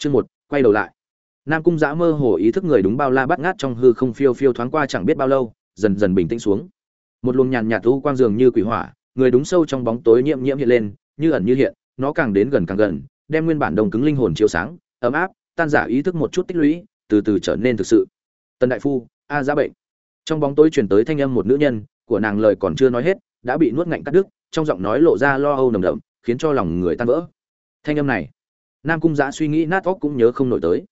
chương một, quay đầu lại. Nam cung giã mơ hồ ý thức người đúng bao la bắt ngát trong hư không phiêu phiêu thoáng qua chẳng biết bao lâu, dần dần bình tĩnh xuống. Một luồng nhàn nhạt u quang dường như quỷ hỏa, người đúng sâu trong bóng tối nhiễm nhiễm hiện lên, như ẩn như hiện, nó càng đến gần càng gần, đem nguyên bản đồng cứng linh hồn chiếu sáng, ấm áp, tan giả ý thức một chút tích lũy, từ từ trở nên thực sự. Tần đại phu, a giá bệnh. Trong bóng tối truyền tới thanh âm một nữ nhân, của nàng lời còn chưa nói hết, đã bị nuốt ngạnh cắt đứt, trong giọng nói lộ ra lo âu nồng đậm, khiến cho lòng người tan vỡ. Thanh âm này nam cung giã suy nghĩ nát óc cũng nhớ không nổi tới.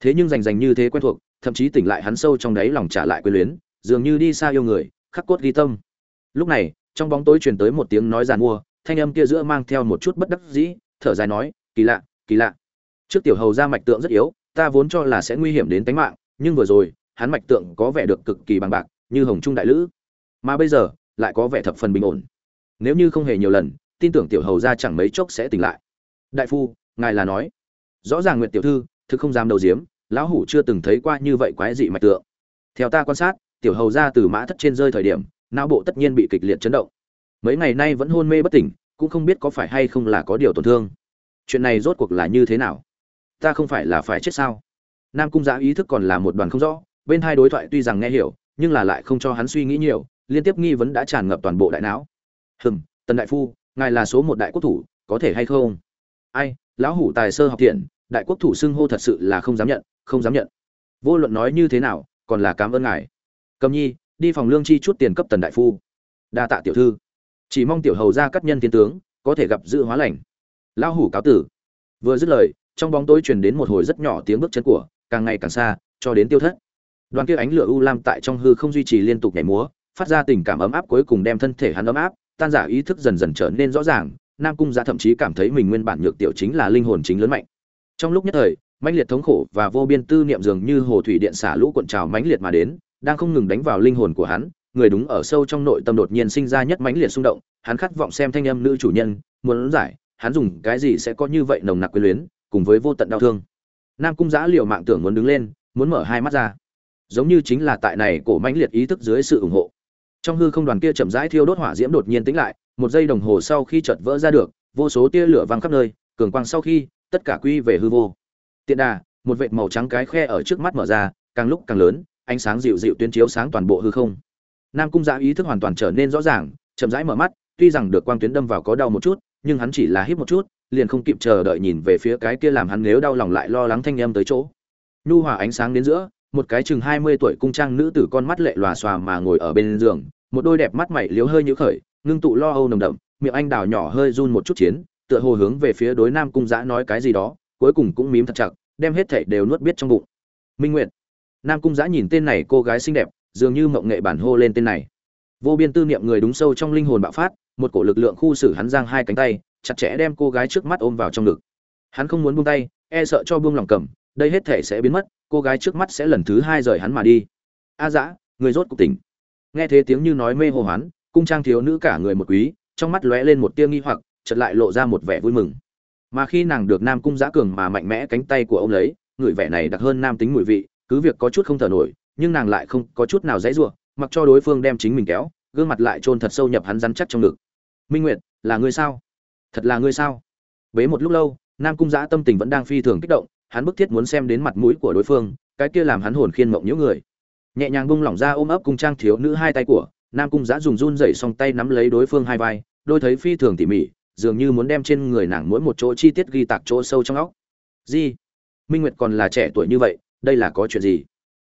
Thế nhưng rành rành như thế quen thuộc, thậm chí tỉnh lại hắn sâu trong đáy lòng trả lại quyền luyến, dường như đi xa yêu người, khắc cốt ghi tâm. Lúc này, trong bóng tối truyền tới một tiếng nói giàn mua, thanh âm kia giữa mang theo một chút bất đắc dĩ, thở dài nói, kỳ lạ kỳ lạ. Trước tiểu hầu ra mạch tượng rất yếu, ta vốn cho là sẽ nguy hiểm đến tính mạng, nhưng vừa rồi, hắn mạch tượng có vẻ được cực kỳ bằng bạc, như hồng trung đại lữ. Mà bây giờ, lại có vẻ thập phần bình ổn. Nếu như không hề nhiều lần, tin tưởng tiểu hầu ra chẳng mấy chốc sẽ tỉnh lại. Đại phu ngài là nói. Rõ ràng nguyện tiểu thư, thực không dám đầu diếm lão hủ chưa từng thấy qua như vậy quái dị mạch tượng. Theo ta quan sát, tiểu hầu ra từ mã thất trên rơi thời điểm, não bộ tất nhiên bị kịch liệt chấn động. Mấy ngày nay vẫn hôn mê bất tỉnh, cũng không biết có phải hay không là có điều tổn thương. Chuyện này rốt cuộc là như thế nào? Ta không phải là phải chết sao? Nam cung giã ý thức còn là một đoàn không rõ, bên hai đối thoại tuy rằng nghe hiểu, nhưng là lại không cho hắn suy nghĩ nhiều, liên tiếp nghi vấn đã tràn ngập toàn bộ đại não. Hừm, tần đại phu, ngài là số một đại quốc thủ, có thể hay không? Ai lão hủ tài sơ học thiện, đại quốc thủ xưng hô thật sự là không dám nhận, không dám nhận. Vô luận nói như thế nào, còn là cảm ơn ngài. Cầm nhi, đi phòng lương chi chút tiền cấp tần đại phu. Đa tạ tiểu thư. Chỉ mong tiểu hầu ra cắt nhân tiến tướng, có thể gặp dự hóa lành. Lão hủ cáo tử. Vừa dứt lời, trong bóng tối truyền đến một hồi rất nhỏ tiếng bước chân của, càng ngày càng xa, cho đến tiêu thất. Đoàn kia ánh lửa u lam tại trong hư không duy trì liên tục nhảy múa, phát ra tình cảm ấm áp cuối cùng đem thân thể hắn ấm áp, tan giả ý thức dần dần trở nên rõ ràng nam cung gia thậm chí cảm thấy mình nguyên bản nhược tiểu chính là linh hồn chính lớn mạnh. Trong lúc nhất thời, mãnh liệt thống khổ và vô biên tư niệm dường như hồ thủy điện xả lũ cuộn trào mãnh liệt mà đến, đang không ngừng đánh vào linh hồn của hắn, người đúng ở sâu trong nội tâm đột nhiên sinh ra nhất mãnh liệt xung động, hắn khát vọng xem thanh âm nữ chủ nhân, muốn giải, hắn dùng cái gì sẽ có như vậy nồng nặc quyến luyến, cùng với vô tận đau thương. Nam cung giã liều mạng tưởng muốn đứng lên, muốn mở hai mắt ra. Giống như chính là tại này cổ mãnh liệt ý thức dưới sự ủng hộ. Trong hư không đoàn kia chậm rãi thiêu đốt hỏa diễm đột nhiên tĩnh lại một giây đồng hồ sau khi chợt vỡ ra được, vô số tia lửa văng khắp nơi, cường quang sau khi, tất cả quy về hư vô. Tiện đà, một vệt màu trắng cái khe ở trước mắt mở ra, càng lúc càng lớn, ánh sáng dịu dịu tuyến chiếu sáng toàn bộ hư không. Nam cung giã ý thức hoàn toàn trở nên rõ ràng, chậm rãi mở mắt, tuy rằng được quang tuyến đâm vào có đau một chút, nhưng hắn chỉ là hít một chút, liền không kịp chờ đợi nhìn về phía cái kia làm hắn nếu đau lòng lại lo lắng thanh em tới chỗ. Nhu hòa ánh sáng đến giữa, một cái chừng hai mươi tuổi cung trang nữ tử con mắt lệ lòa xòa mà ngồi ở bên giường, một đôi đẹp mắt mày liếu hơi nhíu khởi ngưng tụ lo âu nồng đậm, miệng anh đào nhỏ hơi run một chút chiến, tựa hồ hướng về phía đối nam cung giã nói cái gì đó, cuối cùng cũng mím thật chặt, đem hết thảy đều nuốt biết trong bụng. Minh nguyệt. Nam cung giã nhìn tên này cô gái xinh đẹp, dường như mộng nghệ bản hô lên tên này. Vô biên tư niệm người đúng sâu trong linh hồn bạo phát, một cổ lực lượng khu xử hắn giang hai cánh tay, chặt chẽ đem cô gái trước mắt ôm vào trong ngực. Hắn không muốn buông tay e sợ cho buông lòng cầm, đây hết thể sẽ biến mất, cô gái trước mắt sẽ lần thứ hai rời hắn mà đi. A dã, người rốt cuộc tỉnh. Nghe thế tiếng như nói mê hồ hoán cung trang thiếu nữ cả người một quý, trong mắt lóe lên một tia nghi hoặc, chợt lại lộ ra một vẻ vui mừng. Mà khi nàng được nam cung giã cường mà mạnh mẽ cánh tay của ông lấy, người vẻ này đặc hơn nam tính mùi vị, cứ việc có chút không thở nổi, nhưng nàng lại không có chút nào dãy ruộng mặc cho đối phương đem chính mình kéo, gương mặt lại chôn thật sâu nhập hắn rắn chắc trong ngực. Minh nguyệt, là ngươi sao? Thật là ngươi sao? Bế một lúc lâu, nam cung giã tâm tình vẫn đang phi thường kích động, hắn bức thiết muốn xem đến mặt mũi của đối phương, cái kia làm hắn hồn khiên mộng nhiễu người. Nhẹ nhàng bung lỏng ra ôm ấp cung trang thiếu nữ hai tay của nam cung giã dùng run dậy song tay nắm lấy đối phương hai vai, đôi thấy phi thường tỉ mỉ, dường như muốn đem trên người nàng mỗi một chỗ chi tiết ghi tạc chỗ sâu trong óc. Di minh nguyệt còn là trẻ tuổi như vậy, đây là có chuyện gì?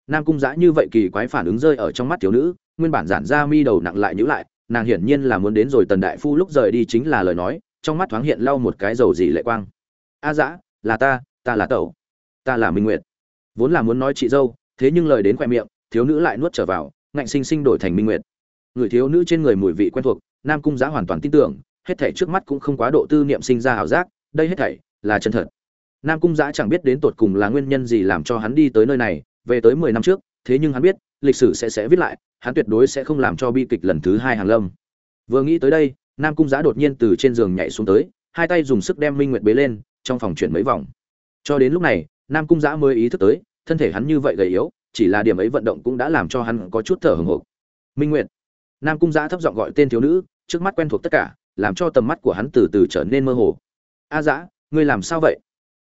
Nam cung giã như vậy kỳ quái phản ứng rơi ở trong mắt thiếu nữ, nguyên bản giản ra mi đầu nặng lại nhữ lại, nàng hiển nhiên là muốn đến rồi tần đại phu lúc rời đi chính là lời nói, trong mắt thoáng hiện lau một cái dầu gì lệ quang. A dã là ta ta là tẩu, ta là minh nguyệt. Vốn là muốn nói chị dâu, thế nhưng lời đến khoe miệng, thiếu nữ lại nuốt trở vào, ngạnh sinh sinh đổi thành minh nguyệt người thiếu nữ trên người mùi vị quen thuộc, nam cung giá hoàn toàn tin tưởng, hết thảy trước mắt cũng không quá độ tư niệm sinh ra ảo giác, đây hết thảy là chân thật. Nam cung giá chẳng biết đến tột cùng là nguyên nhân gì làm cho hắn đi tới nơi này, về tới mười năm trước, thế nhưng hắn biết, lịch sử sẽ sẽ viết lại, hắn tuyệt đối sẽ không làm cho bi kịch lần thứ hai hàng lâm. Vừa nghĩ tới đây, nam cung giá đột nhiên từ trên giường nhảy xuống tới, hai tay dùng sức đem minh nguyệt bế lên, trong phòng chuyển mấy vòng. Cho đến lúc này, nam cung giã mới ý thức tới, thân thể hắn như vậy gầy yếu, chỉ là điểm ấy vận động cũng đã làm cho hắn có chút thở hồng hộc minh nguyệt nam cung giã thấp giọng gọi tên thiếu nữ, trước mắt quen thuộc tất cả, làm cho tầm mắt của hắn từ từ trở nên mơ hồ. A giã, ngươi làm sao vậy?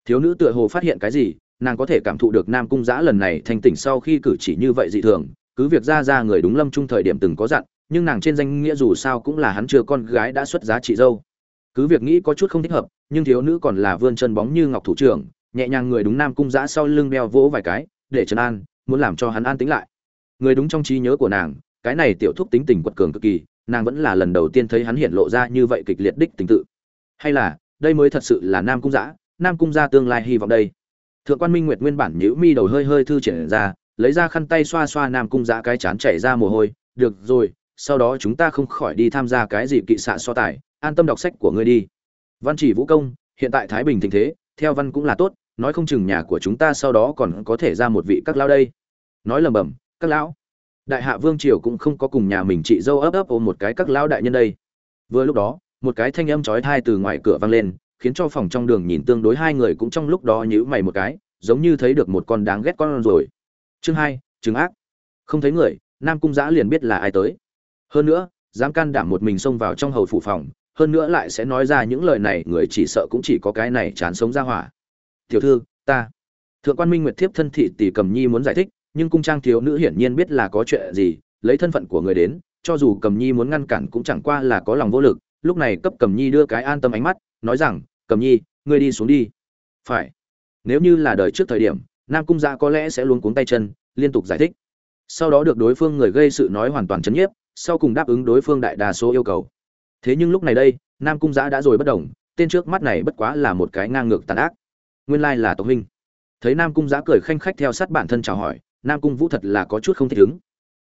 Thiếu nữ tựa hồ phát hiện cái gì, nàng có thể cảm thụ được nam cung giã lần này thành tỉnh sau khi cử chỉ như vậy dị thường, cứ việc ra ra người đúng lâm trung thời điểm từng có dặn, nhưng nàng trên danh nghĩa dù sao cũng là hắn chưa con gái đã xuất giá trị dâu. Cứ việc nghĩ có chút không thích hợp, nhưng thiếu nữ còn là vươn chân bóng như ngọc thủ trưởng, nhẹ nhàng người đúng nam cung giã sau lưng đeo vỗ vài cái, để trấn an, muốn làm cho hắn an tính lại. Người đúng trong trí nhớ của nàng cái này tiểu thúc tính tình quật cường cực kỳ, nàng vẫn là lần đầu tiên thấy hắn hiện lộ ra như vậy kịch liệt đích tình tự. Hay là, đây mới thật sự là nam cung giã nam cung gia tương lai hy vọng đây. Thượng quan minh nguyệt nguyên bản nhữ mi đầu hơi hơi thư triển ra, lấy ra khăn tay xoa xoa nam cung giã cái chán chảy ra mồ hôi, được rồi, sau đó chúng ta không khỏi đi tham gia cái gì kỵ xạ so tài, an tâm đọc sách của ngươi đi. Văn chỉ vũ công, hiện tại thái bình tình thế, theo văn cũng là tốt, nói không chừng nhà của chúng ta sau đó còn có thể ra một vị các lão đây. Nói lầm bầm, các lão đại hạ vương triều cũng không có cùng nhà mình chị dâu ấp ấp ôm một cái các lão đại nhân đây. Vừa lúc đó, một cái thanh âm chói tai từ ngoài cửa vang lên, khiến cho phòng trong đường nhìn tương đối hai người cũng trong lúc đó nhíu mày một cái, giống như thấy được một con đáng ghét con rồi. Chương hai chứng ác. Không thấy người, nam cung giã liền biết là ai tới. Hơn nữa, dám can đảm một mình xông vào trong hầu phủ phòng, hơn nữa lại sẽ nói ra những lời này, người chỉ sợ cũng chỉ có cái này chán sống ra hỏa. Tiểu thư, ta. Thượng quan minh nguyệt thiếp thân thị tỷ cầm nhi muốn giải thích nhưng cung trang thiếu nữ hiển nhiên biết là có chuyện gì, lấy thân phận của người đến, cho dù cầm nhi muốn ngăn cản cũng chẳng qua là có lòng vô lực. Lúc này cấp cầm nhi đưa cái an tâm ánh mắt, nói rằng, cầm nhi, ngươi đi xuống đi. Phải. Nếu như là đời trước thời điểm, nam cung gia có lẽ sẽ luôn cuống tay chân, liên tục giải thích. Sau đó được đối phương người gây sự nói hoàn toàn chấn nhiếp, sau cùng đáp ứng đối phương đại đa số yêu cầu. Thế nhưng lúc này đây, nam cung giã đã rồi bất đồng, tên trước mắt này bất quá là một cái ngang ngược tàn ác. Nguyên lai là tộc huynh. Thấy nam cung giã cười khanh khách theo sát bản thân chào hỏi nam cung vũ thật là có chút không thích ứng.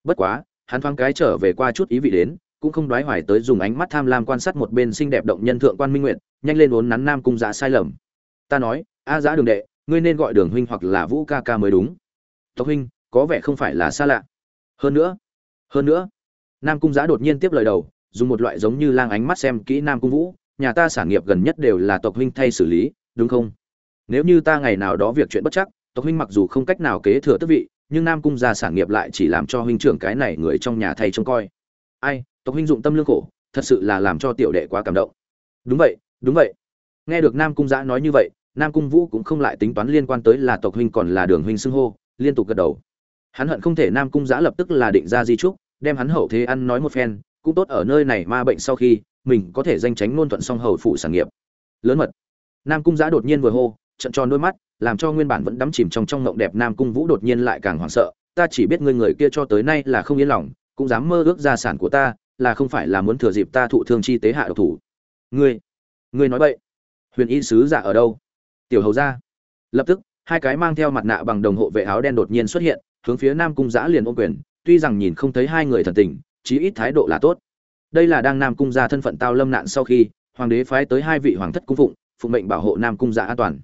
Bất quá, hắn thoáng cái trở về qua chút ý vị đến, cũng không đoái hoài tới dùng ánh mắt tham lam quan sát một bên xinh đẹp động nhân thượng quan minh nguyện nhanh lên uốn nắn nam cung giã sai lầm. Ta nói, a giã đường đệ, ngươi nên gọi đường huynh hoặc là vũ ca ca mới đúng. Tộc huynh, có vẻ không phải là xa lạ. Hơn nữa hơn nữa. Nam cung giã đột nhiên tiếp lời đầu, dùng một loại giống như lang ánh mắt xem kỹ nam cung vũ, nhà ta sản nghiệp gần nhất đều là tộc huynh thay xử lý, đúng không? Nếu như ta ngày nào đó việc chuyện bất chắc, tộc huynh mặc dù không cách nào kế thừa tước vị nhưng nam cung gia sản nghiệp lại chỉ làm cho huynh trưởng cái này người trong nhà thay trông coi. Ai, tộc huynh dụng tâm lương khổ, thật sự là làm cho tiểu đệ quá cảm động. Đúng vậy đúng vậy. Nghe được nam cung giã nói như vậy, nam cung vũ cũng không lại tính toán liên quan tới là tộc huynh còn là đường huynh xưng hô, liên tục gật đầu. Hắn hận không thể nam cung giã lập tức là định ra di trúc, đem hắn hậu thế ăn nói một phen, cũng tốt ở nơi này ma bệnh sau khi, mình có thể danh tránh nôn thuận song hầu phụ sản nghiệp. Lớn mật. Nam cung giã đột nhiên vừa hô, trận tròn đôi mắt làm cho nguyên bản vẫn đắm chìm trong trong ngộng đẹp nam cung vũ đột nhiên lại càng hoảng sợ. Ta chỉ biết ngươi người kia cho tới nay là không yên lòng, cũng dám mơ ước gia sản của ta, là không phải là muốn thừa dịp ta thụ thương chi tế hạ độc thủ. Ngươi ngươi nói vậy huyền y sứ giả ở đâu? Tiểu hầu ra. Lập tức, hai cái mang theo mặt nạ bằng đồng hộ vệ áo đen đột nhiên xuất hiện, hướng phía nam cung giã liền ôm quyền, tuy rằng nhìn không thấy hai người thần tình, chí ít thái độ là tốt. Đây là đang nam cung ra thân phận tao lâm nạn sau khi, hoàng đế phái tới hai vị hoàng thất cung phụng phụng mệnh bảo hộ nam cung giã an toàn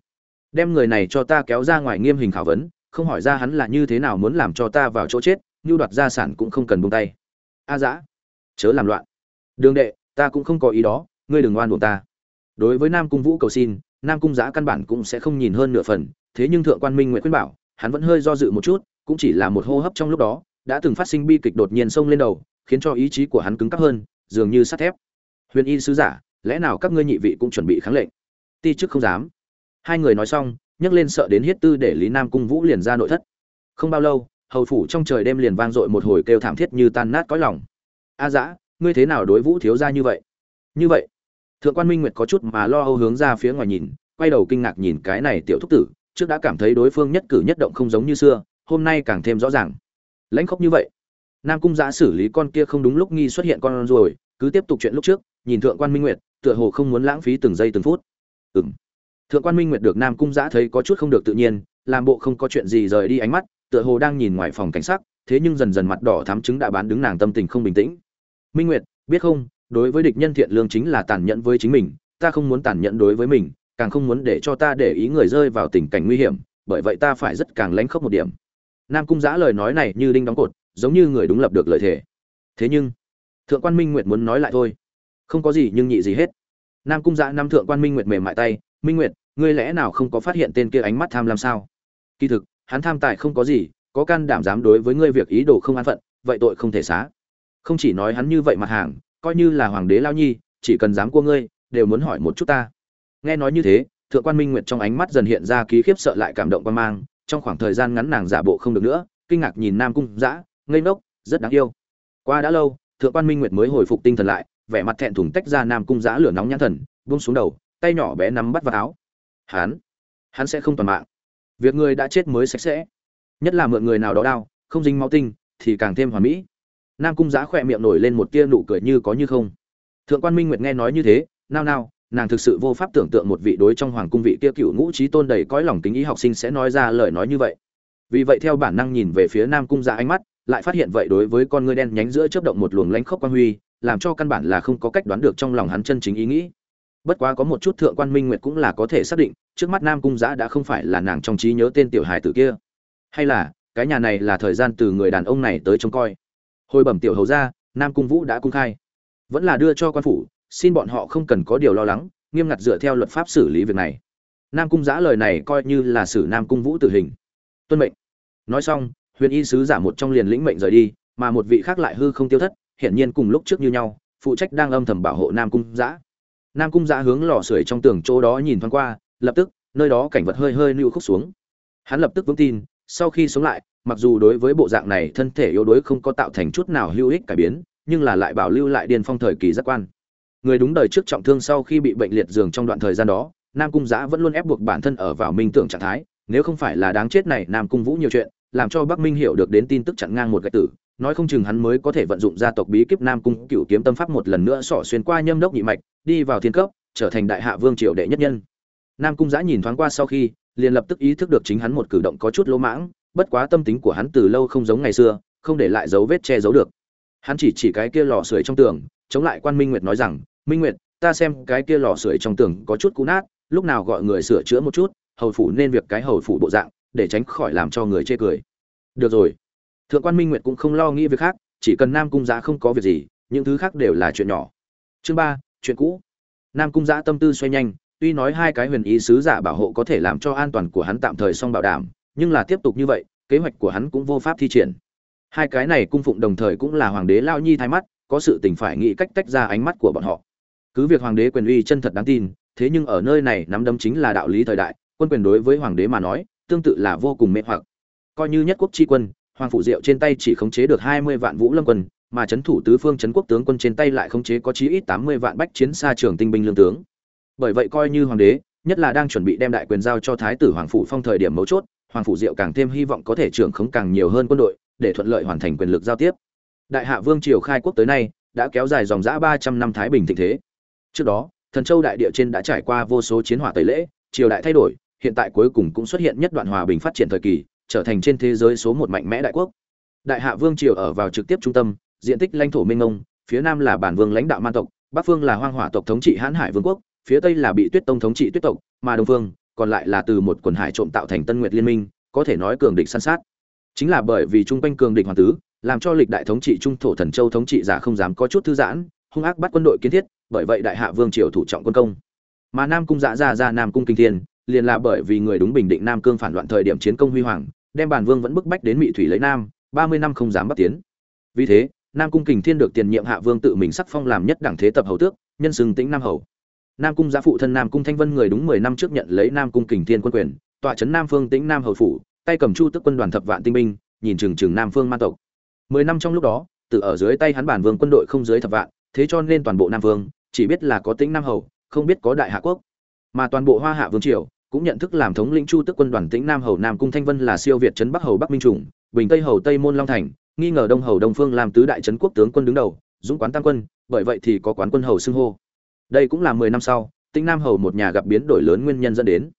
đem người này cho ta kéo ra ngoài nghiêm hình khảo vấn, không hỏi ra hắn là như thế nào muốn làm cho ta vào chỗ chết, như đoạt gia sản cũng không cần buông tay. A à dã, chớ làm loạn. Đường đệ, ta cũng không có ý đó, ngươi đừng oan buộc ta. Đối với nam cung vũ cầu xin, nam cung giã căn bản cũng sẽ không nhìn hơn nửa phần, thế nhưng thượng quan minh nguyễn khuyên bảo, hắn vẫn hơi do dự một chút, cũng chỉ là một hô hấp trong lúc đó, đã từng phát sinh bi kịch đột nhiên xông lên đầu, khiến cho ý chí của hắn cứng cắp hơn, dường như sắt thép. Huyền y sứ giả, lẽ nào các ngươi nhị vị cũng chuẩn bị kháng lệnh? Ti chức không dám hai người nói xong, nhấc lên sợ đến hiết tư để lý nam cung vũ liền ra nội thất. Không bao lâu, hầu phủ trong trời đêm liền vang dội một hồi kêu thảm thiết như tan nát cõi lòng. A dã, ngươi thế nào đối vũ thiếu ra như vậy? Như vậy? Thượng quan minh nguyệt có chút mà lo âu hướng ra phía ngoài nhìn, quay đầu kinh ngạc nhìn cái này tiểu thúc tử, trước đã cảm thấy đối phương nhất cử nhất động không giống như xưa, hôm nay càng thêm rõ ràng. Lãnh khốc như vậy? Nam cung giã xử lý con kia không đúng lúc nghi xuất hiện con rồi, cứ tiếp tục chuyện lúc trước, nhìn thượng quan minh nguyệt, tựa hồ không muốn lãng phí từng giây từng phút. Ừ m thượng quan minh nguyệt được nam cung giã thấy có chút không được tự nhiên, làm bộ không có chuyện gì rời đi ánh mắt, tựa hồ đang nhìn ngoài phòng cảnh sát thế nhưng dần dần mặt đỏ thắm chứng đã bán đứng nàng tâm tình không bình tĩnh. Minh nguyệt, biết không, đối với địch nhân thiện lương chính là tàn nhẫn với chính mình, ta không muốn tàn nhẫn đối với mình, càng không muốn để cho ta để ý người rơi vào tình cảnh nguy hiểm, bởi vậy ta phải rất càng lánh khóc một điểm. Nam cung giã lời nói này như đinh đóng cột, giống như người đúng lập được lời thề thế nhưng, thượng quan minh nguyệt muốn nói lại thôi. Không có gì nhưng nhị gì hết. Nam cung giã năm thượng quan minh nguyệt mềm mại tay minh nguyệt ngươi lẽ nào không có phát hiện tên kia ánh mắt tham lam sao? Kỳ thực hắn tham tài không có gì có can đảm dám đối với ngươi việc ý đồ không an phận vậy tội không thể xá. Không chỉ nói hắn như vậy mặt hàng coi như là hoàng đế lao nhi chỉ cần dám cua ngươi đều muốn hỏi một chút ta. Nghe nói như thế thượng quan minh nguyệt trong ánh mắt dần hiện ra ký khiếp sợ lại cảm động quan mang trong khoảng thời gian ngắn nàng giả bộ không được nữa kinh ngạc nhìn nam cung Dã, ngây ngốc rất đáng yêu. Qua đã lâu thượng quan minh nguyệt mới hồi phục tinh thần lại vẻ mặt thẹn thùng tách ra nam cung Dã lửa nóng nhãn thần buông xuống đầu tay nhỏ bé nắm bắt vào áo. Hắn hắn sẽ không toàn mạng. Việc người đã chết mới sạch sẽ. Nhất là mượn người nào đó đau, không dính máu tinh, thì càng thêm hoàn mỹ. Nam cung giá khỏe miệng nổi lên một tia nụ cười như có như không. Thượng quan minh nguyệt nghe nói như thế, nao nao, nàng thực sự vô pháp tưởng tượng một vị đối trong hoàng cung vị kia cựu ngũ trí tôn đầy cõi lòng tính ý học sinh sẽ nói ra lời nói như vậy. Vì vậy theo bản năng nhìn về phía nam cung giá ánh mắt, lại phát hiện vậy đối với con ngươi đen nhánh giữa chớp động một luồng lãnh khốc quan huy, làm cho căn bản là không có cách đoán được trong lòng hắn chân chính ý nghĩ bất quá có một chút thượng quan minh nguyệt cũng là có thể xác định, trước mắt nam cung giã đã không phải là nàng trong trí nhớ tên tiểu hài tử kia. Hay là, cái nhà này là thời gian từ người đàn ông này tới trông coi. Hồi bẩm tiểu hầu ra nam cung vũ đã cung khai. Vẫn là đưa cho quan phủ, xin bọn họ không cần có điều lo lắng, nghiêm ngặt dựa theo luật pháp xử lý việc này. Nam cung giã lời này coi như là xử nam cung vũ tử hình. Tuân mệnh. Nói xong, huyền y sứ giả một trong liền lĩnh mệnh rời đi, mà một vị khác lại hư không tiêu thất, hiển nhiên cùng lúc trước như nhau, phụ trách đang âm thầm bảo hộ nam cung giã nam cung giã hướng lò sưởi trong tường chỗ đó nhìn thoáng qua, lập tức, nơi đó cảnh vật hơi hơi lưu khúc xuống. Hắn lập tức vững tin, sau khi sống lại, mặc dù đối với bộ dạng này thân thể yếu đuối không có tạo thành chút nào hữu ích cải biến, nhưng là lại bảo lưu lại điên phong thời kỳ giác quan. Người đúng đời trước trọng thương sau khi bị bệnh liệt giường trong đoạn thời gian đó, nam cung giã vẫn luôn ép buộc bản thân ở vào minh tưởng trạng thái, nếu không phải là đáng chết này, nam cung vũ nhiều chuyện, làm cho bắc minh hiểu được đến tin tức chặn ngang một gạch tử, nói không chừng hắn mới có thể vận dụng gia tộc bí kíp nam cung cựu kiếm tâm pháp một lần nữa xỏ xuyên qua nhâm đốc nhị mạch đi vào thiên cấp, trở thành đại hạ vương triều đệ nhất nhân. Nam cung giã nhìn thoáng qua sau khi, liền lập tức ý thức được chính hắn một cử động có chút lỗ mãng, bất quá tâm tính của hắn từ lâu không giống ngày xưa, không để lại dấu vết che giấu được. Hắn chỉ chỉ cái kia lò sưởi trong tường, chống lại quan minh nguyệt nói rằng, minh nguyệt, ta xem cái kia lò sưởi trong tường có chút cũ nát, lúc nào gọi người sửa chữa một chút, hầu phủ nên việc cái hầu phủ bộ dạng, để tránh khỏi làm cho người chê cười. Được rồi. Thượng quan minh nguyệt cũng không lo nghĩ việc khác, chỉ cần nam cung giã không có việc gì, những thứ khác đều là chuyện nhỏ. Chương ba chuyện cũ. Nam cung giã tâm tư xoay nhanh, tuy nói hai cái huyền ý sứ giả bảo hộ có thể làm cho an toàn của hắn tạm thời xong bảo đảm, nhưng là tiếp tục như vậy, kế hoạch của hắn cũng vô pháp thi triển. Hai cái này cung phụng đồng thời cũng là hoàng đế lao nhi thay mắt, có sự tình phải nghĩ cách tách ra ánh mắt của bọn họ. Cứ việc hoàng đế quyền uy chân thật đáng tin, thế nhưng ở nơi này nắm đấm chính là đạo lý thời đại, quân quyền đối với hoàng đế mà nói, tương tự là vô cùng mê hoặc. Coi như nhất quốc tri quân, hoàng phủ diệu trên tay chỉ khống chế được hai mươi vạn vũ lâm quân mà chấn thủ tứ phương chấn quốc tướng quân trên tay lại khống chế có chí ít tám mươi vạn bách chiến xa trường tinh binh lương tướng. Bởi vậy coi như hoàng đế, nhất là đang chuẩn bị đem đại quyền giao cho thái tử hoàng phủ phong thời điểm mấu chốt, hoàng phủ diệu càng thêm hy vọng có thể trưởng khống càng nhiều hơn quân đội, để thuận lợi hoàn thành quyền lực giao tiếp. Đại hạ vương triều khai quốc tới nay, đã kéo dài dòng dã ba trăm năm thái bình thịnh thế. Trước đó, thần châu đại địa trên đã trải qua vô số chiến hỏa tẩy lễ, triều đại thay đổi, hiện tại cuối cùng cũng xuất hiện nhất đoạn hòa bình phát triển thời kỳ, trở thành trên thế giới số một mạnh mẽ đại quốc. Đại hạ vương triều ở vào trực tiếp trung tâm diện tích lãnh thổ mênh mông, phía nam là bản vương lãnh đạo man tộc, bắc phương là hoang hỏa tộc thống trị hãn hải vương quốc, phía tây là bị tuyết tông thống trị tuyết tộc, mà đông phương, còn lại là từ một quần hải trộm tạo thành tân nguyệt liên minh, có thể nói cường địch săn sát. Chính là bởi vì trung quanh cường địch hoàng tứ, làm cho lịch đại thống trị trung thổ thần châu thống trị giả không dám có chút thư giãn, hung ác bắt quân đội kiến thiết, bởi vậy đại hạ vương triều thủ trọng quân công. Mà nam cung dạ ra ra nam cung kinh thiên, liền là bởi vì người đúng bình định nam cương phản loạn thời điểm chiến công huy hoàng, đem bản vương vẫn bức bách đến mỹ thủy lấy nam, ba mươi năm không dám bắt tiến. Vì thế nam cung kình thiên được tiền nhiệm hạ vương tự mình sắc phong làm nhất đẳng thế tập hầu tước, nhân xưng tĩnh nam hầu. Nam cung gia phụ thân nam cung thanh vân người đúng mười năm trước nhận lấy nam cung kình thiên quân quyền, tọa trấn nam phương tĩnh nam hầu phủ, tay cầm chu tức quân đoàn thập vạn tinh binh, nhìn chừng chừng nam phương man tộc. Mười năm trong lúc đó, tự ở dưới tay hắn bản vương quân đội không dưới thập vạn, thế cho nên toàn bộ nam vương, chỉ biết là có tĩnh nam hầu, không biết có đại hạ quốc. Mà toàn bộ hoa hạ vương triều, cũng nhận thức làm thống lĩnh chu tức quân đoàn tĩnh nam hầu nam cung thanh vân là siêu việt trấn bắc hầu bắc minh trùng bình tây hầu tây môn long thành nghi ngờ đông hầu đông phương làm tứ đại trấn quốc tướng quân đứng đầu, dũng quán tam quân, bởi vậy thì có quán quân hầu xưng hô. Đây cũng là mười năm sau, tĩnh nam hầu một nhà gặp biến đổi lớn nguyên nhân dẫn đến.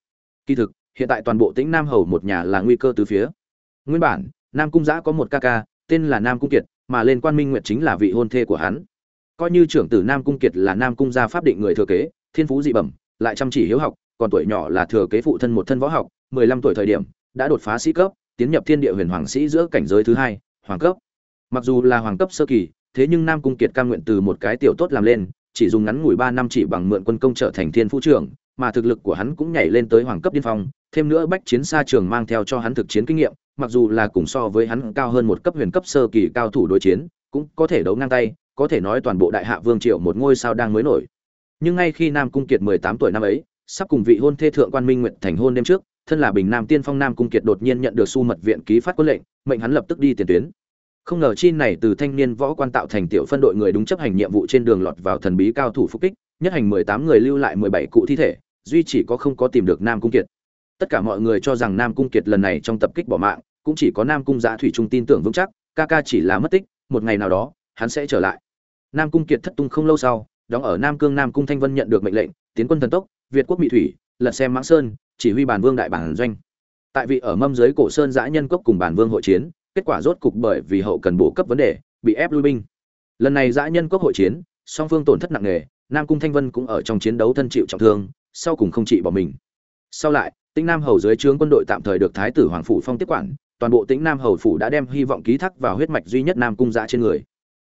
Kỳ thực, hiện tại toàn bộ tĩnh nam hầu một nhà là nguy cơ từ phía. Nguyên bản, nam cung giã có một ca ca, tên là nam cung kiệt, mà lên quan minh nguyệt chính là vị hôn thê của hắn. Coi như trưởng tử nam cung kiệt là nam cung gia pháp định người thừa kế, thiên phú dị bẩm, lại chăm chỉ hiếu học, còn tuổi nhỏ là thừa kế phụ thân một thân võ học, mười lăm tuổi thời điểm, đã đột phá sĩ cấp, tiến nhập thiên địa huyền hoàng sĩ giữa cảnh giới thứ hai hoàng cấp. Mặc dù là hoàng cấp sơ kỳ, thế nhưng nam cung kiệt cam nguyện từ một cái tiểu tốt làm lên, chỉ dùng ngắn ngủi ba năm chỉ bằng mượn quân công trở thành thiên phú trưởng, mà thực lực của hắn cũng nhảy lên tới hoàng cấp điên phong, thêm nữa bách chiến xa trường mang theo cho hắn thực chiến kinh nghiệm, mặc dù là cùng so với hắn cao hơn một cấp huyền cấp sơ kỳ cao thủ đối chiến, cũng có thể đấu ngang tay, có thể nói toàn bộ đại hạ vương triều một ngôi sao đang mới nổi. Nhưng ngay khi nam cung kiệt mười tám tuổi năm ấy, sắp cùng vị hôn thê thượng quan minh nguyện thành hôn đêm trước, thân là bình nam tiên phong nam cung kiệt đột nhiên nhận được su mật viện ký phát quân lệnh mệnh hắn lập tức đi tiền tuyến. Không ngờ chi này từ thanh niên võ quan tạo thành tiểu phân đội người đúng chấp hành nhiệm vụ trên đường lọt vào thần bí cao thủ phục kích, nhất hành mười tám người lưu lại mười bảy cụ thi thể, duy chỉ có không có tìm được nam cung kiệt. Tất cả mọi người cho rằng nam cung kiệt lần này trong tập kích bỏ mạng, cũng chỉ có nam cung giã thủy trung tin tưởng vững chắc, ca ca chỉ là mất tích, một ngày nào đó, hắn sẽ trở lại. Nam cung kiệt thất tung không lâu sau, đóng ở nam cương nam cung thanh vân nhận được mệnh lệnh, tiến quân thần tốc, việt quốc mỹ thủy, lật xem mãng sơn, chỉ huy bản vương đại bản doanh tại vị ở mâm dưới cổ sơn giã nhân cốc cùng bản vương hội chiến, kết quả rốt cục bởi vì hậu cần bổ cấp vấn đề, bị ép lui binh. Lần này giã nhân cốc hội chiến, song phương tổn thất nặng nề, nam cung thanh vân cũng ở trong chiến đấu thân chịu trọng thương, sau cùng không trị bỏ mình. Sau lại, tĩnh nam hầu dưới trướng quân đội tạm thời được thái tử hoàng phủ phong tiếp quản, toàn bộ tĩnh nam hầu phủ đã đem hy vọng ký thác vào huyết mạch duy nhất nam cung giã trên người.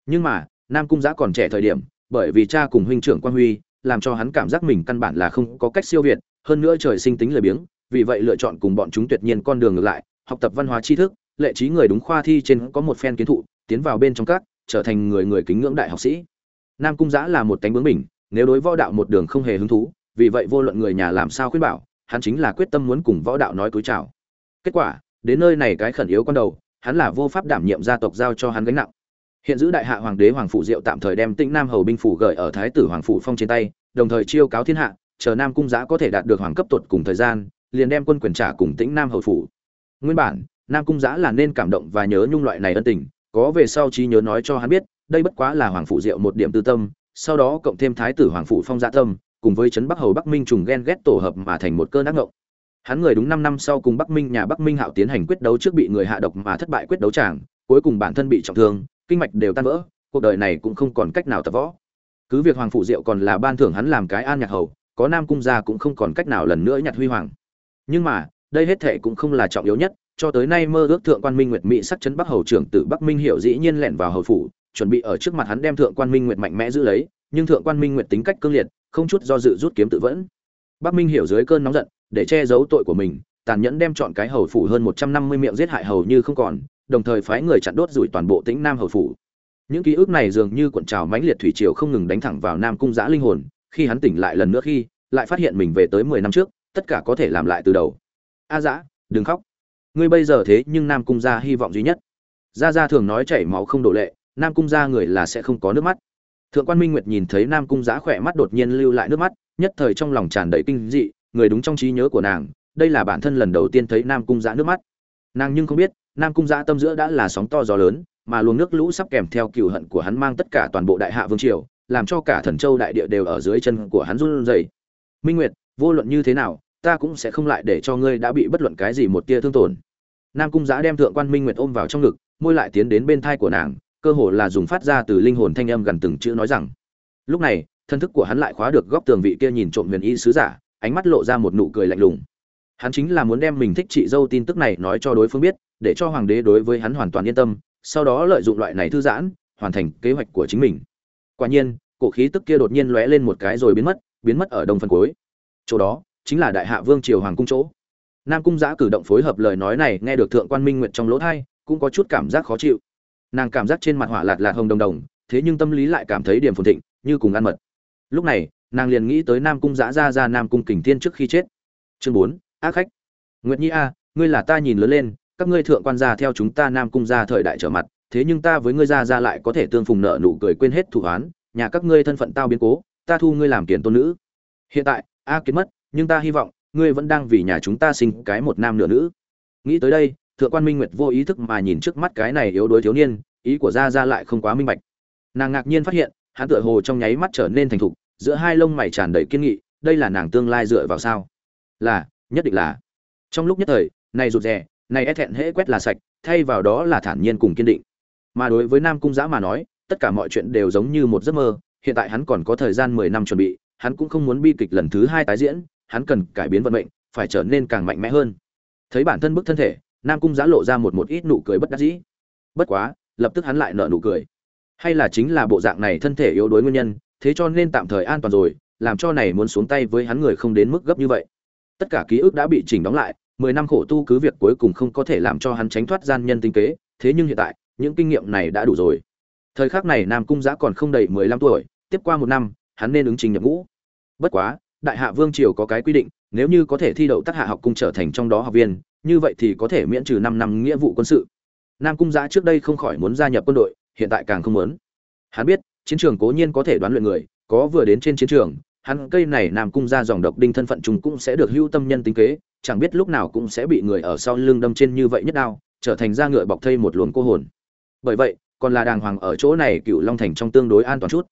Nhưng mà, nam cung giã còn trẻ thời điểm, bởi vì cha cùng huynh trưởng quan huy, làm cho hắn cảm giác mình căn bản là không có cách siêu việt, hơn nữa trời sinh tính lười biếng vì vậy lựa chọn cùng bọn chúng tuyệt nhiên con đường ngược lại, học tập văn hóa tri thức, lệ trí người đúng khoa thi trên có một phen kiến thụ, tiến vào bên trong các, trở thành người người kính ngưỡng đại học sĩ. Nam cung giã là một tánh bướng mình, nếu đối võ đạo một đường không hề hứng thú, vì vậy vô luận người nhà làm sao khuyên bảo, hắn chính là quyết tâm muốn cùng võ đạo nói cúi chào. Kết quả, đến nơi này cái khẩn yếu con đầu, hắn là vô pháp đảm nhiệm gia tộc giao cho hắn gánh nặng. Hiện giữ đại hạ hoàng đế hoàng phủ diệu tạm thời đem tĩnh nam hầu binh phủ gửi ở thái tử hoàng phủ phong trên tay, đồng thời chiêu cáo thiên hạ, chờ nam cung giã có thể đạt được hoàng cấp tuột cùng thời gian liền đem quân quyền trả cùng tĩnh nam hầu phủ. Nguyên bản, nam cung giã là nên cảm động và nhớ nhung loại này ân tình, có về sau trí nhớ nói cho hắn biết, đây bất quá là hoàng phủ diệu một điểm tư tâm, sau đó cộng thêm thái tử hoàng phủ phong dạ tâm, cùng với trấn bắc hầu bắc minh trùng ghen ghét tổ hợp mà thành một cơn ác ngộng. Hắn người đúng năm năm sau cùng bắc minh nhà bắc minh hạo tiến hành quyết đấu trước bị người hạ độc mà thất bại quyết đấu tràng, cuối cùng bản thân bị trọng thương, kinh mạch đều tan vỡ, cuộc đời này cũng không còn cách nào tập võ. Cứ việc hoàng phủ diệu còn là ban thưởng hắn làm cái an nhạc hầu, có nam cung gia cũng không còn cách nào lần nữa nhặt huy hoàng nhưng mà, đây hết thệ cũng không là trọng yếu nhất, cho tới nay mơ ước thượng quan minh nguyệt mỹ sắc chấn bắc hầu trưởng tử bắc minh hiểu dĩ nhiên lẻn vào hầu phủ, chuẩn bị ở trước mặt hắn đem thượng quan minh nguyệt mạnh mẽ giữ lấy, nhưng thượng quan minh nguyệt tính cách cương liệt, không chút do dự rút kiếm tự vẫn. Bắc minh hiểu dưới cơn nóng giận, để che giấu tội của mình, tàn nhẫn đem chọn cái hầu phủ hơn một trăm năm mươi miệng giết hại hầu như không còn, đồng thời phái người chặn đốt rủi toàn bộ tĩnh nam hầu phủ. Những ký ức này dường như cuộn trào mãnh liệt thủy triều không ngừng đánh thẳng vào nam cung giã linh hồn, khi hắn tỉnh lại lần nữa khi, lại phát hiện mình về tới mười năm trước tất cả có thể làm lại từ đầu. A à dã, đừng khóc. Ngươi bây giờ thế nhưng nam cung gia hy vọng duy nhất. Gia gia thường nói chảy máu không đổ lệ, nam cung gia người là sẽ không có nước mắt. Thượng quan minh nguyệt nhìn thấy nam cung giã khỏe mắt đột nhiên lưu lại nước mắt, nhất thời trong lòng tràn đầy kinh dị, người đúng trong trí nhớ của nàng, đây là bản thân lần đầu tiên thấy nam cung giã nước mắt. Nàng nhưng không biết, nam cung giã tâm giữa đã là sóng to gió lớn, mà luồng nước lũ sắp kèm theo cựu hận của hắn mang tất cả toàn bộ đại hạ vương triều, làm cho cả thần châu đại địa đều ở dưới chân của hắn run rẩy. Minh nguyệt vô luận như thế nào, ta cũng sẽ không lại để cho ngươi đã bị bất luận cái gì một tia thương tổn. Nam cung giã đem thượng quan minh nguyệt ôm vào trong ngực, môi lại tiến đến bên thai của nàng, cơ hồ là dùng phát ra từ linh hồn thanh âm gần từng chữ nói rằng, lúc này, thân thức của hắn lại khóa được góc tường vị kia nhìn trộm huyền y sứ giả, ánh mắt lộ ra một nụ cười lạnh lùng. Hắn chính là muốn đem mình thích chị dâu tin tức này nói cho đối phương biết, để cho hoàng đế đối với hắn hoàn toàn yên tâm, sau đó lợi dụng loại này thư giãn, hoàn thành kế hoạch của chính mình. Quả nhiên, cổ khí tức kia đột nhiên lóe lên một cái rồi biến mất biến mất ở đông phần cuối chỗ đó, chính là đại hạ vương triều hoàng cung chỗ. Nam cung giã cử động phối hợp lời nói này nghe được thượng quan minh nguyệt trong lỗ thai, cũng có chút cảm giác khó chịu. Nàng cảm giác trên mặt hỏa lạt lạt hồng đồng đồng, thế nhưng tâm lý lại cảm thấy điểm phồn thịnh, như cùng ăn mật. Lúc này, nàng liền nghĩ tới nam cung giã ra ra nam cung kình thiên trước khi chết. Chương bốn ác khách. Nguyệt nhi a, ngươi là ta nhìn lớn lên, các ngươi thượng quan gia theo chúng ta nam cung gia thời đại trở mặt, thế nhưng ta với ngươi gia gia lại có thể tương phùng nợ nụ cười quên hết thủ án nhà các ngươi thân phận tao biến cố, ta thu ngươi làm tiền tôn nữ. Hiện tại a kiến mất, nhưng ta hy vọng, ngươi vẫn đang vì nhà chúng ta sinh cái một nam nửa nữ. Nghĩ tới đây, thượng quan minh nguyệt vô ý thức mà nhìn trước mắt cái này yếu đuối thiếu niên, ý của gia gia lại không quá minh bạch. Nàng ngạc nhiên phát hiện, hắn tựa hồ trong nháy mắt trở nên thành thục, giữa hai lông mày tràn đầy kiên nghị, đây là nàng tương lai dựa vào sao? Là, nhất định là. Trong lúc nhất thời, này rụt rè, này e thẹn hễ quét là sạch, thay vào đó là thản nhiên cùng kiên định. Mà đối với nam cung giã mà nói, tất cả mọi chuyện đều giống như một giấc mơ, hiện tại hắn còn có thời gian mười năm chuẩn bị hắn cũng không muốn bi kịch lần thứ hai tái diễn, hắn cần cải biến vận mệnh, phải trở nên càng mạnh mẽ hơn. Thấy bản thân bức thân thể, nam cung giã lộ ra một một ít nụ cười bất đắc dĩ. Bất quá, lập tức hắn lại nở nụ cười. Hay là chính là bộ dạng này thân thể yếu đuối nguyên nhân, thế cho nên tạm thời an toàn rồi, làm cho này muốn xuống tay với hắn người không đến mức gấp như vậy. Tất cả ký ức đã bị chỉnh đóng lại, mười năm khổ tu cứ việc cuối cùng không có thể làm cho hắn tránh thoát gian nhân tinh kế, thế nhưng hiện tại, những kinh nghiệm này đã đủ rồi. Thời khắc này nam cung giã còn không đầy mười lăm tuổi, tiếp qua một năm hắn nên ứng trình nhập ngũ. Bất quá, đại hạ vương triều có cái quy định, nếu như có thể thi đậu tác hạ học cung trở thành trong đó học viên, như vậy thì có thể miễn trừ năm năm nghĩa vụ quân sự. Nam cung giã trước đây không khỏi muốn gia nhập quân đội, hiện tại càng không muốn. Hắn biết, chiến trường cố nhiên có thể đoán luyện người, có vừa đến trên chiến trường, hắn cây này nam cung ra dòng độc đinh thân phận chúng cũng sẽ được hưu tâm nhân tính kế, chẳng biết lúc nào cũng sẽ bị người ở sau lưng đâm trên như vậy nhất đao, trở thành da ngựa bọc thây một luồng cô hồn. Bởi vậy, còn là đàng hoàng ở chỗ này cựu long thành trong tương đối an toàn chút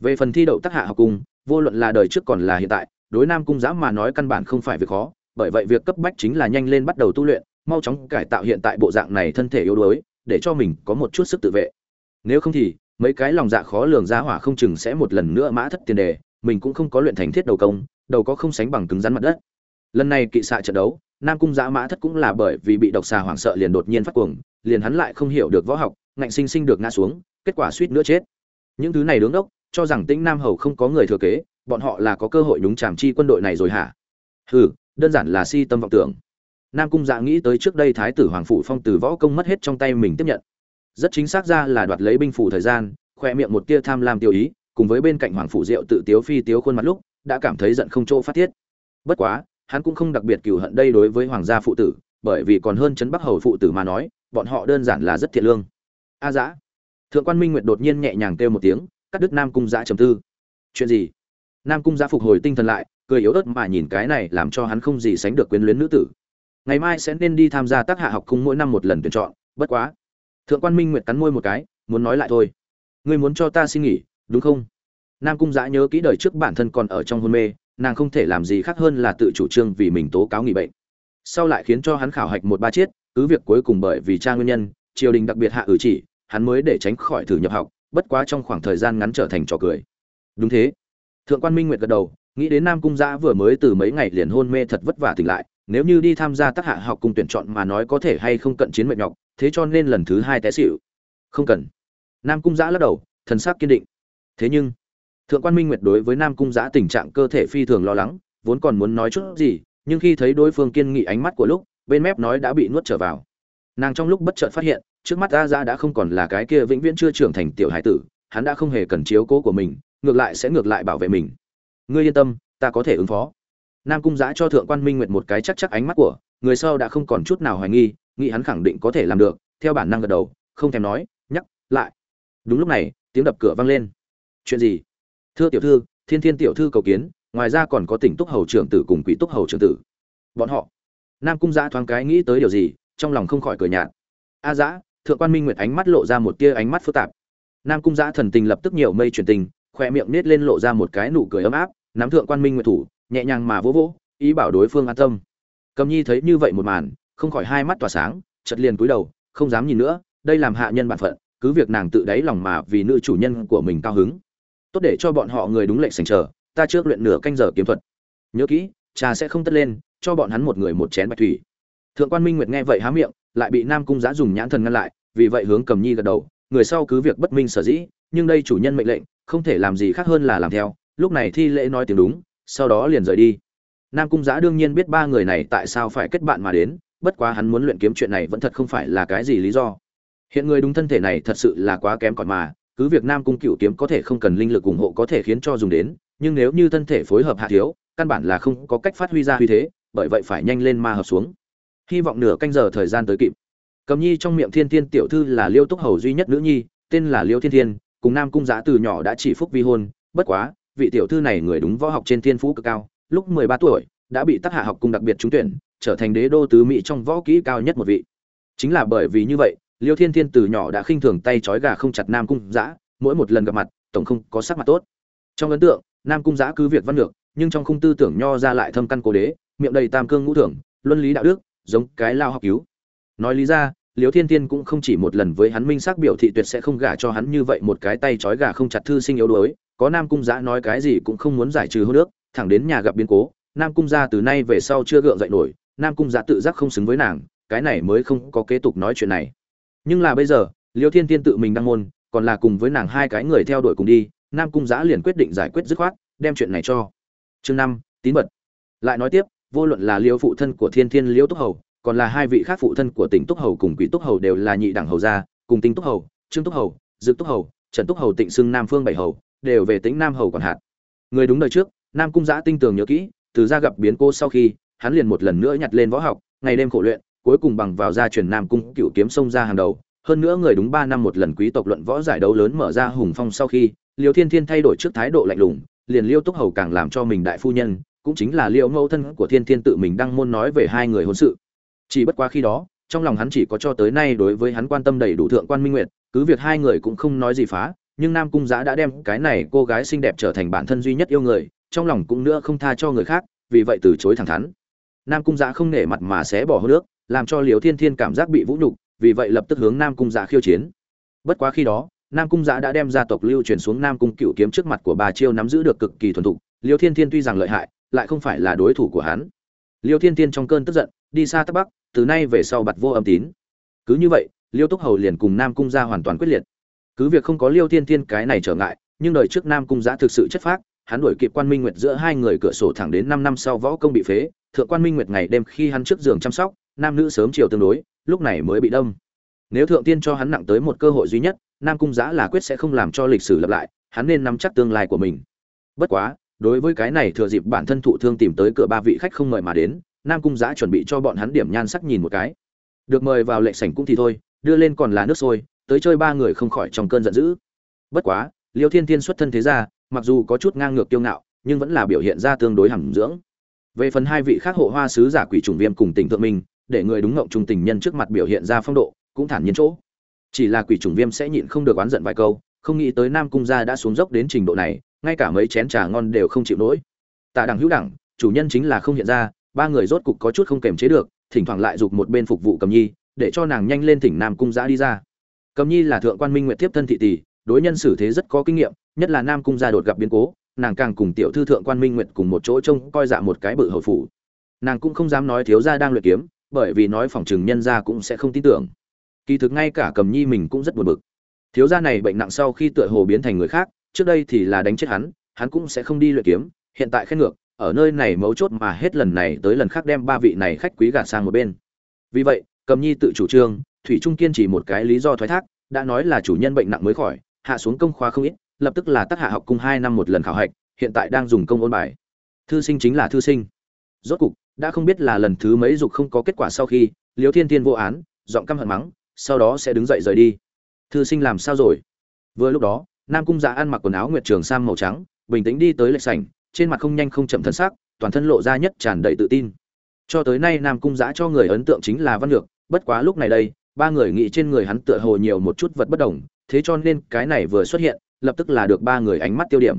về phần thi đậu tác hạ học cung vô luận là đời trước còn là hiện tại, đối nam cung giã mà nói căn bản không phải việc khó, bởi vậy việc cấp bách chính là nhanh lên bắt đầu tu luyện, mau chóng cải tạo hiện tại bộ dạng này thân thể yếu đuối, để cho mình có một chút sức tự vệ. Nếu không thì, mấy cái lòng dạ khó lường giá hỏa không chừng sẽ một lần nữa mã thất tiền đề, mình cũng không có luyện thành thiết đầu công, đầu có không sánh bằng cứng rắn mặt đất. Lần này kỵ xạ trận đấu, nam cung giã mã thất cũng là bởi vì bị độc xà hoảng sợ liền đột nhiên phát cuồng, liền hắn lại không hiểu được võ học, ngạnh sinh sinh được ngã xuống, kết quả suýt nữa chết. Những thứ này đứng đốc cho rằng tĩnh nam hầu không có người thừa kế, bọn họ là có cơ hội đúng chàm chi quân đội này rồi hả? Hừ, đơn giản là si tâm vọng tưởng. Nam cung dạ nghĩ tới trước đây thái tử hoàng phủ phong từ võ công mất hết trong tay mình tiếp nhận. Rất chính xác ra là đoạt lấy binh phủ thời gian, khoe miệng một tia tham lam tiêu ý, cùng với bên cạnh hoàng phủ diệu tự tiếu phi tiếu khuôn mặt lúc, đã cảm thấy giận không chỗ phát tiết. Bất quá, hắn cũng không đặc biệt cừu hận đây đối với hoàng gia phụ tử, bởi vì còn hơn chấn bắc hầu phụ tử mà nói, bọn họ đơn giản là rất thiện lương. A dã thượng quan minh nguyệt đột nhiên nhẹ nhàng kêu một tiếng cắt đứt nam cung giã trầm tư. Chuyện gì? Nam cung giã phục hồi tinh thần lại, cười yếu ớt mà nhìn cái này làm cho hắn không gì sánh được quyến luyến nữ tử. Ngày mai sẽ nên đi tham gia tác hạ học cung mỗi năm một lần tuyển chọn, bất quá. Thượng quan minh nguyệt cắn môi một cái, muốn nói lại thôi. Ngươi muốn cho ta xin nghỉ, đúng không? Nam cung giã nhớ kỹ đời trước bản thân còn ở trong hôn mê, nàng không thể làm gì khác hơn là tự chủ trương vì mình tố cáo nghỉ bệnh. Sau lại khiến cho hắn khảo hạch một ba chiết, cứ việc cuối cùng bởi vì cha nguyên nhân, triều đình đặc biệt hạ ử chỉ, hắn mới để tránh khỏi thử nhập học bất quá trong khoảng thời gian ngắn trở thành trò cười. Đúng thế. Thượng quan minh nguyệt gật đầu, nghĩ đến nam cung giã vừa mới từ mấy ngày liền hôn mê thật vất vả tỉnh lại, nếu như đi tham gia tác hạ học cùng tuyển chọn mà nói có thể hay không cận chiến mệt nhọc, thế cho nên lần thứ hai té xịu không cần. Nam cung giã lắc đầu, thần sắc kiên định. Thế nhưng, thượng quan minh nguyệt đối với nam cung giã tình trạng cơ thể phi thường lo lắng, vốn còn muốn nói chút gì, nhưng khi thấy đối phương kiên nghị ánh mắt của lúc, bên mép nói đã bị nuốt trở vào nàng trong lúc bất chợt phát hiện, trước mắt a ra đã không còn là cái kia vĩnh viễn chưa trưởng thành tiểu hải tử, hắn đã không hề cần chiếu cố của mình, ngược lại sẽ ngược lại bảo vệ mình. Ngươi yên tâm, ta có thể ứng phó. Nam cung giã cho thượng quan minh nguyệt một cái chắc chắc ánh mắt của, người sau đã không còn chút nào hoài nghi, nghĩ hắn khẳng định có thể làm được, theo bản năng gật đầu, không thèm nói, nhắc lại. Đúng lúc này, tiếng đập cửa vang lên. Chuyện gì? Thưa tiểu thư, thiên thiên tiểu thư cầu kiến, ngoài ra còn có tỉnh túc hầu trưởng tử cùng quỷ túc hầu trưởng tử. Bọn họ. Nam cung giã thoáng cái nghĩ tới điều gì trong lòng không khỏi cười nhạt. A dã, thượng quan minh nguyệt ánh mắt lộ ra một tia ánh mắt phức tạp. Nam cung giã thần tình lập tức nhiều mây truyền tình khoe miệng nết lên lộ ra một cái nụ cười ấm áp nắm thượng quan minh nguyệt thủ nhẹ nhàng mà vỗ vỗ ý bảo đối phương an tâm. Cầm nhi thấy như vậy một màn không khỏi hai mắt tỏa sáng chật liền cúi đầu không dám nhìn nữa đây làm hạ nhân bản phận cứ việc nàng tự đáy lòng mà vì nữ chủ nhân của mình cao hứng. Tốt để cho bọn họ người đúng lệnh sành chờ ta trước luyện nửa canh giờ kiếm thuật. Nhớ kỹ trà sẽ không tất lên cho bọn hắn một người một chén bạch thủy thượng quan minh nguyệt nghe vậy há miệng, lại bị nam cung giã dùng nhãn thần ngăn lại, vì vậy hướng cầm nhi gật đầu, người sau cứ việc bất minh sở dĩ, nhưng đây chủ nhân mệnh lệnh, không thể làm gì khác hơn là làm theo, lúc này thi lễ nói tiếng đúng, sau đó liền rời đi. Nam cung giã đương nhiên biết ba người này tại sao phải kết bạn mà đến, bất quá hắn muốn luyện kiếm chuyện này vẫn thật không phải là cái gì lý do. Hiện người đúng thân thể này thật sự là quá kém còn mà, cứ việc nam cung cựu kiếm có thể không cần linh lực ủng hộ có thể khiến cho dùng đến, nhưng nếu như thân thể phối hợp hạ thiếu, căn bản là không có cách phát huy ra huy thế, bởi vậy phải nhanh lên ma hợp xuống hy vọng nửa canh giờ thời gian tới kịp. Cầm nhi trong miệng thiên thiên tiểu thư là liêu túc hầu duy nhất nữ nhi, tên là liêu thiên thiên, cùng nam cung giã từ nhỏ đã chỉ phúc vi hôn, bất quá, vị tiểu thư này người đúng võ học trên thiên phú cực cao, lúc mười ba tuổi, đã bị tác hạ học cung đặc biệt trúng tuyển, trở thành đế đô tứ mỹ trong võ kỹ cao nhất một vị. Chính là bởi vì như vậy, liêu thiên thiên từ nhỏ đã khinh thường tay trói gà không chặt nam cung giã, mỗi một lần gặp mặt, tổng không có sắc mặt tốt. Trong ấn tượng, nam cung giã cứ việc văn lược nhưng trong khung tư tưởng nho ra lại thâm căn cố đế, miệng đầy tam cương ngũ thưởng, luân lý đạo đức giống cái lao học cứu. Nói lý ra liêu thiên thiên cũng không chỉ một lần với hắn minh xác biểu thị tuyệt sẽ không gả cho hắn như vậy một cái tay trói gà không chặt thư sinh yếu đuối, có nam cung giã nói cái gì cũng không muốn giải trừ hô nước thẳng đến nhà gặp biến cố, nam cung gia từ nay về sau chưa gượng dậy nổi, nam cung giã tự giác không xứng với nàng, cái này mới không có kế tục nói chuyện này. Nhưng là bây giờ liêu thiên tiên tự mình đăng môn, còn là cùng với nàng hai cái người theo đuổi cùng đi, nam cung giã liền quyết định giải quyết dứt khoát, đem chuyện này cho. Chương năm, tín mật lại nói tiếp vô luận là liêu phụ thân của thiên thiên liêu túc hầu, còn là hai vị khác phụ thân của tỉnh túc hầu cùng quỷ túc hầu đều là nhị đẳng hầu gia, cùng tinh túc hầu, trương túc hầu dự túc hầu, trần túc hầu, tịnh xưng nam phương bảy hầu, đều về tính nam hầu còn hạt người đúng đời trước, nam cung giã tinh tường nhớ kỹ, từ ra gặp biến cô sau khi, hắn liền một lần nữa nhặt lên võ học, ngày đêm khổ luyện, cuối cùng bằng vào gia truyền nam cung cựu kiếm sông ra hàng đầu. Hơn nữa người đúng ba năm một lần quý tộc luận võ giải đấu lớn mở ra hùng phong sau khi, liêu thiên thiên thay đổi trước thái độ lạnh lùng, liền liêu túc hầu càng làm cho mình đại phu nhân cũng chính là liệu mẫu thân của thiên thiên tự mình đăng môn nói về hai người hôn sự. Chỉ bất quá khi đó, trong lòng hắn chỉ có cho tới nay đối với hắn quan tâm đầy đủ thượng quan minh nguyệt, cứ việc hai người cũng không nói gì phá, nhưng nam cung giã đã đem cái này cô gái xinh đẹp trở thành bản thân duy nhất yêu người, trong lòng cũng nữa không tha cho người khác, vì vậy từ chối thẳng thắn. Nam cung giã không nể mặt mà sẽ bỏ hô nước làm cho liều thiên thiên cảm giác bị vũ nhục, vì vậy lập tức hướng nam cung giã khiêu chiến. Bất quá khi đó, nam cung giã đã đem gia tộc lưu truyền xuống nam cung cựu kiếm trước mặt của bà chiêu nắm giữ được cực kỳ thuần thục liều thiên thiên tuy rằng lợi hại lại không phải là đối thủ của hắn. Liêu thiên thiên trong cơn tức giận, đi xa tắc bắc, từ nay về sau bặt vô âm tín. Cứ như vậy, liêu túc hầu liền cùng nam cung gia hoàn toàn quyết liệt. Cứ việc không có liêu thiên thiên cái này trở ngại, nhưng đời trước nam cung giã thực sự chất phác, hắn đuổi kịp quan minh nguyệt giữa hai người cửa sổ thẳng đến năm năm sau võ công bị phế, thượng quan minh nguyệt ngày đêm khi hắn trước giường chăm sóc, nam nữ sớm chiều tương đối, lúc này mới bị đông nếu thượng tiên cho hắn nặng tới một cơ hội duy nhất, nam cung giã là quyết sẽ không làm cho lịch sử lặp lại, hắn nên nắm chắc tương lai của mình. Bất quá đối với cái này thừa dịp bản thân thụ thương tìm tới cửa ba vị khách không mời mà đến, nam cung giã chuẩn bị cho bọn hắn điểm nhan sắc nhìn một cái. Được mời vào lệ sảnh cũng thì thôi, đưa lên còn là nước sôi, tới chơi ba người không khỏi trong cơn giận dữ. Bất quá, liêu thiên thiên xuất thân thế ra mặc dù có chút ngang ngược kiêu ngạo, nhưng vẫn là biểu hiện ra tương đối hẳn dưỡng. Về phần hai vị khác hộ hoa sứ giả quỷ trùng viêm cùng tỉnh thượng minh để người đúng ngộng trung tình nhân trước mặt biểu hiện ra phong độ, cũng thản nhiên chỗ. Chỉ là quỷ trùng viêm sẽ nhịn không được oán giận vài câu, không nghĩ tới nam cung gia đã xuống dốc đến trình độ này ngay cả mấy chén trà ngon đều không chịu nổi. Tạ đằng hữu đẳng, chủ nhân chính là không hiện ra, ba người rốt cục có chút không kềm chế được, thỉnh thoảng lại giục một bên phục vụ cầm nhi, để cho nàng nhanh lên thỉnh nam cung giã đi ra. Cầm nhi là thượng quan minh nguyện tiếp thân thị tỷ, đối nhân xử thế rất có kinh nghiệm, nhất là nam cung gia đột gặp biến cố, nàng càng cùng tiểu thư thượng quan minh nguyện cùng một chỗ trông coi dạ một cái bự hầu phủ. Nàng cũng không dám nói thiếu gia đang luyện kiếm, bởi vì nói phòng trường nhân gia cũng sẽ không tin tưởng. Kỳ thực ngay cả cầm nhi mình cũng rất buồn bực. Thiếu gia này bệnh nặng sau khi tựa hồ biến thành người khác trước đây thì là đánh chết hắn hắn cũng sẽ không đi luyện kiếm, hiện tại khen ngược, ở nơi này mấu chốt mà hết lần này tới lần khác đem ba vị này khách quý gạt sang một bên. Vì vậy, cầm nhi tự chủ trương, thủy trung kiên chỉ một cái lý do thoái thác, đã nói là chủ nhân bệnh nặng mới khỏi, hạ xuống công khóa không ít, lập tức là tác hạ học cung hai năm một lần khảo hạch, hiện tại đang dùng công ôn bài. Thư sinh chính là thư sinh. Rốt cục, đã không biết là lần thứ mấy dục không có kết quả sau khi liễu thiên thiên vô án, giọng căm hận mắng, sau đó sẽ đứng dậy rời đi. Thư sinh làm sao rồi? Vừa lúc đó nam cung dạ ăn mặc quần áo nguyệt trường sam màu trắng, bình tĩnh đi tới lệch sảnh, trên mặt không nhanh không chậm thân xác toàn thân lộ ra nhất tràn đầy tự tin. Cho tới nay nam cung dạ cho người ấn tượng chính là văn lược bất quá lúc này đây, ba người nghĩ trên người hắn tựa hồ nhiều một chút vật bất đồng, thế cho nên cái này vừa xuất hiện, lập tức là được ba người ánh mắt tiêu điểm.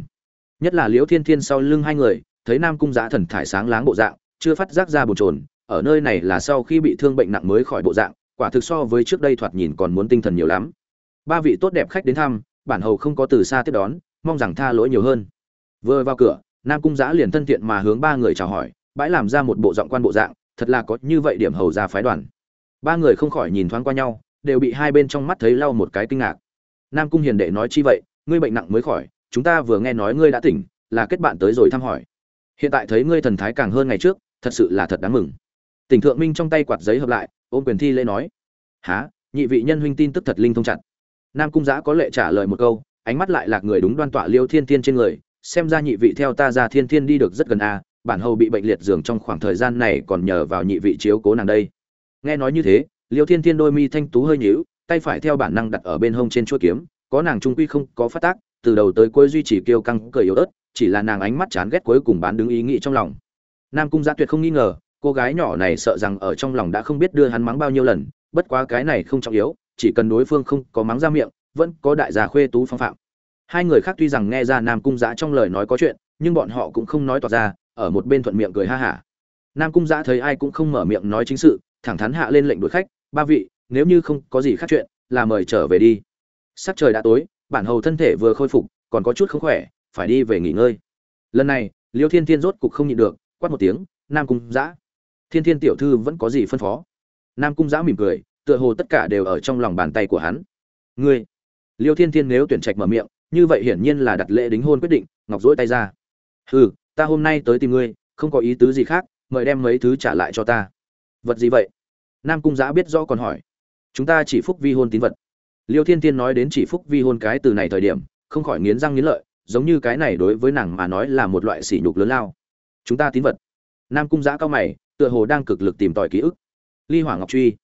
Nhất là liễu thiên thiên sau lưng hai người, thấy nam cung dạ thần thải sáng láng bộ dạng, chưa phát giác ra bồn trồn ở nơi này là sau khi bị thương bệnh nặng mới khỏi bộ dạng, quả thực so với trước đây thoạt nhìn còn muốn tinh thần nhiều lắm. Ba vị tốt đẹp khách đến thăm bản hầu không có từ xa tiếp đón, mong rằng tha lỗi nhiều hơn. Vừa vào cửa, nam cung giã liền thân thiện mà hướng ba người chào hỏi, bãi làm ra một bộ giọng quan bộ dạng, thật là có như vậy điểm hầu ra phái đoàn. Ba người không khỏi nhìn thoáng qua nhau, đều bị hai bên trong mắt thấy lau một cái kinh ngạc. Nam cung hiền đệ nói chi vậy, ngươi bệnh nặng mới khỏi, chúng ta vừa nghe nói ngươi đã tỉnh, là kết bạn tới rồi thăm hỏi. Hiện tại thấy ngươi thần thái càng hơn ngày trước, thật sự là thật đáng mừng. Tỉnh thượng minh trong tay quạt giấy hợp lại, ôm quyền thi lễ nói há nhị vị nhân huynh tin tức thật linh thông chặt nam cung giã có lệ trả lời một câu, ánh mắt lại lạc người đúng đoan tọa liêu thiên thiên trên người, xem ra nhị vị theo ta ra thiên thiên đi được rất gần a bản hầu bị bệnh liệt giường trong khoảng thời gian này còn nhờ vào nhị vị chiếu cố nàng đây. Nghe nói như thế, liêu thiên thiên đôi mi thanh tú hơi nhíu, tay phải theo bản năng đặt ở bên hông trên chuôi kiếm, có nàng trung quy không có phát tác, từ đầu tới cuối duy trì kiêu căng, cười yếu ớt, chỉ là nàng ánh mắt chán ghét cuối cùng bán đứng ý nghĩ trong lòng. Nam cung giã tuyệt không nghi ngờ, cô gái nhỏ này sợ rằng ở trong lòng đã không biết đưa hắn mắng bao nhiêu lần, bất quá cái này không trọng yếu chỉ cần đối phương không có mắng ra miệng, vẫn có đại gia khuê tú phong phạm. Hai người khác tuy rằng nghe ra nam cung giã trong lời nói có chuyện, nhưng bọn họ cũng không nói toạc ra, ở một bên thuận miệng cười ha hả. Nam cung giã thấy ai cũng không mở miệng nói chính sự, thẳng thắn hạ lên lệnh đuổi khách, ba vị, nếu như không có gì khác chuyện, là mời trở về đi. Sắc trời đã tối, bản hầu thân thể vừa khôi phục, còn có chút không khỏe, phải đi về nghỉ ngơi. Lần này, liêu thiên thiên rốt cục không nhịn được, quát một tiếng, nam cung giã thiên thiên tiểu thư vẫn có gì phân phó? Nam cung giã mỉm cười tựa hồ tất cả đều ở trong lòng bàn tay của hắn. Ngươi, liêu thiên thiên nếu tuyển trạch mở miệng, như vậy hiển nhiên là đặt lễ đính hôn quyết định, ngọc dỗi tay ra. Hừ, ta hôm nay tới tìm ngươi, không có ý tứ gì khác, mời đem mấy thứ trả lại cho ta. Vật gì vậy? Nam cung giã biết rõ còn hỏi. Chúng ta chỉ phúc vi hôn tín vật. Liêu thiên thiên nói đến chỉ phúc vi hôn cái từ này thời điểm, không khỏi nghiến răng nghiến lợi, giống như cái này đối với nàng mà nói là một loại sỉ nhục lớn lao. Chúng ta tín vật. Nam cung giã cao mày, tựa hồ đang cực lực tìm tòi ký ức. Ly hỏa ngọc truy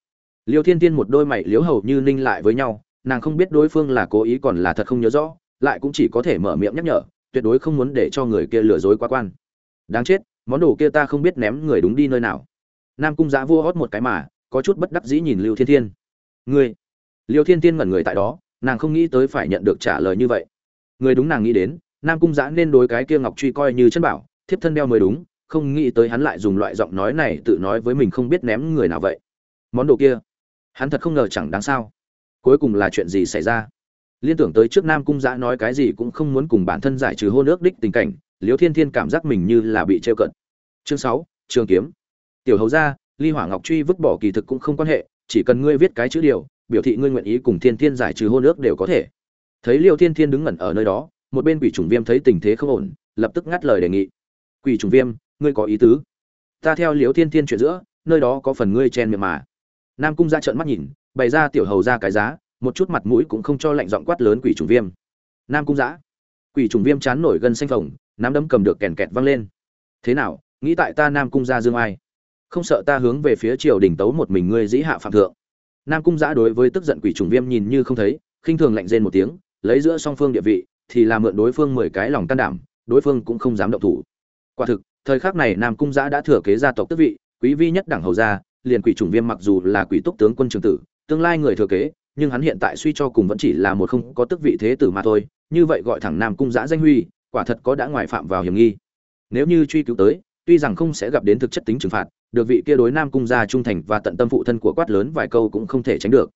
liêu thiên tiên một đôi mày liếu hầu như ninh lại với nhau, nàng không biết đối phương là cố ý còn là thật không nhớ rõ, lại cũng chỉ có thể mở miệng nhắc nhở, tuyệt đối không muốn để cho người kia lừa dối quá quan. Đáng chết, món đồ kia ta không biết ném người đúng đi nơi nào. Nam cung giã vua hót một cái mà, có chút bất đắc dĩ nhìn lưu thiên thiên ngươi? Liêu thiên thiên ngẩn người tại đó, nàng không nghĩ tới phải nhận được trả lời như vậy. Người đúng nàng nghĩ đến, nam cung giã nên đối cái kia ngọc truy coi như chân bảo, thiếp thân đeo mới đúng, không nghĩ tới hắn lại dùng loại giọng nói này tự nói với mình không biết ném người nào vậy. Món đồ kia hắn thật không ngờ chẳng đáng sao. Cuối cùng là chuyện gì xảy ra? Liên tưởng tới trước nam cung giã nói cái gì cũng không muốn cùng bản thân giải trừ hôn nước đích tình cảnh liêu thiên thiên cảm giác mình như là bị trêu cận. Chương sáu, trường kiếm. Tiểu hầu ra ly hỏa ngọc truy vứt bỏ kỳ thực cũng không quan hệ, chỉ cần ngươi viết cái chữ điều, biểu thị ngươi nguyện ý cùng thiên thiên giải trừ hôn nước đều có thể. Thấy liêu thiên thiên đứng ngẩn ở nơi đó, một bên quỷ trùng viêm thấy tình thế không ổn, lập tức ngắt lời đề nghị. Quỷ trùng viêm, ngươi có ý tứ. Ta theo liêu thiên thiên chuyện giữa, nơi đó có phần ngươi chen miệng mà nam cung ra trợn mắt nhìn, bày ra tiểu hầu ra cái giá, một chút mặt mũi cũng không cho lạnh giọng quát lớn quỷ trùng viêm. Nam cung giã quỷ trùng viêm chán nổi gân xanh phồng, nắm đấm cầm được kèn kẹt văng lên. Thế nào, nghĩ tại ta nam cung ra dương ai? Không sợ ta hướng về phía triều đình tấu một mình ngươi dĩ hạ phạm thượng. Nam cung giã đối với tức giận quỷ trùng viêm nhìn như không thấy, khinh thường lạnh rên một tiếng, lấy giữa song phương địa vị, thì làm mượn đối phương mười cái lòng can đảm, đối phương cũng không dám động thủ. Quả thực, thời khắc này nam cung giã đã thừa kế gia tộc tước vị, quý vi nhất đẳng hầu gia liền quỷ trùng viêm mặc dù là quỷ túc tướng quân trường tử, tương lai người thừa kế, nhưng hắn hiện tại suy cho cùng vẫn chỉ là một không có tước vị thế tử mà thôi, như vậy gọi thẳng nam cung giã danh huy, quả thật có đã ngoại phạm vào hiểm nghi. Nếu như truy cứu tới, tuy rằng không sẽ gặp đến thực chất tính trừng phạt, được vị kia đối nam cung gia trung thành và tận tâm phụ thân của quát lớn vài câu cũng không thể tránh được.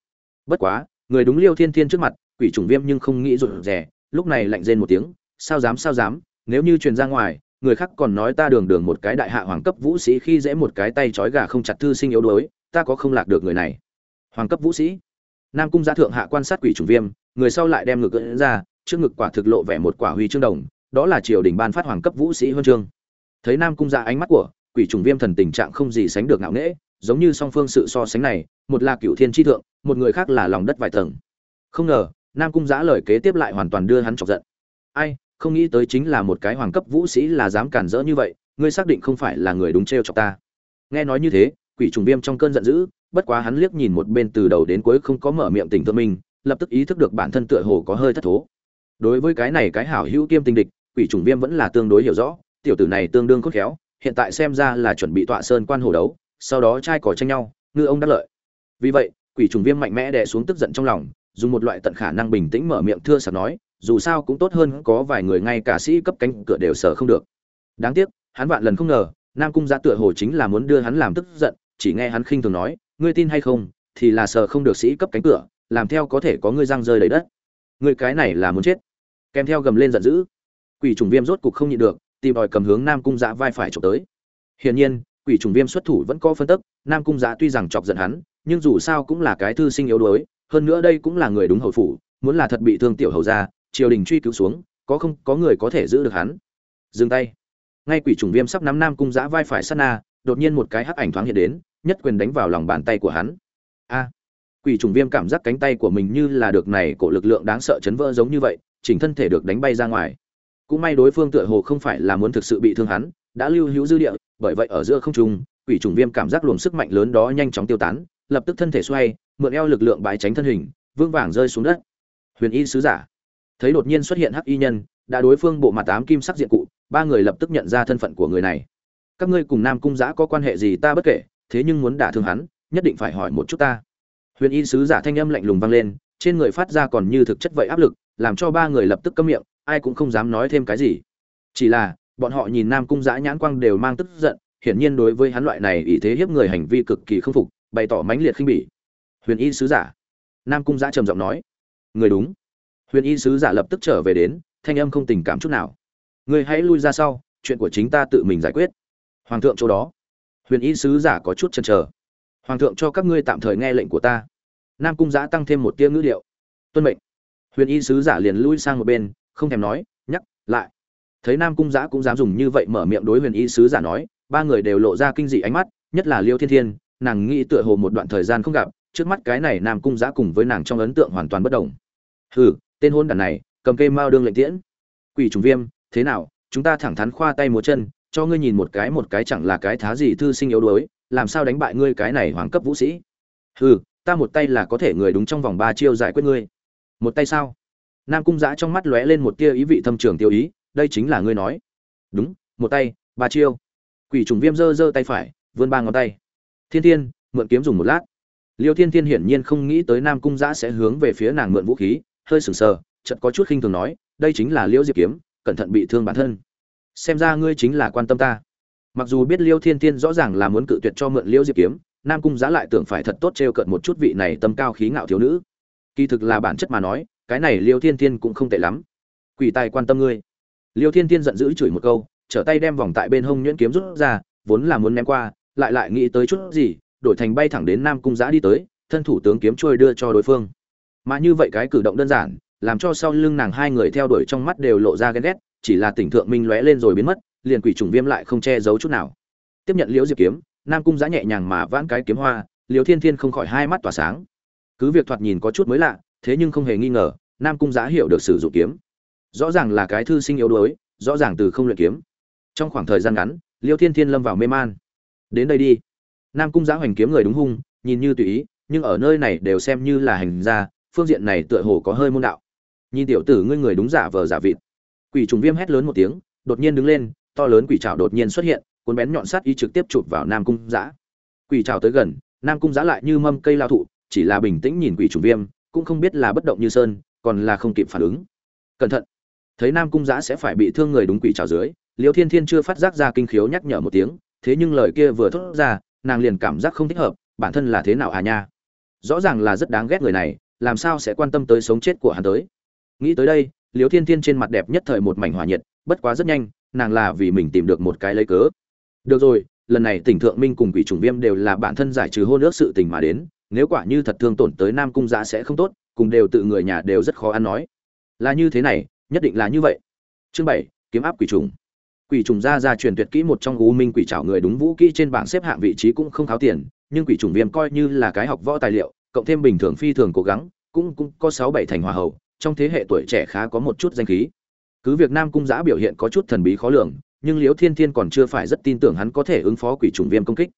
Bất quá, người đúng liêu thiên thiên trước mặt, quỷ trùng viêm nhưng không nghĩ rụt rè, lúc này lạnh rên một tiếng, sao dám sao dám, nếu như truyền ra ngoài người khác còn nói ta đường đường một cái đại hạ hoàng cấp vũ sĩ khi dễ một cái tay trói gà không chặt thư sinh yếu đuối, ta có không lạc được người này. Hoàng cấp vũ sĩ. Nam cung gia thượng hạ quan sát quỷ trùng viêm, người sau lại đem ngực ưỡn ra, trước ngực quả thực lộ vẻ một quả huy chương đồng, đó là triều đình ban phát hoàng cấp vũ sĩ huân chương. Thấy nam cung gia ánh mắt của quỷ trùng viêm thần tình trạng không gì sánh được ngạo nghễ, giống như song phương sự so sánh này, một là cựu thiên tri thượng, một người khác là lòng đất vài tầng. Không ngờ, nam cung giã lời kế tiếp lại hoàn toàn đưa hắn chọc giận. Ai không nghĩ tới chính là một cái hoàng cấp vũ sĩ là dám cản rỡ như vậy, ngươi xác định không phải là người đúng t r e o chọc ta. Nghe nói như thế, quỷ trùng viêm trong cơn giận dữ, bất quá hắn liếc nhìn một bên từ đầu đến cuối không có mở miệng tình thơ minh lập tức ý thức được bản thân tựa hồ có hơi thất thố. Đối với cái này cái hảo hữu kiêm tình địch, quỷ trùng viêm vẫn là tương đối hiểu rõ, tiểu tử này tương đương khôn khéo, hiện tại xem ra là chuẩn bị tọa sơn quan hồ đấu, sau đó trai cỏ tranh nhau, ngư ông đắc lợi. Vì vậy, quỷ trùng viêm mạnh mẽ đè xuống tức giận trong lòng, dùng một loại tận khả năng bình tĩnh mở miệng thưa sạc nói dù sao cũng tốt hơn có vài người ngay cả sĩ cấp cánh cửa đều sở không được. Đáng tiếc, hắn vạn lần không ngờ, nam cung gia tựa hồ chính là muốn đưa hắn làm tức giận, chỉ nghe hắn khinh thường nói, ngươi tin hay không, thì là sở không được sĩ cấp cánh cửa, làm theo có thể có ngươi răng rơi đầy đất. Ngươi cái này là muốn chết. Kèm theo gầm lên giận dữ, quỷ trùng viêm rốt cục không nhịn được, tìm đòi cầm hướng nam cung giã vai phải chụp tới. Hiển nhiên, quỷ trùng viêm xuất thủ vẫn có phân tức, nam cung giã tuy rằng chọc giận hắn, nhưng dù sao cũng là cái thư sinh yếu đuối, hơn nữa đây cũng là người đúng hầu phủ, muốn là thật bị thương tiểu hầu ra triều đình truy cứu xuống, có không, có người có thể giữ được hắn. Dừng tay. Ngay quỷ trùng viêm sắp nắm nam cung giã vai phải sát na, đột nhiên một cái hắc ảnh thoáng hiện đến, nhất quyền đánh vào lòng bàn tay của hắn. A. Quỷ trùng viêm cảm giác cánh tay của mình như là được này cổ lực lượng đáng sợ chấn vỡ giống như vậy, chỉnh thân thể được đánh bay ra ngoài. Cũng may đối phương tựa hồ không phải là muốn thực sự bị thương hắn, đã lưu hữu dư địa, bởi vậy ở giữa không trung, quỷ trùng viêm cảm giác luồng sức mạnh lớn đó nhanh chóng tiêu tán, lập tức thân thể xoay, mượn eo lực lượng bãi tránh thân hình vương vàng rơi xuống đất. Huyền y sứ giả thấy đột nhiên xuất hiện hắc y nhân, đã đối phương bộ mặt tám kim sắc diện cụ, ba người lập tức nhận ra thân phận của người này. Các ngươi cùng nam cung giã có quan hệ gì ta bất kể, thế nhưng muốn đả thương hắn, nhất định phải hỏi một chút ta. Huyền y sứ giả thanh âm lạnh lùng vang lên, trên người phát ra còn như thực chất vậy áp lực, làm cho ba người lập tức câm miệng, ai cũng không dám nói thêm cái gì. Chỉ là, bọn họ nhìn nam cung giã nhãn quang đều mang tức giận, hiển nhiên đối với hắn loại này ý thế hiếp người hành vi cực kỳ không phục, bày tỏ mãnh liệt khinh bỉ. Huyền y sứ giả. Nam cung giã trầm giọng nói. Người đúng huyền y sứ giả lập tức trở về đến, thanh âm không tình cảm chút nào. Ngươi hãy lui ra sau, chuyện của chính ta tự mình giải quyết. Hoàng thượng chỗ đó. Huyền y sứ giả có chút chần chờ. Hoàng thượng cho các ngươi tạm thời nghe lệnh của ta. Nam cung giã tăng thêm một tia ngữ điệu. Tuân mệnh. Huyền y sứ giả liền lui sang một bên, không thèm nói, nhắc lại. Thấy nam cung giã cũng dám dùng như vậy mở miệng đối huyền y sứ giả nói, ba người đều lộ ra kinh dị ánh mắt, nhất là liêu thiên thiên, nàng nghĩ tựa hồ một đoạn thời gian không gặp, trước mắt cái này nam cung giã cùng với nàng trong ấn tượng hoàn toàn bất đồng. Hừ tên hôn đản này, cầm cây mao đương lệnh tiễn. Quỷ trùng viêm, thế nào, chúng ta thẳng thắn khoa tay múa chân, cho ngươi nhìn một cái một cái chẳng là cái thá gì thư sinh yếu đuối, làm sao đánh bại ngươi cái này hoàng cấp vũ sĩ? Hừ, ta một tay là có thể người đúng trong vòng ba chiêu giải quyết ngươi. Một tay sao? Nam cung giã trong mắt lóe lên một tia ý vị thâm trường tiêu ý, đây chính là ngươi nói. Đúng, một tay, ba chiêu. Quỷ trùng viêm giơ giơ tay phải, vươn ba ngón tay. Thiên thiên, mượn kiếm dùng một lát. Liêu thiên thiên hiển nhiên không nghĩ tới nam cung giã sẽ hướng về phía nàng mượn vũ khí hơi sừng sờ, chợt có chút khinh thường nói, đây chính là liêu diệp kiếm, cẩn thận bị thương bản thân. Xem ra ngươi chính là quan tâm ta. Mặc dù biết liêu thiên thiên rõ ràng là muốn cự tuyệt cho mượn liêu diệp kiếm, nam cung Giá lại tưởng phải thật tốt t r e o cận một chút vị này tâm cao khí ngạo thiếu nữ. Kỳ thực là bản chất mà nói, cái này liêu thiên thiên cũng không tệ lắm. Quỷ tài quan tâm ngươi. Liêu thiên thiên giận dữ chửi một câu, trở tay đem vòng tại bên hông nhuyễn kiếm rút ra, vốn là muốn ném qua, lại lại nghĩ tới chút gì, đổi thành bay thẳng đến nam cung Giá đi tới, thân thủ tướng kiếm trôi đưa cho đối phương mà như vậy cái cử động đơn giản, làm cho sau lưng nàng hai người theo đuổi trong mắt đều lộ ra ghen ghét, chỉ là tỉnh thượng minh lóe lên rồi biến mất, liền quỷ trùng viêm lại không che giấu chút nào. Tiếp nhận liễu diệp kiếm, nam cung giã nhẹ nhàng mà vãn cái kiếm hoa, liễu thiên thiên không khỏi hai mắt tỏa sáng. Cứ việc thoạt nhìn có chút mới lạ, thế nhưng không hề nghi ngờ, nam cung giã hiểu được sử dụng kiếm. Rõ ràng là cái thư sinh yếu đuối, rõ ràng từ không luyện kiếm. Trong khoảng thời gian ngắn liêu thiên thiên lâm vào mê man. Đến đây đi. Nam cung giã hoành kiếm người đúng hung, nhìn như tùy ý, nhưng ở nơi này đều xem như là hành gia phương diện này tựa hồ có hơi môn đạo. Nhìn tiểu tử ngươi người đúng giả vờ giả vịt. Quỷ trùng viêm hét lớn một tiếng, đột nhiên đứng lên, to lớn quỷ trào đột nhiên xuất hiện, cuốn bén nhọn sắt y trực tiếp chụp vào nam cung giã. Quỷ trào tới gần, nam cung giã lại như mâm cây lao thụ, chỉ là bình tĩnh nhìn quỷ trùng viêm, cũng không biết là bất động như sơn, còn là không kịp phản ứng. Cẩn thận! Thấy nam cung giã sẽ phải bị thương người đúng quỷ trào dưới, liêu thiên thiên chưa phát giác ra kinh khiếu nhắc nhở một tiếng, thế nhưng lời kia vừa thốt ra, nàng liền cảm giác không thích hợp, bản thân là thế nào à nha? Rõ ràng là rất đáng ghét người này làm sao sẽ quan tâm tới sống chết của hắn tới? Nghĩ tới đây liêu thiên thiên trên mặt đẹp nhất thời một mảnh hỏa nhiệt, bất quá rất nhanh, nàng là vì mình tìm được một cái lấy cớ. Được rồi, lần này tỉnh thượng minh cùng quỷ trùng viêm đều là bản thân giải trừ hôn ước sự tình mà đến, nếu quả như thật thương tổn tới nam cung giã sẽ không tốt, cùng đều tự người nhà đều rất khó ăn nói. Là như thế này, nhất định là như vậy. Chương bảy, kiếm áp quỷ trùng quỷ trùng ra ra truyền tuyệt kỹ một trong u minh quỷ trảo người đúng vũ kỹ trên bảng xếp hạng vị trí cũng không tháo tiền, nhưng quỷ trùng viêm coi như là cái học võ tài liệu cộng thêm bình thường phi thường cố gắng, cũng cũng có sáu bảy thành hòa hậu, trong thế hệ tuổi trẻ khá có một chút danh khí. Cứ việc nam cung giã biểu hiện có chút thần bí khó lường, nhưng liễu thiên thiên còn chưa phải rất tin tưởng hắn có thể ứng phó quỷ trùng viêm công kích.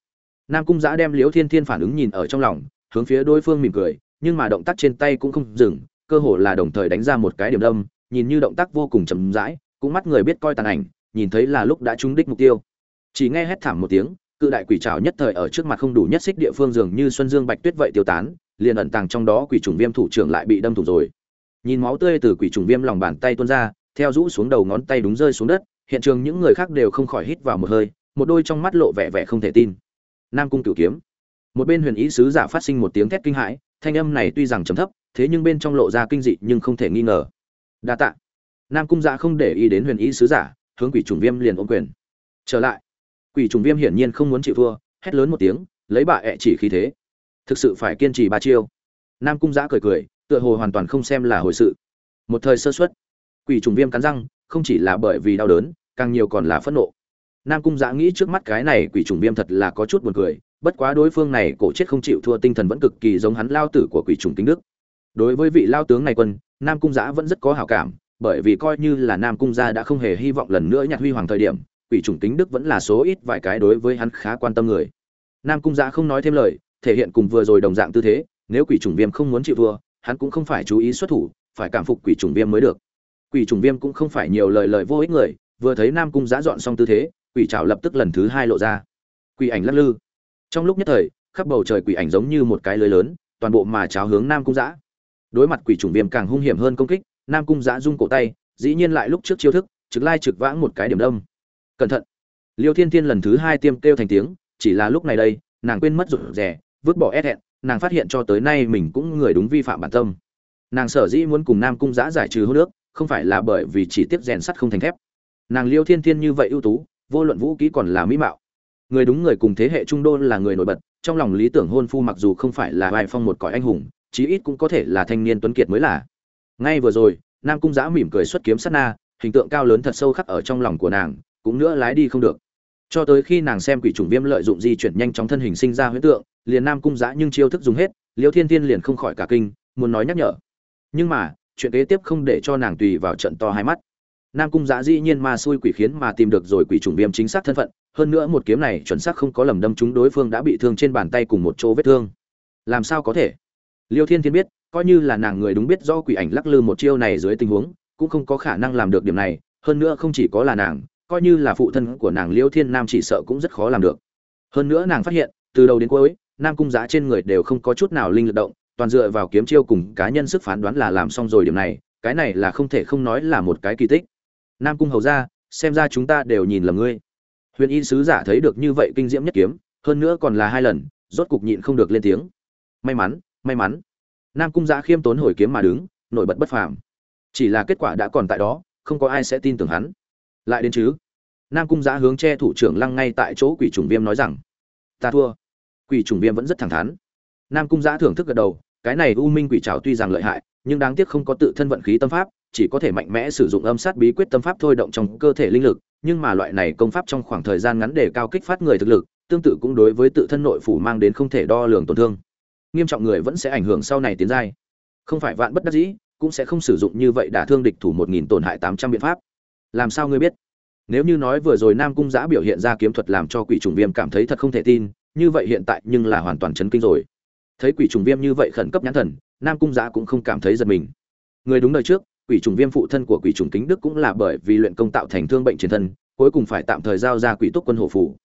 Nam cung giã đem liễu thiên thiên phản ứng nhìn ở trong lòng, hướng phía đối phương mỉm cười, nhưng mà động tác trên tay cũng không dừng, cơ hồ là đồng thời đánh ra một cái điểm đâm, nhìn như động tác vô cùng chậm rãi, cũng mắt người biết coi tàn ảnh, nhìn thấy là lúc đã trúng đích mục tiêu. Chỉ nghe hét thảm một tiếng cự đại quỷ trảo nhất thời ở trước mặt không đủ nhất xích địa phương dường như xuân dương bạch tuyết vậy tiêu tán, liền ẩn tàng trong đó quỷ trùng viêm thủ trưởng lại bị đâm thủng rồi. Nhìn máu tươi từ quỷ trùng viêm lòng bàn tay tuôn ra, theo rũ xuống đầu ngón tay đúng rơi xuống đất, hiện trường những người khác đều không khỏi hít vào một hơi, một đôi trong mắt lộ vẻ vẻ không thể tin. Nam cung cửu kiếm. Một bên huyền ý sứ giả phát sinh một tiếng thét kinh hãi, thanh âm này tuy rằng trầm thấp, thế nhưng bên trong lộ ra kinh dị nhưng không thể nghi ngờ. Đa tạ. Nam cung dạ không để ý đến huyền ý sứ giả, hướng quỷ trùng viêm liền ôm quyền. Trở lại quỷ trùng viêm hiển nhiên không muốn chịu thua, hét lớn một tiếng, lấy bà ẹ chỉ khí thế. Thực sự phải kiên trì ba chiêu. Nam cung giã cười cười, tựa hồ hoàn toàn không xem là hồi sự. Một thời sơ xuất quỷ trùng viêm cắn răng, không chỉ là bởi vì đau đớn, càng nhiều còn là phẫn nộ. Nam cung giã nghĩ trước mắt cái này quỷ trùng viêm thật là có chút buồn cười, bất quá đối phương này cổ chết không chịu thua tinh thần vẫn cực kỳ giống hắn lao tử của quỷ trùng kính đức. Đối với vị lao tướng này quân, nam cung giã vẫn rất có hảo cảm, bởi vì coi như là nam cung gia đã không hề hy vọng lần nữa nhặt huy hoàng thời điểm quỷ trùng tính đức vẫn là số ít vài cái đối với hắn khá quan tâm người. Nam cung giã không nói thêm lời, thể hiện cùng vừa rồi đồng dạng tư thế, nếu quỷ trùng viêm không muốn chịu thua, hắn cũng không phải chú ý xuất thủ, phải cảm phục quỷ trùng viêm mới được. Quỷ trùng viêm cũng không phải nhiều lời lời vô ích người, vừa thấy nam cung giã dọn xong tư thế, quỷ trảo lập tức lần thứ hai lộ ra. Quỷ ảnh lắc lư. Trong lúc nhất thời, khắp bầu trời quỷ ảnh giống như một cái lưới lớn, toàn bộ mà cháo hướng nam cung giã đối mặt quỷ trùng viêm càng hung hiểm hơn công kích, nam cung giã rung cổ tay, dĩ nhiên lại lúc trước chiêu thức, trực lai trực vãng một cái điểm đông cẩn thận. Liêu thiên thiên lần thứ hai tiêm kêu thành tiếng, chỉ là lúc này đây, nàng quên mất rụt rè, vứt bỏ ép hẹn, nàng phát hiện cho tới nay mình cũng người đúng vi phạm bản tâm. Nàng sở dĩ muốn cùng nam cung giã giải trừ hô nước không phải là bởi vì chỉ tiếp rèn sắt không thành thép. Nàng liêu thiên thiên như vậy ưu tú, vô luận vũ kỹ còn là mỹ mạo. Người đúng người cùng thế hệ trung đô là người nổi bật, trong lòng lý tưởng hôn phu mặc dù không phải là bài phong một cõi anh hùng, chí ít cũng có thể là thanh niên tuấn kiệt mới là. Ngay vừa rồi, nam cung giã mỉm cười xuất kiếm sát na, hình tượng cao lớn thật sâu khắc ở trong lòng của nàng cũng nữa lái đi không được. Cho tới khi nàng xem quỷ chủng viêm lợi dụng di chuyển nhanh chóng thân hình sinh ra huyễn tượng, liền nam cung giã nhưng chiêu thức dùng hết, liêu thiên thiên liền không khỏi cả kinh, muốn nói nhắc nhở. Nhưng mà, chuyện kế tiếp không để cho nàng tùy vào trận to hai mắt. Nam cung giã dĩ nhiên ma xui quỷ khiến mà tìm được rồi quỷ trùng viêm chính xác thân phận, hơn nữa một kiếm này chuẩn xác không có lầm đâm chúng đối phương đã bị thương trên bàn tay cùng một chỗ vết thương. Làm sao có thể? Liêu thiên thiên biết, coi như là nàng người đúng biết do quỷ ảnh lắc lư một chiêu này dưới tình huống, cũng không có khả năng làm được điểm này, hơn nữa không chỉ có là nàng coi như là phụ thân của nàng liêu thiên nam chỉ sợ cũng rất khó làm được. Hơn nữa nàng phát hiện, từ đầu đến cuối, nam cung giá trên người đều không có chút nào linh lực động, toàn dựa vào kiếm chiêu cùng cá nhân sức phán đoán là làm xong rồi điểm này, cái này là không thể không nói là một cái kỳ tích. Nam cung hầu ra, xem ra chúng ta đều nhìn lầm ngươi. Huyền y sứ giả thấy được như vậy kinh diễm nhất kiếm, hơn nữa còn là hai lần, rốt cục nhịn không được lên tiếng. May mắn may mắn. Nam cung giã khiêm tốn hồi kiếm mà đứng, nổi bật bất phàm. Chỉ là kết quả đã còn tại đó, không có ai sẽ tin tưởng hắn lại đến chứ? Nam cung giã hướng che thủ trưởng lăng ngay tại chỗ quỷ trùng viêm nói rằng, ta thua. Quỷ trùng viêm vẫn rất thẳng thắn. Nam cung giã thưởng thức gật đầu, cái này u minh quỷ trào tuy rằng lợi hại, nhưng đáng tiếc không có tự thân vận khí tâm pháp, chỉ có thể mạnh mẽ sử dụng âm sát bí quyết tâm pháp thôi động trong cơ thể linh lực, nhưng mà loại này công pháp trong khoảng thời gian ngắn để cao kích phát người thực lực, tương tự cũng đối với tự thân nội phủ mang đến không thể đo lường tổn thương. Nghiêm trọng người vẫn sẽ ảnh hưởng sau này tiến giai. Không phải vạn bất đắc dĩ, cũng sẽ không sử dụng như vậy đả thương địch thủ một nghìn tổn hại tám trăm biện pháp làm sao ngươi biết? Nếu như nói vừa rồi nam cung giã biểu hiện ra kiếm thuật làm cho quỷ trùng viêm cảm thấy thật không thể tin, như vậy hiện tại nhưng là hoàn toàn chấn kinh rồi. Thấy quỷ trùng viêm như vậy khẩn cấp nhãn thần, nam cung giã cũng không cảm thấy giật mình. Người đúng đời trước, quỷ trùng viêm phụ thân của quỷ trùng kính đức cũng là bởi vì luyện công tạo thành thương bệnh trên thân, cuối cùng phải tạm thời giao ra quỷ túc quân hổ phủ.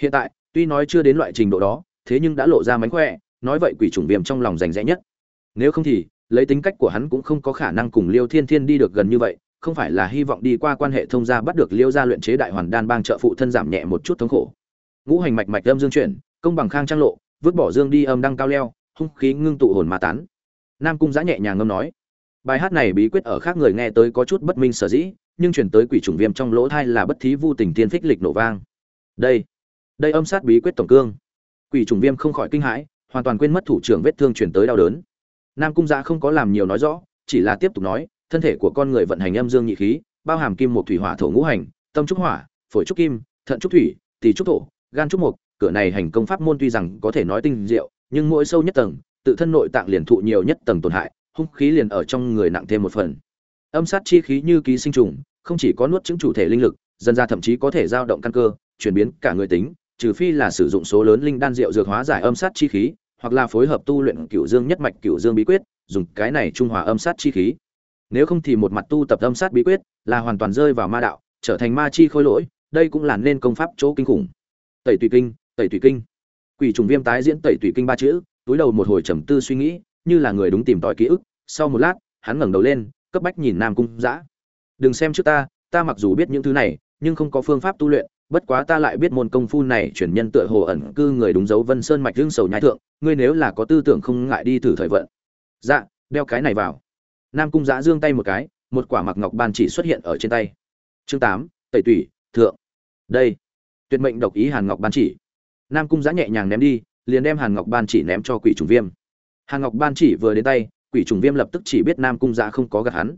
Hiện tại, tuy nói chưa đến loại trình độ đó, thế nhưng đã lộ ra mánh khỏe, nói vậy quỷ trùng viêm trong lòng rành rẽ nhất. Nếu không thì, lấy tính cách của hắn cũng không có khả năng cùng liêu thiên thiên đi được gần như vậy không phải là hy vọng đi qua quan hệ thông gia bắt được liêu gia luyện chế đại hoàn đan bang trợ phụ thân giảm nhẹ một chút thống khổ. Ngũ hành mạch mạch âm dương chuyển, công bằng khang trang lộ, vứt bỏ dương đi âm đăng cao leo, hung khí ngưng tụ hồn ma tán. Nam cung giã nhẹ nhàng ngâm nói, bài hát này bí quyết ở khác người nghe tới có chút bất minh sở dĩ, nhưng chuyển tới quỷ trùng viêm trong lỗ thai là bất thí vu tình tiên phích lịch nổ vang. Đây đây âm sát bí quyết tổng cương. Quỷ trùng viêm không khỏi kinh hãi, hoàn toàn quên mất thủ trưởng vết thương chuyển tới đau đớn. Nam cung giã không có làm nhiều nói rõ, chỉ là tiếp tục nói thân thể của con người vận hành âm dương nhị khí, bao hàm kim một thủy hỏa thổ ngũ hành, tâm trúc hỏa, phổi trúc kim, thận trúc thủy, tỳ trúc thổ, gan trúc mục cửa này hành công pháp môn tuy rằng có thể nói tinh diệu, nhưng mỗi sâu nhất tầng, tự thân nội tạng liền thụ nhiều nhất tầng tổn hại, hung khí liền ở trong người nặng thêm một phần. Âm sát chi khí như ký sinh trùng, không chỉ có nuốt chứng chủ thể linh lực dần ra thậm chí có thể dao động căn cơ, chuyển biến cả người tính, trừ phi là sử dụng số lớn linh đan rượu dược hóa giải âm sát chi khí, hoặc là phối hợp tu luyện cửu dương nhất mạch cửu dương bí quyết, dùng cái này trung hòa âm sát chi khí nếu không thì một mặt tu tập âm sát bí quyết là hoàn toàn rơi vào ma đạo, trở thành ma chi khôi lỗi, đây cũng là nên công pháp chỗ kinh khủng. Tẩy tùy kinh, tẩy tùy kinh. Quỷ trùng viêm tái diễn tẩy tùy kinh ba chữ, túi đầu một hồi trầm tư suy nghĩ, như là người đúng tìm tòi ký ức. Sau một lát, hắn ngẩng đầu lên, cấp bách nhìn nam cung giã đừng xem trước ta ta mặc dù biết những thứ này, nhưng không có phương pháp tu luyện, bất quá ta lại biết môn công phu này chuyển nhân tựa hồ ẩn cư người đúng dấu vân sơn mạch hương sầu nhai thượng, ngươi nếu là có tư tưởng không ngại đi thử thời vận. Dạ đeo cái này vào nam cung giã giương tay một cái, một quả mặc ngọc ban chỉ xuất hiện ở trên tay. Chương tám, tẩy tủy, thượng. Đây, tuyệt mệnh độc ý hàn ngọc ban chỉ. Nam cung giã nhẹ nhàng ném đi, liền đem hàn ngọc ban chỉ ném cho quỷ trùng viêm. Hàn ngọc ban chỉ vừa đến tay, quỷ trùng viêm lập tức chỉ biết nam cung giã không có gạt hắn.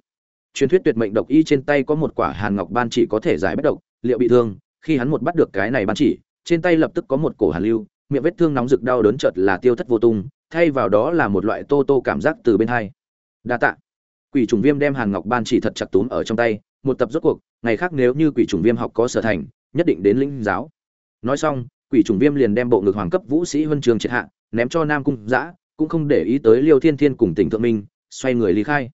Truyền thuyết tuyệt mệnh độc y trên tay có một quả hàn ngọc ban chỉ có thể giải bất độc, liệu bị thương, khi hắn một bắt được cái này ban chỉ, trên tay lập tức có một cổ hàn lưu, miệng vết thương nóng rực đau đớn chợt là tiêu thất vô tung, thay vào đó là một loại tô tô cảm giác từ bên hai. Đa tạ quỷ trùng viêm đem hàn ngọc ban chỉ thật chặt túm ở trong tay, một tập rốt cuộc, ngày khác nếu như quỷ trùng viêm học có sở thành, nhất định đến lĩnh giáo. Nói xong, quỷ trùng viêm liền đem bộ ngực hoàng cấp vũ sĩ huân trường triệt hạ, ném cho nam cung giã cũng không để ý tới liêu thiên thiên cùng tỉnh thượng minh, xoay người lý khai.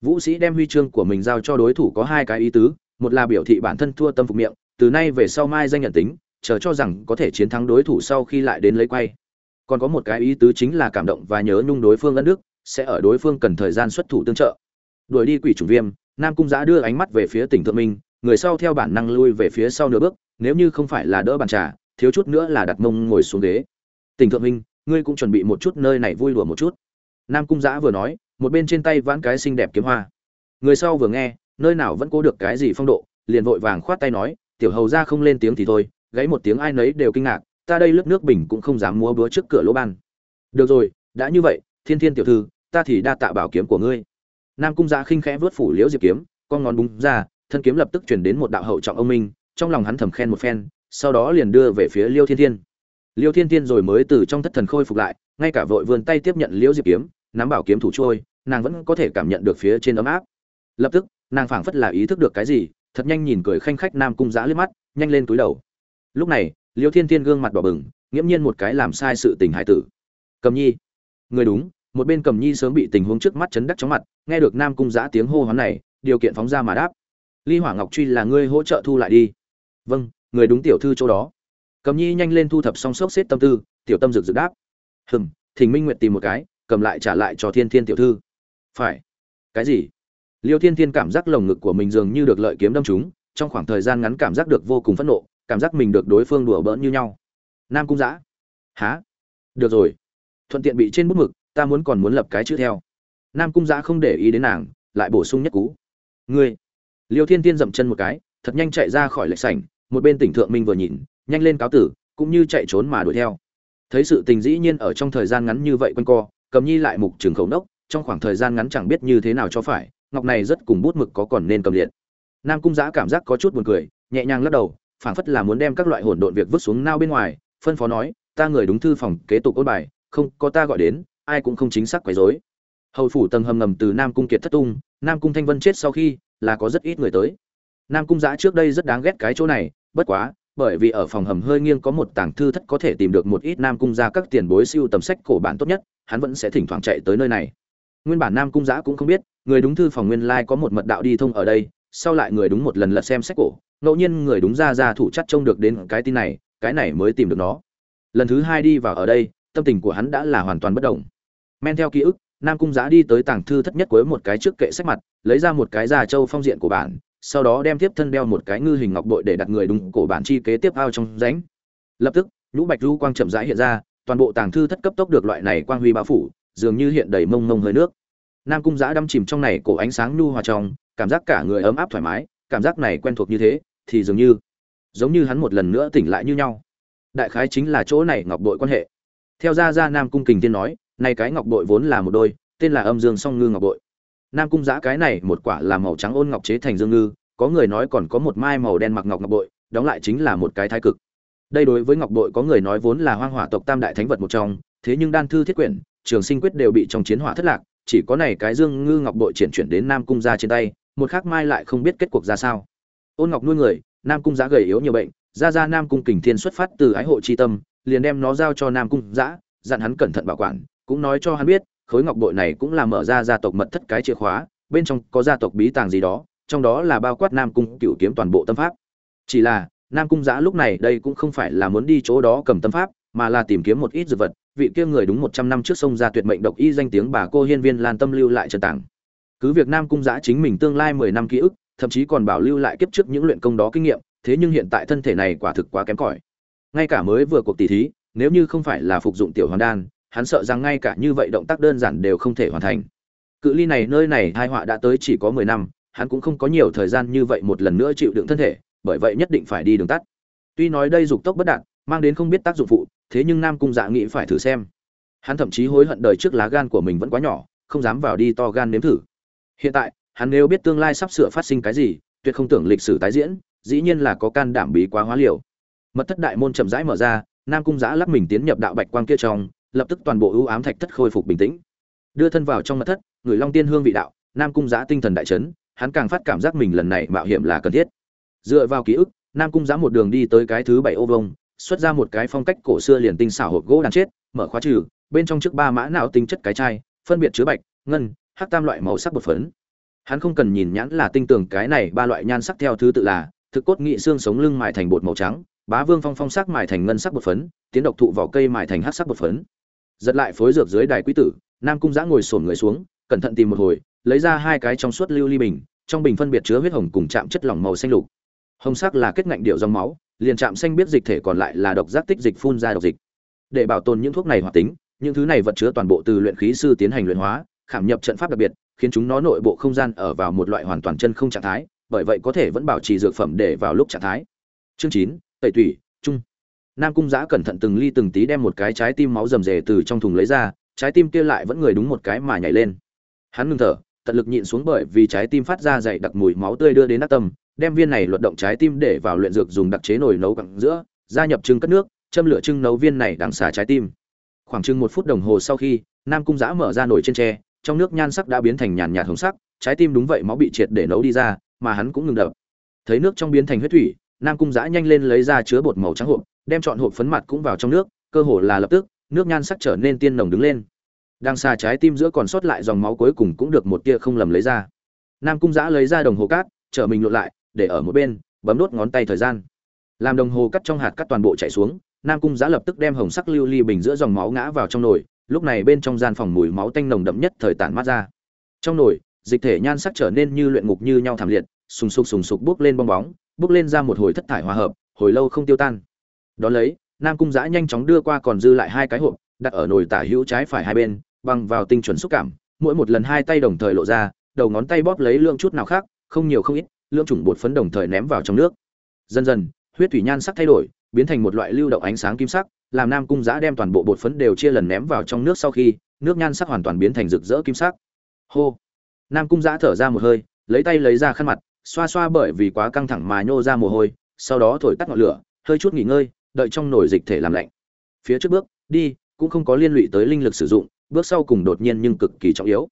Vũ sĩ đem huy chương của mình giao cho đối thủ có hai cái ý tứ, một là biểu thị bản thân thua tâm phục miệng, từ nay về sau mai danh nhận tính, chờ cho rằng có thể chiến thắng đối thủ sau khi lại đến lấy quay. Còn có một cái ý tứ chính là cảm động và nhớ nhung đối phương ân đức, sẽ ở đối phương cần thời gian xuất thủ tương trợ đuổi đi quỷ chủng viêm, nam cung giã đưa ánh mắt về phía tỉnh thượng minh, người sau theo bản năng lui về phía sau nửa bước, nếu như không phải là đỡ bàn trà, thiếu chút nữa là đặt mông ngồi xuống ghế. Tỉnh thượng minh, ngươi cũng chuẩn bị một chút nơi này vui đùa một chút. Nam cung giã vừa nói, một bên trên tay vãn cái xinh đẹp kiếm hoa. Người sau vừa nghe, nơi nào vẫn cố được cái gì phong độ, liền vội vàng khoát tay nói, tiểu hầu ra không lên tiếng thì thôi gáy một tiếng ai nấy đều kinh ngạc, ta đây lướt nước bình cũng không dám múa búa trước cửa lỗ ban. Được rồi, đã như vậy, thiên thiên tiểu thư, ta thì đa tạ bảo kiếm của ngươi nam cung giã khinh khẽ vớt phủ liễu diệp kiếm, con ngón búng ra, thân kiếm lập tức chuyển đến một đạo hậu trọng ông minh, trong lòng hắn thầm khen một phen, sau đó liền đưa về phía liêu thiên thiên. Liêu thiên thiên rồi mới từ trong thất thần khôi phục lại, ngay cả vội vươn tay tiếp nhận liễu diệp kiếm, nắm bảo kiếm thủ trôi, nàng vẫn có thể cảm nhận được phía trên ấm áp. Lập tức, nàng phảng phất là ý thức được cái gì, thật nhanh nhìn cười khanh khách nam cung giã liếc mắt, nhanh lên túi đầu. Lúc này, liêu thiên thiên gương mặt đỏ bừng, nghiễm nhiên một cái làm sai sự tình hải tử. Cầm nhi. Người đúng một bên cầm nhi sớm bị tình huống trước mắt chấn đắc chóng mặt, nghe được nam cung giã tiếng hô hoán này, điều kiện phóng ra mà đáp. Ly hỏa ngọc truy là ngươi hỗ trợ thu lại đi. Vâng người đúng tiểu thư chỗ đó. Cầm nhi nhanh lên thu thập xong xốc xếp tâm tư, tiểu tâm rực rực đáp. Hừm thỉnh minh nguyện tìm một cái, cầm lại trả lại cho thiên thiên tiểu thư. Phải. Cái gì? Liêu thiên thiên cảm giác lồng ngực của mình dường như được lợi kiếm đâm trúng, trong khoảng thời gian ngắn cảm giác được vô cùng phẫn nộ, cảm giác mình được đối phương đùa bỡn như nhau. Nam cung giã. Há được rồi. Thuận tiện bị trên bút mực ta muốn còn muốn lập cái chữ theo. Nam cung giã không để ý đến nàng, lại bổ sung nhất cú. Ngươi. Liêu thiên tiên dậm chân một cái, thật nhanh chạy ra khỏi lệch sảnh, một bên tỉnh thượng minh vừa nhìn, nhanh lên cáo tử, cũng như chạy trốn mà đuổi theo. Thấy sự tình dĩ nhiên ở trong thời gian ngắn như vậy quanh co, cầm nhi lại mục trường khẩu nốc, trong khoảng thời gian ngắn chẳng biết như thế nào cho phải, ngọc này rất cùng bút mực có còn nên cầm liệt. Nam cung giã cảm giác có chút buồn cười, nhẹ nhàng lắc đầu, phảng phất là muốn đem các loại hỗn độn việc vứt xuống nao bên ngoài, phân phó nói, ta người đúng thư phòng kế tục ôn bài, không có ta gọi đến ai cũng không chính xác quấy rối. Hầu phủ tầng hầm ngầm từ nam cung kiệt thất tung, nam cung thanh vân chết sau khi là có rất ít người tới. Nam cung giã trước đây rất đáng ghét cái chỗ này, bất quá, bởi vì ở phòng hầm hơi nghiêng có một tàng thư thất có thể tìm được một ít nam cung ra các tiền bối siêu tầm sách cổ bản tốt nhất, hắn vẫn sẽ thỉnh thoảng chạy tới nơi này. Nguyên bản nam cung giã cũng không biết, người đúng thư phòng nguyên lai có một mật đạo đi thông ở đây, sau lại người đúng một lần lật xem sách cổ, ngẫu nhiên người đúng ra ra thủ chắc trông được đến cái tin này, cái này mới tìm được nó. Lần thứ hai đi vào ở đây, tâm tình của hắn đã là hoàn toàn bất động men theo ký ức, nam cung giã đi tới tàng thư thất nhất cuối một cái trước kệ sách mặt, lấy ra một cái già châu phong diện của bản, sau đó đem tiếp thân đeo một cái ngư hình ngọc bội để đặt người đúng cổ bản chi kế tiếp ao trong ránh lập tức, nhũ bạch du quang chậm rãi hiện ra, toàn bộ tàng thư thất cấp tốc được loại này quang huy bao phủ, dường như hiện đầy mông mông hơi nước. Nam cung giã đâm chìm trong này cổ ánh sáng nhu hòa trong, cảm giác cả người ấm áp thoải mái, cảm giác này quen thuộc như thế, thì dường như, giống như hắn một lần nữa tỉnh lại như nhau. Đại khái chính là chỗ này ngọc bội quan hệ. Theo gia gia nam cung kình tiên nói này cái ngọc bội vốn là một đôi, tên là âm dương song ngư ngọc bội. Nam cung giã cái này một quả là màu trắng ôn ngọc chế thành dương ngư, có người nói còn có một mai màu đen mặc ngọc ngọc bội, đóng lại chính là một cái thái cực. Đây đối với ngọc bội có người nói vốn là hoang hỏa tộc tam đại thánh vật một trong, thế nhưng đan thư thiết quyển, trường sinh quyết đều bị trong chiến hỏa thất lạc, chỉ có này cái dương ngư ngọc bội chuyển chuyển đến nam cung ra trên tay, một khác mai lại không biết kết cuộc ra sao. Ôn ngọc nuôi người, nam cung giã gầy yếu nhiều bệnh, ra ra nam cung kình thiên xuất phát từ ái hộ c tâm, liền đem nó giao cho nam cung giã, dặn hắn cẩn thận bảo quản cũng nói cho hắn biết, khối ngọc bội này cũng là mở ra gia tộc mật thất cái chìa khóa, bên trong có gia tộc bí tàng gì đó, trong đó là bao quát nam cung cựu kiếm toàn bộ tâm pháp. Chỉ là, nam cung giã lúc này đây cũng không phải là muốn đi chỗ đó cầm tâm pháp, mà là tìm kiếm một ít dược vật, vị kia người đúng một trăm năm trước sông ra tuyệt mệnh độc y danh tiếng bà cô hiên viên lan tâm lưu lại trần tảng. Cứ việc nam cung giã chính mình tương lai mười năm ký ức, thậm chí còn bảo lưu lại kiếp trước những luyện công đó kinh nghiệm, thế nhưng hiện tại thân thể này quả thực quá kém cỏi. Ngay cả mới vừa cuộc tỷ thí, nếu như không phải là phục dụng tiểu hoàn đan hắn sợ rằng ngay cả như vậy động tác đơn giản đều không thể hoàn thành. Cự ly này nơi này hai họa đã tới chỉ có mười năm, hắn cũng không có nhiều thời gian như vậy một lần nữa chịu đựng thân thể, bởi vậy nhất định phải đi đường tắt. Tuy nói đây dục tốc bất đạt, mang đến không biết tác dụng phụ, thế nhưng nam cung dạ nghĩ phải thử xem. Hắn thậm chí hối hận đời trước lá gan của mình vẫn quá nhỏ, không dám vào đi to gan nếm thử. Hiện tại, hắn nếu biết tương lai sắp sửa phát sinh cái gì, tuyệt không tưởng lịch sử tái diễn, dĩ nhiên là có can đảm bí quá hóa liều. Mật thất đại môn chậm rãi mở ra, nam cung giã lắc mình tiến nhập đạo bạch quang kia trong lập tức toàn bộ ưu ám thạch thất khôi phục bình tĩnh. Đưa thân vào trong mật thất, người long tiên hương vị đạo, nam cung giã tinh thần đại chấn, hắn càng phát cảm giác mình lần này mạo hiểm là cần thiết. Dựa vào ký ức, nam cung giã một đường đi tới cái thứ bảy ô vông xuất ra một cái phong cách cổ xưa liền tinh xảo hộp gỗ đàn chết, mở khóa trừ, bên trong trước ba mã não tinh chất cái chai, phân biệt chứa bạch, ngân, hắc tam loại màu sắc bột phấn. Hắn không cần nhìn nhãn là tinh tường cái này ba loại nhan sắc theo thứ tự là, thực cốt nghị xương sống lưng mài thành bột màu trắng, bá vương phong phong sắc mài thành ngân sắc bột phấn, tiến độc thụ vỏ cây mài thành hắc sắc bột phấn giật lại phối dược dưới đài quý tử, nam cung giã ngồi sổn người xuống, cẩn thận tìm một hồi, lấy ra hai cái trong suốt lưu ly bình, trong bình phân biệt chứa huyết hồng cùng chạm chất lỏng màu xanh lục. Hồng sắc là kết ngạnh điệu dòng máu, liền chạm xanh biết dịch thể còn lại là độc giác tích dịch phun ra độc dịch. Để bảo tồn những thuốc này hoạt tính, những thứ này vật chứa toàn bộ từ luyện khí sư tiến hành luyện hóa, khảm nhập trận pháp đặc biệt, khiến chúng nó nội bộ không gian ở vào một loại hoàn toàn chân không trạng thái, bởi vậy có thể vẫn bảo trì dược phẩm để vào lúc trạng thái. Chương chín, tẩy tủy, trung nam cung giã cẩn thận từng ly từng tí đem một cái trái tim máu rầm rề từ trong thùng lấy ra, trái tim kia lại vẫn người đúng một cái mà nhảy lên. Hắn ngừng thở, tận lực nhịn xuống bởi vì trái tim phát ra dày đặc mùi máu tươi đưa đến ác tâm, đem viên này luận động trái tim để vào luyện dược dùng đặc chế nồi nấu cặn giữa, gia nhập trưng cất nước, châm lửa trưng nấu viên này đằng xả trái tim. Khoảng chừng một phút đồng hồ sau khi, nam cung giã mở ra nồi trên tre, trong nước nhan sắc đã biến thành nhàn nhạt hồng sắc, trái tim đúng vậy máu bị triệt để nấu đi ra, mà hắn cũng ngừng đập. Thấy nước trong biến thành huyết thủy nam cung giã nhanh lên lấy ra chứa bột màu trắng hộp, đem chọn hộp phấn mặt cũng vào trong nước, cơ hồ là lập tức, nước nhan sắc trở nên tiên nồng đứng lên. Đang xa trái tim giữa còn sót lại dòng máu cuối cùng cũng được một tia không lầm lấy ra. Nam cung giã lấy ra đồng hồ cát, chở mình lộn lại, để ở một bên, bấm đốt ngón tay thời gian. Làm đồng hồ cắt trong hạt cắt toàn bộ chạy xuống, nam cung giã lập tức đem hồng sắc lưu ly bình giữa dòng máu ngã vào trong nồi, lúc này bên trong gian phòng mùi máu tanh nồng đậm nhất thời tản mát ra. Trong nồi, dịch thể nhan sắc trở nên như luyện ngục như nhau thảm liệt, sùng sục sùng sục bước lên bong bóng bước lên ra một hồi thất thải hòa hợp, hồi lâu không tiêu tan. Đ ó lấy, nam cung giã nhanh chóng đưa qua còn dư lại hai cái hộp, đặt ở nồi tả hữu trái phải hai bên, bằng vào tinh chuẩn xúc cảm, mỗi một lần hai tay đồng thời lộ ra, đầu ngón tay bóp lấy lượng chút nào khác, không nhiều không ít, lượng chủng bột phấn đồng thời ném vào trong nước. Dần dần, huyết thủy nhan sắc thay đổi, biến thành một loại lưu động ánh sáng kim sắc, làm nam cung giã đem toàn bộ bột phấn đều chia lần ném vào trong nước sau khi, nước nhan sắc hoàn toàn biến thành rực rỡ kim sắc. Hô! Nam cung giã thở ra một hơi, lấy tay lấy ra khăn mặt xoa xoa bởi vì quá căng thẳng mà nhô ra mồ hôi, sau đó thổi tắt ngọn lửa, hơi chút nghỉ ngơi, đợi trong nồi dịch thể làm lạnh. Phía trước bước, đi, cũng không có liên lụy tới linh lực sử dụng, bước sau cùng đột nhiên nhưng cực kỳ trọng yếu.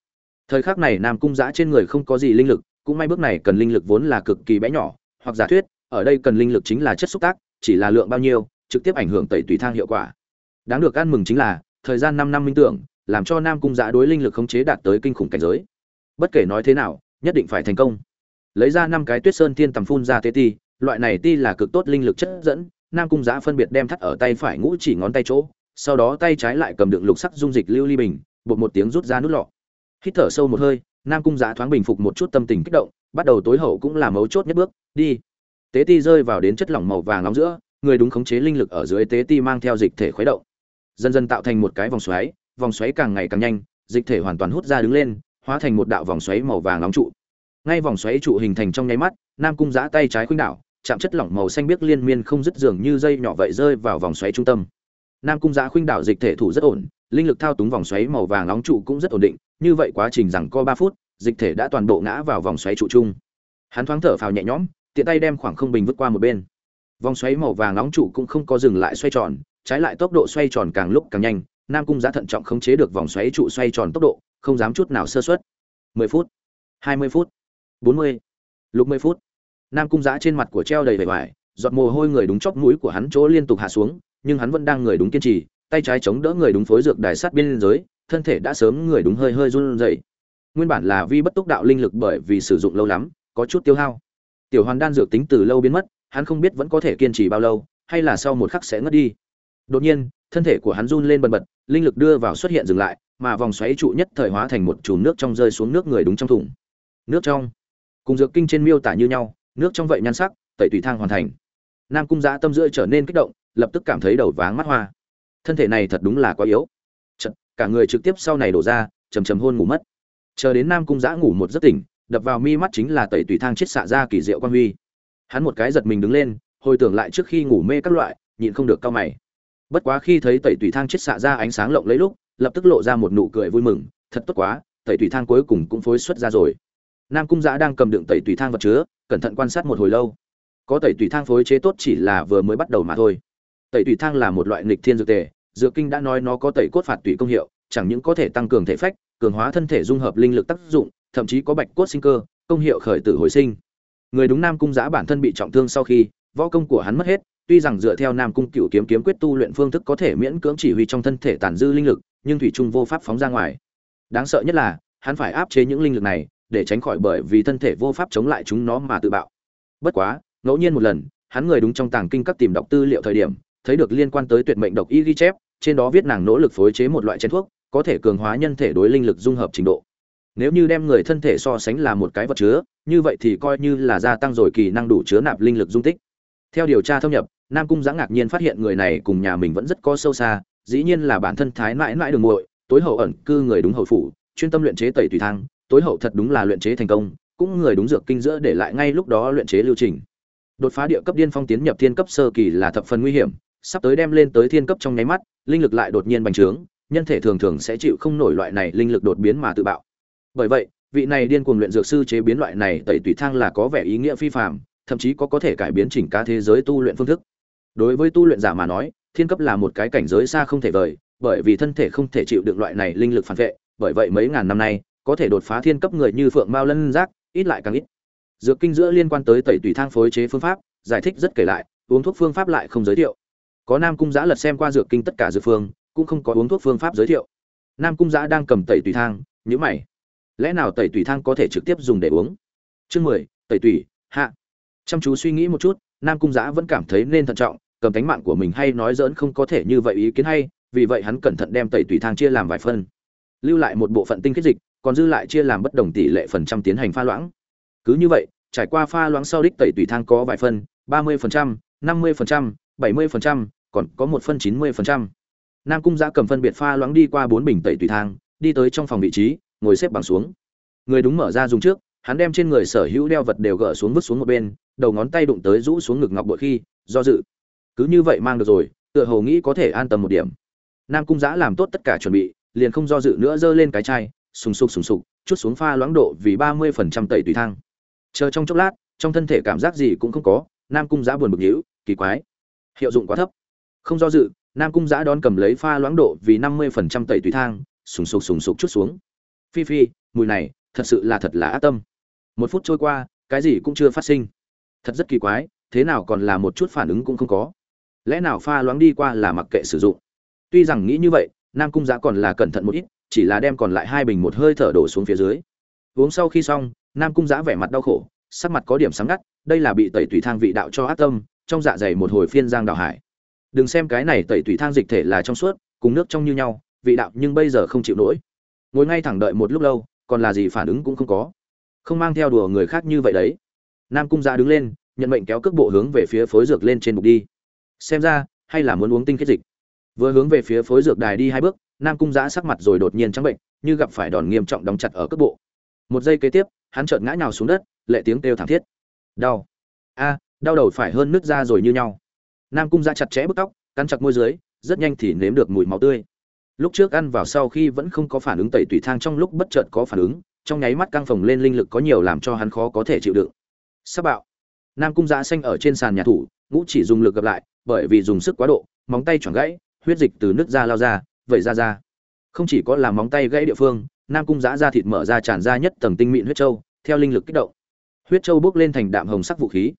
Thời khắc này nam cung giã trên người không có gì linh lực, cũng may bước này cần linh lực vốn là cực kỳ bé nhỏ, hoặc giả thuyết, ở đây cần linh lực chính là chất xúc tác, chỉ là lượng bao nhiêu, trực tiếp ảnh hưởng tẩy tùy thang hiệu quả. Đáng được ăn mừng chính là, thời gian năm năm minh tưởng, làm cho nam cung giã đối linh lực khống chế đạt tới kinh khủng cảnh giới. Bất kể nói thế nào, nhất định phải thành công lấy ra năm cái tuyết sơn thiên tầm phun ra tế ti, loại này ti là cực tốt linh lực chất dẫn, nam cung giã phân biệt đem thắt ở tay phải ngũ chỉ ngón tay chỗ, sau đó tay trái lại cầm đựng lục sắc dung dịch lưu ly bình, bột một tiếng rút ra nút lọ. Hít thở sâu một hơi, nam cung giã thoáng bình phục một chút tâm tình kích động, bắt đầu tối hậu cũng là mấu chốt nhất bước, đi. Tế ti rơi vào đến chất lỏng màu vàng nóng giữa, người đúng khống chế linh lực ở dưới tế ti mang theo dịch thể khuấy động. Dần dần tạo thành một cái vòng xoáy vòng xoáy càng ngày càng nhanh, dịch thể hoàn toàn hút ra đứng lên, hóa thành một đạo vòng xoáy màu vàng nóng trụ ngay vòng xoáy trụ hình thành trong nháy mắt, nam cung giã tay trái khuynh đảo, chạm chất lỏng màu xanh biếc liên miên không dứt dường như dây nhỏ vậy rơi vào vòng xoáy trung tâm. Nam cung giã khuynh đảo dịch thể thủ rất ổn, linh lực thao túng vòng xoáy màu vàng nóng trụ cũng rất ổn định, như vậy quá trình rằng co ba phút, dịch thể đã toàn bộ ngã vào vòng xoáy trụ chung. Hắn thoáng thở phào nhẹ nhõm, tiện tay đem khoảng không bình vứt qua một bên. Vòng xoáy màu vàng nóng trụ cũng không có dừng lại xoay tròn, trái lại tốc độ xoay tròn càng lúc càng nhanh, nam cung giã thận trọng khống chế được vòng xoáy trụ xoay tròn tốc độ, không dám chút nào sơ suất. 10 phút 20 phút. 40 lục 10 phút. Nam cung giã trên mặt của treo đầy vẻ vải, giọt mồ hôi người đúng chóp mũi của hắn chỗ liên tục hạ xuống, nhưng hắn vẫn đang người đúng kiên trì, tay trái chống đỡ người đúng phối dược đài sát biên giới, thân thể đã sớm người đúng hơi hơi run rẩy. Nguyên bản là vi bất túc đạo linh lực bởi vì sử dụng lâu lắm, có chút tiêu hao. Tiểu hoàn đan dược tính từ lâu biến mất, hắn không biết vẫn có thể kiên trì bao lâu, hay là sau một khắc sẽ ngất đi. Đột nhiên, thân thể của hắn run lên bần bật, linh lực đưa vào xuất hiện dừng lại, mà vòng xoáy trụ nhất thời hóa thành một chùm nước trong rơi xuống nước người đúng trong thùng. Nước trong cùng dược kinh trên miêu tả như nhau nước trong vậy nhan sắc tẩy tùy thang hoàn thành. Nam cung giã tâm rưỡi trở nên kích động lập tức cảm thấy đầu váng mắt hoa. Thân thể này thật đúng là quá yếu. Chật, cả người trực tiếp sau này đổ ra chầm chầm hôn ngủ mất. Chờ đến nam cung giã ngủ một giấc tỉnh đập vào mi mắt chính là tẩy tùy thang chết xạ ra kỳ diệu quan huy. Hắn một cái giật mình đứng lên hồi tưởng lại trước khi ngủ mê các loại nhịn không được cao mày. Bất quá khi thấy tẩy tùy thang chết xạ ra ánh sáng lộng lấy lúc lập tức lộ ra một nụ cười vui mừng thật tốt quá tẩy tùy thang cuối cùng cũng phối xuất ra rồi nam cung giã đang cầm đựng tẩy tùy thang vật chứa, cẩn thận quan sát một hồi lâu. Có tẩy tùy thang phối chế tốt chỉ là vừa mới bắt đầu mà thôi. Tẩy tùy thang là một loại nghịch thiên dược tề, dược kinh đã nói nó có tẩy cốt phạt tùy công hiệu, chẳng những có thể tăng cường thể phách, cường hóa thân thể dung hợp linh lực tác dụng, thậm chí có bạch cốt sinh cơ, công hiệu khởi tử hồi sinh. Người đúng nam cung giã bản thân bị trọng thương sau khi, võ công của hắn mất hết, tuy rằng dựa theo nam cung cựu kiếm kiếm quyết tu luyện phương thức có thể miễn cưỡng chỉ huy trong thân thể tàn dư linh lực, nhưng thủy trung vô pháp phóng ra ngoài. Đáng sợ nhất là, hắn phải áp chế những linh lực này để tránh khỏi bởi vì thân thể vô pháp chống lại chúng nó mà tự bạo. Bất quá, ngẫu nhiên một lần, hắn người đúng trong tàng kinh các tìm đọc tư liệu thời điểm, thấy được liên quan tới tuyệt mệnh độc y ghi chép, trên đó viết nàng nỗ lực phối chế một loại chén thuốc, có thể cường hóa nhân thể đối linh lực dung hợp trình độ. Nếu như đem người thân thể so sánh là một cái vật chứa, như vậy thì coi như là gia tăng rồi kỳ năng đủ chứa nạp linh lực dung tích. Theo điều tra thâm nhập, nam cung giã ngạc nhiên phát hiện người này cùng nhà mình vẫn rất có sâu xa, dĩ nhiên là bản thân thái mãi mãi đường muội, tối hậu ẩn cư người đúng hậu phủ, chuyên tâm luyện chế tẩy tùy thang tối hậu thật đúng là luyện chế thành công, cũng người đúng dược kinh giữa để lại ngay lúc đó luyện chế lưu trình. Đột phá địa cấp điên phong tiến nhập thiên cấp sơ kỳ là thập phần nguy hiểm, sắp tới đem lên tới thiên cấp trong nháy mắt, linh lực lại đột nhiên bành trướng, nhân thể thường thường sẽ chịu không nổi loại này linh lực đột biến mà tự bạo. Bởi vậy, vị này điên cuồng luyện dược sư chế biến loại này tẩy tùy thang là có vẻ ý nghĩa phi phàm, thậm chí có có thể cải biến chỉnh cá thế giới tu luyện phương thức. Đối với tu luyện giả mà nói, thiên cấp là một cái cảnh giới xa không thể vời, bởi vì thân thể không thể chịu được loại này linh lực phản vệ, bởi vậy mấy ngàn năm nay có thể đột phá thiên cấp người như phượng mao lân giác, ít lại càng ít. Dược kinh giữa liên quan tới tẩy tùy thang phối chế phương pháp, giải thích rất kể lại, uống thuốc phương pháp lại không giới thiệu. Có nam cung giã lật xem qua dược kinh tất cả dược phương, cũng không có uống thuốc phương pháp giới thiệu. Nam cung giã đang cầm tẩy tùy thang nhữ mày. Lẽ nào tẩy tùy thang có thể trực tiếp dùng để uống? Chương mười, tẩy tùy hạ. Chăm chú suy nghĩ một chút, nam cung giã vẫn cảm thấy nên thận trọng, cầm cánh mạng của mình hay nói dỡn không có thể như vậy ý kiến hay, vì vậy hắn cẩn thận đem tẩy tùy thang chia làm vài phân. Lưu lại một bộ phận tinh khiết dịch còn dư lại chia làm bất đồng tỷ lệ phần trăm tiến hành pha loãng. Cứ như vậy, trải qua pha loãng sau đích tẩy tùy thang có vài phân ba mươi phần trăm, năm mươi phần trăm, bảy mươi phần trăm, còn có một phân chín mươi phần trăm. Nam cung giã cầm phân biệt pha loãng đi qua bốn bình tẩy tùy thang, đi tới trong phòng vị trí, ngồi xếp bằng xuống. Người đúng mở ra dùng trước, hắn đem trên người sở hữu đeo vật đều gỡ xuống vứt xuống một bên, đầu ngón tay đụng tới rũ xuống ngực ngọc bội khi, do dự. Cứ như vậy mang được rồi, tựa hồ nghĩ có thể an tâm một điểm. Nam cung giã làm tốt tất cả chuẩn bị, liền không do dự nữa giơ lên cái chai sùng sục sùng sục, chút xuống pha loãng độ vì ba mươi phần trăm tẩy tùy thang. Chờ trong chốc lát, trong thân thể cảm giác gì cũng không có, nam cung giã buồn bực nhíu, kỳ quái. Hiệu dụng quá thấp. Không do dự, nam cung giã đón cầm lấy pha loãng độ vì năm mươi phần trăm tẩy tùy thang, sùng sục sùng sục chút xuống. Phi phi, mùi này, thật sự là thật là ác tâm. Một phút trôi qua, cái gì cũng chưa phát sinh. Thật rất kỳ quái, thế nào còn là một chút phản ứng cũng không có. Lẽ nào pha loãng đi qua là mặc kệ sử dụng? Tuy rằng nghĩ như vậy, nam cung giã còn là cẩn thận một ít chỉ là đem còn lại hai bình một hơi thở đổ xuống phía dưới. Uống sau khi xong, nam cung giã vẻ mặt đau khổ, sắc mặt có điểm sáng ngắt, đây là bị tẩy tùy thang vị đạo cho ác tâm, trong dạ dày một hồi phiên giang đào hải. Đừng xem cái này tẩy tùy thang dịch thể là trong suốt, cùng nước trong như nhau, vị đạo nhưng bây giờ không chịu nổi. Ngồi ngay thẳng đợi một lúc lâu, còn là gì phản ứng cũng không có. Không mang theo đùa người khác như vậy đấy. Nam cung giã đứng lên, nhận mệnh kéo cước bộ hướng về phía phối dược lên trên bục đi. Xem ra, hay là muốn uống tinh kết dịch. Vừa hướng về phía phối dược đài đi hai bước nam cung giã sắc mặt rồi đột nhiên trắng bệnh, như gặp phải đòn nghiêm trọng đóng chặt ở cước bộ. Một giây kế tiếp, hắn chợt ngã nhào xuống đất, lệ tiếng kêu thảm thiết. Đau. A, đau đầu phải hơn nước ra rồi như nhau. Nam cung giã chặt chẽ bức tóc, cắn chặt môi dưới, rất nhanh thì nếm được mùi máu tươi. Lúc trước ăn vào sau khi vẫn không có phản ứng tẩy tùy thang trong lúc bất chợt có phản ứng, trong nháy mắt căng phồng lên linh lực có nhiều làm cho hắn khó có thể chịu đựng. Sắc bạo. Nam cung giã xanh ở trên sàn nhà thủ, ngũ chỉ dùng lực gặp lại, bởi vì dùng sức quá độ, móng tay choảng gãy, huyết dịch từ nước da lao ra vậy ra ra. Không chỉ có làm móng tay gãy địa phương, nam cung giã ra thịt mở ra tràn ra nhất tầng tinh mịn huyết châu theo linh lực kích động. Huyết châu bước lên thành đạm hồng sắc vũ khí.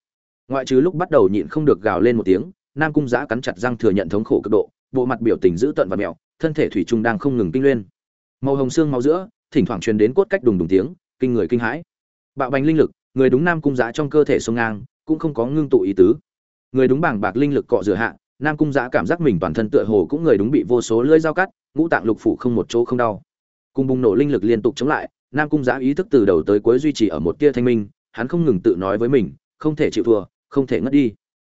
Ngoại trừ lúc bắt đầu nhịn không được gào lên một tiếng, nam cung giã cắn chặt răng thừa nhận thống khổ cực độ, bộ mặt biểu tình dữ tợn và mẹo, thân thể thủy trung đang không ngừng kinh lên. Màu hồng xương máu giữa, thỉnh thoảng truyền đến cốt cách đùng đùng tiếng, kinh người kinh hãi. Bạo bành linh lực, người đúng nam cung giã trong cơ thể sông ngang, cũng không có ngưng tụ ý tứ. Người đúng bảng bạc linh lực cọ rửa hạ nam cung giã cảm giác mình toàn thân tựa hồ cũng người đúng bị vô số lưỡi dao cắt, ngũ tạng lục phủ không một chỗ không đau. Cùng bùng nổ linh lực liên tục chống lại, nam cung giã ý thức từ đầu tới cuối duy trì ở một tia thanh minh, hắn không ngừng tự nói với mình, không thể chịu thua, không thể ngất đi.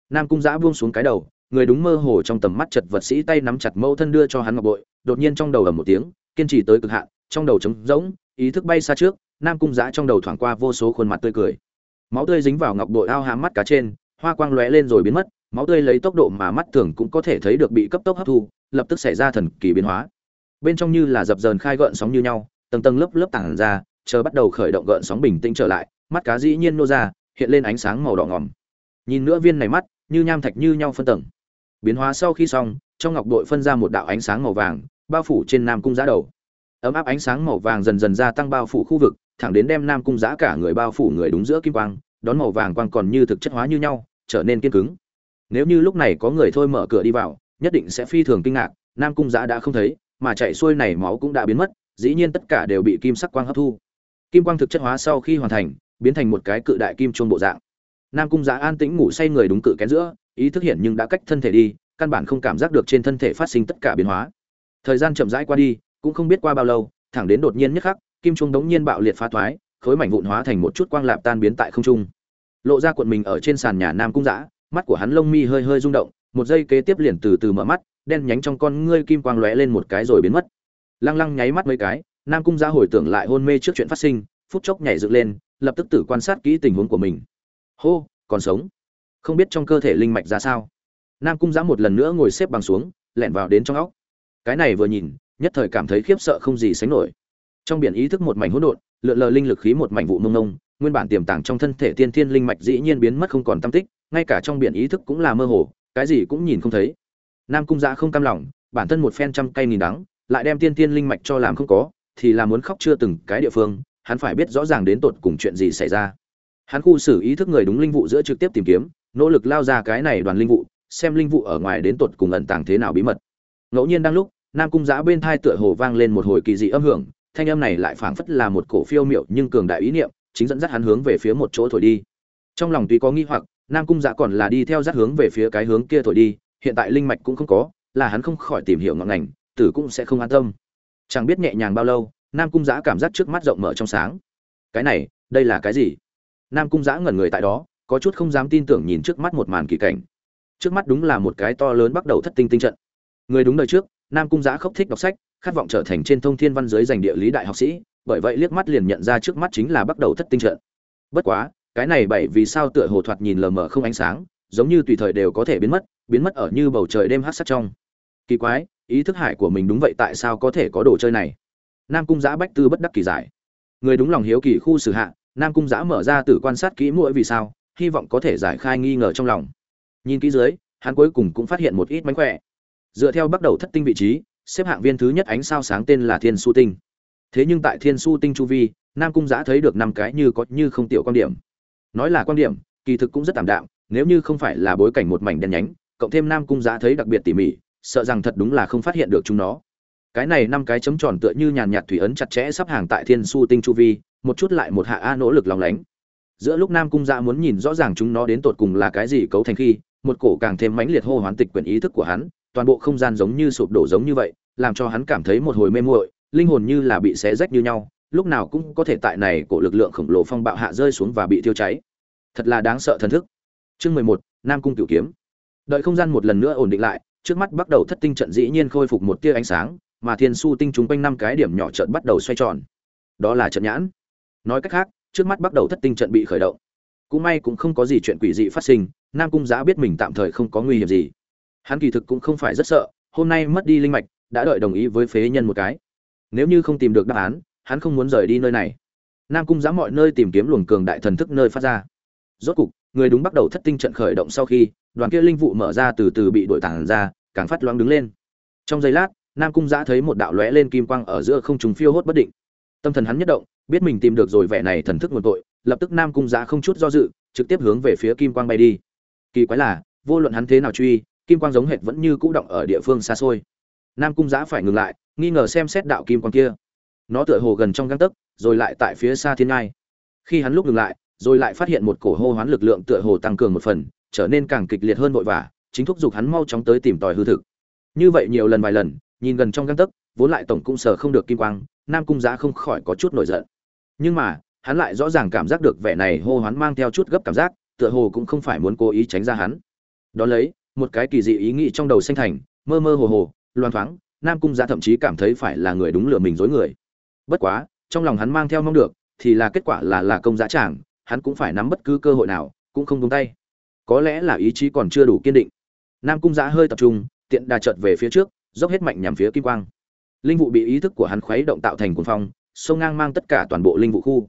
Nam cung giã buông xuống cái đầu, người đúng mơ hồ trong tầm mắt chật vật sĩ tay nắm chặt mẫu thân đưa cho hắn ngọc bội, đột nhiên trong đầu ầm một tiếng, kiên trì tới cực hạn, trong đầu trống rỗng, ý thức bay xa trước, nam cung giã trong đầu thoảng qua vô số khuôn mặt tươi cười. Máu tươi dính vào ngọc bội ao hám mắt cá trên, hoa quang lóe lên rồi biến mất máu tươi lấy tốc độ mà mắt thường cũng có thể thấy được bị cấp tốc hấp thu, lập tức xảy ra thần kỳ biến hóa. Bên trong như là dập dờn khai gợn sóng như nhau, tầng tầng lớp lớp tảng ra, chờ bắt đầu khởi động gợn sóng bình tĩnh trở lại, mắt cá dĩ nhiên nô ra, hiện lên ánh sáng màu đỏ ngòm. Nhìn nữa viên này mắt, như nham thạch như nhau phân tầng. Biến hóa sau khi xong, trong ngọc bội phân ra một đạo ánh sáng màu vàng, bao phủ trên nam cung giá đầu. Ấm áp ánh sáng màu vàng dần dần gia tăng bao phủ khu vực, thẳng đến đem nam cung giá cả người bao phủ người đúng giữa kim quang, đón màu vàng quang còn như thực chất hóa như nhau, trở nên kiên cứng nếu như lúc này có người thôi mở cửa đi vào, nhất định sẽ phi thường kinh ngạc, nam cung giã đã không thấy, mà chạy xuôi này máu cũng đã biến mất, dĩ nhiên tất cả đều bị kim sắc quang hấp thu. Kim quang thực chất hóa sau khi hoàn thành, biến thành một cái cự đại kim chuông bộ dạng. Nam cung giã an tĩnh ngủ say người đúng cự kén giữa, ý thức hiện nhưng đã cách thân thể đi, căn bản không cảm giác được trên thân thể phát sinh tất cả biến hóa. Thời gian chậm rãi qua đi, cũng không biết qua bao lâu, thẳng đến đột nhiên nhất khắc, kim chuông đống nhiên bạo liệt phá thoái, khối mảnh vụn hóa thành một chút quang lạp tan biến tại không trung. Lộ ra cuộn mình ở trên sàn nhà nam cung giã mắt của hắn lông mi hơi hơi rung động, một giây kế tiếp liền từ từ mở mắt, đen nhánh trong con ngươi kim quang lóe lên một cái rồi biến mất. Lăng lăng nháy mắt mấy cái, nam cung Giá hồi tưởng lại hôn mê trước chuyện phát sinh, phút chốc nhảy dựng lên, lập tức tự quan sát kỹ tình huống của mình. Hô, còn sống? Không biết trong cơ thể linh mạch ra sao? Nam cung Giá một lần nữa ngồi xếp bằng xuống, lẻn vào đến trong óc. Cái này vừa nhìn, nhất thời cảm thấy khiếp sợ không gì sánh nổi. Trong biển ý thức một mảnh hỗn độn, lượn lờ linh lực khí một mảnh vụ mông nông nguyên bản tiềm tàng trong thân thể tiên thiên linh mạch dĩ nhiên biến mất không còn tâm tích, ngay cả trong biển ý thức cũng là mơ hồ, cái gì cũng nhìn không thấy. Nam cung dạ không cam lòng, bản thân một phen trăm cây nghìn đắng, lại đem tiên thiên linh mạch cho làm không có, thì là muốn khóc chưa từng cái địa phương, hắn phải biết rõ ràng đến tột cùng chuyện gì xảy ra. Hắn khu xử ý thức người đúng linh vụ giữa trực tiếp tìm kiếm, nỗ lực lao ra cái này đoàn linh vụ, xem linh vụ ở ngoài đến tột cùng ẩn tàng thế nào bí mật. Ngẫu nhiên đang lúc, nam cung giã bên thai tựa hồ vang lên một hồi kỳ dị âm hưởng, thanh âm này lại phảng phất là một cổ phiêu miệu nhưng cường đại ý niệm chính dẫn dắt hắn hướng về phía một chỗ thổi đi. Trong lòng tuy có nghi hoặc, nam cung dạ còn là đi theo dắt hướng về phía cái hướng kia thổi đi, hiện tại linh mạch cũng không có, là hắn không khỏi tìm hiểu ngọn ngành, tử cũng sẽ không an tâm. Chẳng biết nhẹ nhàng bao lâu, nam cung giã cảm giác trước mắt rộng mở trong sáng. Cái này, đây là cái gì? Nam cung giã ngẩn người tại đó, có chút không dám tin tưởng nhìn trước mắt một màn kỳ cảnh. Trước mắt đúng là một cái to lớn bắt đầu thất tinh tinh trận. Người đúng đời trước, nam cung dạ giã khốc thích đọc sách, khát vọng trở thành trên thông thiên văn giới giành địa lý đại học sĩ bởi vậy liếc mắt liền nhận ra trước mắt chính là bắt đầu thất tinh trận. Bất quá, cái này bảy vì sao tựa hồ thoạt nhìn lờ mờ không ánh sáng, giống như tùy thời đều có thể biến mất biến mất ở như bầu trời đêm hát sắc trong. Kỳ quái, ý thức hải của mình đúng vậy tại sao có thể có đồ chơi này? Nam cung giã bách tư bất đắc kỳ giải. Người đúng lòng hiếu kỳ khu xử hạ, nam cung giã mở ra từ quan sát kỹ mũi vì sao, hy vọng có thể giải khai nghi ngờ trong lòng. Nhìn kỹ dưới, hắn cuối cùng cũng phát hiện một ít mánh khỏe. Dựa theo bắt đầu thất tinh vị trí, xếp hạng viên thứ nhất ánh sao sáng tên là thiên su tinh thế nhưng tại thiên su tinh chu vi, nam cung giã thấy được năm cái như có như không tiểu quan điểm. Nói là quan điểm, kỳ thực cũng rất tạm đạm, nếu như không phải là bối cảnh một mảnh đen nhánh, cộng thêm nam cung giã thấy đặc biệt tỉ mỉ, sợ rằng thật đúng là không phát hiện được chúng nó. Cái này năm cái chấm tròn tựa như nhàn nhạt thủy ấn chặt chẽ sắp hàng tại thiên su tinh chu vi, một chút lại một hạ a nỗ lực lòng lánh. Giữa lúc nam cung dạ muốn nhìn rõ ràng chúng nó đến tột cùng là cái gì cấu thành khi, một cổ càng thêm mãnh liệt hô hoán tịch quyền ý thức của hắn, toàn bộ không gian giống như sụp đổ giống như vậy, làm cho hắn cảm thấy một hồi mê muội linh hồn như là bị xé rách như nhau, lúc nào cũng có thể tại này cổ lực lượng khổng lồ phong bạo hạ rơi xuống và bị thiêu cháy. Thật là đáng sợ thần thức. Chương mười một, nam cung cửu kiếm. Đợi không gian một lần nữa ổn định lại, trước mắt bắt đầu thất tinh trận dĩ nhiên khôi phục một tia ánh sáng, mà thiên su tinh chúng quanh năm cái điểm nhỏ trận bắt đầu xoay tròn. Đó là trận nhãn. Nói cách khác, trước mắt bắt đầu thất tinh trận bị khởi động. Cũng may cũng không có gì chuyện quỷ dị phát sinh, nam cung giã biết mình tạm thời không có nguy hiểm gì. Hắn kỳ thực cũng không phải rất sợ, hôm nay mất đi linh mạch, đã đợi đồng ý với phế nhân một cái nếu như không tìm được đáp án, hắn không muốn rời đi nơi này. Nam cung giã mọi nơi tìm kiếm luồng cường đại thần thức nơi phát ra. Rốt cục, người đúng bắt đầu thất tinh trận khởi động sau khi, đoàn kia linh vụ mở ra từ từ bị đội tản ra, càng phát loáng đứng lên. Trong giây lát, nam cung giã thấy một đạo lóe lên kim quang ở giữa không trùng phiêu hốt bất định. Tâm thần hắn nhất động, biết mình tìm được rồi vẻ này thần thức nguồn tội, lập tức nam cung giã không chút do dự, trực tiếp hướng về phía kim quang bay đi. Kỳ quái là, vô luận hắn thế nào truy, kim quang giống hệt vẫn như cũ động ở địa phương xa xôi. Nam cung giã phải ngừng lại nghi ngờ xem xét đạo kim quang kia. Nó tựa hồ gần trong găng tấc, rồi lại tại phía xa thiên ngai. Khi hắn lúc ngừng lại, rồi lại phát hiện một cổ hô hoán lực lượng tựa hồ tăng cường một phần, trở nên càng kịch liệt hơn vội vã, chính thúc giục hắn mau chóng tới tìm tòi hư thực. Như vậy nhiều lần vài lần, nhìn gần trong găng tấc, vốn lại tổng cung sở không được kim quang, nam cung giã không khỏi có chút nổi giận. Nhưng mà, hắn lại rõ ràng cảm giác được vẻ này hô hoán mang theo chút gấp cảm giác, tựa hồ cũng không phải muốn cố ý tránh ra hắn. Đón lấy, một cái kỳ dị ý nghĩ trong đầu sinh thành, mơ mơ hồ hồ loan thoáng nam cung giã thậm chí cảm thấy phải là người đúng lừa mình dối người. Bất quá, trong lòng hắn mang theo mong được, thì là kết quả là là công giá tràng, hắn cũng phải nắm bất cứ cơ hội nào, cũng không đúng tay. Có lẽ là ý chí còn chưa đủ kiên định. Nam cung giã hơi tập trung, tiện đà trợt về phía trước, dốc hết mạnh nhằm phía kim quang. Linh vụ bị ý thức của hắn khuấy động tạo thành cuồng phong, sông ngang mang tất cả toàn bộ linh vụ khu.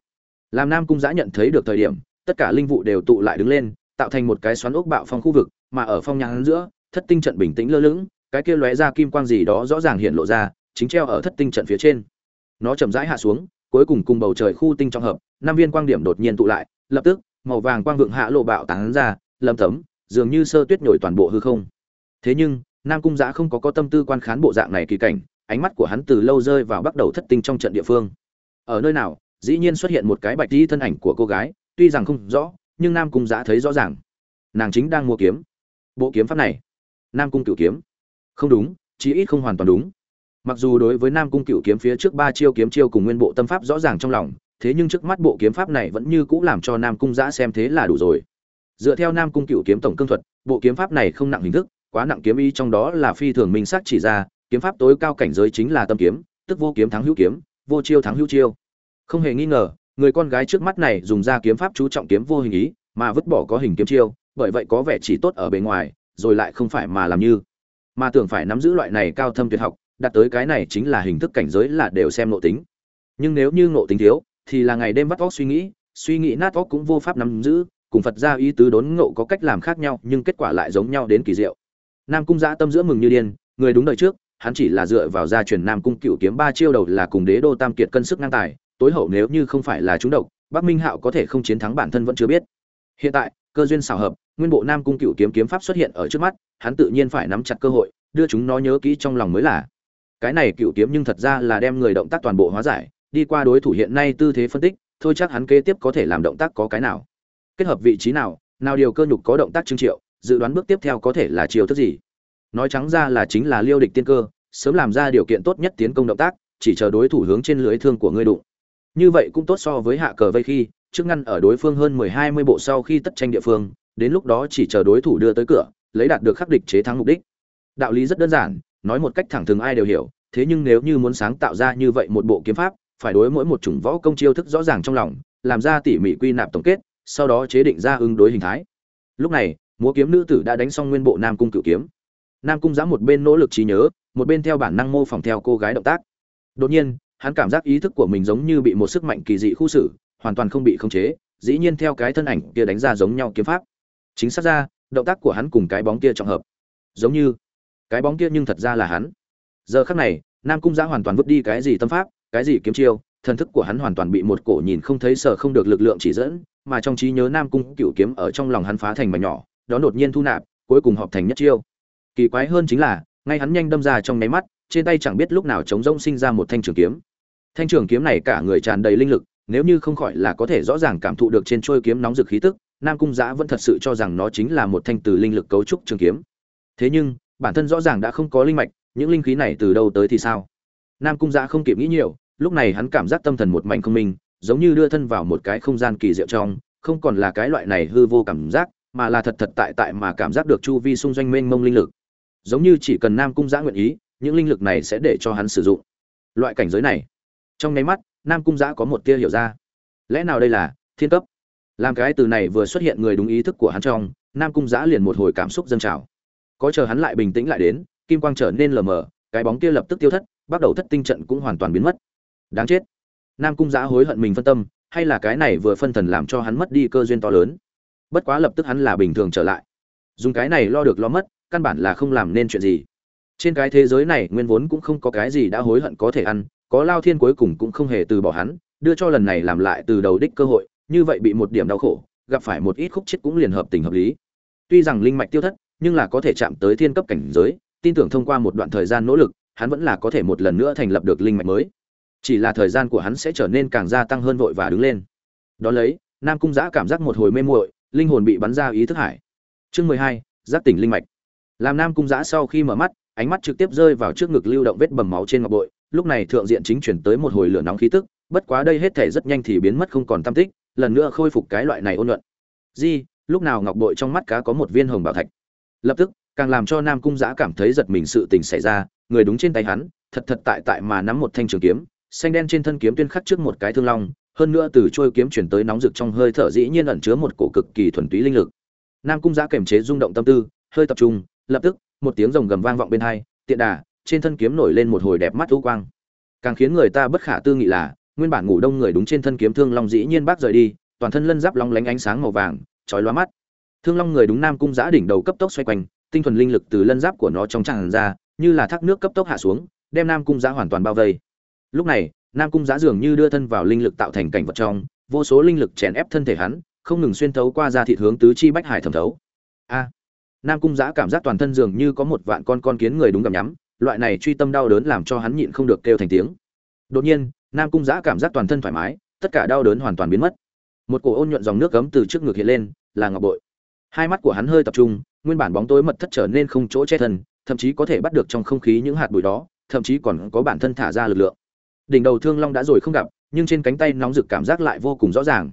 Làm nam cung giã nhận thấy được thời điểm, tất cả linh vụ đều tụ lại đứng lên, tạo thành một cái xoắn ốc bạo phong khu vực, mà ở phong nhãn giữa, thất tinh trận bình tĩnh lơ lửng cái kia lóe ra kim quang gì đó rõ ràng hiện lộ ra, chính treo ở thất tinh trận phía trên. Nó chậm rãi hạ xuống, cuối cùng cùng bầu trời khu tinh trong hợp, năm viên quang điểm đột nhiên tụ lại, lập tức, màu vàng quang vượng hạ lộ bạo tán ra lâm tấm, dường như sơ tuyết nhồi toàn bộ hư không. Thế nhưng, nam cung giã không có có tâm tư quan khán bộ dạng này kỳ cảnh, ánh mắt của hắn từ lâu rơi vào bắt đầu thất tinh trong trận địa phương. Ở nơi nào, dĩ nhiên xuất hiện một cái bạch y thân ảnh của cô gái, tuy rằng không rõ, nhưng nam cung giã thấy rõ ràng. Nàng chính đang mua kiếm. Bộ kiếm pháp này. Nam cung cửu kiếm không đúng, chí ít không hoàn toàn đúng. Mặc dù đối với nam cung Cựu kiếm phía trước ba chiêu kiếm chiêu cùng nguyên bộ tâm pháp rõ ràng trong lòng, thế nhưng trước mắt bộ kiếm pháp này vẫn như cũ làm cho nam cung giã xem thế là đủ rồi. Dựa theo nam cung Cựu kiếm tổng cương thuật, bộ kiếm pháp này không nặng hình thức, quá nặng kiếm ý trong đó là phi thường minh sắc chỉ ra, kiếm pháp tối cao cảnh giới chính là tâm kiếm, tức vô kiếm thắng hữu kiếm, vô chiêu thắng hữu chiêu. Không hề nghi ngờ, người con gái trước mắt này dùng ra kiếm pháp chú trọng kiếm vô hình ý, mà vứt bỏ có hình kiếm chiêu, bởi vậy có vẻ chỉ tốt ở bề ngoài, rồi lại không phải mà làm như mà tưởng phải nắm giữ loại này cao thâm tuyệt học, đạt tới cái này chính là hình thức cảnh giới là đều xem nội tính. Nhưng nếu như nội tính thiếu, thì là ngày đêm vắt óc suy nghĩ suy nghĩ nát óc cũng vô pháp nắm giữ, cùng phật gia ý tứ đốn ngộ có cách làm khác nhau, nhưng kết quả lại giống nhau đến kỳ diệu. Nam cung giã tâm giữa mừng như điên, người đúng đời trước, hắn chỉ là dựa vào gia truyền nam cung cựu kiếm ba chiêu đầu là cùng đế đô tam kiệt cân sức ngang tài, tối hậu nếu như không phải là chúng độc, bắc minh hạo có thể không chiến thắng bản thân vẫn chưa biết. Hiện tại cơ duyên xảo hợp, nguyên bộ nam cung cựu kiếm kiếm pháp xuất hiện ở trước mắt, hắn tự nhiên phải nắm chặt cơ hội, đưa chúng nó nhớ kỹ trong lòng mới là. Cái này cựu kiếm nhưng thật ra là đem người động tác toàn bộ hóa giải, đi qua đối thủ hiện nay tư thế phân tích, thôi chắc hắn kế tiếp có thể làm động tác có cái nào. Kết hợp vị trí nào nào điều cơ nhục có động tác trưng triệu, dự đoán bước tiếp theo có thể là chiều thức gì? Nói trắng ra là chính là liêu địch tiên cơ, sớm làm ra điều kiện tốt nhất tiến công động tác, chỉ chờ đối thủ hướng trên lưới thương của ngươi đụng. Như vậy cũng tốt so với hạ cờ vây khi trước ngăn ở đối phương hơn mười hai mươi bộ sau khi tất tranh địa phương, đến lúc đó chỉ chờ đối thủ đưa tới cửa, lấy đạt được khắc địch chế thắng mục đích. Đạo lý rất đơn giản, nói một cách thẳng thừng ai đều hiểu, thế nhưng nếu như muốn sáng tạo ra như vậy một bộ kiếm pháp, phải đối mỗi một chủng võ công chiêu thức rõ ràng trong lòng, làm ra tỉ mỉ quy nạp tổng kết, sau đó chế định ra ứng đối hình thái. Lúc này, múa kiếm nữ tử đã đánh xong nguyên bộ nam cung cửu kiếm. Nam cung giã một bên nỗ lực trí nhớ, một bên theo bản năng mô phỏng theo cô gái động tác. Đột nhiên, hắn cảm giác ý thức của mình giống như bị một sức mạnh kỳ dị khu xử hoàn toàn không bị khống chế, dĩ nhiên theo cái thân ảnh kia đánh ra giống nhau kiếm pháp. Chính xác ra, động tác của hắn cùng cái bóng kia trọng hợp. Giống như, cái bóng kia nhưng thật ra là hắn. Giờ khắc này, nam cung giã hoàn toàn vứt đi cái gì tâm pháp, cái gì kiếm chiêu, thần thức của hắn hoàn toàn bị một cổ nhìn không thấy sợ không được lực lượng chỉ dẫn, mà trong trí nhớ nam cung cửu kiếm ở trong lòng hắn phá thành mảnh nhỏ, đó đột nhiên thu nạp, cuối cùng hợp thành nhất chiêu. Kỳ quái hơn chính là, ngay hắn nhanh đâm ra trong nháy mắt, trên tay chẳng biết lúc nào chống rỗng sinh ra một thanh trường kiếm. Thanh trường kiếm này cả người tràn đầy linh lực nếu như không khỏi là có thể rõ ràng cảm thụ được trên trôi kiếm nóng rực khí tức, nam cung giã vẫn thật sự cho rằng nó chính là một thanh từ linh lực cấu trúc trường kiếm. Thế nhưng, bản thân rõ ràng đã không có linh mạch, những linh khí này từ đâu tới thì sao? Nam cung giã không kịp nghĩ nhiều, lúc này hắn cảm giác tâm thần một mảnh không minh, giống như đưa thân vào một cái không gian kỳ diệu trong, không còn là cái loại này hư vô cảm giác, mà là thật thật tại tại mà cảm giác được chu vi xung doanh mênh mông linh lực. Giống như chỉ cần nam cung giã nguyện ý, những linh lực này sẽ để cho hắn sử dụng. Loại cảnh giới này, trong nháy mắt nam cung giã có một tia hiểu ra. Lẽ nào đây là thiên cấp? Làm cái từ này vừa xuất hiện người đúng ý thức của hắn trong, nam cung giã liền một hồi cảm xúc dâng trào. Có chờ hắn lại bình tĩnh lại đến, kim quang trở nên lờ mờ, cái bóng kia lập tức tiêu thất, bắt đầu thất tinh trận cũng hoàn toàn biến mất. Đáng chết. Nam cung giã hối hận mình phân tâm, hay là cái này vừa phân thần làm cho hắn mất đi cơ duyên to lớn? Bất quá lập tức hắn là bình thường trở lại. Dùng cái này lo được lo mất, căn bản là không làm nên chuyện gì. Trên cái thế giới này, nguyên vốn cũng không có cái gì đã hối hận có thể ăn có lao thiên cuối cùng cũng không hề từ bỏ hắn, đưa cho lần này làm lại từ đầu đích cơ hội, như vậy bị một điểm đau khổ, gặp phải một ít khúc chết cũng liền hợp tình hợp lý. Tuy rằng linh mạch tiêu thất, nhưng là có thể chạm tới thiên cấp cảnh giới, tin tưởng thông qua một đoạn thời gian nỗ lực, hắn vẫn là có thể một lần nữa thành lập được linh mạch mới. Chỉ là thời gian của hắn sẽ trở nên càng gia tăng hơn vội và đứng lên. Đ ó lấy, nam cung giã cảm giác một hồi mê muội, linh hồn bị bắn ra ý thức hải. Chương mười hai, giác tỉnh linh mạch. Làm nam cung giã sau khi mở mắt, ánh mắt trực tiếp rơi vào trước ngực lưu động vết bầm máu trên ngọc bội lúc này thượng diện chính chuyển tới một hồi lửa nóng khí tức, bất quá đây hết thể rất nhanh thì biến mất không còn tam tích, lần nữa khôi phục cái loại này ôn luận di, lúc nào ngọc bội trong mắt cá có một viên hồng bảo thạch? Lập tức, càng làm cho nam cung giã cảm thấy giật mình sự tình xảy ra, người đúng trên tay hắn, thật thật tại tại mà nắm một thanh trường kiếm, xanh đen trên thân kiếm tuyên khắc trước một cái thương long, hơn nữa từ trôi kiếm chuyển tới nóng rực trong hơi thở dĩ nhiên ẩn chứa một cổ cực kỳ thuần túy linh lực. Nam cung giã kềm chế rung động tâm tư, hơi tập trung, lập tức, một tiếng rồng gầm vang vọng bên hai, tiện đà trên thân kiếm nổi lên một hồi đẹp mắt u quang. Càng khiến người ta bất khả tư nghị là, nguyên bản ngủ đông người đúng trên thân kiếm thương long dĩ nhiên bác rời đi, toàn thân lân giáp long lánh ánh sáng màu vàng, chói lóa mắt. Thương long người đúng nam cung giã đỉnh đầu cấp tốc xoay quanh, tinh thuần linh lực từ lân giáp của nó trong tràn ra, như là thác nước cấp tốc hạ xuống, đem nam cung giã hoàn toàn bao vây. Lúc này, nam cung giã dường như đưa thân vào linh lực tạo thành cảnh vật trong, vô số linh lực chèn ép thân thể hắn, không ngừng xuyên thấu qua ra thị hướng tứ chi bách hải thẩm thấu. A! Nam cung giã cảm giác toàn thân dường như có một vạn con con kiến người đúng gặm nhắm loại này truy tâm đau đớn làm cho hắn nhịn không được kêu thành tiếng. Đột nhiên, nam cung giã cảm giác toàn thân thoải mái, tất cả đau đớn hoàn toàn biến mất. Một cổ ôn nhuận dòng nước cấm từ trước ngực hiện lên, là ngọc bội. Hai mắt của hắn hơi tập trung, nguyên bản bóng tối mật thất trở nên không chỗ che thân, thậm chí có thể bắt được trong không khí những hạt bụi đó, thậm chí còn có bản thân thả ra lực lượng. Đỉnh đầu thương long đã rồi không gặp, nhưng trên cánh tay nóng rực cảm giác lại vô cùng rõ ràng.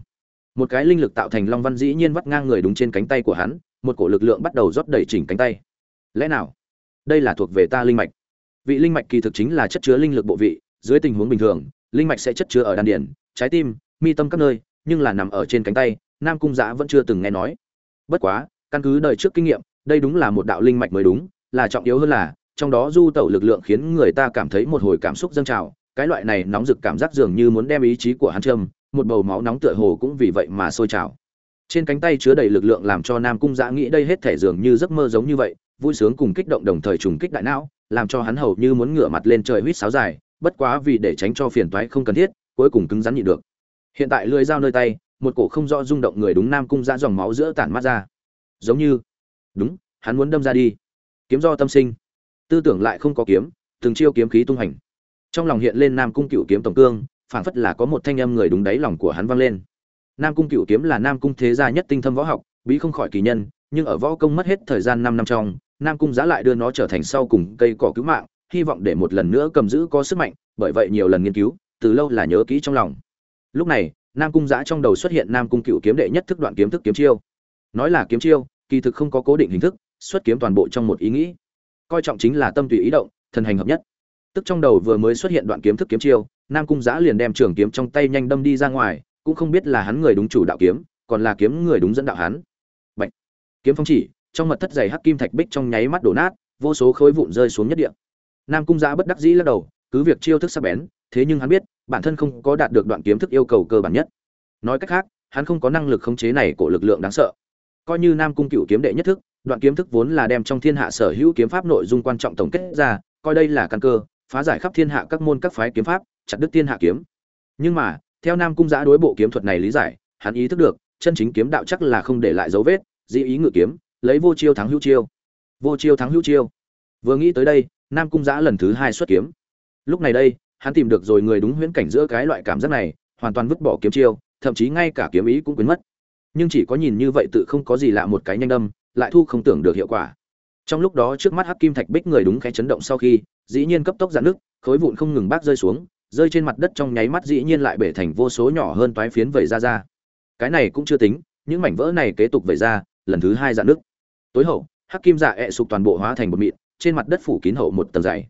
Một cái linh lực tạo thành long văn dĩ nhiên vắt ngang người đúng trên cánh tay của hắn, một cổ lực lượng bắt đầu rót đẩy chỉnh cánh tay. Lẽ nào, đây là thuộc về ta linh mạch? Vị linh mạch kỳ thực chính là chất chứa linh lực bộ vị, dưới tình huống bình thường, linh mạch sẽ chất chứa ở đan điển trái tim, mi tâm các nơi, nhưng là nằm ở trên cánh tay, nam cung giã vẫn chưa từng nghe nói. Bất quá, căn cứ đời trước kinh nghiệm, đây đúng là một đạo linh mạch mới đúng, là trọng yếu hơn là, trong đó du tẩu lực lượng khiến người ta cảm thấy một hồi cảm xúc dâng trào, cái loại này nóng rực cảm giác dường như muốn đem ý chí của hắn châm, một bầu máu nóng tựa hồ cũng vì vậy mà sôi trào. Trên cánh tay chứa đầy lực lượng làm cho nam cung giã nghĩ đây hết thể dường như giấc mơ giống như vậy vui sướng cùng kích động đồng thời trùng kích đại não, làm cho hắn hầu như muốn ngửa mặt lên trời huýt sáo dài, bất quá vì để tránh cho phiền toái không cần thiết, cuối cùng cứng rắn nhịn được. Hiện tại lưỡi dao nơi tay, một cổ không rõ rung động người đúng nam cung giã dòng máu giữa tản mắt ra. Giống như, đúng, hắn muốn đâm ra đi. Kiếm do tâm sinh. Tư tưởng lại không có kiếm, từng chiêu kiếm khí tung hành. Trong lòng hiện lên nam cung cựu kiếm tổng cương, phảng phất là có một thanh âm người đúng đáy lòng của hắn vang lên. Nam cung cựu kiếm là nam cung thế gia nhất tinh thâm võ học, bí không khỏi kỳ nhân, nhưng ở võ công mất hết thời gian năm năm trong nam cung giá lại đưa nó trở thành sau cùng cây cỏ cứu mạng, hy vọng để một lần nữa cầm giữ có sức mạnh, bởi vậy nhiều lần nghiên cứu, từ lâu là nhớ kỹ trong lòng. Lúc này, nam cung giã trong đầu xuất hiện nam cung cựu kiếm đệ nhất thức đoạn kiếm thức kiếm chiêu. Nói là kiếm chiêu, kỳ thực không có cố định hình thức, xuất kiếm toàn bộ trong một ý nghĩ. Coi trọng chính là tâm tùy ý động, thần hành hợp nhất. Tức trong đầu vừa mới xuất hiện đoạn kiếm thức kiếm chiêu, nam cung giã liền đem trường kiếm trong tay nhanh đâm đi ra ngoài, cũng không biết là hắn người đúng chủ đạo kiếm, còn là kiếm người đúng dẫn đạo hắn. Bạch. kiếm phong chỉ trong mật thất dày hắc kim thạch bích trong nháy mắt đổ nát, vô số khối vụn rơi xuống nhất địa. Nam cung giã bất đắc dĩ lắc đầu, cứ việc chiêu thức sắc bén, thế nhưng hắn biết, bản thân không có đạt được đoạn kiếm thức yêu cầu cơ bản nhất. Nói cách khác, hắn không có năng lực khống chế này của lực lượng đáng sợ. Coi như nam cung cựu kiếm đệ nhất thức, đoạn kiếm thức vốn là đem trong thiên hạ sở hữu kiếm pháp nội dung quan trọng tổng kết ra, coi đây là căn cơ, phá giải khắp thiên hạ các môn các phái kiếm pháp, chặt đứt thiên hạ kiếm. Nhưng mà, theo nam cung giã đối bộ kiếm thuật này lý giải, hắn ý thức được, chân chính kiếm đạo chắc là không để lại dấu vết dị ý ngự kiếm lấy vô chiêu thắng hữu chiêu. Vô chiêu thắng hữu chiêu. Vừa nghĩ tới đây, nam cung giã lần thứ hai xuất kiếm. Lúc này đây, hắn tìm được rồi người đúng huyễn cảnh giữa cái loại cảm giác này, hoàn toàn vứt bỏ kiếm chiêu, thậm chí ngay cả kiếm ý cũng quên mất. Nhưng chỉ có nhìn như vậy tự không có gì lạ một cái nhanh đâm, lại thu không tưởng được hiệu quả. Trong lúc đó trước mắt hắc kim thạch bích người đúng cái chấn động sau khi, dĩ nhiên cấp tốc giãn nước khối vụn không ngừng bác rơi xuống, rơi trên mặt đất trong nháy mắt dĩ nhiên lại bể thành vô số nhỏ hơn toái phiến vẩy ra ra. Cái này cũng chưa tính, những mảnh vỡ này kế tục vẩy ra, lần thứ hai dạn nước tối hậu, hắc kim dạ ẹ sụp toàn bộ hóa thành một mịn, trên mặt đất phủ kín hậu một tầng dày.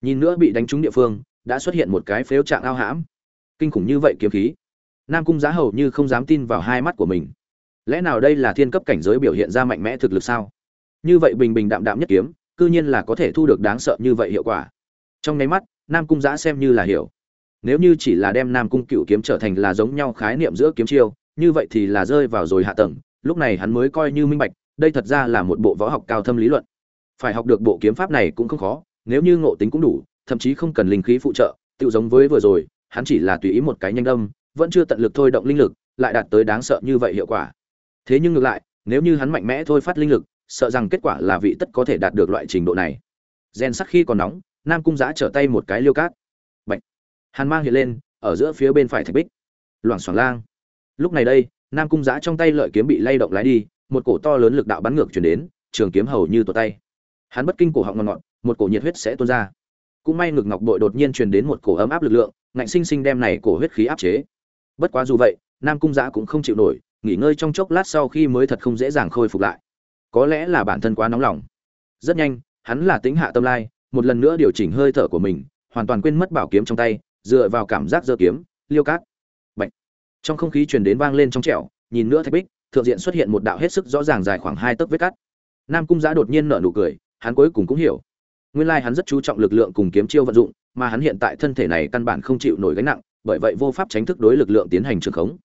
Nhìn nữa bị đánh trúng địa phương, đã xuất hiện một cái phếu trạng ao hãm. Kinh khủng như vậy kiếm khí. Nam cung giá hầu như không dám tin vào hai mắt của mình. Lẽ nào đây là thiên cấp cảnh giới biểu hiện ra mạnh mẽ thực lực sao? Như vậy bình bình đạm đạm nhất kiếm, cư nhiên là có thể thu được đáng sợ như vậy hiệu quả. Trong nháy mắt, nam cung giã xem như là hiểu. Nếu như chỉ là đem nam cung cựu kiếm trở thành là giống nhau khái niệm giữa kiếm chiêu, như vậy thì là rơi vào rồi hạ tầng, lúc này hắn mới coi như minh bạch đây thật ra là một bộ võ học cao thâm lý luận. Phải học được bộ kiếm pháp này cũng không khó, nếu như ngộ tính cũng đủ, thậm chí không cần linh khí phụ trợ tự giống với vừa rồi, hắn chỉ là tùy ý một cái nhanh đâm vẫn chưa tận lực thôi động linh lực, lại đạt tới đáng sợ như vậy hiệu quả. Thế nhưng ngược lại, nếu như hắn mạnh mẽ thôi phát linh lực, sợ rằng kết quả là vị tất có thể đạt được loại trình độ này. Gen sắc khi còn nóng, nam cung giã trở tay một cái liêu cát. Bạch. hàn mang hiện lên, ở giữa phía bên phải thạch bích. Loảng xoảng lang. Lúc này đây, nam cung giã trong tay lợi kiếm bị lay động lái đi một cổ to lớn lực đạo bắn ngược chuyển đến, trường kiếm hầu như tuột tay. Hắn bất kinh cổ họng ngọt ngọt một cổ nhiệt huyết sẽ tuôn ra. Cũng may ngực ngọc bội đột nhiên truyền đến một cổ ấm áp lực lượng, ngạnh sinh sinh đem này cổ huyết khí áp chế. Bất quá dù vậy, nam cung giã cũng không chịu nổi, nghỉ ngơi trong chốc lát sau khi mới thật không dễ dàng khôi phục lại. Có lẽ là bản thân quá nóng lòng. Rất nhanh, hắn là tính hạ tâm lai, một lần nữa điều chỉnh hơi thở của mình, hoàn toàn quên mất bảo kiếm trong tay, dựa vào cảm giác giơ kiếm, liêu cát. Bệnh trong không khí truyền đến vang lên trong trẻo, nhìn nữa thạch bích thượng diện xuất hiện một đạo hết sức rõ ràng dài khoảng hai tấc vết cắt. Nam cung giã đột nhiên nở nụ cười, hắn cuối cùng cũng hiểu. Nguyên lai hắn rất chú trọng lực lượng cùng kiếm chiêu vận dụng, mà hắn hiện tại thân thể này căn bản không chịu nổi gánh nặng, bởi vậy vô pháp tránh thức đối lực lượng tiến hành trường khống.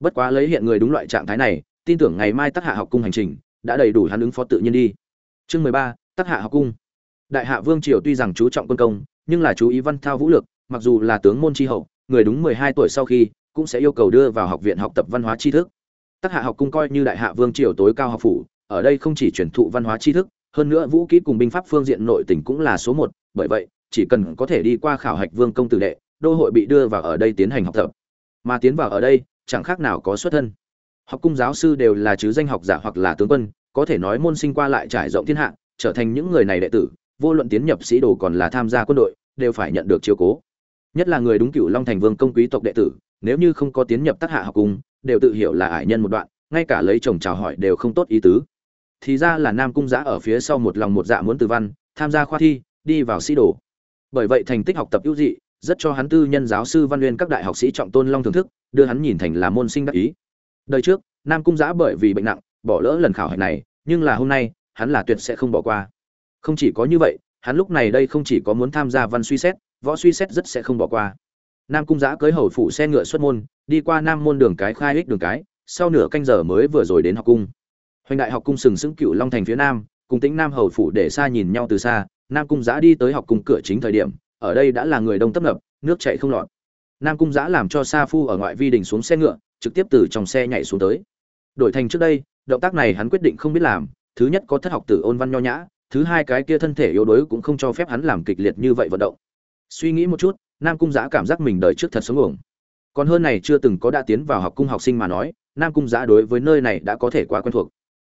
Bất quá lấy hiện người đúng loại trạng thái này, tin tưởng ngày mai tác hạ học cung hành trình đã đầy đủ hắn ứng phó tự nhiên đi. Chương mười ba tác hạ học cung. Đại hạ vương triều tuy rằng chú trọng quân công, nhưng là chú ý văn thao vũ lực, mặc dù là tướng môn tri hậu, người đúng mười hai tuổi sau khi cũng sẽ yêu cầu đưa vào học viện học tập văn hóa tri thức tác hạ học cung coi như đại hạ vương triều tối cao học phủ, ở đây không chỉ truyền thụ văn hóa tri thức, hơn nữa vũ kỹ cùng binh pháp phương diện nội tỉnh cũng là số một. Bởi vậy, chỉ cần có thể đi qua khảo hạch vương công tử đệ, đô hội bị đưa vào ở đây tiến hành học tập. Mà tiến vào ở đây, chẳng khác nào có xuất thân. Học cung giáo sư đều là chứ danh học giả hoặc là tướng quân, có thể nói môn sinh qua lại trải rộng thiên hạ, trở thành những người này đệ tử, vô luận tiến nhập sĩ đồ còn là tham gia quân đội, đều phải nhận được chiếu cố. Nhất là người đúng cửu long thành vương công quý tộc đệ tử, nếu như không có tiến nhập tác hạ học cung đều tự hiểu là ải nhân một đoạn, ngay cả lấy chồng chào hỏi đều không tốt ý tứ. Thì ra là nam cung giã ở phía sau một lòng một dạ muốn từ văn, tham gia khoa thi, đi vào sĩ đồ. Bởi vậy thành tích học tập ưu dị, rất cho hắn tư nhân giáo sư văn nguyên các đại học sĩ trọng tôn long thưởng thức, đưa hắn nhìn thành là môn sinh đắc ý. Đời trước, nam cung giã bởi vì bệnh nặng, bỏ lỡ lần khảo hạch này, nhưng là hôm nay, hắn là tuyệt sẽ không bỏ qua. Không chỉ có như vậy, hắn lúc này đây không chỉ có muốn tham gia văn suy xét, võ suy xét rất sẽ không bỏ qua nam cung giã cưới hầu phụ xe ngựa xuất môn, đi qua nam môn đường cái khai ích đường cái, sau nửa canh giờ mới vừa rồi đến học cung. Hoành đại học cung sừng sững cựu long thành phía nam, cùng tĩnh nam hầu phủ để xa nhìn nhau từ xa, nam cung giã đi tới học cung cửa chính thời điểm, ở đây đã là người đông tấp nập, nước chạy không lọt. Nam cung giã làm cho sa phu ở ngoại vi đình xuống xe ngựa, trực tiếp từ trong xe nhảy xuống tới. Đổi thành trước đây, động tác này hắn quyết định không biết làm, thứ nhất có thất học tử ôn văn nho nhã, thứ hai cái kia thân thể yếu đuối cũng không cho phép hắn làm kịch liệt như vậy vận động suy nghĩ một chút, nam cung giã cảm giác mình đời trước thật sống ổng còn hơn này chưa từng có đã tiến vào học cung học sinh mà nói, nam cung giã đối với nơi này đã có thể quá quen thuộc.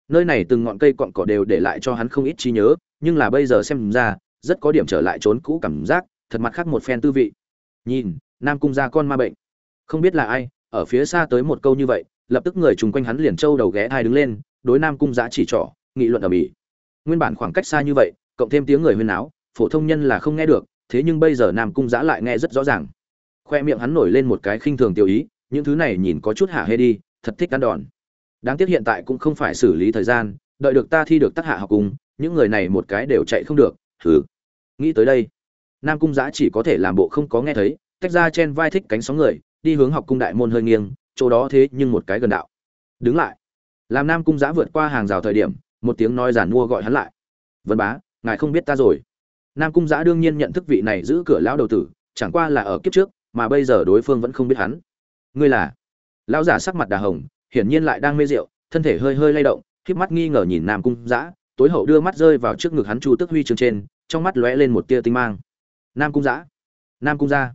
Nơi này từng ngọn cây cọn cỏ đều để lại cho hắn không ít trí nhớ, nhưng là bây giờ xem ra, rất có điểm trở lại trốn cũ cảm giác, thật mặt khác một phen tư vị. Nhìn, nam cung ra con ma bệnh. Không biết là ai, ở phía xa tới một câu như vậy, lập tức người chung quanh hắn liền trâu đầu ghé thai đứng lên, đối nam cung giã chỉ trỏ, nghị luận ở mỹ nguyên bản khoảng cách xa như vậy, cộng thêm tiếng người huyên náo, phổ thông nhân là không nghe được thế nhưng bây giờ nam cung giã lại nghe rất rõ ràng. Khoe miệng hắn nổi lên một cái khinh thường tiêu ý, những thứ này nhìn có chút hạ hê đi, thật thích ăn đòn. Đáng tiếc hiện tại cũng không phải xử lý thời gian, đợi được ta thi được tác hạ học cùng, những người này một cái đều chạy không được thử nghĩ tới đây, nam cung giã chỉ có thể làm bộ không có nghe thấy, tách ra trên vai thích cánh sóng người, đi hướng học cung đại môn hơi nghiêng, chỗ đó thế nhưng một cái gần đạo. Đứng lại. Làm nam cung giã vượt qua hàng rào thời điểm, một tiếng nói giản mua gọi hắn lại. Vân bá, ngài không biết ta rồi nam cung giã đương nhiên nhận thức vị này giữ cửa lão đầu tử, chẳng qua là ở kiếp trước, mà bây giờ đối phương vẫn không biết hắn. Ngươi là? Lão giả sắc mặt đà hồng, hiển nhiên lại đang mê rượu, thân thể hơi hơi lay động, khiếp mắt nghi ngờ nhìn nam cung giã, tối hậu đưa mắt rơi vào trước ngực hắn chu tức huy chương trên, trong mắt lóe lên một tia tinh mang. Nam cung giã? Nam cung gia.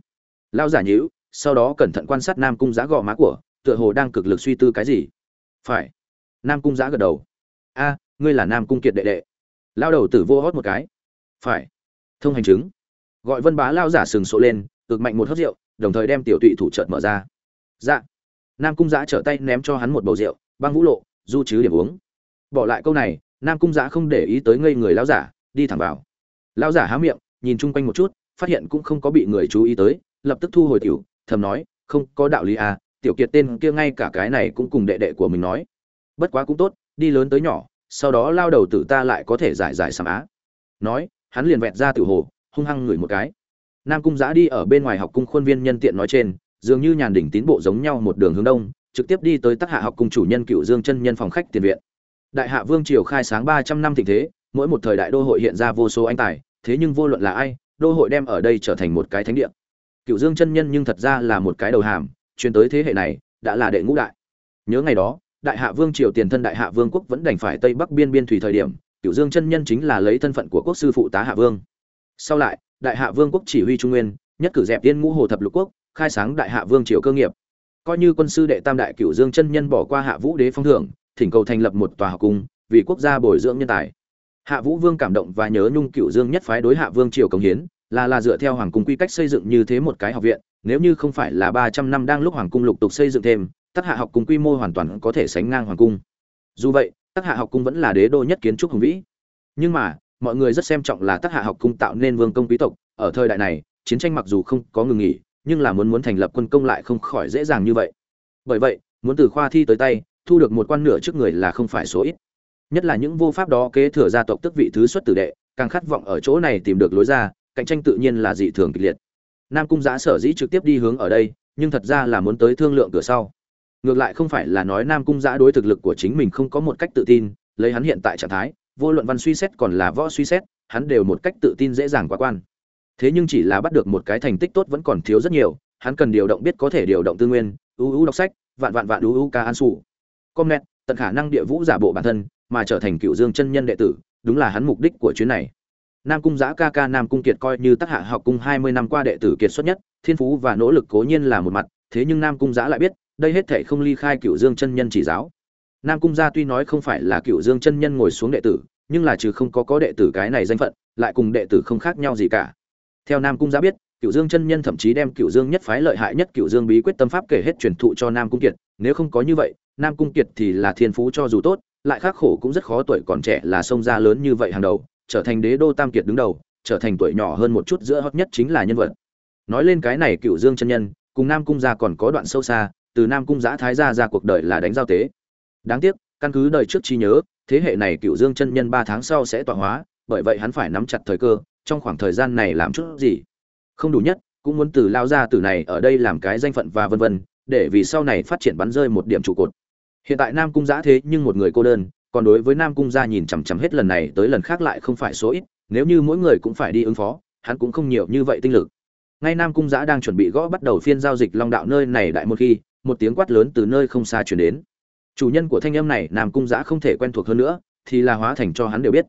Lão giả nhíu, sau đó cẩn thận quan sát nam cung giã gò má của, tựa hồ đang cực lực suy tư cái gì. Phải. Nam cung giã gật đầu. A, ngươi là nam cung kiệt đệ đệ. Lao đầu tử vô hót một cái. Phải thông hành chứng. Gọi vân bá lao giả sừng sộ lên, ực mạnh một hớt rượu, đồng thời đem tiểu tụy thủ trợt mở ra. Dạ. Nam cung giã trở tay ném cho hắn một bầu rượu, băng vũ lộ, du chứ điểm uống. Bỏ lại câu này, nam cung giã không để ý tới ngây người lao giả, đi thẳng vào. Lao giả há miệng, nhìn chung quanh một chút, phát hiện cũng không có bị người chú ý tới, lập tức thu hồi tiểu, thầm nói, không, có đạo lý à tiểu kiệt tên kia ngay cả cái này cũng cùng đệ đệ của mình nói. Bất quá cũng tốt, đi lớn tới nhỏ, sau đó lao đầu tử ta lại có thể giải giải sàm á. Nói hắn liền vẹt ra tử hồ, hung hăng ngửi một cái. Nam cung giã đi ở bên ngoài học cung khuôn viên nhân tiện nói trên, dường như nhàn đỉnh tín bộ giống nhau một đường hướng đông, trực tiếp đi tới tác hạ học cung chủ nhân cựu dương chân nhân phòng khách tiền viện. Đại hạ vương triều khai sáng ba trăm năm tình thế, mỗi một thời đại đô hội hiện ra vô số anh tài, thế nhưng vô luận là ai, đô hội đem ở đây trở thành một cái thánh địa. Cựu dương chân nhân nhưng thật ra là một cái đầu hàm, truyền tới thế hệ này, đã là đệ ngũ đại. Nhớ ngày đó, đại hạ vương triều tiền thân đại hạ vương quốc vẫn đành phải tây bắc biên biên thủy thời điểm cựu dương chân nhân chính là lấy thân phận của quốc sư phụ tá hạ vương. Sau lại, đại hạ vương quốc chỉ huy trung nguyên, nhất cử dẹp tiên ngũ hồ thập lục quốc, khai sáng đại hạ vương triều cơ nghiệp. Coi như quân sư đệ tam đại cựu dương chân nhân bỏ qua hạ vũ đế phong thưởng, thỉnh cầu thành lập một tòa học cung, vì quốc gia bồi dưỡng nhân tài. Hạ vũ vương cảm động và nhớ nhung cựu dương nhất phái đối hạ vương triều công hiến, là là dựa theo hoàng cung quy cách xây dựng như thế một cái học viện, nếu như không phải là ba trăm năm đang lúc hoàng cung lục tục xây dựng thêm, tất hạ học cung quy mô hoàn toàn có thể sánh ngang hoàng cung. Dù vậy tác hạ học cung vẫn là đế đô nhất kiến trúc hùng vĩ. Nhưng mà, mọi người rất xem trọng là tác hạ học cung tạo nên vương công quý tộc. Ở thời đại này, chiến tranh mặc dù không có ngừng nghỉ, nhưng là muốn muốn thành lập quân công lại không khỏi dễ dàng như vậy. Bởi vậy, muốn từ khoa thi tới tay, thu được một quan nửa trước người là không phải số ít. Nhất là những vô pháp đó kế thừa gia tộc tức vị thứ xuất tử đệ, càng khát vọng ở chỗ này tìm được lối ra, cạnh tranh tự nhiên là dị thường kịch liệt. Nam cung giã sở dĩ trực tiếp đi hướng ở đây, nhưng thật ra là muốn tới thương lượng cửa sau ngược lại không phải là nói nam cung giã đối thực lực của chính mình không có một cách tự tin, lấy hắn hiện tại trạng thái, vô luận văn suy xét còn là võ suy xét, hắn đều một cách tự tin dễ dàng quá quan. Thế nhưng chỉ là bắt được một cái thành tích tốt vẫn còn thiếu rất nhiều, hắn cần điều động biết có thể điều động tư nguyên, ưu ưu đọc sách, vạn vạn vạn ưu ưu ca an sủ. Com net, tận khả năng địa vũ giả bộ bản thân, mà trở thành cựu dương chân nhân đệ tử, đúng là hắn mục đích của chuyến này. Nam cung giã ca ca nam cung kiệt coi như tác hạ học cung hai mươi năm qua đệ tử kiệt xuất nhất, thiên phú và nỗ lực cố nhiên là một mặt, thế nhưng nam cung giã lại biết đây hết thể không ly khai cựu dương chân nhân chỉ giáo. Nam cung gia tuy nói không phải là cựu dương chân nhân ngồi xuống đệ tử, nhưng là trừ không có có đệ tử cái này danh phận, lại cùng đệ tử không khác nhau gì cả. Theo nam cung gia biết, cựu dương chân nhân thậm chí đem cựu dương nhất phái lợi hại nhất cựu dương bí quyết tâm pháp kể hết truyền thụ cho nam cung kiệt, nếu không có như vậy, nam cung kiệt thì là thiên phú cho dù tốt, lại khắc khổ cũng rất khó tuổi còn trẻ là sông gia lớn như vậy hàng đầu, trở thành đế đô tam kiệt đứng đầu, trở thành tuổi nhỏ hơn một chút giữa hot nhất chính là nhân vật. Nói lên cái này cựu dương chân nhân, cùng nam cung gia còn có đoạn sâu xa từ nam cung giã thái gia ra cuộc đời là đánh giao tế. Đáng tiếc, căn cứ đời trước chi nhớ, thế hệ này cựu dương chân nhân ba tháng sau sẽ tọa hóa, bởi vậy hắn phải nắm chặt thời cơ, trong khoảng thời gian này làm chút gì. Không đủ nhất, cũng muốn từ lao ra từ này ở đây làm cái danh phận và vân vân, để vì sau này phát triển bắn rơi một điểm trụ cột. Hiện tại nam cung giã thế nhưng một người cô đơn, còn đối với nam cung gia nhìn chằm chằm hết lần này tới lần khác lại không phải số ít, nếu như mỗi người cũng phải đi ứng phó, hắn cũng không nhiều như vậy tinh lực. Ngay nam cung giã đang chuẩn bị gõ bắt đầu phiên giao dịch long đạo nơi này đại một khi một tiếng quát lớn từ nơi không xa chuyển đến. Chủ nhân của thanh âm này, nam cung giã không thể quen thuộc hơn nữa, thì là hóa thành cho hắn đều biết.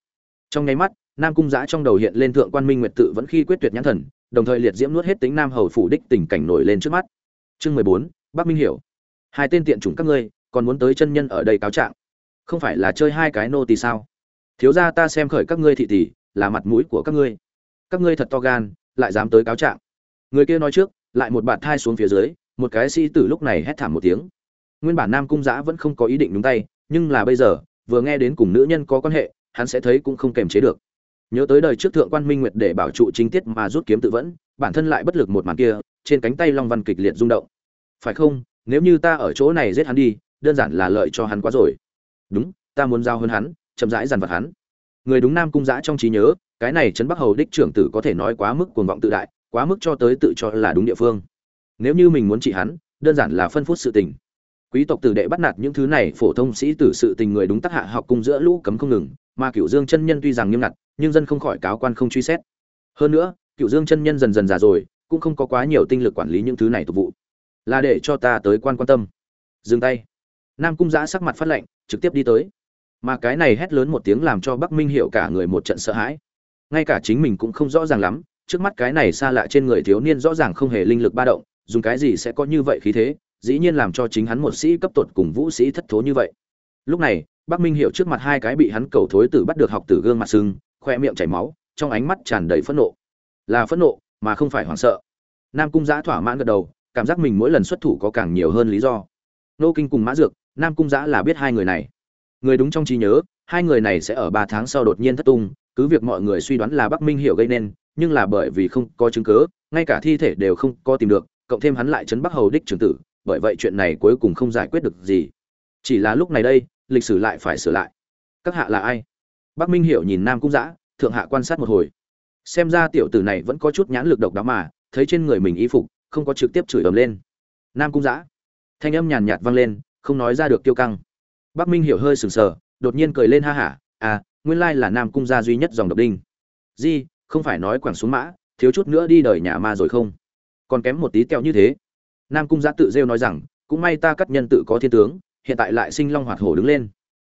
Trong nháy mắt, nam cung giã trong đầu hiện lên thượng quan minh nguyệt tự vẫn khi quyết tuyệt nhãn thần, đồng thời liệt diễm nuốt hết tính nam hầu phủ đích tình cảnh nổi lên trước mắt. Chương mười bốn, bắc minh hiểu. Hai tên tiện chủng các ngươi, còn muốn tới chân nhân ở đây cáo trạng. Không phải là chơi hai cái nô tỳ sao? Thiếu ra ta xem khởi các ngươi thị tỷ, là mặt mũi của các ngươi. Các ngươi thật to gan, lại dám tới cáo trạng. Người kia nói trước, lại một bạt thai xuống phía dưới một cái sĩ tử lúc này hét thảm một tiếng. Nguyên bản nam cung giã vẫn không có ý định nhúng tay, nhưng là bây giờ, vừa nghe đến cùng nữ nhân có quan hệ, hắn sẽ thấy cũng không kềm chế được. Nhớ tới đời trước thượng quan minh nguyệt để bảo trụ chính tiết mà rút kiếm tự vẫn, bản thân lại bất lực một màn kia, trên cánh tay long văn kịch liệt rung động. Phải không? Nếu như ta ở chỗ này giết hắn đi, đơn giản là lợi cho hắn quá rồi. Đúng, ta muốn giao hơn hắn, chậm rãi dằn vặt hắn. Người đúng nam cung giã trong trí nhớ, cái này trấn bắc hầu đích trưởng tử có thể nói quá mức cuồng vọng tự đại, quá mức cho tới tự cho là đúng địa phương nếu như mình muốn trị hắn, đơn giản là phân phút sự tình. Quý tộc tử đệ bắt nạt những thứ này, phổ thông sĩ tử sự tình người đúng tác hạ học cung giữa lũ cấm không ngừng, mà cựu dương chân nhân tuy rằng nghiêm ngặt, nhưng dân không khỏi cáo quan không truy xét. Hơn nữa cựu dương chân nhân dần dần già rồi, cũng không có quá nhiều tinh lực quản lý những thứ này tục vụ. Là để cho ta tới quan quan tâm. Dừng tay. Nam cung giã sắc mặt phát lệnh, trực tiếp đi tới. Mà cái này hét lớn một tiếng làm cho bắc minh hiểu cả người một trận sợ hãi. Ngay cả chính mình cũng không rõ ràng lắm, trước mắt cái này xa lạ trên người thiếu niên rõ ràng không hề linh lực ba động dùng cái gì sẽ có như vậy khí thế, dĩ nhiên làm cho chính hắn một sĩ cấp tột cùng vũ sĩ thất thố như vậy. Lúc này, bắc minh hiểu trước mặt hai cái bị hắn cầu thối tử bắt được học tử gương mặt sưng, khoe miệng chảy máu, trong ánh mắt tràn đầy phẫn nộ. Là phẫn nộ, mà không phải hoảng sợ. Nam cung giã thỏa mãn gật đầu, cảm giác mình mỗi lần xuất thủ có càng nhiều hơn lý do. Nô kinh cùng mã dược, nam cung giã là biết hai người này. Người đúng trong trí nhớ, hai người này sẽ ở ba tháng sau đột nhiên thất tung, cứ việc mọi người suy đoán là bắc minh hiểu gây nên, nhưng là bởi vì không có chứng cớ ngay cả thi thể đều không có tìm được cộng thêm hắn lại chấn bắc hầu đích trưởng tử, bởi vậy chuyện này cuối cùng không giải quyết được gì. Chỉ là lúc này đây, lịch sử lại phải sửa lại. Các hạ là ai? Bắc minh hiểu nhìn nam cung giã thượng hạ quan sát một hồi. Xem ra tiểu tử này vẫn có chút nhãn lực độc đáo mà, thấy trên người mình y phục, không có trực tiếp chửi ầm lên. Nam cung giã thanh âm nhàn nhạt vang lên, không nói ra được tiêu căng. Bắc minh hiểu hơi sừng sờ, đột nhiên cười lên ha hả à nguyên lai là nam cung gia duy nhất dòng độc đinh. Di, không phải nói quẳng xuống mã, thiếu chút nữa đi đời nhà ma rồi không? Còn kém một tí kẹo như thế. Nam cung giã tự rêu nói rằng, cũng may ta cắt nhân tự có thiên tướng, hiện tại lại sinh long hoạt hổ đứng lên.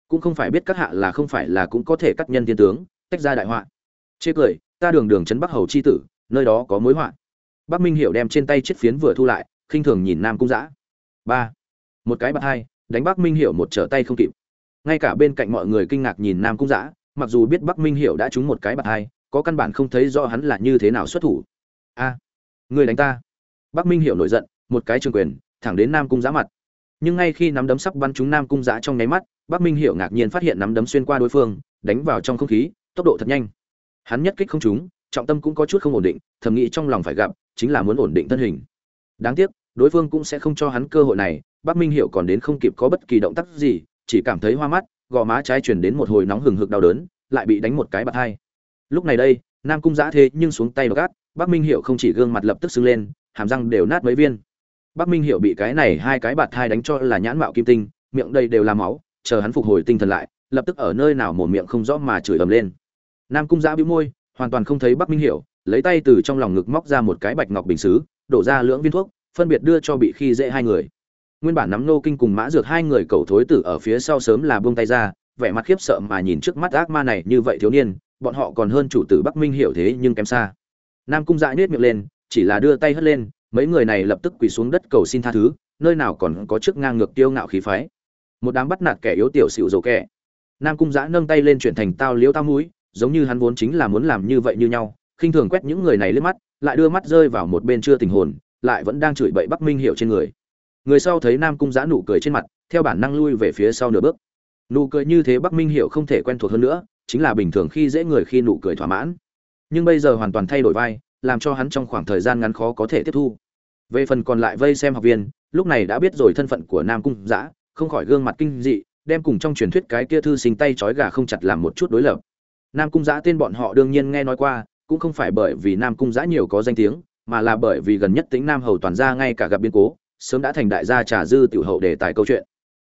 Cũng không phải biết các hạ là không phải là cũng có thể cắt nhân thiên tướng, tách ra đại họa. Chê cười, ta đường đường trấn bắc hầu chi tử, nơi đó có mối họa. Bắc minh hiểu đem trên tay chiếc phiến vừa thu lại, khinh thường nhìn nam cung giã. Ba. Một cái bạc hai, đánh bắc minh hiểu một trở tay không kịp. Ngay cả bên cạnh mọi người kinh ngạc nhìn nam cung giã, mặc dù biết bắc minh hiểu đã trúng một cái bạc hai, có căn bản không thấy rõ hắn là như thế nào xuất thủ. A. Người đánh ta bắc minh hiểu nổi giận, một cái trường quyền, thẳng đến nam cung Giá mặt. Nhưng ngay khi nắm đấm sắp bắn trúng nam cung Giá trong nháy mắt, bắc minh hiểu ngạc nhiên phát hiện nắm đấm xuyên qua đối phương, đánh vào trong không khí, tốc độ thật nhanh. Hắn nhất kích không trúng, trọng tâm cũng có chút không ổn định, thầm nghĩ trong lòng phải gặp, chính là muốn ổn định thân hình. Đáng tiếc, đối phương cũng sẽ không cho hắn cơ hội này, bắc minh hiểu còn đến không kịp có bất kỳ động tác gì, chỉ cảm thấy hoa mắt, gò má trái truyền đến một hồi nóng hừng hực đau đớn, lại bị đánh một cái bạt hai. Lúc này đây, nam cung giã thế nhưng xuống tay gắt, bắc minh hiểu không chỉ gương mặt lập tức sưng lên hàm răng đều nát mấy viên. Bắc minh hiểu bị cái này hai cái bạt thai đánh cho là nhãn mạo kim tinh, miệng đây đều là máu, chờ hắn phục hồi tinh thần lại, lập tức ở nơi nào mồm miệng không rõ mà chửi ầm lên. Nam cung giã bĩu môi, hoàn toàn không thấy bắc minh hiểu, lấy tay từ trong lòng ngực móc ra một cái bạch ngọc bình xứ, đổ ra lưỡng viên thuốc, phân biệt đưa cho bị khi dễ hai người. Nguyên bản nắm nô kinh cùng mã dược hai người cầu thối tử ở phía sau sớm là buông tay ra, vẻ mặt khiếp sợ mà nhìn trước mắt ác ma này như vậy thiếu niên, bọn họ còn hơn chủ tử bắc minh hiểu thế nhưng kém xa. Nam cung dại nết miệng lên chỉ là đưa tay hất lên, mấy người này lập tức quỳ xuống đất cầu xin tha thứ, nơi nào còn có chức ngang ngược tiêu ngạo khí phái. Một đám bắt nạt kẻ yếu tiểu xịu dầu kẻ. Nam cung giã nâng tay lên chuyển thành tao liếu tao mũi, giống như hắn vốn chính là muốn làm như vậy như nhau, khinh thường quét những người này lên mắt, lại đưa mắt rơi vào một bên chưa tình hồn, lại vẫn đang chửi bậy bắc minh hiệu trên người. Người sau thấy nam cung giã nụ cười trên mặt, theo bản năng lui về phía sau nửa bước. Nụ cười như thế bắc minh hiệu không thể quen thuộc hơn nữa, chính là bình thường khi dễ người khi nụ cười thỏa mãn. Nhưng bây giờ hoàn toàn thay đổi vai làm cho hắn trong khoảng thời gian ngắn khó có thể tiếp thu. Về phần còn lại vây xem học viên, lúc này đã biết rồi thân phận của nam cung giã không khỏi gương mặt kinh dị, đem cùng trong truyền thuyết cái kia thư sinh tay trói gà không chặt làm một chút đối lập. Nam cung giã tên bọn họ đương nhiên nghe nói qua, cũng không phải bởi vì nam cung giã nhiều có danh tiếng, mà là bởi vì gần nhất tính nam hầu toàn gia ngay cả gặp biến cố, sớm đã thành đại gia trà dư tiểu hậu đề tài câu chuyện.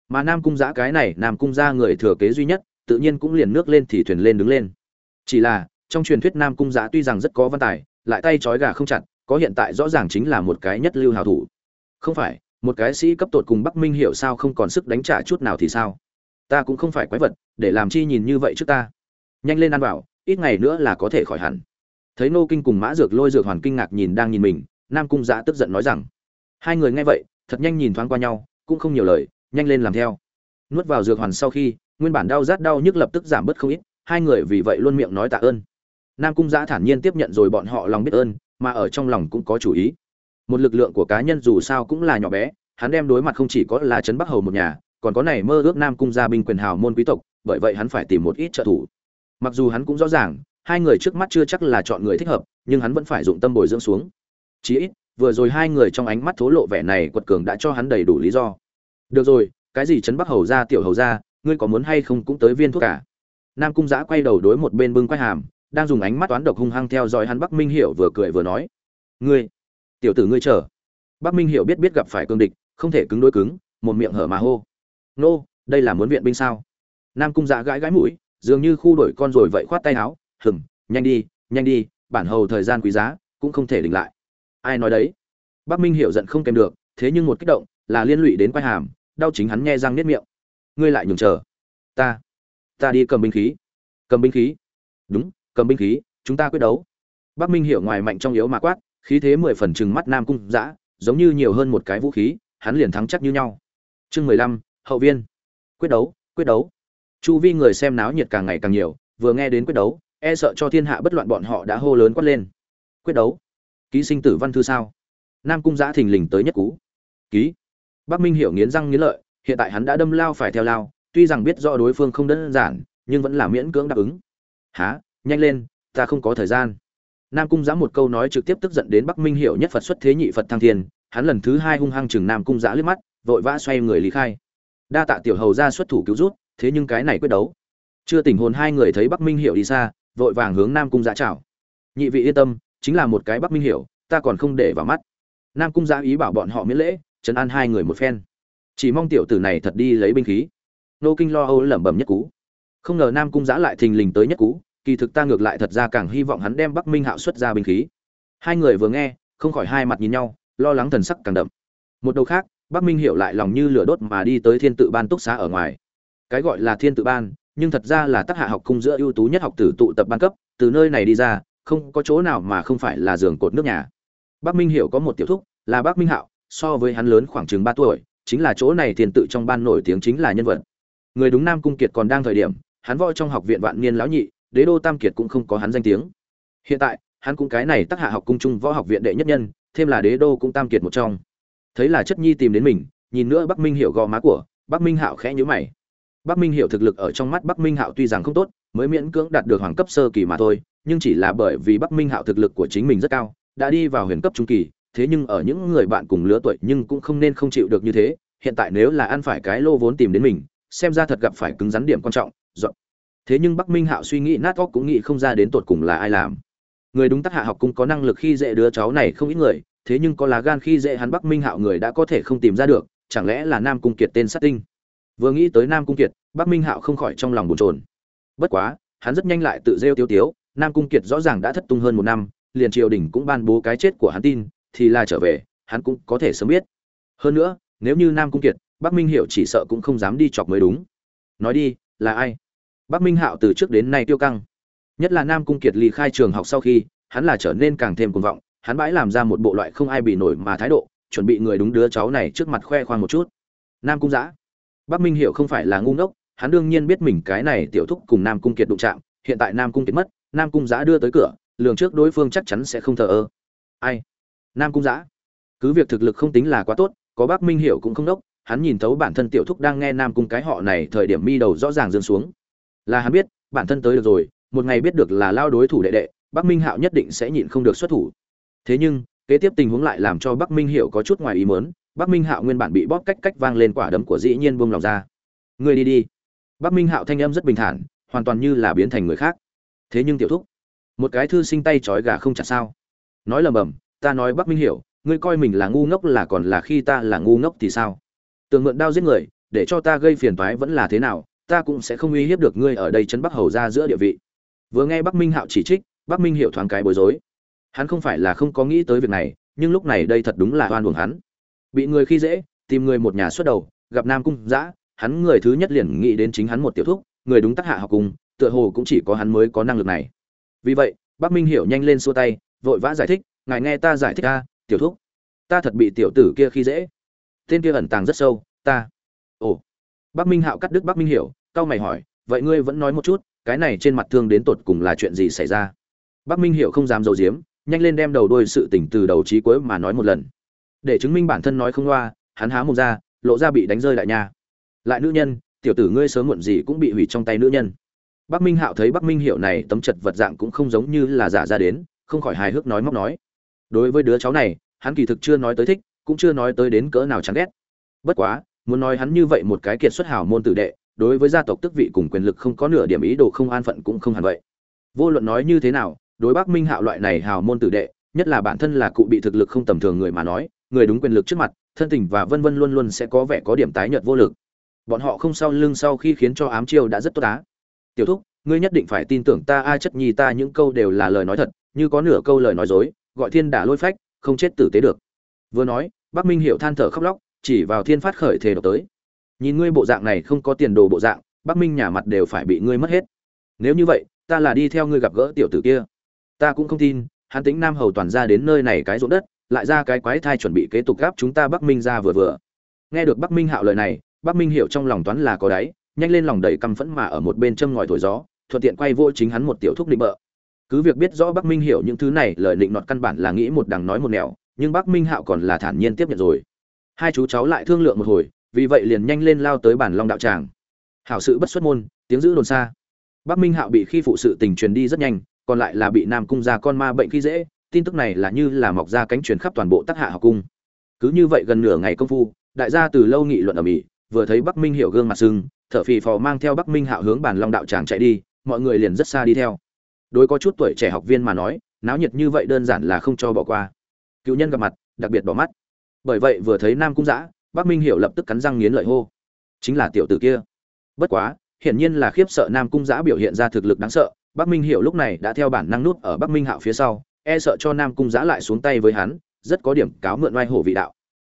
Mà nam cung giã cái này, nam cung gia người thừa kế duy nhất, tự nhiên cũng liền nước lên thì thuyền lên đứng lên. Chỉ là trong truyền thuyết nam cung giã tuy rằng rất có văn tài, lại tay trói gà không chặt, có hiện tại rõ ràng chính là một cái nhất lưu hào thủ. Không phải, một cái sĩ cấp tột cùng bắc minh hiểu sao không còn sức đánh trả chút nào thì sao? Ta cũng không phải quái vật, để làm chi nhìn như vậy trước ta. Nhanh lên ăn bảo ít ngày nữa là có thể khỏi hẳn. Thấy nô kinh cùng mã dược lôi dược hoàn kinh ngạc nhìn đang nhìn mình, nam cung giã tức giận nói rằng, hai người nghe vậy, thật nhanh nhìn thoáng qua nhau, cũng không nhiều lời, nhanh lên làm theo. Nuốt vào dược hoàn sau khi, nguyên bản đau rát đau nhức lập tức giảm bớt không ít, hai người vì vậy luôn miệng nói tạ ơn nam cung giã thản nhiên tiếp nhận rồi bọn họ lòng biết ơn, mà ở trong lòng cũng có chủ ý. Một lực lượng của cá nhân dù sao cũng là nhỏ bé, hắn đem đối mặt không chỉ có là trấn bắc hầu một nhà, còn có này mơ ước nam cung gia binh quyền hào môn quý tộc, bởi vậy hắn phải tìm một ít trợ thủ. Mặc dù hắn cũng rõ ràng, hai người trước mắt chưa chắc là chọn người thích hợp, nhưng hắn vẫn phải dụng tâm bồi dưỡng xuống. Chí ít, vừa rồi hai người trong ánh mắt thố lộ vẻ này quật cường đã cho hắn đầy đủ lý do. Được rồi, cái gì trấn bắc hầu ra, tiểu hầu ra, ngươi có muốn hay không cũng tới viên thuốc cả. Nam cung giã quay đầu đối một bên bưng quay hàm đang dùng ánh mắt toán độc hung hăng theo dõi hắn bắc minh hiểu vừa cười vừa nói. Ngươi, tiểu tử ngươi chờ. Bắc minh hiểu biết biết gặp phải cương địch, không thể cứng đối cứng, một miệng hở mà hô. Nô, đây là muốn viện binh sao? Nam cung Dạ gãi gãi mũi, dường như khu đổi con rồi vậy khoát tay áo hừng nhanh đi nhanh đi, bản hầu thời gian quý giá, cũng không thể đình lại. Ai nói đấy? Bắc minh hiểu giận không kèm được, thế nhưng một kích động, là liên lụy đến quai hàm, đau chính hắn nghe răng nết miệng. Ngươi lại nhường chờ. Ta ta đi cầm binh khí. Cầm binh khí? Đúng cầm binh khí, chúng ta quyết đấu. Bắc minh hiểu ngoài mạnh trong yếu mà quát, khí thế mười phần chừng mắt nam cung giã giống như nhiều hơn một cái vũ khí, hắn liền thắng chắc như nhau. Chương mười lăm, hậu viên. Quyết đấu quyết đấu. Chu vi người xem náo nhiệt càng ngày càng nhiều, vừa nghe đến quyết đấu e sợ cho thiên hạ bất loạn bọn họ đã hô lớn quát lên. Quyết đấu. Ký sinh tử văn thư sao? Nam cung giã thình lình tới nhất cú. Ký. Bắc minh hiểu nghiến răng nghiến lợi, hiện tại hắn đã đâm lao phải theo lao, tuy rằng biết rõ đối phương không đơn giản, nhưng vẫn là miễn cưỡng đáp ứng. Há nhanh lên, ta không có thời gian. Nam cung giã một câu nói trực tiếp tức giận đến bắc minh hiểu nhất phật xuất thế nhị phật thăng thiên, hắn lần thứ hai hung hăng chừng nam cung giã liếc mắt, vội vã xoay người lý khai. Đa tạ tiểu hầu ra xuất thủ cứu rút thế nhưng cái này quyết đấu. Chưa tỉnh hồn hai người thấy bắc minh hiểu đi xa, vội vàng hướng nam cung giã chào. Nhị vị yên tâm, chính là một cái bắc minh hiểu, ta còn không để vào mắt. Nam cung giã ý bảo bọn họ miễn lễ chấn an hai người một phen. Chỉ mong tiểu tử này thật đi lấy binh khí. Nô kinh lo âu lẩm bẩm nhất cú. Không ngờ nam cung giã lại thình lình tới nhất cú kỳ thực ta ngược lại thật ra càng hy vọng hắn đem bắc minh hạo xuất ra binh khí. Hai người vừa nghe, không khỏi hai mặt nhìn nhau, lo lắng thần sắc càng đậm. Một đầu khác, bắc minh hiểu lại lòng như lửa đốt mà đi tới thiên tự ban túc xá ở ngoài. Cái gọi là thiên tự ban, nhưng thật ra là tác hạ học cung giữa ưu tú nhất học tử tụ tập ban cấp, từ nơi này đi ra, không có chỗ nào mà không phải là giường cột nước nhà. Bắc minh hiểu có một tiểu thúc, là bắc minh hạo, so với hắn lớn khoảng chừng ba tuổi, chính là chỗ này thiên tự trong ban nổi tiếng chính là nhân vật. Người đúng nam cung kiệt còn đang thời điểm, hắn võ trong học viện vạn niên lão nhị đế đô tam kiệt cũng không có hắn danh tiếng. Hiện tại, hắn cũng cái này tác hạ học cung trung võ học viện đệ nhất nhân, thêm là đế đô cũng tam kiệt một trong. Thấy là chất nhi tìm đến mình, nhìn nữa bắc minh hiểu gò má của, bắc minh hạo khẽ nhíu mày. Bắc minh hiểu thực lực ở trong mắt bắc minh hạo tuy rằng không tốt, mới miễn cưỡng đạt được hoàng cấp sơ kỳ mà thôi, nhưng chỉ là bởi vì bắc minh hạo thực lực của chính mình rất cao, đã đi vào huyền cấp trung kỳ, thế nhưng ở những người bạn cùng lứa tuổi nhưng cũng không nên không chịu được như thế. Hiện tại nếu là ăn phải cái lô vốn tìm đến mình, xem ra thật gặp phải cứng rắn điểm quan trọng, dọn thế nhưng bắc minh hạo suy nghĩ nát óc cũng nghĩ không ra đến tột cùng là ai làm. Người đúng tác hạ học cũng có năng lực khi dễ đứa cháu này không ít người, thế nhưng có lá gan khi dễ hắn bắc minh hạo người đã có thể không tìm ra được, chẳng lẽ là nam cung kiệt tên sát tinh? Vừa nghĩ tới nam cung kiệt, bắc minh hạo không khỏi trong lòng bồn trồn bất quá, hắn rất nhanh lại tự rêu tiêu tiếu, nam cung kiệt rõ ràng đã thất tung hơn một năm, liền triều đình cũng ban bố cái chết của hắn tin, thì là trở về, hắn cũng có thể sớm biết. Hơn nữa, nếu như nam cung kiệt, bắc minh hiệu chỉ sợ cũng không dám đi chọc mới đúng. Nói đi, là ai? Bắc minh hạo từ trước đến nay tiêu căng. Nhất là nam cung kiệt ly khai trường học sau khi, hắn là trở nên càng thêm cuồng vọng, hắn bãi làm ra một bộ loại không ai bị nổi mà thái độ, chuẩn bị người đúng đứa cháu này trước mặt khoe khoang một chút. Nam cung giã. Bắc minh hiệu không phải là ngu ngốc, hắn đương nhiên biết mình cái này tiểu thúc cùng nam cung kiệt đụng chạm, hiện tại nam cung kiệt mất, nam cung giã đưa tới cửa, lường trước đối phương chắc chắn sẽ không thờ ơ. Ai? Nam cung giã. Cứ việc thực lực không tính là quá tốt, có bác minh hiểu cũng không đốc, hắn nhìn thấu bản thân tiểu thúc đang nghe nam cung cái họ này thời điểm mi đầu rõ ràng dương xuống là hắn biết, bản thân tới được rồi, một ngày biết được là lao đối thủ đệ đệ, bắc minh hạo nhất định sẽ nhịn không được xuất thủ. Thế nhưng, kế tiếp tình huống lại làm cho bắc minh hiểu có chút ngoài ý mớn bắc minh hạo nguyên bản bị bóp cách cách vang lên quả đấm của dĩ nhiên buông lòng ra. Người đi đi. Bắc minh hạo thanh âm rất bình thản, hoàn toàn như là biến thành người khác. Thế nhưng tiểu thúc, một cái thư sinh tay trói gà không chặt sao? Nói lầm bầm, ta nói bắc minh hiểu, ngươi coi mình là ngu ngốc là còn là khi ta là ngu ngốc thì sao? Tường mượn đao giết người, để cho ta gây phiền toái vẫn là thế nào ta cũng sẽ không uy hiếp được ngươi ở đây trấn bắc hầu ra giữa địa vị. Vừa nghe bắc minh hạo chỉ trích, bắc minh hiểu thoáng cái bối rối. Hắn không phải là không có nghĩ tới việc này, nhưng lúc này đây thật đúng là oan uổng hắn. Bị người khi dễ, tìm người một nhà xuất đầu, gặp nam cung giã hắn người thứ nhất liền nghĩ đến chính hắn một tiểu thúc, người đúng tác hạ học cùng, tựa hồ cũng chỉ có hắn mới có năng lực này. Vì vậy, bắc minh hiểu nhanh lên xua tay, vội vã giải thích, ngài nghe ta giải thích ta tiểu thúc. Ta thật bị tiểu tử kia khi dễ. Tên kia ẩn tàng rất sâu, ta. Ồ bắc minh hạo cắt đứt bắc minh hiểu cao mày hỏi vậy ngươi vẫn nói một chút cái này trên mặt thương đến tột cùng là chuyện gì xảy ra? Bắc minh hiểu không dám giấu giếm, nhanh lên đem đầu đuôi sự tình từ đầu chí cuối mà nói một lần. Để chứng minh bản thân nói không loa hắn há mồm ra lộ ra bị đánh rơi đại nha. Lại nữ nhân tiểu tử ngươi sớm muộn gì cũng bị hủy trong tay nữ nhân. Bắc minh hạo thấy bắc minh Hiểu này tấm chật vật dạng cũng không giống như là giả ra đến không khỏi hài hước nói móc nói. Đối với đứa cháu này hắn kỳ thực chưa nói tới thích cũng chưa nói tới đến cỡ nào chán ghét. Bất quá muốn nói hắn như vậy một cái kiệt xuất hào môn tử đệ, đối với gia tộc tức vị cùng quyền lực không có nửa điểm ý đồ không an phận cũng không hẳn vậy. Vô luận nói như thế nào, đối bắc minh hạo loại này hào môn tử đệ, nhất là bản thân là cụ bị thực lực không tầm thường người mà nói, người đúng quyền lực trước mặt, thân tình và vân vân luôn luôn sẽ có vẻ có điểm tái nhợt vô lực. Bọn họ không sau lưng sau khi khiến cho ám chiêu đã rất tốt á. Tiểu thúc, ngươi nhất định phải tin tưởng ta, ai chất nhi ta, những câu đều là lời nói thật, như có nửa câu lời nói dối, gọi thiên đả lôi phách, không chết tử tế được. Vừa nói, bắc minh hiểu than thở khóc lóc chỉ vào thiên phát khởi thề độc tới. Nhìn ngươi bộ dạng này không có tiền đồ bộ dạng, bắc minh nhà mặt đều phải bị ngươi mất hết. Nếu như vậy, ta là đi theo ngươi gặp gỡ tiểu tử kia. Ta cũng không tin, hắn tính nam hầu toàn ra đến nơi này cái ruộng đất, lại ra cái quái thai chuẩn bị kế tục gáp chúng ta bắc minh ra vừa vừa. Nghe được bắc minh hạo lời này, bắc minh hiểu trong lòng toán là có đáy, nhanh lên lòng đầy căm phẫn mà ở một bên châm ngòi thổi gió, thuận tiện quay vô chính hắn một tiểu thúc định bợ. Cứ việc biết rõ bắc minh hiểu những thứ này, lời định nọt căn bản là nghĩ một đằng nói một nẻo, nhưng bắc minh hạo còn là thản nhiên tiếp nhận rồi hai chú cháu lại thương lượng một hồi, vì vậy liền nhanh lên lao tới bản long đạo tràng. Hảo sự bất xuất môn, tiếng giữ đồn xa. Bắc minh hạo bị khi phụ sự tình truyền đi rất nhanh, còn lại là bị nam cung gia con ma bệnh khi dễ, tin tức này là như là mọc ra cánh truyền khắp toàn bộ tác hạ học cung. Cứ như vậy gần nửa ngày công phu, đại gia từ lâu nghị luận ở mỹ, vừa thấy bắc minh hiểu gương mặt sưng, thở phì phò mang theo bắc minh hạo hướng bản long đạo tràng chạy đi, mọi người liền rất xa đi theo. Đối có chút tuổi trẻ học viên mà nói, náo nhiệt như vậy đơn giản là không cho bỏ qua. Cựu nhân gặp mặt, đặc biệt bỏ mắt bởi vậy vừa thấy nam cung giã bắc minh hiểu lập tức cắn răng nghiến lợi hô. Chính là tiểu tử kia. Bất quá, hiển nhiên là khiếp sợ nam cung giã biểu hiện ra thực lực đáng sợ, bắc minh hiểu lúc này đã theo bản năng nút ở bắc minh hạo phía sau e sợ cho nam cung giã lại xuống tay với hắn, rất có điểm cáo mượn oai hổ vị đạo.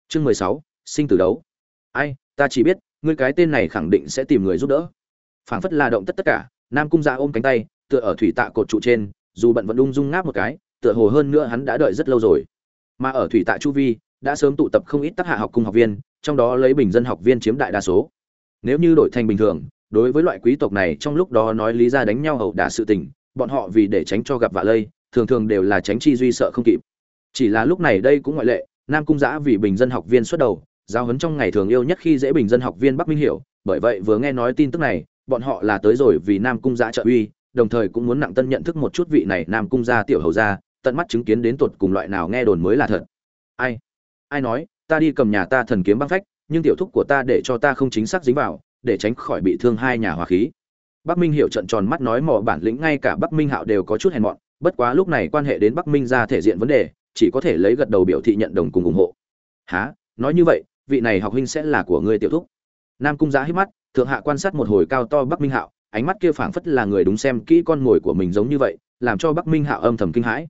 Chương mười sáu, sinh tử đấu. Ai, ta chỉ biết, ngươi cái tên này khẳng định sẽ tìm người giúp đỡ. Phảng phất là động tất tất cả, nam cung giã ôm cánh tay, tựa ở thủy tạ cột trụ trên, dù bận vẫn ung dung ngáp một cái, tựa hồ hơn nữa hắn đã đợi rất lâu rồi. Mà ở thủy tạ chu vi đã sớm tụ tập không ít tác hạ học cung học viên, trong đó lấy bình dân học viên chiếm đại đa số. Nếu như đổi thành bình thường, đối với loại quý tộc này trong lúc đó nói lý ra đánh nhau hầu đả sự tình, bọn họ vì để tránh cho gặp vạ lây, thường thường đều là tránh chi duy sợ không kịp. Chỉ là lúc này đây cũng ngoại lệ, nam cung giã vì bình dân học viên xuất đầu giao hấn trong ngày thường yêu nhất khi dễ bình dân học viên bắc minh hiểu, bởi vậy vừa nghe nói tin tức này, bọn họ là tới rồi vì nam cung giã trợ uy, đồng thời cũng muốn nặng tân nhận thức một chút vị này nam cung gia tiểu hầu gia, tận mắt chứng kiến đến tột cùng loại nào nghe đồn mới là thật. Ai? Ai nói, ta đi cầm nhà ta thần kiếm băng phách, nhưng tiểu thúc của ta để cho ta không chính xác dính vào, để tránh khỏi bị thương hai nhà hòa khí. Bắc minh hiểu trận tròn mắt nói mò bản lĩnh ngay cả bắc minh hạo đều có chút hèn mọn, bất quá lúc này quan hệ đến bắc minh ra thể diện vấn đề, chỉ có thể lấy gật đầu biểu thị nhận đồng cùng ủng hộ. Há nói như vậy, vị này học huynh sẽ là của ngươi tiểu thúc. Nam cung giá hít mắt, thượng hạ quan sát một hồi cao to bắc minh hạo, ánh mắt kia phảng phất là người đúng xem kỹ con mồi của mình giống như vậy, làm cho bắc minh hạo âm thầm kinh hãi.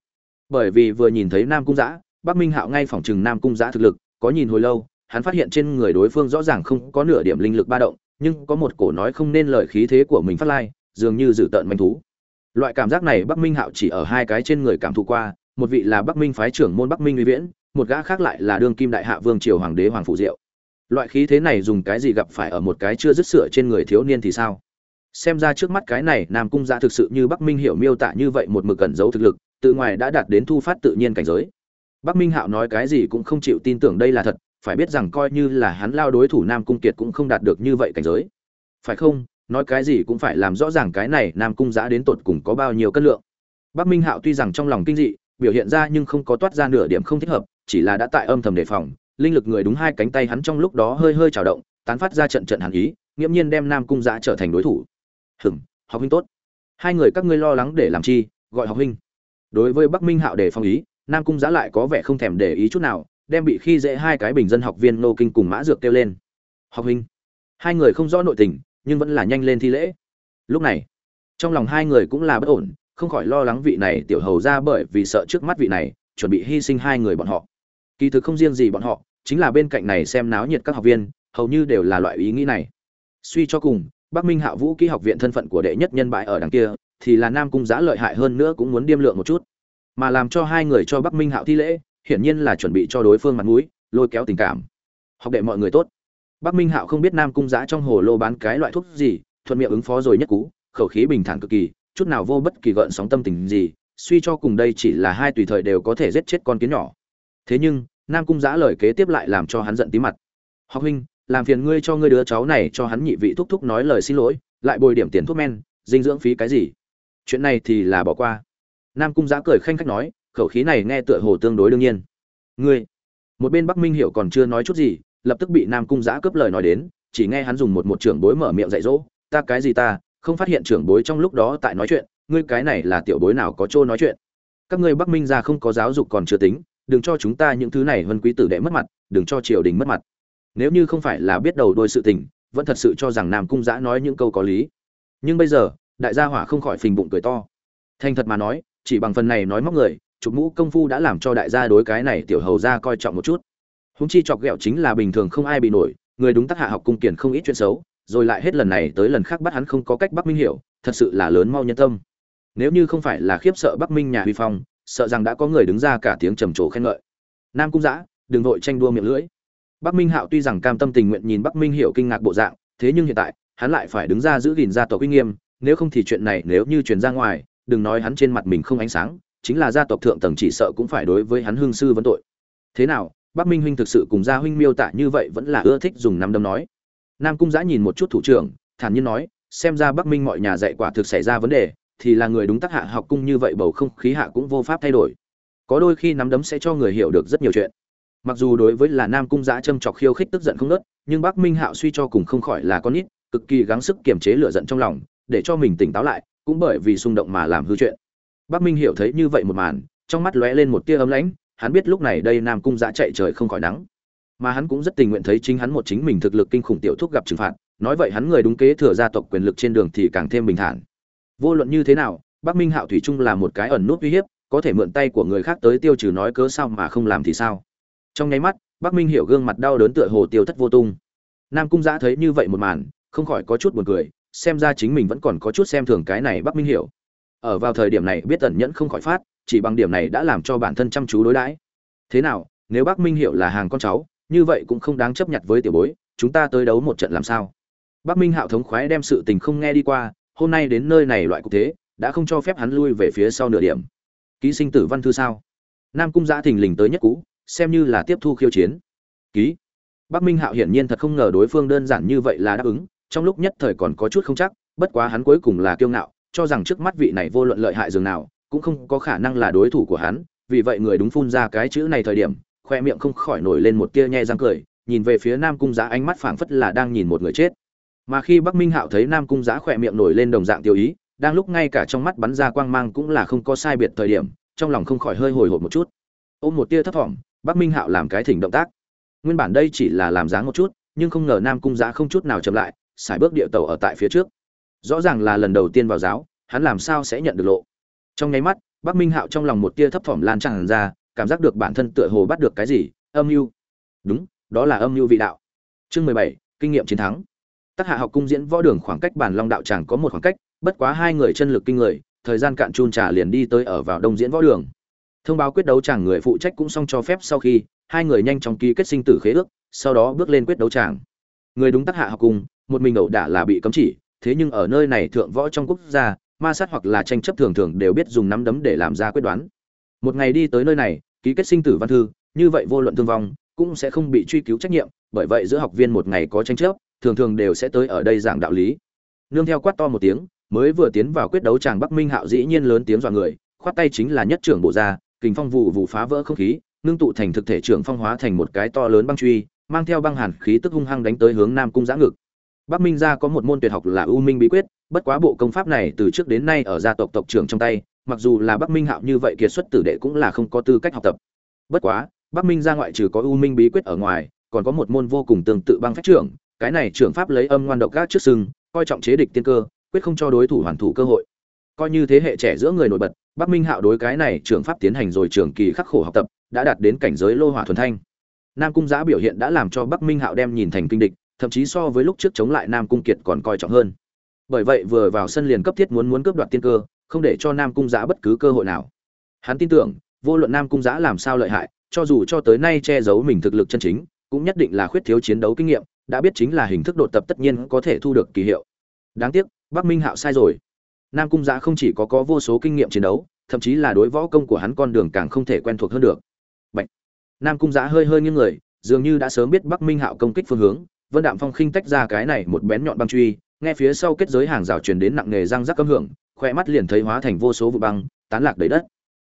Bởi vì vừa nhìn thấy nam cung giã bắc minh hạo ngay phòng trừng nam cung Giá thực lực, có nhìn hồi lâu, hắn phát hiện trên người đối phương rõ ràng không có nửa điểm linh lực ba động, nhưng có một cổ nói không nên lời khí thế của mình phát lai, dường như dự tợn manh thú. Loại cảm giác này bắc minh hạo chỉ ở hai cái trên người cảm thụ qua, một vị là bắc minh phái trưởng môn bắc minh uy viễn, một gã khác lại là đương kim đại hạ vương triều hoàng đế hoàng phụ diệu. Loại khí thế này dùng cái gì gặp phải ở một cái chưa dứt sửa trên người thiếu niên thì sao? Xem ra trước mắt cái này nam cung Giá thực sự như bắc minh hiểu miêu tả như vậy một mực cẩn giấu thực lực, tự ngoài đã đạt đến thu phát tự nhiên cảnh giới bắc minh hạo nói cái gì cũng không chịu tin tưởng đây là thật, phải biết rằng coi như là hắn lao đối thủ nam cung kiệt cũng không đạt được như vậy cảnh giới. Phải không? Nói cái gì cũng phải làm rõ ràng cái này nam cung Giá đến tột cùng có bao nhiêu cân lượng. Bắc minh hạo tuy rằng trong lòng kinh dị, biểu hiện ra nhưng không có toát ra nửa điểm không thích hợp, chỉ là đã tại âm thầm đề phòng, linh lực người đúng hai cánh tay hắn trong lúc đó hơi hơi trào động, tán phát ra trận trận hàn ý nghiêm nhiên đem nam cung Giá trở thành đối thủ. Hừm học huynh tốt. Hai người các ngươi lo lắng để làm chi, gọi học huynh. Đối với bắc minh hạo đề phòng ý nam cung giã lại có vẻ không thèm để ý chút nào, đem bị khi dễ hai cái bình dân học viên nô kinh cùng mã dược kêu lên. Học huynh. Hai người không rõ nội tình, nhưng vẫn là nhanh lên thi lễ. Lúc này, trong lòng hai người cũng là bất ổn, không khỏi lo lắng vị này tiểu hầu ra bởi vì sợ trước mắt vị này, chuẩn bị hy sinh hai người bọn họ. Kỳ thực không riêng gì bọn họ, chính là bên cạnh này xem náo nhiệt các học viên, hầu như đều là loại ý nghĩ này. Suy cho cùng, bắc minh hạ vũ kỹ học viện thân phận của đệ nhất nhân bại ở đằng kia, thì là nam cung giá lợi hại hơn nữa cũng muốn điêm lượng một chút mà làm cho hai người cho bắc minh hạo thi lễ, hiển nhiên là chuẩn bị cho đối phương mặt mũi, lôi kéo tình cảm. Học đệ mọi người tốt. Bắc minh hạo không biết nam cung giã trong hồ lô bán cái loại thuốc gì, thuận miệng ứng phó rồi nhất cú, khẩu khí bình thản cực kỳ, chút nào vô bất kỳ gợn sóng tâm tình gì, suy cho cùng đây chỉ là hai tùy thời đều có thể giết chết con kiến nhỏ. Thế nhưng, nam cung giã lời kế tiếp lại làm cho hắn giận tí mặt. Học huynh, làm phiền ngươi cho ngươi đứa cháu này cho hắn nhị vị thúc thúc nói lời xin lỗi, lại bồi điểm tiền thuốc men, dinh dưỡng phí cái gì? Chuyện này thì là bỏ qua nam cung giã cười khanh khách nói, khẩu khí này nghe tựa hồ tương đối đương nhiên. Ngươi, một bên bắc minh hiểu còn chưa nói chút gì, lập tức bị nam cung giã cướp lời nói đến, chỉ nghe hắn dùng một một trưởng bối mở miệng dạy dỗ, ta cái gì ta, không phát hiện trưởng bối trong lúc đó tại nói chuyện, ngươi cái này là tiểu bối nào có chỗ nói chuyện? Các ngươi bắc minh ra không có giáo dục còn chưa tính, đừng cho chúng ta những thứ này hơn quý tử đệ mất mặt, đừng cho triều đình mất mặt. Nếu như không phải là biết đầu đôi sự tình, vẫn thật sự cho rằng nam cung giã nói những câu có lý. Nhưng bây giờ, đại gia hỏa không khỏi phình bụng cười to. Thành thật mà nói chỉ bằng phần này nói móc người, chụp mũ công phu đã làm cho đại gia đối cái này tiểu hầu ra coi trọng một chút. Húng chi chọc ghẹo chính là bình thường không ai bị nổi, người đúng tác hạ học cung kiển không ít chuyện xấu, rồi lại hết lần này tới lần khác bắt hắn không có cách bắc minh hiểu, thật sự là lớn mau nhân tâm. Nếu như không phải là khiếp sợ bắc minh nhà huy phong, sợ rằng đã có người đứng ra cả tiếng trầm trồ khen ngợi. Nam cung giã, đừng vội tranh đua miệng lưỡi. Bắc minh hạo tuy rằng cam tâm tình nguyện nhìn bắc minh hiểu kinh ngạc bộ dạng, thế nhưng hiện tại, hắn lại phải đứng ra giữ gìn gia tộc uy nghiêm, nếu không thì chuyện này nếu như truyền ra ngoài đừng nói hắn trên mặt mình không ánh sáng, chính là gia tộc thượng tầng chỉ sợ cũng phải đối với hắn hương sư vấn tội. Thế nào, bắc minh huynh thực sự cùng gia huynh miêu tả như vậy vẫn là ưa thích dùng năm đấm nói. Nam cung giã nhìn một chút thủ trưởng, thản nhiên nói, xem ra bắc minh mọi nhà dạy quả thực xảy ra vấn đề, thì là người đúng tác hạ học cung như vậy bầu không khí hạ cũng vô pháp thay đổi. Có đôi khi nắm đấm sẽ cho người hiểu được rất nhiều chuyện. Mặc dù đối với là nam cung giã châm chọc khiêu khích tức giận không nớt nhưng bắc minh hạo suy cho cùng không khỏi là con nít, cực kỳ gắng sức kiềm chế lửa giận trong lòng, để cho mình tỉnh táo lại cũng bởi vì xung động mà làm hư chuyện. Bắc minh hiểu thấy như vậy một màn, trong mắt lóe lên một tia ấm lãnh, hắn biết lúc này đây nam cung giã chạy trời không khỏi nắng. Mà hắn cũng rất tình nguyện thấy chính hắn một chính mình thực lực kinh khủng tiểu thúc gặp trừng phạt, nói vậy hắn người đúng kế thừa gia tộc quyền lực trên đường thì càng thêm bình thản. Vô luận như thế nào, bắc minh hạo thủy trung là một cái ẩn nút uy hiếp, có thể mượn tay của người khác tới tiêu trừ nói cớ sao mà không làm thì sao? Trong nháy mắt, bắc minh hiểu gương mặt đau đớn tựa hồ tiêu thất vô tung. Nam cung giã thấy như vậy một màn, không khỏi có chút buồn cười xem ra chính mình vẫn còn có chút xem thường cái này bắc minh hiểu. Ở vào thời điểm này biết tẩn nhẫn không khỏi phát, chỉ bằng điểm này đã làm cho bản thân chăm chú đối đãi. Thế nào, nếu bắc minh hiểu là hàng con cháu, như vậy cũng không đáng chấp nhận với tiểu bối, chúng ta tới đấu một trận làm sao? Bắc minh hạo thống khoái đem sự tình không nghe đi qua, hôm nay đến nơi này loại cục thế, đã không cho phép hắn lui về phía sau nửa điểm. Ký sinh tử văn thư sao? Nam cung giã thình lình tới nhất cũ, xem như là tiếp thu khiêu chiến. Ký? Bắc minh hạo hiển nhiên thật không ngờ đối phương đơn giản như vậy là đáp ứng trong lúc nhất thời còn có chút không chắc, bất quá hắn cuối cùng là kiêu ngạo, cho rằng trước mắt vị này vô luận lợi hại dường nào, cũng không có khả năng là đối thủ của hắn, vì vậy người đúng phun ra cái chữ này thời điểm, khoe miệng không khỏi nổi lên một tia nhe răng cười, nhìn về phía nam cung Giá ánh mắt phảng phất là đang nhìn một người chết. Mà khi bắc minh hạo thấy nam cung Giá khoe miệng nổi lên đồng dạng tiêu ý, đang lúc ngay cả trong mắt bắn ra quang mang cũng là không có sai biệt thời điểm, trong lòng không khỏi hơi hồi hộp một chút. Ôm một tia thấp thỏm, bắc minh hạo làm cái thỉnh động tác. Nguyên bản đây chỉ là làm dáng một chút, nhưng không ngờ nam cung Giá không chút nào chậm lại xài bước địa tàu ở tại phía trước. Rõ ràng là lần đầu tiên vào giáo, hắn làm sao sẽ nhận được lộ? Trong nháy mắt, bắc minh hạo trong lòng một tia thấp thỏm lan tràn ra, cảm giác được bản thân tựa hồ bắt được cái gì, âm mưu. Đúng, đó là âm mưu vị đạo. Chương mười bảy, kinh nghiệm chiến thắng. Tác hạ học cung diễn võ đường khoảng cách bản long đạo tràng có một khoảng cách, bất quá hai người chân lực kinh người, thời gian cạn chun trà liền đi tới ở vào đông diễn võ đường. Thông báo quyết đấu chàng người phụ trách cũng xong cho phép sau khi, hai người nhanh chóng ký kết sinh tử khế ước, sau đó bước lên quyết đấu chàng người đúng tác hạ học cung một mình ẩu đả là bị cấm chỉ, thế nhưng ở nơi này thượng võ trong quốc gia, ma sát hoặc là tranh chấp thường thường đều biết dùng nắm đấm để làm ra quyết đoán. Một ngày đi tới nơi này, ký kết sinh tử văn thư, như vậy vô luận thương vong, cũng sẽ không bị truy cứu trách nhiệm, bởi vậy giữa học viên một ngày có tranh chấp, thường thường đều sẽ tới ở đây giảng đạo lý. Nương theo quát to một tiếng, mới vừa tiến vào quyết đấu chàng bắc minh hạo dĩ nhiên lớn tiếng dọa người, khoát tay chính là nhất trưởng bộ gia, kình phong vụ vụ phá vỡ không khí, nương tụ thành thực thể trưởng phong hóa thành một cái to lớn băng truy, mang theo băng hàn khí tức hung hăng đánh tới hướng nam cung giã ngực bắc minh gia có một môn tuyệt học là u minh bí quyết, bất quá bộ công pháp này từ trước đến nay ở gia tộc tộc trưởng trong tay, mặc dù là bắc minh hạo như vậy kiệt xuất tử đệ cũng là không có tư cách học tập. Bất quá, bắc minh gia ngoại trừ có u minh bí quyết ở ngoài, còn có một môn vô cùng tương tự băng phách trưởng, cái này trưởng pháp lấy âm ngoan độc gác trước sừng, coi trọng chế địch tiên cơ, quyết không cho đối thủ hoàn thủ cơ hội. Coi như thế hệ trẻ giữa người nổi bật, bắc minh hạo đối cái này trưởng pháp tiến hành rồi trường kỳ khắc khổ học tập, đã đạt đến cảnh giới lô hỏa thuần thanh. Nam cung giã biểu hiện đã làm cho bắc minh hạo đem nhìn thành kinh địch thậm chí so với lúc trước chống lại nam cung kiệt còn coi trọng hơn. Bởi vậy vừa vào sân liền cấp thiết muốn muốn cướp đoạt tiên cơ, không để cho nam cung giã bất cứ cơ hội nào. Hắn tin tưởng, vô luận nam cung giã làm sao lợi hại, cho dù cho tới nay che giấu mình thực lực chân chính, cũng nhất định là khuyết thiếu chiến đấu kinh nghiệm, đã biết chính là hình thức đột tập tất nhiên có thể thu được kỳ hiệu. Đáng tiếc, bắc minh hạo sai rồi. Nam cung giã không chỉ có có vô số kinh nghiệm chiến đấu, thậm chí là đối võ công của hắn con đường càng không thể quen thuộc hơn được. Bạch. nam cung giã hơi hơi nghiêng người, dường như đã sớm biết bắc minh hạo công kích phương hướng vân đạm phong khinh tách ra cái này một bén nhọn băng truy, nghe phía sau kết giới hàng rào truyền đến nặng nề răng rắc cấm hưởng, khoe mắt liền thấy hóa thành vô số vụ băng, tán lạc đầy đất.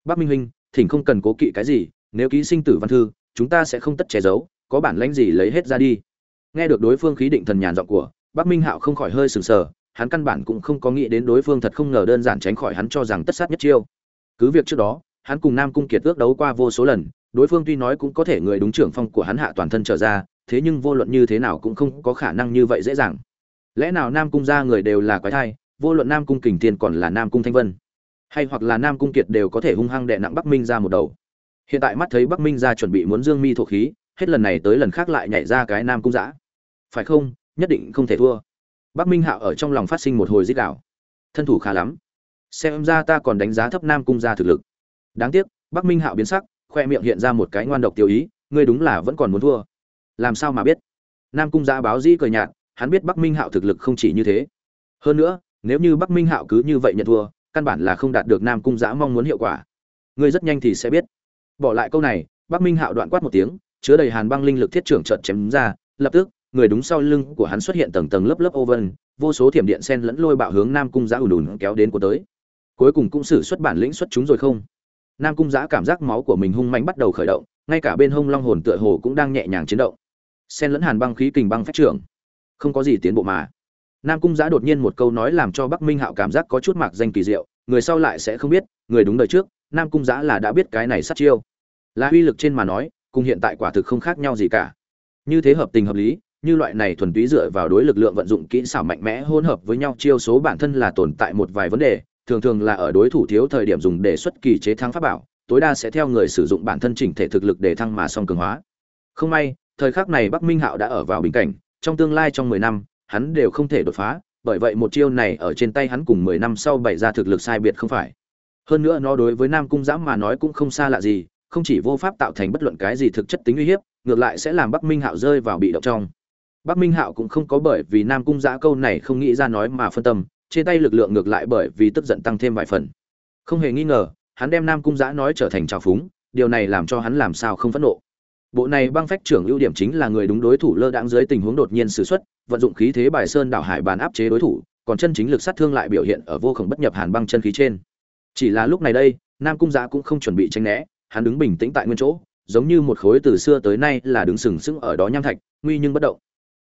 Bắc minh huynh, thỉnh không cần cố kỵ cái gì, nếu ký sinh tử văn thư, chúng ta sẽ không tất che giấu, có bản lãnh gì lấy hết ra đi. Nghe được đối phương khí định thần nhàn giọng của, bắc minh hạo không khỏi hơi sừng sờ, hắn căn bản cũng không có nghĩ đến đối phương thật không ngờ đơn giản tránh khỏi hắn cho rằng tất sát nhất chiêu. Cứ việc trước đó, hắn cùng nam cung kiệt ước đấu qua vô số lần, đối phương tuy nói cũng có thể người đúng trưởng phong của hắn hạ toàn thân trở ra thế nhưng vô luận như thế nào cũng không có khả năng như vậy dễ dàng. Lẽ nào nam cung ra người đều là quái thai, vô luận nam cung kình tiên còn là nam cung thanh vân, hay hoặc là nam cung kiệt đều có thể hung hăng đệ nặng bắc minh ra một đầu. Hiện tại mắt thấy bắc minh ra chuẩn bị muốn dương mi thổ khí, hết lần này tới lần khác lại nhảy ra cái nam cung giã phải không? Nhất định không thể thua. Bắc minh hạo ở trong lòng phát sinh một hồi dích đạo. Thân thủ khá lắm. Xem ra ta còn đánh giá thấp nam cung ra thực lực. Đáng tiếc, bắc minh hạo biến sắc, khoe miệng hiện ra một cái ngoan độc tiêu ý, ngươi đúng là vẫn còn muốn thua làm sao mà biết? Nam cung giã báo dĩ cờ nhạt, hắn biết bắc minh hạo thực lực không chỉ như thế. Hơn nữa, nếu như bắc minh hạo cứ như vậy nhận thua, căn bản là không đạt được nam cung giã mong muốn hiệu quả. Ngươi rất nhanh thì sẽ biết. Bỏ lại câu này, bắc minh hạo đoạn quát một tiếng, chứa đầy hàn băng linh lực thiết trưởng trợn chém ra, lập tức, người đúng sau lưng của hắn xuất hiện tầng tầng lớp lớp ô vân, vô số thiểm điện sen lẫn lôi bạo hướng nam cung giã ùn ùn kéo đến của tới. Cuối cùng cũng xử xuất bản lĩnh xuất chúng rồi không? Nam cung giã cảm giác máu của mình hung mạnh bắt đầu khởi động, ngay cả bên hông long hồn tựa hồ cũng đang nhẹ nhàng chiến động sen lẫn hàn băng khí kình băng phách trưởng. Không có gì tiến bộ mà. Nam cung giã đột nhiên một câu nói làm cho bắc minh hạo cảm giác có chút mạc danh kỳ diệu, người sau lại sẽ không biết, người đúng đời trước, nam cung giã là đã biết cái này sát chiêu. Là uy lực trên mà nói, cùng hiện tại quả thực không khác nhau gì cả. Như thế hợp tình hợp lý, như loại này thuần túy dựa vào đối lực lượng vận dụng kỹ xảo mạnh mẽ hỗn hợp với nhau chiêu số bản thân là tồn tại một vài vấn đề, thường thường là ở đối thủ thiếu thời điểm dùng để xuất kỳ chế thắng pháp bảo, tối đa sẽ theo người sử dụng bản thân chỉnh thể thực lực để thăng mà song cường hóa. Không may thời khắc này bắc minh hạo đã ở vào bình cảnh, trong tương lai trong mười năm, hắn đều không thể đột phá, bởi vậy một chiêu này ở trên tay hắn cùng mười năm sau bày ra thực lực sai biệt không phải. Hơn nữa nó đối với nam cung giã mà nói cũng không xa lạ gì, không chỉ vô pháp tạo thành bất luận cái gì thực chất tính uy hiếp, ngược lại sẽ làm bắc minh hạo rơi vào bị động trong. Bắc minh hạo cũng không có bởi vì nam cung giã câu này không nghĩ ra nói mà phân tâm, trên tay lực lượng ngược lại bởi vì tức giận tăng thêm vài phần. Không hề nghi ngờ, hắn đem nam cung giã nói trở thành trào phúng, điều này làm cho hắn làm sao không phẫn nộ bộ này băng phách trưởng ưu điểm chính là người đúng đối thủ lơ đãng dưới tình huống đột nhiên sử xuất, vận dụng khí thế bài sơn đảo hải bàn áp chế đối thủ, còn chân chính lực sát thương lại biểu hiện ở vô khổng bất nhập hàn băng chân khí trên. Chỉ là lúc này đây, nam cung giã cũng không chuẩn bị tranh né, hắn đứng bình tĩnh tại nguyên chỗ, giống như một khối từ xưa tới nay là đứng sừng sững ở đó nham thạch, nguy nhưng bất động.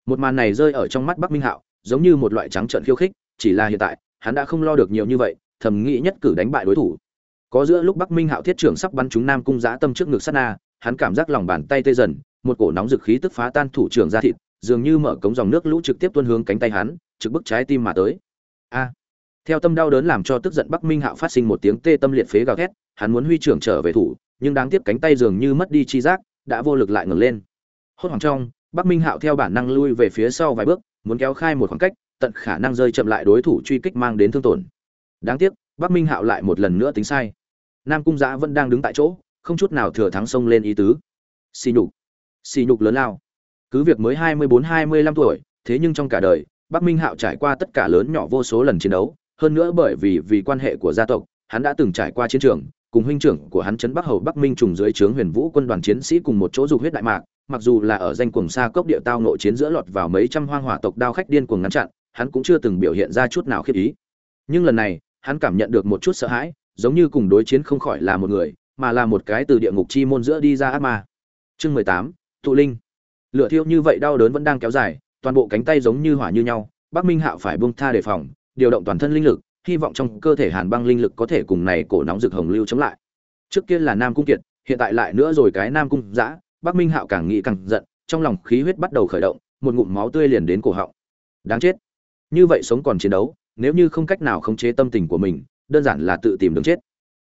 Một màn này rơi ở trong mắt bắc minh hạo, giống như một loại trắng trợn khiêu khích, chỉ là hiện tại, hắn đã không lo được nhiều như vậy, thầm nghĩ nhất cử đánh bại đối thủ. Có giữa lúc bắc minh hạo thiết trưởng sắp bắn trúng nam cung giã tâm trước ngực sát na hắn cảm giác lòng bàn tay tê dần, một cổ nóng dực khí tức phá tan thủ trưởng ra thịt, dường như mở cống dòng nước lũ trực tiếp tuôn hướng cánh tay hắn, trực bức trái tim mà tới. A! Theo tâm đau đớn làm cho tức giận bắc minh hạo phát sinh một tiếng tê tâm liệt phế gào thét, hắn muốn huy trưởng trở về thủ, nhưng đáng tiếc cánh tay dường như mất đi chi giác, đã vô lực lại ngẩng lên. Hốt hoảng trong, bắc minh hạo theo bản năng lui về phía sau vài bước, muốn kéo khai một khoảng cách, tận khả năng rơi chậm lại đối thủ truy kích mang đến thương tổn. Đáng tiếc, bắc minh hạo lại một lần nữa tính sai. Nam cung giã vẫn đang đứng tại chỗ không chút nào thừa thắng xông lên ý tứ. Xì nhục. Xì nhục lớn lao. Cứ việc mới hai mươi bốn hai mươi lăm tuổi thế nhưng trong cả đời bắc minh hạo trải qua tất cả lớn nhỏ vô số lần chiến đấu hơn nữa bởi vì vì quan hệ của gia tộc hắn đã từng trải qua chiến trường cùng huynh trưởng của hắn trấn Bắc Hầu Bắc Minh trùng dưới trướng Huyền Vũ quân đoàn chiến sĩ cùng một chỗ dục huyết đại mạc, mặc dù là ở danh cuồng xa cốc địa tao nội chiến giữa lọt vào mấy trăm hoang hỏa tộc đao khách điên cuồng ngăn chặn, hắn cũng chưa từng biểu hiện ra chút nào khiếp ý. Nhưng lần này, hắn cảm nhận được một chút sợ hãi, giống như cùng đối chiến không khỏi là một người, mà là một cái từ địa ngục chi môn giữa đi ra ác ma. Chương mười tám Tụ linh. Lửa thiêu như vậy đau đớn vẫn đang kéo dài, toàn bộ cánh tay giống như hỏa như nhau, Bắc Minh Hạo phải buông tha đề phòng, điều động toàn thân linh lực, hy vọng trong cơ thể hàn băng linh lực có thể cùng này cổ nóng rực hồng lưu chống lại trước kia là nam cung kiệt hiện tại lại nữa rồi cái nam cung giã bắc minh hạo càng nghĩ càng giận trong lòng khí huyết bắt đầu khởi động một ngụm máu tươi liền đến cổ họng đáng chết như vậy sống còn chiến đấu nếu như không cách nào khống chế tâm tình của mình đơn giản là tự tìm đường chết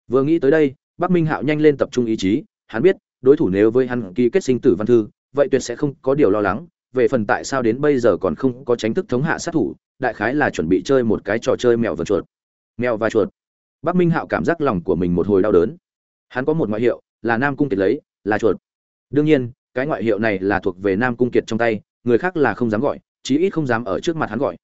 vừa nghĩ tới đây bắc minh hạo nhanh lên tập trung ý chí, hắn biết, đối thủ nếu với hắn ký kết sinh tử văn thư, vậy tuyệt sẽ không có điều lo lắng, về phần tại sao đến bây giờ còn không có tránh thức thống hạ sát thủ, đại khái là chuẩn bị chơi một cái trò chơi mèo và chuột. Mèo và chuột. Bắc minh hạo cảm giác lòng của mình một hồi đau đớn. Hắn có một ngoại hiệu, là nam cung kiệt lấy, là chuột. Đương nhiên, cái ngoại hiệu này là thuộc về nam cung kiệt trong tay, người khác là không dám gọi, chí ít không dám ở trước mặt hắn gọi.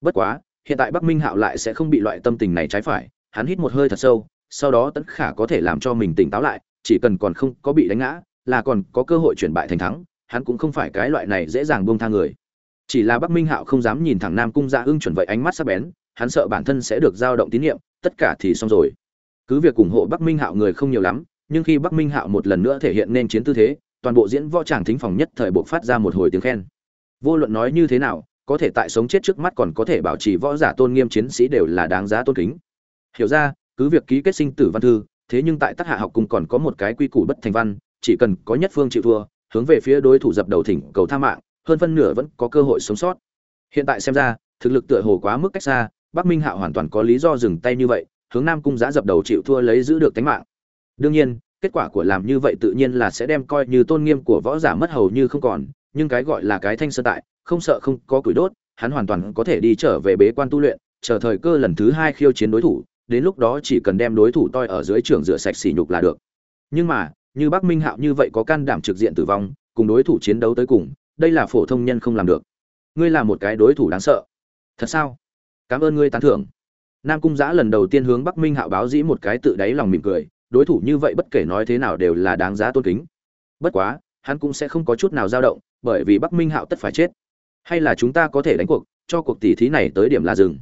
Bất quá, hiện tại bắc minh hạo lại sẽ không bị loại tâm tình này trái phải, hắn hít một hơi thật sâu sau đó tấn khả có thể làm cho mình tỉnh táo lại, chỉ cần còn không có bị đánh ngã, là còn có cơ hội chuyển bại thành thắng, hắn cũng không phải cái loại này dễ dàng buông tha người. Chỉ là bắc minh hạo không dám nhìn thẳng nam cung dạ ưng chuẩn vậy ánh mắt sắc bén, hắn sợ bản thân sẽ được dao động tín nhiệm, tất cả thì xong rồi. Cứ việc ủng hộ bắc minh hạo người không nhiều lắm, nhưng khi bắc minh hạo một lần nữa thể hiện nên chiến tư thế, toàn bộ diễn võ tràng thính phòng nhất thời buộc phát ra một hồi tiếng khen. Vô luận nói như thế nào, có thể tại sống chết trước mắt còn có thể bảo trì võ giả tôn nghiêm chiến sĩ đều là đáng giá tôn kính. Hiểu ra cứ việc ký kết sinh tử văn thư, thế nhưng tại tác hạ học cung còn có một cái quy củ bất thành văn, chỉ cần có nhất phương chịu thua, hướng về phía đối thủ dập đầu thỉnh cầu tha mạng, hơn phân nửa vẫn có cơ hội sống sót. Hiện tại xem ra, thực lực tựa hồ quá mức cách xa, bắc minh hạo hoàn toàn có lý do dừng tay như vậy, hướng nam cung giã dập đầu chịu thua lấy giữ được tính mạng. Đương nhiên, kết quả của làm như vậy tự nhiên là sẽ đem coi như tôn nghiêm của võ giả mất hầu như không còn, nhưng cái gọi là cái thanh sơ tại, không sợ không có củi đốt, hắn hoàn toàn có thể đi trở về bế quan tu luyện, chờ thời cơ lần thứ hai khiêu chiến đối thủ đến lúc đó chỉ cần đem đối thủ toi ở dưới trường rửa sạch sỉ nhục là được. Nhưng mà, như bắc minh hạo như vậy có can đảm trực diện tử vong, cùng đối thủ chiến đấu tới cùng, đây là phổ thông nhân không làm được. Ngươi là một cái đối thủ đáng sợ. Thật sao? Cảm ơn ngươi tán thưởng. Nam cung giã lần đầu tiên hướng bắc minh hạo báo dĩ một cái tự đáy lòng mỉm cười, đối thủ như vậy bất kể nói thế nào đều là đáng giá tôn kính. Bất quá, hắn cũng sẽ không có chút nào dao động, bởi vì bắc minh hạo tất phải chết. Hay là chúng ta có thể đánh cuộc, cho cuộc tỉ thí này tới điểm là dừng.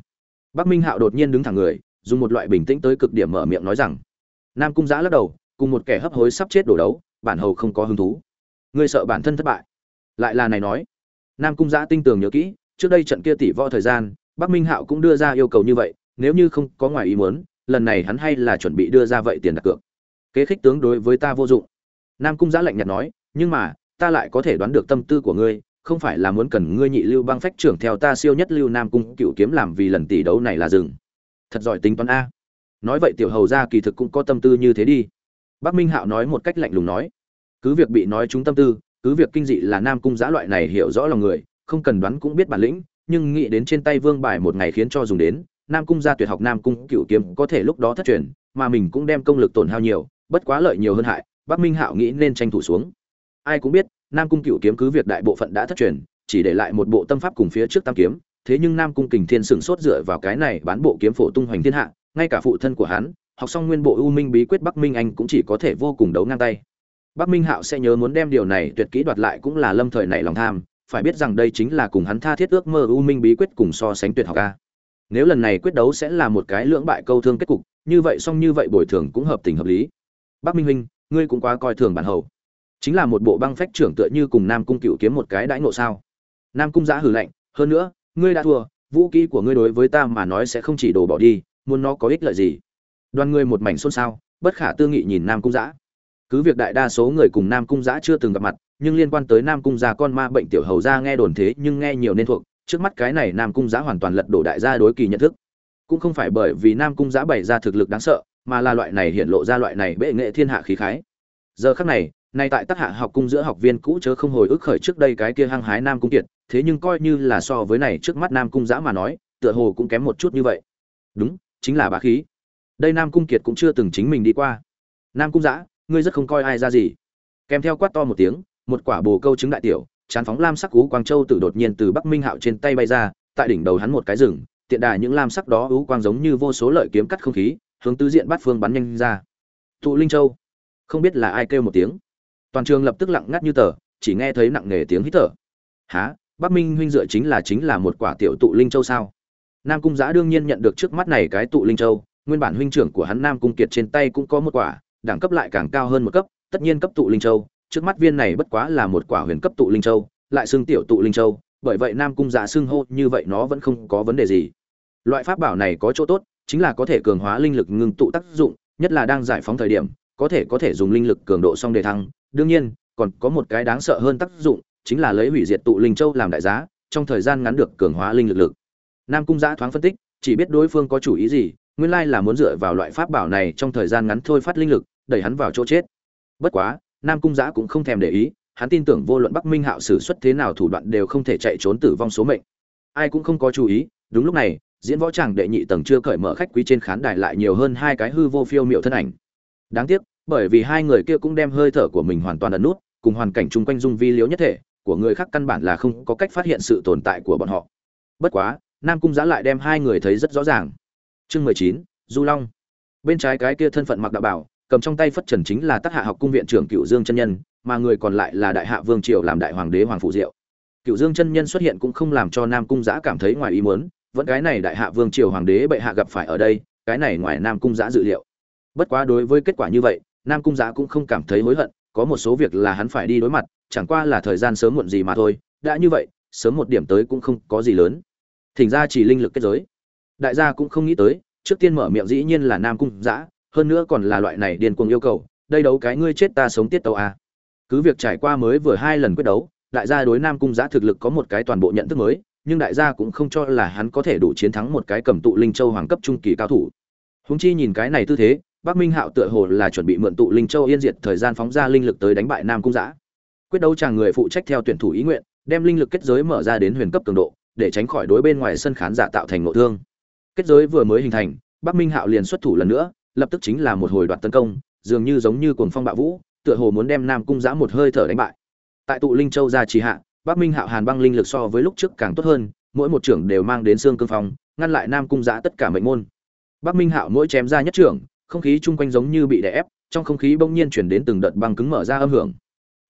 Bắc minh hạo đột nhiên đứng thẳng người dùng một loại bình tĩnh tới cực điểm mở miệng nói rằng, nam cung giã lắc đầu, cùng một kẻ hấp hối sắp chết đổ đấu, bản hầu không có hứng thú. Ngươi sợ bản thân thất bại. Lại là này nói, nam cung giã tinh tường nhớ kỹ, trước đây trận kia tỷ võ thời gian, bắc minh hạo cũng đưa ra yêu cầu như vậy, nếu như không có ngoài ý muốn, lần này hắn hay là chuẩn bị đưa ra vậy tiền đặt cược. Kế khích tướng đối với ta vô dụng. Nam cung giã lạnh nhạt nói, nhưng mà, ta lại có thể đoán được tâm tư của ngươi, không phải là muốn cần ngươi nhị lưu băng phách trưởng theo ta siêu nhất lưu nam cung cựu kiếm làm vì lần tỷ đấu này là dừng thật giỏi tính toán a. Nói vậy tiểu hầu ra kỳ thực cũng có tâm tư như thế đi. Bắc minh hạo nói một cách lạnh lùng nói, cứ việc bị nói chúng tâm tư, cứ việc kinh dị là nam cung giã loại này hiểu rõ lòng người, không cần đoán cũng biết bản lĩnh, nhưng nghĩ đến trên tay vương bài một ngày khiến cho dùng đến, nam cung gia tuyệt học nam cung cựu kiếm có thể lúc đó thất truyền, mà mình cũng đem công lực tổn hao nhiều, bất quá lợi nhiều hơn hại bắc minh hạo nghĩ nên tranh thủ xuống. Ai cũng biết, nam cung cựu kiếm cứ việc đại bộ phận đã thất truyền, chỉ để lại một bộ tâm pháp cùng phía trước tam kiếm thế nhưng nam cung kình thiên sửng sốt dựa vào cái này bán bộ kiếm phổ tung hoành thiên hạ, ngay cả phụ thân của hắn, học xong nguyên bộ u minh bí quyết bắc minh anh cũng chỉ có thể vô cùng đấu ngang tay. Bắc minh hạo sẽ nhớ muốn đem điều này tuyệt kỹ đoạt lại cũng là lâm thời nảy lòng tham, phải biết rằng đây chính là cùng hắn tha thiết ước mơ u minh bí quyết cùng so sánh tuyệt học a. Nếu lần này quyết đấu sẽ là một cái lưỡng bại câu thương kết cục, như vậy song như vậy bồi thường cũng hợp tình hợp lý. Bắc minh huynh, ngươi cũng quá coi thường bản hầu. Chính là một bộ băng phách trưởng tựa như cùng nam cung cựu kiếm một cái đãi ngộ sao? Nam cung giã hử lạnh, hơn nữa ngươi đã thua, vũ kỹ của ngươi đối với ta mà nói sẽ không chỉ đổ bỏ đi, muốn nó có ích lợi gì? Đoàn ngươi một mảnh xôn xao, bất khả tư nghị nhìn nam cung giã cứ việc đại đa số người cùng nam cung giã chưa từng gặp mặt, nhưng liên quan tới nam cung già con ma bệnh tiểu hầu ra nghe đồn thế nhưng nghe nhiều nên thuộc, trước mắt cái này nam cung giã hoàn toàn lật đổ đại gia đối kỳ nhận thức. Cũng không phải bởi vì nam cung giã bày ra thực lực đáng sợ, mà là loại này hiện lộ ra loại này bệ nghệ thiên hạ khí khái. Giờ khắc này nay tại tác hạ học cung giữa học viên cũ chớ không hồi ức khởi trước đây cái kia hăng hái nam cung kiệt, thế nhưng coi như là so với này trước mắt nam cung giã mà nói, tựa hồ cũng kém một chút như vậy. Đúng, chính là bá khí. Đây nam cung kiệt cũng chưa từng chính mình đi qua. Nam cung giã ngươi rất không coi ai ra gì. Kèm theo quát to một tiếng, một quả bồ câu trứng đại tiểu, chán phóng lam sắc ú quang châu từ đột nhiên từ bắc minh hạo trên tay bay ra, tại đỉnh đầu hắn một cái rừng, tiện đà những lam sắc đó ú quang giống như vô số lợi kiếm cắt không khí, hướng tứ diện bát phương bắn nhanh ra. Tụ linh châu. Không biết là ai kêu một tiếng toàn trường lập tức lặng ngắt như tờ, chỉ nghe thấy nặng nề tiếng hít thở. Há bắc minh huynh dựa chính là chính là một quả tiểu tụ linh châu sao? Nam cung giã đương nhiên nhận được trước mắt này cái tụ linh châu, nguyên bản huynh trưởng của hắn nam cung kiệt trên tay cũng có một quả, đẳng cấp lại càng cao hơn một cấp, tất nhiên cấp tụ linh châu, trước mắt viên này bất quá là một quả huyền cấp tụ linh châu, lại xưng tiểu tụ linh châu, bởi vậy nam cung giã xưng hô như vậy nó vẫn không có vấn đề gì. Loại pháp bảo này có chỗ tốt, chính là có thể cường hóa linh lực ngưng tụ tác dụng, nhất là đang giải phóng thời điểm, có thể có thể dùng linh lực cường độ song đề thăng đương nhiên, còn có một cái đáng sợ hơn tác dụng, chính là lấy hủy diệt tụ linh châu làm đại giá, trong thời gian ngắn được cường hóa linh lực lực. Nam cung giã thoáng phân tích, chỉ biết đối phương có chủ ý gì, nguyên lai là muốn dựa vào loại pháp bảo này trong thời gian ngắn thôi phát linh lực, đẩy hắn vào chỗ chết. Bất quá, nam cung giã cũng không thèm để ý, hắn tin tưởng vô luận bắc minh hạo xử suất thế nào thủ đoạn đều không thể chạy trốn tử vong số mệnh. Ai cũng không có chú ý, đúng lúc này, diễn võ tràng đệ nhị tầng chưa cởi mở khách quý trên khán đài lại nhiều hơn hai cái hư vô phiêu miệu thân ảnh. Đáng tiếc bởi vì hai người kia cũng đem hơi thở của mình hoàn toàn ẩn nút, cùng hoàn cảnh chung quanh dung vi liếu nhất thể của người khác căn bản là không có cách phát hiện sự tồn tại của bọn họ. Bất quá, nam cung giã lại đem hai người thấy rất rõ ràng. Chương mười chín, du long. Bên trái cái kia thân phận mặc đạo bảo, cầm trong tay phất trần chính là tác hạ học cung viện trưởng cựu dương chân nhân, mà người còn lại là đại hạ vương triều làm đại hoàng đế hoàng phụ diệu. Cựu dương chân nhân xuất hiện cũng không làm cho nam cung giã cảm thấy ngoài ý muốn, vẫn cái này đại hạ vương triều hoàng đế bệ hạ gặp phải ở đây, cái này ngoài nam cung giã dự liệu. Bất quá đối với kết quả như vậy nam cung giã cũng không cảm thấy hối hận, có một số việc là hắn phải đi đối mặt, chẳng qua là thời gian sớm muộn gì mà thôi, đã như vậy, sớm một điểm tới cũng không có gì lớn. Thỉnh ra chỉ linh lực kết giới. Đại gia cũng không nghĩ tới, trước tiên mở miệng dĩ nhiên là nam cung giã, hơn nữa còn là loại này điên cuồng yêu cầu, đây đấu cái ngươi chết ta sống tiết tàu a à. cứ việc trải qua mới vừa hai lần quyết đấu, đại gia đối nam cung giã thực lực có một cái toàn bộ nhận thức mới, nhưng đại gia cũng không cho là hắn có thể đủ chiến thắng một cái cầm tụ linh châu hoàng cấp trung kỳ cao thủ. Húng chi nhìn cái này tư thế bắc minh hạo tựa hồ là chuẩn bị mượn tụ linh châu yên diệt thời gian phóng ra linh lực tới đánh bại nam cung giã quyết đấu chàng người phụ trách theo tuyển thủ ý nguyện, đem linh lực kết giới mở ra đến huyền cấp cường độ, để tránh khỏi đối bên ngoài sân khán giả tạo thành nội thương. Kết giới vừa mới hình thành, bắc minh hạo liền xuất thủ lần nữa, lập tức chính là một hồi đoạt tấn công, dường như giống như cuồng phong bạo vũ, tựa hồ muốn đem nam cung giã một hơi thở đánh bại. Tại tụ linh châu ra trì hạ, bắc minh hạo hàn băng linh lực so với lúc trước càng tốt hơn, mỗi một trưởng đều mang đến xương cương phong, ngăn lại nam cung giã tất cả mệnh môn. Bắc minh hạo mỗi chém ra nhất trưởng không khí chung quanh giống như bị đè ép, trong không khí bỗng nhiên chuyển đến từng đợt băng cứng mở ra âm hưởng.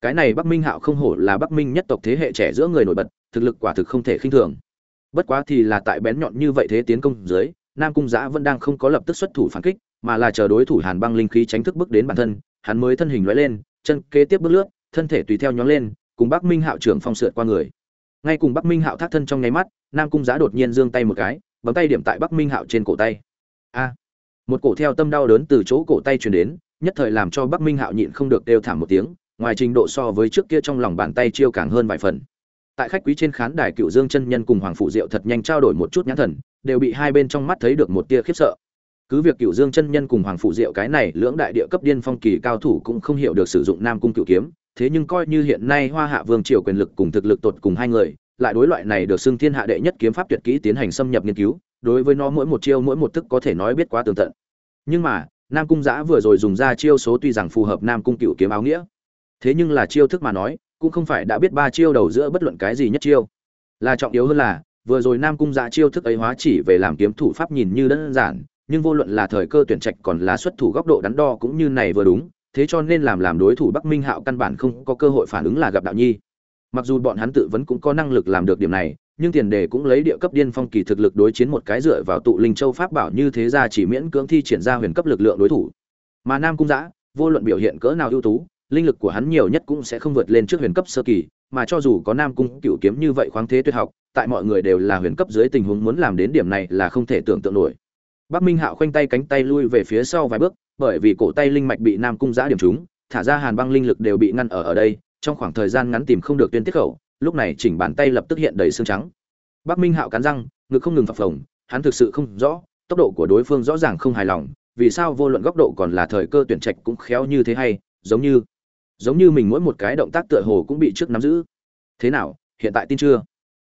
Cái này bắc minh hạo không hổ là bắc minh nhất tộc thế hệ trẻ giữa người nổi bật, thực lực quả thực không thể khinh thường. Bất quá thì là tại bén nhọn như vậy thế tiến công dưới, nam cung giã vẫn đang không có lập tức xuất thủ phản kích, mà là chờ đối thủ hàn băng linh khí tránh thức bước đến bản thân, hắn mới thân hình lóe lên, chân kế tiếp bước lướt, thân thể tùy theo nhón lên, cùng bắc minh hạo trưởng phong sượt qua người. Ngay cùng bắc minh hạo thác thân trong nháy mắt, nam cung giã đột nhiên giương tay một cái, bấm tay điểm tại bắc minh hạo trên cổ tay. A! Một cổ theo tâm đau đớn từ chỗ cổ tay truyền đến, nhất thời làm cho bắc minh hạo nhịn không được đều thảm một tiếng, ngoài trình độ so với trước kia trong lòng bàn tay chiêu càng hơn vài phần. Tại khách quý trên khán đài cựu dương chân nhân cùng hoàng phụ diệu thật nhanh trao đổi một chút nhãn thần, đều bị hai bên trong mắt thấy được một tia khiếp sợ. Cứ việc cựu dương chân nhân cùng hoàng phụ diệu cái này lưỡng đại địa cấp điên phong kỳ cao thủ cũng không hiểu được sử dụng nam cung cựu kiếm, thế nhưng coi như hiện nay hoa hạ vương triều quyền lực cùng thực lực tột cùng hai người, lại đối loại này được xưng thiên hạ đệ nhất kiếm pháp tuyệt kỹ tiến hành xâm nhập nghiên cứu đối với nó mỗi một chiêu mỗi một thức có thể nói biết quá tường tận. Nhưng mà, nam cung giã vừa rồi dùng ra chiêu số tuy rằng phù hợp nam cung cựu kiếm áo nghĩa, thế nhưng là chiêu thức mà nói, cũng không phải đã biết ba chiêu đầu giữa bất luận cái gì nhất chiêu. Là trọng yếu hơn là, vừa rồi nam cung giã chiêu thức ấy hóa chỉ về làm kiếm thủ pháp nhìn như đơn giản, nhưng vô luận là thời cơ tuyển trạch còn là xuất thủ góc độ đắn đo cũng như này vừa đúng, thế cho nên làm làm đối thủ bắc minh hạo căn bản không có cơ hội phản ứng là gặp đạo nhi. Mặc dù bọn hắn tự vấn cũng có năng lực làm được điểm này nhưng tiền đề cũng lấy địa cấp điên phong kỳ thực lực đối chiến một cái dựa vào tụ linh châu pháp bảo như thế ra chỉ miễn cưỡng thi triển ra huyền cấp lực lượng đối thủ. Mà nam cung giã vô luận biểu hiện cỡ nào ưu tú, linh lực của hắn nhiều nhất cũng sẽ không vượt lên trước huyền cấp sơ kỳ, mà cho dù có nam cung cựu kiếm như vậy khoáng thế tuyệt học, tại mọi người đều là huyền cấp dưới tình huống muốn làm đến điểm này là không thể tưởng tượng nổi. Bắc minh hạo khoanh tay cánh tay lui về phía sau vài bước, bởi vì cổ tay linh mạch bị nam cung giã điểm trúng, thả ra hàn băng linh lực đều bị ngăn ở ở đây, trong khoảng thời gian ngắn tìm không được tuyên tiết khẩu lúc này chỉnh bàn tay lập tức hiện đầy xương trắng. Bắc minh hạo cắn răng, ngực không ngừng phập phồng, hắn thực sự không rõ, tốc độ của đối phương rõ ràng không hài lòng, vì sao vô luận góc độ còn là thời cơ tuyển trạch cũng khéo như thế hay, giống như giống như mình mỗi một cái động tác tựa hồ cũng bị trước nắm giữ. Thế nào, hiện tại tin chưa?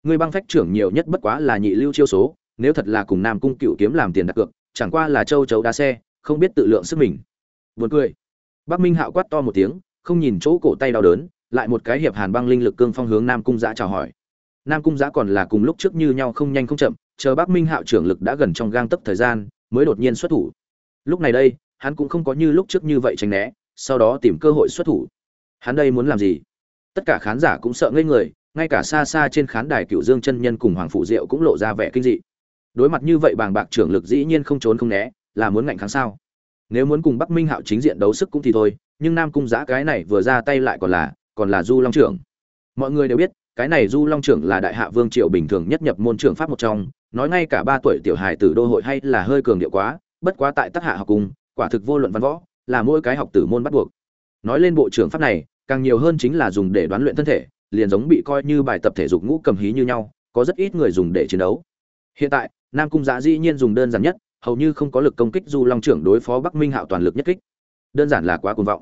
Ngươi băng phách trưởng nhiều nhất bất quá là nhị lưu chiêu số, nếu thật là cùng nam cung cựu kiếm làm tiền đặt cược, chẳng qua là châu chấu đá xe, không biết tự lượng sức mình. Buồn cười. Bắc minh hạo quát to một tiếng, không nhìn chỗ cổ tay đau đớn lại một cái hiệp hàn băng linh lực cương phong hướng nam cung giã chào hỏi. Nam cung giã còn là cùng lúc trước như nhau không nhanh không chậm, chờ bắc minh hạo trưởng lực đã gần trong gang tấc thời gian, mới đột nhiên xuất thủ. Lúc này đây, hắn cũng không có như lúc trước như vậy tránh né, sau đó tìm cơ hội xuất thủ. Hắn đây muốn làm gì? Tất cả khán giả cũng sợ ngây người, ngay cả xa xa trên khán đài cựu dương chân nhân cùng hoàng phụ diệu cũng lộ ra vẻ kinh dị. Đối mặt như vậy bàng bạc trưởng lực dĩ nhiên không trốn không né, là muốn ngạnh kháng sao? Nếu muốn cùng bắc minh hạo chính diện đấu sức cũng thì thôi, nhưng nam cung giã cái này vừa ra tay lại còn là còn là du long trưởng. Mọi người đều biết, cái này du long trưởng là đại hạ vương triều bình thường nhất nhập môn trưởng pháp một trong, nói ngay cả ba tuổi tiểu hài tử đô hội hay là hơi cường điệu quá, bất quá tại tác hạ học cùng, quả thực vô luận văn võ, là mỗi cái học tử môn bắt buộc. Nói lên bộ trưởng pháp này, càng nhiều hơn chính là dùng để đoán luyện thân thể, liền giống bị coi như bài tập thể dục ngũ cầm hí như nhau, có rất ít người dùng để chiến đấu. Hiện tại, nam cung giã dĩ nhiên dùng đơn giản nhất, hầu như không có lực công kích du long trưởng đối phó bắc minh hạo toàn lực nhất kích. Đơn giản là quá cuồng vọng.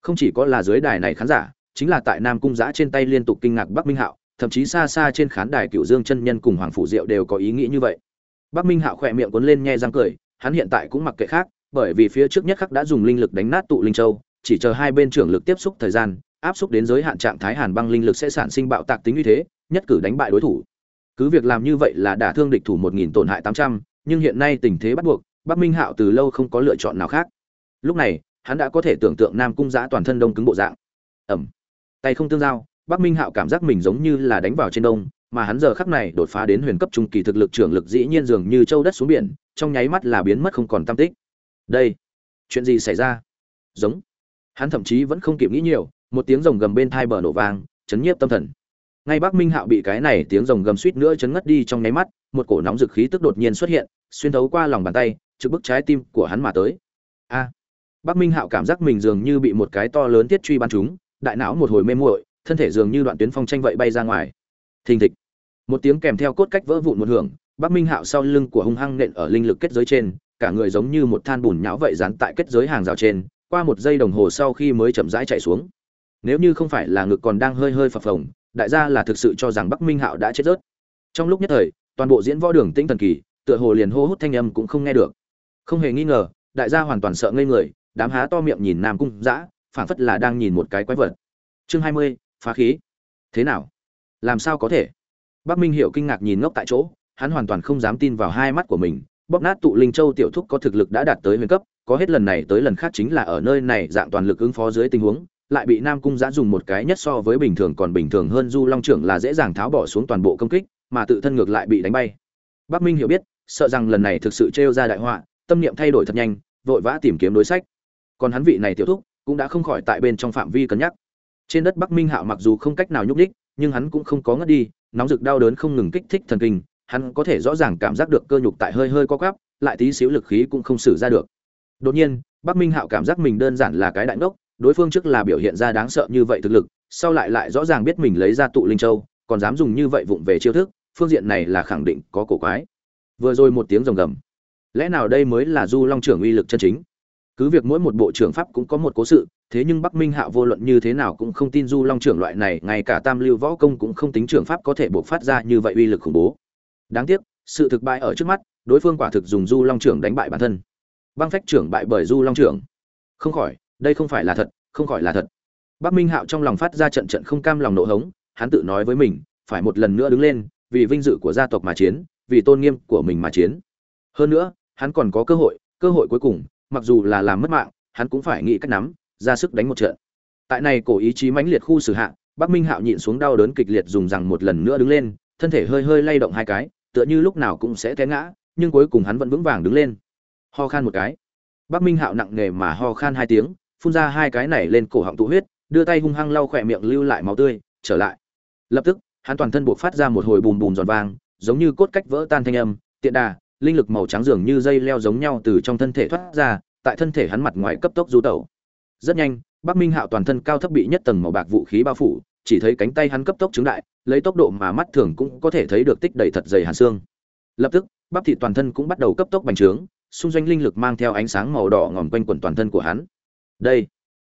Không chỉ có là dưới đài này khán giả chính là tại nam cung giã trên tay liên tục kinh ngạc bắc minh hạo, thậm chí xa xa trên khán đài cựu dương chân nhân cùng hoàng phủ diệu đều có ý nghĩ như vậy. Bắc minh hạo khỏe miệng cuốn lên nhe răng cười, hắn hiện tại cũng mặc kệ khác, bởi vì phía trước nhất khắc đã dùng linh lực đánh nát tụ linh châu, chỉ chờ hai bên trưởng lực tiếp xúc thời gian, áp xúc đến giới hạn trạng thái hàn băng linh lực sẽ sản sinh bạo tạc tính uy thế, nhất cử đánh bại đối thủ. Cứ việc làm như vậy là đả thương địch thủ một nghìn tổn hại tám trăm, nhưng hiện nay tình thế bắt buộc, bắc minh hạo từ lâu không có lựa chọn nào khác. Lúc này, hắn đã có thể tưởng tượng nam cung giã toàn thân đông cứng bộ dạng. Ẩm tay không tương giao bắc minh hạo cảm giác mình giống như là đánh vào trên đông mà hắn giờ khắc này đột phá đến huyền cấp trung kỳ thực lực trưởng lực dĩ nhiên dường như châu đất xuống biển trong nháy mắt là biến mất không còn tam tích. Đây chuyện gì xảy ra? Giống. Hắn thậm chí vẫn không kịp nghĩ nhiều một tiếng rồng gầm bên thai bờ nổ vang chấn nhiếp tâm thần. Ngay bắc minh hạo bị cái này tiếng rồng gầm suýt nữa chấn ngất đi trong nháy mắt một cổ nóng dực khí tức đột nhiên xuất hiện xuyên thấu qua lòng bàn tay trực bức trái tim của hắn mà tới. A. À, bắc minh hạo cảm giác mình dường như bị một cái to lớn tiết truy bắn chúng đại não một hồi mê muội, thân thể dường như đoạn tuyến phong tranh vậy bay ra ngoài. Thình thịch. Một tiếng kèm theo cốt cách vỡ vụn một hưởng, bắc minh hạo sau lưng của hung hăng nện ở linh lực kết giới trên, cả người giống như một than bùn nhão vậy dán tại kết giới hàng rào trên, qua một giây đồng hồ sau khi mới chậm rãi chạy xuống. Nếu như không phải là ngực còn đang hơi hơi phập phồng, đại gia là thực sự cho rằng bắc minh hạo đã chết rớt. Trong lúc nhất thời, toàn bộ diễn võ đường tinh thần kỳ, tựa hồ liền hô hút thanh âm cũng không nghe được. Không hề nghi ngờ, đại gia hoàn toàn sợ ngây người, đám há to miệng nhìn nam cung dã phảng phất là đang nhìn một cái quái vật. Chương hai mươi, phá khí. Thế nào? Làm sao có thể? Bắc minh hiệu kinh ngạc nhìn ngốc tại chỗ, hắn hoàn toàn không dám tin vào hai mắt của mình, bóp nát tụ linh châu tiểu thúc có thực lực đã đạt tới huyền cấp, có hết lần này tới lần khác chính là ở nơi này dạng toàn lực ứng phó dưới tình huống, lại bị nam cung giã dùng một cái nhất so với bình thường còn bình thường hơn du long trưởng là dễ dàng tháo bỏ xuống toàn bộ công kích, mà tự thân ngược lại bị đánh bay. Bắc minh hiểu biết, sợ rằng lần này thực sự trêu ra đại họa, tâm niệm thay đổi thật nhanh, vội vã tìm kiếm đối sách. Còn hắn vị này tiểu thúc cũng đã không khỏi tại bên trong phạm vi cân nhắc. Trên đất bắc minh hạo mặc dù không cách nào nhúc nhích, nhưng hắn cũng không có ngất đi, nóng rực đau đớn không ngừng kích thích thần kinh, hắn có thể rõ ràng cảm giác được cơ nhục tại hơi hơi co quắp, lại tí xíu lực khí cũng không xử ra được. Đột nhiên, bắc minh hạo cảm giác mình đơn giản là cái đại ngốc, đối phương trước là biểu hiện ra đáng sợ như vậy thực lực, sau lại lại rõ ràng biết mình lấy ra tụ linh châu, còn dám dùng như vậy vụng về chiêu thức, phương diện này là khẳng định có cổ quái. Vừa rồi một tiếng rồng gầm. Lẽ nào đây mới là du long trưởng uy lực chân chính? Cứ việc mỗi một bộ trưởng pháp cũng có một cố sự, thế nhưng bắc minh hạ vô luận như thế nào cũng không tin du long trưởng loại này, ngay cả tam lưu võ công cũng không tính trưởng pháp có thể buộc phát ra như vậy uy lực khủng bố. Đáng tiếc, sự thực bại ở trước mắt, đối phương quả thực dùng du long trưởng đánh bại bản thân. Băng phách trưởng bại bởi du long trưởng. Không khỏi, đây không phải là thật, không khỏi là thật. Bắc minh hạo trong lòng phát ra trận trận không cam lòng nộ hống, hắn tự nói với mình, phải một lần nữa đứng lên, vì vinh dự của gia tộc mà chiến, vì tôn nghiêm của mình mà chiến. Hơn nữa, hắn còn có cơ hội cơ hội cuối cùng mặc dù là làm mất mạng, hắn cũng phải nghĩ cách nắm, ra sức đánh một trận. Tại này cổ ý chí mãnh liệt khu xử hạ, bắc minh hạo nhịn xuống đau đớn kịch liệt dùng rằng một lần nữa đứng lên, thân thể hơi hơi lay động hai cái, tựa như lúc nào cũng sẽ té ngã, nhưng cuối cùng hắn vẫn vững vàng đứng lên. Ho khan một cái. Bắc minh hạo nặng nề mà ho khan hai tiếng, phun ra hai cái này lên cổ họng tụ huyết, đưa tay hung hăng lau khỏe miệng lưu lại máu tươi, trở lại. Lập tức, hắn toàn thân buộc phát ra một hồi bùm bùm giòn vang, giống như cốt cách vỡ tan thanh âm, tiện đà linh lực màu trắng dường như dây leo giống nhau từ trong thân thể thoát ra, tại thân thể hắn mặt ngoài cấp tốc du tẩu. Rất nhanh, bắc minh hạo toàn thân cao thấp bị nhất tầng màu bạc vũ khí bao phủ, chỉ thấy cánh tay hắn cấp tốc trứng đại, lấy tốc độ mà mắt thường cũng có thể thấy được tích đầy thật dày hàn xương. Lập tức bắp thịt toàn thân cũng bắt đầu cấp tốc bành trướng, xung doanh linh lực mang theo ánh sáng màu đỏ ngòm quanh quẩn toàn thân của hắn. Đây,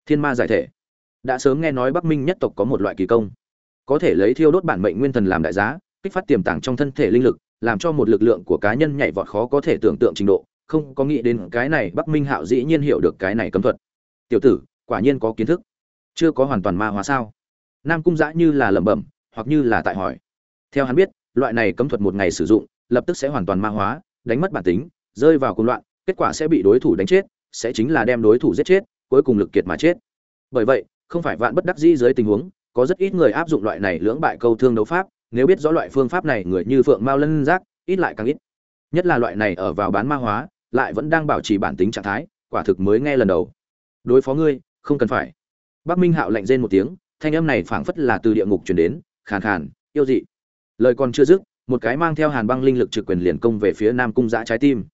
thiên ma giải thể. Đã sớm nghe nói bắc minh nhất tộc có một loại kỳ công. Có thể lấy thiêu đốt bản mệnh nguyên thần làm đại giá, kích phát tiềm tàng trong thân thể linh lực làm cho một lực lượng của cá nhân nhảy vọt khó có thể tưởng tượng trình độ, không có nghĩ đến cái này bắc minh hạo dĩ nhiên hiểu được cái này cấm thuật. Tiểu tử, quả nhiên có kiến thức. Chưa có hoàn toàn ma hóa sao? Nam cung giã như là lẩm bẩm, hoặc như là tại hỏi. Theo hắn biết, loại này cấm thuật một ngày sử dụng, lập tức sẽ hoàn toàn ma hóa, đánh mất bản tính, rơi vào công loạn, kết quả sẽ bị đối thủ đánh chết, sẽ chính là đem đối thủ giết chết, cuối cùng lực kiệt mà chết. Bởi vậy, không phải vạn bất đắc dĩ dưới tình huống, có rất ít người áp dụng loại này lưỡng bại câu thương đấu pháp nếu biết rõ loại phương pháp này, người như phượng mao lân giác, ít lại càng ít. Nhất là loại này ở vào bán ma hóa, lại vẫn đang bảo trì bản tính trạng thái, quả thực mới nghe lần đầu. Đối phó ngươi, không cần phải. Bắc minh hạo lạnh rên một tiếng, thanh âm này phảng phất là từ địa ngục truyền đến, khàn khàn, yêu dị. Lời còn chưa dứt, một cái mang theo hàn băng linh lực trực quyền liền công về phía nam cung giã trái tim.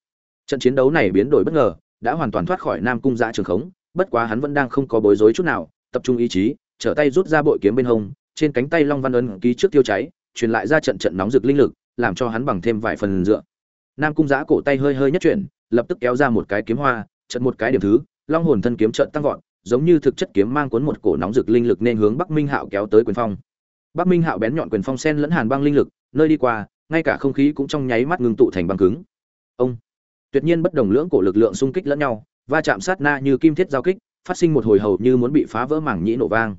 Trận chiến đấu này biến đổi bất ngờ, đã hoàn toàn thoát khỏi nam cung giã trường khống, bất quá hắn vẫn đang không có bối rối chút nào, tập trung ý chí, trở tay rút ra bội kiếm bên hông, trên cánh tay long văn ấn ký trước tiêu cháy truyền lại ra trận trận nóng rực linh lực, làm cho hắn bằng thêm vài phần dựa. Nam cung giã cổ tay hơi hơi nhất chuyển, lập tức kéo ra một cái kiếm hoa, trận một cái điểm thứ, long hồn thân kiếm trận tăng vọt, giống như thực chất kiếm mang cuốn một cổ nóng rực linh lực nên hướng bắc minh hạo kéo tới quyền phong. Bắc minh hạo bén nhọn quyền phong sen lẫn hàn băng linh lực, nơi đi qua, ngay cả không khí cũng trong nháy mắt ngưng tụ thành băng cứng. Ông! Tuyệt nhiên bất đồng lưỡng cổ lực lượng xung kích lẫn nhau, va chạm sát na như kim thiết giao kích, phát sinh một hồi hầu như muốn bị phá vỡ mảng nhĩ nổ vang.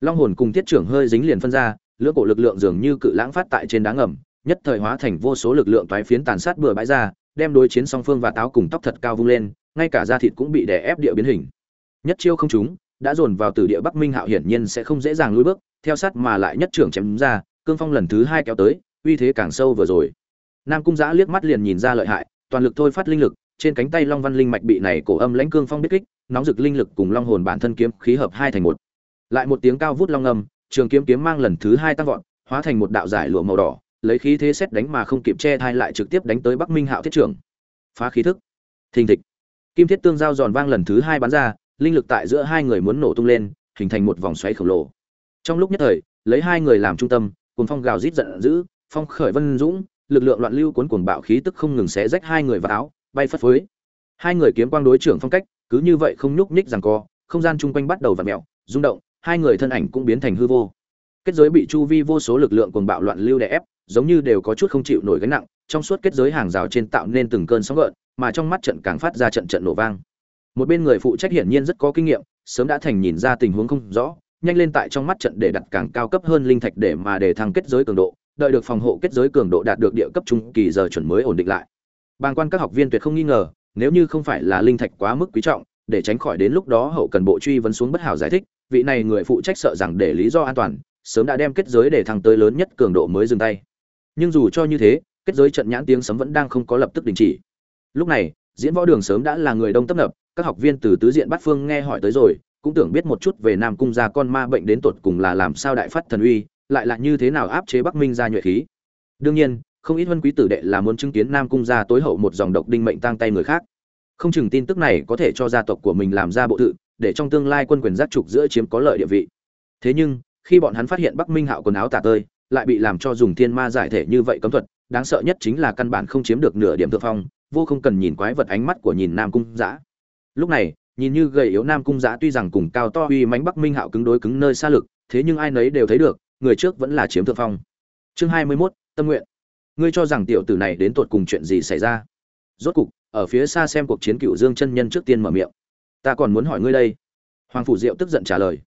Long hồn cùng tiết trưởng hơi dính liền phân ra lưỡng cổ lực lượng dường như cự lãng phát tại trên đá ngầm, nhất thời hóa thành vô số lực lượng toái phiến tàn sát bừa bãi ra, đem đối chiến song phương và táo cùng tóc thật cao vung lên, ngay cả da thịt cũng bị đè ép địa biến hình. Nhất chiêu không trúng, đã dồn vào từ địa bắc minh hạo hiển nhiên sẽ không dễ dàng lùi bước, theo sát mà lại nhất trưởng chém ra, cương phong lần thứ hai kéo tới, uy thế càng sâu vừa rồi. Nam cung giã liếc mắt liền nhìn ra lợi hại, toàn lực thôi phát linh lực, trên cánh tay long văn linh mạch bị này cổ âm lãnh cương phong biết kích, nóng rực linh lực cùng long hồn bản thân kiếm khí hợp hai thành một. Lại một tiếng cao vút long âm trường kiếm kiếm mang lần thứ hai tăng vọt, hóa thành một đạo giải lụa màu đỏ, lấy khí thế xét đánh mà không kịp che thai lại trực tiếp đánh tới bắc minh hạo thiết trưởng phá khí thức. Thình thịch. Kim thiết tương giao giòn vang lần thứ hai bắn ra, linh lực tại giữa hai người muốn nổ tung lên, hình thành một vòng xoáy khổng lồ. Trong lúc nhất thời, lấy hai người làm trung tâm, cuồng phong gào rít giận dữ, phong khởi vân dũng, lực lượng loạn lưu cuốn cuồng bạo khí tức không ngừng xé rách hai người vào áo, bay phất phới. Hai người kiếm quang đối trưởng phong cách, cứ như vậy không nhúc nhích rằng co, không gian chung quanh bắt đầu vặn mẹo rung động hai người thân ảnh cũng biến thành hư vô. Kết giới bị chu vi vô số lực lượng cuồng bạo loạn lưu đè ép, giống như đều có chút không chịu nổi gánh nặng, trong suốt kết giới hàng rào trên tạo nên từng cơn sóng gợn, mà trong mắt trận càng phát ra trận trận nổ vang. Một bên người phụ trách hiển nhiên rất có kinh nghiệm, sớm đã thành nhìn ra tình huống không rõ, nhanh lên tại trong mắt trận để đặt càng cao cấp hơn linh thạch để mà để thăng kết giới cường độ, đợi được phòng hộ kết giới cường độ đạt được địa cấp trung kỳ giờ chuẩn mới ổn định lại. Bàng quan các học viên tuyệt không nghi ngờ, nếu như không phải là linh thạch quá mức quý trọng, để tránh khỏi đến lúc đó hậu cần bộ truy vấn xuống bất hảo giải thích vị này người phụ trách sợ rằng để lý do an toàn, sớm đã đem kết giới để thăng tới lớn nhất cường độ mới dừng tay. Nhưng dù cho như thế, kết giới trận nhãn tiếng sấm vẫn đang không có lập tức đình chỉ. Lúc này, diễn võ đường sớm đã là người đông tấp nập, các học viên từ tứ diện bát phương nghe hỏi tới rồi, cũng tưởng biết một chút về nam cung gia con ma bệnh đến tột cùng là làm sao đại phát thần uy, lại là như thế nào áp chế bắc minh gia nhuệ khí. Đương nhiên, không ít vân quý tử đệ là muốn chứng kiến nam cung gia tối hậu một dòng độc đinh mệnh tang tay người khác. Không chừng tin tức này có thể cho gia tộc của mình làm ra bộ tự để trong tương lai quân quyền giác trục giữa chiếm có lợi địa vị. Thế nhưng khi bọn hắn phát hiện bắc minh hạo quần áo tả tơi lại bị làm cho dùng thiên ma giải thể như vậy cấm thuật đáng sợ nhất chính là căn bản không chiếm được nửa điểm thượng phong vô không cần nhìn quái vật ánh mắt của nhìn nam cung giã lúc này nhìn như gầy yếu nam cung giã tuy rằng cùng cao to uy mánh bắc minh hạo cứng đối cứng nơi xa lực thế nhưng ai nấy đều thấy được người trước vẫn là chiếm thượng phong. Chương hai mươi 21, tâm nguyện. Ngươi cho rằng tiểu tử này đến tột cùng chuyện gì xảy ra? Rốt cục ở phía xa xem cuộc chiến cựu dương chân nhân trước tiên mở miệng ta còn muốn hỏi ngươi đây. Hoàng phủ diệu tức giận trả lời.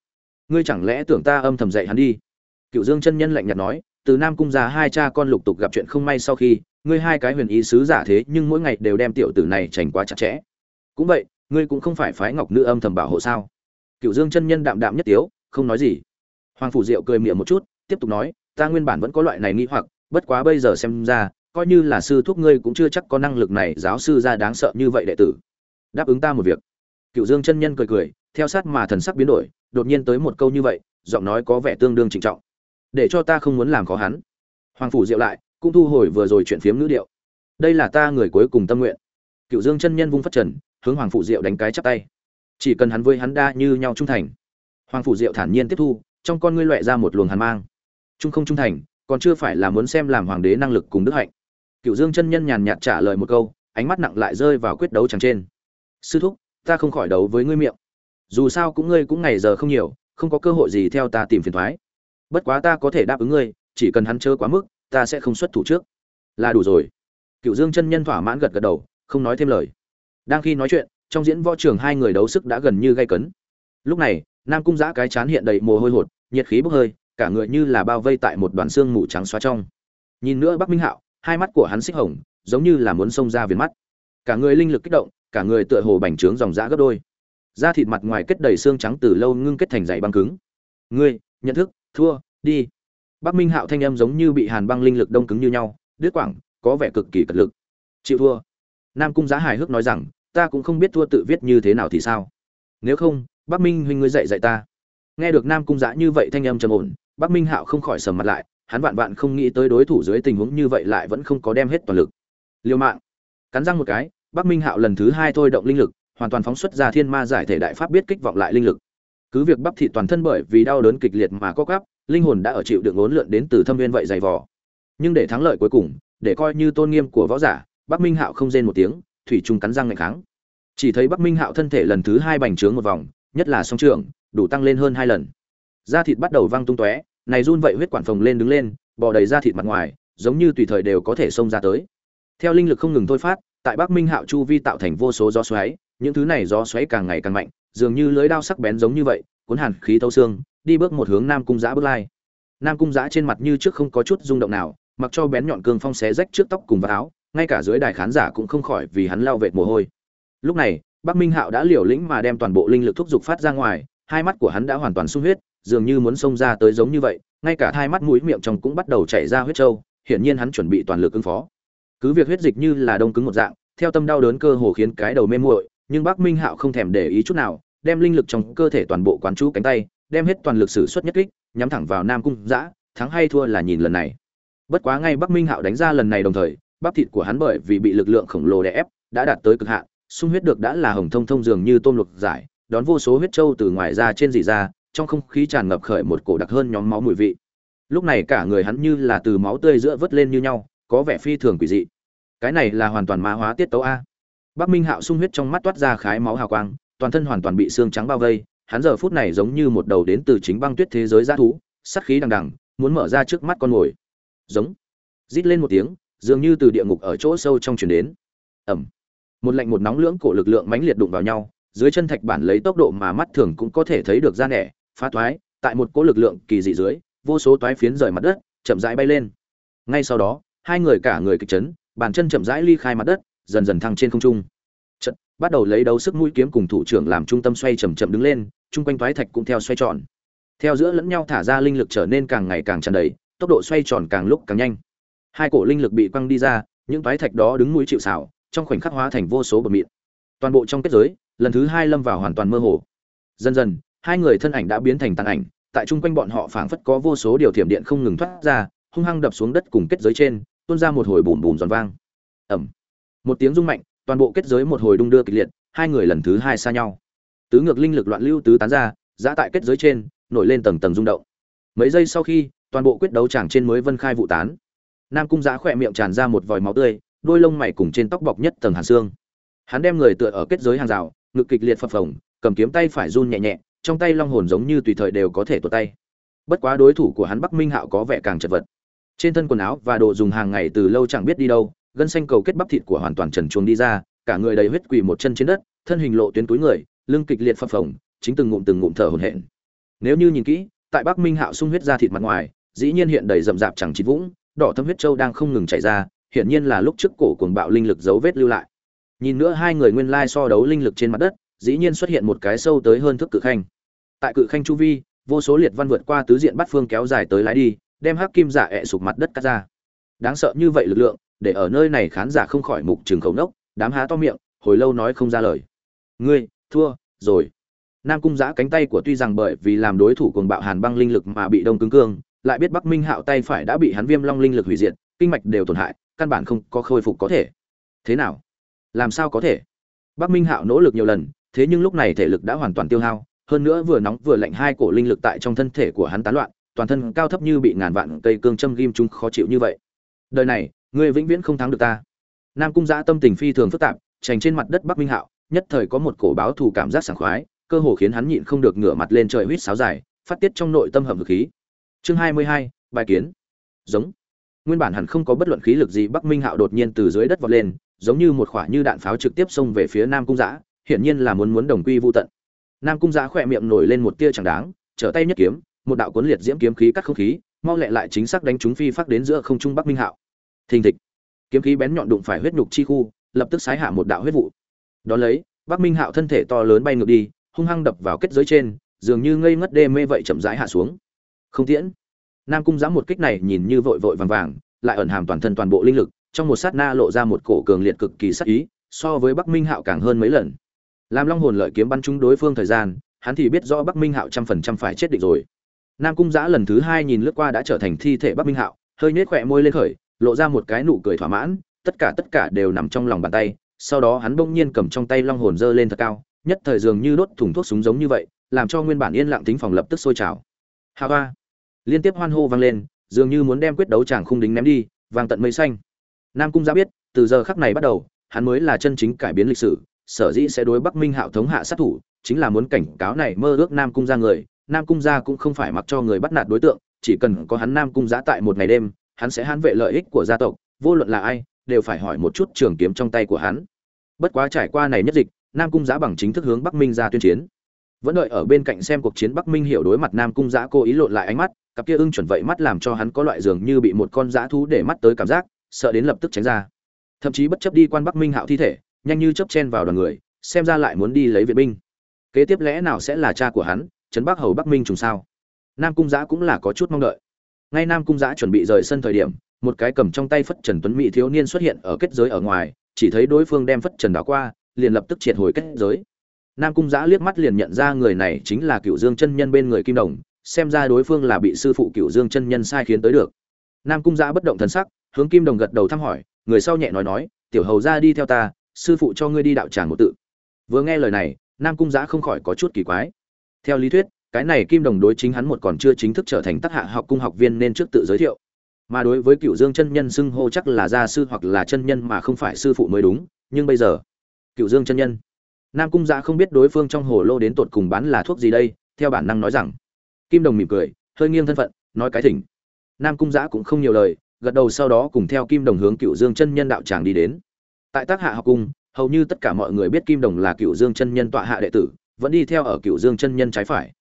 Ngươi chẳng lẽ tưởng ta âm thầm dạy hắn đi? Cựu dương chân nhân lạnh nhạt nói, từ nam cung già hai cha con lục tục gặp chuyện không may sau khi, ngươi hai cái huyền ý sứ giả thế nhưng mỗi ngày đều đem tiểu tử này trành quá chặt chẽ. Cũng vậy, ngươi cũng không phải phái ngọc nữ âm thầm bảo hộ sao? Cựu dương chân nhân đạm đạm nhất tiếu, không nói gì. Hoàng phủ diệu cười miệng một chút, tiếp tục nói, ta nguyên bản vẫn có loại này nghi hoặc, bất quá bây giờ xem ra, coi như là sư thúc ngươi cũng chưa chắc có năng lực này giáo sư ra đáng sợ như vậy đệ tử. Đáp ứng ta một việc cựu dương chân nhân cười cười, theo sát mà thần sắc biến đổi, đột nhiên tới một câu như vậy, giọng nói có vẻ tương đương trịnh trọng. Để cho ta không muốn làm khó hắn. Hoàng phủ diệu lại, cũng thu hồi vừa rồi chuyện phiếm ngữ điệu. Đây là ta người cuối cùng tâm nguyện. Cựu dương chân nhân vung phát trần, hướng hoàng phủ diệu đánh cái chắp tay. Chỉ cần hắn với hắn đa như nhau trung thành. Hoàng phủ diệu thản nhiên tiếp thu, trong con ngươi loẹ ra một luồng hàn mang. Trung không trung thành, còn chưa phải là muốn xem làm hoàng đế năng lực cùng đức hạnh. Cựu dương chân nhân nhàn nhạt trả lời một câu, ánh mắt nặng lại rơi vào quyết đấu chẳng trên. Sư thúc ta không khỏi đấu với ngươi miệng. Dù sao cũng ngươi cũng ngày giờ không nhiều, không có cơ hội gì theo ta tìm phiền thoái. Bất quá ta có thể đáp ứng ngươi, chỉ cần hắn chớ quá mức, ta sẽ không xuất thủ trước. Là đủ rồi. Cựu dương chân nhân thỏa mãn gật gật đầu, không nói thêm lời. Đang khi nói chuyện, trong diễn võ trường hai người đấu sức đã gần như gây cấn. Lúc này, nam cung giã cái chán hiện đầy mồ hôi hột, nhiệt khí bốc hơi, cả người như là bao vây tại một đoàn xương mù trắng xóa trong. Nhìn nữa bắc minh hạo, hai mắt của hắn xích hồng, giống như là muốn xông ra viền mắt cả người linh lực kích động, cả người tựa hồ bành trướng dòng dã gấp đôi. Da thịt mặt ngoài kết đầy xương trắng từ lâu ngưng kết thành dày băng cứng. Ngươi, nhận thức, thua, đi. Bắc minh hạo thanh âm giống như bị hàn băng linh lực đông cứng như nhau, đứt quảng, có vẻ cực kỳ cật lực. Chịu thua. Nam cung giá hài hước nói rằng, ta cũng không biết thua tự viết như thế nào thì sao. Nếu không, bắc minh huynh ngươi dạy dạy ta. Nghe được nam cung Giá như vậy thanh âm trầm ổn, bắc minh hạo không khỏi sầm mặt lại, hắn vạn vạn không nghĩ tới đối thủ dưới tình huống như vậy lại vẫn không có đem hết toàn lực. Liêu mạng cắn răng một cái, bắc minh hạo lần thứ hai thôi động linh lực, hoàn toàn phóng xuất ra thiên ma giải thể đại pháp biết kích vọng lại linh lực. Cứ việc bắp thị toàn thân bởi vì đau đớn kịch liệt mà có gắp linh hồn đã ở chịu được ngốn lượn đến từ thâm viên vậy dày vò. Nhưng để thắng lợi cuối cùng, để coi như tôn nghiêm của võ giả, bắc minh hạo không rên một tiếng, thủy trung cắn răng ngày kháng. Chỉ thấy bắc minh hạo thân thể lần thứ hai bành trướng một vòng, nhất là song trường, đủ tăng lên hơn hai lần. Da thịt bắt đầu văng tung tóe, này run vậy huyết quản phồng lên đứng lên, bò đầy da thịt mặt ngoài, giống như tùy thời đều có thể xông ra tới theo linh lực không ngừng thôi phát, tại bắc minh hạo chu vi tạo thành vô số gió xoáy, những thứ này gió xoáy càng ngày càng mạnh, dường như lưới đao sắc bén giống như vậy, cuốn hàn khí thấu xương, đi bước một hướng nam cung giã bước lai. Nam cung giã trên mặt như trước không có chút rung động nào, mặc cho bén nhọn cương phong xé rách trước tóc cùng vào áo, ngay cả dưới đài khán giả cũng không khỏi vì hắn lao vệt mồ hôi. Lúc này, bắc minh hạo đã liều lĩnh mà đem toàn bộ linh lực thúc giục phát ra ngoài, hai mắt của hắn đã hoàn toàn sung huyết, dường như muốn xông ra tới giống như vậy, ngay cả hai mắt mũi miệng trong cũng bắt đầu chảy ra huyết trâu, hiển nhiên hắn chuẩn bị toàn lực ứng phó cứ việc huyết dịch như là đông cứng một dạng, theo tâm đau đớn cơ hồ khiến cái đầu mê muội, nhưng bắc minh hạo không thèm để ý chút nào, đem linh lực trong cơ thể toàn bộ quán chú cánh tay, đem hết toàn lực sử xuất nhất kích, nhắm thẳng vào nam cung giã thắng hay thua là nhìn lần này. Bất quá ngay bắc minh hạo đánh ra lần này đồng thời, bắp thịt của hắn bởi vì bị lực lượng khổng lồ đè ép, đã đạt tới cực hạn sung huyết được đã là hồng thông thông dường như tôm luộc giải, đón vô số huyết trâu từ ngoài ra trên dì ra, trong không khí tràn ngập khởi một cổ đặc hơn nhóm máu mùi vị. Lúc này cả người hắn như là từ máu tươi giữa vớt lên như nhau có vẻ phi thường quỷ dị. Cái này là hoàn toàn mã hóa tiết tấu a. Bắc minh hạo sung huyết trong mắt toát ra khái máu hào quang, toàn thân hoàn toàn bị xương trắng bao vây, hắn giờ phút này giống như một đầu đến từ chính băng tuyết thế giới g thú sắt khí đằng đằng, muốn mở ra trước mắt con mồi. Giống. Rít lên một tiếng, dường như từ địa ngục ở chỗ sâu trong chuyển đến. Ẩm. Một lạnh một nóng lưỡng cổ lực lượng mãnh liệt đụng vào nhau, dưới chân thạch bản lấy tốc độ mà mắt thường cũng có thể thấy được ra nẻ, phá toái tại một cỗ lực lượng kỳ dị dưới, vô số toái phiến rời mặt đất, chậm rãi bay lên. Ngay sau đó hai người cả người kịch chấn, bàn chân chậm rãi ly khai mặt đất, dần dần thăng trên không trung. Trận bắt đầu lấy đấu sức mũi kiếm cùng thủ trưởng làm trung tâm xoay chậm chậm đứng lên, chung quanh thoái thạch cũng theo xoay tròn. Theo giữa lẫn nhau thả ra linh lực trở nên càng ngày càng tràn đầy, tốc độ xoay tròn càng lúc càng nhanh. Hai cổ linh lực bị quăng đi ra, những thoái thạch đó đứng mũi chịu xảo trong khoảnh khắc hóa thành vô số bờ mịn. Toàn bộ trong kết giới, lần thứ hai lâm vào hoàn toàn mơ hồ. Dần dần, hai người thân ảnh đã biến thành tàn ảnh, tại chung quanh bọn họ phảng phất có vô số điều thiểm điện không ngừng thoát ra hung hăng đập xuống đất cùng kết giới trên, tuôn ra một hồi bùm bùm giòn vang. Ẩm một tiếng rung mạnh, toàn bộ kết giới một hồi đung đưa kịch liệt, hai người lần thứ hai xa nhau. Tứ ngược linh lực loạn lưu tứ tán ra, giã tại kết giới trên, nổi lên tầng tầng rung động. Mấy giây sau khi, toàn bộ quyết đấu tràng trên mới vân khai vụ tán. Nam cung giã khỏe miệng tràn ra một vòi máu tươi, đôi lông mày cùng trên tóc bọc nhất tầng hàn xương. Hắn đem người tựa ở kết giới hàng rào, ngực kịch liệt phập phồng, cầm kiếm tay phải run nhẹ nhẹ, trong tay long hồn giống như tùy thời đều có thể tuột tay. Bất quá đối thủ của hắn bắc minh hạo có vẻ càng chật vật trên thân quần áo và đồ dùng hàng ngày từ lâu chẳng biết đi đâu, gân xanh cầu kết bắp thịt của hoàn toàn trần chuồng đi ra, cả người đầy huyết quỳ một chân trên đất, thân hình lộ tuyến túi người, lưng kịch liệt phập phồng, chính từng ngụm từng ngụm thở hổn hển. Nếu như nhìn kỹ, tại bắc minh hạo sung huyết ra thịt mặt ngoài, dĩ nhiên hiện đầy rậm rạp chẳng chịt vũng, đỏ thâm huyết châu đang không ngừng chảy ra, hiển nhiên là lúc trước cổ cuồng bạo linh lực dấu vết lưu lại. Nhìn nữa hai người nguyên lai so đấu linh lực trên mặt đất, dĩ nhiên xuất hiện một cái sâu tới hơn thước cự khanh. Tại cự khanh chu vi, vô số liệt văn vượt qua tứ diện bát phương kéo dài tới lái đi đem hắc kim giả ẹ sụp mặt đất cắt ra. Đáng sợ như vậy lực lượng, để ở nơi này khán giả không khỏi mục trường khẩu nốc, đám há to miệng, hồi lâu nói không ra lời. Ngươi, thua, rồi. Nam cung giã cánh tay của tuy rằng bởi vì làm đối thủ cuồng bạo hàn băng linh lực mà bị đông cứng cương, lại biết bắc minh hạo tay phải đã bị hắn viêm long linh lực hủy diệt, kinh mạch đều tổn hại, căn bản không có khôi phục có thể. Thế nào? Làm sao có thể? Bắc minh hạo nỗ lực nhiều lần, thế nhưng lúc này thể lực đã hoàn toàn tiêu hao, hơn nữa vừa nóng vừa lạnh hai cổ linh lực tại trong thân thể của hắn tán loạn toàn thân cao thấp như bị ngàn vạn cây cương châm ghim chúng khó chịu như vậy. Đời này, ngươi vĩnh viễn không thắng được ta. Nam cung giã tâm tình phi thường phức tạp trành trên mặt đất bắc minh hạo, nhất thời có một cổ báo thù cảm giác sảng khoái, cơ hồ khiến hắn nhịn không được ngửa mặt lên trời huýt sáo dài, phát tiết trong nội tâm hầm hực khí. Chương hai mươi hai, bài kiến. Giống. Nguyên bản hẳn không có bất luận khí lực gì, bắc minh hạo đột nhiên từ dưới đất vọt lên, giống như một quả như đạn pháo trực tiếp xông về phía nam cung giã hiển nhiên là muốn muốn đồng quy vô tận. Nam cung giã khỏe miệng nổi lên một tia chẳng đáng, trở tay nhất kiếm một đạo cuốn liệt diễm kiếm khí cắt không khí, mau lẹ lại chính xác đánh trúng phi phát đến giữa không trung bắc minh hạo. Thình thịch. Kiếm khí bén nhọn đụng phải huyết nhục chi khu, lập tức sái hạ một đạo huyết vụ. Đó lấy, bắc minh hạo thân thể to lớn bay ngược đi, hung hăng đập vào kết giới trên, dường như ngây ngất đê mê vậy chậm rãi hạ xuống. Không tiễn. Nam cung Giám một kích này nhìn như vội vội vàng vàng, lại ẩn hàm toàn thân toàn bộ linh lực, trong một sát na lộ ra một cổ cường liệt cực kỳ sắc ý, so với bắc minh hạo càng hơn mấy lần. Làm long hồn lợi kiếm bắn trúng đối phương thời gian, hắn thì biết rõ bắc minh hạo trăm phần trăm phải chết định rồi nam cung giã lần thứ hai nhìn lướt qua đã trở thành thi thể bắc minh hạo, hơi nhếch khỏe môi lên khởi, lộ ra một cái nụ cười thỏa mãn, tất cả tất cả đều nằm trong lòng bàn tay, sau đó hắn bỗng nhiên cầm trong tay long hồn dơ lên thật cao, nhất thời dường như đốt thùng thuốc súng giống như vậy, làm cho nguyên bản yên lặng tính phòng lập tức sôi trào. Hà hoa! Liên tiếp hoan hô vang lên, dường như muốn đem quyết đấu chàng khung đính ném đi vàng tận mây xanh. Nam cung giã biết, từ giờ khắc này bắt đầu, hắn mới là chân chính cải biến lịch sử, sở dĩ sẽ đối bắc minh hạo thống hạ sát thủ, chính là muốn cảnh cáo này mơ ước nam cung ra người nam cung gia cũng không phải mặc cho người bắt nạt đối tượng, chỉ cần có hắn nam cung giã tại một ngày đêm, hắn sẽ hãn vệ lợi ích của gia tộc, vô luận là ai, đều phải hỏi một chút trường kiếm trong tay của hắn. Bất quá trải qua này nhất dịch, nam cung giã bằng chính thức hướng bắc minh ra tuyên chiến. Vẫn đợi ở bên cạnh xem cuộc chiến bắc minh hiểu đối mặt nam cung giã cố ý lộn lại ánh mắt, cặp kia ưng chuẩn vậy mắt làm cho hắn có loại dường như bị một con giã thú để mắt tới cảm giác, sợ đến lập tức tránh ra. Thậm chí bất chấp đi quan bắc minh hạo thi thể, nhanh như chớp chen vào đoàn người, xem ra lại muốn đi lấy viện binh. Kế tiếp lẽ nào sẽ là cha của hắn trấn bắc hầu bắc minh trùng sao. Nam cung giã cũng là có chút mong đợi. Ngay nam cung giã chuẩn bị rời sân thời điểm, một cái cầm trong tay phất trần tuấn mỹ thiếu niên xuất hiện ở kết giới ở ngoài, chỉ thấy đối phương đem phất trần đảo qua, liền lập tức triệt hồi kết giới. Nam cung giã liếc mắt liền nhận ra người này chính là cựu dương chân nhân bên người kim đồng, xem ra đối phương là bị sư phụ cựu dương chân nhân sai khiến tới được. Nam cung giã bất động thần sắc, hướng kim đồng gật đầu thăm hỏi, người sau nhẹ nói nói, tiểu hầu ra đi theo ta, sư phụ cho ngươi đi đạo tràng một tự. Vừa nghe lời này, nam cung giã không khỏi có chút kỳ quái theo lý thuyết, cái này kim đồng đối chính hắn một còn chưa chính thức trở thành tác hạ học cung học viên nên trước tự giới thiệu. Mà đối với cựu dương chân nhân xưng hô chắc là gia sư hoặc là chân nhân mà không phải sư phụ mới đúng, nhưng bây giờ cựu dương chân nhân, nam cung dạ không biết đối phương trong hồ lô đến tột cùng bán là thuốc gì đây, theo bản năng nói rằng. Kim đồng mỉm cười, hơi nghiêng thân phận, nói cái thỉnh. Nam cung dạ cũng không nhiều lời, gật đầu sau đó cùng theo kim đồng hướng cựu dương chân nhân đạo tràng đi đến. Tại tác hạ học cung, hầu như tất cả mọi người biết kim đồng là cựu dương chân nhân tọa hạ đệ tử vẫn đi theo ở cựu dương chân nhân trái phải.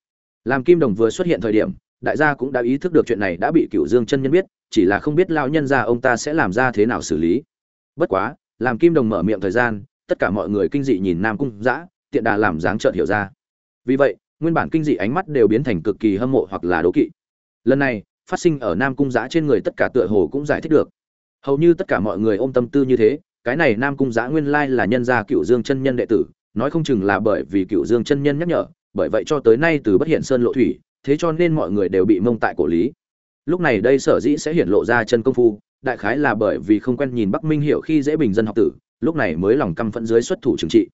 Làm kim đồng vừa xuất hiện thời điểm, đại gia cũng đã ý thức được chuyện này đã bị cựu dương chân nhân biết, chỉ là không biết lao nhân ra ông ta sẽ làm ra thế nào xử lý. Bất quá, làm kim đồng mở miệng thời gian, tất cả mọi người kinh dị nhìn nam cung giã tiện đà làm dáng trợn hiểu ra. Vì vậy, nguyên bản kinh dị ánh mắt đều biến thành cực kỳ hâm mộ hoặc là đố kỵ. Lần này, phát sinh ở nam cung giã trên người tất cả tựa hồ cũng giải thích được. Hầu như tất cả mọi người ôm tâm tư như thế, cái này nam cung giã nguyên lai là nhân gia cựu dương chân nhân đệ tử nói không chừng là bởi vì cựu dương chân nhân nhắc nhở, bởi vậy cho tới nay từ bất hiện sơn lộ thủy, thế cho nên mọi người đều bị mông tại cổ lý. Lúc này đây sở dĩ sẽ hiện lộ ra chân công phu, đại khái là bởi vì không quen nhìn bắc minh hiểu khi dễ bình dân học tử, lúc này mới lòng căm phẫn dưới xuất thủ trừng trị.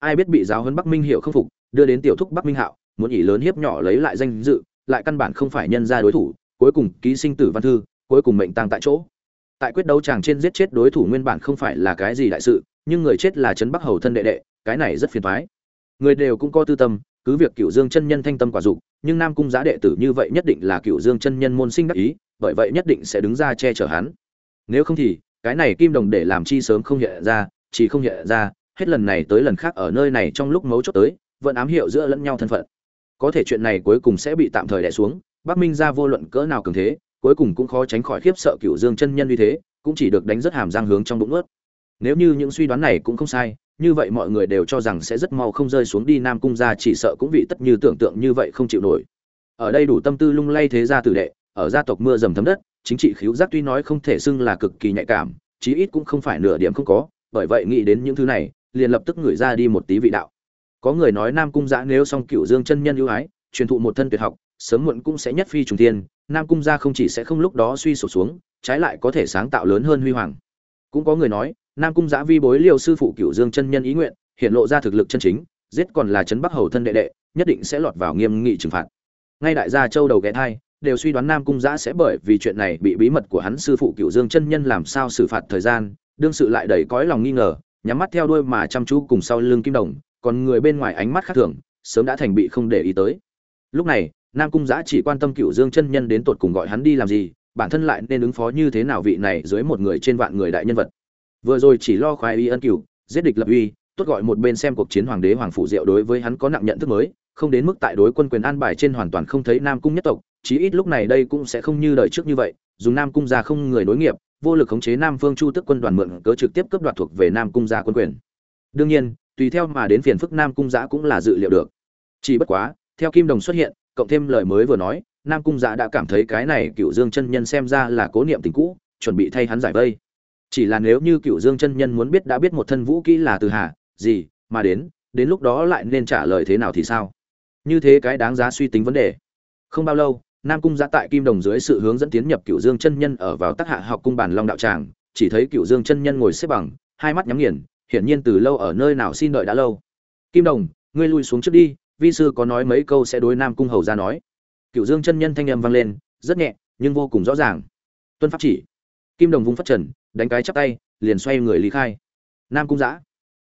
Ai biết bị giáo huấn bắc minh hiểu không phục, đưa đến tiểu thúc bắc minh hạo, muốn ỷ lớn hiếp nhỏ lấy lại danh dự, lại căn bản không phải nhân ra đối thủ, cuối cùng ký sinh tử văn thư, cuối cùng mệnh tăng tại chỗ. Tại quyết đấu chàng trên giết chết đối thủ nguyên bản không phải là cái gì đại sự, nhưng người chết là trấn bắc hầu thân đệ đệ cái này rất phiền toái. Người đều cũng có tư tâm, cứ việc cửu dương chân nhân thanh tâm quả dục, nhưng nam cung giá đệ tử như vậy nhất định là cửu dương chân nhân môn sinh đắc ý, bởi vậy nhất định sẽ đứng ra che chở hắn. Nếu không thì, cái này kim đồng để làm chi sớm không hiện ra, chỉ không hiện ra, hết lần này tới lần khác ở nơi này trong lúc mấu chốt tới, vẫn ám hiệu giữa lẫn nhau thân phận. Có thể chuyện này cuối cùng sẽ bị tạm thời đè xuống, bắc minh gia vô luận cỡ nào cường thế, cuối cùng cũng khó tránh khỏi khiếp sợ cửu dương chân nhân như thế, cũng chỉ được đánh rất hàm răng hướng trong bụng ướt nếu như những suy đoán này cũng không sai như vậy mọi người đều cho rằng sẽ rất mau không rơi xuống đi nam cung gia, chỉ sợ cũng vị tất như tưởng tượng như vậy không chịu nổi. Ở đây đủ tâm tư lung lay thế gia tử đệ, ở gia tộc mưa dầm thấm đất, chính trị khiếu giác tuy nói không thể xưng là cực kỳ nhạy cảm, chí ít cũng không phải nửa điểm không có, bởi vậy nghĩ đến những thứ này, liền lập tức ngửi ra đi một tí vị đạo. Có người nói nam cung giã nếu song cựu dương chân nhân ưu ái, truyền thụ một thân tuyệt học, sớm muộn cũng sẽ nhất phi trùng thiên, nam cung gia không chỉ sẽ không lúc đó suy sụp xuống, trái lại có thể sáng tạo lớn hơn huy hoàng. Cũng có người nói nam cung giã vi bối liêu sư phụ cựu dương chân nhân ý nguyện, hiện lộ ra thực lực chân chính, giết còn là trấn bắc hầu thân đệ đệ, nhất định sẽ lọt vào nghiêm nghị trừng phạt. Ngay đại gia châu đầu ghé thai, đều suy đoán nam cung giã sẽ bởi vì chuyện này bị bí mật của hắn sư phụ cựu dương chân nhân làm sao xử phạt thời gian, đương sự lại đầy cõi lòng nghi ngờ, nhắm mắt theo đuôi mà chăm chú cùng sau lưng kim đồng, còn người bên ngoài ánh mắt khác thường, sớm đã thành bị không để ý tới. Lúc này, nam cung giã chỉ quan tâm cựu dương chân nhân đến tột cùng gọi hắn đi làm gì, bản thân lại nên ứng phó như thế nào vị này dưới một người trên vạn người đại nhân vật vừa rồi chỉ lo khoái y ân cửu, giết địch lập uy, tốt gọi một bên xem cuộc chiến hoàng đế hoàng phủ diệu đối với hắn có nặng nhận thức mới, không đến mức tại đối quân quyền an bài trên hoàn toàn không thấy nam cung nhất tộc, chí ít lúc này đây cũng sẽ không như đời trước như vậy, dùng nam cung ra không người đối nghiệp, vô lực khống chế nam phương chu tức quân đoàn mượn cớ trực tiếp cướp đoạt thuộc về nam cung gia quân quyền. Đương nhiên, tùy theo mà đến phiền phức nam cung giã cũng là dự liệu được. Chỉ bất quá, theo kim đồng xuất hiện, cộng thêm lời mới vừa nói, nam cung giã đã cảm thấy cái này cựu dương chân nhân xem ra là cố niệm tình cũ, chuẩn bị thay hắn giải vây chỉ là nếu như cựu dương chân nhân muốn biết đã biết một thân vũ kỹ là từ hà, gì, mà đến đến lúc đó lại nên trả lời thế nào thì sao? Như thế cái đáng giá suy tính vấn đề. Không bao lâu, nam cung giã tại kim đồng dưới sự hướng dẫn tiến nhập cựu dương chân nhân ở vào tác hạ học cung bản long đạo tràng, chỉ thấy cựu dương chân nhân ngồi xếp bằng, hai mắt nhắm nghiền, hiển nhiên từ lâu ở nơi nào xin đợi đã lâu. Kim đồng, ngươi lui xuống trước đi, vi sư có nói mấy câu sẽ đối nam cung hầu ra nói. Cựu dương chân nhân thanh âm vang lên, rất nhẹ, nhưng vô cùng rõ ràng. Tuân pháp chỉ kim đồng vung phát trần, đánh cái chắp tay, liền xoay người lý khai. Nam cung giã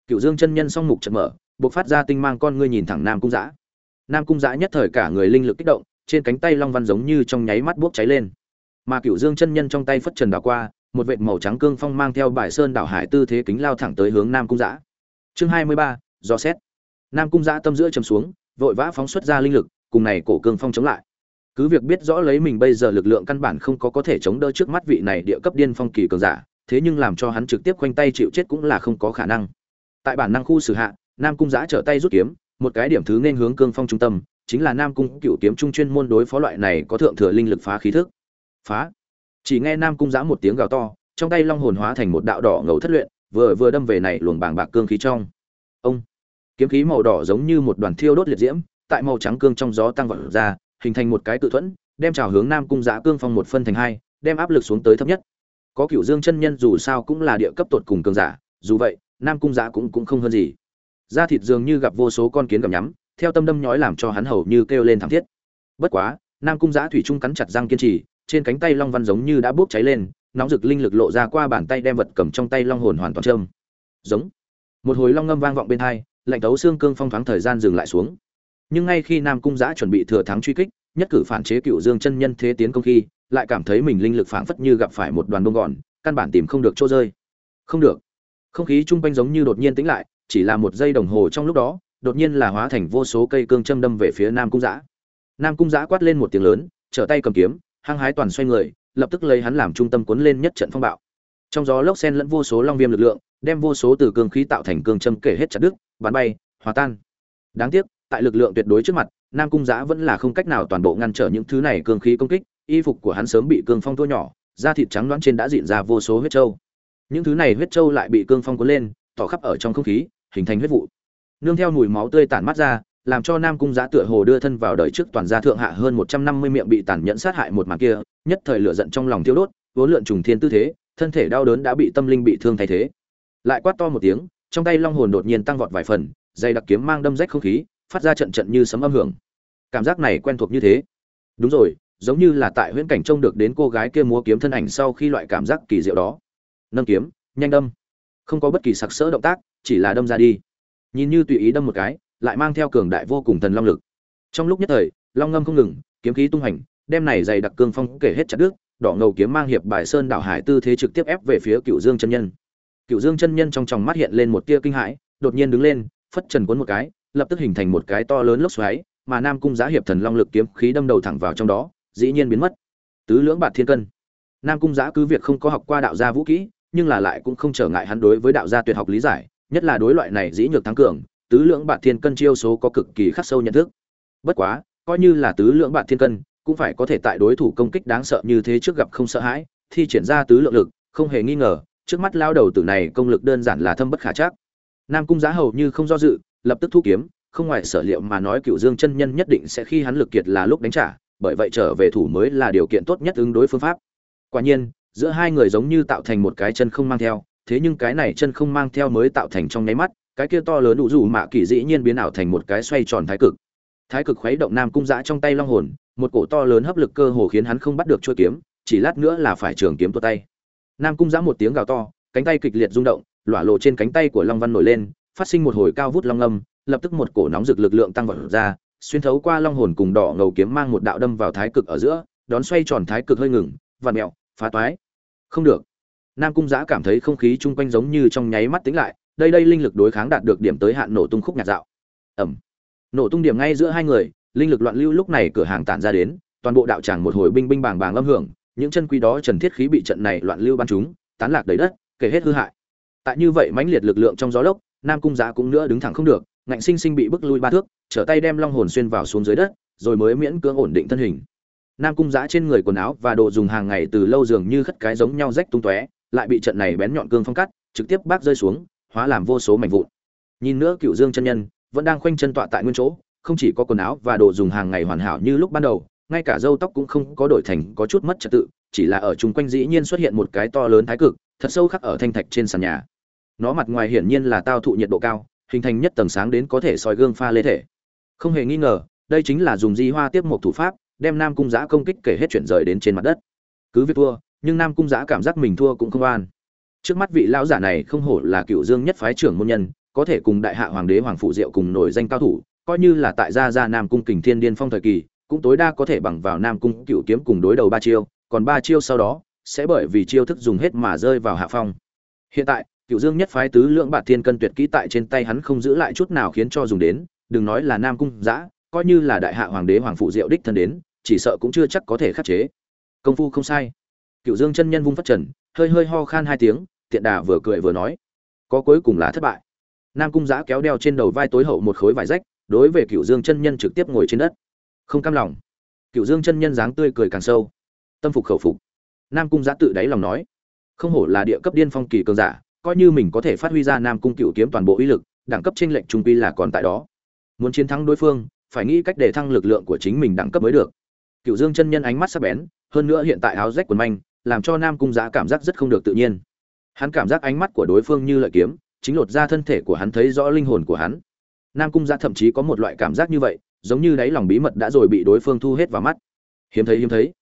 cựu dương chân nhân song mục chật mở, buộc phát ra tinh mang con ngươi nhìn thẳng nam cung giã nam cung giã nhất thời cả người linh lực kích động, trên cánh tay long văn giống như trong nháy mắt bốc cháy lên. Mà cựu dương chân nhân trong tay phất trần đảo qua, một vệt màu trắng cương phong mang theo bài sơn đảo hải tư thế kính lao thẳng tới hướng nam cung giã chương hai mươi ba, do xét. Nam cung giã tâm giữa chầm xuống, vội vã phóng xuất ra linh lực, cùng này cổ cương phong chống lại cứ việc biết rõ lấy mình bây giờ lực lượng căn bản không có có thể chống đỡ trước mắt vị này địa cấp điên phong kỳ cường giả, thế nhưng làm cho hắn trực tiếp khoanh tay chịu chết cũng là không có khả năng. Tại bản năng khu xử hạ, nam cung giã trở tay rút kiếm, một cái điểm thứ nên hướng cương phong trung tâm, chính là nam cung cựu kiếm trung chuyên môn đối phó loại này có thượng thừa linh lực phá khí thức. Phá. Chỉ nghe nam cung giã một tiếng gào to, trong tay long hồn hóa thành một đạo đỏ ngầu thất luyện, vừa vừa đâm về này luồng bàng bạc cương khí trong. Ông. Kiếm khí màu đỏ giống như một đoàn thiêu đốt liệt diễm, tại màu trắng cương trong gió tăng vọt ra hình thành một cái tự thuẫn, đem trào hướng nam cung giã cương phong một phân thành hai, đem áp lực xuống tới thấp nhất. Có cựu dương chân nhân dù sao cũng là địa cấp tột cùng cường giả, dù vậy, nam cung giã cũng cũng không hơn gì. Da thịt dường như gặp vô số con kiến gặm nhắm, theo tâm đâm nhói làm cho hắn hầu như kêu lên thảm thiết. Bất quá, nam cung giã thủy trung cắn chặt răng kiên trì, trên cánh tay long văn giống như đã bốc cháy lên, nóng rực linh lực lộ ra qua bàn tay đem vật cầm trong tay long hồn hoàn toàn trơm giống. Một hồi long ngâm vang vọng bên hai, lạnh tấu xương cương phong thoáng thời gian dừng lại xuống nhưng ngay khi nam cung giã chuẩn bị thừa thắng truy kích, nhất cử phản chế cựu dương chân nhân thế tiến công khi, lại cảm thấy mình linh lực phảng phất như gặp phải một đoàn bông gòn, căn bản tìm không được chỗ rơi. Không được. Không khí chung quanh giống như đột nhiên tĩnh lại, chỉ là một giây đồng hồ trong lúc đó, đột nhiên là hóa thành vô số cây cương châm đâm về phía nam cung giã. Nam cung giã quát lên một tiếng lớn, trở tay cầm kiếm, hăng hái toàn xoay người, lập tức lấy hắn làm trung tâm cuốn lên nhất trận phong bạo. Trong gió lốc sen lẫn vô số long viêm lực lượng, đem vô số từ cương khí tạo thành cương châm kể hết chặt đứt, bắn bay, hòa tan. Đáng tiếc tại lực lượng tuyệt đối trước mặt, nam cung giã vẫn là không cách nào toàn bộ ngăn trở những thứ này cương khí công kích, y phục của hắn sớm bị cương phong thua nhỏ, da thịt trắng loãng trên đã dịn ra vô số huyết trâu. Những thứ này huyết trâu lại bị cương phong cuốn lên, tỏ khắp ở trong không khí, hình thành huyết vụ. Nương theo mùi máu tươi tản mắt ra, làm cho nam cung giã tựa hồ đưa thân vào đời trước toàn gia thượng hạ hơn một trăm năm mươi miệng bị tàn nhẫn sát hại một màn kia, nhất thời lửa giận trong lòng thiêu đốt, vốn lượn trùng thiên tư thế, thân thể đau đớn đã bị tâm linh bị thương thay thế. Lại quát to một tiếng, trong tay long hồn đột nhiên tăng vọt vài phần dây đặc kiếm mang đâm rách không khí phát ra trận trận như sấm âm hưởng. Cảm giác này quen thuộc như thế. Đúng rồi, giống như là tại huyễn cảnh trông được đến cô gái kia múa kiếm thân ảnh sau khi loại cảm giác kỳ diệu đó. Nâng kiếm, nhanh đâm. Không có bất kỳ sặc sỡ động tác, chỉ là đâm ra đi. Nhìn như tùy ý đâm một cái, lại mang theo cường đại vô cùng thần long lực. Trong lúc nhất thời, long ngâm không ngừng, kiếm khí tung hành đem này dày đặc cương phong kể hết chặt đứt, đỏ ngầu kiếm mang hiệp bài sơn đảo hải tư thế trực tiếp ép về phía cựu dương chân nhân. Cựu dương chân nhân trong tròng mắt hiện lên một tia kinh hãi, đột nhiên đứng lên, phất trần cuốn một cái lập tức hình thành một cái to lớn lốc xoáy, mà nam cung giá hiệp thần long lực kiếm khí đâm đầu thẳng vào trong đó, dĩ nhiên biến mất. Tứ lưỡng bạt thiên cân. Nam cung giá cứ việc không có học qua đạo gia vũ kỹ, nhưng là lại cũng không trở ngại hắn đối với đạo gia tuyệt học lý giải, nhất là đối loại này dĩ nhược thắng cường, tứ lưỡng bạt thiên cân chiêu số có cực kỳ khắc sâu nhận thức. Bất quá, coi như là tứ lưỡng bạt thiên cân, cũng phải có thể tại đối thủ công kích đáng sợ như thế trước gặp không sợ hãi, thi triển ra tứ lượng lực, không hề nghi ngờ, trước mắt lao đầu tử này công lực đơn giản là thâm bất khả chắc. Nam cung giá hầu như không do dự lập tức thu kiếm, không ngoài sở liệu mà nói cựu dương chân nhân nhất định sẽ khi hắn lực kiệt là lúc đánh trả, bởi vậy trở về thủ mới là điều kiện tốt nhất ứng đối phương pháp. Quả nhiên, giữa hai người giống như tạo thành một cái chân không mang theo, thế nhưng cái này chân không mang theo mới tạo thành trong nháy mắt, cái kia to lớn đủ dù mạ kỳ dĩ nhiên biến ảo thành một cái xoay tròn thái cực. Thái cực khuấy động nam cung dã trong tay long hồn, một cổ to lớn hấp lực cơ hồ khiến hắn không bắt được chuôi kiếm, chỉ lát nữa là phải trường kiếm tuột tay. Nam cung dã một tiếng gào to, cánh tay kịch liệt rung động, lỏa lộ trên cánh tay của long văn nổi lên phát sinh một hồi cao vút long âm, lập tức một cổ nóng rực lực lượng tăng vọt ra, xuyên thấu qua long hồn cùng đỏ ngầu kiếm mang một đạo đâm vào thái cực ở giữa, đón xoay tròn thái cực hơi ngừng, vặn mèo phá toái. Không được. Nam cung giã cảm thấy không khí chung quanh giống như trong nháy mắt tính lại, đây đây linh lực đối kháng đạt được điểm tới hạn nổ tung khúc nhạt dạo. Ầm nổ tung điểm ngay giữa hai người, linh lực loạn lưu lúc này cửa hàng tản ra đến, toàn bộ đạo tràng một hồi binh binh bàng bàng âm hưởng, những chân quý đó trần thiết khí bị trận này loạn lưu bắn chúng tán lạc đầy đất, kể hết hư hại. Tại như vậy mãnh liệt lực lượng trong gió lốc nam cung giá cũng nữa đứng thẳng không được, ngạnh sinh sinh bị bức lui ba thước, trở tay đem long hồn xuyên vào xuống dưới đất, rồi mới miễn cưỡng ổn định thân hình. Nam cung giá trên người quần áo và đồ dùng hàng ngày từ lâu dường như khất cái giống nhau rách tung tóe, lại bị trận này bén nhọn cương phong cắt, trực tiếp bác rơi xuống, hóa làm vô số mảnh vụn. Nhìn nữa cựu dương chân nhân, vẫn đang khoanh chân tọa tại nguyên chỗ, không chỉ có quần áo và đồ dùng hàng ngày hoàn hảo như lúc ban đầu, ngay cả râu tóc cũng không có đổi thành có chút mất trật tự, chỉ là ở chung quanh dĩ nhiên xuất hiện một cái to lớn thái cực, thật sâu khắc ở thanh thạch trên sàn nhà nó mặt ngoài hiển nhiên là tao thụ nhiệt độ cao, hình thành nhất tầng sáng đến có thể soi gương pha lê thể. Không hề nghi ngờ, đây chính là dùng di hoa tiếp một thủ pháp, đem nam cung giã công kích kể hết chuyển rời đến trên mặt đất. Cứ việc thua, nhưng nam cung giã cảm giác mình thua cũng không an trước mắt vị lão giả này không hổ là cựu dương nhất phái trưởng môn nhân, có thể cùng đại hạ hoàng đế hoàng phụ diệu cùng nổi danh cao thủ, coi như là tại gia gia nam cung kình thiên điên phong thời kỳ, cũng tối đa có thể bằng vào nam cung cựu kiếm cùng đối đầu ba chiêu, còn ba chiêu sau đó, sẽ bởi vì chiêu thức dùng hết mà rơi vào hạ phong. Hiện tại cựu dương nhất phái tứ lượng bạt thiên cân tuyệt kỹ tại trên tay hắn không giữ lại chút nào khiến cho dùng đến, đừng nói là nam cung giã coi như là đại hạ hoàng đế hoàng phụ diệu đích thân đến, chỉ sợ cũng chưa chắc có thể khắc chế. Công phu không sai. Cựu dương chân nhân vung phát trần, hơi hơi ho khan hai tiếng, tiện đà vừa cười vừa nói, có cuối cùng là thất bại. Nam cung giã kéo đeo trên đầu vai tối hậu một khối vải rách, đối về cựu dương chân nhân trực tiếp ngồi trên đất. Không cam lòng. Cựu dương chân nhân dáng tươi cười càng sâu, tâm phục khẩu phục. Nam cung giã tự đáy lòng nói, không hổ là địa cấp điên phong kỳ cường giả coi như mình có thể phát huy ra nam cung cựu kiếm toàn bộ uy lực, đẳng cấp tranh lệnh trung quy là còn tại đó. Muốn chiến thắng đối phương, phải nghĩ cách để thăng lực lượng của chính mình đẳng cấp mới được. Cựu dương chân nhân ánh mắt sắc bén, hơn nữa hiện tại áo rách quần manh, làm cho nam cung Giá cảm giác rất không được tự nhiên. Hắn cảm giác ánh mắt của đối phương như lợi kiếm, chính lột ra thân thể của hắn thấy rõ linh hồn của hắn. Nam cung Giá thậm chí có một loại cảm giác như vậy, giống như đáy lòng bí mật đã rồi bị đối phương thu hết vào mắt. Hiếm thấy hiếm thấy.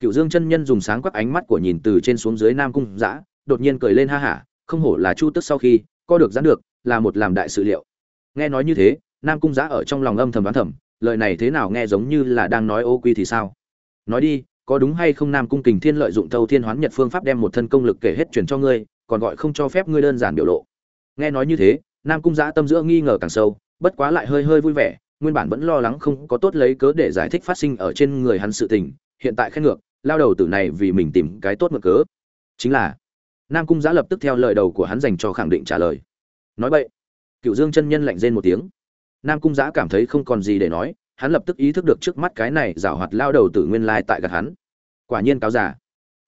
Cựu dương chân nhân dùng sáng quắc ánh mắt của nhìn từ trên xuống dưới nam cung giã đột nhiên cười lên ha hả không hổ là chu tức sau khi, co được gián được, là một làm đại sự liệu. Nghe nói như thế, nam cung giã ở trong lòng âm thầm đoán thầm, lời này thế nào nghe giống như là đang nói ô quy thì sao? Nói đi, có đúng hay không nam cung kình thiên lợi dụng thâu thiên hoán nhật phương pháp đem một thân công lực kể hết truyền cho ngươi, còn gọi không cho phép ngươi đơn giản biểu lộ. Nghe nói như thế, nam cung giã tâm giữa nghi ngờ càng sâu, bất quá lại hơi hơi vui vẻ, nguyên bản vẫn lo lắng không có tốt lấy cớ để giải thích phát sinh ở trên người hắn sự tình, hiện tại khen ngược, lao đầu tử này vì mình tìm cái tốt mực cớ. Chính là nam cung giã lập tức theo lời đầu của hắn dành cho khẳng định trả lời. Nói vậy cựu dương chân nhân lạnh rên một tiếng. Nam cung giã cảm thấy không còn gì để nói, hắn lập tức ý thức được trước mắt cái này giảo hoạt lao đầu tử nguyên lai tại gạt hắn. Quả nhiên cáo giả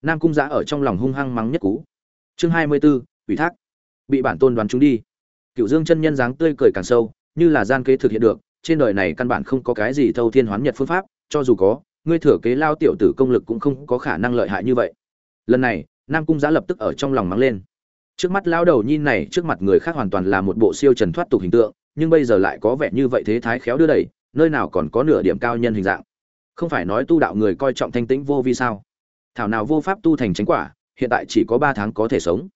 nam cung giã ở trong lòng hung hăng mắng nhất cú. Chương hai mươi b ố ủy thác. Bị bản tôn đoán chúng đi. Cựu dương chân nhân dáng tươi cười càng sâu, như là gian kế thực hiện được, trên đời này căn bản không có cái gì thâu thiên hoán nhật phương pháp, cho dù có, ngươi thừa kế lao tiểu tử công lực cũng không có khả năng lợi hại như vậy. Lần này nam cung giã lập tức ở trong lòng mắng lên. Trước mắt lao đầu nhi này, trước mặt người khác hoàn toàn là một bộ siêu trần thoát tục hình tượng, nhưng bây giờ lại có vẻ như vậy thế thái khéo đưa đẩy, nơi nào còn có nửa điểm cao nhân hình dạng. Không phải nói tu đạo người coi trọng thanh tĩnh vô vi sao? Thảo nào vô pháp tu thành chánh quả, hiện tại chỉ có ba tháng có thể sống.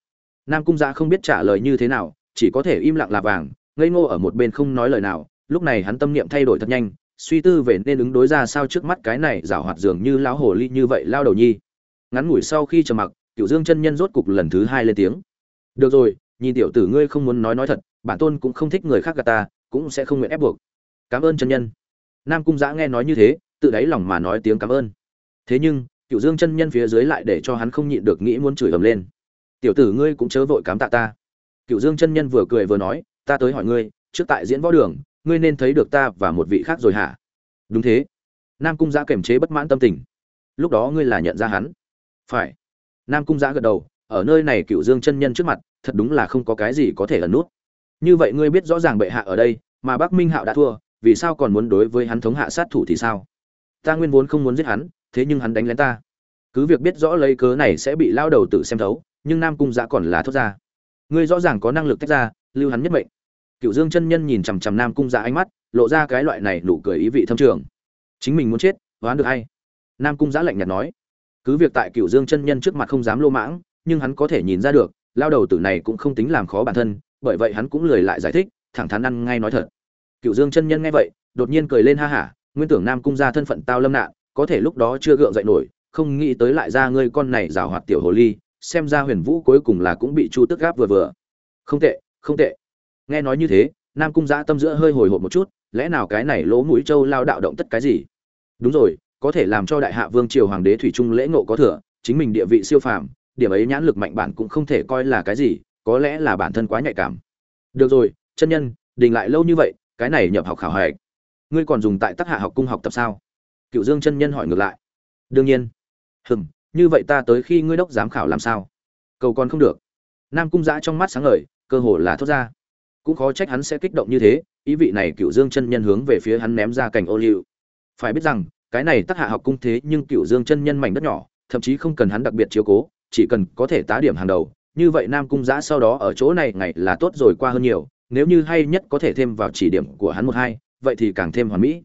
Nam cung giã không biết trả lời như thế nào, chỉ có thể im lặng là vàng, ngây ngô ở một bên không nói lời nào, lúc này hắn tâm niệm thay đổi thật nhanh, suy tư về nên ứng đối ra sao trước mắt cái này giảo hoạt dường như lão hồ ly như vậy lao đầu nhi. Ngắn ngủi sau khi trầm mặc cựu dương chân nhân rốt cục lần thứ hai lên tiếng. Được rồi, nhìn tiểu tử ngươi không muốn nói nói thật, bản tôn cũng không thích người khác gạt ta, cũng sẽ không nguyện ép buộc. Cảm ơn chân nhân. Nam cung giã nghe nói như thế, tự đáy lòng mà nói tiếng cảm ơn. Thế nhưng cựu dương chân nhân phía dưới lại để cho hắn không nhịn được nghĩ muốn chửi ầm lên. Tiểu tử ngươi cũng chớ vội cám tạ ta. Cựu dương chân nhân vừa cười vừa nói, ta tới hỏi ngươi, trước tại diễn võ đường, ngươi nên thấy được ta và một vị khác rồi hả? Đúng thế. Nam cung giã kềm chế bất mãn tâm tình. Lúc đó ngươi là nhận ra hắn. Phải nam cung giã gật đầu, ở nơi này cựu dương chân nhân trước mặt, thật đúng là không có cái gì có thể ẩn nút. Như vậy ngươi biết rõ ràng bệ hạ ở đây, mà bắc minh hạo đã thua, vì sao còn muốn đối với hắn thống hạ sát thủ thì sao? Ta nguyên vốn không muốn giết hắn, thế nhưng hắn đánh lén ta. Cứ việc biết rõ lấy cớ này sẽ bị lao đầu tự xem thấu, nhưng nam cung giã còn là thốt ra. Ngươi rõ ràng có năng lực tách ra, lưu hắn nhất mệnh. Cựu dương chân nhân nhìn chằm chằm nam cung giã ánh mắt, lộ ra cái loại này nụ cười ý vị thâm trường. Chính mình muốn chết, oán được hay? Nam cung giã lạnh nhạt nói cứ việc tại cựu dương chân nhân trước mặt không dám lô mãng, nhưng hắn có thể nhìn ra được, lao đầu tử này cũng không tính làm khó bản thân, bởi vậy hắn cũng lười lại giải thích, thẳng thắn ăn ngay nói thật. Cựu dương chân nhân nghe vậy, đột nhiên cười lên ha hả, nguyên tưởng nam cung ra thân phận tao lâm nạn, có thể lúc đó chưa gượng dậy nổi, không nghĩ tới lại ra ngươi con này rào hoạt tiểu hồ ly, xem ra huyền vũ cuối cùng là cũng bị chu tức gáp vừa vừa. Không tệ không tệ. Nghe nói như thế, nam cung giã tâm giữa hơi hồi hộp một chút, lẽ nào cái này lỗ mũi châu lao đạo động tất cái gì? Đúng rồi có thể làm cho đại hạ vương triều hoàng đế thủy trung lễ ngộ có thừa, chính mình địa vị siêu phàm, điểm ấy nhãn lực mạnh bản cũng không thể coi là cái gì, có lẽ là bản thân quá nhạy cảm. Được rồi, chân nhân, đình lại lâu như vậy, cái này nhập học khảo hạch. Ngươi còn dùng tại tác hạ học cung học tập sao? Cựu dương chân nhân hỏi ngược lại. Đương nhiên. Hừm, như vậy ta tới khi ngươi đốc giám khảo làm sao? Cầu còn không được. Nam cung giã trong mắt sáng ngời, cơ hồ là thốt ra. Cũng khó trách hắn sẽ kích động như thế, ý vị này cựu dương chân nhân hướng về phía hắn ném ra cành ô liu. Phải biết rằng cái này tác hạ học cung thế nhưng cựu dương chân nhân mảnh đất nhỏ, thậm chí không cần hắn đặc biệt chiếu cố, chỉ cần có thể tá điểm hàng đầu, như vậy nam cung giã sau đó ở chỗ này ngày là tốt rồi qua hơn nhiều, nếu như hay nhất có thể thêm vào chỉ điểm của hắn một hai, vậy thì càng thêm hoàn mỹ.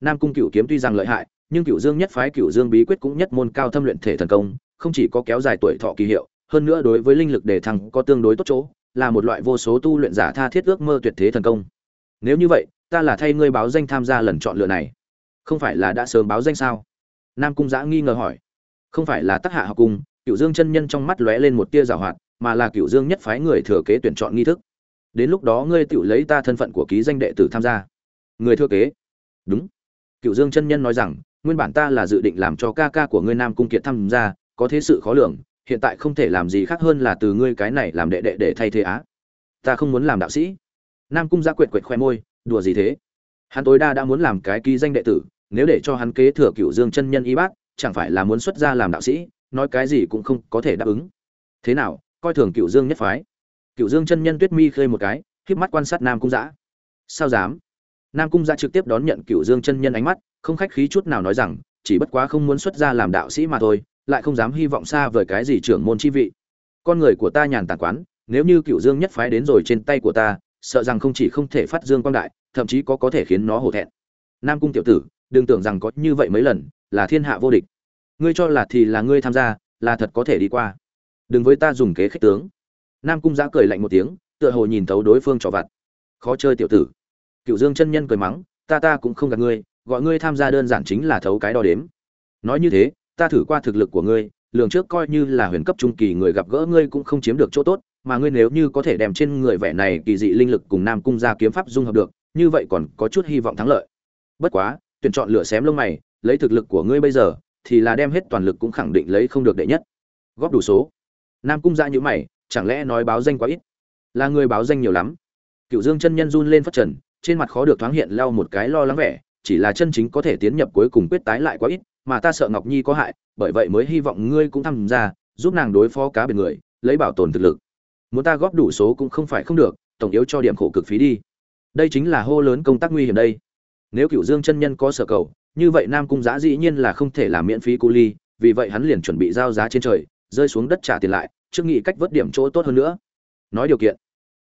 Nam cung cựu kiếm tuy rằng lợi hại, nhưng cựu dương nhất phái cựu dương bí quyết cũng nhất môn cao thâm luyện thể thần công, không chỉ có kéo dài tuổi thọ kỳ hiệu, hơn nữa đối với linh lực đề thăng có tương đối tốt chỗ, là một loại vô số tu luyện giả tha thiết ước mơ tuyệt thế thần công. Nếu như vậy, ta là thay ngươi báo danh tham gia lần chọn lựa này không phải là đã sớm báo danh sao? Nam cung giã nghi ngờ hỏi. Không phải là tác hạ học cung cựu dương chân nhân trong mắt lóe lên một tia rào hoạt, mà là cựu dương nhất phái người thừa kế tuyển chọn nghi thức. Đến lúc đó ngươi tự lấy ta thân phận của ký danh đệ tử tham gia. Người thừa kế? Đúng. Cựu dương chân nhân nói rằng, nguyên bản ta là dự định làm cho ca ca của ngươi nam cung kiệt tham gia, có thế sự khó lường, hiện tại không thể làm gì khác hơn là từ ngươi cái này làm đệ đệ để thay thế á. Ta không muốn làm đạo sĩ. Nam cung giã quệt quệt khoe môi, đùa gì thế? Hắn tối đa đã muốn làm cái ký danh đệ tử nếu để cho hắn kế thừa cựu dương chân nhân y bác, chẳng phải là muốn xuất gia làm đạo sĩ, nói cái gì cũng không có thể đáp ứng. Thế nào, coi thường cựu dương nhất phái? Cựu dương chân nhân tuyết mi khơi một cái híp mắt quan sát nam cung giã sao dám? Nam cung giã trực tiếp đón nhận cựu dương chân nhân ánh mắt, không khách khí chút nào nói rằng, chỉ bất quá không muốn xuất gia làm đạo sĩ mà thôi, lại không dám hy vọng xa vời cái gì trưởng môn chi vị. Con người của ta nhàn tản quán, nếu như cựu dương nhất phái đến rồi trên tay của ta, sợ rằng không chỉ không thể phát dương quang đại, thậm chí có có thể khiến nó hổ thẹn. Nam cung tiểu tử đừng tưởng rằng có như vậy mấy lần, là thiên hạ vô địch. Ngươi cho là thì là ngươi tham gia, là thật có thể đi qua. Đừng với ta dùng kế khích tướng. Nam cung giã cười lạnh một tiếng, tựa hồ nhìn thấu đối phương trò vặt. Khó chơi tiểu tử. Cựu dương chân nhân cười mắng, ta ta cũng không gạt ngươi, gọi ngươi tham gia đơn giản chính là thấu cái đo đếm. Nói như thế, ta thử qua thực lực của ngươi, lường trước coi như là huyền cấp trung kỳ người gặp gỡ ngươi cũng không chiếm được chỗ tốt, mà ngươi nếu như có thể đem trên người vẻ này kỳ dị linh lực cùng nam cung gia kiếm pháp dung hợp được, như vậy còn có chút hy vọng thắng lợi. Bất quá tuyển chọn lửa xém lông mày, lấy thực lực của ngươi bây giờ, thì là đem hết toàn lực cũng khẳng định lấy không được đệ nhất. Góp đủ số. Nam cung dạ gia như mày, chẳng lẽ nói báo danh quá ít? Là người báo danh nhiều lắm. Cựu dương chân nhân run lên phát trần, trên mặt khó được thoáng hiện lao một cái lo lắng vẻ, chỉ là chân chính có thể tiến nhập cuối cùng quyết tái lại quá ít, mà ta sợ ngọc nhi có hại, bởi vậy mới hy vọng ngươi cũng tham gia, giúp nàng đối phó cá biệt người, lấy bảo tồn thực lực. Muốn ta góp đủ số cũng không phải không được, tổng yếu cho điểm khổ cực phí đi. Đây chính là hô lớn công tác nguy hiểm đây nếu cựu dương chân nhân có sở cầu, như vậy nam cung giã dĩ nhiên là không thể làm miễn phí cu ly, vì vậy hắn liền chuẩn bị giao giá trên trời, rơi xuống đất trả tiền lại, trước nghị cách vớt điểm chỗ tốt hơn nữa. Nói điều kiện,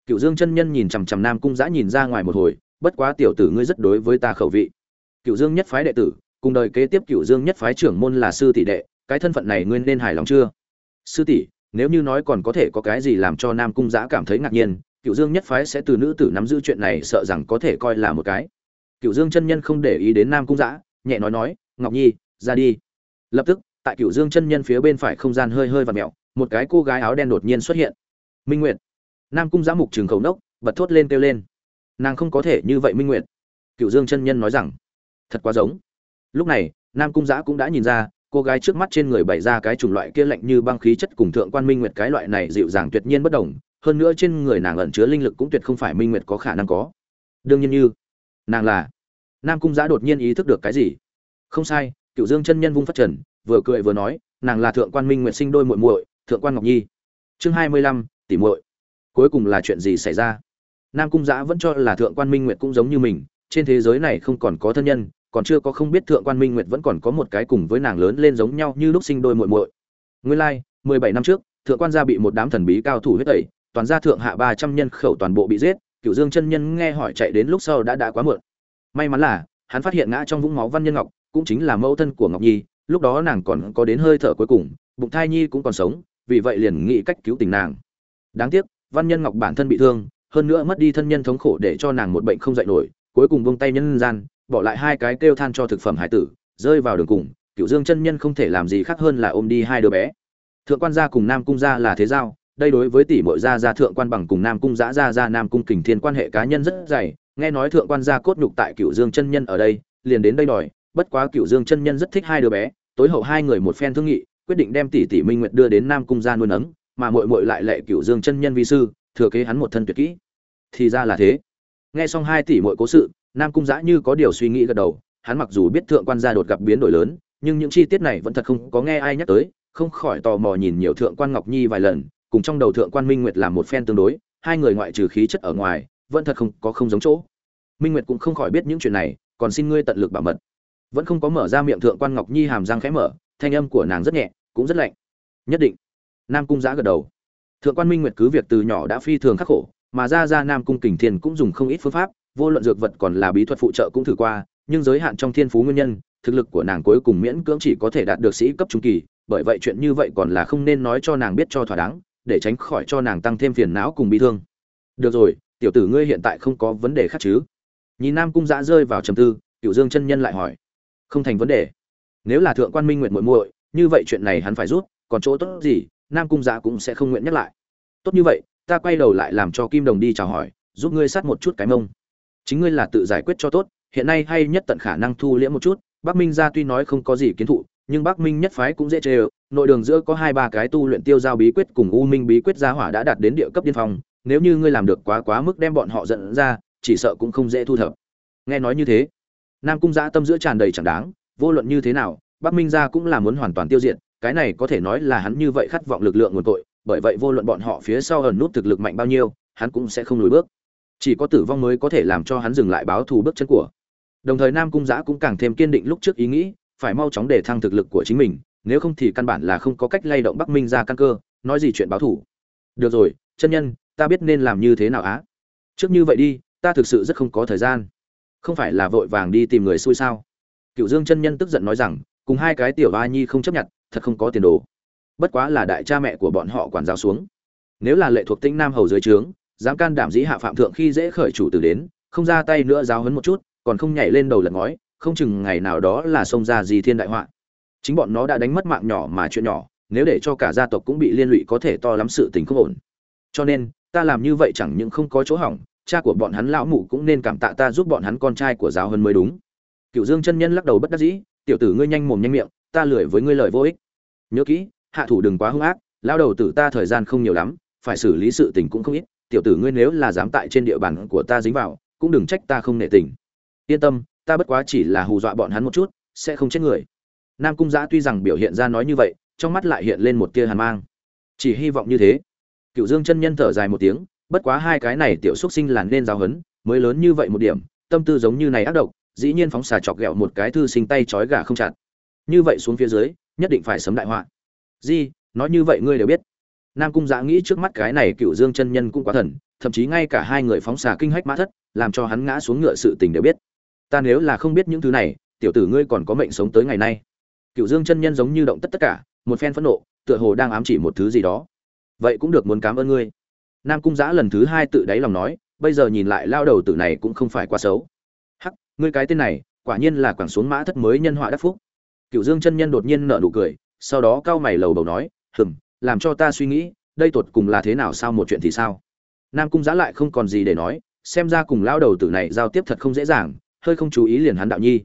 cựu dương chân nhân nhìn chằm chằm nam cung giã nhìn ra ngoài một hồi, bất quá tiểu tử ngươi rất đối với ta khẩu vị. Cựu dương nhất phái đệ tử, cùng đời kế tiếp cựu dương nhất phái trưởng môn là sư tỷ đệ, cái thân phận này ngươi nên hài lòng chưa? Sư tỷ, nếu như nói còn có thể có cái gì làm cho nam cung giã cảm thấy ngạc nhiên, cựu dương nhất phái sẽ từ nữ tử nắm giữ chuyện này sợ rằng có thể coi là một cái cựu dương chân nhân không để ý đến nam cung giã nhẹ nói nói, ngọc nhi, ra đi. Lập tức, tại cựu dương chân nhân phía bên phải không gian hơi hơi và mẹo, một cái cô gái áo đen đột nhiên xuất hiện. Minh nguyệt. Nam cung giã mục trường khẩu nốc, bật thốt lên kêu lên. Nàng không có thể như vậy minh nguyệt. Cựu dương chân nhân nói rằng, thật quá giống. Lúc này, nam cung giã cũng đã nhìn ra, cô gái trước mắt trên người bày ra cái chủng loại kia lạnh như băng khí chất cùng thượng quan minh nguyệt cái loại này dịu dàng tuyệt nhiên bất đồng, hơn nữa trên người nàng ẩn chứa linh lực cũng tuyệt không phải minh nguyệt có khả năng có. Đương nhiên như nàng là nam cung giã đột nhiên ý thức được cái gì không sai cựu dương chân nhân vung phát trần vừa cười vừa nói nàng là thượng quan minh nguyệt sinh đôi muội muội thượng quan ngọc nhi chương hai mươi lăm tỷ muội cuối cùng là chuyện gì xảy ra nam cung giã vẫn cho là thượng quan minh nguyệt cũng giống như mình trên thế giới này không còn có thân nhân còn chưa có không biết thượng quan minh nguyệt vẫn còn có một cái cùng với nàng lớn lên giống nhau như lúc sinh đôi muội muội nguyên lai mười bảy năm trước thượng quan gia bị một đám thần bí cao thủ huyết tẩy toàn gia thượng hạ ba trăm nhân khẩu toàn bộ bị giết cựu dương chân nhân nghe hỏi chạy đến lúc sau đã đã quá muộn. May mắn là, hắn phát hiện ngã trong vũng máu văn nhân ngọc, cũng chính là mẫu thân của ngọc nhi, lúc đó nàng còn có đến hơi thở cuối cùng, bụng thai nhi cũng còn sống, vì vậy liền nghĩ cách cứu tình nàng. Đáng tiếc, văn nhân ngọc bản thân bị thương, hơn nữa mất đi thân nhân thống khổ để cho nàng một bệnh không dạy nổi, cuối cùng vung tay nhân gian, bỏ lại hai cái kêu than cho thực phẩm hải tử, rơi vào đường cùng cựu dương chân nhân không thể làm gì khác hơn là ôm đi hai đứa bé. Thượng quan gia cùng nam cung gia là thế giao đây đối với tỷ muội gia gia thượng quan bằng cùng nam cung giã gia gia nam cung kình thiên quan hệ cá nhân rất dày. Nghe nói thượng quan gia cốt nhục tại cựu dương chân nhân ở đây, liền đến đây đòi. Bất quá cựu dương chân nhân rất thích hai đứa bé. Tối hậu hai người một phen thương nghị, quyết định đem tỷ tỷ minh nguyệt đưa đến nam cung gia nuôi nấng, mà muội muội lại lệ cựu dương chân nhân vi sư, thừa kế hắn một thân tuyệt kỹ. Thì ra là thế. Nghe xong hai tỷ muội cố sự, nam cung giã như có điều suy nghĩ gật đầu. Hắn mặc dù biết thượng quan gia đột gặp biến đổi lớn, nhưng những chi tiết này vẫn thật không có nghe ai nhắc tới. Không khỏi tò mò nhìn nhiều thượng quan ngọc nhi vài lần cùng trong đầu thượng quan minh nguyệt làm một phen tương đối, hai người ngoại trừ khí chất ở ngoài, vẫn thật không có không giống chỗ. Minh nguyệt cũng không khỏi biết những chuyện này, còn xin ngươi tận lực bảo mật. Vẫn không có mở ra miệng thượng quan ngọc nhi hàm răng khẽ mở, thanh âm của nàng rất nhẹ, cũng rất lạnh. Nhất định. Nam cung giã gật đầu. Thượng quan minh nguyệt cứ việc từ nhỏ đã phi thường khắc khổ, mà ra ra nam cung kình thiên cũng dùng không ít phương pháp, vô luận dược vật còn là bí thuật phụ trợ cũng thử qua, nhưng giới hạn trong thiên phú nguyên nhân, thực lực của nàng cuối cùng miễn cưỡng chỉ có thể đạt được sĩ cấp trung kỳ, bởi vậy chuyện như vậy còn là không nên nói cho nàng biết cho thỏa đáng để tránh khỏi cho nàng tăng thêm phiền não cùng bị thương. Được rồi, tiểu tử ngươi hiện tại không có vấn đề khác chứ? Nhìn nam cung giã rơi vào trầm tư cựu dương chân nhân lại hỏi. Không thành vấn đề. Nếu là thượng quan minh nguyện muội muội, như vậy chuyện này hắn phải rút, còn chỗ tốt gì, nam cung giã cũng sẽ không nguyện nhắc lại. Tốt như vậy, ta quay đầu lại làm cho kim đồng đi chào hỏi, giúp ngươi sát một chút cái mông. Chính ngươi là tự giải quyết cho tốt, hiện nay hay nhất tận khả năng thu liễm một chút, bắc minh gia tuy nói không có gì kiến thụ nhưng bắc minh nhất phái cũng dễ chê nội đường giữa có hai ba cái tu luyện tiêu giao bí quyết cùng u minh bí quyết gia hỏa đã đạt đến địa cấp điên phong, nếu như ngươi làm được quá quá mức đem bọn họ dẫn ra, chỉ sợ cũng không dễ thu thập. Nghe nói như thế, nam cung giã tâm giữa tràn đầy chẳng đáng, vô luận như thế nào, bắc minh gia cũng là muốn hoàn toàn tiêu diệt, cái này có thể nói là hắn như vậy khát vọng lực lượng nguồn tội bởi vậy vô luận bọn họ phía sau ẩn nút thực lực mạnh bao nhiêu, hắn cũng sẽ không lùi bước. Chỉ có tử vong mới có thể làm cho hắn dừng lại báo thù bước chân của. Đồng thời nam cung giã cũng càng thêm kiên định lúc trước ý nghĩ phải mau chóng để thăng thực lực của chính mình, nếu không thì căn bản là không có cách lay động bắc minh ra căn cơ, nói gì chuyện báo thù được rồi, chân nhân, ta biết nên làm như thế nào á. Trước như vậy đi, ta thực sự rất không có thời gian. Không phải là vội vàng đi tìm người xui sao? Cựu dương chân nhân tức giận nói rằng, cùng hai cái tiểu a nhi không chấp nhận, thật không có tiền đồ. Bất quá là đại cha mẹ của bọn họ quản giáo xuống. Nếu là lệ thuộc tĩnh nam hầu dưới trướng, dám can đảm dĩ hạ phạm thượng khi dễ khởi chủ tử đến, không ra tay nữa giáo hấn một chút, còn không nhảy lên đầu lật ngói không chừng ngày nào đó là xông ra gì thiên đại họa. Chính bọn nó đã đánh mất mạng nhỏ mà chuyện nhỏ, nếu để cho cả gia tộc cũng bị liên lụy có thể to lắm sự tình không ổn. Cho nên, ta làm như vậy chẳng những không có chỗ hỏng, cha của bọn hắn lão mụ cũng nên cảm tạ ta giúp bọn hắn con trai của giáo hơn mới đúng. Cựu dương chân nhân lắc đầu bất đắc dĩ, tiểu tử ngươi nhanh mồm nhanh miệng, ta lười với ngươi lời vô ích. Nhớ kỹ, hạ thủ đừng quá hung ác lao đầu tử ta thời gian không nhiều lắm, phải xử lý sự tình cũng không ít, tiểu tử ngươi nếu là dám tại trên địa bàn của ta dính vào, cũng đừng trách ta không nể tình. Yên tâm ta bất quá chỉ là hù dọa bọn hắn một chút, sẽ không chết người. Nam cung giã tuy rằng biểu hiện ra nói như vậy, trong mắt lại hiện lên một tia hàn mang. Chỉ hy vọng như thế. Cựu dương chân nhân thở dài một tiếng, bất quá hai cái này tiểu xúc sinh là nên giáo hấn mới lớn như vậy một điểm, tâm tư giống như này ác độc, dĩ nhiên phóng xà chọc ghẹo một cái thư sinh tay trói gà không chặt. Như vậy xuống phía dưới, nhất định phải sấm đại họa. Di, nói như vậy ngươi đều biết. Nam cung giã nghĩ trước mắt cái này cựu dương chân nhân cũng quá thần, thậm chí ngay cả hai người phóng xà kinh hách mã thất, làm cho hắn ngã xuống ngựa sự tình đều biết ta nếu là không biết những thứ này, tiểu tử ngươi còn có mệnh sống tới ngày nay. Cựu dương chân nhân giống như động tất tất cả, một phen phẫn nộ, tựa hồ đang ám chỉ một thứ gì đó. Vậy cũng được muốn cảm ơn ngươi. Nam cung giã lần thứ hai tự đáy lòng nói, bây giờ nhìn lại lao đầu tử này cũng không phải quá xấu. Hắc, ngươi cái tên này, quả nhiên là quảng xuống mã thất mới nhân họa đắc phúc. Cựu dương chân nhân đột nhiên nở nụ cười, sau đó cao mày lầu bầu nói, hừm, làm cho ta suy nghĩ, đây tột cùng là thế nào sao một chuyện thì sao? Nam cung giã lại không còn gì để nói, xem ra cùng lao đầu tử này giao tiếp thật không dễ dàng hơi không chú ý liền hắn đạo nhi.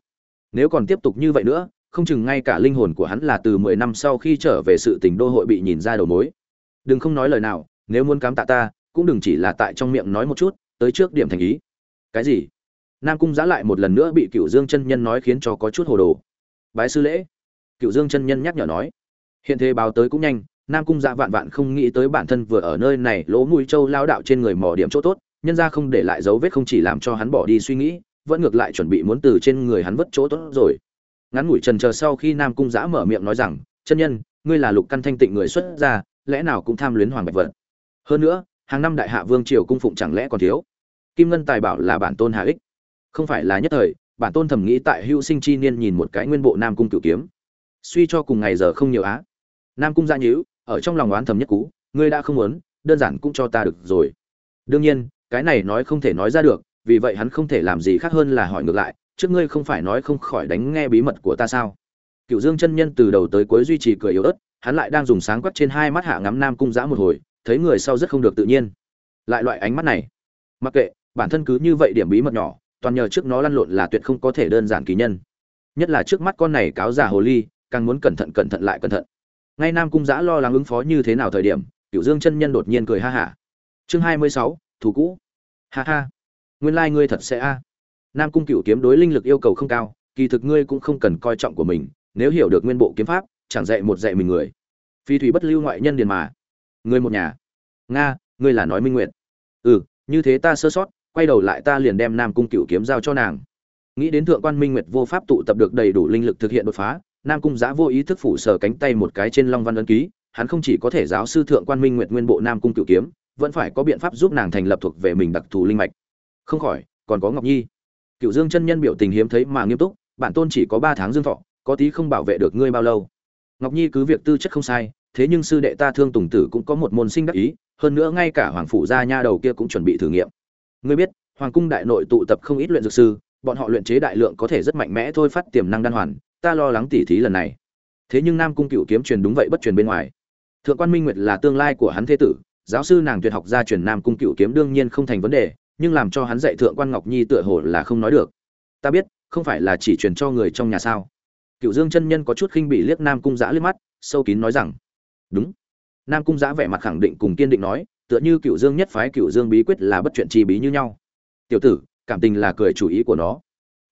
Nếu còn tiếp tục như vậy nữa, không chừng ngay cả linh hồn của hắn là từ mười năm sau khi trở về sự tình đô hội bị nhìn ra đầu mối. Đừng không nói lời nào, nếu muốn cám tạ ta, cũng đừng chỉ là tại trong miệng nói một chút, tới trước điểm thành ý. Cái gì? Nam cung giã lại một lần nữa bị cựu dương chân nhân nói khiến cho có chút hồ đồ. Bái sư lễ. Cựu dương chân nhân nhắc nhở nói. Hiện thế báo tới cũng nhanh, nam cung dạ vạn vạn không nghĩ tới bản thân vừa ở nơi này, lỗ mũi châu lao đạo trên người mỏ điểm chỗ tốt, nhân ra không để lại dấu vết không chỉ làm cho hắn bỏ đi suy nghĩ vẫn ngược lại chuẩn bị muốn từ trên người hắn vứt chỗ tốt rồi. Ngắn ngủi trần chờ sau khi nam cung giã mở miệng nói rằng, chân nhân, ngươi là lục căn thanh tịnh người xuất gia, lẽ nào cũng tham luyến hoàng bạch vật? Hơn nữa, hàng năm đại hạ vương triều cung phụng chẳng lẽ còn thiếu? Kim ngân tài bảo là bản tôn hạ ích. Không phải là nhất thời, bản tôn thầm nghĩ tại hữu sinh chi niên nhìn một cái nguyên bộ nam cung cửu kiếm. Suy cho cùng ngày giờ không nhiều á. Nam cung gia nhíu, ở trong lòng oán thầm nhất cú, ngươi đã không muốn, đơn giản cũng cho ta được rồi. Đương nhiên, cái này nói không thể nói ra được vì vậy hắn không thể làm gì khác hơn là hỏi ngược lại, trước ngươi không phải nói không khỏi đánh nghe bí mật của ta sao? Cựu dương chân nhân từ đầu tới cuối duy trì cười yếu ớt, hắn lại đang dùng sáng quắc trên hai mắt hạ ngắm nam cung giã một hồi, thấy người sau rất không được tự nhiên. Lại loại ánh mắt này. Mặc kệ, bản thân cứ như vậy điểm bí mật nhỏ, toàn nhờ trước nó lăn lộn là tuyệt không có thể đơn giản kỳ nhân. Nhất là trước mắt con này cáo già hồ ly, càng muốn cẩn thận cẩn thận lại cẩn thận. Ngay nam cung giã lo lắng ứng phó như thế nào thời điểm cựu dương chân nhân đột nhiên cười ha hả. Chương hai mươi sáu, thủ cũ. Ha ha nguyên lai ngươi thật sẽ a. Nam cung cựu kiếm đối linh lực yêu cầu không cao, kỳ thực ngươi cũng không cần coi trọng của mình, nếu hiểu được nguyên bộ kiếm pháp, chẳng dạy một dạy mình người. Phi thủy bất lưu ngoại nhân điền mà. Ngươi một nhà. Nga, ngươi là nói minh nguyện. Ừ như thế ta sơ sót, quay đầu lại ta liền đem nam cung cựu kiếm giao cho nàng. Nghĩ đến thượng quan minh nguyệt vô pháp tụ tập được đầy đủ linh lực thực hiện đột phá, nam cung giã vô ý thức phủ sờ cánh tay một cái trên long văn ấn ký, hắn không chỉ có thể giáo sư thượng quan minh nguyệt nguyên bộ nam cung cựu kiếm, vẫn phải có biện pháp giúp nàng thành lập thuộc về mình đặc thù linh mạch không khỏi, còn có ngọc nhi. Cựu dương chân nhân biểu tình hiếm thấy mà nghiêm túc, bản tôn chỉ có ba tháng dương thọ, có tí không bảo vệ được ngươi bao lâu. Ngọc nhi cứ việc tư chất không sai, thế nhưng sư đệ ta thương tùng tử cũng có một môn sinh đắc ý, hơn nữa ngay cả hoàng phủ gia nha đầu kia cũng chuẩn bị thử nghiệm. Ngươi biết, hoàng cung đại nội tụ tập không ít luyện dược sư, bọn họ luyện chế đại lượng có thể rất mạnh mẽ thôi phát tiềm năng đan hoàn, ta lo lắng tỉ thí lần này. Thế nhưng nam cung cựu kiếm truyền đúng vậy bất truyền bên ngoài. Thượng quan minh nguyệt là tương lai của hắn thế tử, giáo sư nàng tuyệt học gia truyền nam cung cựu kiếm đương nhiên không thành vấn đề nhưng làm cho hắn dạy thượng quan ngọc nhi tựa hồ là không nói được. Ta biết, không phải là chỉ truyền cho người trong nhà sao? Cựu dương chân nhân có chút khinh bị liếc nam cung giã liếc mắt, sâu kín nói rằng, đúng. Nam cung giã vẻ mặt khẳng định cùng kiên định nói, tựa như cựu dương nhất phái cựu dương bí quyết là bất chuyện chi bí như nhau. Tiểu tử, cảm tình là cười chủ ý của nó.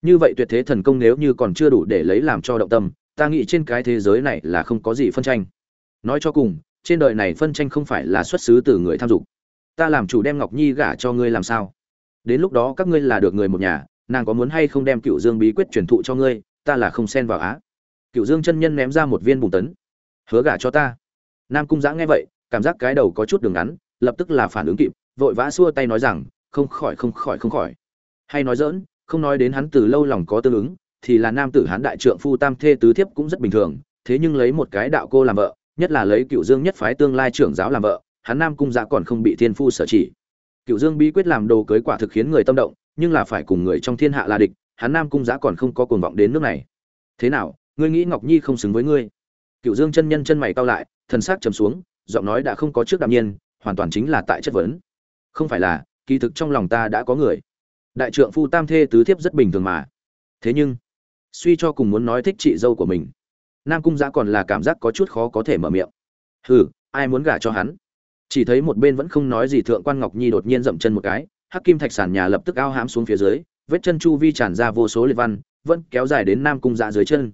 Như vậy tuyệt thế thần công nếu như còn chưa đủ để lấy làm cho động tâm, ta nghĩ trên cái thế giới này là không có gì phân tranh. Nói cho cùng, trên đời này phân tranh không phải là xuất xứ từ người tham dục ta làm chủ đem ngọc nhi gả cho ngươi làm sao? Đến lúc đó các ngươi là được người một nhà, nàng có muốn hay không đem cựu dương bí quyết truyền thụ cho ngươi, ta là không xen vào á. Cựu dương chân nhân ném ra một viên bùn tấn. Hứa gả cho ta. Nam cung giã nghe vậy, cảm giác cái đầu có chút đường ngắn, lập tức là phản ứng kịp, vội vã xua tay nói rằng, không khỏi không khỏi không khỏi. Hay nói dỡn không nói đến hắn từ lâu lòng có tương ứng, thì là nam tử hán đại trượng phu tam thê tứ thiếp cũng rất bình thường, thế nhưng lấy một cái đạo cô làm vợ, nhất là lấy cựu dương nhất phái tương lai trưởng giáo làm vợ hắn nam cung dạ còn không bị thiên phu sở chỉ. Cựu dương bí quyết làm đồ cưới quả thực khiến người tâm động, nhưng là phải cùng người trong thiên hạ là địch, hắn nam cung Giá còn không có cuồng vọng đến nước này. Thế nào, ngươi nghĩ ngọc nhi không xứng với ngươi? Cựu dương chân nhân chân mày cao lại, thần sắc trầm xuống, giọng nói đã không có trước đạm nhiên, hoàn toàn chính là tại chất vấn. Không phải là, kỳ thực trong lòng ta đã có người. Đại trượng phu tam thê tứ thiếp rất bình thường mà. Thế nhưng, suy cho cùng muốn nói thích chị dâu của mình, nam cung giã còn là cảm giác có chút khó có thể mở miệng. Hừ, ai muốn gả cho hắn? Chỉ thấy một bên vẫn không nói gì thượng quan ngọc nhi đột nhiên dậm chân một cái, hắc kim thạch sàn nhà lập tức ao hãm xuống phía dưới, vết chân chu vi tràn ra vô số liệt văn, vẫn kéo dài đến nam cung dạ dưới chân.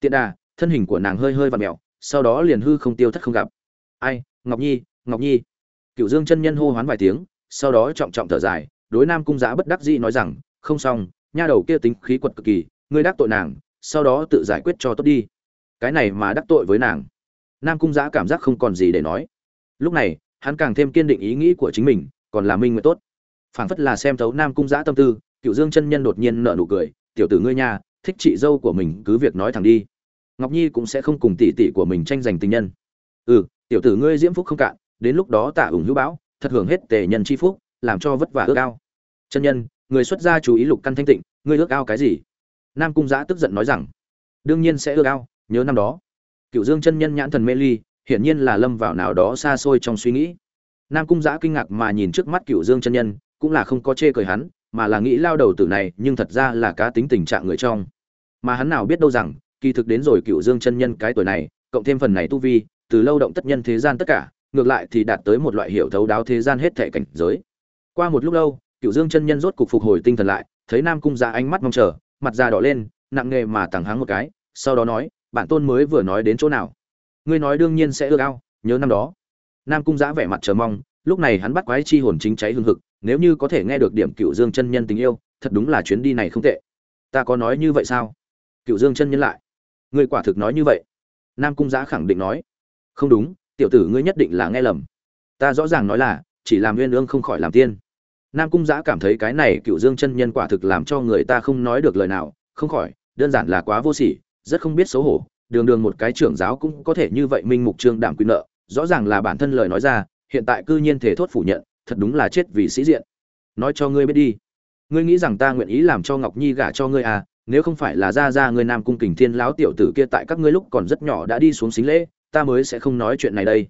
Tiện đà, thân hình của nàng hơi hơi và mẹo sau đó liền hư không tiêu thất không gặp. Ai, ngọc nhi ngọc nhi. Cựu dương chân nhân hô hoán vài tiếng, sau đó trọng trọng thở dài, đối nam cung dạ bất đắc dĩ nói rằng, không xong, nha đầu kia tính khí quật cực kỳ, ngươi đắc tội nàng, sau đó tự giải quyết cho tốt đi. Cái này mà đắc tội với nàng. Nam cung giã cảm giác không còn gì để nói. Lúc này hắn càng thêm kiên định ý nghĩ của chính mình, còn là minh nguyện tốt. Phảng phất là xem thấu nam cung giã tâm tư, cựu dương chân nhân đột nhiên nở nụ cười, tiểu tử ngươi nha, thích chị dâu của mình, cứ việc nói thẳng đi. Ngọc nhi cũng sẽ không cùng tỷ tỷ của mình tranh giành tình nhân. Ừ tiểu tử ngươi diễm phúc không cạn, đến lúc đó tạ ủng hữu bão, thật hưởng hết tề nhân chi phúc, làm cho vất vả ước ao. Chân nhân, người xuất gia chú ý lục căn thanh tịnh, ngươi ước ao cái gì? Nam cung giã tức giận nói rằng, đương nhiên sẽ ước ao, nhớ năm đó. Cựu dương chân nhân nhãn thần mê ly hiển nhiên là lâm vào nào đó xa xôi trong suy nghĩ. Nam cung giã kinh ngạc mà nhìn trước mắt cựu dương chân nhân, cũng là không có chê cười hắn, mà là nghĩ lao đầu tử này, nhưng thật ra là cá tính tình trạng người trong. Mà hắn nào biết đâu rằng, kỳ thực đến rồi cựu dương chân nhân cái tuổi này, cộng thêm phần này tu vi, từ lâu động tất nhân thế gian tất cả, ngược lại thì đạt tới một loại hiểu thấu đáo thế gian hết thể cảnh giới. Qua một lúc lâu cựu dương chân nhân rốt cục phục hồi tinh thần lại, thấy nam cung ra ánh mắt mong chờ, mặt già đỏ lên, nặng nề mà tằng háng một cái, sau đó nói, bản tôn mới vừa nói đến chỗ nào? Ngươi nói đương nhiên sẽ ưa ao, nhớ năm đó. Nam cung giã vẻ mặt chờ mong, lúc này hắn bắt quái chi hồn chính cháy hương hực, nếu như có thể nghe được điểm cựu dương chân nhân tình yêu, thật đúng là chuyến đi này không tệ. Ta có nói như vậy sao? Cựu dương chân nhân lại. Ngươi quả thực nói như vậy. Nam cung giã khẳng định nói. Không đúng, tiểu tử ngươi nhất định là nghe lầm. Ta rõ ràng nói là, chỉ làm nguyên ương không khỏi làm tiên. Nam cung giã cảm thấy cái này cựu dương chân nhân quả thực làm cho người ta không nói được lời nào, không khỏi, đơn giản là quá vô sỉ, rất không biết xấu hổ đường đường một cái trưởng giáo cũng có thể như vậy minh mục trương đảm quy nợ, rõ ràng là bản thân lời nói ra, hiện tại cư nhiên thể thốt phủ nhận, thật đúng là chết vì sĩ diện. Nói cho ngươi biết đi. Ngươi nghĩ rằng ta nguyện ý làm cho ngọc nhi gả cho ngươi à nếu không phải là ra ra ngươi nam cung kình thiên lão tiểu tử kia tại các ngươi lúc còn rất nhỏ đã đi xuống xính lễ, ta mới sẽ không nói chuyện này đây.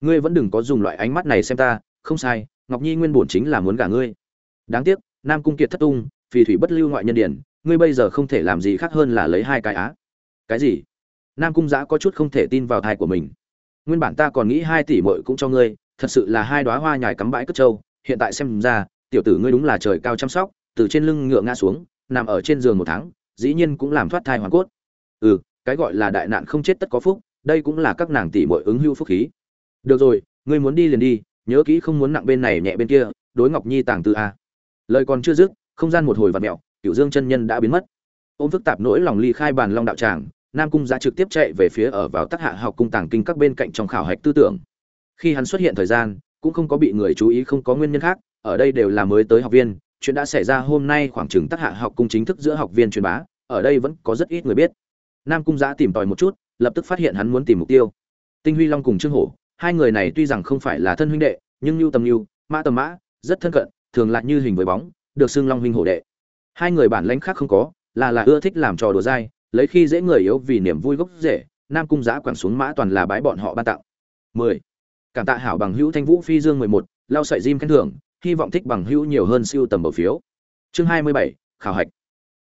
Ngươi vẫn đừng có dùng loại ánh mắt này xem ta, không sai, ngọc nhi nguyên bổn chính là muốn gả ngươi. Đáng tiếc, nam cung kiệt thất tung, phì thủy bất lưu ngoại nhân điển, ngươi bây giờ không thể làm gì khác hơn là lấy hai cái á. Cái gì? Nam cung giã có chút không thể tin vào thai của mình. Nguyên bản ta còn nghĩ hai tỷ mội cũng cho ngươi, thật sự là hai đoá hoa nhài cắm bãi cất trâu, hiện tại xem ra, tiểu tử ngươi đúng là trời cao chăm sóc, từ trên lưng ngựa ngã xuống, nằm ở trên giường một tháng, dĩ nhiên cũng làm thoát thai hoàn cốt. Ừ cái gọi là đại nạn không chết tất có phúc, đây cũng là các nàng tỷ mội ứng hưu phúc khí. Được rồi, ngươi muốn đi liền đi, nhớ kỹ không muốn nặng bên này nhẹ bên kia, đối ngọc nhi tàng tư a. Lời còn chưa dứt, không gian một hồi vặt mẹo cựu dương chân nhân đã biến mất. Ôm phức tạp nỗi lòng ly khai bàn long đạo tràng nam cung giã trực tiếp chạy về phía ở vào tác hạ học cung tàng kinh các bên cạnh trong khảo hạch tư tưởng. Khi hắn xuất hiện thời gian, cũng không có bị người chú ý không có nguyên nhân khác, ở đây đều là mới tới học viên, chuyện đã xảy ra hôm nay khoảng chừng tác hạ học cung chính thức giữa học viên truyền bá, ở đây vẫn có rất ít người biết. Nam cung giã tìm tòi một chút, lập tức phát hiện hắn muốn tìm mục tiêu. Tinh huy long cùng trương hổ, hai người này tuy rằng không phải là thân huynh đệ, nhưng lưu tầm lưu mã tầm mã, rất thân cận, thường lại như hình với bóng, được xưng long huynh hổ đệ. Hai người bản lãnh khác không có, là là ưa thích làm trò đùa dai lấy khi dễ người yếu vì niềm vui gốc rễ nam cung giã quẳng xuống mã toàn là bái bọn họ ban tặng. 10. cảm tạ hảo bằng hữu thanh vũ phi dương 11, lao sợi diêm khen thưởng hy vọng thích bằng hữu nhiều hơn siêu tầm bầu phiếu. Chương 27, khảo hạch.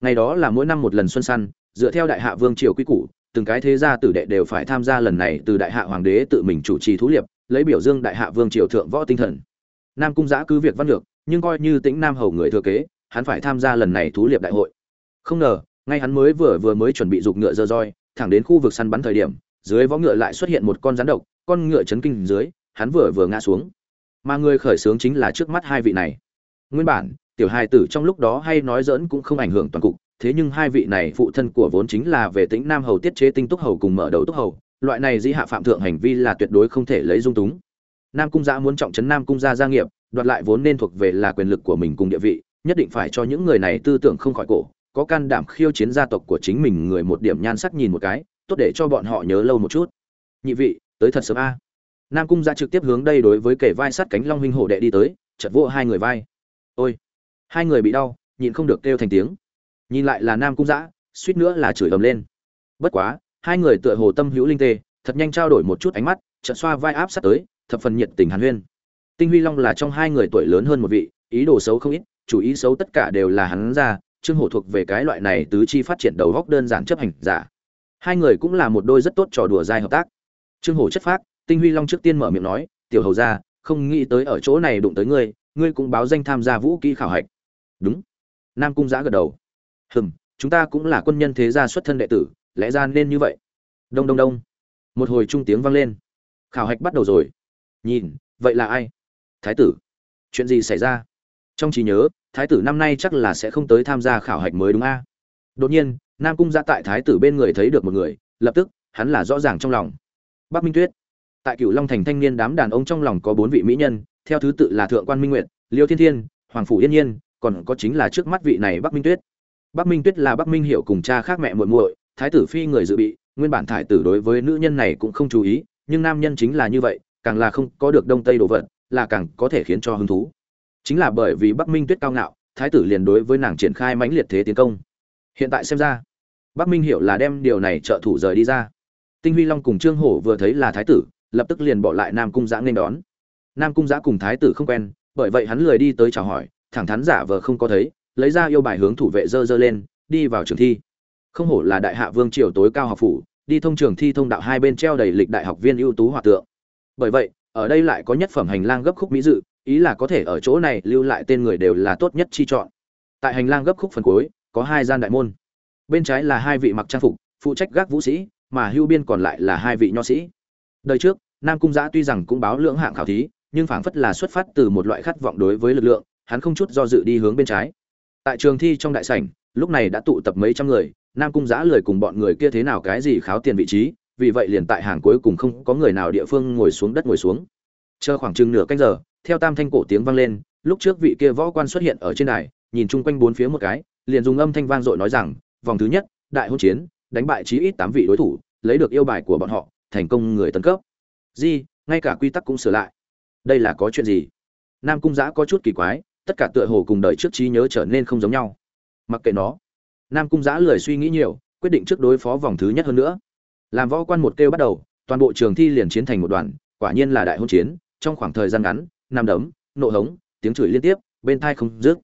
Ngày đó là mỗi năm một lần xuân săn dựa theo đại hạ vương triều quy củ từng cái thế gia tử đệ đều phải tham gia lần này từ đại hạ hoàng đế tự mình chủ trì thú liệp lấy biểu dương đại hạ vương triều thượng võ tinh thần. Nam cung giã cứ việc văn lược nhưng coi như tĩnh nam hầu người thừa kế hắn phải tham gia lần này thú liệp đại hội. Không ngờ ngay hắn mới vừa vừa mới chuẩn bị giục ngựa dơ roi, thẳng đến khu vực săn bắn thời điểm, dưới võ ngựa lại xuất hiện một con rắn độc, con ngựa chấn kinh dưới, hắn vừa vừa ngã xuống. Mà người khởi xướng chính là trước mắt hai vị này. Nguyên bản, tiểu hài tử trong lúc đó hay nói dỡn cũng không ảnh hưởng toàn cục, thế nhưng hai vị này phụ thân của vốn chính là về tính nam hầu tiết chế tinh túc hầu cùng mở đầu túc hầu, loại này dĩ hạ phạm thượng hành vi là tuyệt đối không thể lấy dung túng. Nam cung gia muốn trọng trấn nam cung gia gia nghiệp, đoạt lại vốn nên thuộc về là quyền lực của mình cùng địa vị, nhất định phải cho những người này tư tưởng không khỏi cổ có can đảm khiêu chiến gia tộc của chính mình người một điểm nhan sắc nhìn một cái, tốt để cho bọn họ nhớ lâu một chút. Nhị vị, tới thật sớm a. Nam cung ra trực tiếp hướng đây đối với kẻ vai sát cánh long huynh hổ đệ đi tới chật vỗ hai người vai. Ôi, hai người bị đau, nhịn không được kêu thành tiếng. Nhìn lại là nam cung giã suýt nữa là chửi ầm lên. Bất quá, hai người tựa hồ tâm hữu linh tê, thật nhanh trao đổi một chút ánh mắt trận xoa vai áp sát tới, thập phần nhiệt tình hàn huyên. Tinh huy long là trong hai người tuổi lớn hơn một vị, ý đồ xấu không ít, chủ ý xấu tất cả đều là hắn ra trương hổ thuộc về cái loại này tứ chi phát triển đầu góc đơn giản chấp hành giả. Hai người cũng là một đôi rất tốt trò đùa dai hợp tác. Trương hổ chất phác, tinh huy long trước tiên mở miệng nói, tiểu hầu ra không nghĩ tới ở chỗ này đụng tới ngươi ngươi cũng báo danh tham gia vũ kỹ khảo hạch. Đúng. Nam cung giã gật đầu. Hừm, chúng ta cũng là quân nhân thế gia xuất thân đệ tử, lẽ ra nên như vậy. Đông đông đông. Một hồi trung tiếng vang lên. Khảo hạch bắt đầu rồi. Nhìn, vậy là ai? Thái tử. Chuyện gì xảy ra? Trong trí nhớ thái tử năm nay chắc là sẽ không tới tham gia khảo hạch mới đúng a? Đột nhiên, nam cung ra tại thái tử bên người thấy được một người, lập tức, hắn là rõ ràng trong lòng. Bắc minh tuyết. Tại cựu long thành thanh niên đám đàn ông trong lòng có bốn vị mỹ nhân, theo thứ tự là thượng quan minh nguyệt, liêu thiên thiên, hoàng phủ yên nhiên, còn có chính là trước mắt vị này bắc minh tuyết. Bắc minh tuyết là bắc minh hiệu cùng cha khác mẹ muội muội, thái tử phi người dự bị, nguyên bản thái tử đối với nữ nhân này cũng không chú ý, nhưng nam nhân chính là như vậy, càng là không có được đông tây đồ vật, là càng có thể khiến cho hứng thú chính là bởi vì bắc minh tuyết cao ngạo, thái tử liền đối với nàng triển khai mãnh liệt thế tiến công. Hiện tại xem ra, bắc minh hiểu là đem điều này trợ thủ rời đi ra. Tinh huy long cùng trương hổ vừa thấy là thái tử, lập tức liền bỏ lại nam cung giã nên đón. Nam cung giã cùng thái tử không quen, bởi vậy hắn lười đi tới chào hỏi, thẳng thắn giả vờ không có thấy, lấy ra yêu bài hướng thủ vệ dơ dơ lên, đi vào trường thi. Không hổ là đại hạ vương triều tối cao học phủ, đi thông trường thi thông đạo hai bên treo đầy lịch đại học viên ưu tú hòa tượng. Bởi vậy, ở đây lại có nhất phẩm hành lang gấp khúc mỹ dự ý là có thể ở chỗ này lưu lại tên người đều là tốt nhất chi chọn. Tại hành lang gấp khúc phần cuối, có hai gian đại môn. Bên trái là hai vị mặc trang phục, phụ trách gác vũ sĩ, mà hưu biên còn lại là hai vị nho sĩ. Đời trước, nam cung giã tuy rằng cũng báo lưỡng hạng khảo thí, nhưng phảng phất là xuất phát từ một loại khát vọng đối với lực lượng, hắn không chút do dự đi hướng bên trái. Tại trường thi trong đại sảnh, lúc này đã tụ tập mấy trăm người, nam cung giã lười cùng bọn người kia thế nào cái gì kháo tiền vị trí, vì vậy liền tại hàng cuối cùng không có người nào địa phương ngồi xuống đất ngồi xuống chờ khoảng chừng nửa canh giờ, theo tam thanh cổ tiếng vang lên, lúc trước vị kia võ quan xuất hiện ở trên đài, nhìn chung quanh bốn phía một cái, liền dùng âm thanh vang dội nói rằng, vòng thứ nhất, đại hôn chiến, đánh bại chí ít tám vị đối thủ, lấy được yêu bài của bọn họ, thành công người tấn cấp. Di, ngay cả quy tắc cũng sửa lại. Đây là có chuyện gì? Nam cung giã có chút kỳ quái, tất cả tựa hồ cùng đời trước trí nhớ trở nên không giống nhau. Mặc kệ nó, nam cung giã lười suy nghĩ nhiều, quyết định trước đối phó vòng thứ nhất hơn nữa. Làm võ quan một kêu bắt đầu, toàn bộ trường thi liền chiến thành một đoàn, quả nhiên là đại hôn chiến trong khoảng thời gian ngắn nam đấm, nộ hống, tiếng chửi liên tiếp, bên thai không dứt.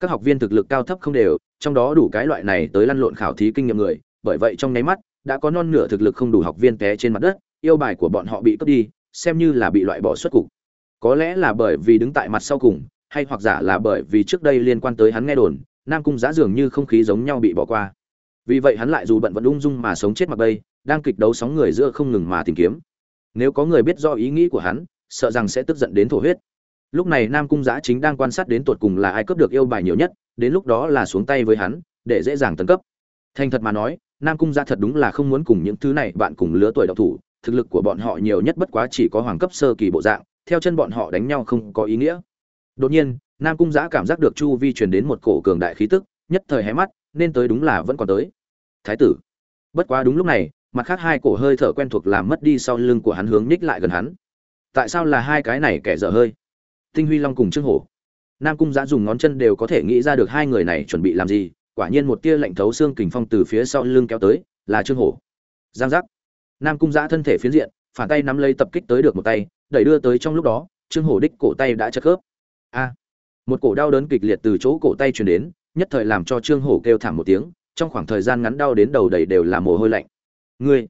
Các học viên thực lực cao thấp không đều, trong đó đủ cái loại này tới lăn lộn khảo thí kinh nghiệm người, bởi vậy trong nháy mắt, đã có non nửa thực lực không đủ học viên té trên mặt đất, yêu bài của bọn họ bị cướp đi, xem như là bị loại bỏ xuất cục. Có lẽ là bởi vì đứng tại mặt sau cùng, hay hoặc giả là bởi vì trước đây liên quan tới hắn nghe đồn, nam cung giá dường như không khí giống nhau bị bỏ qua. Vì vậy hắn lại dù bận vẫn ung dung mà sống chết mặc bây đang kịch đấu sóng người giữa không ngừng mà tìm kiếm. Nếu có người biết do ý nghĩ của hắn sợ rằng sẽ tức giận đến thổ huyết. Lúc này nam cung giã chính đang quan sát đến tột cùng là ai cướp được yêu bài nhiều nhất, đến lúc đó là xuống tay với hắn, để dễ dàng tấn cấp. Thành thật mà nói, nam cung giã thật đúng là không muốn cùng những thứ này bạn cùng lứa tuổi độc thủ, thực lực của bọn họ nhiều nhất bất quá chỉ có hoàng cấp sơ kỳ bộ dạng, theo chân bọn họ đánh nhau không có ý nghĩa. Đột nhiên, nam cung giã cảm giác được chu vi truyền đến một cổ cường đại khí tức, nhất thời hé mắt, nên tới đúng là vẫn còn tới. Thái tử. Bất quá đúng lúc này, mặt khác hai cổ hơi thở quen thuộc làm mất đi sau lưng của hắn hướng ních lại gần hắn tại sao là hai cái này kẻ dở hơi? Tinh huy long cùng trương hổ. Nam cung giã dùng ngón chân đều có thể nghĩ ra được hai người này chuẩn bị làm gì, quả nhiên một tia lạnh thấu xương kình phong từ phía sau lưng kéo tới, là trương hổ. Giang giác. Nam cung giã thân thể phiến diện, phản tay nắm lấy tập kích tới được một tay, đẩy đưa tới trong lúc đó, trương hổ đích cổ tay đã chất khớp. A. À. Một cổ đau đớn kịch liệt từ chỗ cổ tay truyền đến, nhất thời làm cho trương hổ kêu thảm một tiếng, trong khoảng thời gian ngắn đau đến đầu đầy đều là mồ hôi lạnh. Ngươi.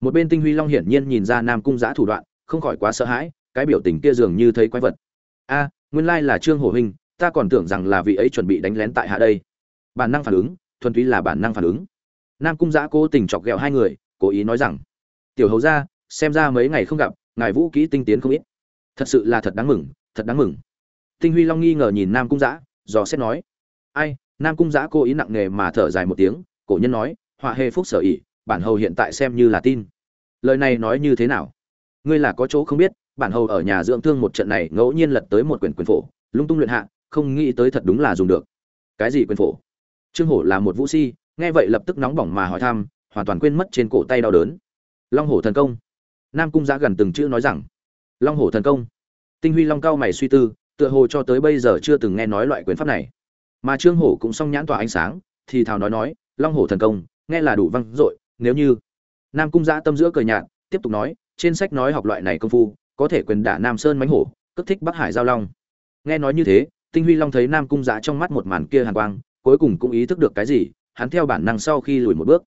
Một bên tinh huy long hiển nhiên nhìn ra nam cung giã thủ đoạn không khỏi quá sợ hãi, cái biểu tình kia dường như thấy quái vật. A, nguyên lai là trương hổ huynh ta còn tưởng rằng là vị ấy chuẩn bị đánh lén tại hạ đây. Bản năng phản ứng, thuần túy là bản năng phản ứng. Nam cung giã cố tình chọc ghẹo hai người, cố ý nói rằng, tiểu hầu ra xem ra mấy ngày không gặp, ngài vũ kỹ tinh tiến không ít. Thật sự là thật đáng mừng, thật đáng mừng. Tinh huy long nghi ngờ nhìn nam cung giã, dò xét nói, ai? Nam cung giã cố ý nặng nề mà thở dài một tiếng, cổ nhân nói, họa hề phúc sở ỉ bản hầu hiện tại xem như là tin. Lời này nói như thế nào? Ngươi là có chỗ không biết, bản hầu ở nhà dưỡng thương một trận này ngẫu nhiên lật tới một quyển quyền phổ, lung tung luyện hạ, không nghĩ tới thật đúng là dùng được. Cái gì quyền phổ? Trương hổ là một vũ si, nghe vậy lập tức nóng bỏng mà hỏi thăm, hoàn toàn quên mất trên cổ tay đau đớn. Long hổ thần công. Nam cung giã gần từng chữ nói rằng, long hổ thần công. Tinh huy long cao mày suy tư, tựa hồ cho tới bây giờ chưa từng nghe nói loại quyền pháp này. Mà trương hổ cũng song nhãn tỏa ánh sáng, thì thào nói nói, long hổ thần công, nghe là đủ văng dội, nếu như nam cung giã tâm giữa cười nhạt, tiếp tục nói trên sách nói học loại này công phu, có thể quyền đả nam sơn mánh hổ cất thích bắc hải giao long. Nghe nói như thế, tinh huy long thấy nam cung giã trong mắt một màn kia hàn quang, cuối cùng cũng ý thức được cái gì, hắn theo bản năng sau khi lùi một bước.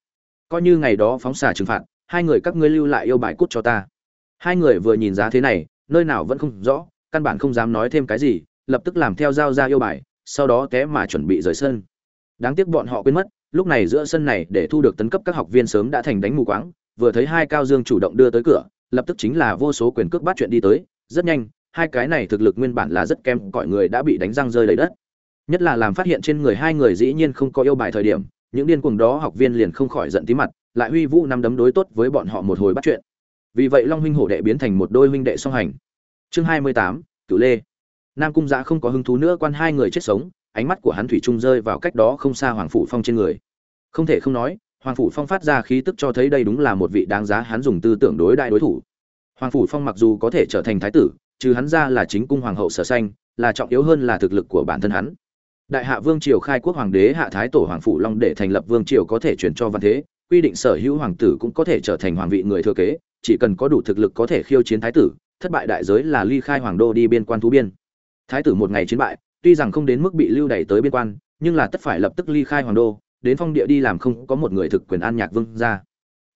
Coi như ngày đó phóng xả trừng phạt, hai người các ngươi lưu lại yêu bài cút cho ta. Hai người vừa nhìn giá thế này, nơi nào vẫn không rõ, căn bản không dám nói thêm cái gì, lập tức làm theo giao ra yêu bài, sau đó té mà chuẩn bị rời sân. Đáng tiếc bọn họ quên mất, lúc này giữa sân này để thu được tấn cấp các học viên sớm đã thành đánh mù quáng, vừa thấy hai cao dương chủ động đưa tới cửa lập tức chính là vô số quyền cước bắt chuyện đi tới, rất nhanh, hai cái này thực lực nguyên bản là rất kém cõi người đã bị đánh răng rơi lấy đất. Nhất là làm phát hiện trên người hai người dĩ nhiên không có yêu bài thời điểm, những điên cuồng đó học viên liền không khỏi giận tí mặt, lại huy vũ năm đấm đối tốt với bọn họ một hồi bắt chuyện. Vì vậy long huynh hổ đệ biến thành một đôi huynh đệ song hành. Chương hai mươi tám, cửu lê. Nam cung giã không có hứng thú nữa quan hai người chết sống, ánh mắt của hắn thủy trung rơi vào cách đó không xa hoàng phủ phong trên người. Không thể không nói hoàng phủ phong phát ra khí tức cho thấy đây đúng là một vị đáng giá hắn dùng tư tưởng đối đại đối thủ. Hoàng phủ phong mặc dù có thể trở thành thái tử, trừ hắn ra là chính cung hoàng hậu sở xanh là trọng yếu hơn là thực lực của bản thân hắn. Đại hạ vương triều khai quốc hoàng đế hạ thái tổ hoàng phủ long để thành lập vương triều có thể chuyển cho văn thế, quy định sở hữu hoàng tử cũng có thể trở thành hoàng vị người thừa kế, chỉ cần có đủ thực lực có thể khiêu chiến thái tử, thất bại đại giới là ly khai hoàng đô đi biên quan thú biên. Thái tử một ngày chiến bại, tuy rằng không đến mức bị lưu đày tới biên quan, nhưng là tất phải lập tức ly khai hoàng đô đến phong địa đi làm không có một người thực quyền an nhạc vương ra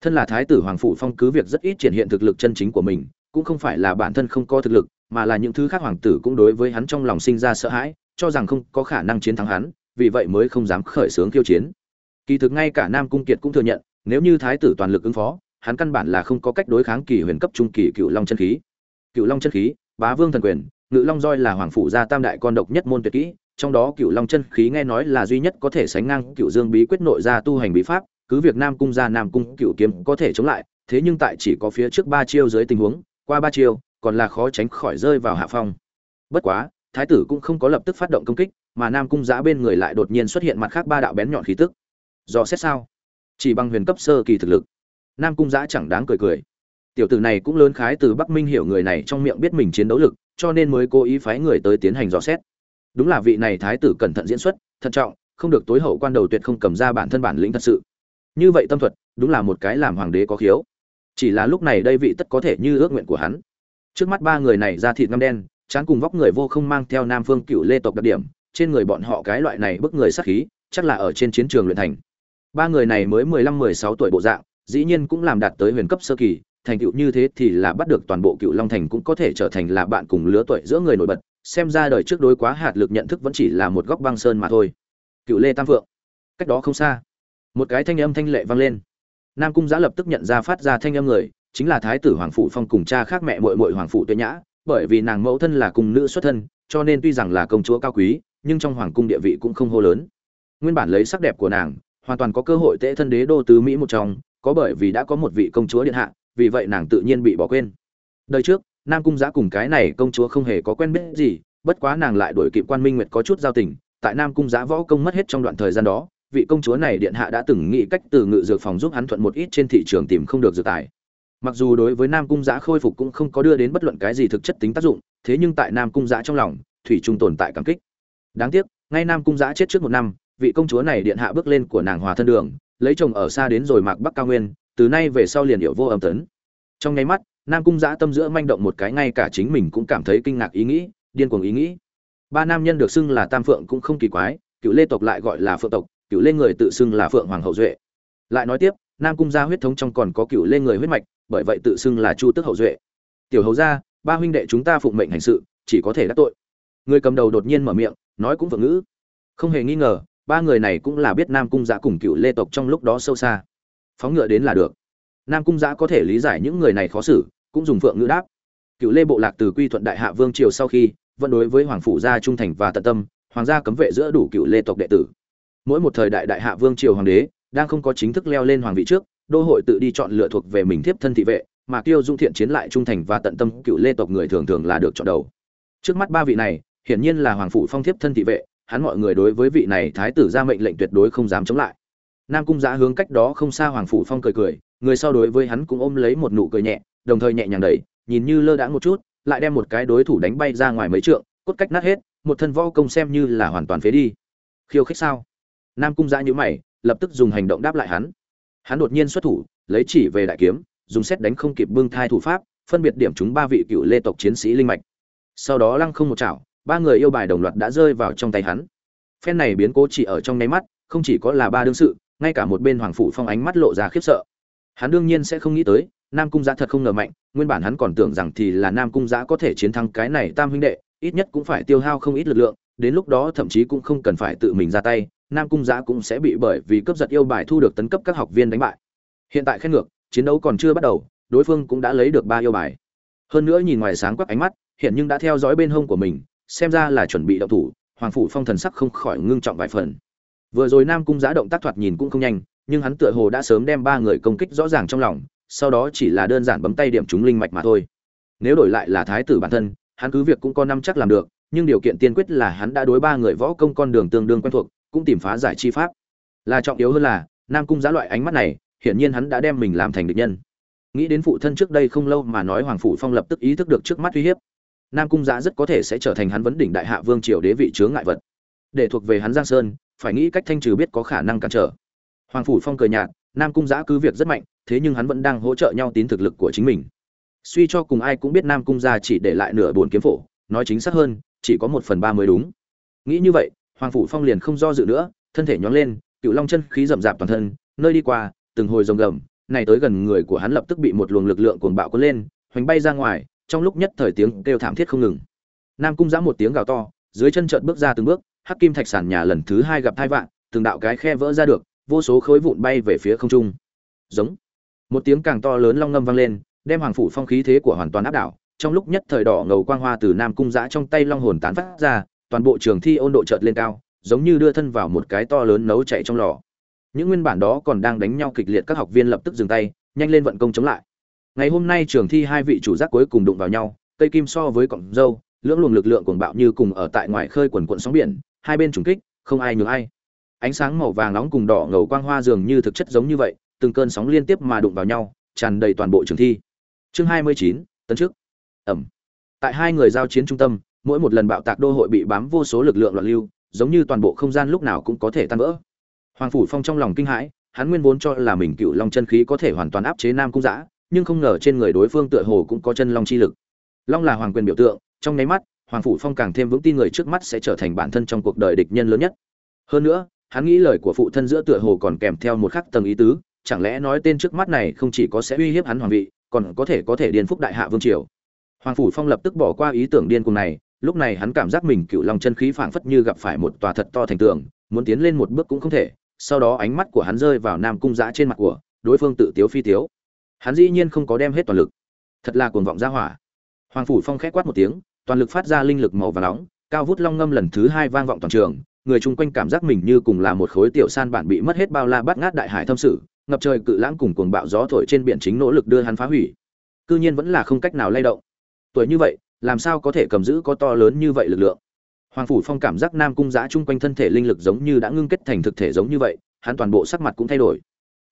thân là thái tử hoàng phủ phong cứ việc rất ít triển hiện thực lực chân chính của mình, cũng không phải là bản thân không có thực lực, mà là những thứ khác hoàng tử cũng đối với hắn trong lòng sinh ra sợ hãi, cho rằng không có khả năng chiến thắng hắn, vì vậy mới không dám khởi xướng khiêu chiến. Kỳ thực ngay cả nam cung kiệt cũng thừa nhận, nếu như thái tử toàn lực ứng phó, hắn căn bản là không có cách đối kháng kỳ huyền cấp trung kỳ cựu long chân khí. Cựu long chân khí, bá vương thần quyền, ngự long roi là hoàng phủ gia tam đại con độc nhất môn tuyệt kỹ trong đó cựu long chân khí nghe nói là duy nhất có thể sánh ngang cựu dương bí quyết nội gia tu hành bí pháp, cứ việc nam cung gia nam cung cựu kiếm có thể chống lại, thế nhưng tại chỉ có phía trước ba chiêu dưới tình huống, qua ba chiêu, còn là khó tránh khỏi rơi vào hạ phong. Bất quá, thái tử cũng không có lập tức phát động công kích, mà nam cung giã bên người lại đột nhiên xuất hiện mặt khác ba đạo bén nhọn khí tức. Do xét sao? Chỉ bằng huyền cấp sơ kỳ thực lực. Nam cung giã chẳng đáng cười cười. Tiểu tử này cũng lớn khái từ bắc minh hiểu người này trong miệng biết mình chiến đấu lực, cho nên mới cố ý phái người tới tiến hành dò xét đúng là vị này thái tử cẩn thận diễn xuất, thận trọng, không được tối hậu quan đầu tuyệt không cầm ra bản thân bản lĩnh thật sự. Như vậy tâm thuật, đúng là một cái làm hoàng đế có khiếu. Chỉ là lúc này đây vị tất có thể như ước nguyện của hắn. Trước mắt ba người này ra thịt ngăm đen, chán cùng vóc người vô không mang theo nam phương cựu lê tộc đặc điểm, trên người bọn họ cái loại này bức người sát khí, chắc là ở trên chiến trường luyện thành. Ba người này mới mười lăm, mười sáu tuổi bộ dạng, dĩ nhiên cũng làm đạt tới huyền cấp sơ kỳ, thành tựu như thế thì là bắt được toàn bộ cựu long thành cũng có thể trở thành là bạn cùng lứa tuổi giữa người nổi bật xem ra đời trước đối quá hạt lực nhận thức vẫn chỉ là một góc băng sơn mà thôi. Cựu lê tam phượng, cách đó không xa, một cái thanh âm thanh lệ vang lên. Nam cung giã lập tức nhận ra phát ra thanh âm người, chính là thái tử hoàng phụ phong cùng cha khác mẹ mội mội hoàng phụ tuệ nhã, bởi vì nàng mẫu thân là cùng nữ xuất thân, cho nên tuy rằng là công chúa cao quý, nhưng trong hoàng cung địa vị cũng không hô lớn. Nguyên bản lấy sắc đẹp của nàng, hoàn toàn có cơ hội tễ thân đế đô tứ mỹ một trong, có bởi vì đã có một vị công chúa điện hạ, vì vậy nàng tự nhiên bị bỏ quên. Đời trước nam cung giã cùng cái này công chúa không hề có quen biết gì, bất quá nàng lại đổi kịp quan minh nguyệt có chút giao tình, tại nam cung giã võ công mất hết trong đoạn thời gian đó, vị công chúa này điện hạ đã từng nghĩ cách từ ngự dược phòng giúp hắn thuận một ít trên thị trường tìm không được dược tài. Mặc dù đối với nam cung giã khôi phục cũng không có đưa đến bất luận cái gì thực chất tính tác dụng, thế nhưng tại nam cung giã trong lòng, thủy trung tồn tại cảm kích. Đáng tiếc, ngay nam cung giã chết trước một năm, vị công chúa này điện hạ bước lên của nàng hòa thân đường, lấy chồng ở xa đến rồi mạc bắc cao nguyên, từ nay về sau liền hiệu vô âm tấn. Trong nháy mắt nam cung giã tâm giữa manh động một cái ngay cả chính mình cũng cảm thấy kinh ngạc ý nghĩ, điên cuồng ý nghĩ. Ba nam nhân được xưng là tam phượng cũng không kỳ quái, cựu lê tộc lại gọi là phượng tộc, cựu lê người tự xưng là phượng hoàng hậu duệ. Lại nói tiếp, nam cung gia huyết thống trong còn có cựu lê người huyết mạch, bởi vậy tự xưng là chu tức hậu duệ. Tiểu hầu gia, ba huynh đệ chúng ta phụng mệnh hành sự, chỉ có thể đắc tội. Người cầm đầu đột nhiên mở miệng, nói cũng vượng ngữ. Không hề nghi ngờ, ba người này cũng là biết nam cung giã cùng cựu lê tộc trong lúc đó sâu xa. Phóng ngựa đến là được nam cung giã có thể lý giải những người này khó xử, cũng dùng phượng ngữ đáp. Cựu lê bộ lạc từ quy thuận đại hạ vương triều sau khi, vẫn đối với hoàng phủ gia trung thành và tận tâm, hoàng gia cấm vệ giữa đủ cựu lê tộc đệ tử. Mỗi một thời đại đại hạ vương triều hoàng đế, đang không có chính thức leo lên hoàng vị trước, đô hội tự đi chọn lựa thuộc về mình tiếp thân thị vệ, mà kiêu dung thiện chiến lại trung thành và tận tâm cựu lê tộc người thường thường là được chọn đầu. Trước mắt ba vị này, hiển nhiên là hoàng phủ phong thiếp thân thị vệ, hắn mọi người đối với vị này thái tử ra mệnh lệnh tuyệt đối không dám chống lại. Nam cung giã hướng cách đó không xa hoàng phủ phong cười cười người sau đối với hắn cũng ôm lấy một nụ cười nhẹ, đồng thời nhẹ nhàng đẩy, nhìn như lơ đãng một chút, lại đem một cái đối thủ đánh bay ra ngoài mấy trượng, cốt cách nát hết, một thân võ công xem như là hoàn toàn phế đi. Khiêu khích sao? Nam cung giã nhữ mày, lập tức dùng hành động đáp lại hắn. Hắn đột nhiên xuất thủ, lấy chỉ về đại kiếm, dùng xét đánh không kịp bưng thai thủ pháp, phân biệt điểm chúng ba vị cựu lê tộc chiến sĩ linh mạch. Sau đó lăng không một chảo, ba người yêu bài đồng loạt đã rơi vào trong tay hắn. Phen này biến cố chỉ ở trong nháy mắt, không chỉ có là ba đương sự, ngay cả một bên hoàng phủ phong ánh mắt lộ ra khiếp sợ hắn đương nhiên sẽ không nghĩ tới, nam cung giã thật không ngờ mạnh, nguyên bản hắn còn tưởng rằng thì là nam cung giã có thể chiến thắng cái này tam huynh đệ, ít nhất cũng phải tiêu hao không ít lực lượng, đến lúc đó thậm chí cũng không cần phải tự mình ra tay, nam cung giã cũng sẽ bị bởi vì cướp giật yêu bài thu được tấn cấp các học viên đánh bại. Hiện tại khen ngược, chiến đấu còn chưa bắt đầu, đối phương cũng đã lấy được ba yêu bài. Hơn nữa nhìn ngoài sáng quắc ánh mắt, hiện nhưng đã theo dõi bên hông của mình, xem ra là chuẩn bị động thủ, hoàng phủ phong thần sắc không khỏi ngưng trọng vài phần. Vừa rồi nam cung giã động tác thoạt nhìn cũng không nhanh nhưng hắn tựa hồ đã sớm đem ba người công kích rõ ràng trong lòng, sau đó chỉ là đơn giản bấm tay điểm chúng linh mạch mà thôi. Nếu đổi lại là thái tử bản thân, hắn cứ việc cũng có năm chắc làm được, nhưng điều kiện tiên quyết là hắn đã đối ba người võ công con đường tương đương quen thuộc, cũng tìm phá giải chi pháp. Là trọng yếu hơn là, nam cung giá loại ánh mắt này, hiển nhiên hắn đã đem mình làm thành địch nhân. Nghĩ đến phụ thân trước đây không lâu mà nói hoàng phủ phong lập tức ý thức được trước mắt uy hiếp, nam cung giá rất có thể sẽ trở thành hắn vấn đỉnh đại hạ vương triều đế vị chướng ngại vật. Để thuộc về hắn giang sơn, phải nghĩ cách thanh trừ biết có khả năng cản trở hoàng phủ phong cười nhạt, nam cung giã cứ việc rất mạnh, thế nhưng hắn vẫn đang hỗ trợ nhau tín thực lực của chính mình. Suy cho cùng ai cũng biết nam cung gia chỉ để lại nửa bồn kiếm phổ, nói chính xác hơn, chỉ có một phần ba mới đúng. Nghĩ như vậy, hoàng phủ phong liền không do dự nữa, thân thể nhón lên, cựu long chân khí rậm rạp toàn thân, nơi đi qua, từng hồi rồng gầm, này tới gần người của hắn lập tức bị một luồng lực lượng cuồng bạo cuốn lên, hoành bay ra ngoài, trong lúc nhất thời tiếng kêu thảm thiết không ngừng. Nam cung giã một tiếng gào to, dưới chân trợn bước ra từng bước, hắc kim thạch sản nhà lần thứ hai gặp hai vạn từng đạo cái khe vỡ ra được vô số khối vụn bay về phía không trung. Giống. Một tiếng càng to lớn long ngâm vang lên, đem hoàng phủ phong khí thế của hoàn toàn áp đảo. Trong lúc nhất thời đỏ ngầu quang hoa từ nam cung giã trong tay long hồn tán phát ra, toàn bộ trường thi ôn độ chợt lên cao, giống như đưa thân vào một cái to lớn nấu chạy trong lò. Những nguyên bản đó còn đang đánh nhau kịch liệt các học viên lập tức dừng tay, nhanh lên vận công chống lại. Ngày hôm nay trường thi hai vị chủ giác cuối cùng đụng vào nhau, cây kim so với cọng dâu, lưỡng luồng lực lượng cuồng bạo như cùng ở tại ngoài khơi quần quận sóng biển, hai bên trùng kích, không ai nhường ai ánh sáng màu vàng nóng cùng đỏ ngầu quang hoa dường như thực chất giống như vậy từng cơn sóng liên tiếp mà đụng vào nhau tràn đầy toàn bộ trường thi. Chương hai mươi chín tấn trước ẩm. Tại hai người giao chiến trung tâm mỗi một lần bạo tạc đô hội bị bám vô số lực lượng loạn lưu giống như toàn bộ không gian lúc nào cũng có thể tan vỡ. Hoàng phủ phong trong lòng kinh hãi hắn nguyên vốn cho là mình cựu long chân khí có thể hoàn toàn áp chế nam cung Dã, nhưng không ngờ trên người đối phương tựa hồ cũng có chân long chi lực. Long là hoàng quyền biểu tượng trong nháy mắt hoàng phủ phong càng thêm vững tin người trước mắt sẽ trở thành bản thân trong cuộc đời địch nhân lớn nhất. Hơn nữa hắn nghĩ lời của phụ thân giữa tựa hồ còn kèm theo một khắc tầng ý tứ, chẳng lẽ nói tên trước mắt này không chỉ có sẽ uy hiếp hắn hoàng vị, còn có thể có thể điên phúc đại hạ vương triều? Hoàng phủ phong lập tức bỏ qua ý tưởng điên cuồng này, lúc này hắn cảm giác mình cựu long chân khí phảng phất như gặp phải một tòa thật to thành tường, muốn tiến lên một bước cũng không thể, sau đó ánh mắt của hắn rơi vào nam cung dã trên mặt của, đối phương tự tiếu phi tiếu. Hắn dĩ nhiên không có đem hết toàn lực. Thật là cuồng vọng ra hỏa. Hoàng phủ phong khẽ quát một tiếng, toàn lực phát ra linh lực màu vàng nóng, cao vút long ngâm lần thứ hai vang vọng toàn trường người chung quanh cảm giác mình như cùng là một khối tiểu san bản bị mất hết bao la bát ngát đại hải thâm sử, ngập trời cự lãng cùng cuồng bạo gió thổi trên biển chính nỗ lực đưa hắn phá hủy. Cư nhiên vẫn là không cách nào lay động. Tuổi như vậy làm sao có thể cầm giữ có to lớn như vậy lực lượng? Hoàng phủ phong cảm giác nam cung giã chung quanh thân thể linh lực giống như đã ngưng kết thành thực thể giống như vậy hắn toàn bộ sắc mặt cũng thay đổi.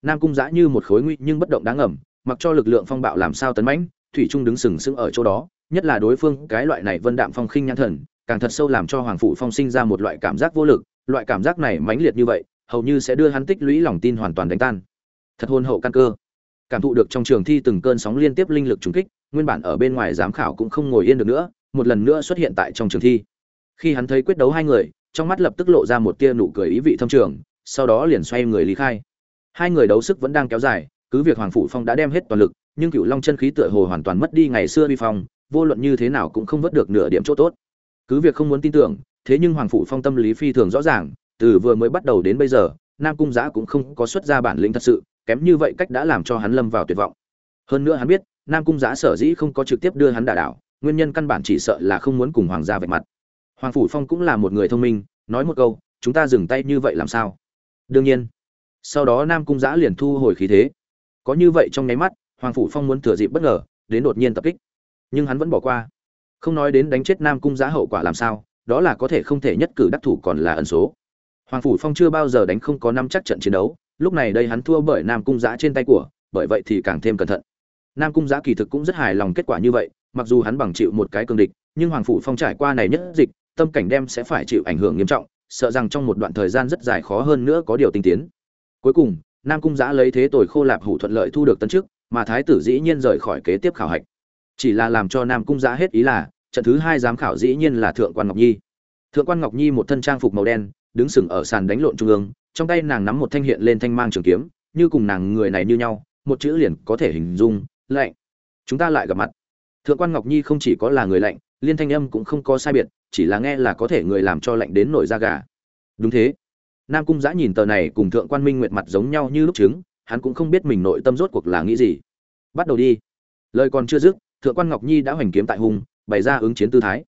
Nam cung giã như một khối nguy nhưng bất động đáng ẩm mặc cho lực lượng phong bạo làm sao tấn mãnh thủy trung đứng sừng sững ở chỗ đó nhất là đối phương cái loại này vân đạm phong khinh nhãn thần càng thật sâu làm cho hoàng phủ phong sinh ra một loại cảm giác vô lực, loại cảm giác này mãnh liệt như vậy, hầu như sẽ đưa hắn tích lũy lòng tin hoàn toàn đánh tan. Thật hôn hậu căn cơ. Cảm thụ được trong trường thi từng cơn sóng liên tiếp linh lực trùng kích, nguyên bản ở bên ngoài giám khảo cũng không ngồi yên được nữa, một lần nữa xuất hiện tại trong trường thi. Khi hắn thấy quyết đấu hai người, trong mắt lập tức lộ ra một tia nụ cười ý vị thâm trường, sau đó liền xoay người lý khai. Hai người đấu sức vẫn đang kéo dài, cứ việc hoàng phủ phong đã đem hết toàn lực, nhưng cựu long chân khí tựa hồ hoàn toàn mất đi ngày xưa vi phong, vô luận như thế nào cũng không vớt được nửa điểm chỗ tốt cứ việc không muốn tin tưởng, thế nhưng hoàng phủ phong tâm lý phi thường rõ ràng, từ vừa mới bắt đầu đến bây giờ, nam cung giã cũng không có xuất ra bản lĩnh thật sự, kém như vậy cách đã làm cho hắn lâm vào tuyệt vọng. Hơn nữa hắn biết, nam cung giã sở dĩ không có trực tiếp đưa hắn đả đảo, nguyên nhân căn bản chỉ sợ là không muốn cùng hoàng gia vạch mặt. Hoàng phủ phong cũng là một người thông minh, nói một câu, chúng ta dừng tay như vậy làm sao? Đương nhiên, sau đó nam cung giã liền thu hồi khí thế. Có như vậy trong nháy mắt, hoàng phủ phong muốn thừa dịp bất ngờ, đến đột nhiên tập kích. Nhưng hắn vẫn bỏ qua không nói đến đánh chết nam cung Giá hậu quả làm sao, đó là có thể không thể nhất cử đắc thủ còn là ẩn số. Hoàng phủ phong chưa bao giờ đánh không có năm chắc trận chiến đấu, lúc này đây hắn thua bởi nam cung Giá trên tay của, bởi vậy thì càng thêm cẩn thận. Nam cung Giá kỳ thực cũng rất hài lòng kết quả như vậy, mặc dù hắn bằng chịu một cái cương địch, nhưng hoàng phủ phong trải qua này nhất dịch, tâm cảnh đem sẽ phải chịu ảnh hưởng nghiêm trọng, sợ rằng trong một đoạn thời gian rất dài khó hơn nữa có điều tinh tiến. Cuối cùng, nam cung giã lấy thế tội khô lạp hủ thuận lợi thu được tân chức, mà thái tử dĩ nhiên rời khỏi kế tiếp khảo hạch chỉ là làm cho nam cung giã hết ý là, trận thứ hai giám khảo dĩ nhiên là thượng quan ngọc nhi. Thượng quan ngọc nhi một thân trang phục màu đen, đứng sừng ở sàn đánh lộn trung ương, trong tay nàng nắm một thanh hiện lên thanh mang trường kiếm, như cùng nàng người này như nhau, một chữ liền có thể hình dung, lạnh. Chúng ta lại gặp mặt. Thượng quan ngọc nhi không chỉ có là người lạnh, liên thanh âm cũng không có sai biệt, chỉ là nghe là có thể người làm cho lạnh đến nổi da gà. Đúng thế. Nam cung giã nhìn tờ này cùng thượng quan minh nguyệt mặt giống nhau như lúc trứng, hắn cũng không biết mình nội tâm rốt cuộc là nghĩ gì. Bắt đầu đi. Lời còn chưa dứt thượng quan ngọc nhi đã hoành kiếm tại hùng, bày ra ứng chiến tư thái.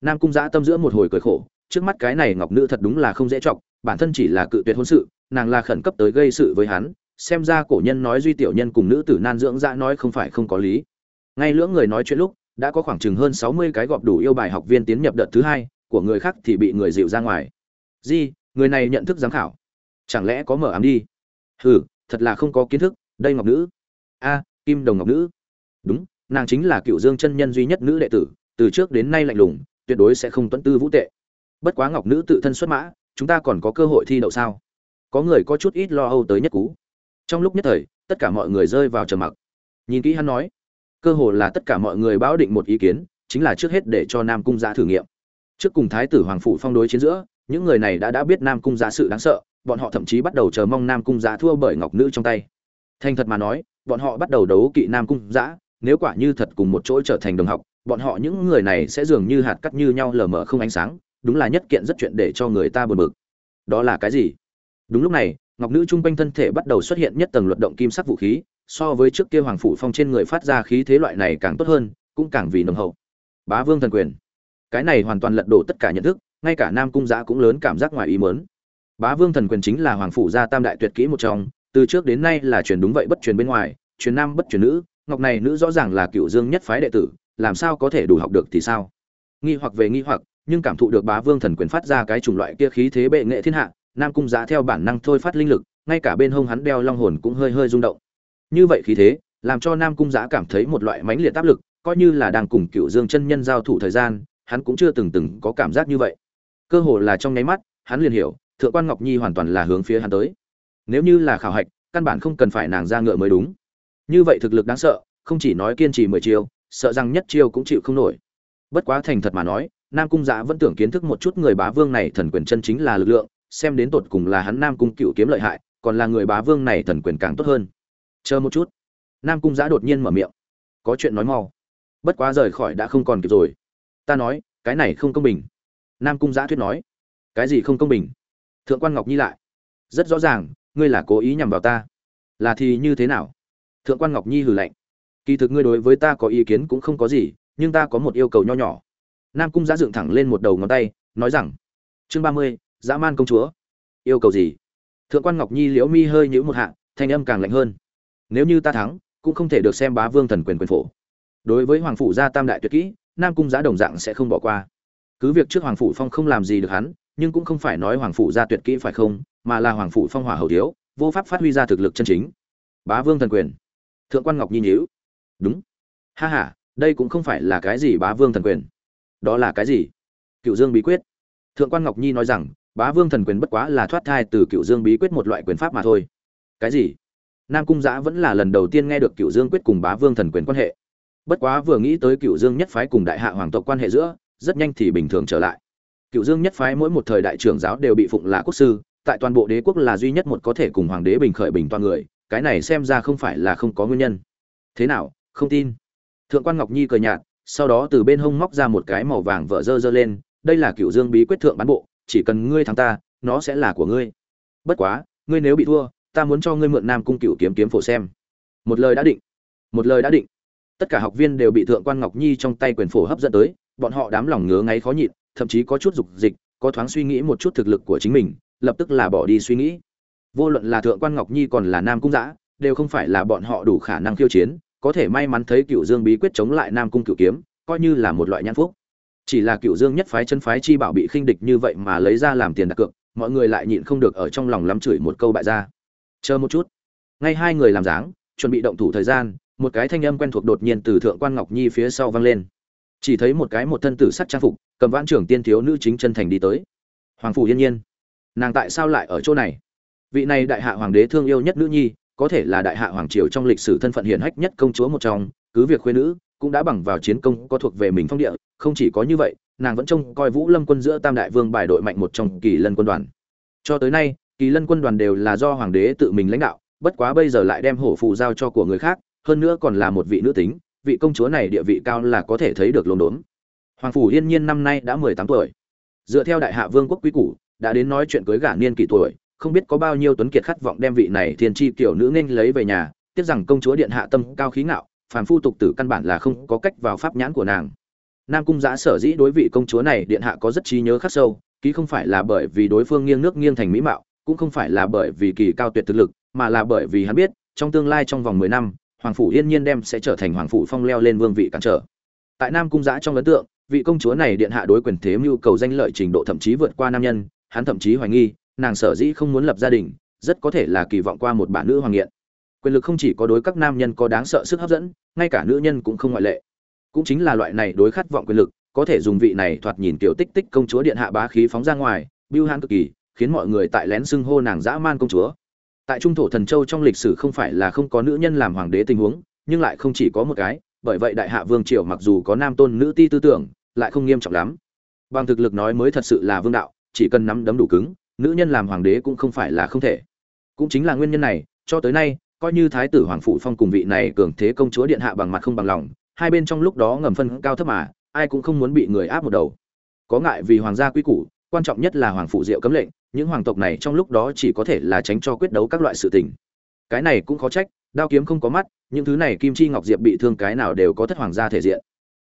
Nam cung giã tâm giữa một hồi cười khổ, trước mắt cái này ngọc nữ thật đúng là không dễ chọc, bản thân chỉ là cự tuyệt hôn sự, nàng là khẩn cấp tới gây sự với hắn, xem ra cổ nhân nói duy tiểu nhân cùng nữ tử nan dưỡng dã nói không phải không có lý. Ngay lưỡng người nói chuyện lúc, đã có khoảng chừng hơn sáu mươi cái gọp đủ yêu bài học viên tiến nhập đợt thứ hai, của người khác thì bị người dịu ra ngoài. Di, người này nhận thức giám khảo. Chẳng lẽ có mở ám đi? Hừ, thật là không có kiến thức, đây ngọc nữ. A, kim đồng ngọc nữ. Đúng nàng chính là cựu dương chân nhân duy nhất nữ đệ tử, từ trước đến nay lạnh lùng, tuyệt đối sẽ không tuân tư vũ tệ. Bất quá ngọc nữ tự thân xuất mã, chúng ta còn có cơ hội thi đậu sao? Có người có chút ít lo âu tới nhất cú. Trong lúc nhất thời, tất cả mọi người rơi vào trầm mặc. Nhìn kỹ hắn nói, cơ hồ là tất cả mọi người báo định một ý kiến, chính là trước hết để cho nam cung giã thử nghiệm. Trước cùng thái tử hoàng phụ phong đối chiến giữa, những người này đã đã biết nam cung giã sự đáng sợ, bọn họ thậm chí bắt đầu chờ mong nam cung giã thua bởi ngọc nữ trong tay. Thành thật mà nói, bọn họ bắt đầu đấu kỵ nam cung giã nếu quả như thật cùng một chỗ trở thành đồng học, bọn họ những người này sẽ dường như hạt cắt như nhau lờ mờ không ánh sáng, đúng là nhất kiện rất chuyện để cho người ta buồn bực. Đó là cái gì? Đúng lúc này, ngọc nữ trung quanh thân thể bắt đầu xuất hiện nhất tầng luật động kim sắc vũ khí, so với trước kia hoàng phủ phong trên người phát ra khí thế loại này càng tốt hơn, cũng càng vì nồng hậu. Bá vương thần quyền. Cái này hoàn toàn lật đổ tất cả nhận thức, ngay cả nam cung giã cũng lớn cảm giác ngoài ý mớn bá vương thần quyền chính là hoàng phủ gia tam đại tuyệt kỹ một trong, từ trước đến nay là truyền đúng vậy bất truyền bên ngoài, truyền nam bất truyền nữ ngọc này nữ rõ ràng là cựu dương nhất phái đệ tử, làm sao có thể đủ học được thì sao? Nghi hoặc về nghi hoặc, nhưng cảm thụ được bá vương thần quyền phát ra cái chủng loại kia khí thế bệ nghệ thiên hạ, nam cung giá theo bản năng thôi phát linh lực, ngay cả bên hông hắn đeo long hồn cũng hơi hơi rung động. Như vậy khí thế, làm cho nam cung giá cảm thấy một loại mãnh liệt áp lực, coi như là đang cùng cựu dương chân nhân giao thủ thời gian, hắn cũng chưa từng từng có cảm giác như vậy. Cơ hồ là trong nháy mắt, hắn liền hiểu, thượng quan ngọc nhi hoàn toàn là hướng phía hắn tới. Nếu như là khảo hạch, căn bản không cần phải nàng ra ngựa mới đúng như vậy thực lực đáng sợ, không chỉ nói kiên trì mười chiêu, sợ rằng nhất chiêu cũng chịu không nổi. Bất quá thành thật mà nói, nam cung giã vẫn tưởng kiến thức một chút người bá vương này thần quyền chân chính là lực lượng, xem đến tột cùng là hắn nam cung cựu kiếm lợi hại, còn là người bá vương này thần quyền càng tốt hơn. Chờ một chút. Nam cung giã đột nhiên mở miệng. Có chuyện nói mau. Bất quá rời khỏi đã không còn kịp rồi. Ta nói, cái này không công bình. Nam cung giã thuyết nói. Cái gì không công bình? Thượng quan ngọc nhi lại. Rất rõ ràng, ngươi là cố ý nhằm vào ta. Là thì như thế nào? Thượng quan ngọc nhi hừ lạnh. Kỳ thực ngươi đối với ta có ý kiến cũng không có gì, nhưng ta có một yêu cầu nho nhỏ. Nam cung giã dựng thẳng lên một đầu ngón tay, nói rằng, chương ba mươi, dã man công chúa. Yêu cầu gì? Thượng quan ngọc nhi liễu mi hơi nhữ một hạ, thanh âm càng lạnh hơn. Nếu như ta thắng, cũng không thể được xem bá vương thần quyền quyền phổ. Đối với hoàng phủ gia tam đại tuyệt kỹ, nam cung giá đồng dạng sẽ không bỏ qua. Cứ việc trước hoàng phủ phong không làm gì được hắn, nhưng cũng không phải nói hoàng phủ gia tuyệt kỹ phải không, mà là hoàng phủ phong hỏa hầu thiếu, vô pháp phát huy ra thực lực chân chính. Bá vương thần quyền thượng quan ngọc nhi nhíu. Đúng. Ha ha, đây cũng không phải là cái gì bá vương thần quyền. Đó là cái gì? Cựu dương bí quyết. Thượng quan ngọc nhi nói rằng, bá vương thần quyền bất quá là thoát thai từ cựu dương bí quyết một loại quyền pháp mà thôi. Cái gì? Nam cung giã vẫn là lần đầu tiên nghe được cựu dương quyết cùng bá vương thần quyền quan hệ. Bất quá vừa nghĩ tới cựu dương nhất phái cùng đại hạ hoàng tộc quan hệ giữa, rất nhanh thì bình thường trở lại. Cựu dương nhất phái mỗi một thời đại trưởng giáo đều bị phụng là quốc sư, tại toàn bộ đế quốc là duy nhất một có thể cùng hoàng đế bình khởi bình toàn người cái này xem ra không phải là không có nguyên nhân. Thế nào, không tin? Thượng quan ngọc nhi cười nhạt, sau đó từ bên hông móc ra một cái màu vàng vỡ dơ dơ lên, đây là cựu dương bí quyết thượng bán bộ, chỉ cần ngươi thắng ta, nó sẽ là của ngươi. Bất quá, ngươi nếu bị thua, ta muốn cho ngươi mượn nam cung cựu kiếm kiếm phổ xem. Một lời đã định. Một lời đã định. Tất cả học viên đều bị thượng quan ngọc nhi trong tay quyền phổ hấp dẫn tới, bọn họ đám lòng ngứa ngáy khó nhịn, thậm chí có chút dục dịch, có thoáng suy nghĩ một chút thực lực của chính mình, lập tức là bỏ đi suy nghĩ vô luận là thượng quan ngọc nhi còn là nam cung giã đều không phải là bọn họ đủ khả năng khiêu chiến, có thể may mắn thấy cựu dương bí quyết chống lại nam cung cựu kiếm, coi như là một loại nhãn phúc. Chỉ là cựu dương nhất phái chân phái chi bảo bị khinh địch như vậy mà lấy ra làm tiền đặt cược, mọi người lại nhịn không được ở trong lòng lắm chửi một câu bại ra chờ một chút. Ngay hai người làm dáng, chuẩn bị động thủ thời gian, một cái thanh âm quen thuộc đột nhiên từ thượng quan ngọc nhi phía sau vang lên. Chỉ thấy một cái một thân tử sắc trang phục, cầm vãn trưởng tiên thiếu nữ chính chân thành đi tới. Hoàng phủ yên nhiên. Nàng tại sao lại ở chỗ này? Vị này đại hạ hoàng đế thương yêu nhất nữ nhi, có thể là đại hạ hoàng triều trong lịch sử thân phận hiển hách nhất công chúa một trong, cứ việc khuê nữ, cũng đã bằng vào chiến công có thuộc về mình phong địa, không chỉ có như vậy, nàng vẫn trông coi vũ lâm quân giữa tam đại vương bài đội mạnh một trong kỳ lân quân đoàn. Cho tới nay, kỳ lân quân đoàn đều là do hoàng đế tự mình lãnh đạo, bất quá bây giờ lại đem hổ phù giao cho của người khác, hơn nữa còn là một vị nữ tính, vị công chúa này địa vị cao là có thể thấy được lồn đốn. Hoàng phủ yên nhiên năm nay đã mười tám tuổi. Dựa theo đại hạ vương quốc quý củ, đã đến nói chuyện cưới gả niên kỷ tuổi không biết có bao nhiêu tuấn kiệt khát vọng đem vị này thiên tri tiểu nữ nên lấy về nhà, tiếc rằng công chúa điện hạ tâm cao khí ngạo, phàm phu tục tử căn bản là không có cách vào pháp nhãn của nàng. Nam cung giã sở dĩ đối vị công chúa này điện hạ có rất trí nhớ khắc sâu, ký không phải là bởi vì đối phương nghiêng nước nghiêng thành mỹ mạo, cũng không phải là bởi vì kỳ cao tuyệt thực lực, mà là bởi vì hắn biết, trong tương lai trong vòng mười năm, hoàng phủ yên nhiên đem sẽ trở thành hoàng phủ phong leo lên vương vị cản trở. Tại nam cung giã trong ấn tượng, vị công chúa này điện hạ đối quyền thế mưu cầu danh lợi trình độ thậm chí vượt qua nam nhân, hắn thậm chí hoài nghi nàng sở dĩ không muốn lập gia đình, rất có thể là kỳ vọng qua một bản nữ hoàng nghiện. Quyền lực không chỉ có đối các nam nhân có đáng sợ sức hấp dẫn, ngay cả nữ nhân cũng không ngoại lệ. Cũng chính là loại này đối khát vọng quyền lực, có thể dùng vị này thoạt nhìn tiểu tích tích công chúa điện hạ bá khí phóng ra ngoài biêu hãn cực kỳ, khiến mọi người tại lén xưng hô nàng dã man công chúa. Tại trung thổ thần châu trong lịch sử không phải là không có nữ nhân làm hoàng đế tình huống, nhưng lại không chỉ có một cái, bởi vậy đại hạ vương triều mặc dù có nam tôn nữ ti tư tưởng, lại không nghiêm trọng lắm. Bằng thực lực nói mới thật sự là vương đạo, chỉ cần nắm đấm đủ cứng nữ nhân làm hoàng đế cũng không phải là không thể. Cũng chính là nguyên nhân này, cho tới nay, coi như thái tử hoàng phụ phong cùng vị này cường thế công chúa điện hạ bằng mặt không bằng lòng, hai bên trong lúc đó ngầm phân cao thấp mà, ai cũng không muốn bị người áp một đầu. Có ngại vì hoàng gia quy củ, quan trọng nhất là hoàng phụ diệu cấm lệnh, những hoàng tộc này trong lúc đó chỉ có thể là tránh cho quyết đấu các loại sự tình. Cái này cũng khó trách, đao kiếm không có mắt, những thứ này kim chi ngọc diệp bị thương cái nào đều có thất hoàng gia thể diện.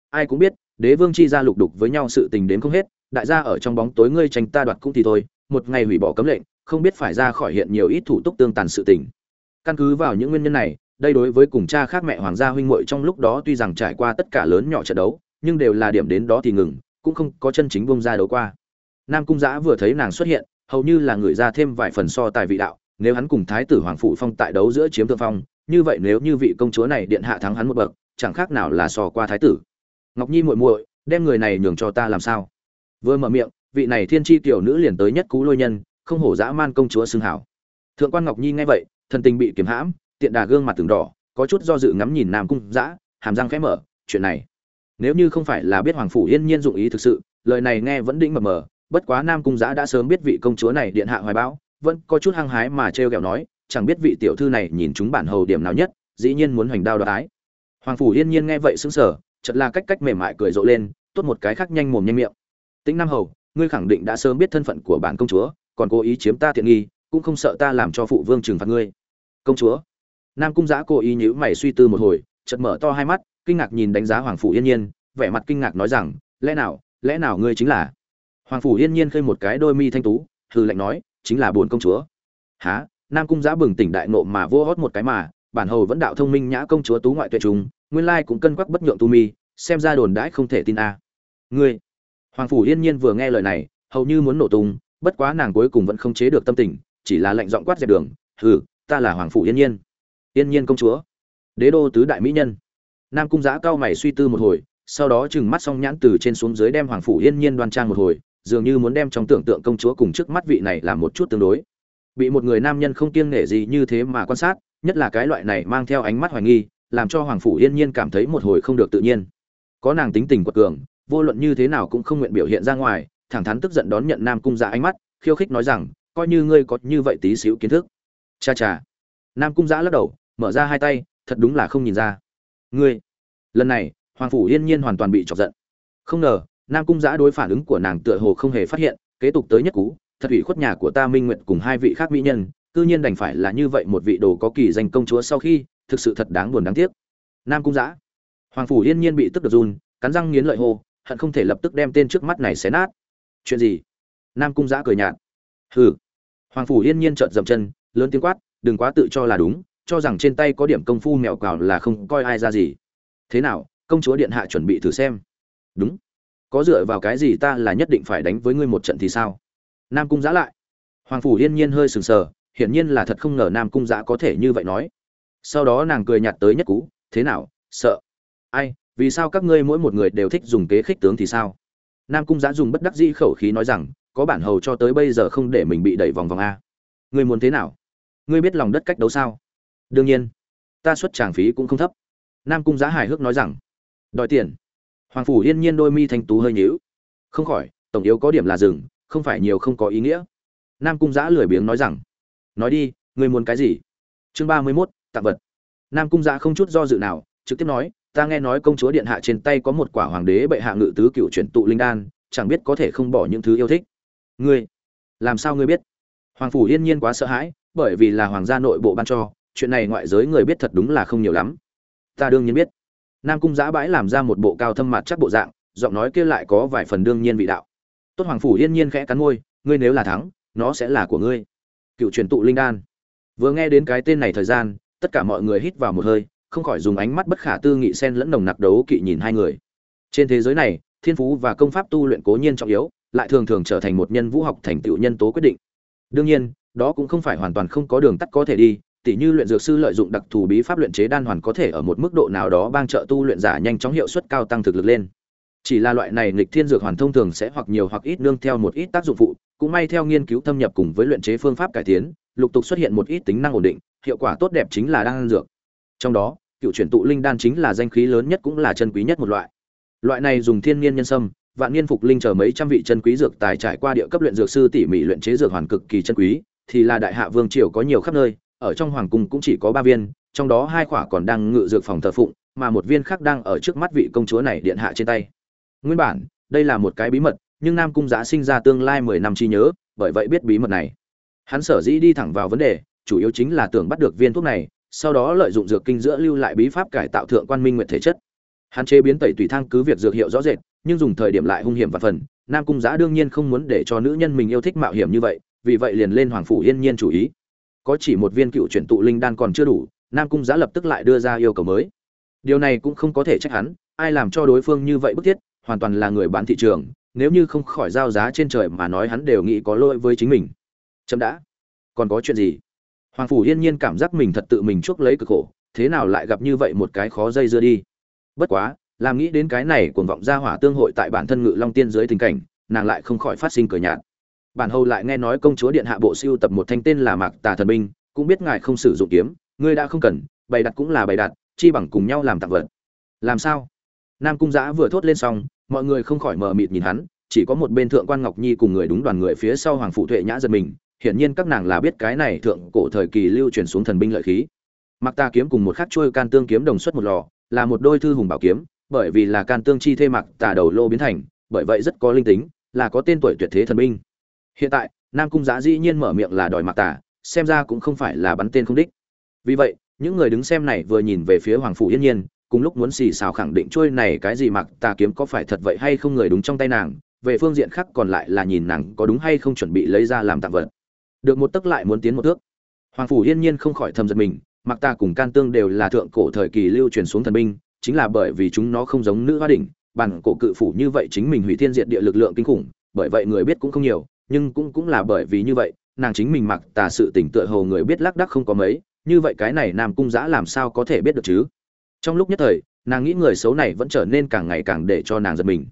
Ai cũng biết, đế vương chi gia lục đục với nhau sự tình đến không hết, đại gia ở trong bóng tối ngươi tranh ta đoạt cũng thì thôi một ngày hủy bỏ cấm lệnh, không biết phải ra khỏi hiện nhiều ít thủ tục tương tàn sự tình. Căn cứ vào những nguyên nhân này, đây đối với cùng cha khác mẹ hoàng gia huynh muội trong lúc đó tuy rằng trải qua tất cả lớn nhỏ trận đấu, nhưng đều là điểm đến đó thì ngừng, cũng không có chân chính bông ra đấu qua. Nam cung giã vừa thấy nàng xuất hiện, hầu như là người ra thêm vài phần so tài vị đạo, nếu hắn cùng thái tử hoàng phụ phong tại đấu giữa chiếm thượng phong, như vậy nếu như vị công chúa này điện hạ thắng hắn một bậc, chẳng khác nào là so qua thái tử. Ngọc nhi muội muội, đem người này nhường cho ta làm sao? Vừa mở miệng vị này thiên tri tiểu nữ liền tới nhất cú lôi nhân, không hổ dã man công chúa xưng hảo. Thượng quan ngọc nhi nghe vậy, thần tình bị kiềm hãm, tiện đà gương mặt từng đỏ, có chút do dự ngắm nhìn nam cung dã, hàm răng khẽ mở, chuyện này, nếu như không phải là biết hoàng phủ yên nhiên dụng ý thực sự, lời này nghe vẫn đĩnh mập mờ, bất quá nam cung giã đã sớm biết vị công chúa này điện hạ hoài bão, vẫn có chút hăng hái mà trêu ghẹo nói, chẳng biết vị tiểu thư này nhìn chúng bản hầu điểm nào nhất, dĩ nhiên muốn hoành đao đoạt ái. Hoàng phủ yên nhiên nghe vậy sững sờ, chợt là cách cách mềm mại cười rộ lên, tốt một cái khác nhanh mồm nhanh miệng. Tĩnh nam hầu ngươi khẳng định đã sớm biết thân phận của bản công chúa, còn cố ý chiếm ta tiện nghi, cũng không sợ ta làm cho phụ vương trừng phạt ngươi. Công chúa. Nam cung giã cố ý nhíu mày suy tư một hồi, chợt mở to hai mắt, kinh ngạc nhìn đánh giá hoàng phủ yên nhiên, vẻ mặt kinh ngạc nói rằng, lẽ nào lẽ nào ngươi chính là hoàng phủ yên nhiên khơi một cái đôi mi thanh tú, hừ lạnh nói, chính là buồn công chúa. Há nam cung giã bừng tỉnh đại nộ mà vô hót một cái mà, bản hầu vẫn đạo thông minh nhã công chúa tú ngoại tuệ trùng, nguyên lai cũng cân quắc bất nhượng tu mi, xem ra đồn đãi không thể tin a. Ngươi hoàng phủ yên nhiên vừa nghe lời này, hầu như muốn nổ tung, bất quá nàng cuối cùng vẫn không chế được tâm tình, chỉ là lạnh giọng quát dẹp đường, hừ, ta là hoàng phủ yên nhiên. Yên nhiên công chúa. Đế đô tứ đại mỹ nhân. Nam cung Giá cao mày suy tư một hồi, sau đó trừng mắt song nhãn từ trên xuống dưới đem hoàng phủ yên nhiên đoan trang một hồi, dường như muốn đem trong tưởng tượng công chúa cùng trước mắt vị này làm một chút tương đối. Bị một người nam nhân không kiêng nể gì như thế mà quan sát, nhất là cái loại này mang theo ánh mắt hoài nghi, làm cho hoàng phủ yên nhiên cảm thấy một hồi không được tự nhiên. Có nàng tính tình quật cường vô luận như thế nào cũng không nguyện biểu hiện ra ngoài, thẳng thắn tức giận đón nhận nam cung dạ ánh mắt, khiêu khích nói rằng, coi như ngươi có như vậy tí xíu kiến thức. Cha cha. Nam cung dạ lắc đầu, mở ra hai tay, thật đúng là không nhìn ra. Ngươi. Lần này, hoàng phủ yên nhiên hoàn toàn bị chọc giận. Không ngờ, nam cung giã đối phản ứng của nàng tựa hồ không hề phát hiện, kế tục tới nhất cú, thật ủy khuất nhà của ta minh nguyện cùng hai vị khác mỹ nhân, cư nhiên đành phải là như vậy một vị đồ có kỳ danh công chúa sau khi, thực sự thật đáng buồn đáng tiếc. Nam cung giã hoàng phủ yên nhiên bị tức được run, cắn răng nghiến lợi hô hận không thể lập tức đem tên trước mắt này xé nát. Chuyện gì? Nam cung giã cười nhạt. Hừ. Hoàng phủ yên nhiên trợn dậm chân, lớn tiếng quát, đừng quá tự cho là đúng, cho rằng trên tay có điểm công phu mèo cào là không coi ai ra gì. Thế nào, công chúa điện hạ chuẩn bị thử xem. Đúng. Có dựa vào cái gì ta là nhất định phải đánh với ngươi một trận thì sao? Nam cung giã lại. Hoàng phủ yên nhiên hơi sừng sờ, hiển nhiên là thật không ngờ nam cung giã có thể như vậy nói. Sau đó nàng cười nhạt tới nhất cú, thế nào, sợ. Ai vì sao các ngươi mỗi một người đều thích dùng kế khích tướng thì sao? Nam cung giã dùng bất đắc dĩ khẩu khí nói rằng, có bản hầu cho tới bây giờ không để mình bị đẩy vòng vòng a. Ngươi muốn thế nào? Ngươi biết lòng đất cách đấu sao? Đương nhiên, ta xuất tràng phí cũng không thấp. Nam cung giá hài hước nói rằng, đòi tiền. Hoàng phủ yên nhiên đôi mi thanh tú hơi nhíu. Không khỏi, tổng yếu có điểm là rừng, không phải nhiều không có ý nghĩa. Nam cung giã lười biếng nói rằng, nói đi, ngươi muốn cái gì? Chương ba mươi mốt tặng vật. Nam cung giã không chút do dự nào, trực tiếp nói ta nghe nói công chúa điện hạ trên tay có một quả hoàng đế bệ hạ ngự tứ cựu chuyển tụ linh đan, chẳng biết có thể không bỏ những thứ yêu thích. Ngươi, làm sao ngươi biết? Hoàng phủ yên nhiên quá sợ hãi, bởi vì là hoàng gia nội bộ ban cho, chuyện này ngoại giới người biết thật đúng là không nhiều lắm. Ta đương nhiên biết. Nam cung giã bãi làm ra một bộ cao thâm mặt chắc bộ dạng, giọng nói kia lại có vài phần đương nhiên vị đạo. Tốt, hoàng phủ yên nhiên khẽ cắn môi, ngươi nếu là thắng, nó sẽ là của ngươi. Cựu truyền tụ linh đan. Vừa nghe đến cái tên này thời gian, tất cả mọi người hít vào một hơi không khỏi dùng ánh mắt bất khả tư nghị xen lẫn nồng nặc đấu kỵ nhìn hai người. Trên thế giới này, thiên phú và công pháp tu luyện cố nhiên trọng yếu, lại thường thường trở thành một nhân vũ học thành tựu nhân tố quyết định. Đương nhiên, đó cũng không phải hoàn toàn không có đường tắt có thể đi, tỉ như luyện dược sư lợi dụng đặc thù bí pháp luyện chế đan hoàn có thể ở một mức độ nào đó bang trợ tu luyện giả nhanh chóng hiệu suất cao tăng thực lực lên. Chỉ là loại này nghịch thiên dược hoàn thông thường sẽ hoặc nhiều hoặc ít nương theo một ít tác dụng phụ, cũng may theo nghiên cứu thâm nhập cùng với luyện chế phương pháp cải tiến, lục tục xuất hiện một ít tính năng ổn định, hiệu quả tốt đẹp chính là đan dược. Trong đó cựu chuyển tụ linh đan chính là danh khí lớn nhất cũng là chân quý nhất một loại. Loại này dùng thiên nhiên nhân sâm, vạn niên phục linh chờ mấy trăm vị chân quý dược tài trải qua địa cấp luyện dược sư tỉ mỉ luyện chế dược hoàn cực kỳ chân quý, thì là đại hạ vương triều có nhiều khắp nơi, ở trong hoàng cung cũng chỉ có ba viên, trong đó hai quả còn đang ngự dược phòng thờ phụng, mà một viên khác đang ở trước mắt vị công chúa này điện hạ trên tay. Nguyên bản, đây là một cái bí mật, nhưng nam cung giã sinh ra tương lai mười năm chi nhớ, bởi vậy biết bí mật này. Hắn sở dĩ đi thẳng vào vấn đề, chủ yếu chính là tưởng bắt được viên thuốc này sau đó lợi dụng dược kinh giữa lưu lại bí pháp cải tạo thượng quan minh nguyện thể chất. Hạn chế biến tẩy tùy thang cứ việc dược hiệu rõ rệt, nhưng dùng thời điểm lại hung hiểm và phần, nam cung giã đương nhiên không muốn để cho nữ nhân mình yêu thích mạo hiểm như vậy, vì vậy liền lên hoàng phủ yên nhiên chủ ý. Có chỉ một viên cựu chuyển tụ linh đan còn chưa đủ, nam cung giã lập tức lại đưa ra yêu cầu mới. Điều này cũng không có thể trách hắn, ai làm cho đối phương như vậy bức thiết, hoàn toàn là người bán thị trường, nếu như không khỏi giao giá trên trời mà nói hắn đều nghĩ có lỗi với chính mình. Chậm đã. Còn có chuyện gì? Hoàng phủ yên nhiên cảm giác mình thật tự mình chuốc lấy cực khổ, thế nào lại gặp như vậy một cái khó dây dưa đi? Bất quá, làm nghĩ đến cái này cuồng vọng ra hỏa tương hội tại bản thân ngự long tiên dưới tình cảnh, nàng lại không khỏi phát sinh cười nhạt. Bản hầu lại nghe nói công chúa điện hạ bộ siêu tập một thanh tên là mạc tà thần binh, cũng biết ngài không sử dụng kiếm, ngươi đã không cần, bày đặt cũng là bày đặt, chi bằng cùng nhau làm tặng vật. Làm sao? Nam cung giã vừa thốt lên xong, mọi người không khỏi mờ mịt nhìn hắn, chỉ có một bên thượng quan ngọc nhi cùng người đúng đoàn người phía sau hoàng phụ tuệ nhã giật mình hiển nhiên các nàng là biết cái này thượng cổ thời kỳ lưu truyền xuống thần binh lợi khí. Mặc ta kiếm cùng một khắc trôi can tương kiếm đồng xuất một lò, là một đôi thư hùng bảo kiếm, bởi vì là can tương chi thê mặc tà đầu lô biến thành, bởi vậy rất có linh tính, là có tên tuổi tuyệt thế thần binh. Hiện tại, nam cung Giá dĩ nhiên mở miệng là đòi mặc tà, xem ra cũng không phải là bắn tên không đích. Vì vậy, những người đứng xem này vừa nhìn về phía hoàng phủ yên nhiên, cùng lúc muốn xì xào khẳng định trôi này cái gì mặc tà kiếm có phải thật vậy hay không người đúng trong tay nàng, về phương diện khác còn lại là nhìn nàng có đúng hay không chuẩn bị lấy ra làm tặng vật được một tấc lại muốn tiến một thước. Hoàng phủ yên nhiên không khỏi thầm giật mình, mặc ta cùng can tương đều là thượng cổ thời kỳ lưu truyền xuống thần binh, chính là bởi vì chúng nó không giống nữ hoa đỉnh, bản cổ cự phủ như vậy chính mình hủy thiên diệt địa lực lượng kinh khủng, bởi vậy người biết cũng không nhiều, nhưng cũng cũng là bởi vì như vậy, nàng chính mình mặc tà sự tỉnh tựa hồ người biết lác đắc không có mấy, như vậy cái này nam cung giã làm sao có thể biết được chứ? Trong lúc nhất thời, nàng nghĩ người xấu này vẫn trở nên càng ngày càng để cho nàng giật mình.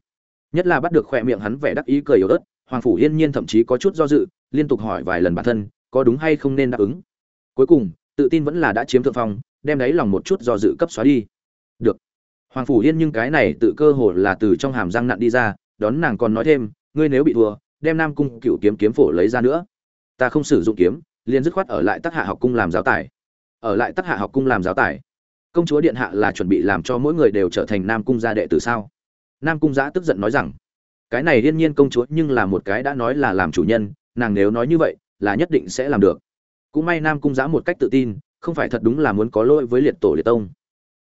Nhất là bắt được khoe miệng hắn vẻ đắc ý cười yếu ớt, hoàng phủ yên nhiên thậm chí có chút do dự liên tục hỏi vài lần bản thân, có đúng hay không nên đáp ứng. Cuối cùng, tự tin vẫn là đã chiếm thượng phong, đem đáy lòng một chút do dự cấp xóa đi. Được. Hoàng phủ yên nhưng cái này tự cơ hồ là từ trong hàm răng nặn đi ra, đón nàng còn nói thêm, ngươi nếu bị thua, đem nam cung cựu kiếm kiếm phổ lấy ra nữa. Ta không sử dụng kiếm, liền dứt khoát ở lại tác hạ học cung làm giáo tài. Ở lại tác hạ học cung làm giáo tài. Công chúa điện hạ là chuẩn bị làm cho mỗi người đều trở thành nam cung gia đệ tử sao? Nam cung giã tức giận nói rằng, cái này liên nhiên công chúa nhưng là một cái đã nói là làm chủ nhân nàng nếu nói như vậy, là nhất định sẽ làm được. Cũng may nam cung giã một cách tự tin, không phải thật đúng là muốn có lỗi với liệt tổ liệt tông.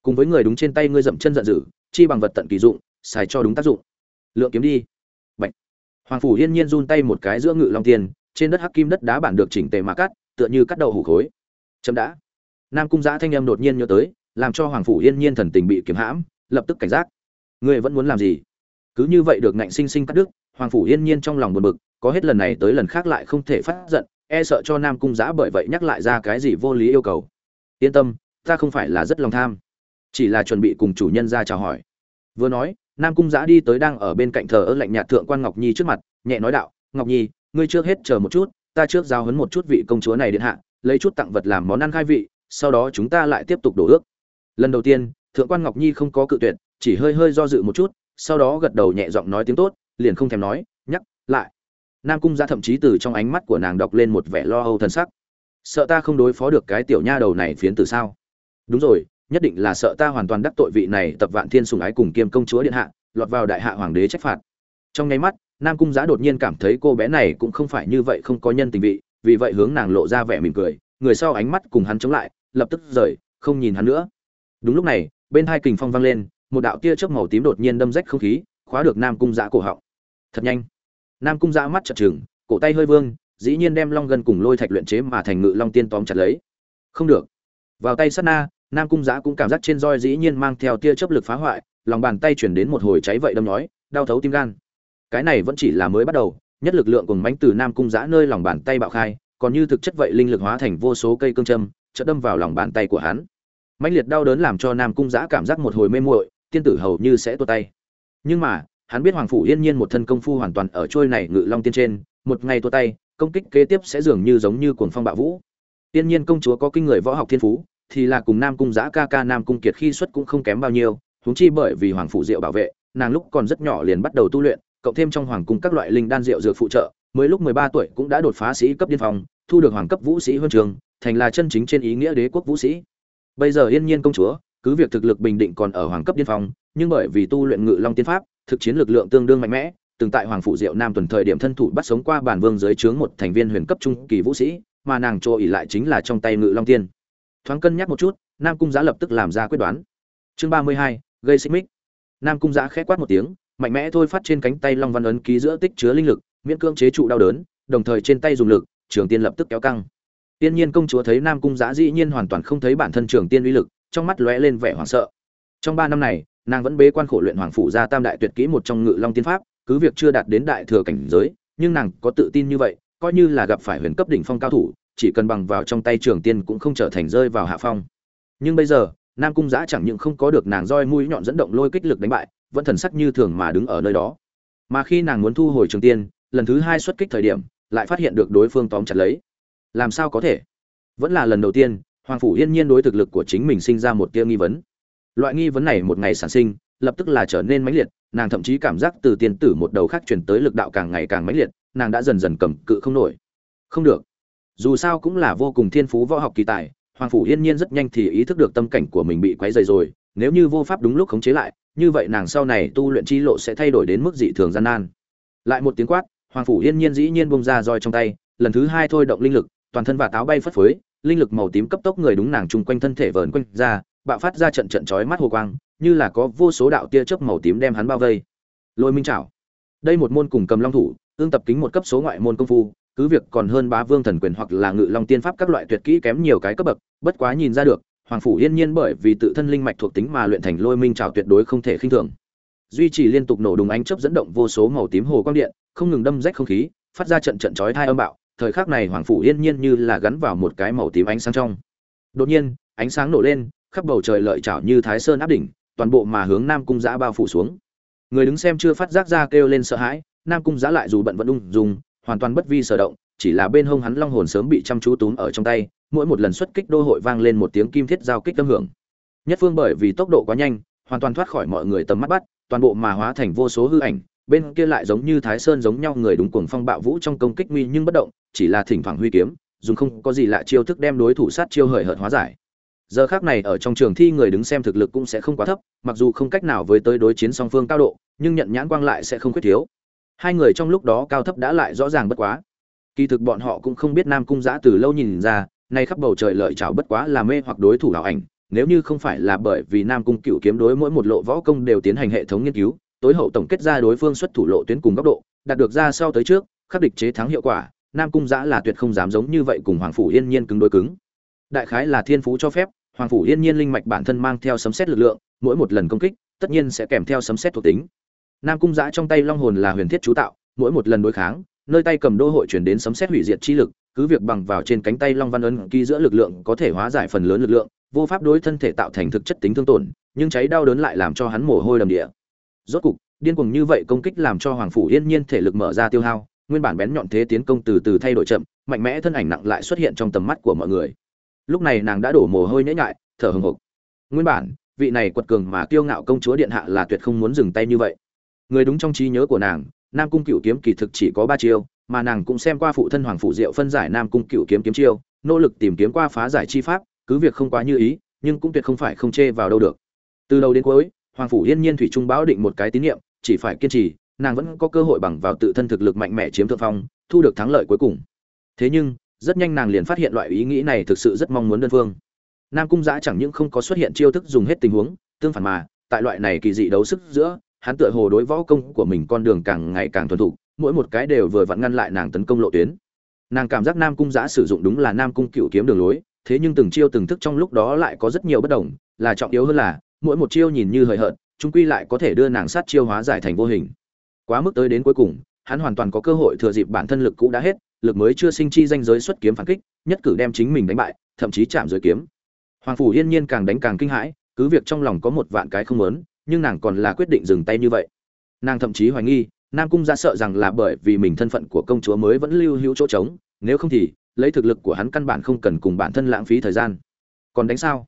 Cùng với người đúng trên tay ngươi dậm chân giận dữ chi bằng vật tận kỳ dụng, xài cho đúng tác dụng. Lượng kiếm đi. Bạch. hoàng phủ yên nhiên run tay một cái giữa ngự long tiền, trên đất hắc kim đất đá bản được chỉnh tề mà cắt, tựa như cắt đầu hủ khối. Chấm đã. Nam cung giã thanh âm đột nhiên nhớ tới, làm cho hoàng phủ yên nhiên thần tình bị kiếm hãm, lập tức cảnh giác. Ngươi vẫn muốn làm gì? Cứ như vậy được ngạnh sinh sinh cắt đứt, hoàng phủ yên nhiên trong lòng buồn bực có hết lần này tới lần khác lại không thể phát giận e sợ cho nam cung giã bởi vậy nhắc lại ra cái gì vô lý yêu cầu. Yên tâm, ta không phải là rất lòng tham. Chỉ là chuẩn bị cùng chủ nhân ra chào hỏi. Vừa nói, nam cung giã đi tới đang ở bên cạnh thờ ơ lạnh nhạt thượng quan ngọc nhi trước mặt, nhẹ nói đạo, ngọc nhi, ngươi trước hết chờ một chút, ta trước giao hấn một chút vị công chúa này điện hạ, lấy chút tặng vật làm món ăn khai vị, sau đó chúng ta lại tiếp tục đổ ước. Lần đầu tiên, thượng quan ngọc nhi không có cự tuyệt, chỉ hơi hơi do dự một chút, sau đó gật đầu nhẹ giọng nói tiếng tốt, liền không thèm nói, nhắc lại nam cung gia thậm chí từ trong ánh mắt của nàng đọc lên một vẻ lo âu thân sắc. Sợ ta không đối phó được cái tiểu nha đầu này phiến từ sao? Đúng rồi, nhất định là sợ ta hoàn toàn đắc tội vị này tập vạn thiên sùng ái cùng kiêm công chúa điện hạ, lọt vào đại hạ hoàng đế trách phạt. Trong nháy mắt, nam cung Giá đột nhiên cảm thấy cô bé này cũng không phải như vậy không có nhân tình vị, vì vậy hướng nàng lộ ra vẻ mỉm cười, người sau ánh mắt cùng hắn chống lại, lập tức rời, không nhìn hắn nữa. Đúng lúc này, bên hai kình phong vang lên, một đạo tia chớp màu tím đột nhiên đâm rách không khí, khóa được nam cung Giá cổ họng. Thật nhanh nam cung giã mắt trợn chừng cổ tay hơi vương dĩ nhiên đem long gân cùng lôi thạch luyện chế mà thành ngự long tiên tóm chặt lấy. Không được. Vào tay sát na nam cung giã cũng cảm giác trên roi dĩ nhiên mang theo tia chớp lực phá hoại lòng bàn tay chuyển đến một hồi cháy vậy đâm nói, đau thấu tim gan. Cái này vẫn chỉ là mới bắt đầu nhất lực lượng cùng bánh từ nam cung giã nơi lòng bàn tay bạo khai còn như thực chất vậy linh lực hóa thành vô số cây cương châm chợt đâm vào lòng bàn tay của hắn. Mãnh liệt đau đớn làm cho nam cung giã cảm giác một hồi mê muội tiên tử hầu như sẽ tuột tay. Nhưng mà hắn biết hoàng phủ yên nhiên một thân công phu hoàn toàn ở trôi này ngự long tiên trên một ngày tua tay công kích kế tiếp sẽ dường như giống như cuồng phong bạo vũ. Tiên nhiên công chúa có kinh người võ học thiên phú thì là cùng nam cung giã ca ca nam cung kiệt khi xuất cũng không kém bao nhiêu huống chi bởi vì hoàng phủ diệu bảo vệ nàng lúc còn rất nhỏ liền bắt đầu tu luyện cộng thêm trong hoàng cung các loại linh đan rượu dược phụ trợ mới lúc 13 tuổi cũng đã đột phá sĩ cấp điên phòng thu được hoàng cấp vũ sĩ huân trường thành là chân chính trên ý nghĩa đế quốc vũ sĩ. Bây giờ yên nhiên công chúa cứ việc thực lực bình định còn ở hoàng cấp điên phòng, nhưng bởi vì tu luyện ngự long tiên pháp thực chiến lực lượng tương đương mạnh mẽ từng tại hoàng phủ diệu nam tuần thời điểm thân thủ bắt sống qua bản vương dưới trướng một thành viên huyền cấp trung kỳ vũ sĩ mà nàng cho ỉ lại chính là trong tay ngự long tiên. Thoáng cân nhắc một chút nam cung giá lập tức làm ra quyết đoán. Chương ba mươi hai gây xích mích. Nam cung giá khẽ quát một tiếng mạnh mẽ thôi phát trên cánh tay long văn ấn ký giữa tích chứa linh lực miễn cương chế trụ đau đớn đồng thời trên tay dùng lực trường tiên lập tức kéo căng. Tiên nhiên công chúa thấy Nam cung Giã dĩ nhiên hoàn toàn không thấy bản thân trường tiên uy lực, trong mắt lóe lên vẻ hoảng sợ. Trong ba năm này, nàng vẫn bế quan khổ luyện hoàng phủ gia tam đại tuyệt kỹ một trong Ngự Long tiên pháp, cứ việc chưa đạt đến đại thừa cảnh giới, nhưng nàng có tự tin như vậy, coi như là gặp phải huyền cấp đỉnh phong cao thủ, chỉ cần bằng vào trong tay trường tiên cũng không trở thành rơi vào hạ phong. Nhưng bây giờ, Nam cung Giã chẳng những không có được nàng roi mũi nhọn dẫn động lôi kích lực đánh bại, vẫn thần sắc như thường mà đứng ở nơi đó. Mà khi nàng muốn thu hồi trường tiên, lần thứ hai xuất kích thời điểm, lại phát hiện được đối phương tóm chặt lấy làm sao có thể vẫn là lần đầu tiên hoàng phủ yên nhiên đối thực lực của chính mình sinh ra một tia nghi vấn loại nghi vấn này một ngày sản sinh, lập tức là trở nên mãnh liệt, nàng thậm chí cảm giác từ tiên tử một đầu khác chuyển tới lực đạo càng ngày càng mãnh liệt, nàng đã dần dần cầm cự không nổi. Không được. Dù sao cũng là vô cùng thiên phú võ học kỳ tài, hoàng phủ yên nhiên rất nhanh thì ý thức được tâm cảnh của mình bị quấy dày rồi, nếu như vô pháp đúng lúc khống chế lại, như vậy nàng sau này tu luyện chi lộ sẽ thay đổi đến mức dị thường gian nan. Lại một tiếng quát, hoàng phủ yên nhiên dĩ nhiên bông ra roi trong tay, lần thứ hai thôi động linh lực, toàn thân và táo bay phất phới, linh lực màu tím cấp tốc người đúng nàng chung quanh thân thể vờn quanh ra bạo phát ra trận trận chói mắt hồ quang, như là có vô số đạo tia chớp màu tím đem hắn bao vây. Lôi minh trảo, đây một môn cùng cầm long thủ, tương tập kính một cấp số ngoại môn công phu, cứ việc còn hơn bá vương thần quyền hoặc là ngự long tiên pháp các loại tuyệt kỹ kém nhiều cái cấp bậc, bất quá nhìn ra được, hoàng phủ yên nhiên bởi vì tự thân linh mạch thuộc tính mà luyện thành lôi minh trảo tuyệt đối không thể khinh thường. Duy trì liên tục nổ đùng ánh chớp dẫn động vô số màu tím hồ quang điện, không ngừng đâm rách không khí, phát ra trận trận chói tai âm bạo, thời khắc này hoàng phủ yên nhiên như là gắn vào một cái màu tím ánh sáng trong. Đột nhiên, ánh sáng nổ lên khắp bầu trời lợi chảo như thái sơn áp đỉnh, toàn bộ mà hướng nam cung giã bao phủ xuống. Người đứng xem chưa phát giác ra kêu lên sợ hãi, nam cung giã lại dù bận vẫn ung dùng hoàn toàn bất vi sở động, chỉ là bên hông hắn long hồn sớm bị chăm chú túm ở trong tay, mỗi một lần xuất kích đô hội vang lên một tiếng kim thiết giao kích âm hưởng. Nhất phương bởi vì tốc độ quá nhanh, hoàn toàn thoát khỏi mọi người tầm mắt bắt, toàn bộ mà hóa thành vô số hư ảnh, bên kia lại giống như thái sơn giống nhau người đúng cuồng phong bạo vũ trong công kích nguy nhưng bất động, chỉ là thỉnh thoảng huy kiếm, dùng không có gì lạ chiêu thức đem đối thủ sát chiêu hời hợt hóa giải giờ khác này ở trong trường thi người đứng xem thực lực cũng sẽ không quá thấp, mặc dù không cách nào với tới đối chiến song phương cao độ, nhưng nhận nhãn quang lại sẽ không khuyết thiếu. Hai người trong lúc đó cao thấp đã lại rõ ràng bất quá. Kỳ thực bọn họ cũng không biết nam cung giã từ lâu nhìn ra, nay khắp bầu trời lợi chảo bất quá là mê hoặc đối thủ ảo ảnh, nếu như không phải là bởi vì nam cung cựu kiếm đối mỗi một lộ võ công đều tiến hành hệ thống nghiên cứu, tối hậu tổng kết ra đối phương xuất thủ lộ tuyến cùng góc độ, đạt được ra sau tới trước, khắc địch chế thắng hiệu quả, nam cung giã là tuyệt không dám giống như vậy cùng hoàng phủ yên nhiên cứng đối cứng. Đại khái là thiên phú cho phép hoàng phủ yên nhiên linh mạch bản thân mang theo sấm xét lực lượng, mỗi một lần công kích, tất nhiên sẽ kèm theo sấm xét thuộc tính. Nam cung giã trong tay long hồn là huyền thiết chú tạo, mỗi một lần đối kháng, nơi tay cầm đô hội chuyển đến sấm xét hủy diệt chi lực, cứ việc bằng vào trên cánh tay long văn ấn ký giữa lực lượng có thể hóa giải phần lớn lực lượng, vô pháp đối thân thể tạo thành thực chất tính thương tổn, nhưng cháy đau đớn lại làm cho hắn mồ hôi đầm địa. Rốt cục, điên cuồng như vậy công kích làm cho hoàng phủ yên nhiên thể lực mở ra tiêu hao, nguyên bản bén nhọn thế tiến công từ từ thay đổi chậm, mạnh mẽ thân ảnh nặng lại xuất hiện trong tầm mắt của mọi người lúc này nàng đã đổ mồ hôi nhễ ngại thở hừng hực. Nguyên bản, vị này quật cường mà kiêu ngạo công chúa điện hạ là tuyệt không muốn dừng tay như vậy. Người đúng trong trí nhớ của nàng, nam cung cựu kiếm kỳ thực chỉ có ba chiêu, mà nàng cũng xem qua phụ thân hoàng phụ diệu phân giải nam cung cựu kiếm kiếm chiêu, nỗ lực tìm kiếm qua phá giải chi pháp, cứ việc không quá như ý, nhưng cũng tuyệt không phải không chê vào đâu được. Từ đầu đến cuối, hoàng phủ yên nhiên thủy trung báo định một cái tín nhiệm chỉ phải kiên trì, nàng vẫn có cơ hội bằng vào tự thân thực lực mạnh mẽ chiếm thượng phong, thu được thắng lợi cuối cùng. Thế nhưng rất nhanh nàng liền phát hiện loại ý nghĩ này thực sự rất mong muốn đơn phương. Nam cung giã chẳng những không có xuất hiện chiêu thức dùng hết tình huống, tương phản mà, tại loại này kỳ dị đấu sức giữa, hắn tựa hồ đối võ công của mình con đường càng ngày càng thuần thục, mỗi một cái đều vừa vặn ngăn lại nàng tấn công lộ tuyến. Nàng cảm giác nam cung giã sử dụng đúng là nam cung cựu kiếm đường lối, thế nhưng từng chiêu từng thức trong lúc đó lại có rất nhiều bất đồng, là trọng yếu hơn là, mỗi một chiêu nhìn như hời hợt chúng quy lại có thể đưa nàng sát chiêu hóa giải thành vô hình. Quá mức tới đến cuối cùng, hắn hoàn toàn có cơ hội thừa dịp bản thân lực cũ đã hết lực mới chưa sinh chi danh giới xuất kiếm phản kích, nhất cử đem chính mình đánh bại, thậm chí chạm dưới kiếm. Hoàng phủ yên nhiên càng đánh càng kinh hãi, cứ việc trong lòng có một vạn cái không muốn, nhưng nàng còn là quyết định dừng tay như vậy. Nàng thậm chí hoài nghi, nam cung gia sợ rằng là bởi vì mình thân phận của công chúa mới vẫn lưu hữu chỗ trống, nếu không thì, lấy thực lực của hắn căn bản không cần cùng bản thân lãng phí thời gian. Còn đánh sao?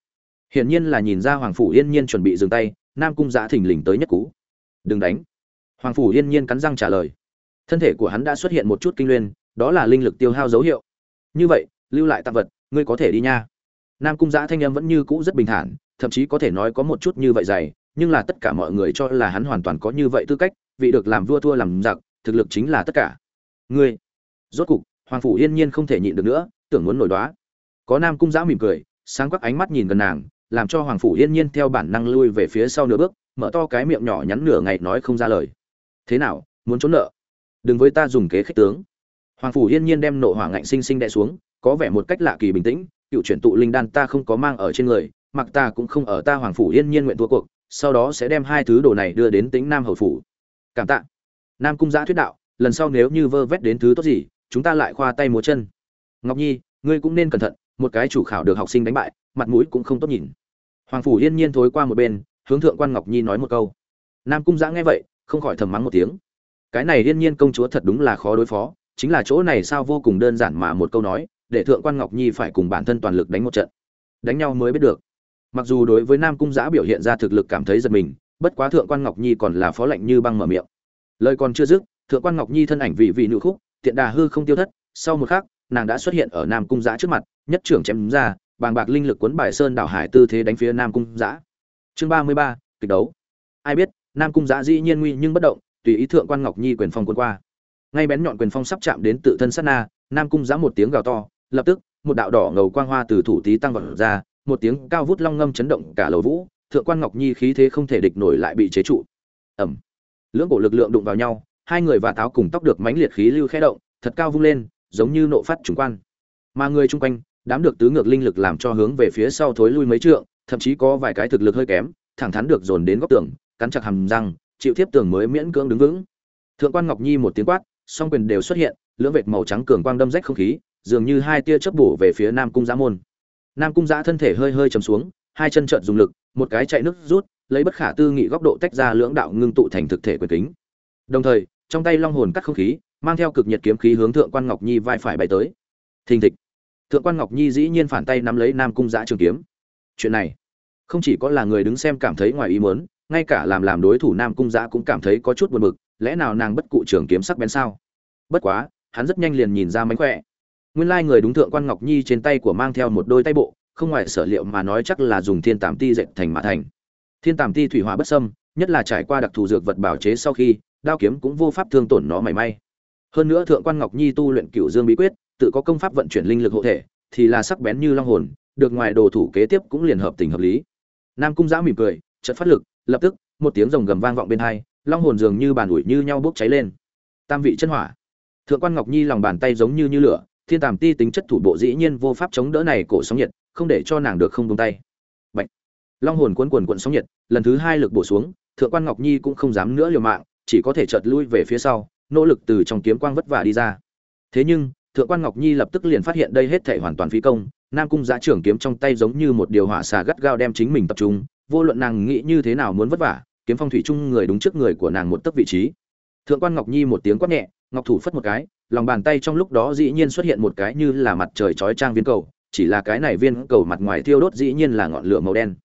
Hiển nhiên là nhìn ra hoàng phủ yên nhiên chuẩn bị dừng tay, nam cung giã thỉnh lình tới nhất cú. Đừng đánh. Hoàng phủ yên nhiên cắn răng trả lời. Thân thể của hắn đã xuất hiện một chút kinh luyên đó là linh lực tiêu hao dấu hiệu. Như vậy, lưu lại tạm vật, ngươi có thể đi nha. Nam cung giã thanh em vẫn như cũ rất bình thản, thậm chí có thể nói có một chút như vậy dày, nhưng là tất cả mọi người cho là hắn hoàn toàn có như vậy tư cách, vị được làm vua thua làm giặc, thực lực chính là tất cả. Ngươi, rốt cục, hoàng phủ yên nhiên không thể nhịn được nữa, tưởng muốn nổi đoá. Có nam cung giã mỉm cười, sáng quắc ánh mắt nhìn gần nàng, làm cho hoàng phủ yên nhiên theo bản năng lui về phía sau nửa bước, mở to cái miệng nhỏ nhắn nửa ngày nói không ra lời. Thế nào, muốn trốn nợ? Đừng với ta dùng kế khích tướng hoàng phủ yên nhiên đem nộ hỏa ngạnh sinh sinh đè xuống, có vẻ một cách lạ kỳ bình tĩnh, cựu chuyển tụ linh đan ta không có mang ở trên người, mặc ta cũng không ở ta hoàng phủ yên nhiên nguyện thua cuộc, sau đó sẽ đem hai thứ đồ này đưa đến tính nam hầu phủ. Cảm tạ. Nam cung giã thuyết đạo, lần sau nếu như vơ vét đến thứ tốt gì, chúng ta lại khoa tay múa chân. Ngọc nhi, ngươi cũng nên cẩn thận, một cái chủ khảo được học sinh đánh bại, mặt mũi cũng không tốt nhìn. Hoàng phủ yên nhiên thối qua một bên, hướng thượng quan ngọc nhi nói một câu. Nam cung giã nghe vậy, không khỏi thầm mắng một tiếng. Cái này yên nhiên công chúa thật đúng là khó đối phó chính là chỗ này sao vô cùng đơn giản mà một câu nói, để thượng quan ngọc nhi phải cùng bản thân toàn lực đánh một trận. Đánh nhau mới biết được. Mặc dù đối với nam cung giã biểu hiện ra thực lực cảm thấy giật mình, bất quá thượng quan ngọc nhi còn là phó lệnh như băng mở miệng. Lời còn chưa dứt, thượng quan ngọc nhi thân ảnh vị vị nữ khúc, tiện đà hư không tiêu thất, sau một khắc, nàng đã xuất hiện ở nam cung giã trước mặt, nhất trưởng chém ra, bàng bạc linh lực cuốn bài sơn đảo hải tư thế đánh phía nam cung giã. Chương ba mươi ba, kịch đấu. Ai biết, nam cung giã dĩ nhiên nguy nhưng bất động, tùy ý thượng quan ngọc nhi quyền phong quân qua ngay bén nhọn quyền phong sắp chạm đến tự thân sát na, nam cung giã một tiếng gào to, lập tức, một đạo đỏ ngầu quang hoa từ thủ tí tăng vật ra, một tiếng cao vút long ngâm chấn động cả lầu vũ, thượng quan ngọc nhi khí thế không thể địch nổi lại bị chế trụ. Ẩm lưỡng cổ lực lượng đụng vào nhau, hai người và táo cùng tóc được mãnh liệt khí lưu khẽ động, thật cao vung lên, giống như nộ phát trùng quan. Mà người chung quanh, đám được tứ ngược linh lực làm cho hướng về phía sau thối lui mấy trượng, thậm chí có vài cái thực lực hơi kém, thẳng thắn được dồn đến góc tường, cắn chặt hàm răng, chịu tiếp tường mới miễn cưỡng đứng vững. Thượng quan ngọc nhi một tiếng quát song quyền đều xuất hiện, lưỡng vệt màu trắng cường quang đâm rách không khí, dường như hai tia chớp bổ về phía nam cung giã môn. Nam cung giã thân thể hơi hơi chầm xuống, hai chân trợn dùng lực, một cái chạy nước rút, lấy bất khả tư nghị góc độ tách ra lưỡng đạo ngưng tụ thành thực thể quyền kính. Đồng thời, trong tay long hồn cắt không khí, mang theo cực nhiệt kiếm khí hướng thượng quan ngọc nhi vai phải bay tới. Thình thịch. Thượng quan ngọc nhi dĩ nhiên phản tay nắm lấy nam cung giã trường kiếm. Chuyện này, không chỉ có là người đứng xem cảm thấy ngoài ý muốn, ngay cả làm làm đối thủ nam cung giã cũng cảm thấy có chút buồn bực lẽ nào nàng bất cụ trường kiếm sắc bén sao? Bất quá, hắn rất nhanh liền nhìn ra mánh khỏe. Nguyên lai người đúng thượng quan ngọc nhi trên tay của mang theo một đôi tay bộ, không ngoài sở liệu mà nói chắc là dùng thiên tàm ti dệt thành mã thành. Thiên tàm ti thủy hỏa bất sâm nhất là trải qua đặc thù dược vật bảo chế sau khi, đao kiếm cũng vô pháp thương tổn nó mảy may. Hơn nữa thượng quan ngọc nhi tu luyện cựu dương bí quyết, tự có công pháp vận chuyển linh lực hộ thể, thì là sắc bén như long hồn, được ngoài đồ thủ kế tiếp cũng liền hợp tình hợp lý. Nam cung giã mỉm cười, chợt phát lực, lập tức, một tiếng rồng gầm vang vọng bên hai long hồn dường như bàn ủi như nhau bốc cháy lên. Tam vị chân hỏa. Thượng quan ngọc nhi lòng bàn tay giống như như lửa, thiên tàm ti tính chất thủ bộ dĩ nhiên vô pháp chống đỡ này cổ sóng nhiệt, không để cho nàng được không buông tay. Bạch. long hồn cuốn quần cuộn sóng nhiệt, lần thứ hai lực bổ xuống, thượng quan ngọc nhi cũng không dám nữa liều mạng, chỉ có thể chợt lui về phía sau, nỗ lực từ trong kiếm quang vất vả đi ra. Thế nhưng, thượng quan ngọc nhi lập tức liền phát hiện đây hết thể hoàn toàn phí công, nam cung giã trưởng kiếm trong tay giống như một điều hỏa xà gắt gao đem chính mình tập trung, vô luận nàng nghĩ như thế nào muốn vất vả kiếm phong thủy chung người đúng trước người của nàng một tấc vị trí. Thượng quan ngọc nhi một tiếng quát nhẹ, ngọc thủ phất một cái, lòng bàn tay trong lúc đó dĩ nhiên xuất hiện một cái như là mặt trời chói trang viên cầu, chỉ là cái này viên cầu mặt ngoài thiêu đốt dĩ nhiên là ngọn lửa màu đen.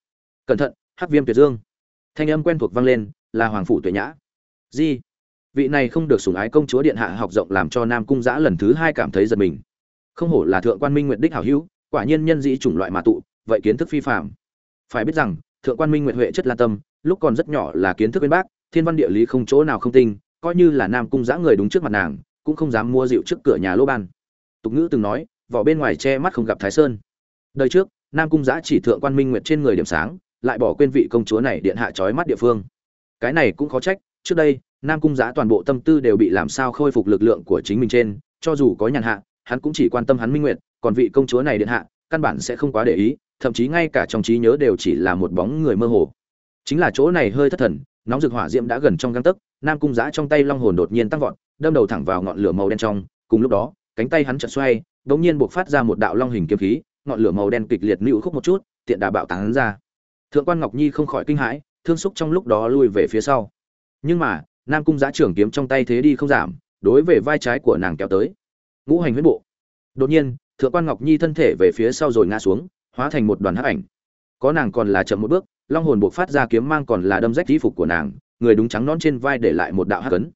Cẩn thận, hắc viêm tuyệt dương. Thanh âm quen thuộc vang lên, là hoàng phủ tuệ nhã. Di, vị này không được sủng ái công chúa điện hạ học rộng làm cho nam cung giã lần thứ hai cảm thấy giật mình. Không hổ là thượng quan minh nguyệt đích hảo hữu, quả nhiên nhân dĩ chủng loại mà tụ, vậy kiến thức phi phạm phải biết rằng, thượng quan minh nguyệt huệ chất la tâm lúc còn rất nhỏ là kiến thức bên bác, thiên văn địa lý không chỗ nào không tinh, coi như là nam cung giã người đúng trước mặt nàng, cũng không dám mua rượu trước cửa nhà lô ban. Tục ngữ từng nói, vỏ bên ngoài che mắt không gặp thái sơn. Đời trước, nam cung giã chỉ thượng quan minh nguyệt trên người điểm sáng, lại bỏ quên vị công chúa này điện hạ trói mắt địa phương. Cái này cũng khó trách, trước đây, nam cung giã toàn bộ tâm tư đều bị làm sao khôi phục lực lượng của chính mình trên, cho dù có nhàn hạ, hắn cũng chỉ quan tâm hắn minh nguyệt, còn vị công chúa này điện hạ, căn bản sẽ không quá để ý, thậm chí ngay cả trong trí nhớ đều chỉ là một bóng người mơ hồ chính là chỗ này hơi thất thần, nóng rực hỏa diễm đã gần trong găng tấc, nam cung giã trong tay long hồn đột nhiên tăng vọt, đâm đầu thẳng vào ngọn lửa màu đen trong, cùng lúc đó, cánh tay hắn chợt xoay, đột nhiên buộc phát ra một đạo long hình kiếm khí, ngọn lửa màu đen kịch liệt lưu khúc một chút, tiện đà bạo tán ra. Thượng quan ngọc nhi không khỏi kinh hãi, thương xúc trong lúc đó lui về phía sau. Nhưng mà, nam cung giã trưởng kiếm trong tay thế đi không giảm, đối về vai trái của nàng kéo tới. Ngũ hành huyết bộ. Đột nhiên, thượng quan ngọc nhi thân thể về phía sau rồi ngã xuống, hóa thành một đoàn hắc ảnh. Có nàng còn là chậm một bước long hồn buộc phát ra kiếm mang còn là đâm rách y phục của nàng, người đúng trắng non trên vai để lại một đạo hắc cấn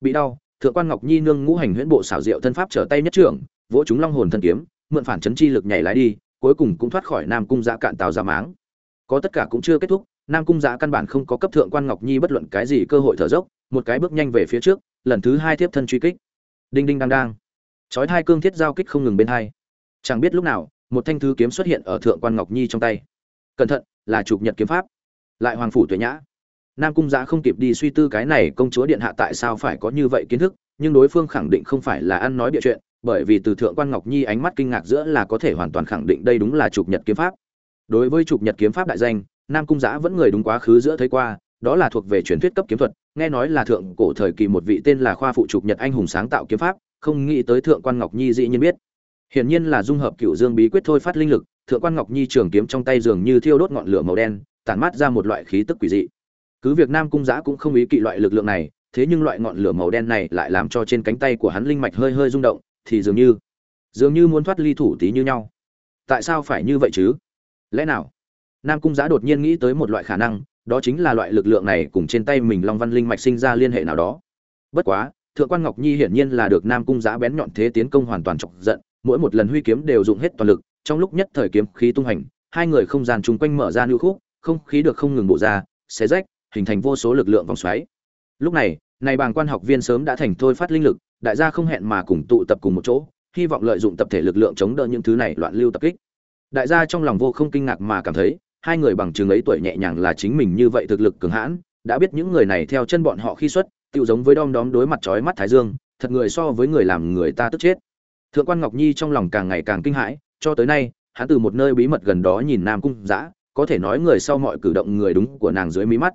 bị đau, thượng quan ngọc nhi nương ngũ hành huyễn bộ xảo diệu thân pháp trở tay nhất trưởng, vỗ chúng long hồn thân kiếm, mượn phản chấn chi lực nhảy lái đi, cuối cùng cũng thoát khỏi nam cung giã cạn tàu ra dạ máng. Có tất cả cũng chưa kết thúc, nam cung giã căn bản không có cấp thượng quan ngọc nhi bất luận cái gì cơ hội thở dốc, một cái bước nhanh về phía trước, lần thứ hai tiếp thân truy kích. Đinh đinh đang đang. Chói hai cương thiết giao kích không ngừng bên hai. Chẳng biết lúc nào, một thanh thứ kiếm xuất hiện ở thượng quan ngọc nhi trong tay. Cẩn thận là chụp nhật kiếm pháp. Lại hoàng phủ tuệ nhã. Nam cung giã không kịp đi suy tư cái này công chúa điện hạ tại sao phải có như vậy kiến thức, nhưng đối phương khẳng định không phải là ăn nói bịa chuyện, bởi vì từ thượng quan ngọc nhi ánh mắt kinh ngạc giữa là có thể hoàn toàn khẳng định đây đúng là chụp nhật kiếm pháp. Đối với chụp nhật kiếm pháp đại danh, nam cung giã vẫn người đúng quá khứ giữa thấy qua, đó là thuộc về truyền thuyết cấp kiếm thuật, nghe nói là thượng cổ thời kỳ một vị tên là khoa phụ chụp nhật anh hùng sáng tạo kiếm pháp, không nghĩ tới thượng quan ngọc nhi dĩ nhiên biết hiển nhiên là dung hợp cựu dương bí quyết thôi phát linh lực, thượng quan ngọc nhi trường kiếm trong tay dường như thiêu đốt ngọn lửa màu đen, tản mát ra một loại khí tức quỷ dị. Cứ việc nam cung giã cũng không ý kỵ loại lực lượng này, thế nhưng loại ngọn lửa màu đen này lại làm cho trên cánh tay của hắn linh mạch hơi hơi rung động, thì dường như dường như muốn thoát ly thủ tí như nhau. Tại sao phải như vậy chứ? Lẽ nào? Nam cung giã đột nhiên nghĩ tới một loại khả năng, đó chính là loại lực lượng này cùng trên tay mình long văn linh mạch sinh ra liên hệ nào đó. Bất quá, thượng quan ngọc nhi hiển nhiên là được nam cung giã bén nhọn thế tiến công hoàn toàn chọc giận mỗi một lần huy kiếm đều dùng hết toàn lực, trong lúc nhất thời kiếm khí tung hành, hai người không gian chung quanh mở ra lưu khúc, không khí được không ngừng bổ ra, xé rách, hình thành vô số lực lượng vòng xoáy. Lúc này này bàng quan học viên sớm đã thành thôi phát linh lực, đại gia không hẹn mà cùng tụ tập cùng một chỗ, hy vọng lợi dụng tập thể lực lượng chống đỡ những thứ này loạn lưu tập kích. Đại gia trong lòng vô không kinh ngạc mà cảm thấy, hai người bằng chứng ấy tuổi nhẹ nhàng là chính mình như vậy thực lực cường hãn, đã biết những người này theo chân bọn họ khi xuất tự giống với đom đóm đối mặt chói mắt thái dương, thật người so với người làm người ta tức chết thượng quan ngọc nhi trong lòng càng ngày càng kinh hãi, cho tới nay, hắn từ một nơi bí mật gần đó nhìn nam cung giã có thể nói người sau mọi cử động người đúng của nàng dưới mí mắt.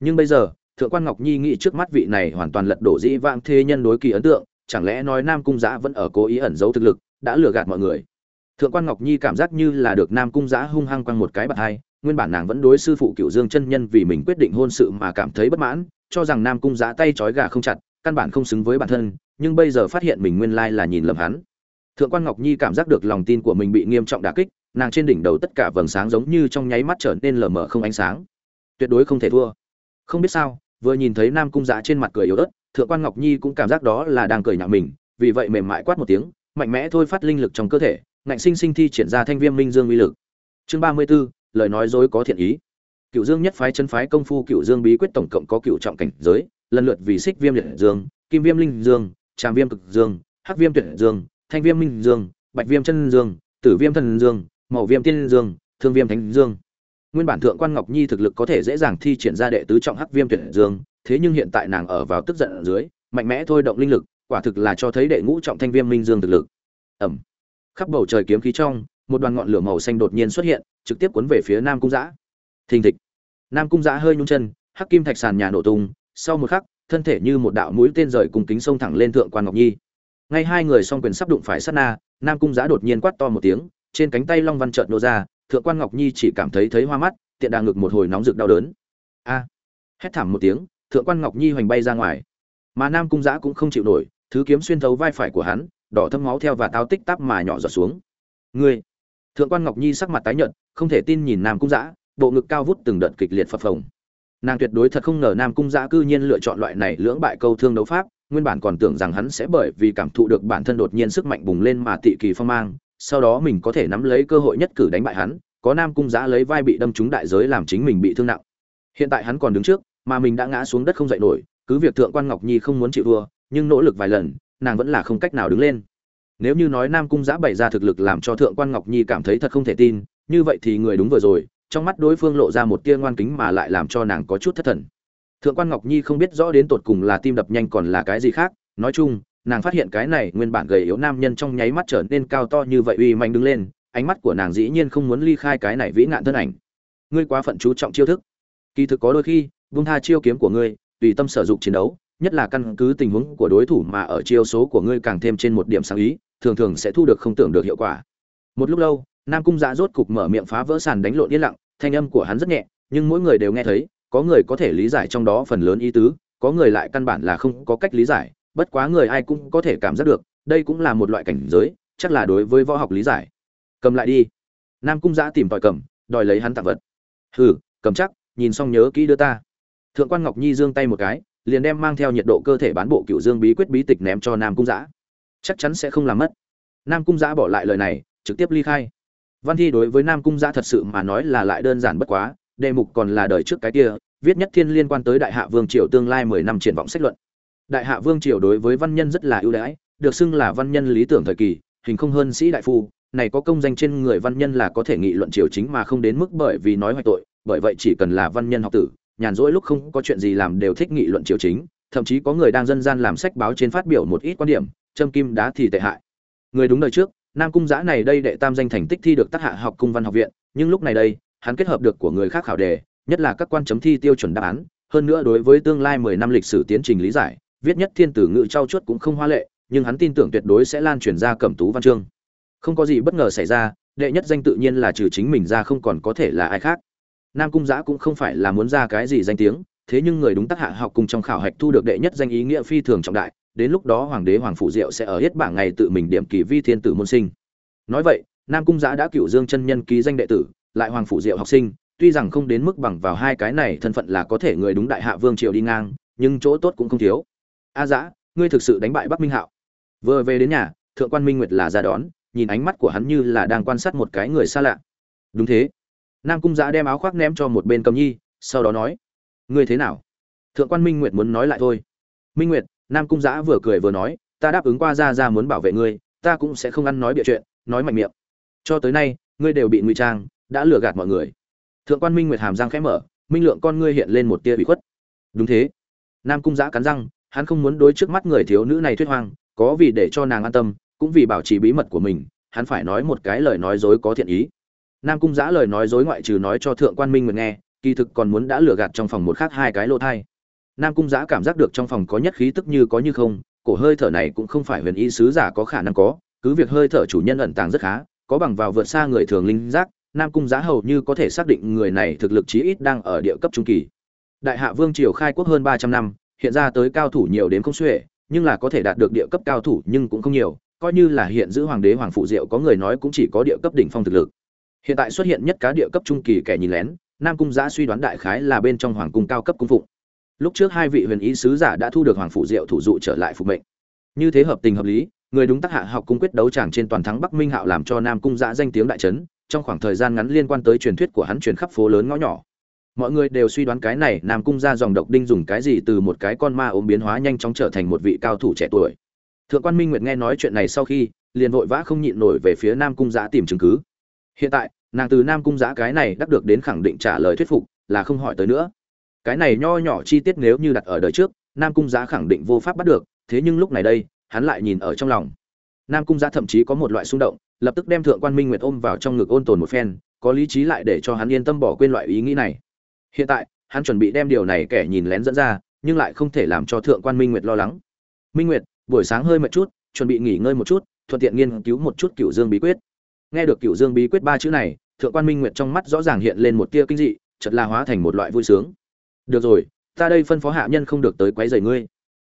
Nhưng bây giờ, thượng quan ngọc nhi nghĩ trước mắt vị này hoàn toàn lật đổ dĩ vãng thế nhân đối kỳ ấn tượng, chẳng lẽ nói nam cung giã vẫn ở cố ý ẩn giấu thực lực, đã lừa gạt mọi người? Thượng quan ngọc nhi cảm giác như là được nam cung giã hung hăng quăng một cái bạt hai, nguyên bản nàng vẫn đối sư phụ cựu dương chân nhân vì mình quyết định hôn sự mà cảm thấy bất mãn, cho rằng nam cung giã tay trói gà không chặt, căn bản không xứng với bản thân, nhưng bây giờ phát hiện mình nguyên lai là nhìn lầm hắn thượng quan ngọc nhi cảm giác được lòng tin của mình bị nghiêm trọng đả kích nàng trên đỉnh đầu tất cả vầng sáng giống như trong nháy mắt trở nên lờ mờ không ánh sáng. Tuyệt đối không thể thua. Không biết sao vừa nhìn thấy nam cung giã trên mặt cười yếu ớt thượng quan ngọc nhi cũng cảm giác đó là đang cười nhạo mình vì vậy mềm mại quát một tiếng mạnh mẽ thôi phát linh lực trong cơ thể ngạnh sinh sinh thi triển ra thanh viêm minh dương uy lực. Chương ba mươi 34, lời nói dối có thiện ý. Cựu dương nhất phái chân phái công phu cựu dương bí quyết tổng cộng có cựu trọng cảnh giới lần lượt vì xích viêm liệt dương kim viêm linh dương tràm viêm cực dương hắc viêm tuyệt dương thanh viêm minh dương, bạch viêm chân dương, tử viêm thần dương, màu viêm tiên dương, thương viêm thánh dương. Nguyên bản thượng quan ngọc nhi thực lực có thể dễ dàng thi triển ra đệ tứ trọng hắc viêm tuyệt dương, thế nhưng hiện tại nàng ở vào tức giận ở dưới, mạnh mẽ thôi động linh lực, quả thực là cho thấy đệ ngũ trọng thanh viêm minh dương thực lực. Ẩm. Khắp bầu trời kiếm khí trong, một đoàn ngọn lửa màu xanh đột nhiên xuất hiện, trực tiếp cuốn về phía nam cung giã. Thình thịch. Nam cung giã hơi nhung chân, hắc kim thạch sàn nhà nổ tung, sau một khắc, thân thể như một đạo mũi tên rời cùng kính sông thẳng lên thượng quan ngọc nhi ngay hai người song quyền sắp đụng phải sát na, nam cung giã đột nhiên quát to một tiếng, trên cánh tay long văn trợn nô ra, thượng quan ngọc nhi chỉ cảm thấy thấy hoa mắt, tiện đà ngực một hồi nóng rực đau đớn. A! Hét thảm một tiếng, thượng quan ngọc nhi hoành bay ra ngoài. Mà nam cung giã cũng không chịu nổi, thứ kiếm xuyên thấu vai phải của hắn, đỏ thâm máu theo và táo tích tắp mà nhỏ giọt xuống. Ngươi! Thượng quan ngọc nhi sắc mặt tái nhợt, không thể tin nhìn nam cung giã, bộ ngực cao vút từng đợt kịch liệt phập phồng. Nàng tuyệt đối thật không ngờ nam cung giã cư nhiên lựa chọn loại này lưỡng bại câu thương đấu pháp nguyên bản còn tưởng rằng hắn sẽ bởi vì cảm thụ được bản thân đột nhiên sức mạnh bùng lên mà tị kỳ phong mang, sau đó mình có thể nắm lấy cơ hội nhất cử đánh bại hắn, có nam cung giã lấy vai bị đâm trúng đại giới làm chính mình bị thương nặng. Hiện tại hắn còn đứng trước, mà mình đã ngã xuống đất không dậy nổi, cứ việc thượng quan ngọc nhi không muốn chịu thua, nhưng nỗ lực vài lần, nàng vẫn là không cách nào đứng lên. Nếu như nói nam cung giã bày ra thực lực làm cho thượng quan ngọc nhi cảm thấy thật không thể tin, như vậy thì người đúng vừa rồi, trong mắt đối phương lộ ra một tia ngoan kính mà lại làm cho nàng có chút thất thần thượng quan ngọc nhi không biết rõ đến tột cùng là tim đập nhanh còn là cái gì khác. Nói chung, nàng phát hiện cái này nguyên bản gầy yếu nam nhân trong nháy mắt trở nên cao to như vậy uy mạnh đứng lên, ánh mắt của nàng dĩ nhiên không muốn ly khai cái này vĩ nạn thân ảnh. Ngươi quá phận chú trọng chiêu thức. Kỳ thực có đôi khi vung tha chiêu kiếm của ngươi, tùy tâm sử dụng chiến đấu, nhất là căn cứ tình huống của đối thủ mà ở chiêu số của ngươi càng thêm trên một điểm sáng ý, thường thường sẽ thu được không tưởng được hiệu quả. Một lúc lâu, nam cung dạ rốt cục mở miệng phá vỡ sàn đánh lộn yên lặng, thanh âm của hắn rất nhẹ, nhưng mỗi người đều nghe thấy có người có thể lý giải trong đó phần lớn ý tứ, có người lại căn bản là không có cách lý giải, bất quá người ai cũng có thể cảm giác được, đây cũng là một loại cảnh giới, chắc là đối với võ học lý giải. Cầm lại đi. Nam cung giã tìm tòi cầm, đòi lấy hắn tặng vật. Hừ, cầm chắc, nhìn xong nhớ kỹ đưa ta. Thượng quan ngọc nhi giương tay một cái, liền đem mang theo nhiệt độ cơ thể bán bộ cựu dương bí quyết bí tịch ném cho nam cung giã. Chắc chắn sẽ không làm mất. Nam cung giã bỏ lại lời này, trực tiếp ly khai. Văn thi đối với nam cung giã thật sự mà nói là lại đơn giản bất quá đề mục còn là đời trước cái kia, viết nhất thiên liên quan tới đại hạ vương triều tương lai mười năm triển vọng sách luận. Đại hạ vương triều đối với văn nhân rất là ưu đãi, được xưng là văn nhân lý tưởng thời kỳ, hình không hơn sĩ đại phu, này có công danh trên người văn nhân là có thể nghị luận triều chính mà không đến mức bởi vì nói hoại tội, bởi vậy chỉ cần là văn nhân học tử, nhàn rỗi lúc không có chuyện gì làm đều thích nghị luận triều chính, thậm chí có người đang dân gian làm sách báo trên phát biểu một ít quan điểm, châm kim đá thì tệ hại. Người đúng đời trước, nam cung giã này đây đệ tam danh thành tích thi được tác hạ học cung văn học viện, nhưng lúc này đây hắn kết hợp được của người khác khảo đề, nhất là các quan chấm thi tiêu chuẩn đáp án, hơn nữa đối với tương lai mười năm lịch sử tiến trình lý giải, viết nhất thiên tử ngữ trao chuốt cũng không hoa lệ, nhưng hắn tin tưởng tuyệt đối sẽ lan truyền ra cẩm tú văn chương. Không có gì bất ngờ xảy ra, đệ nhất danh tự nhiên là trừ chính mình ra không còn có thể là ai khác. Nam cung giã cũng không phải là muốn ra cái gì danh tiếng, thế nhưng người đúng tác hạ học cùng trong khảo hạch thu được đệ nhất danh ý nghĩa phi thường trọng đại, đến lúc đó hoàng đế hoàng phụ diệu sẽ ở hết bảng ngày tự mình điểm kỳ vi thiên tử môn sinh. Nói vậy, nam cung giã đã cựu dương chân nhân ký danh đệ tử lại hoàng phụ diệu học sinh, tuy rằng không đến mức bằng vào hai cái này thân phận là có thể người đúng đại hạ vương triều đi ngang, nhưng chỗ tốt cũng không thiếu. A dã, ngươi thực sự đánh bại bắc minh hạo. Vừa về đến nhà, thượng quan minh nguyệt là ra đón, nhìn ánh mắt của hắn như là đang quan sát một cái người xa lạ. Đúng thế. Nam cung giã đem áo khoác ném cho một bên cầm nhi, sau đó nói, ngươi thế nào? Thượng quan minh nguyệt muốn nói lại thôi. Minh nguyệt, nam cung giã vừa cười vừa nói, ta đáp ứng qua ra ra muốn bảo vệ ngươi, ta cũng sẽ không ăn nói bịa chuyện, nói mạnh miệng. Cho tới nay, ngươi đều bị ngụy trang đã lừa gạt mọi người. Thượng quan minh nguyệt hàm răng khẽ mở, minh lượng con ngươi hiện lên một tia bị khuất. Đúng thế. Nam cung giã cắn răng, hắn không muốn đối trước mắt người thiếu nữ này thuyết hoang, có vì để cho nàng an tâm, cũng vì bảo trì bí mật của mình, hắn phải nói một cái lời nói dối có thiện ý. Nam cung giã lời nói dối ngoại trừ nói cho thượng quan minh nguyệt nghe, kỳ thực còn muốn đã lừa gạt trong phòng một khác hai cái lô thai. Nam cung giã cảm giác được trong phòng có nhất khí tức như có như không, cổ hơi thở này cũng không phải huyền y sứ giả có khả năng có, cứ việc hơi thở chủ nhân ẩn tàng rất khá, có bằng vào vượt xa người thường linh giác nam cung giá hầu như có thể xác định người này thực lực chí ít đang ở địa cấp trung kỳ. Đại hạ vương triều khai quốc hơn ba trăm năm, hiện ra tới cao thủ nhiều đến không xuể, nhưng là có thể đạt được địa cấp cao thủ nhưng cũng không nhiều, coi như là hiện giữ hoàng đế hoàng phụ diệu có người nói cũng chỉ có địa cấp đỉnh phong thực lực. Hiện tại xuất hiện nhất cá địa cấp trung kỳ kẻ nhìn lén, nam cung giã suy đoán đại khái là bên trong hoàng cung cao cấp cung phụng. Lúc trước hai vị huyền ý sứ giả đã thu được hoàng phụ diệu thủ dụ trở lại phục mệnh. Như thế hợp tình hợp lý, người đúng tác hạ học cung quyết đấu tràng trên toàn thắng bắc minh hạo làm cho nam cung giã danh tiếng đại trấn trong khoảng thời gian ngắn liên quan tới truyền thuyết của hắn truyền khắp phố lớn ngõ nhỏ. Mọi người đều suy đoán cái này nam cung ra dòng độc đinh dùng cái gì từ một cái con ma ốm biến hóa nhanh chóng trở thành một vị cao thủ trẻ tuổi. Thượng quan minh nguyệt nghe nói chuyện này sau khi, liền vội vã không nhịn nổi về phía nam cung giã tìm chứng cứ. Hiện tại, nàng từ nam cung giã cái này đắc được đến khẳng định trả lời thuyết phục, là không hỏi tới nữa. Cái này nho nhỏ chi tiết nếu như đặt ở đời trước, nam cung giã khẳng định vô pháp bắt được, thế nhưng lúc này đây, hắn lại nhìn ở trong lòng nam cung giã thậm chí có một loại xung động, lập tức đem thượng quan minh nguyệt ôm vào trong ngực ôn tồn một phen, có lý trí lại để cho hắn yên tâm bỏ quên loại ý nghĩ này. Hiện tại, hắn chuẩn bị đem điều này kẻ nhìn lén dẫn ra, nhưng lại không thể làm cho thượng quan minh nguyệt lo lắng. Minh nguyệt, buổi sáng hơi mệt chút, chuẩn bị nghỉ ngơi một chút, thuận tiện nghiên cứu một chút cựu dương bí quyết. Nghe được cựu dương bí quyết ba chữ này, thượng quan minh nguyệt trong mắt rõ ràng hiện lên một tia kinh dị chật la hóa thành một loại vui sướng. Được rồi, ta đây phân phó hạ nhân không được tới quấy rầy ngươi.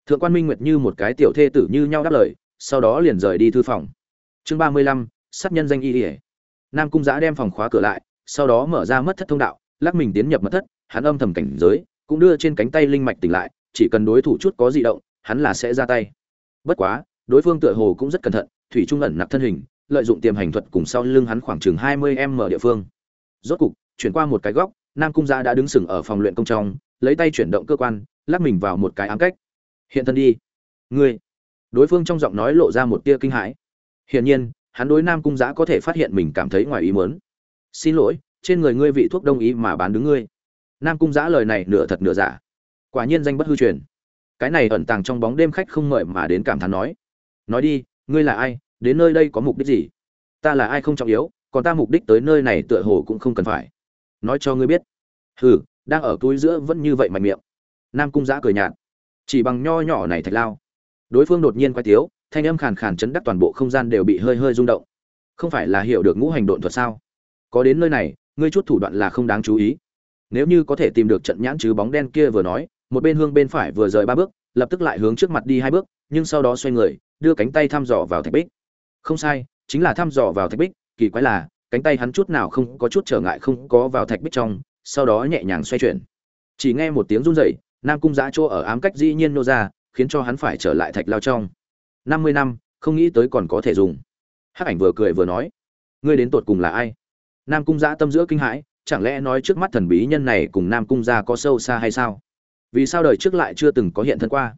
Thượng quan minh nguyệt như một cái tiểu thê tử như nhau đáp lời sau đó liền rời đi thư phòng. Chương ba mươi lăm, sát nhân danh y ỉa nam cung giã đem phòng khóa cửa lại, sau đó mở ra mất thất thông đạo, lắc mình tiến nhập mất thất, hắn âm thầm cảnh giới, cũng đưa trên cánh tay linh mạch tỉnh lại, chỉ cần đối thủ chút có di động, hắn là sẽ ra tay. Bất quá, đối phương tựa hồ cũng rất cẩn thận, thủy trung ẩn nặc thân hình, lợi dụng tiềm hành thuật cùng sau lưng hắn khoảng chừng hai mươi m địa phương. Rốt cục, chuyển qua một cái góc, nam cung gia đã đứng sừng ở phòng luyện công trong, lấy tay chuyển động cơ quan, lắc mình vào một cái ám cách. Hiện thân đi. Ngươi đối phương trong giọng nói lộ ra một tia kinh hãi. Hiển nhiên, hắn đối nam cung giã có thể phát hiện mình cảm thấy ngoài ý muốn. Xin lỗi, trên người ngươi vị thuốc đông ý mà bán đứng ngươi. Nam cung giã lời này nửa thật nửa giả. Quả nhiên danh bất hư truyền. Cái này ẩn tàng trong bóng đêm khách không mời mà đến cảm thán nói. Nói đi, ngươi là ai? Đến nơi đây có mục đích gì? Ta là ai không trọng yếu, còn ta mục đích tới nơi này tựa hồ cũng không cần phải. Nói cho ngươi biết. Hừ, đang ở túi giữa vẫn như vậy mạnh miệng. Nam cung giã cười nhạt. Chỉ bằng nho nhỏ này thạch lao đối phương đột nhiên quay tiếu, thanh âm khàn khàn chấn đắc toàn bộ không gian đều bị hơi hơi rung động. Không phải là hiểu được ngũ hành độn thuật sao? Có đến nơi này, ngươi chút thủ đoạn là không đáng chú ý. Nếu như có thể tìm được trận nhãn chứ bóng đen kia vừa nói, một bên hương bên phải vừa rời ba bước, lập tức lại hướng trước mặt đi hai bước, nhưng sau đó xoay người, đưa cánh tay thăm dò vào thạch bích. Không sai, chính là thăm dò vào thạch bích, kỳ quái là, cánh tay hắn chút nào không có chút trở ngại không có vào thạch bích trong, sau đó nhẹ nhàng xoay chuyển. Chỉ nghe một tiếng run rẩy, nam cung giã chỗ ở ám cách dĩ nhiên nô ra khiến cho hắn phải trở lại thạch lao trong. Năm mươi năm, không nghĩ tới còn có thể dùng. Hắc ảnh vừa cười vừa nói, ngươi đến tột cùng là ai? Nam cung giã tâm giữa kinh hãi, chẳng lẽ nói trước mắt thần bí nhân này cùng nam cung gia có sâu xa hay sao? Vì sao đời trước lại chưa từng có hiện thân qua?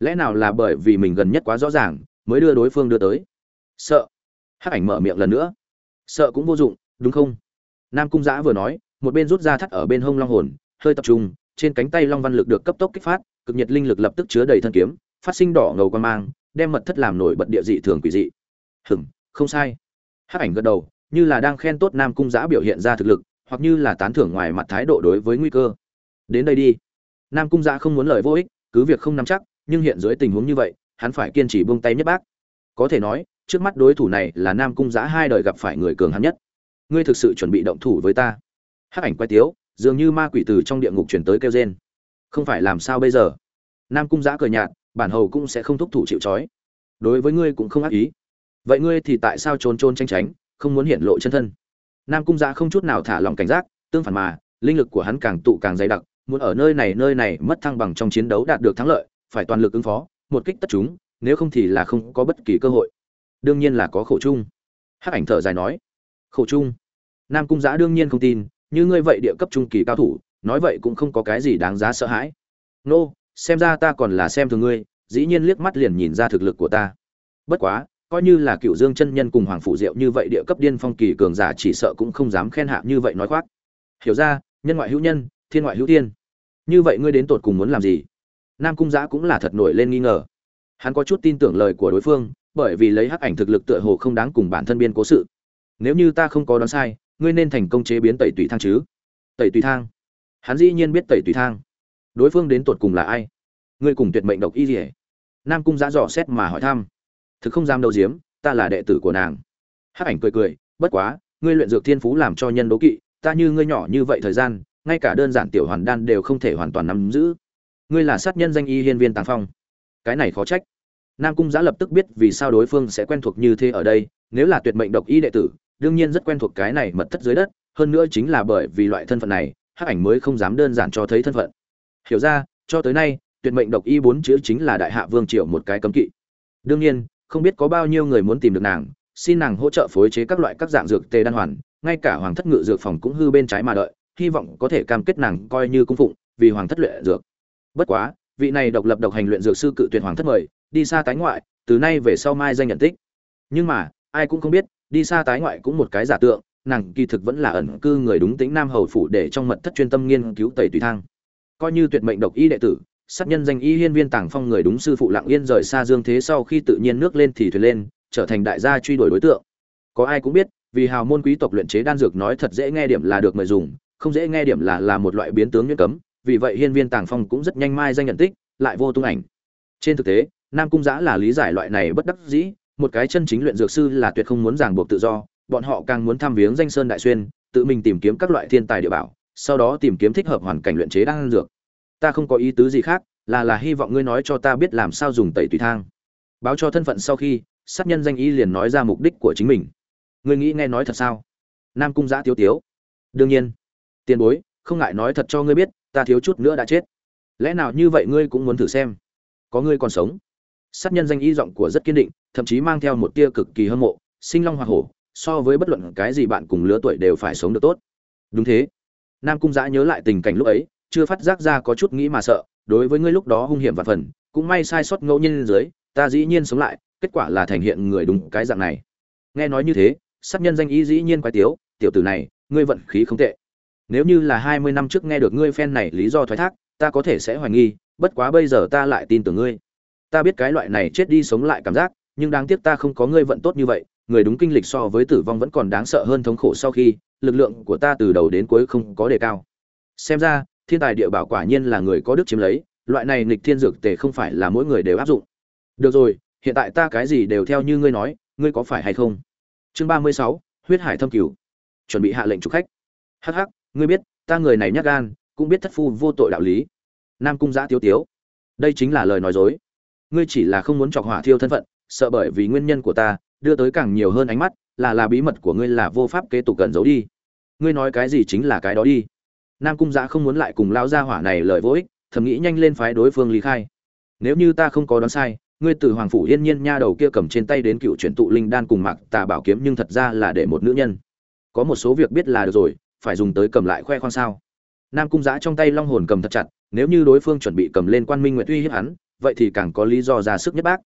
Lẽ nào là bởi vì mình gần nhất quá rõ ràng, mới đưa đối phương đưa tới? Sợ. Hắc ảnh mở miệng lần nữa. Sợ cũng vô dụng, đúng không? Nam cung giã vừa nói, một bên rút ra thắt ở bên hông long hồn, hơi tập trung, trên cánh tay long văn lực được cấp tốc kích phát cực nhiệt linh lực lập tức chứa đầy thân kiếm, phát sinh đỏ ngầu quan mang, đem mật thất làm nổi bật địa dị thường quỷ dị. Hừng không sai. Hắc ảnh gật đầu, như là đang khen tốt nam cung giã biểu hiện ra thực lực, hoặc như là tán thưởng ngoài mặt thái độ đối với nguy cơ. Đến đây đi. Nam cung giã không muốn lời vô ích, cứ việc không nắm chắc, nhưng hiện dưới tình huống như vậy, hắn phải kiên trì buông tay nhất bác. Có thể nói, trước mắt đối thủ này là nam cung giã hai đời gặp phải người cường hắn nhất. Ngươi thực sự chuẩn bị động thủ với ta. Hắc ảnh quay tiếu, dường như ma quỷ từ trong địa ngục chuyển tới kêu gen không phải làm sao bây giờ? Nam cung giã cười nhạt, bản hầu cũng sẽ không thúc thủ chịu trói. Đối với ngươi cũng không ác ý. Vậy ngươi thì tại sao trốn trôn tranh tránh, không muốn hiện lộ chân thân? Nam cung giã không chút nào thả lòng cảnh giác, tương phản mà, linh lực của hắn càng tụ càng dày đặc, muốn ở nơi này nơi này mất thăng bằng trong chiến đấu đạt được thắng lợi, phải toàn lực ứng phó, một kích tất chúng, nếu không thì là không có bất kỳ cơ hội. Đương nhiên là có khổ chung. Hắc ảnh thở dài nói. Khổ chung? Nam cung giã đương nhiên không tin, như ngươi vậy địa cấp trung kỳ cao thủ nói vậy cũng không có cái gì đáng giá sợ hãi. Nô, xem ra ta còn là xem thường ngươi, dĩ nhiên liếc mắt liền nhìn ra thực lực của ta. Bất quá, coi như là cựu dương chân nhân cùng hoàng phủ diệu như vậy địa cấp điên phong kỳ cường giả chỉ sợ cũng không dám khen hạ như vậy nói khoác. Hiểu ra, nhân ngoại hữu nhân, thiên ngoại hữu thiên. Như vậy ngươi đến tột cùng muốn làm gì? Nam cung giã cũng là thật nổi lên nghi ngờ. Hắn có chút tin tưởng lời của đối phương, bởi vì lấy hắc ảnh thực lực tựa hồ không đáng cùng bản thân biên cố sự. Nếu như ta không có đoán sai, ngươi nên thành công chế biến tẩy tùy thang chứ? Tẩy tùy thang? Hắn dĩ nhiên biết tẩy tùy thang. Đối phương đến tột cùng là ai? Ngươi cùng tuyệt mệnh độc y dỉa nam cung giã dò xét mà hỏi thăm. Thực không dám đâu diếm ta là đệ tử của nàng. Hắc ảnh cười cười, bất quá, ngươi luyện dược thiên phú làm cho nhân đố kỵ, ta như ngươi nhỏ như vậy thời gian, ngay cả đơn giản tiểu hoàn đan đều không thể hoàn toàn nắm giữ. Ngươi là sát nhân danh y hiên viên tàng phong. Cái này khó trách. Nam cung giã lập tức biết vì sao đối phương sẽ quen thuộc như thế ở đây, nếu là tuyệt mệnh độc y đệ tử, đương nhiên rất quen thuộc cái này mật thất dưới đất, hơn nữa chính là bởi vì loại thân phận này hắc ảnh mới không dám đơn giản cho thấy thân phận. Hiểu ra, cho tới nay, tuyệt mệnh độc y bốn chữ chính là đại hạ vương triều một cái cấm kỵ. Đương nhiên, không biết có bao nhiêu người muốn tìm được nàng, xin nàng hỗ trợ phối chế các loại các dạng dược tê đan hoàn, ngay cả hoàng thất ngự dược phòng cũng hư bên trái mà đợi, hy vọng có thể cam kết nàng coi như cung phụng, vì hoàng thất luyện dược. Bất quá, vị này độc lập độc hành luyện dược sư cự tuyệt hoàng thất mời, đi xa tái ngoại, từ nay về sau mai danh nhận tích. Nhưng mà, ai cũng không biết, đi xa tái ngoại cũng một cái giả tượng nàng kỳ thực vẫn là ẩn cư người đúng tính nam hầu phủ để trong mật thất chuyên tâm nghiên cứu tẩy tùy thang. Coi như tuyệt mệnh độc y đệ tử, sát nhân danh y hiên viên tàng phong người đúng sư phụ lặng yên rời xa dương thế sau khi tự nhiên nước lên thì thuyền lên, trở thành đại gia truy đuổi đối tượng. Có ai cũng biết, vì hào môn quý tộc luyện chế đan dược nói thật dễ nghe điểm là được mời dùng, không dễ nghe điểm là là một loại biến tướng nhuyễn cấm, vì vậy hiên viên tàng phong cũng rất nhanh mai danh nhận tích, lại vô tung ảnh. Trên thực tế, nam cung giã là lý giải loại này bất đắc dĩ, một cái chân chính luyện dược sư là tuyệt không muốn ràng buộc tự do bọn họ càng muốn thăm viếng danh sơn đại xuyên, tự mình tìm kiếm các loại thiên tài địa bảo, sau đó tìm kiếm thích hợp hoàn cảnh luyện chế đan dược. Ta không có ý tứ gì khác, là là hy vọng ngươi nói cho ta biết làm sao dùng tẩy tùy thang. Báo cho thân phận sau khi, sát nhân danh y liền nói ra mục đích của chính mình. Ngươi nghĩ nghe nói thật sao? Nam cung giã tiếu tiếu. Đương nhiên. Tiền bối, không ngại nói thật cho ngươi biết, ta thiếu chút nữa đã chết. Lẽ nào như vậy ngươi cũng muốn thử xem? Có ngươi còn sống. Sát nhân danh y giọng của rất kiên định, thậm chí mang theo một tia cực kỳ hâm mộ, sinh long hoa hổ so với bất luận cái gì bạn cùng lứa tuổi đều phải sống được tốt. Đúng thế. Nam cung giã nhớ lại tình cảnh lúc ấy, chưa phát giác ra có chút nghĩ mà sợ, đối với ngươi lúc đó hung hiểm và phần, cũng may sai sót ngẫu nhiên dưới, ta dĩ nhiên sống lại, kết quả là thành hiện người đúng cái dạng này. Nghe nói như thế, sát nhân danh y dĩ nhiên quái tiếu, tiểu tử này, ngươi vận khí không tệ. Nếu như là hai mươi năm trước nghe được ngươi phen này lý do thoái thác, ta có thể sẽ hoài nghi, bất quá bây giờ ta lại tin tưởng ngươi. Ta biết cái loại này chết đi sống lại cảm giác, nhưng đáng tiếc ta không có ngươi vận tốt như vậy người đúng kinh lịch so với tử vong vẫn còn đáng sợ hơn thống khổ sau khi, lực lượng của ta từ đầu đến cuối không có đề cao. Xem ra, thiên tài địa bảo quả nhiên là người có đức chiếm lấy, loại này nghịch thiên dược tề không phải là mỗi người đều áp dụng. Được rồi, hiện tại ta cái gì đều theo như ngươi nói, ngươi có phải hay không? Chương ba mươi sáu, huyết hải thâm cửu. Chuẩn bị hạ lệnh trục khách. Hắc hắc, ngươi biết, ta người này nhắc gan, cũng biết thất phu vô tội đạo lý. Nam cung giã tiêu tiếu. Đây chính là lời nói dối. Ngươi chỉ là không muốn chọc hỏa thiêu thân phận, sợ bởi vì nguyên nhân của ta đưa tới càng nhiều hơn ánh mắt, là là bí mật của ngươi là vô pháp kế tục cần giấu đi. Ngươi nói cái gì chính là cái đó đi. Nam cung giã không muốn lại cùng lao ra hỏa này lời vô ích, thầm nghĩ nhanh lên phái đối phương lý khai. Nếu như ta không có đoán sai, ngươi từ hoàng phủ yên nhiên nha đầu kia cầm trên tay đến cựu chuyển tụ linh đan cùng Mặc tà bảo kiếm nhưng thật ra là để một nữ nhân. Có một số việc biết là được rồi, phải dùng tới cầm lại khoe khoang sao? Nam cung giã trong tay long hồn cầm thật chặt, nếu như đối phương chuẩn bị cầm lên quan minh nguyện uy hiếp hắn, vậy thì càng có lý do ra sức nhất bác.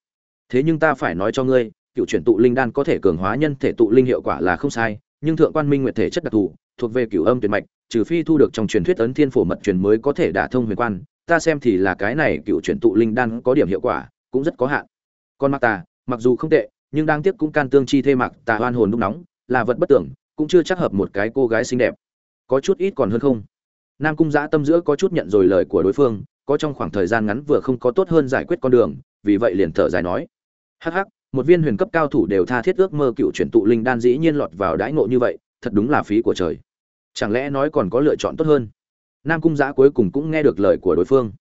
Thế nhưng ta phải nói cho ngươi cựu chuyển tụ linh đan có thể cường hóa nhân thể tụ linh hiệu quả là không sai, nhưng thượng quan minh nguyệt thể chất đặc thù, thuộc về cửu âm tuyệt mạch, trừ phi thu được trong truyền thuyết ấn thiên phổ mật truyền mới có thể đả thông huyền quan, ta xem thì là cái này cựu chuyển tụ linh đan có điểm hiệu quả, cũng rất có hạn. Con mặc tà, mặc dù không tệ, nhưng đang tiếc cũng can tương chi thê mặc tà hoan hồn đúc nóng, là vật bất tưởng, cũng chưa chắc hợp một cái cô gái xinh đẹp. Có chút ít còn hơn không? Nam cung giã tâm giữa có chút nhận rồi lời của đối phương, có trong khoảng thời gian ngắn vừa không có tốt hơn giải quyết con đường, vì vậy liền thở dài nói. Hắc hắc một viên huyền cấp cao thủ đều tha thiết ước mơ cựu chuyển tụ linh đan dĩ nhiên lọt vào đãi ngộ như vậy, thật đúng là phí của trời. Chẳng lẽ nói còn có lựa chọn tốt hơn? Nam cung giã cuối cùng cũng nghe được lời của đối phương.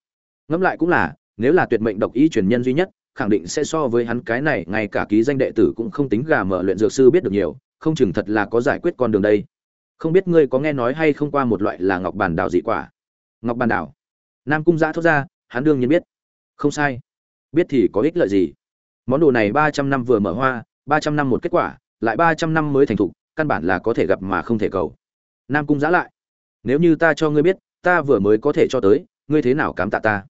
Ngẫm lại cũng là, nếu là tuyệt mệnh độc ý truyền nhân duy nhất, khẳng định sẽ so với hắn cái này, ngay cả ký danh đệ tử cũng không tính gà mở luyện dược sư biết được nhiều, không chừng thật là có giải quyết con đường đây. Không biết ngươi có nghe nói hay không qua một loại là ngọc bàn đảo dị quả? Ngọc bàn đảo. Nam cung giã thốt ra, hắn đương nhiên biết. Không sai. Biết thì có ích lợi gì? Món đồ này ba trăm năm vừa mở hoa, ba trăm năm một kết quả, lại ba trăm năm mới thành thục, căn bản là có thể gặp mà không thể cầu. Nam cung giã lại, nếu như ta cho ngươi biết, ta vừa mới có thể cho tới, ngươi thế nào cám tạ ta?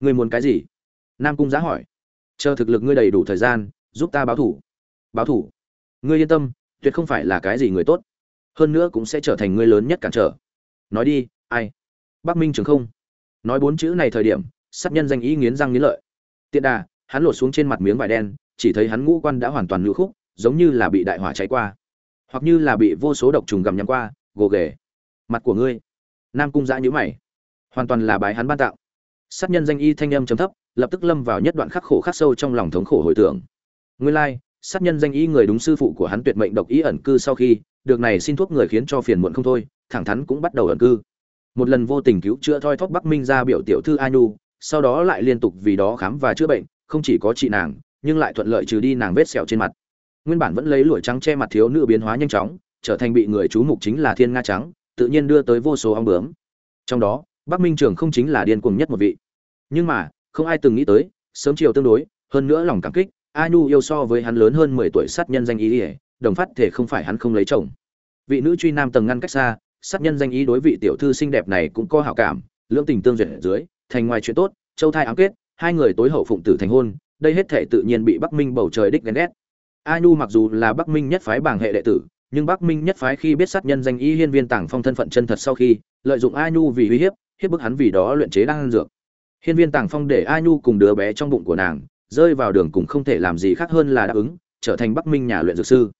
Ngươi muốn cái gì? Nam cung giã hỏi, chờ thực lực ngươi đầy đủ thời gian, giúp ta báo thủ. Báo thủ? Ngươi yên tâm, tuyệt không phải là cái gì người tốt. Hơn nữa cũng sẽ trở thành ngươi lớn nhất cản trở. Nói đi, ai? Bắc minh trường không? Nói bốn chữ này thời điểm, sát nhân danh ý nghiến răng nghiến lợi. Tiện đà hắn lột xuống trên mặt miếng vải đen chỉ thấy hắn ngũ quan đã hoàn toàn ngữ khúc giống như là bị đại hỏa cháy qua hoặc như là bị vô số độc trùng gặm nhắm qua gồ ghề. Mặt của ngươi. Nam cung giã nhữ mày. Hoàn toàn là bài hắn ban tạo. sát nhân danh y thanh âm chấm thấp lập tức lâm vào nhất đoạn khắc khổ khắc sâu trong lòng thống khổ hồi tưởng. Ngươi lai、like, sát nhân danh y người đúng sư phụ của hắn tuyệt mệnh độc ý ẩn cư sau khi được này xin thuốc người khiến cho phiền muộn không thôi thẳng thắn cũng bắt đầu ẩn cư. Một lần vô tình cứu chữa thoi thóp bắc minh ra biểu tiểu thư a nhu sau đó lại liên tục vì đó khám và chữa bệnh không chỉ có chị nàng, nhưng lại thuận lợi trừ đi nàng vết sẹo trên mặt. Nguyên bản vẫn lấy lụa trắng che mặt thiếu nữ biến hóa nhanh chóng, trở thành bị người chú mục chính là thiên nga trắng, tự nhiên đưa tới vô số ong bướm. Trong đó, bắc minh trường không chính là điên cuồng nhất một vị. Nhưng mà, không ai từng nghĩ tới, sớm chiều tương đối, hơn nữa lòng cảm kích a nhu yêu so với hắn lớn hơn mười tuổi sát nhân danh ý ỉa đồng phát thể không phải hắn không lấy chồng. Vị nữ truy nam tầng ngăn cách xa, sát nhân danh ý đối vị tiểu thư xinh đẹp này cũng có hảo cảm, lưỡng tình tương duyệt ở dưới, thành ngoài chuyện tốt, châu thai ám kết hai người tối hậu phụng tử thành hôn, đây hết thể tự nhiên bị bắc minh bầu trời đích ghen ghét. A nhu mặc dù là bắc minh nhất phái bảng hệ đệ tử, nhưng bắc minh nhất phái khi biết sát nhân danh y hiên viên tàng phong thân phận chân thật sau khi, lợi dụng a nhu vì uy hiếp hiếp bức hắn vì đó luyện chế đan dược. Hiên viên tàng phong để a nhu cùng đứa bé trong bụng của nàng, rơi vào đường cùng không thể làm gì khác hơn là đáp ứng, trở thành bắc minh nhà luyện dược sư.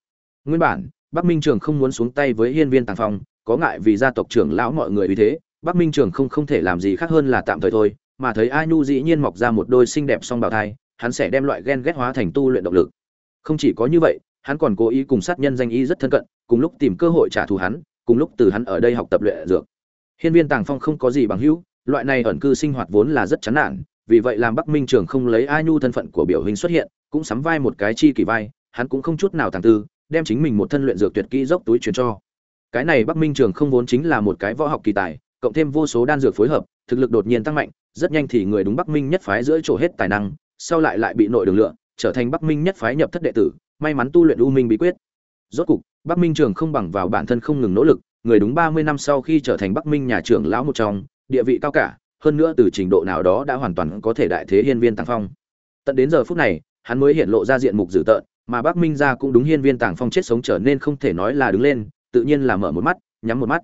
Nguyên bản, bắc minh trường không muốn xuống tay với hiên viên tàng phong, có ngại vì gia tộc trưởng lão mọi người vì thế, bắc minh trường không không thể làm gì khác hơn là tạm thời thôi mà thấy a nhu dĩ nhiên mọc ra một đôi xinh đẹp song bào thai, hắn sẽ đem loại ghen ghét hóa thành tu luyện động lực. Không chỉ có như vậy, hắn còn cố ý cùng sát nhân danh y rất thân cận, cùng lúc tìm cơ hội trả thù hắn, cùng lúc từ hắn ở đây học tập luyện dược. Hiên viên tàng phong không có gì bằng hữu, loại này ẩn cư sinh hoạt vốn là rất chán nản, vì vậy làm bắc minh trường không lấy a nhu thân phận của biểu hình xuất hiện, cũng sắm vai một cái chi kỳ vai, hắn cũng không chút nào tàng tư, đem chính mình một thân luyện dược tuyệt kỹ dốc túi truyền cho. Cái này bắc minh trường không vốn chính là một cái võ học kỳ tài, cộng thêm vô số đan dược phối hợp, thực lực đột nhiên tăng mạnh rất nhanh thì người đúng bắc minh nhất phái giữa chỗ hết tài năng, sau lại lại bị nội đường lựa, trở thành bắc minh nhất phái nhập thất đệ tử, may mắn tu luyện u minh bí quyết. Rốt cục, bắc minh trường không bằng vào bản thân không ngừng nỗ lực, người đúng ba mươi năm sau khi trở thành bắc minh nhà trưởng lão một trong, địa vị cao cả, hơn nữa từ trình độ nào đó đã hoàn toàn có thể đại thế hiên viên tàng phong. Tận đến giờ phút này, hắn mới hiện lộ ra diện mục dữ tợn, mà bắc minh gia cũng đúng hiên viên tàng phong chết sống trở nên không thể nói là đứng lên, tự nhiên là mở một mắt, nhắm một mắt.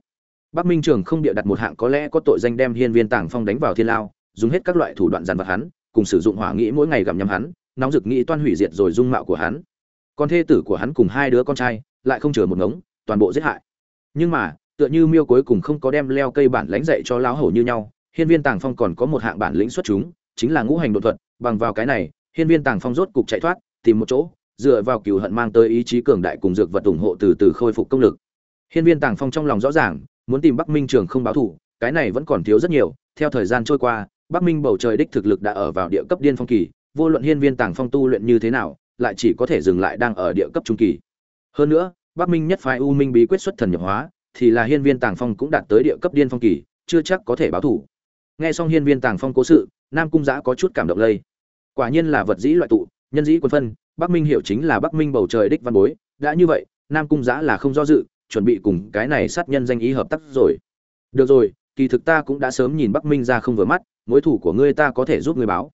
Bắc minh trường không địa đặt một hạng có lẽ có tội danh đem hiên viên tàng phong đánh vào thiên lao dùng hết các loại thủ đoạn dàn vật hắn, cùng sử dụng hỏa nghĩ mỗi ngày gặm nhắm hắn, nóng rực nghĩ toan hủy diệt rồi dung mạo của hắn. Con thê tử của hắn cùng hai đứa con trai lại không chừa một ngống, toàn bộ giết hại. Nhưng mà, tựa như miêu cuối cùng không có đem leo cây bản lãnh dạy cho lão hổ như nhau, hiên viên tàng phong còn có một hạng bản lĩnh xuất chúng, chính là ngũ hành đột thuật, bằng vào cái này, hiên viên tàng phong rốt cục chạy thoát, tìm một chỗ, dựa vào cừu hận mang tới ý chí cường đại cùng dược vật ủng hộ từ từ khôi phục công lực. Hiên viên tàng phong trong lòng rõ ràng, muốn tìm bắc minh trường không báo thủ cái này vẫn còn thiếu rất nhiều, theo thời gian trôi qua bắc minh bầu trời đích thực lực đã ở vào địa cấp điên phong kỳ, vô luận hiên viên tàng phong tu luyện như thế nào, lại chỉ có thể dừng lại đang ở địa cấp trung kỳ. Hơn nữa, bắc minh nhất phái u minh bí quyết xuất thần nhập hóa, thì là hiên viên tàng phong cũng đạt tới địa cấp điên phong kỳ, chưa chắc có thể báo thủ. Nghe xong hiên viên tàng phong cố sự, nam cung giã có chút cảm động lây. Quả nhiên là vật dĩ loại tụ, nhân dĩ quân phân, bắc minh hiểu chính là bắc minh bầu trời đích văn bối. Đã như vậy, nam cung giã là không do dự, chuẩn bị cùng cái này sát nhân danh ý hợp tác rồi. Được rồi, kỳ thực ta cũng đã sớm nhìn bắc minh ra không vừa mắt mối thủ của ngươi ta có thể giúp ngươi báo.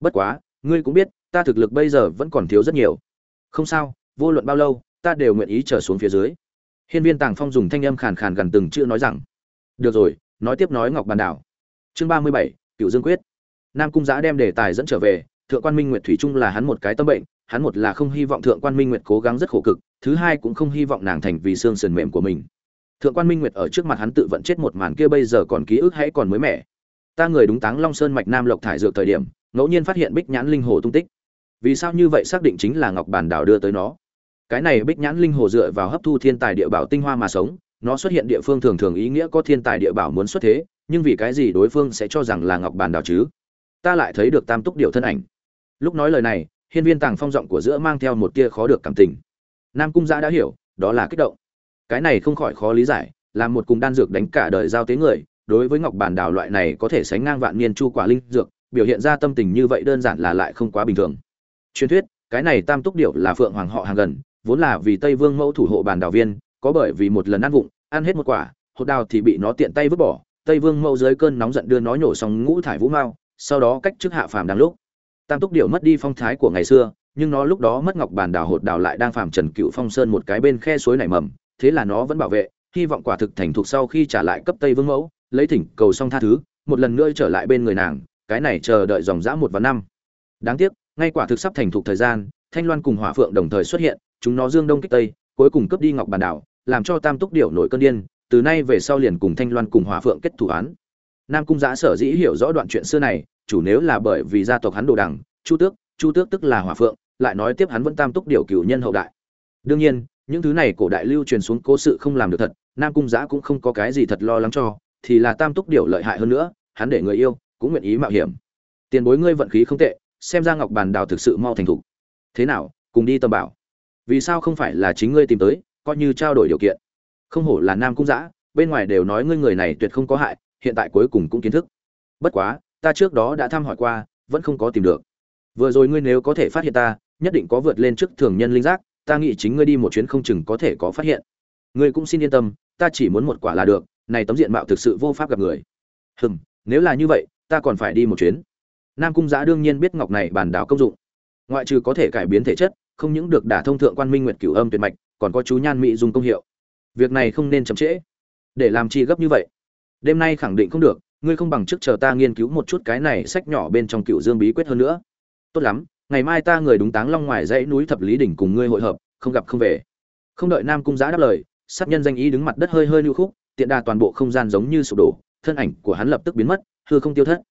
Bất quá, ngươi cũng biết, ta thực lực bây giờ vẫn còn thiếu rất nhiều. Không sao, vô luận bao lâu, ta đều nguyện ý trở xuống phía dưới. Hiên viên tàng phong dùng thanh âm khàn khàn gần từng chữ nói rằng, được rồi, nói tiếp nói ngọc bàn đảo. Chương ba mươi bảy, cựu dương quyết. Nam cung giã đem đề tài dẫn trở về, thượng quan minh nguyệt thủy trung là hắn một cái tâm bệnh, hắn một là không hy vọng thượng quan minh nguyệt cố gắng rất khổ cực, thứ hai cũng không hy vọng nàng thành vì xương sườn mềm của mình. Thượng quan minh nguyệt ở trước mặt hắn tự vận chết một màn kia bây giờ còn ký ức hãy còn mới mẻ ta người đúng táng long sơn mạch nam lộc thải dược thời điểm, ngẫu nhiên phát hiện bích nhãn linh hồ tung tích. Vì sao như vậy xác định chính là ngọc bản đảo đưa tới nó? Cái này bích nhãn linh hồ dựa vào hấp thu thiên tài địa bảo tinh hoa mà sống, nó xuất hiện địa phương thường thường ý nghĩa có thiên tài địa bảo muốn xuất thế, nhưng vì cái gì đối phương sẽ cho rằng là ngọc bàn đảo chứ? Ta lại thấy được tam túc điệu thân ảnh. Lúc nói lời này, hiên viên tàng phong giọng của giữa mang theo một tia khó được cảm tình. Nam cung giã đã hiểu, đó là kích động. Cái này không khỏi khó lý giải, là một cùng đan dược đánh cả đời giao tế người đối với ngọc bản đảo loại này có thể sánh ngang vạn niên chu quả linh dược, biểu hiện ra tâm tình như vậy đơn giản là lại không quá bình thường. Truyền thuyết, cái này tam túc điệu là phượng hoàng họ hàng gần, vốn là vì tây vương mẫu thủ hộ bản đảo viên, có bởi vì một lần ăn vụng, ăn hết một quả, hột đào thì bị nó tiện tay vứt bỏ, tây vương mẫu dưới cơn nóng giận đưa nó nhổ xong ngũ thải vũ mao, sau đó cách trước hạ phàm đang lúc. Tam túc điệu mất đi phong thái của ngày xưa, nhưng nó lúc đó mất ngọc bản đảo hột đào lại đang phàm trần cựu phong sơn một cái bên khe suối nảy mầm, thế là nó vẫn bảo vệ, hy vọng quả thực thành thục sau khi trả lại cấp tây vương mẫu lấy thỉnh cầu xong tha thứ, một lần nữa trở lại bên người nàng, cái này chờ đợi dòng dã một và năm. Đáng tiếc, ngay quả thực sắp thành thục thời gian, thanh loan cùng hỏa phượng đồng thời xuất hiện, chúng nó dương đông kích tây, cuối cùng cướp đi ngọc bàn đảo, làm cho tam túc điểu nổi cơn điên, từ nay về sau liền cùng thanh loan cùng hỏa phượng kết thủ án. Nam cung giã sở dĩ hiểu rõ đoạn chuyện xưa này, chủ nếu là bởi vì gia tộc hắn đồ đằng, chu tước chu tước tức là hỏa phượng, lại nói tiếp hắn vẫn tam túc điều cửu nhân hậu đại. Đương nhiên, những thứ này cổ đại lưu truyền xuống cố sự không làm được thật, nam cung giã cũng không có cái gì thật lo lắng cho thì là tam túc điều lợi hại hơn nữa, hắn để người yêu cũng nguyện ý mạo hiểm. Tiền bối ngươi vận khí không tệ, xem ra ngọc bàn đào thực sự mau thành thục. Thế nào, cùng đi tâm bảo. Vì sao không phải là chính ngươi tìm tới, coi như trao đổi điều kiện. Không hổ là nam cung giã bên ngoài đều nói ngươi người này tuyệt không có hại, hiện tại cuối cùng cũng kiến thức. Bất quá, ta trước đó đã thăm hỏi qua, vẫn không có tìm được. Vừa rồi ngươi nếu có thể phát hiện ta, nhất định có vượt lên trước thường nhân linh giác, ta nghĩ chính ngươi đi một chuyến không chừng có thể có phát hiện. Ngươi cũng xin yên tâm, ta chỉ muốn một quả là được này tấm diện mạo thực sự vô pháp gặp người. Hừm, nếu là như vậy, ta còn phải đi một chuyến. Nam cung giã đương nhiên biết ngọc này bàn đảo công dụng. Ngoại trừ có thể cải biến thể chất, không những được đả thông thượng quan minh nguyệt cửu âm tuyệt mạch, còn có chú nhan mỹ dùng công hiệu. Việc này không nên chậm trễ. Để làm chi gấp như vậy? Đêm nay khẳng định không được, ngươi không bằng trước chờ ta nghiên cứu một chút cái này sách nhỏ bên trong cựu dương bí quyết hơn nữa. Tốt lắm, ngày mai ta người đúng táng long ngoài dãy núi thập lý đỉnh cùng ngươi hội hợp, không gặp không về. Không đợi nam cung giã đáp lời, sát nhân danh ý đứng mặt đất hơi hơi lưu khúc tiện đà toàn bộ không gian giống như sụp đổ, thân ảnh của hắn lập tức biến mất, hư không tiêu thất.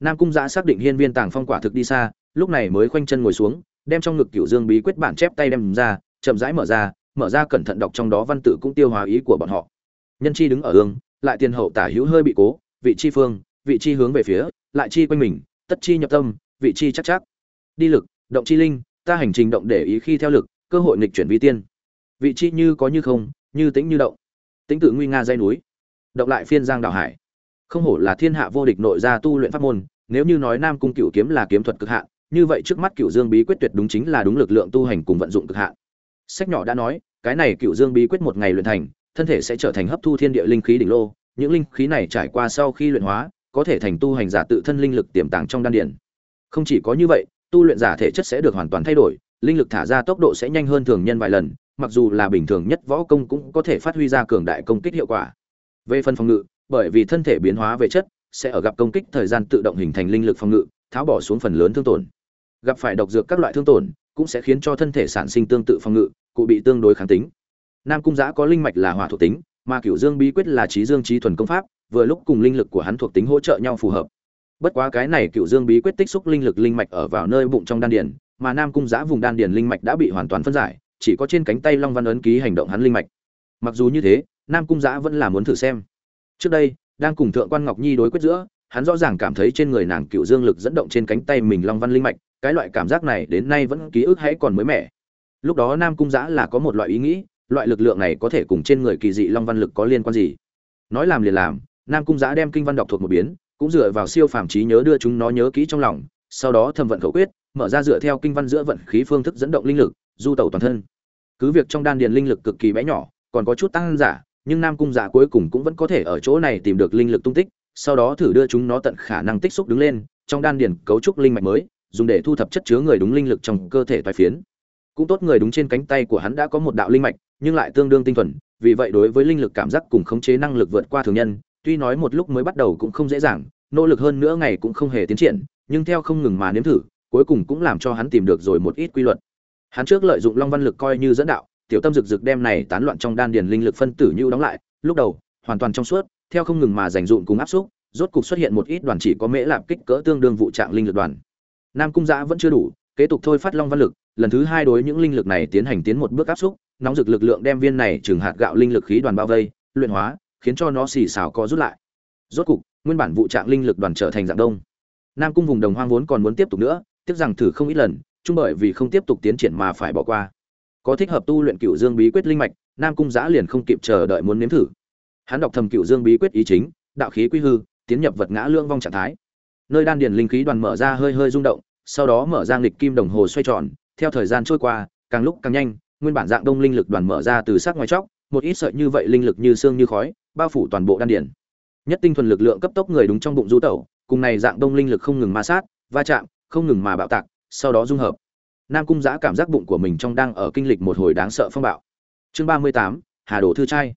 Nam cung giã xác định hiên viên tàng phong quả thực đi xa, lúc này mới khoanh chân ngồi xuống, đem trong ngực Cửu dương bí quyết bản chép tay đem ra, chậm rãi mở ra mở ra cẩn thận đọc trong đó văn tự cũng tiêu hóa ý của bọn họ. Nhân chi đứng ở ương, lại tiền hậu tả hữu hơi bị cố, vị chi phương, vị chi hướng về phía, lại chi quanh mình, tất chi nhập tâm, vị chi chắc chắc. Đi lực, động chi linh, ta hành trình động để ý khi theo lực, cơ hội nghịch chuyển vi tiên. Vị chi như có như không, như tĩnh như động tĩnh tự nguy nga dây núi. Động lại phiên giang đảo hải. Không hổ là thiên hạ vô địch nội gia tu luyện pháp môn, nếu như nói nam cung cựu kiếm là kiếm thuật cực hạn, như vậy trước mắt cựu dương bí quyết tuyệt đúng chính là đúng lực lượng tu hành cùng vận dụng cực hạn. Sách nhỏ đã nói, cái này cựu dương bí quyết một ngày luyện thành, thân thể sẽ trở thành hấp thu thiên địa linh khí đỉnh lô, những linh khí này trải qua sau khi luyện hóa, có thể thành tu hành giả tự thân linh lực tiềm tàng trong đan điển không chỉ có như vậy, tu luyện giả thể chất sẽ được hoàn toàn thay đổi, linh lực thả ra tốc độ sẽ nhanh hơn thường nhân vài lần mặc dù là bình thường nhất võ công cũng có thể phát huy ra cường đại công kích hiệu quả. Về phần phòng ngự, bởi vì thân thể biến hóa về chất, sẽ ở gặp công kích thời gian tự động hình thành linh lực phòng ngự, tháo bỏ xuống phần lớn thương tổn. Gặp phải độc dược các loại thương tổn, cũng sẽ khiến cho thân thể sản sinh tương tự phòng ngự, cụ bị tương đối kháng tính. Nam cung giã có linh mạch là hỏa thuộc tính, mà cửu dương bí quyết là trí dương trí thuần công pháp, vừa lúc cùng linh lực của hắn thuộc tính hỗ trợ nhau phù hợp. Bất quá cái này cửu dương bí quyết tích xúc linh lực linh mạch ở vào nơi bụng trong đan điền, mà nam cung giã vùng đan điền linh mạch đã bị hoàn toàn phân giải chỉ có trên cánh tay long văn ấn ký hành động hắn linh mạch. Mặc dù như thế, nam cung giã vẫn là muốn thử xem. Trước đây, đang cùng thượng quan ngọc nhi đối quyết giữa, hắn rõ ràng cảm thấy trên người nàng cựu dương lực dẫn động trên cánh tay mình long văn linh mạch, cái loại cảm giác này đến nay vẫn ký ức hãy còn mới mẻ. Lúc đó nam cung giã là có một loại ý nghĩ, loại lực lượng này có thể cùng trên người kỳ dị long văn lực có liên quan gì? Nói làm liền làm, nam cung giã đem kinh văn đọc thuộc một biến, cũng dựa vào siêu phàm trí nhớ đưa chúng nó nhớ kỹ trong lòng, sau đó thầm vận khẩu quyết, mở ra dựa theo kinh văn giữa vận khí phương thức dẫn động linh lực, du tẩu toàn thân cứ việc trong đan điền linh lực cực kỳ bé nhỏ, còn có chút tăng giả, nhưng nam cung giả cuối cùng cũng vẫn có thể ở chỗ này tìm được linh lực tung tích, sau đó thử đưa chúng nó tận khả năng tích xúc đứng lên, trong đan điền cấu trúc linh mạch mới, dùng để thu thập chất chứa người đúng linh lực trong cơ thể toái phiến. Cũng tốt người đúng trên cánh tay của hắn đã có một đạo linh mạch, nhưng lại tương đương tinh thuần, vì vậy đối với linh lực cảm giác cùng khống chế năng lực vượt qua thường nhân, tuy nói một lúc mới bắt đầu cũng không dễ dàng, nỗ lực hơn nữa ngày cũng không hề tiến triển, nhưng theo không ngừng mà nếm thử, cuối cùng cũng làm cho hắn tìm được rồi một ít quy luật hắn trước lợi dụng long văn lực coi như dẫn đạo, tiểu tâm rực rực đem này tán loạn trong đan điền linh lực phân tử như đóng lại, lúc đầu, hoàn toàn trong suốt, theo không ngừng mà dành dụng cùng áp xúc, rốt cục xuất hiện một ít đoàn chỉ có mễ lạp kích cỡ tương đương vụ trạng linh lực đoàn. Nam cung giã vẫn chưa đủ, kế tục thôi phát long văn lực, lần thứ hai đối những linh lực này tiến hành tiến một bước áp xúc, nóng rực lực lượng đem viên này trừng hạt gạo linh lực khí đoàn bao vây, luyện hóa, khiến cho nó xì xào co rút lại. Rốt cục, nguyên bản vụ trạng linh lực đoàn trở thành dạng đông. Nam cung vùng đồng hoang vốn còn muốn tiếp tục nữa, tiếc rằng thử không ít lần chung bởi vì không tiếp tục tiến triển mà phải bỏ qua. Có thích hợp tu luyện cựu dương bí quyết linh mạch, nam cung giã liền không kịp chờ đợi muốn nếm thử. Hắn đọc thầm cựu dương bí quyết ý chính, đạo khí quy hư, tiến nhập vật ngã lương vong trạng thái. Nơi đan điền linh khí đoàn mở ra hơi hơi rung động, sau đó mở ra nghịch kim đồng hồ xoay tròn, theo thời gian trôi qua, càng lúc càng nhanh, nguyên bản dạng đông linh lực đoàn mở ra từ sát ngoài chóc, một ít sợi như vậy linh lực như xương như khói, bao phủ toàn bộ đan điền. Nhất tinh thuần lực lượng cấp tốc người đúng trong bụng du tẩu, cùng này dạng đông linh lực không ngừng ma sát, va chạm, không ngừng mà bạo tạc sau đó dung hợp. Nam cung giã cảm giác bụng của mình trong đang ở kinh lịch một hồi đáng sợ phong bạo. Chương ba mươi tám, hà đồ thư trai.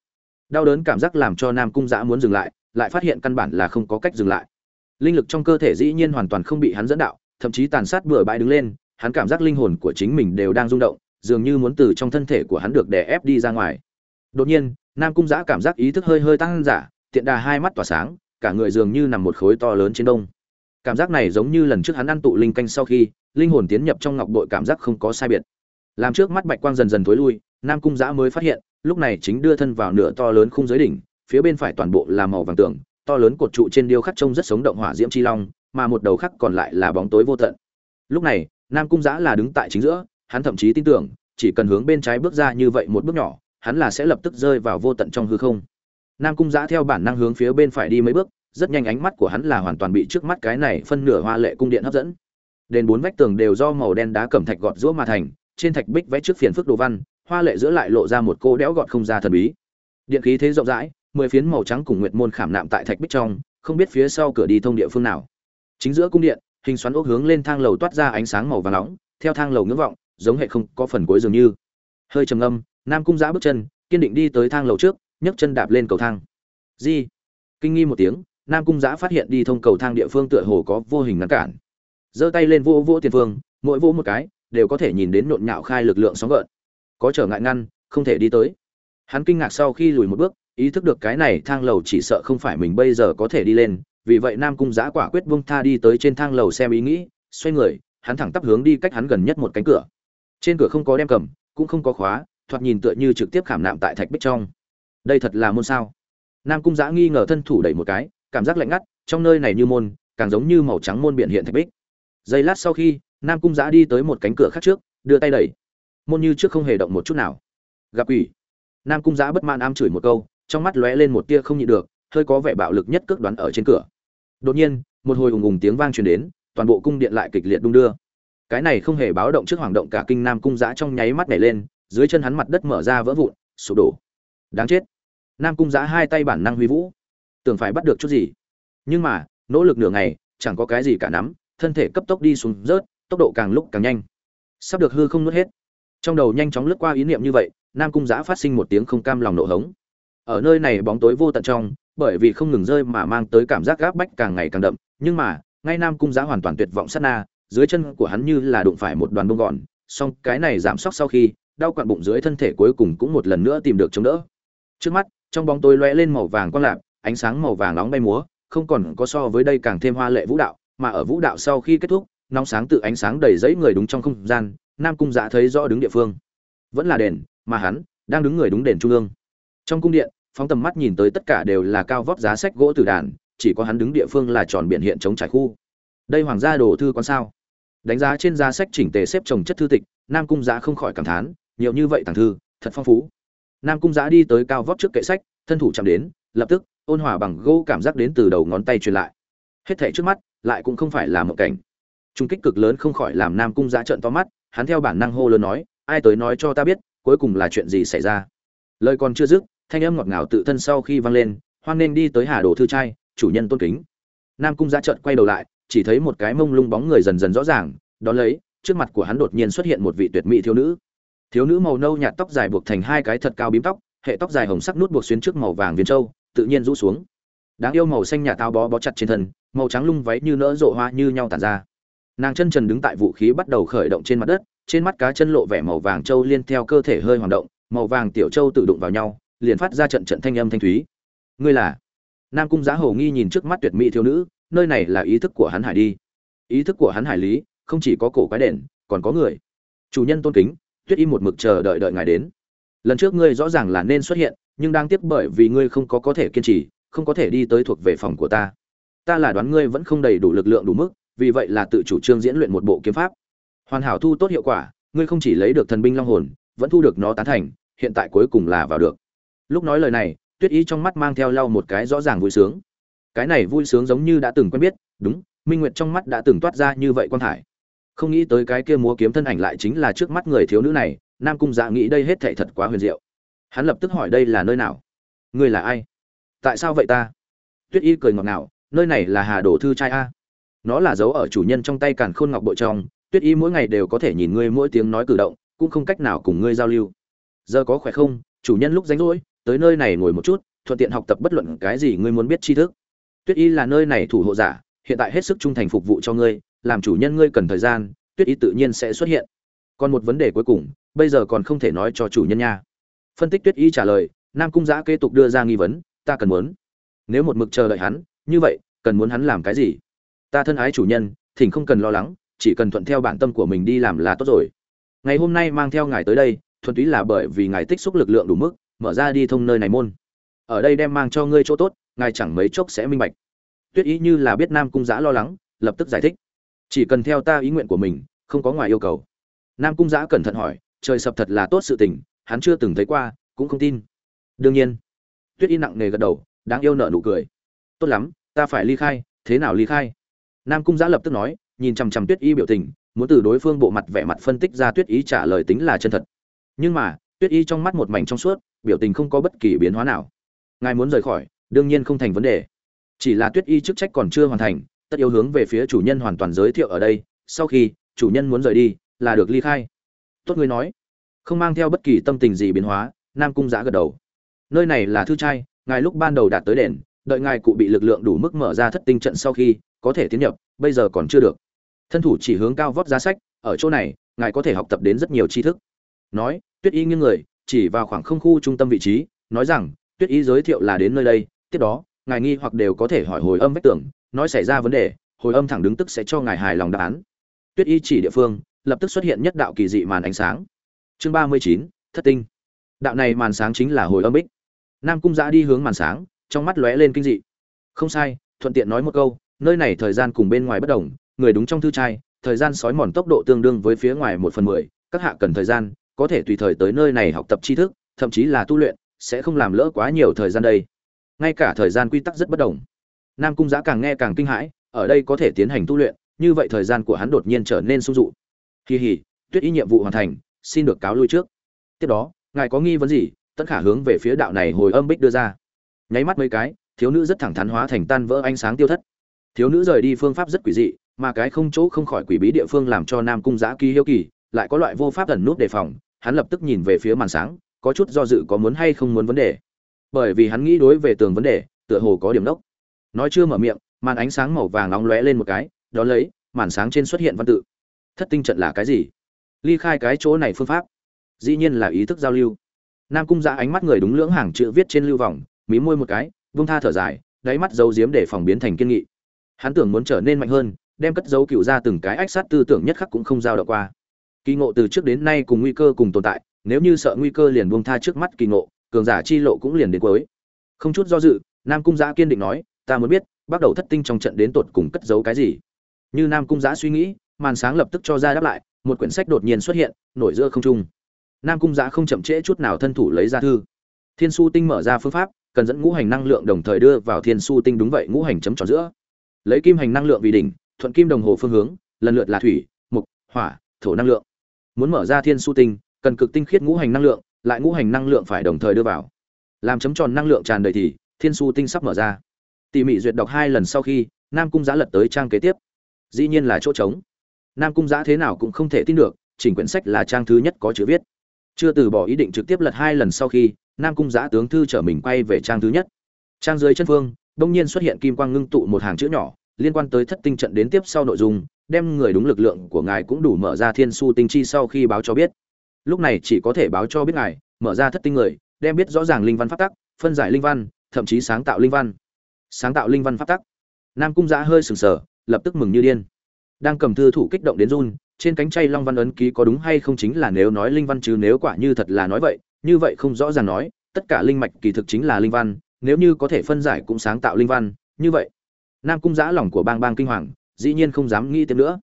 Đau đớn cảm giác làm cho nam cung giã muốn dừng lại lại phát hiện căn bản là không có cách dừng lại. Linh lực trong cơ thể dĩ nhiên hoàn toàn không bị hắn dẫn đạo, thậm chí tàn sát bừa bãi đứng lên, hắn cảm giác linh hồn của chính mình đều đang rung động, dường như muốn từ trong thân thể của hắn được đè ép đi ra ngoài. Đột nhiên, nam cung giã cảm giác ý thức hơi hơi tăng giả, tiện đà hai mắt tỏa sáng, cả người dường như nằm một khối to lớn trên đông. Cảm giác này giống như lần trước hắn ăn tụ linh canh sau khi linh hồn tiến nhập trong ngọc bội cảm giác không có sai biệt. Làm trước mắt bạch quang dần dần thối lui, nam cung giã mới phát hiện, lúc này chính đưa thân vào nửa to lớn khung giới đỉnh, phía bên phải toàn bộ là màu vàng tường, to lớn cột trụ trên điêu khắc trông rất sống động hỏa diễm chi long, mà một đầu khắc còn lại là bóng tối vô tận. Lúc này, nam cung giã là đứng tại chính giữa, hắn thậm chí tin tưởng, chỉ cần hướng bên trái bước ra như vậy một bước nhỏ, hắn là sẽ lập tức rơi vào vô tận trong hư không. Nam cung giã theo bản năng hướng phía bên phải đi mấy bước, rất nhanh ánh mắt của hắn là hoàn toàn bị trước mắt cái này phân nửa hoa lệ cung điện hấp dẫn đền bốn vách tường đều do màu đen đá cẩm thạch gọt rũa mà thành, trên thạch bích vẽ trước phiền phức đồ văn, hoa lệ giữa lại lộ ra một cô đẽo gọt không ra thần bí. Điện khí thế rộng rãi, mười phiến màu trắng cùng nguyệt môn khảm nạm tại thạch bích trong, không biết phía sau cửa đi thông địa phương nào. Chính giữa cung điện, hình xoắn ốc hướng lên thang lầu toát ra ánh sáng màu vàng nóng, theo thang lầu ngưỡng vọng, giống hệ không có phần cuối dường như. Hơi trầm âm nam cung giã bước chân, kiên định đi tới thang lầu trước, nhấc chân đạp lên cầu thang. Di. Kinh nghi một tiếng, nam cung giã phát hiện đi thông cầu thang địa phương tựa hồ có vô hình ngăn cản giơ tay lên vô vô tiền phương, mỗi vô một cái, đều có thể nhìn đến nhộn nhạo khai lực lượng sóng gợn. Có trở ngại ngăn, không thể đi tới. Hắn kinh ngạc sau khi lùi một bước, ý thức được cái này thang lầu chỉ sợ không phải mình bây giờ có thể đi lên, vì vậy nam cung giã quả quyết bung tha đi tới trên thang lầu xem ý nghĩ, xoay người, hắn thẳng tắp hướng đi cách hắn gần nhất một cánh cửa. Trên cửa không có đem cầm, cũng không có khóa, thoạt nhìn tựa như trực tiếp khảm nạm tại thạch bích trong. Đây thật là môn sao? Nam cung giã nghi ngờ thân thủ đẩy một cái, cảm giác lạnh ngắt, trong nơi này như môn, càng giống như màu trắng môn biển hiện thạch bích giây lát sau khi, nam cung giã đi tới một cánh cửa khác trước, đưa tay đẩy. Môn như trước không hề động một chút nào. Gặp quỷ. Nam cung giã bất mãn am chửi một câu, trong mắt lóe lên một tia không nhịn được, hơi có vẻ bạo lực nhất cước đoán ở trên cửa. Đột nhiên, một hồi ùng ùng tiếng vang truyền đến, toàn bộ cung điện lại kịch liệt đung đưa. Cái này không hề báo động trước hoàng động cả kinh nam cung giã trong nháy mắt nhảy lên, dưới chân hắn mặt đất mở ra vỡ vụn, sụp đổ. Đáng chết. Nam cung giã hai tay bản năng huy vũ. Tưởng phải bắt được chút gì. Nhưng mà, nỗ lực nửa ngày, chẳng có cái gì cả nắm thân thể cấp tốc đi xuống rớt, tốc độ càng lúc càng nhanh. Sắp được hư không nuốt hết. Trong đầu nhanh chóng lướt qua ý niệm như vậy, nam cung giã phát sinh một tiếng không cam lòng nổ hống. Ở nơi này bóng tối vô tận trong, bởi vì không ngừng rơi mà mang tới cảm giác gáp bách càng ngày càng đậm, nhưng mà, ngay nam cung giã hoàn toàn tuyệt vọng sát na, dưới chân của hắn như là đụng phải một đoàn bông gòn, song cái này giảm sốc sau khi, đau quặn bụng dưới thân thể cuối cùng cũng một lần nữa tìm được chống đỡ. Trước mắt, trong bóng tối lóe lên màu vàng quang lạp, ánh sáng màu vàng nóng bay múa, không còn có so với đây càng thêm hoa lệ vũ đạo mà ở vũ đạo sau khi kết thúc, nóng sáng tự ánh sáng đầy dẫy người đúng trong không gian, nam cung dạ thấy rõ đứng địa phương. Vẫn là đền, mà hắn đang đứng người đúng đền trung ương. Trong cung điện, phóng tầm mắt nhìn tới tất cả đều là cao vóc giá sách gỗ từ đàn, chỉ có hắn đứng địa phương là tròn biển hiện chống trải khu. Đây hoàng gia đồ thư quán sao? Đánh giá trên giá sách chỉnh tề xếp trồng chất thư tịch, nam cung giã không khỏi cảm thán, nhiều như vậy tàng thư, thật phong phú. Nam cung giã đi tới cao vóc trước kệ sách, thân thủ chạm đến, lập tức, ôn hòa bằng gỗ cảm giác đến từ đầu ngón tay truyền lại. Hết thảy trước mắt lại cũng không phải là một cảnh. Trung kích cực lớn không khỏi làm nam cung giã trợn to mắt, hắn theo bản năng hô lớn nói, ai tới nói cho ta biết, cuối cùng là chuyện gì xảy ra? Lời còn chưa dứt, thanh âm ngọt ngào tự thân sau khi vang lên, hoan nên đi tới hà đồ thư trai, chủ nhân tôn kính. Nam cung giã trợn quay đầu lại, chỉ thấy một cái mông lung bóng người dần dần rõ ràng, đón lấy, trước mặt của hắn đột nhiên xuất hiện một vị tuyệt mỹ thiếu nữ. Thiếu nữ màu nâu nhạt tóc dài buộc thành hai cái thật cao bím tóc, hệ tóc dài hồng sắc nút buộc xuyên trước màu vàng viên trâu tự nhiên rũ xuống đáng yêu màu xanh nhà tao bó bó chặt trên thân, màu trắng lung váy như nỡ rộ hoa như nhau tàn ra. Nàng chân trần đứng tại vũ khí bắt đầu khởi động trên mặt đất, trên mắt cá chân lộ vẻ màu vàng trâu liên theo cơ thể hơi hoạt động, màu vàng tiểu trâu tự đụng vào nhau, liền phát ra trận trận thanh âm thanh thúy. Ngươi là? Nam cung giá hầu nghi nhìn trước mắt tuyệt mỹ thiếu nữ, nơi này là ý thức của hắn hải đi. Ý thức của hắn hải lý, không chỉ có cổ quái đèn, còn có người. Chủ nhân tôn kính, tuyết y một mực chờ đợi đợi ngài đến. Lần trước ngươi rõ ràng là nên xuất hiện, nhưng đang tiếp bởi vì ngươi không có có thể kiên trì không có thể đi tới thuộc về phòng của ta. Ta là đoán ngươi vẫn không đầy đủ lực lượng đủ mức, vì vậy là tự chủ trương diễn luyện một bộ kiếm pháp. Hoàn hảo thu tốt hiệu quả, ngươi không chỉ lấy được thần binh long hồn, vẫn thu được nó tán thành, hiện tại cuối cùng là vào được. Lúc nói lời này, tuyết ý trong mắt mang theo lau một cái rõ ràng vui sướng. Cái này vui sướng giống như đã từng quen biết, đúng, minh nguyệt trong mắt đã từng toát ra như vậy quan thải. Không nghĩ tới cái kia múa kiếm thân ảnh lại chính là trước mắt người thiếu nữ này, nam cung dạ nghĩ đây hết thệ thật quá huyền diệu. Hắn lập tức hỏi đây là nơi nào? Ngươi là ai? Tại sao vậy ta? Tuyết y cười ngọt ngào, nơi này là hà đồ thư trai a. Nó là dấu ở chủ nhân trong tay càn khôn ngọc bội trong. Tuyết y mỗi ngày đều có thể nhìn ngươi mỗi tiếng nói cử động, cũng không cách nào cùng ngươi giao lưu. Giờ có khỏe không? Chủ nhân lúc rảnh rỗi, tới nơi này ngồi một chút, thuận tiện học tập bất luận cái gì ngươi muốn biết tri thức. Tuyết y là nơi này thủ hộ giả, hiện tại hết sức trung thành phục vụ cho ngươi, làm chủ nhân ngươi cần thời gian, tuyết y tự nhiên sẽ xuất hiện. Còn một vấn đề cuối cùng, bây giờ còn không thể nói cho chủ nhân nha. Phân tích tuyết y trả lời, nam cung giã kế tục đưa ra nghi vấn ta cần muốn. Nếu một mực chờ đợi hắn, như vậy, cần muốn hắn làm cái gì? Ta thân ái chủ nhân, thỉnh không cần lo lắng, chỉ cần thuận theo bản tâm của mình đi làm là tốt rồi. Ngày hôm nay mang theo ngài tới đây, thuần túy là bởi vì ngài tích xúc lực lượng đủ mức, mở ra đi thông nơi này môn. Ở đây đem mang cho ngươi chỗ tốt, ngài chẳng mấy chốc sẽ minh bạch. Tuyết ý như là biết nam cung giã lo lắng, lập tức giải thích. Chỉ cần theo ta ý nguyện của mình, không có ngoài yêu cầu. Nam cung giã cẩn thận hỏi, trời sập thật là tốt sự tình, hắn chưa từng thấy qua, cũng không tin. Đương nhiên tuyết y nặng nề gật đầu, đáng yêu nợ nụ cười. Tốt lắm, ta phải ly khai, thế nào ly khai? Nam cung giã lập tức nói, nhìn chằm chằm tuyết y biểu tình, muốn từ đối phương bộ mặt vẻ mặt phân tích ra tuyết y trả lời tính là chân thật. Nhưng mà, tuyết y trong mắt một mảnh trong suốt, biểu tình không có bất kỳ biến hóa nào. Ngài muốn rời khỏi, đương nhiên không thành vấn đề. Chỉ là tuyết y chức trách còn chưa hoàn thành, tất yếu hướng về phía chủ nhân hoàn toàn giới thiệu ở đây, sau khi chủ nhân muốn rời đi, là được ly khai. Tốt người nói. Không mang theo bất kỳ tâm tình gì biến hóa, nam cung giã gật đầu nơi này là thư trai, ngài lúc ban đầu đạt tới đền, đợi ngài cụ bị lực lượng đủ mức mở ra thất tinh trận sau khi, có thể tiến nhập, bây giờ còn chưa được. Thân thủ chỉ hướng cao vót giá sách, ở chỗ này, ngài có thể học tập đến rất nhiều tri thức. Nói, tuyết y nghiêng người, chỉ vào khoảng không khu trung tâm vị trí, nói rằng, tuyết y giới thiệu là đến nơi đây, tiếp đó, ngài nghi hoặc đều có thể hỏi hồi âm vách tưởng nói xảy ra vấn đề, hồi âm thẳng đứng tức sẽ cho ngài hài lòng đáp án. Tuyết y chỉ địa phương, lập tức xuất hiện nhất đạo kỳ dị màn ánh sáng. Chương ba mươi chín, thất tinh. Đạo này màn sáng chính là hồi âm bích nam cung giã đi hướng màn sáng, trong mắt lóe lên kinh dị. Không sai, thuận tiện nói một câu, nơi này thời gian cùng bên ngoài bất đồng, người đúng trong thư trai, thời gian sói mòn tốc độ tương đương với phía ngoài một phần mười, các hạ cần thời gian, có thể tùy thời tới nơi này học tập tri thức, thậm chí là tu luyện, sẽ không làm lỡ quá nhiều thời gian đây. Ngay cả thời gian quy tắc rất bất đồng. Nam cung giã càng nghe càng kinh hãi, ở đây có thể tiến hành tu luyện, như vậy thời gian của hắn đột nhiên trở nên sung dụ. Kỳ hỉ tuyết ý nhiệm vụ hoàn thành, xin được cáo lui trước. Tiếp đó, ngài có nghi vấn gì? Tất khả hướng về phía đạo này hồi âm bích đưa ra. Nháy mắt mấy cái, thiếu nữ rất thẳng thắn hóa thành tan vỡ ánh sáng tiêu thất. Thiếu nữ rời đi phương pháp rất quỷ dị, mà cái không chỗ không khỏi quỷ bí địa phương làm cho nam cung giã kỳ hiếu kỳ, lại có loại vô pháp ẩn nút đề phòng, hắn lập tức nhìn về phía màn sáng, có chút do dự có muốn hay không muốn vấn đề. Bởi vì hắn nghĩ đối về tường vấn đề, tựa hồ có điểm đốc. Nói chưa mở miệng, màn ánh sáng màu vàng nóng lóe lên một cái, đó lấy, màn sáng trên xuất hiện văn tự. Thất tinh trận là cái gì? Ly khai cái chỗ này phương pháp. Dĩ nhiên là ý thức giao lưu nam cung giã ánh mắt người đúng lưỡng hàng chữ viết trên lưu vòng, mí môi một cái, vung tha thở dài, đáy mắt dấu diếm để phòng biến thành kiên nghị. Hắn tưởng muốn trở nên mạnh hơn, đem cất dấu cựu ra từng cái ách sát tư tưởng nhất khắc cũng không giao động qua. Kỳ ngộ từ trước đến nay cùng nguy cơ cùng tồn tại, nếu như sợ nguy cơ liền buông tha trước mắt kỳ ngộ, cường giả chi lộ cũng liền đến cuối. Không chút do dự, nam cung giã kiên định nói, ta muốn biết, bắt đầu thất tinh trong trận đến tột cùng cất giấu cái gì? Như nam cung giã suy nghĩ, màn sáng lập tức cho ra đáp lại, một quyển sách đột nhiên xuất hiện, nổi giữa không trung nam cung giã không chậm trễ chút nào thân thủ lấy ra thư. Thiên su tinh mở ra phương pháp, cần dẫn ngũ hành năng lượng đồng thời đưa vào thiên su tinh đúng vậy, ngũ hành chấm tròn giữa. Lấy kim hành năng lượng vì đỉnh, thuận kim đồng hồ phương hướng, lần lượt là thủy, mục, hỏa, thổ năng lượng. Muốn mở ra thiên su tinh, cần cực tinh khiết ngũ hành năng lượng, lại ngũ hành năng lượng phải đồng thời đưa vào. Làm chấm tròn năng lượng tràn đầy thì, thiên su tinh sắp mở ra. Tỉ mỉ duyệt đọc hai lần sau khi, nam cung giã lật tới trang kế tiếp. Dĩ nhiên là chỗ trống. Nam cung giã thế nào cũng không thể tin được, chỉnh quyển sách là trang thứ nhất có chữ viết chưa từ bỏ ý định trực tiếp lật hai lần sau khi, nam cung giã tướng thư trở mình quay về trang thứ nhất. Trang dưới chân phương đông nhiên xuất hiện kim quang ngưng tụ một hàng chữ nhỏ, liên quan tới thất tinh trận đến tiếp sau nội dung, đem người đúng lực lượng của ngài cũng đủ mở ra thiên su tinh chi sau khi báo cho biết. Lúc này chỉ có thể báo cho biết ngài, mở ra thất tinh người, đem biết rõ ràng linh văn pháp tắc, phân giải linh văn, thậm chí sáng tạo linh văn. Sáng tạo linh văn pháp tắc. Nam cung giã hơi sừng sờ, lập tức mừng như điên. Đang cầm thư thủ kích động đến run trên cánh chay long văn ấn ký có đúng hay không chính là nếu nói linh văn chứ nếu quả như thật là nói vậy, như vậy không rõ ràng nói, tất cả linh mạch kỳ thực chính là linh văn, nếu như có thể phân giải cũng sáng tạo linh văn, như vậy. Nam cung giã lòng của bang bang kinh hoàng, dĩ nhiên không dám nghĩ tiếp nữa.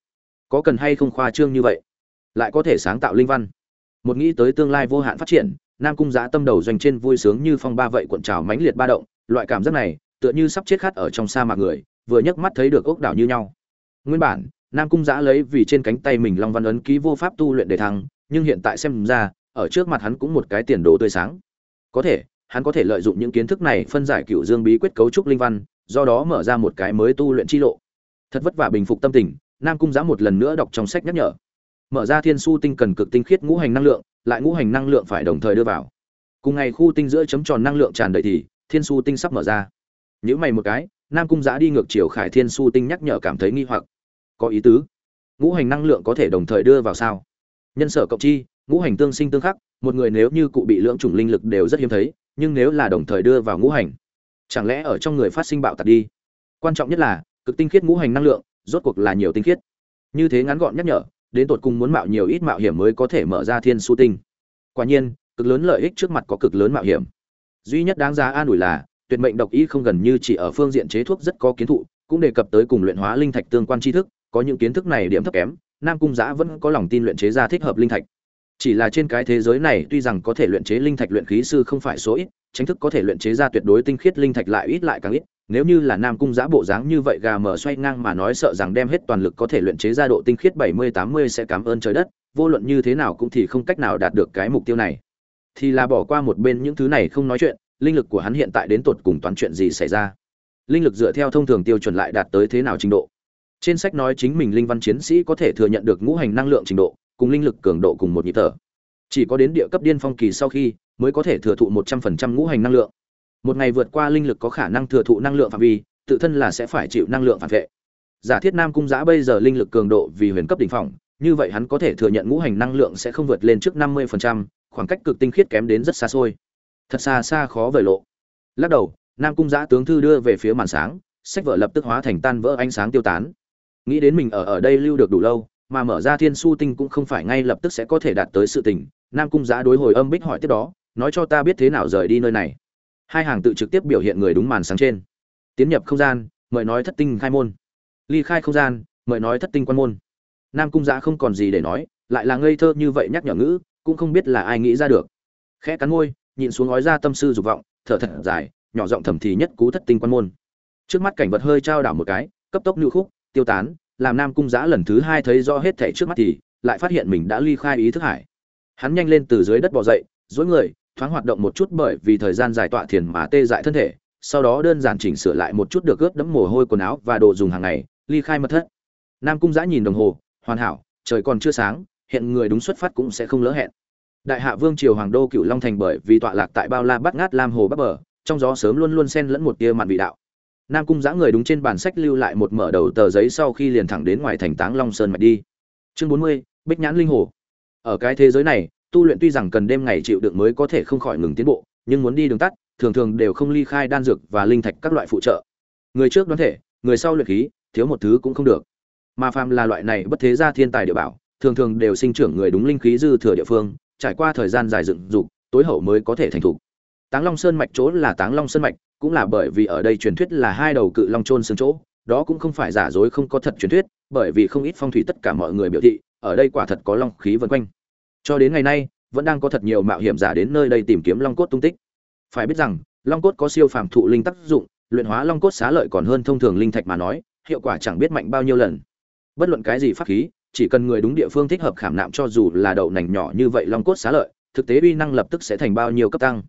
Có cần hay không khoa trương như vậy? Lại có thể sáng tạo linh văn. Một nghĩ tới tương lai vô hạn phát triển, nam cung giã tâm đầu doanh trên vui sướng như phong ba vậy cuộn trào mãnh liệt ba động, loại cảm giác này, tựa như sắp chết khát ở trong sa mạc người, vừa nhấc mắt thấy được ốc đảo như nhau. Nguyên bản nam cung giã lấy vì trên cánh tay mình long văn ấn ký vô pháp tu luyện để thăng, nhưng hiện tại xem ra, ở trước mặt hắn cũng một cái tiền đồ tươi sáng. Có thể, hắn có thể lợi dụng những kiến thức này phân giải cựu dương bí quyết cấu trúc linh văn, do đó mở ra một cái mới tu luyện chi lộ. Thật vất vả bình phục tâm tình, nam cung giã một lần nữa đọc trong sách nhắc nhở. Mở ra thiên su tinh cần cực tinh khiết ngũ hành năng lượng, lại ngũ hành năng lượng phải đồng thời đưa vào. Cùng ngày khu tinh giữa chấm tròn năng lượng tràn đầy thì, thiên su tinh sắp mở ra. Nhữ mày một cái, nam cung giã đi ngược chiều khải thiên su tinh nhắc nhở cảm thấy nghi hoặc có ý tứ. Ngũ hành năng lượng có thể đồng thời đưa vào sao? Nhân sở cộng chi, ngũ hành tương sinh tương khắc, một người nếu như cụ bị lưỡng chủng linh lực đều rất hiếm thấy, nhưng nếu là đồng thời đưa vào ngũ hành, chẳng lẽ ở trong người phát sinh bạo tạc đi? Quan trọng nhất là, cực tinh khiết ngũ hành năng lượng, rốt cuộc là nhiều tinh khiết. Như thế ngắn gọn nhắc nhở, đến tột cùng muốn mạo nhiều ít mạo hiểm mới có thể mở ra thiên su tinh. Quả nhiên, cực lớn lợi ích trước mặt có cực lớn mạo hiểm. Duy nhất đáng giá an ủi là, tuyệt mệnh độc y không gần như chỉ ở phương diện chế thuốc rất có kiến thụ, cũng đề cập tới cùng luyện hóa linh thạch tương quan tri thức có những kiến thức này điểm thấp kém, nam cung giã vẫn có lòng tin luyện chế ra thích hợp linh thạch. Chỉ là trên cái thế giới này, tuy rằng có thể luyện chế linh thạch luyện khí sư không phải số ít chính thức có thể luyện chế ra tuyệt đối tinh khiết linh thạch lại ít lại càng ít. Nếu như là nam cung giã bộ dáng như vậy gà mở xoay ngang mà nói sợ rằng đem hết toàn lực có thể luyện chế ra độ tinh khiết bảy mươi tám mươi sẽ cảm ơn trời đất, vô luận như thế nào cũng thì không cách nào đạt được cái mục tiêu này. Thì là bỏ qua một bên những thứ này không nói chuyện, linh lực của hắn hiện tại đến tột cùng toán chuyện gì xảy ra? Linh lực dựa theo thông thường tiêu chuẩn lại đạt tới thế nào trình độ? Trên sách nói chính mình linh văn chiến sĩ có thể thừa nhận được ngũ hành năng lượng trình độ cùng linh lực cường độ cùng một nhịp thở. Chỉ có đến địa cấp điên phong kỳ sau khi mới có thể thừa thụ một trăm phần trăm ngũ hành năng lượng. Một ngày vượt qua linh lực có khả năng thừa thụ năng lượng phạm vi tự thân là sẽ phải chịu năng lượng phản vệ. Giả thiết nam cung giã bây giờ linh lực cường độ vì huyền cấp đỉnh phòng như vậy hắn có thể thừa nhận ngũ hành năng lượng sẽ không vượt lên trước năm mươi phần trăm, khoảng cách cực tinh khiết kém đến rất xa xôi. Thật xa xa khó vời lộ. Lắc đầu nam cung giã tướng thư đưa về phía màn sáng sách vở lập tức hóa thành tan vỡ ánh sáng tiêu tán nghĩ đến mình ở ở đây lưu được đủ lâu, mà mở ra thiên su tinh cũng không phải ngay lập tức sẽ có thể đạt tới sự tình, nam cung giã đối hồi âm bích hỏi tiếp đó, nói cho ta biết thế nào rời đi nơi này. Hai hàng tự trực tiếp biểu hiện người đúng màn sáng trên. Tiến nhập không gian, mời nói thất tinh khai môn. Ly khai không gian, mời nói thất tinh quan môn. Nam cung giã không còn gì để nói, lại là ngây thơ như vậy nhắc nhở ngữ, cũng không biết là ai nghĩ ra được. Khẽ cắn môi nhìn xuống nói ra tâm sư dục vọng, thở thật dài, nhỏ giọng thầm thì nhất cú thất tinh quan môn. Trước mắt cảnh vật hơi trao đảo một cái, cấp tốc lưu khúc tiêu tán, làm nam cung giã lần thứ hai thấy rõ hết thảy trước mắt thì lại phát hiện mình đã ly khai ý thức hải. Hắn nhanh lên từ dưới đất bò dậy dối người, thoáng hoạt động một chút bởi vì thời gian dài tọa thiền mà tê dại thân thể, sau đó đơn giản chỉnh sửa lại một chút được ướt đẫm mồ hôi quần áo và đồ dùng hàng ngày, ly khai mật thất. Nam cung giã nhìn đồng hồ, hoàn hảo, trời còn chưa sáng, hiện người đúng xuất phát cũng sẽ không lỡ hẹn. Đại hạ vương triều hoàng đô cựu long thành bởi vì tọa lạc tại bao la bắt ngát lam hồ bắc bờ, trong gió sớm luôn luôn xen lẫn một tia mặn vị đạo nam cung giã người đúng trên bản sách lưu lại một mở đầu tờ giấy sau khi liền thẳng đến ngoài thành táng long sơn mạch đi. Chương bốn mươi, bích nhãn linh hồ. Ở cái thế giới này, tu luyện tuy rằng cần đêm ngày chịu đựng mới có thể không khỏi ngừng tiến bộ, nhưng muốn đi đường tắt, thường thường đều không ly khai đan dược và linh thạch các loại phụ trợ. Người trước đoán thể, người sau luyện khí, thiếu một thứ cũng không được. Mà phàm là loại này bất thế gia thiên tài địa bảo, thường thường đều sinh trưởng người đúng linh khí dư thừa địa phương, trải qua thời gian dài dựng dục, tối hậu mới có thể thành thục. Táng long sơn mạch chỗ là táng long sơn mạch cũng là bởi vì ở đây truyền thuyết là hai đầu cự long trôn xương chỗ, đó cũng không phải giả dối không có thật truyền thuyết, bởi vì không ít phong thủy tất cả mọi người biểu thị, ở đây quả thật có long khí vần quanh. Cho đến ngày nay, vẫn đang có thật nhiều mạo hiểm giả đến nơi đây tìm kiếm long cốt tung tích. Phải biết rằng, long cốt có siêu phàm thụ linh tác dụng, luyện hóa long cốt xá lợi còn hơn thông thường linh thạch mà nói, hiệu quả chẳng biết mạnh bao nhiêu lần. Bất luận cái gì pháp khí, chỉ cần người đúng địa phương thích hợp khảm nạm cho dù là đậu nành nhỏ như vậy long cốt xá lợi, thực tế uy năng lập tức sẽ thành bao nhiêu cấp tăng.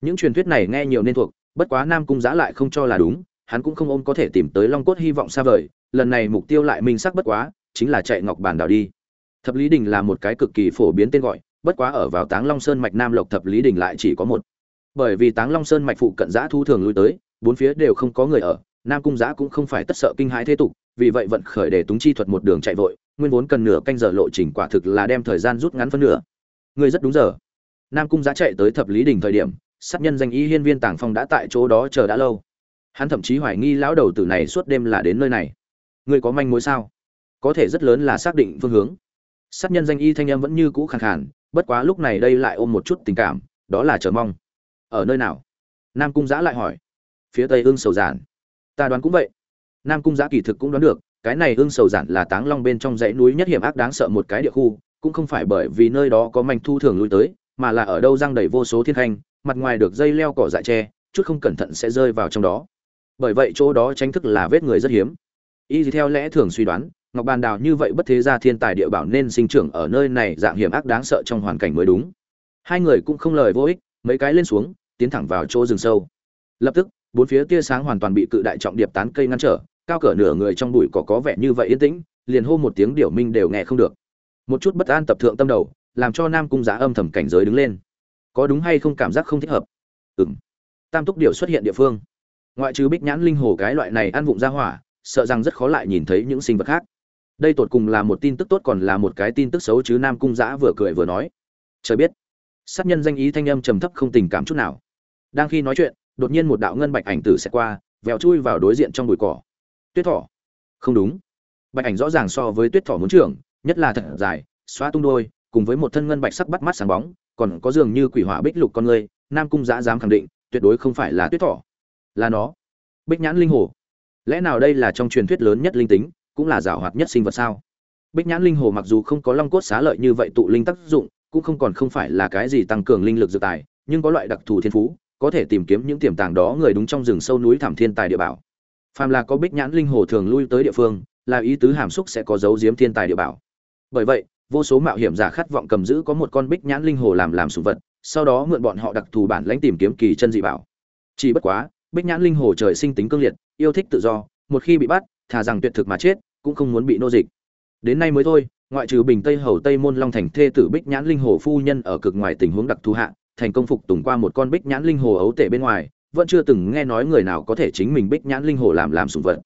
Những truyền thuyết này nghe nhiều nên thuộc bất quá nam cung giã lại không cho là đúng, hắn cũng không ôm có thể tìm tới long cốt hy vọng xa vời, lần này mục tiêu lại minh sắc bất quá, chính là chạy ngọc bản đảo đi. Thập lý đình là một cái cực kỳ phổ biến tên gọi, bất quá ở vào táng long sơn mạch nam lộc thập lý đình lại chỉ có một. Bởi vì táng long sơn mạch phụ cận giã thu thường lui tới, bốn phía đều không có người ở, nam cung giã cũng không phải tất sợ kinh hãi thế tục, vì vậy vận khởi để túng chi thuật một đường chạy vội, nguyên vốn cần nửa canh giờ lộ trình quả thực là đem thời gian rút ngắn phân nửa. Người rất đúng giờ. Nam cung giã chạy tới thập lý đình thời điểm sát nhân danh y hiên viên tàng phong đã tại chỗ đó chờ đã lâu. Hắn thậm chí hoài nghi lão đầu tử này suốt đêm là đến nơi này. Người có manh mối sao? Có thể rất lớn là xác định phương hướng. Sát nhân danh y thanh em vẫn như cũ khàn khàn, bất quá lúc này đây lại ôm một chút tình cảm, đó là chờ mong. Ở nơi nào? Nam cung giã lại hỏi. Phía tây ương sầu giản. Ta đoán cũng vậy. Nam cung giã kỳ thực cũng đoán được, cái này ương sầu giản là táng long bên trong dãy núi nhất hiểm ác đáng sợ một cái địa khu, cũng không phải bởi vì nơi đó có manh thu thường lui tới, mà là ở đâu giang đầy vô số thiên khanh mặt ngoài được dây leo cỏ dại tre chút không cẩn thận sẽ rơi vào trong đó. Bởi vậy chỗ đó tranh thức là vết người rất hiếm. Y theo lẽ thường suy đoán, ngọc bàn đào như vậy bất thế gia thiên tài địa bảo nên sinh trưởng ở nơi này dạng hiểm ác đáng sợ trong hoàn cảnh mới đúng. Hai người cũng không lời vô ích, mấy cái lên xuống, tiến thẳng vào chỗ rừng sâu. Lập tức, bốn phía tia sáng hoàn toàn bị cự đại trọng điệp tán cây ngăn trở, cao cỡ nửa người trong bụi cỏ có vẻ như vậy yên tĩnh, liền hô một tiếng điểu minh đều nghe không được. Một chút bất an tập thượng tâm đầu, làm cho nam cung giá âm thầm cảnh giới đứng lên có đúng hay không cảm giác không thích hợp? Ừng tam túc điểu xuất hiện địa phương. Ngoại trừ bích nhãn linh hồ cái loại này ăn vụng ra hỏa, sợ rằng rất khó lại nhìn thấy những sinh vật khác. Đây tột cùng là một tin tức tốt còn là một cái tin tức xấu chứ nam cung giã vừa cười vừa nói. Trời biết, sát nhân danh ý thanh âm trầm thấp không tình cảm chút nào. Đang khi nói chuyện, đột nhiên một đạo ngân bạch ảnh tử sẽ qua, vèo chui vào đối diện trong bụi cỏ. Tuyết thỏ. Không đúng. Bạch ảnh rõ ràng so với tuyết thỏ muốn trưởng, nhất là thật dài, xóa tung đôi, cùng với một thân ngân bạch sắc bắt mắt sáng bóng còn có dường như quỷ hỏa bích lục con người nam cung giã dám khẳng định, tuyệt đối không phải là tuyết thỏ. Là nó. Bích nhãn linh hồ. Lẽ nào đây là trong truyền thuyết lớn nhất linh tính, cũng là giảo hoạt nhất sinh vật sao? Bích nhãn linh hồ mặc dù không có long cốt xá lợi như vậy tụ linh tác dụng, cũng không còn không phải là cái gì tăng cường linh lực dự tài, nhưng có loại đặc thù thiên phú, có thể tìm kiếm những tiềm tàng đó người đúng trong rừng sâu núi thảm thiên tài địa bảo. Phàm là có bích nhãn linh hồ thường lui tới địa phương, là ý tứ hàm xúc sẽ có dấu diếm thiên tài địa bảo. Bởi vậy vô số mạo hiểm giả khát vọng cầm giữ có một con bích nhãn linh hồ làm làm sủng vật, sau đó mượn bọn họ đặc thù bản lãnh tìm kiếm kỳ chân dị bảo. Chỉ bất quá, bích nhãn linh hồ trời sinh tính cương liệt, yêu thích tự do, một khi bị bắt, thà rằng tuyệt thực mà chết, cũng không muốn bị nô dịch. Đến nay mới thôi, ngoại trừ bình tây hầu tây môn long thành thê tử bích nhãn linh hồ phu nhân ở cực ngoài tình huống đặc thù hạ, thành công phục tùng qua một con bích nhãn linh hồ ấu tể bên ngoài, vẫn chưa từng nghe nói người nào có thể chính mình bích nhãn linh hồ làm làm sủng vật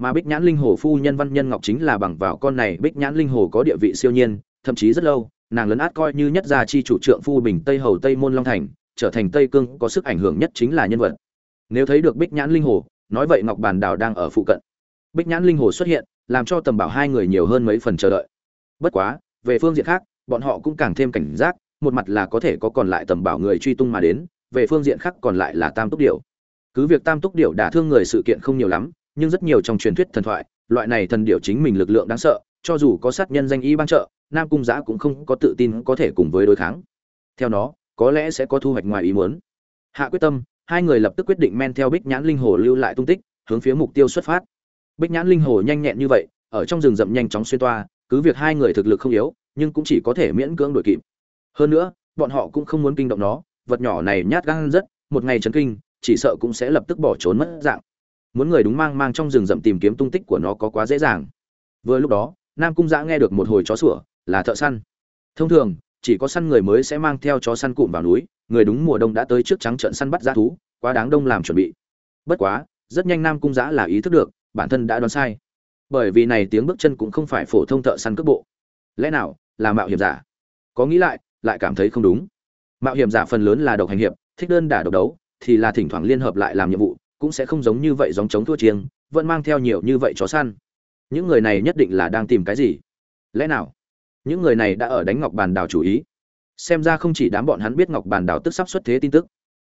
mà bích nhãn linh hồ phu nhân văn nhân ngọc chính là bằng vào con này bích nhãn linh hồ có địa vị siêu nhiên, thậm chí rất lâu, nàng lấn át coi như nhất gia chi chủ trượng phu bình tây hầu tây môn long thành, trở thành tây cương có sức ảnh hưởng nhất chính là nhân vật. Nếu thấy được bích nhãn linh hồ, nói vậy ngọc bàn đào đang ở phụ cận. Bích nhãn linh hồ xuất hiện, làm cho tầm bảo hai người nhiều hơn mấy phần chờ đợi. Bất quá, về phương diện khác, bọn họ cũng càng thêm cảnh giác, một mặt là có thể có còn lại tầm bảo người truy tung mà đến, về phương diện khác còn lại là tam túc điểu. Cứ việc tam túc điểu đả thương người sự kiện không nhiều lắm nhưng rất nhiều trong truyền thuyết thần thoại, loại này thần điểu chính mình lực lượng đáng sợ, cho dù có sát nhân danh y ban trợ, nam cung giã cũng không có tự tin có thể cùng với đối kháng. Theo nó, có lẽ sẽ có thu hoạch ngoài ý muốn. Hạ quyết tâm, hai người lập tức quyết định men theo bích nhãn linh hồ lưu lại tung tích, hướng phía mục tiêu xuất phát. Bích nhãn linh hồ nhanh nhẹn như vậy, ở trong rừng rậm nhanh chóng xuyên toa, cứ việc hai người thực lực không yếu, nhưng cũng chỉ có thể miễn cưỡng đuổi kịp. Hơn nữa, bọn họ cũng không muốn kinh động nó, vật nhỏ này nhát gan rất, một ngày chấn kinh, chỉ sợ cũng sẽ lập tức bỏ trốn mất dạng muốn người đúng mang mang trong rừng rậm tìm kiếm tung tích của nó có quá dễ dàng. Vừa lúc đó, nam cung giã nghe được một hồi chó sủa, là thợ săn. Thông thường, chỉ có săn người mới sẽ mang theo chó săn cụm vào núi, người đúng mùa đông đã tới trước trắng trận săn bắt giá thú, quá đáng đông làm chuẩn bị. Bất quá, rất nhanh nam cung giã là ý thức được, bản thân đã đoán sai. Bởi vì này tiếng bước chân cũng không phải phổ thông thợ săn cước bộ. Lẽ nào, là mạo hiểm giả? Có nghĩ lại lại cảm thấy không đúng. Mạo hiểm giả phần lớn là độc hành hiệp, thích đơn đả độc đấu, thì là thỉnh thoảng liên hợp lại làm nhiệm vụ cũng sẽ không giống như vậy giống chống thua chiêng, vẫn mang theo nhiều như vậy chó săn. Những người này nhất định là đang tìm cái gì? Lẽ nào? Những người này đã ở đánh ngọc bàn đào chủ ý. Xem ra không chỉ đám bọn hắn biết ngọc bàn đào tức sắp xuất thế tin tức.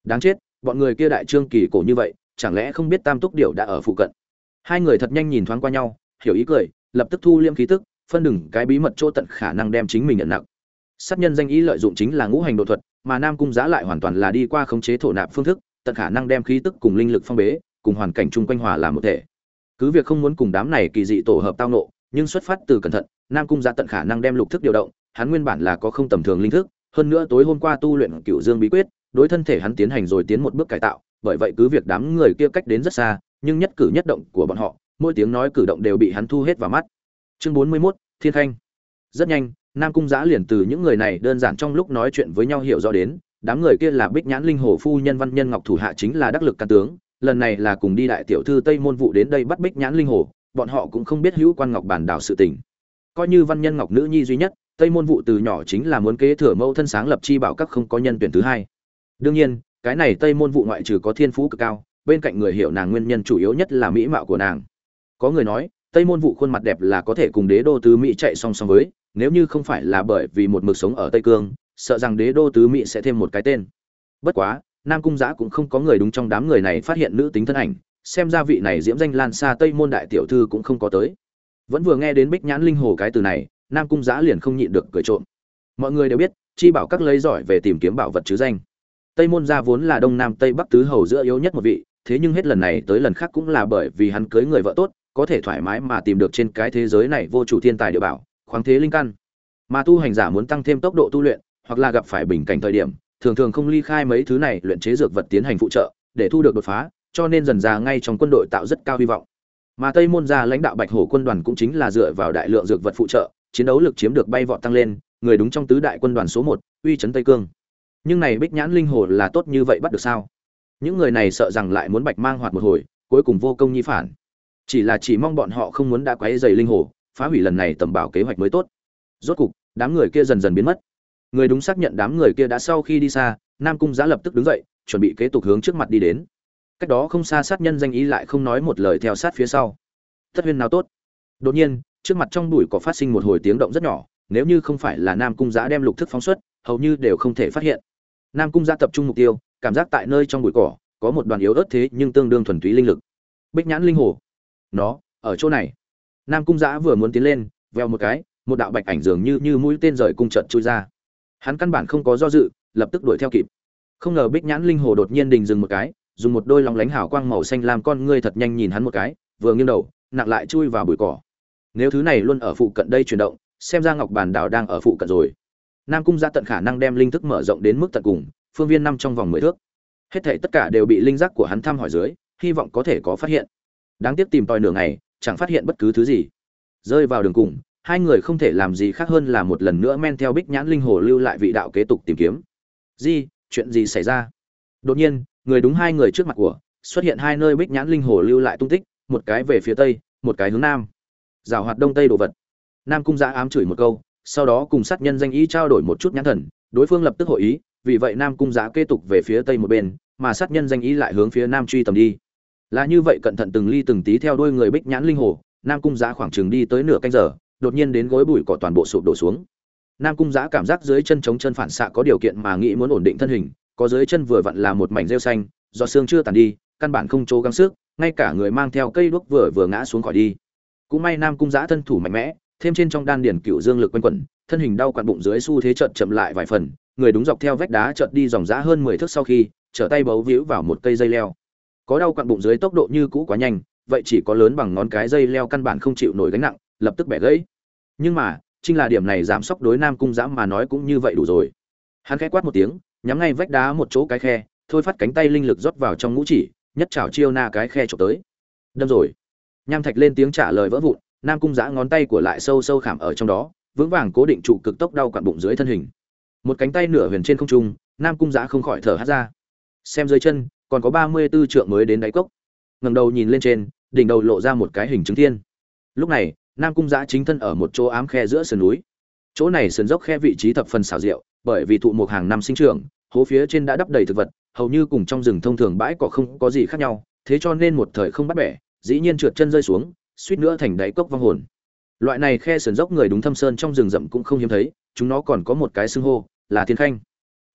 Đáng chết, bọn người kia đại trương kỳ cổ như vậy, chẳng lẽ không biết tam túc điệu đã ở phụ cận? Hai người thật nhanh nhìn thoáng qua nhau, hiểu ý cười, lập tức thu liêm khí tức, phân đừng cái bí mật chỗ tận khả năng đem chính mình nhận nặng. Sát nhân danh ý lợi dụng chính là ngũ hành độ thuật, mà nam cung giá lại hoàn toàn là đi qua khống chế thổ nạp phương thức tận khả năng đem khí tức cùng linh lực phong bế cùng hoàn cảnh chung quanh hòa làm một thể. Cứ việc không muốn cùng đám này kỳ dị tổ hợp tao nộ nhưng xuất phát từ cẩn thận nam cung giá tận khả năng đem lục thức điều động hắn nguyên bản là có không tầm thường linh thức hơn nữa tối hôm qua tu luyện cửu dương bí quyết đối thân thể hắn tiến hành rồi tiến một bước cải tạo bởi vậy cứ việc đám người kia cách đến rất xa nhưng nhất cử nhất động của bọn họ mỗi tiếng nói cử động đều bị hắn thu hết vào mắt. Chương bốn mươi 41, thiên thanh rất nhanh nam cung Giá liền từ những người này đơn giản trong lúc nói chuyện với nhau hiểu rõ đến đám người kia là bích nhãn linh hồ phu nhân văn nhân ngọc thủ hạ chính là đắc lực căn tướng, lần này là cùng đi đại tiểu thư tây môn vụ đến đây bắt bích nhãn linh hồ, bọn họ cũng không biết hữu quan ngọc bản đảo sự tình. Coi như văn nhân ngọc nữ nhi duy nhất, tây môn vụ từ nhỏ chính là muốn kế thừa mẫu thân sáng lập chi bảo các không có nhân tuyển thứ hai. Đương nhiên, cái này tây môn vụ ngoại trừ có thiên phú cực cao, bên cạnh người hiểu nàng nguyên nhân chủ yếu nhất là mỹ mạo của nàng. Có người nói, tây môn vụ khuôn mặt đẹp là có thể cùng đế đô tứ mỹ chạy song song với, nếu như không phải là bởi vì một mực sống ở tây cương sợ rằng đế đô tứ mỹ sẽ thêm một cái tên. Bất quá, nam cung giã cũng không có người đúng trong đám người này phát hiện nữ tính thân ảnh, xem ra vị này diễm danh lan xa tây môn đại tiểu thư cũng không có tới. Vẫn vừa nghe đến bích nhãn linh hồ cái từ này, nam cung giã liền không nhịn được cười trộm. Mọi người đều biết, chi bảo các lấy giỏi về tìm kiếm bảo vật chứ danh. Tây môn gia vốn là đông nam tây bắc tứ hầu giữa yếu nhất một vị, thế nhưng hết lần này tới lần khác cũng là bởi vì hắn cưới người vợ tốt, có thể thoải mái mà tìm được trên cái thế giới này vô chủ thiên tài địa bảo, khoáng thế linh căn. Mà tu hành giả muốn tăng thêm tốc độ tu luyện hoặc là gặp phải bình cảnh thời điểm, thường thường không ly khai mấy thứ này luyện chế dược vật tiến hành phụ trợ, để thu được đột phá, cho nên dần ra ngay trong quân đội tạo rất cao hy vọng. Mà tây môn gia lãnh đạo bạch hổ quân đoàn cũng chính là dựa vào đại lượng dược vật phụ trợ, chiến đấu lực chiếm được bay vọt tăng lên, người đúng trong tứ đại quân đoàn số một, uy chấn tây cương. Nhưng này bích nhãn linh hồ là tốt như vậy bắt được sao? Những người này sợ rằng lại muốn bạch mang hoạt một hồi, cuối cùng vô công nhi phản. Chỉ là chỉ mong bọn họ không muốn đã quấy rầy linh hồ, phá hủy lần này tầm bảo kế hoạch mới tốt. Rốt cục, đám người kia dần dần biến mất người đúng xác nhận đám người kia đã sau khi đi xa, nam cung giã lập tức đứng dậy, chuẩn bị kế tục hướng trước mặt đi đến. Cách đó không xa sát nhân danh ý lại không nói một lời theo sát phía sau. Tất huyên nào tốt? Đột nhiên, trước mặt trong bụi có phát sinh một hồi tiếng động rất nhỏ, nếu như không phải là nam cung giã đem lục thức phóng xuất, hầu như đều không thể phát hiện. Nam cung giã tập trung mục tiêu, cảm giác tại nơi trong bụi cỏ, có một đoàn yếu ớt thế nhưng tương đương thuần túy linh lực. Bích nhãn linh hồ. Nó, ở chỗ này. Nam cung giã vừa muốn tiến lên, veo một cái, một đạo bạch ảnh dường như như mũi tên rời cung trận chui ra hắn căn bản không có do dự, lập tức đuổi theo kịp. Không ngờ bích nhãn linh hồ đột nhiên đình dừng một cái, dùng một đôi lòng lánh hào quang màu xanh làm con ngươi thật nhanh nhìn hắn một cái, vừa nghiêng đầu, nặng lại chui vào bụi cỏ. Nếu thứ này luôn ở phụ cận đây chuyển động, xem ra ngọc bản đảo đang ở phụ cận rồi. Nam cung ra tận khả năng đem linh thức mở rộng đến mức tận cùng, phương viên năm trong vòng mười thước. Hết thảy tất cả đều bị linh giác của hắn thăm hỏi dưới, hy vọng có thể có phát hiện. Đáng tiếc tìm tòi nửa ngày, chẳng phát hiện bất cứ thứ gì. Rơi vào đường cùng hai người không thể làm gì khác hơn là một lần nữa men theo bích nhãn linh hồ lưu lại vị đạo kế tục tìm kiếm. Di, chuyện gì xảy ra? Đột nhiên, người đúng hai người trước mặt của, xuất hiện hai nơi bích nhãn linh hồ lưu lại tung tích, một cái về phía tây, một cái hướng nam. Rào hoạt đông tây đồ vật. Nam cung giã ám chửi một câu, sau đó cùng sát nhân danh ý trao đổi một chút nhãn thần, đối phương lập tức hội ý, vì vậy nam cung giã kế tục về phía tây một bên, mà sát nhân danh ý lại hướng phía nam truy tầm đi. Là như vậy cẩn thận từng ly từng tí theo đôi người bích nhãn linh hồ, nam cung giã khoảng chừng đi tới nửa canh giờ đột nhiên đến gối bụi cỏ toàn bộ sụp đổ xuống. Nam cung giã cảm giác dưới chân chống chân phản xạ có điều kiện mà nghĩ muốn ổn định thân hình, có dưới chân vừa vặn là một mảnh rêu xanh, do xương chưa tàn đi, căn bản không chỗ gắng sức, ngay cả người mang theo cây đuốc vừa vừa ngã xuống khỏi đi. Cũng may nam cung giã thân thủ mạnh mẽ, thêm trên trong đan điển cựu dương lực quanh quẩn, thân hình đau quặn bụng dưới xu thế chợt chậm lại vài phần, người đúng dọc theo vách đá chợt đi dòng giã hơn mười thước sau khi, trở tay bấu víu vào một cây dây leo. Có đau quặn bụng dưới tốc độ như cũ quá nhanh, vậy chỉ có lớn bằng ngón cái dây leo căn bản không chịu nổi gánh nặng lập tức bẻ gãy. Nhưng mà, chính là điểm này giảm sóc đối nam cung giã mà nói cũng như vậy đủ rồi. Hắn khẽ quát một tiếng, nhắm ngay vách đá một chỗ cái khe, thôi phát cánh tay linh lực rót vào trong ngũ chỉ, nhất chảo chiêu na cái khe trộm tới. Đâm rồi. Nham thạch lên tiếng trả lời vỡ vụn, nam cung giã ngón tay của lại sâu sâu khảm ở trong đó, vững vàng cố định trụ cực tốc đau quặn bụng dưới thân hình. Một cánh tay nửa huyền trên không trung, nam cung giã không khỏi thở hắt ra. Xem dưới chân, còn có ba mươi 34 trượng mới đến đáy cốc. Ngẩng đầu nhìn lên trên, đỉnh đầu lộ ra một cái hình chứng thiên. Lúc này nam cung giã chính thân ở một chỗ ám khe giữa sườn núi. Chỗ này sườn dốc khe vị trí thập phần xảo diệu, bởi vì thụ một hàng năm sinh trưởng, hố phía trên đã đắp đầy thực vật, hầu như cùng trong rừng thông thường bãi cỏ không có gì khác nhau, thế cho nên một thời không bắt bẻ, dĩ nhiên trượt chân rơi xuống, suýt nữa thành đáy cốc vong hồn. Loại này khe sườn dốc người đúng thâm sơn trong rừng rậm cũng không hiếm thấy, chúng nó còn có một cái xưng hô là thiên khanh.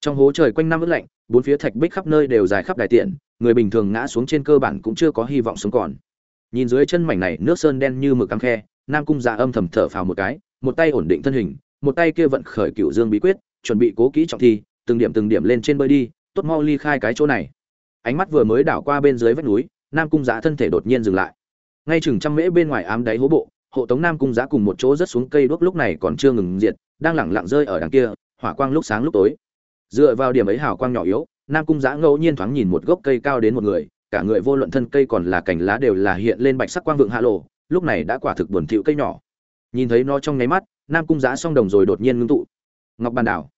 Trong hố trời quanh năm ướt lạnh, bốn phía thạch bích khắp nơi đều dài khắp đại tiện, người bình thường ngã xuống trên cơ bản cũng chưa có hy vọng sống còn. Nhìn dưới chân mảnh này, nước sơn đen như mực cắm khe nam cung dạ âm thầm thở phào một cái, một tay ổn định thân hình, một tay kia vận khởi cựu dương bí quyết, chuẩn bị cố kỹ trọng thi, từng điểm từng điểm lên trên bơi đi, tốt mau ly khai cái chỗ này. Ánh mắt vừa mới đảo qua bên dưới vách núi, nam cung dạ thân thể đột nhiên dừng lại. Ngay chừng trăm mễ bên ngoài ám đáy hố bộ, hộ tống nam cung giá cùng một chỗ rất xuống cây đuốc lúc này còn chưa ngừng diệt, đang lẳng lặng rơi ở đằng kia, hỏa quang lúc sáng lúc tối. Dựa vào điểm ấy hào quang nhỏ yếu, nam cung giả ngẫu nhiên thoáng nhìn một gốc cây cao đến một người, cả người vô luận thân cây còn là cành lá đều là hiện lên bạch sắc quang vượng hạ lộ lúc này đã quả thực buồn thiệu cây nhỏ. Nhìn thấy nó trong nháy mắt, nam cung giã song đồng rồi đột nhiên ngưng tụ. Ngọc bàn đảo.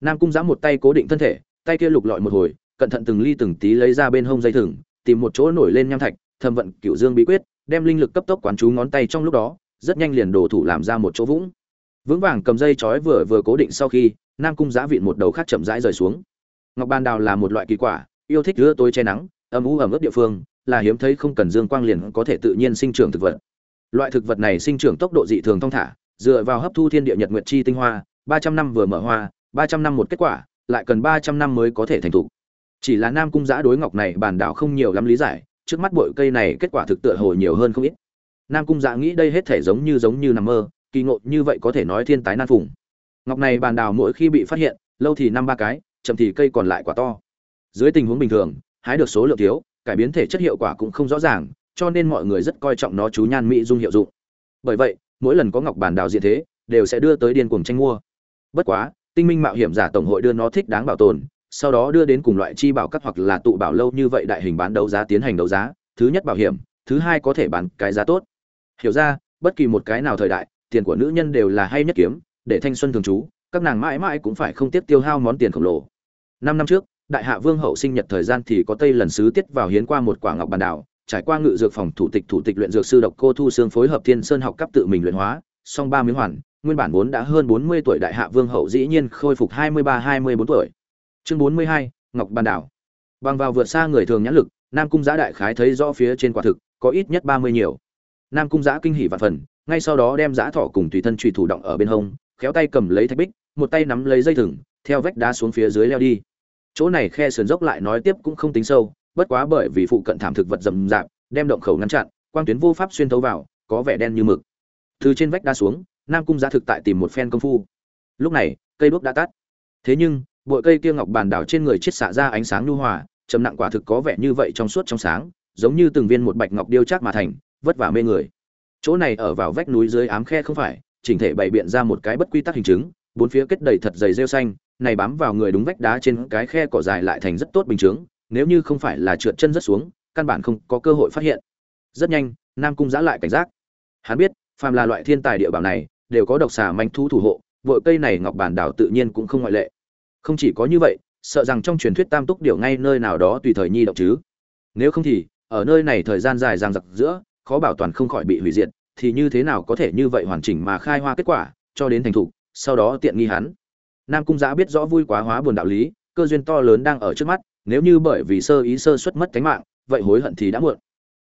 Nam cung giã một tay cố định thân thể, tay kia lục lọi một hồi, cẩn thận từng ly từng tí lấy ra bên hông dây thừng, tìm một chỗ nổi lên nham thạch thâm vận cựu dương bí quyết, đem linh lực cấp tốc quán chú ngón tay trong lúc đó, rất nhanh liền đổ thủ làm ra một chỗ vũng. Vững vàng cầm dây chói vừa vừa cố định sau khi, nam cung giã vịn một đầu khác chậm rãi rời xuống. Ngọc ban đào là một loại kỳ quả, yêu thích đưa tối che nắng, âm u ẩm ướt địa phương, là hiếm thấy không cần dương quang liền có thể tự nhiên sinh trưởng thực vật loại thực vật này sinh trưởng tốc độ dị thường thông thả, dựa vào hấp thu thiên địa nhật nguyệt chi tinh hoa, ba trăm năm vừa mở hoa, ba trăm năm một kết quả, lại cần ba trăm năm mới có thể thành thục. Chỉ là nam cung giã đối ngọc này bản đảo không nhiều lắm lý giải, trước mắt bội cây này kết quả thực tựa hồ nhiều hơn không ít. Nam cung giã nghĩ đây hết thể giống như giống như nằm mơ, kỳ ngộ như vậy có thể nói thiên tái nan phùng. Ngọc này bàn đào mỗi khi bị phát hiện, lâu thì năm ba cái, chậm thì cây còn lại quả to. Dưới tình huống bình thường, hái được số lượng thiếu, cải biến thể chất hiệu quả cũng không rõ ràng cho nên mọi người rất coi trọng nó chú nhan mỹ dung hiệu dụng. Bởi vậy, mỗi lần có ngọc bản đào diện thế, đều sẽ đưa tới điên cuồng tranh mua. Bất quá, tinh minh mạo hiểm giả tổng hội đưa nó thích đáng bảo tồn, sau đó đưa đến cùng loại chi bảo các hoặc là tụ bảo lâu như vậy đại hình bán đấu giá tiến hành đấu giá, thứ nhất bảo hiểm, thứ hai có thể bán cái giá tốt. Hiểu ra, bất kỳ một cái nào thời đại, tiền của nữ nhân đều là hay nhất kiếm, để thanh xuân thường trú, các nàng mãi mãi cũng phải không tiếp tiêu hao món tiền khổng lồ. Năm năm trước, đại hạ vương hậu sinh nhật thời gian thì có tây lần sứ tiết vào hiến qua một quả ngọc bàn đảo trải qua ngự dược phòng thủ tịch thủ tịch luyện dược sư độc cô thu xương phối hợp thiên sơn học cấp tự mình luyện hóa, song ba miếng hoàn, nguyên bản vốn đã hơn bốn mươi tuổi đại hạ vương hậu dĩ nhiên khôi phục hai mươi ba, hai mươi bốn tuổi. Chương bốn mươi hai, ngọc bàn đảo. Bằng vào vượt xa người thường nhãn lực, nam cung giã đại khái thấy rõ phía trên quả thực, có ít nhất ba mươi nhiều. Nam cung giã kinh hỉ vạn phần, ngay sau đó đem giã thỏ cùng tùy thân trùy thủ động ở bên hông, khéo tay cầm lấy thạch bích, một tay nắm lấy dây thừng, theo vách đá xuống phía dưới leo đi. Chỗ này khe sườn dốc lại nói tiếp cũng không tính sâu bất quá bởi vì phụ cận thảm thực vật rậm rạp, đem động khẩu ngăn chặn, quang tuyến vô pháp xuyên thấu vào, có vẻ đen như mực. Từ trên vách đá xuống, nam cung giá thực tại tìm một phen công phu. Lúc này, cây đuốc đã tắt. Thế nhưng, bụi cây kia ngọc bàn đảo trên người chiết xạ ra ánh sáng nhu hòa, trầm nặng quả thực có vẻ như vậy trong suốt trong sáng, giống như từng viên một bạch ngọc điêu chắc mà thành, vất vả mê người. Chỗ này ở vào vách núi dưới ám khe không phải, chỉnh thể bày biện ra một cái bất quy tắc hình chứng, bốn phía kết đầy thật dày rêu xanh, này bám vào người đúng vách đá trên cái khe cỏ dài lại thành rất tốt bình chứng nếu như không phải là trượt chân rất xuống, căn bản không có cơ hội phát hiện. Rất nhanh, nam cung giã lại cảnh giác. Hắn biết, phàm là loại thiên tài địa bảo này, đều có độc xà manh thu thủ hộ, vội cây này ngọc bản đảo tự nhiên cũng không ngoại lệ. Không chỉ có như vậy, sợ rằng trong truyền thuyết tam túc điều ngay nơi nào đó tùy thời nhi động chứ. Nếu không thì, ở nơi này thời gian dài dằng dặc giữa, khó bảo toàn không khỏi bị hủy diệt, thì như thế nào có thể như vậy hoàn chỉnh mà khai hoa kết quả, cho đến thành thục, sau đó tiện nghi hắn. Nam cung giã biết rõ vui quá hóa buồn đạo lý, cơ duyên to lớn đang ở trước mắt nếu như bởi vì sơ ý sơ suất mất cánh mạng, vậy hối hận thì đã muộn.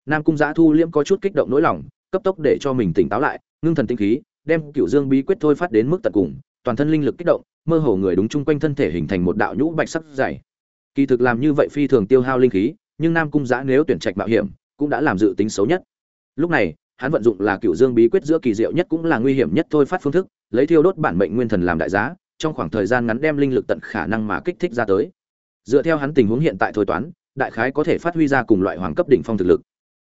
Nam cung giã thu liễm có chút kích động nỗi lòng, cấp tốc để cho mình tỉnh táo lại, ngưng thần tinh khí, đem cựu dương bí quyết thôi phát đến mức tận cùng, toàn thân linh lực kích động, mơ hồ người đúng chung quanh thân thể hình thành một đạo nhũ bạch sắc dày. Kỳ thực làm như vậy phi thường tiêu hao linh khí, nhưng nam cung giã nếu tuyển trạch mạo hiểm, cũng đã làm dự tính xấu nhất. Lúc này, hắn vận dụng là cựu dương bí quyết giữa kỳ diệu nhất cũng là nguy hiểm nhất thôi phát phương thức, lấy thiêu đốt bản mệnh nguyên thần làm đại giá, trong khoảng thời gian ngắn đem linh lực tận khả năng mà kích thích ra tới dựa theo hắn tình huống hiện tại thôi toán, đại khái có thể phát huy ra cùng loại hoàng cấp đỉnh phong thực lực.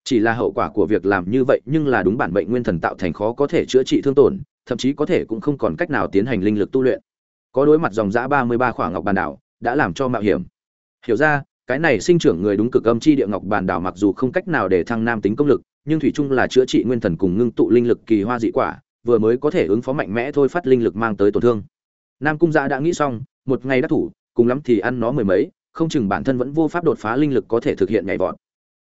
Chỉ là hậu quả của việc làm như vậy nhưng là đúng bản bệnh nguyên thần tạo thành khó có thể chữa trị thương tổn, thậm chí có thể cũng không còn cách nào tiến hành linh lực tu luyện. Có đối mặt dòng giã ba mươi ba khoảng ngọc bàn đảo, đã làm cho mạo hiểm. Hiểu ra, cái này sinh trưởng người đúng cực âm chi địa ngọc bàn đảo mặc dù không cách nào để thăng nam tính công lực, nhưng thủy chung là chữa trị nguyên thần cùng ngưng tụ linh lực kỳ hoa dị quả, vừa mới có thể ứng phó mạnh mẽ thôi phát linh lực mang tới tổn thương. Nam cung giã đã nghĩ xong, một ngày đắc thủ cùng lắm thì ăn nó mười mấy, không chừng bản thân vẫn vô pháp đột phá linh lực có thể thực hiện nhảy vọt.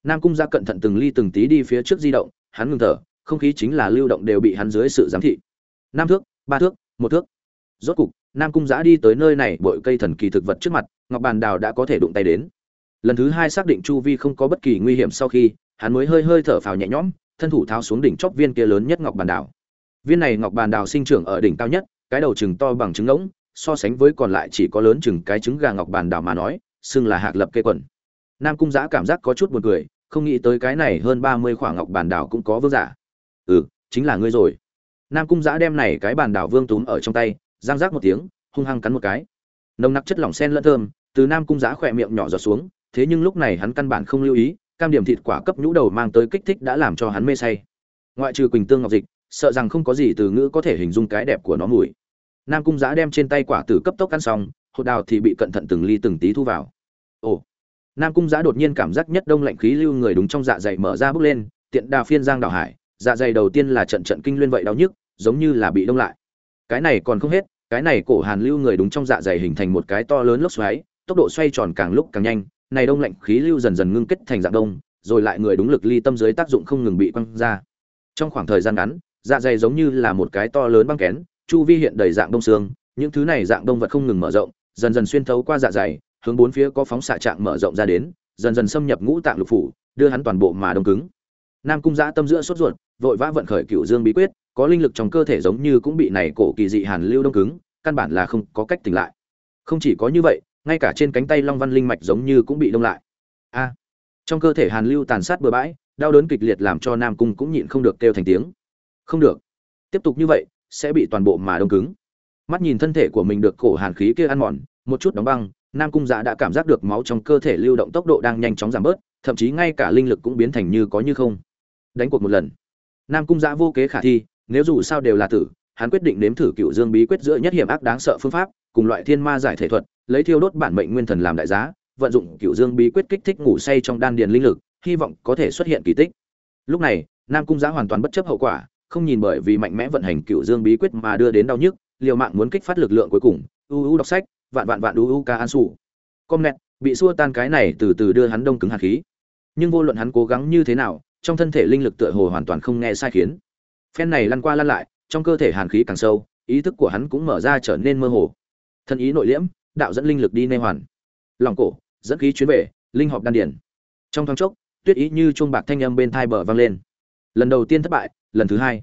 Nam cung gia cẩn thận từng ly từng tí đi phía trước di động, hắn ngừng thở, không khí chính là lưu động đều bị hắn dưới sự giám thị. Năm thước, ba thước, một thước. Rốt cục, nam cung giã đi tới nơi này, bội cây thần kỳ thực vật trước mặt, ngọc bàn đào đã có thể đụng tay đến. Lần thứ hai xác định chu vi không có bất kỳ nguy hiểm sau khi, hắn mới hơi hơi thở phào nhẹ nhõm, thân thủ tháo xuống đỉnh chóp viên kia lớn nhất ngọc bàn đào. Viên này ngọc bàn đào sinh trưởng ở đỉnh cao nhất, cái đầu chừng to bằng trứng ngỗng so sánh với còn lại chỉ có lớn chừng cái trứng gà ngọc bàn đảo mà nói, xưng là hạc lập cây quần. Nam cung giã cảm giác có chút buồn cười, không nghĩ tới cái này hơn ba mươi khoảng ngọc bàn đảo cũng có vương giả. Ừ chính là ngươi rồi. Nam cung giã đem này cái bàn đảo vương túm ở trong tay, giang rác một tiếng, hung hăng cắn một cái. Nồng nặc chất lỏng sen lẫn thơm, từ nam cung giã khỏe miệng nhỏ giọt xuống, thế nhưng lúc này hắn căn bản không lưu ý, cam điểm thịt quả cấp nhũ đầu mang tới kích thích đã làm cho hắn mê say. Ngoại trừ quỳnh tương ngọc dịch, sợ rằng không có gì từ ngữ có thể hình dung cái đẹp của nó mùi nam cung giã đem trên tay quả tử cấp tốc ăn xong, hột đào thì bị cẩn thận từng ly từng tí thu vào. Ồ, nam cung giã đột nhiên cảm giác nhất đông lạnh khí lưu người đúng trong dạ dày mở ra bước lên, tiện đà phiên giang đào hải dạ dày đầu tiên là trận trận kinh luyên vậy đau nhức, giống như là bị đông lại. Cái này còn không hết, cái này cổ hàn lưu người đúng trong dạ dày hình thành một cái to lớn lốc xoáy, tốc độ xoay tròn càng lúc càng nhanh, này đông lạnh khí lưu dần dần ngưng kết thành dạng đông, rồi lại người đúng lực ly tâm dưới tác dụng không ngừng bị quăng ra. Trong khoảng thời gian ngắn dạ dày giống như là một cái to lớn băng kén chu vi hiện đầy dạng đông xương, những thứ này dạng đông vật không ngừng mở rộng, dần dần xuyên thấu qua dạ dày, hướng bốn phía có phóng xạ trạng mở rộng ra đến, dần dần xâm nhập ngũ tạng lục phủ, đưa hắn toàn bộ mà đông cứng. Nam cung giã tâm giữa sốt ruột, vội vã vận khởi cựu dương bí quyết, có linh lực trong cơ thể giống như cũng bị này cổ kỳ dị hàn lưu đông cứng, căn bản là không có cách tỉnh lại. Không chỉ có như vậy, ngay cả trên cánh tay long văn linh mạch giống như cũng bị đông lại. A! Trong cơ thể hàn lưu tàn sát bừa bãi, đau đớn kịch liệt làm cho nam cung cũng nhịn không được kêu thành tiếng. Không được. Tiếp tục như vậy sẽ bị toàn bộ mà đông cứng. Mắt nhìn thân thể của mình được cổ hàn khí kia ăn mòn, một chút đóng băng, nam cung dạ đã cảm giác được máu trong cơ thể lưu động tốc độ đang nhanh chóng giảm bớt, thậm chí ngay cả linh lực cũng biến thành như có như không. Đánh cuộc một lần. Nam cung dạ vô kế khả thi, nếu dù sao đều là tử, hắn quyết định nếm thử cựu dương bí quyết giữa nhất hiểm ác đáng sợ phương pháp, cùng loại thiên ma giải thể thuật, lấy thiêu đốt bản mệnh nguyên thần làm đại giá, vận dụng cựu dương bí quyết kích thích ngủ say trong đan điền linh lực, hy vọng có thể xuất hiện kỳ tích. Lúc này, nam cung giã hoàn toàn bất chấp hậu quả không nhìn bởi vì mạnh mẽ vận hành cựu dương bí quyết mà đưa đến đau nhức, liều mạng muốn kích phát lực lượng cuối cùng. U u đọc sách, vạn vạn vạn u u ca an sủ. Com nẹt bị xua tan cái này từ từ đưa hắn đông cứng hạt khí. Nhưng vô luận hắn cố gắng như thế nào, trong thân thể linh lực tựa hồ hoàn toàn không nghe sai khiến. Phen này lăn qua lăn lại, trong cơ thể hàn khí càng sâu, ý thức của hắn cũng mở ra trở nên mơ hồ. Thân ý nội liễm, đạo dẫn linh lực đi nê hoàn. Lòng cổ, dẫn khí chuyến về, linh họp đan điển trong thoáng chốc, tuyết ý như chuông bạc thanh âm bên thai bờ vang lên. Lần đầu tiên thất bại lần thứ hai.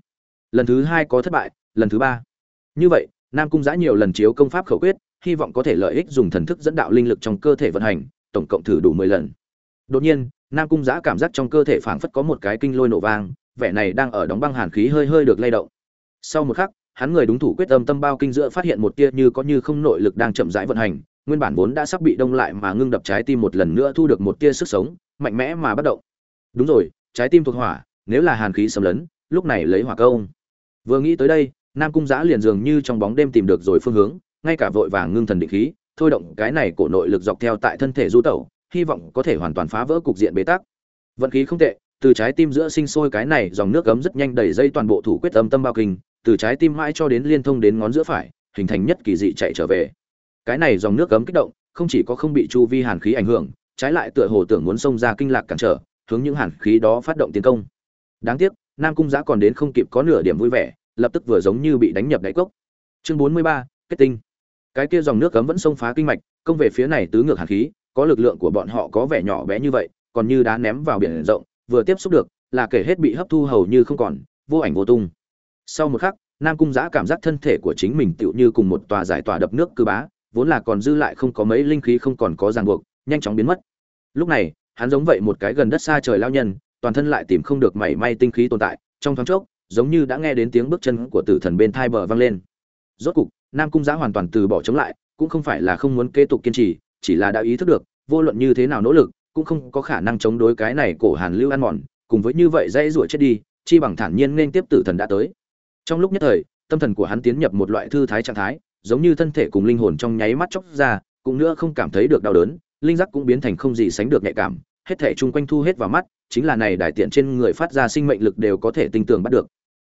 Lần thứ hai có thất bại, lần thứ ba. Như vậy, nam cung giã nhiều lần chiếu công pháp khẩu quyết, hy vọng có thể lợi ích dùng thần thức dẫn đạo linh lực trong cơ thể vận hành, tổng cộng thử đủ mười lần. Đột nhiên, nam cung giã cảm giác trong cơ thể phảng phất có một cái kinh lôi nổ vang, vẻ này đang ở đóng băng hàn khí hơi hơi được lay động. Sau một khắc, hắn người đúng thủ quyết tâm tâm bao kinh giữa phát hiện một tia như có như không nội lực đang chậm rãi vận hành, nguyên bản vốn đã sắp bị đông lại mà ngưng đập trái tim một lần nữa thu được một tia sức sống, mạnh mẽ mà bất động. Đúng rồi, trái tim thuộc hỏa, nếu là hàn khí xâm lấn lúc này lấy hỏa công. Vừa nghĩ tới đây, nam cung giã liền dường như trong bóng đêm tìm được rồi phương hướng, ngay cả vội vàng ngưng thần định khí, thôi động cái này cổ nội lực dọc theo tại thân thể du tẩu, hy vọng có thể hoàn toàn phá vỡ cục diện bế tắc. Vận khí không tệ, từ trái tim giữa sinh sôi cái này dòng nước cấm rất nhanh đẩy dây toàn bộ thủ quyết âm tâm bao kinh, từ trái tim mãi cho đến liên thông đến ngón giữa phải, hình thành nhất kỳ dị chạy trở về. Cái này dòng nước cấm kích động, không chỉ có không bị chu vi hàn khí ảnh hưởng, trái lại tựa hồ tưởng muốn xông ra kinh lạc cản trở, hướng những hàn khí đó phát động tiến công. Đáng tiếc nam cung giã còn đến không kịp có nửa điểm vui vẻ, lập tức vừa giống như bị đánh nhập đáy cốc. Chương bốn mươi ba, kết tinh. Cái kia dòng nước cấm vẫn xông phá kinh mạch, công về phía này tứ ngược hàn khí, có lực lượng của bọn họ có vẻ nhỏ bé như vậy, còn như đá ném vào biển rộng, vừa tiếp xúc được, là kể hết bị hấp thu hầu như không còn, vô ảnh vô tung. Sau một khắc, nam cung giã cảm giác thân thể của chính mình tựu như cùng một tòa giải tỏa đập nước cư bá, vốn là còn dư lại không có mấy linh khí không còn có ràng buộc, nhanh chóng biến mất. Lúc này, hắn giống vậy một cái gần đất xa trời lao nhân toàn thân lại tìm không được mảy may tinh khí tồn tại, trong thoáng chốc, giống như đã nghe đến tiếng bước chân của tử thần bên thai bờ vang lên. Rốt cục, nam cung giã hoàn toàn từ bỏ chống lại, cũng không phải là không muốn kế tục kiên trì, chỉ là đã ý thức được, vô luận như thế nào nỗ lực, cũng không có khả năng chống đối cái này cổ hàn lưu ăn mòn, cùng với như vậy dãy ruổi chết đi, chi bằng thản nhiên nên tiếp tử thần đã tới. Trong lúc nhất thời, tâm thần của hắn tiến nhập một loại thư thái trạng thái, giống như thân thể cùng linh hồn trong nháy mắt chóc ra, cũng nữa không cảm thấy được đau đớn, linh giác cũng biến thành không gì sánh được nhạy cảm hết thể chung quanh thu hết vào mắt, chính là này đại tiện trên người phát ra sinh mệnh lực đều có thể tinh tường bắt được.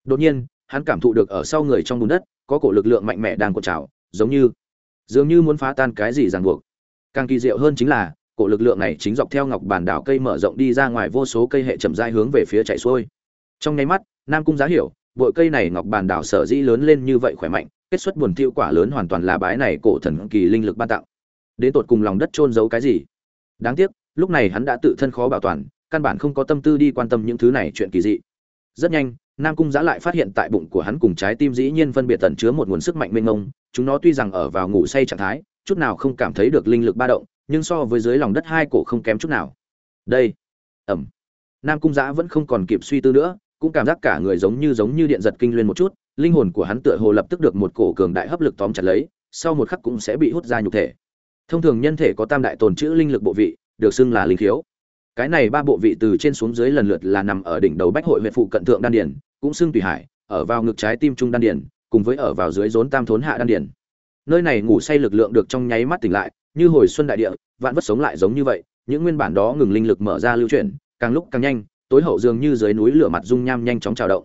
Đột nhiên, hắn cảm thụ được ở sau người trong bùn đất, có cổ lực lượng mạnh mẽ đang cột trào, giống như, dường như muốn phá tan cái gì ràng buộc. Càng kỳ diệu hơn chính là, cổ lực lượng này chính dọc theo ngọc bản đảo cây mở rộng đi ra ngoài vô số cây hệ chậm rãi hướng về phía chạy xuôi. Trong nháy mắt, nam cung giá hiểu, bội cây này ngọc bản đảo sở dĩ lớn lên như vậy khỏe mạnh, kết xuất buồn tiêu quả lớn hoàn toàn là bái này cổ thần kỳ linh lực ban tặng. Đến tột cùng lòng đất trôn giấu cái gì? Đáng tiếc lúc này hắn đã tự thân khó bảo toàn, căn bản không có tâm tư đi quan tâm những thứ này chuyện kỳ dị. Rất nhanh, nam cung giã lại phát hiện tại bụng của hắn cùng trái tim dĩ nhiên phân biệt tẩn chứa một nguồn sức mạnh mênh mông, chúng nó tuy rằng ở vào ngủ say trạng thái, chút nào không cảm thấy được linh lực ba động, nhưng so với dưới lòng đất hai cổ không kém chút nào. Đây ẩm nam cung giã vẫn không còn kịp suy tư nữa, cũng cảm giác cả người giống như giống như điện giật kinh luyên một chút, linh hồn của hắn tựa hồ lập tức được một cổ cường đại hấp lực tóm chặt lấy, sau một khắc cũng sẽ bị hút ra nhục thể. Thông thường nhân thể có tam đại tồn chữ linh lực bộ vị được xưng là linh khiếu. Cái này ba bộ vị từ trên xuống dưới lần lượt là nằm ở đỉnh đầu bách hội huyện phụ cận thượng đan điển cũng xưng tùy hải, ở vào ngực trái tim trung đan điển cùng với ở vào dưới rốn tam thốn hạ đan điển nơi này ngủ say lực lượng được trong nháy mắt tỉnh lại, như hồi xuân đại địa, vạn vật sống lại giống như vậy, những nguyên bản đó ngừng linh lực mở ra lưu chuyển, càng lúc càng nhanh, tối hậu dường như dưới núi lửa mặt dung nham nhanh chóng trào động.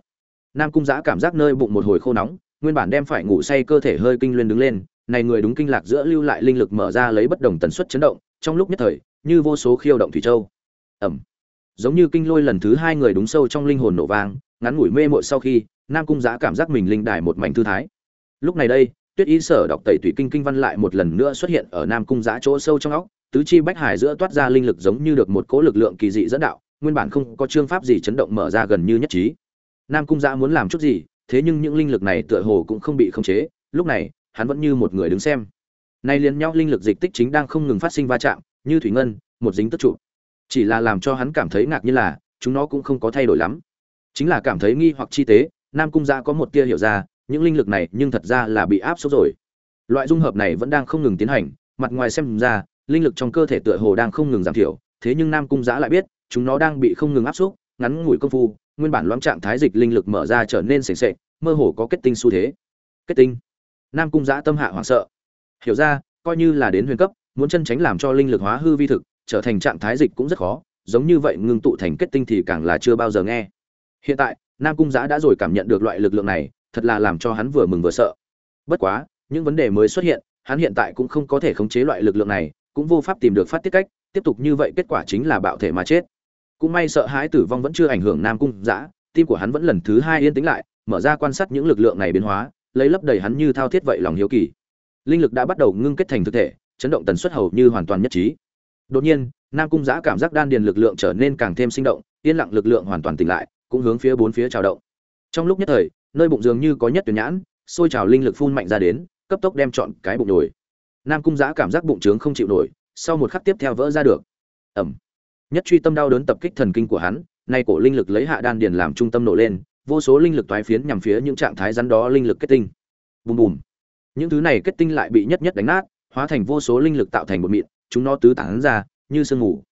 Nam cung giã cảm giác nơi bụng một hồi khô nóng, nguyên bản đem phải ngủ say cơ thể hơi kinh luyên đứng lên, này người đúng kinh lạc giữa lưu lại linh lực mở ra lấy bất đồng tần suất chấn động trong lúc nhất thời, như vô số khiêu động thủy châu. Ẩm. Giống như kinh lôi lần thứ hai người đúng sâu trong linh hồn nổ vang, ngắn ngủi mê mội sau khi, nam cung giã cảm giác mình linh đài một mảnh thư thái. Lúc này đây, tuyết ý sở đọc tẩy thủy kinh kinh văn lại một lần nữa xuất hiện ở nam cung giã chỗ sâu trong óc, tứ chi bách hải giữa toát ra linh lực giống như được một cỗ lực lượng kỳ dị dẫn đạo, nguyên bản không có chương pháp gì chấn động mở ra gần như nhất trí. Nam cung giã muốn làm chút gì, thế nhưng những linh lực này tựa hồ cũng không bị khống chế, lúc này, hắn vẫn như một người đứng xem nay liền nhau linh lực dịch tích chính đang không ngừng phát sinh va chạm, như thủy ngân, một dính tức trụ. Chỉ là làm cho hắn cảm thấy ngạc nhiên là, chúng nó cũng không có thay đổi lắm. Chính là cảm thấy nghi hoặc chi tế, nam cung gia có một tia hiểu ra, những linh lực này nhưng thật ra là bị áp số rồi. Loại dung hợp này vẫn đang không ngừng tiến hành, mặt ngoài xem ra, linh lực trong cơ thể tựa hồ đang không ngừng giảm thiểu, thế nhưng nam cung giã lại biết, chúng nó đang bị không ngừng áp xúc, ngắn ngủi công phu, nguyên bản loãng trạng thái dịch linh lực mở ra trở nên sền sệt, mơ hồ có kết tinh xu thế. Kết tinh. Nam cung giã tâm hạ hoảng sợ hiểu ra, coi như là đến huyền cấp, muốn chân tránh làm cho linh lực hóa hư vi thực, trở thành trạng thái dịch cũng rất khó, giống như vậy ngưng tụ thành kết tinh thì càng là chưa bao giờ nghe. Hiện tại, nam cung giã đã rồi cảm nhận được loại lực lượng này, thật là làm cho hắn vừa mừng vừa sợ. Bất quá, những vấn đề mới xuất hiện, hắn hiện tại cũng không có thể khống chế loại lực lượng này, cũng vô pháp tìm được phát tiết cách, tiếp tục như vậy kết quả chính là bạo thể mà chết. Cũng may sợ hãi tử vong vẫn chưa ảnh hưởng nam cung giã, tim của hắn vẫn lần thứ hai yên tĩnh lại, mở ra quan sát những lực lượng này biến hóa, lấy lấp đầy hắn như thao thiết vậy lòng hiếu kỳ linh lực đã bắt đầu ngưng kết thành thực thể, chấn động tần suất hầu như hoàn toàn nhất trí. Đột nhiên, nam cung giã cảm giác đan điền lực lượng trở nên càng thêm sinh động, yên lặng lực lượng hoàn toàn tỉnh lại, cũng hướng phía bốn phía trào động. Trong lúc nhất thời, nơi bụng dường như có nhất tuyển nhãn, sôi trào linh lực phun mạnh ra đến, cấp tốc đem chọn cái bụng nổi. Nam cung giã cảm giác bụng trướng không chịu nổi, sau một khắc tiếp theo vỡ ra được. Ẩm nhất truy tâm đau đớn tập kích thần kinh của hắn, nay cổ linh lực lấy hạ đan điền làm trung tâm nổ lên, vô số linh lực toái phiến nhằm phía những trạng thái rắn đó linh lực kết tinh. Bùm bùm những thứ này kết tinh lại bị nhất nhất đánh nát, hóa thành vô số linh lực tạo thành bột mịn, chúng nó tứ tán ra, như sương mù.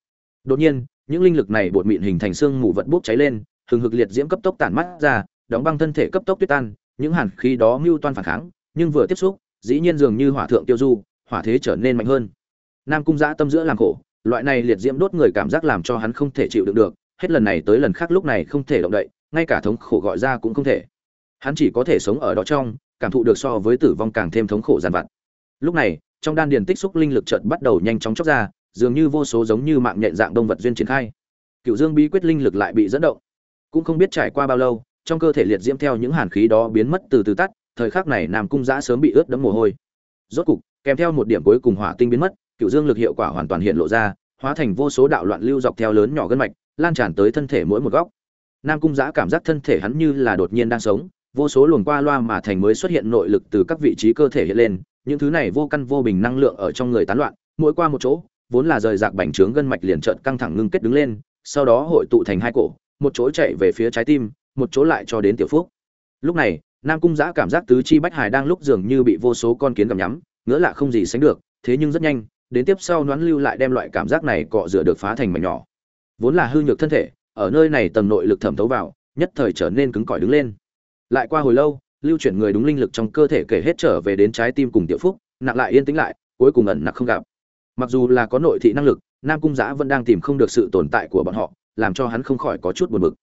Đột nhiên, những linh lực này bột mịn hình thành sương mù vật bốc cháy lên, hừng hực liệt diễm cấp tốc tản mắt ra, đóng băng thân thể cấp tốc tuyết tan, những hàn khí đó mưu toan phản kháng, nhưng vừa tiếp xúc, dĩ nhiên dường như hỏa thượng tiêu du, hỏa thế trở nên mạnh hơn. Nam cung giã tâm giữa làm khổ, loại này liệt diễm đốt người cảm giác làm cho hắn không thể chịu đựng được, hết lần này tới lần khác lúc này không thể động đậy, ngay cả thống khổ gọi ra cũng không thể hắn chỉ có thể sống ở đó trong, cảm thụ được so với tử vong càng thêm thống khổ giàn vặt. Lúc này, trong đan điền tích xúc linh lực chợt bắt đầu nhanh chóng chóc ra, dường như vô số giống như mạng nhện dạng động vật duyên triển khai. Cựu dương bí quyết linh lực lại bị dẫn động. Cũng không biết trải qua bao lâu, trong cơ thể liệt diễm theo những hàn khí đó biến mất từ từ tắt, thời khắc này nam cung giã sớm bị ướt đẫm mồ hôi. Rốt cục, kèm theo một điểm cuối cùng hỏa tinh biến mất, cựu dương lực hiệu quả hoàn toàn hiện lộ ra, hóa thành vô số đạo loạn lưu dọc theo lớn nhỏ gân mạch, lan tràn tới thân thể mỗi một góc. Nam cung giã cảm giác thân thể hắn như là đột nhiên đang sống vô số luồng qua loa mà thành mới xuất hiện nội lực từ các vị trí cơ thể hiện lên, những thứ này vô căn vô bình năng lượng ở trong người tán loạn, mỗi qua một chỗ, vốn là rời rạc bành trướng gân mạch liền trợn căng thẳng ngưng kết đứng lên, sau đó hội tụ thành hai cổ, một chỗ chạy về phía trái tim, một chỗ lại cho đến tiểu phúc. Lúc này, nam cung giã cảm giác tứ chi bách hải đang lúc dường như bị vô số con kiến gặm nhắm ngỡ lạ không gì sánh được, thế nhưng rất nhanh, đến tiếp sau nón lưu lại đem loại cảm giác này cọ rửa được phá thành mảnh nhỏ. Vốn là hư nhược thân thể, ở nơi này tầng nội lực thẩm thấu vào, nhất thời trở nên cứng cỏi đứng lên lại qua hồi lâu, lưu chuyển người đúng linh lực trong cơ thể kể hết trở về đến trái tim cùng tiểu phúc, nặng lại yên tĩnh lại, cuối cùng ẩn nặng không gặp. Mặc dù là có nội thị năng lực, nam cung giã vẫn đang tìm không được sự tồn tại của bọn họ, làm cho hắn không khỏi có chút buồn bực.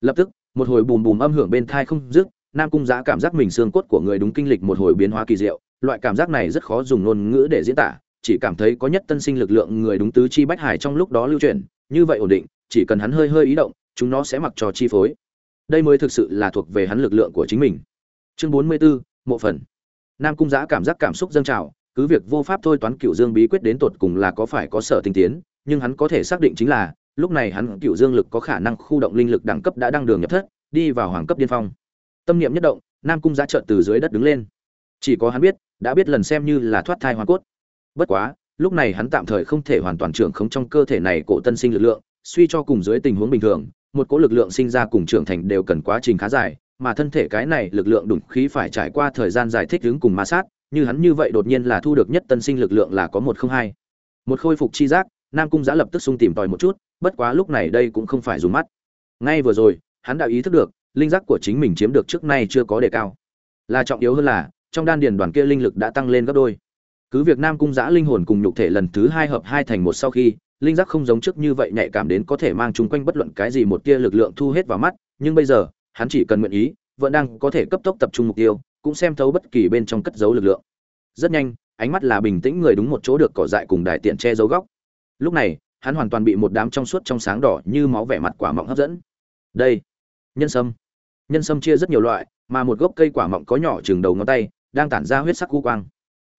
Lập tức, một hồi bùm bùm âm hưởng bên thai không dứt, nam cung giã cảm giác mình xương cốt của người đúng kinh lịch một hồi biến hóa kỳ diệu, loại cảm giác này rất khó dùng ngôn ngữ để diễn tả, chỉ cảm thấy có nhất tân sinh lực lượng người đúng tứ chi bách hải trong lúc đó lưu chuyển, như vậy ổn định, chỉ cần hắn hơi hơi ý động, chúng nó sẽ mặc cho chi phối đây mới thực sự là thuộc về hắn lực lượng của chính mình. Chương bốn mươi 44, mộ phần. Nam cung giã cảm giác cảm xúc dâng trào cứ việc vô pháp thôi toán cựu dương bí quyết đến tột cùng là có phải có sở tinh tiến nhưng hắn có thể xác định chính là lúc này hắn cựu dương lực có khả năng khu động linh lực đẳng cấp đã đăng đường nhập thất đi vào hoàng cấp điên phong. Tâm niệm nhất động nam cung giã trợn từ dưới đất đứng lên. Chỉ có hắn biết đã biết lần xem như là thoát thai hoàng cốt. Bất quá lúc này hắn tạm thời không thể hoàn toàn trưởng khống trong cơ thể này cổ tân sinh lực lượng suy cho cùng dưới tình huống bình thường một cỗ lực lượng sinh ra cùng trưởng thành đều cần quá trình khá dài, mà thân thể cái này lực lượng đủng khí phải trải qua thời gian dài thích ứng cùng ma sát, như hắn như vậy đột nhiên là thu được nhất tân sinh lực lượng là có một không hai. Một khôi phục chi giác, nam cung giã lập tức sung tìm tòi một chút, bất quá lúc này đây cũng không phải dùng mắt. Ngay vừa rồi, hắn đã ý thức được, linh giác của chính mình chiếm được trước nay chưa có đề cao. Là trọng yếu hơn là, trong đan điền đoàn kia linh lực đã tăng lên gấp đôi. Cứ việc nam cung giã linh hồn cùng nhục thể lần thứ hai hợp hai thành một sau khi linh giác không giống trước như vậy nhạy cảm đến có thể mang chung quanh bất luận cái gì một tia lực lượng thu hết vào mắt, nhưng bây giờ, hắn chỉ cần nguyện ý, vẫn đang có thể cấp tốc tập trung mục tiêu, cũng xem thấu bất kỳ bên trong cất giấu lực lượng. Rất nhanh, ánh mắt là bình tĩnh người đúng một chỗ được cỏ dại cùng đại tiện che giấu góc. Lúc này, hắn hoàn toàn bị một đám trong suốt trong sáng đỏ như máu vẻ mặt quả mọng hấp dẫn. Đây, nhân sâm. Nhân sâm chia rất nhiều loại, mà một gốc cây quả mọng có nhỏ chừng đầu ngón tay, đang tản ra huyết sắc cu quang.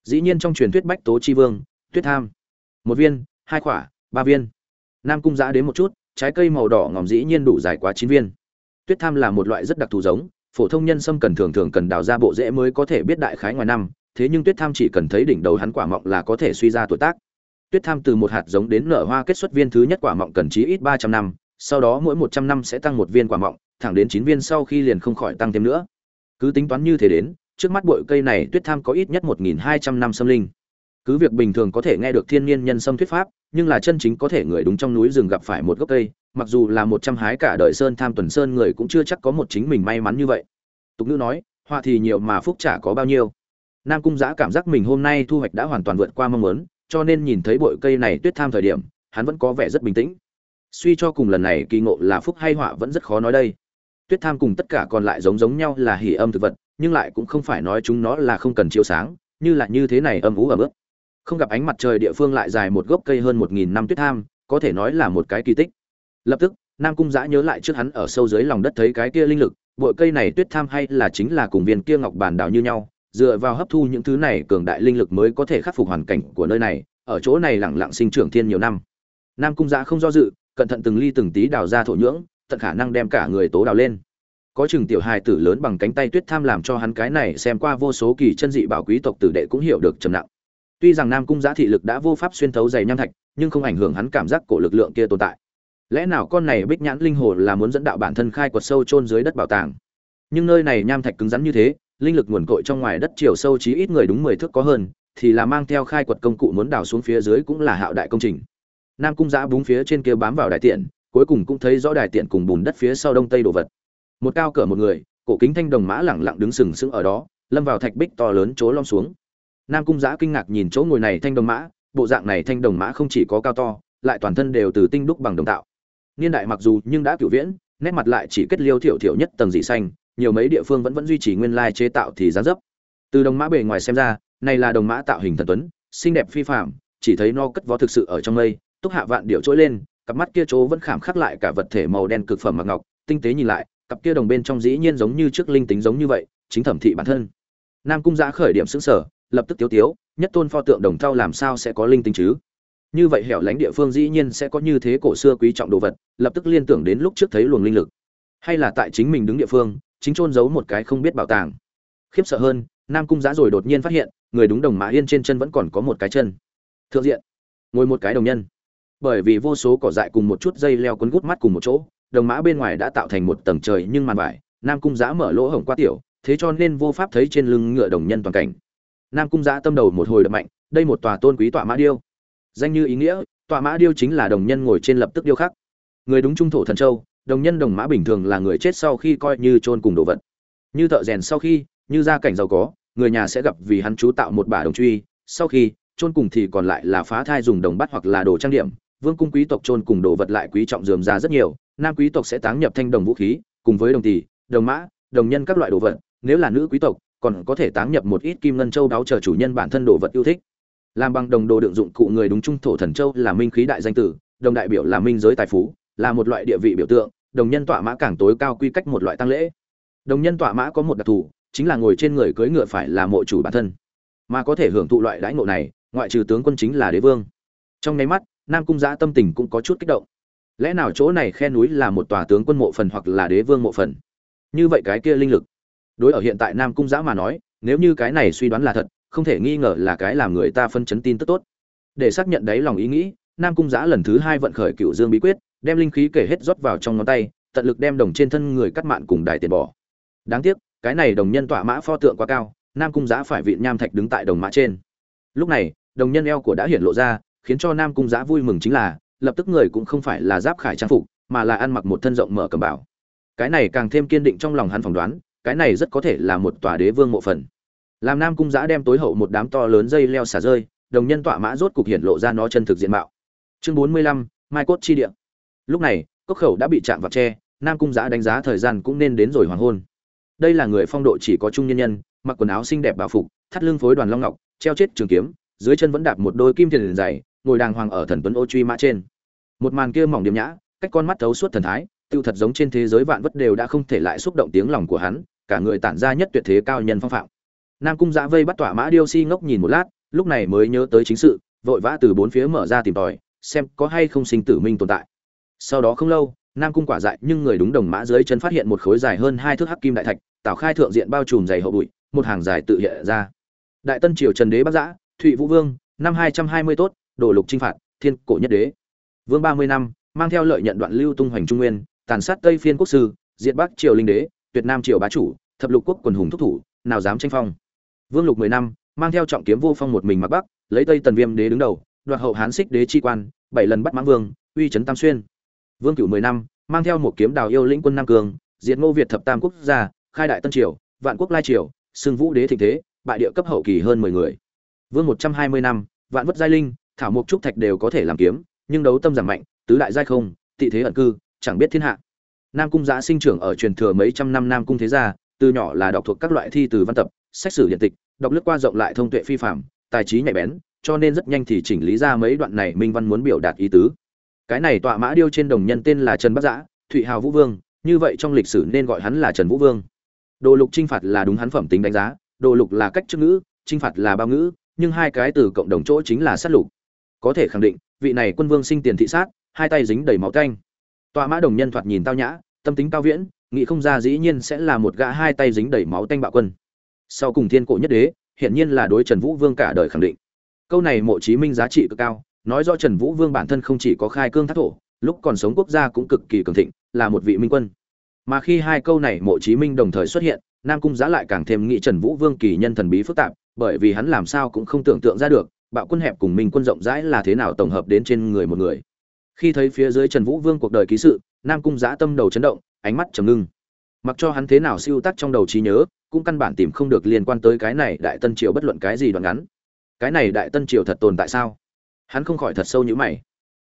Dĩ nhiên trong truyền thuyết bách tố chi vương, tuyết tham. Một viên, hai quả ba viên. Nam cung giã đến một chút, trái cây màu đỏ ngòm dĩ nhiên đủ dài quá chín viên. Tuyết tham là một loại rất đặc thù giống, phổ thông nhân sâm cần thường thường cần đào ra bộ rễ mới có thể biết đại khái ngoài năm, thế nhưng tuyết tham chỉ cần thấy đỉnh đầu hắn quả mọng là có thể suy ra tuổi tác. Tuyết tham từ một hạt giống đến nở hoa kết xuất viên thứ nhất quả mọng cần chí ít ba trăm năm, sau đó mỗi một trăm năm sẽ tăng một viên quả mọng, thẳng đến chín viên sau khi liền không khỏi tăng thêm nữa. Cứ tính toán như thế đến, trước mắt bội cây này tuyết tham có ít nhất một nghìn hai trăm năm xâm linh cứ việc bình thường có thể nghe được thiên nhiên nhân sâm thuyết pháp, nhưng là chân chính có thể người đúng trong núi rừng gặp phải một gốc cây, mặc dù là một trăm hái cả đời sơn tham tuần sơn người cũng chưa chắc có một chính mình may mắn như vậy. Tục ngữ nói hoa thì nhiều mà phúc chả có bao nhiêu. Nam cung giã cảm giác mình hôm nay thu hoạch đã hoàn toàn vượt qua mong muốn, cho nên nhìn thấy bội cây này tuyết tham thời điểm, hắn vẫn có vẻ rất bình tĩnh. Suy cho cùng lần này kỳ ngộ là phúc hay họa vẫn rất khó nói đây. Tuyết tham cùng tất cả còn lại giống giống nhau là hỉ âm thực vật, nhưng lại cũng không phải nói chúng nó là không cần chiếu sáng, như là như thế này âm ú ẩm ướt không gặp ánh mặt trời địa phương lại dài một gốc cây hơn một nghìn năm tuyết tham, có thể nói là một cái kỳ tích. Lập tức, nam cung giã nhớ lại trước hắn ở sâu dưới lòng đất thấy cái kia linh lực bội cây này tuyết tham hay là chính là cùng viên kia ngọc bản đào như nhau, dựa vào hấp thu những thứ này cường đại linh lực mới có thể khắc phục hoàn cảnh của nơi này, ở chỗ này lẳng lặng sinh trưởng thiên nhiều năm. Nam cung giã không do dự, cẩn thận từng ly từng tí đào ra thổ nhưỡng, tận khả năng đem cả người tố đào lên. Có chừng tiểu hài tử lớn bằng cánh tay tuyết tham làm cho hắn cái này xem qua vô số kỳ chân dị bảo quý tộc tử đệ cũng hiểu được trầm nặng tuy rằng nam cung giá thị lực đã vô pháp xuyên thấu dày nham thạch, nhưng không ảnh hưởng hắn cảm giác cổ lực lượng kia tồn tại. Lẽ nào con này bích nhãn linh hồ là muốn dẫn đạo bản thân khai quật sâu chôn dưới đất bảo tàng? Nhưng nơi này nham thạch cứng rắn như thế, linh lực nguồn cội trong ngoài đất chiều sâu chí ít người đúng mười thước có hơn, thì là mang theo khai quật công cụ muốn đào xuống phía dưới cũng là hạo đại công trình. Nam cung giã búng phía trên kia bám vào đại tiện, cuối cùng cũng thấy rõ đại tiện cùng bùn đất phía sau đông tây đồ vật. Một cao cỡ một người, cổ kính thanh đồng mã lẳng lặng đứng sừng sững ở đó, lâm vào thạch bích to lớn chỗ lom xuống nam cung giã kinh ngạc nhìn chỗ ngồi này thanh đồng mã, bộ dạng này thanh đồng mã không chỉ có cao to, lại toàn thân đều từ tinh đúc bằng đồng tạo. Niên đại mặc dù nhưng đã cửu viễn, nét mặt lại chỉ kết liêu thiểu thiểu nhất tầng dị xanh, nhiều mấy địa phương vẫn vẫn duy trì nguyên lai chế tạo thì giá dấp. Từ đồng mã bề ngoài xem ra, này là đồng mã tạo hình thần tuấn, xinh đẹp phi phạm chỉ thấy no cất vó thực sự ở trong mây, túc hạ vạn điệu trỗi lên, cặp mắt kia chỗ vẫn khảm khắc lại cả vật thể màu đen cực phẩm mặc ngọc, tinh tế nhìn lại, cặp kia đồng bên trong dĩ nhiên giống như trước linh tính giống như vậy, chính thẩm thị bản thân. Nam cung giã khởi điểm xứng sở lập tức tiếu tiếu, nhất tôn pho tượng đồng thau làm sao sẽ có linh tính chứ? Như vậy hẻo lánh địa phương dĩ nhiên sẽ có như thế cổ xưa quý trọng đồ vật, lập tức liên tưởng đến lúc trước thấy luồng linh lực. Hay là tại chính mình đứng địa phương, chính trôn giấu một cái không biết bảo tàng. Khiếp sợ hơn, nam cung giá rồi đột nhiên phát hiện, người đúng đồng mã yên trên chân vẫn còn có một cái chân. Thượng diện, ngồi một cái đồng nhân. Bởi vì vô số cỏ dại cùng một chút dây leo quấn gút mắt cùng một chỗ, đồng mã bên ngoài đã tạo thành một tầng trời nhưng màn vải, nam cung giá mở lỗ hổng qua tiểu, thế cho nên vô pháp thấy trên lưng ngựa đồng nhân toàn cảnh nam cung giã tâm đầu một hồi đập mạnh, đây một tòa tôn quý tọa mã điêu. Danh như ý nghĩa, tọa mã điêu chính là đồng nhân ngồi trên lập tức điêu khắc. Người đúng trung thổ thần châu, đồng nhân đồng mã bình thường là người chết sau khi coi như chôn cùng đồ vật. Như thợ rèn sau khi, như gia cảnh giàu có, người nhà sẽ gặp vì hắn chú tạo một bả đồng truy, sau khi, chôn cùng thì còn lại là phá thai dùng đồng bắt hoặc là đồ trang điểm. Vương cung quý tộc chôn cùng đồ vật lại quý trọng dườm ra rất nhiều, nam quý tộc sẽ táng nhập thanh đồng vũ khí, cùng với đồng tỷ đồng mã, đồng nhân các loại đồ vật. Nếu là nữ quý tộc còn có thể táng nhập một ít kim ngân châu đáo chờ chủ nhân bản thân đồ vật yêu thích. Làm bằng đồng đồ đựng dụng cụ người đúng trung thổ thần châu là minh khí đại danh tử, đồng đại biểu là minh giới tài phú, là một loại địa vị biểu tượng, đồng nhân tọa mã càng tối cao quy cách một loại tăng lễ. Đồng nhân tọa mã có một đặc thù, chính là ngồi trên người cưỡi ngựa phải là mộ chủ bản thân. Mà có thể hưởng thụ loại đãi ngộ này, ngoại trừ tướng quân chính là đế vương. Trong nháy mắt, nam cung giã tâm tình cũng có chút kích động. Lẽ nào chỗ này khe núi là một tòa tướng quân mộ phần hoặc là đế vương mộ phần? Như vậy cái kia linh lực đối ở hiện tại nam cung giã mà nói, nếu như cái này suy đoán là thật, không thể nghi ngờ là cái làm người ta phân chấn tin tức tốt. Để xác nhận đấy lòng ý nghĩ, nam cung giã lần thứ hai vận khởi cựu dương bí quyết, đem linh khí kể hết rót vào trong ngón tay, tận lực đem đồng trên thân người cắt mạn cùng đài tiền bỏ. Đáng tiếc, cái này đồng nhân tọa mã pho tượng quá cao, nam cung giã phải vịn nham thạch đứng tại đồng mã trên. Lúc này, đồng nhân eo của đã hiện lộ ra, khiến cho nam cung giã vui mừng chính là, lập tức người cũng không phải là giáp khải trang phục, mà là ăn mặc một thân rộng mở cầm bảo cái này càng thêm kiên định trong lòng hắn phỏng đoán cái này rất có thể là một tòa đế vương mộ phần. Làm nam cung giã đem tối hậu một đám to lớn dây leo xả rơi, đồng nhân tọa mã rốt cục hiện lộ ra nó chân thực diện mạo. Chương bốn mươi lăm, mai cốt chi địa. Lúc này, cốc khẩu đã bị chạm vào tre, nam cung giã đánh giá thời gian cũng nên đến rồi hoàng hôn. Đây là người phong độ chỉ có trung nhân nhân, mặc quần áo xinh đẹp bảo phục, thắt lưng phối đoàn long ngọc, treo chết trường kiếm, dưới chân vẫn đạp một đôi kim tiền dày ngồi đàng hoàng ở thần tuấn ô truy mã trên. Một màn kia mỏng điểm nhã, cách con mắt thấu suốt thần thái, tiêu thật giống trên thế giới vạn vất đều đã không thể lại xúc động tiếng lòng của hắn cả người tản ra nhất tuyệt thế cao nhân phong phạm. Nam cung dạ vây bắt tỏa mã điêu si ngốc nhìn một lát, lúc này mới nhớ tới chính sự, vội vã từ bốn phía mở ra tìm tòi, xem có hay không sinh tử minh tồn tại. Sau đó không lâu, nam cung quả dại nhưng người đúng đồng mã dưới chân phát hiện một khối dài hơn hai thước hắc kim đại thạch, tảo khai thượng diện bao trùm dày hậu bụi, một hàng dài tự hiện ra. Đại tân triều trần đế bắc giã, thụy vũ vương, năm hai trăm hai mươi tốt, đổ lục chinh phạt, thiên cổ nhất đế. Vương ba mươi năm, mang theo lợi nhận đoạn lưu tung hoành trung nguyên, tàn sát tây phiên quốc sư, diệt bắc triều linh đế tuyệt nam triều bá chủ, thập lục quốc quần hùng thúc thủ, nào dám tranh phong. Vương lục mười năm, mang theo trọng kiếm vô phong một mình mặc bắc, lấy tây tần viêm đế đứng đầu, đoạt hậu hán xích đế chi quan, bảy lần bắt mãng vương, uy trấn tam xuyên. Vương cửu mười năm, mang theo một kiếm đào yêu lĩnh quân nam cường, diệt ngô việt thập tam quốc gia, khai đại tân triều, vạn quốc lai triều, xưng vũ đế thịnh thế, bại địa cấp hậu kỳ hơn mười người. Vương một trăm hai mươi năm, vạn vất giai linh, thảo mộc trúc thạch đều có thể làm kiếm, nhưng đấu tâm giảm mạnh, tứ đại giai không, tị thế ẩn cư, chẳng biết thiên hạ nam cung giã sinh trưởng ở truyền thừa mấy trăm năm nam cung thế gia, từ nhỏ là đọc thuộc các loại thi từ văn tập, sách sử điện tịch, đọc lướt qua rộng lại thông tuệ phi phạm tài trí nhạy bén, cho nên rất nhanh thì chỉnh lý ra mấy đoạn này minh văn muốn biểu đạt ý tứ. Cái này tọa mã điêu trên đồng nhân tên là trần bắc giã, thụy hào vũ vương, như vậy trong lịch sử nên gọi hắn là trần vũ vương. Đồ lục trinh phạt là đúng hắn phẩm tính đánh giá, đồ lục là cách chức ngữ trinh phạt là bao ngữ, nhưng hai cái từ cộng đồng chỗ chính là sát lục. Có thể khẳng định, vị này quân vương sinh tiền thị sát, hai tay dính đầy máu canh tọa mã đồng nhân thoạt nhìn tao nhã tâm tính cao viễn, nghĩ không ra dĩ nhiên sẽ là một gã hai tay dính đầy máu tanh bạo quân. Sau cùng thiên cổ nhất đế, hiển nhiên là đối trần vũ vương cả đời khẳng định. Câu này mộ chí minh giá trị cực cao, nói rõ trần vũ vương bản thân không chỉ có khai cương thác thổ, lúc còn sống quốc gia cũng cực kỳ cường thịnh, là một vị minh quân. Mà khi hai câu này mộ chí minh đồng thời xuất hiện, nam cung giá lại càng thêm nghĩ trần vũ vương kỳ nhân thần bí phức tạp, bởi vì hắn làm sao cũng không tưởng tượng ra được, bạo quân hẹp cùng minh quân rộng rãi là thế nào tổng hợp đến trên người một người. Khi thấy phía dưới trần vũ vương cuộc đời ký sự nam cung giã tâm đầu chấn động, ánh mắt trầm ngưng. Mặc cho hắn thế nào siêu tắc trong đầu trí nhớ, cũng căn bản tìm không được liên quan tới cái này đại tân triều bất luận cái gì đoạn ngắn. Cái này đại tân triều thật tồn tại sao? Hắn không khỏi thật sâu như mày.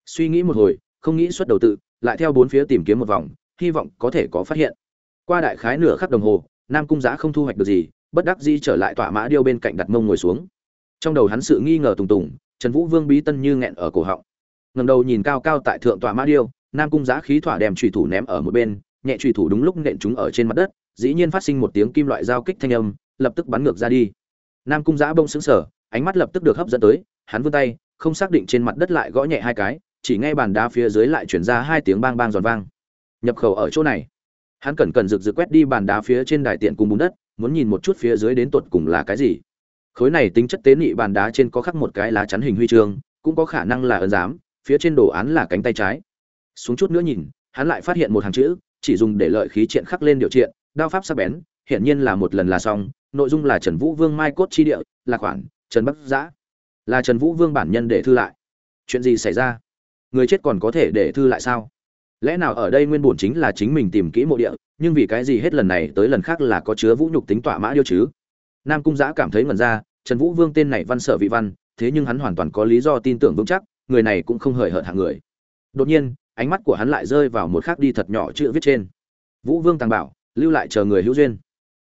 Suy nghĩ một hồi, không nghĩ xuất đầu tự, lại theo bốn phía tìm kiếm một vòng, hy vọng có thể có phát hiện. Qua đại khái nửa khắc đồng hồ, nam cung giã không thu hoạch được gì, bất đắc di trở lại tọa mã điêu bên cạnh đặt mông ngồi xuống. Trong đầu hắn sự nghi ngờ tùng tùng, trần vũ vương bí tân như nghẹn ở cổ họng. Ngầm đầu nhìn cao cao tại thượng tọa mã điêu nam cung giã khí thỏa đem trùy thủ ném ở một bên, nhẹ trùy thủ đúng lúc nện chúng ở trên mặt đất, dĩ nhiên phát sinh một tiếng kim loại giao kích thanh âm, lập tức bắn ngược ra đi. Nam cung giã bông xứng sở ánh mắt lập tức được hấp dẫn tới, hắn vươn tay, không xác định trên mặt đất lại gõ nhẹ hai cái, chỉ nghe bàn đá phía dưới lại chuyển ra hai tiếng bang bang giòn vang. Nhập khẩu ở chỗ này. Hắn cẩn cẩn rực rực quét đi bàn đá phía trên đài tiện cùng bùn đất, muốn nhìn một chút phía dưới đến tột cùng là cái gì. Khối này tính chất tế nị bàn đá trên có khắc một cái lá chắn hình huy chương, cũng có khả năng là ấn giám, phía trên đồ án là cánh tay trái xuống chút nữa nhìn, hắn lại phát hiện một hàng chữ, chỉ dùng để lợi khí triện khắc lên điều triện, đao pháp sắc bén, hiển nhiên là một lần là xong, nội dung là trần vũ vương mai cốt chi địa, là khoản, trần bắc giã. Là trần vũ vương bản nhân để thư lại. Chuyện gì xảy ra? Người chết còn có thể để thư lại sao? Lẽ nào ở đây nguyên bổn chính là chính mình tìm kỹ mộ địa, nhưng vì cái gì hết lần này tới lần khác là có chứa vũ nhục tính tọa mã điêu chứ? Nam cung giã cảm thấy ngần ra, trần vũ vương tên này văn sở vị văn, thế nhưng hắn hoàn toàn có lý do tin tưởng vững chắc, người này cũng không hời hợt hạng người. Đột nhiên ánh mắt của hắn lại rơi vào một khác đi thật nhỏ chữ viết trên. Vũ vương tàng bảo, lưu lại chờ người hữu duyên.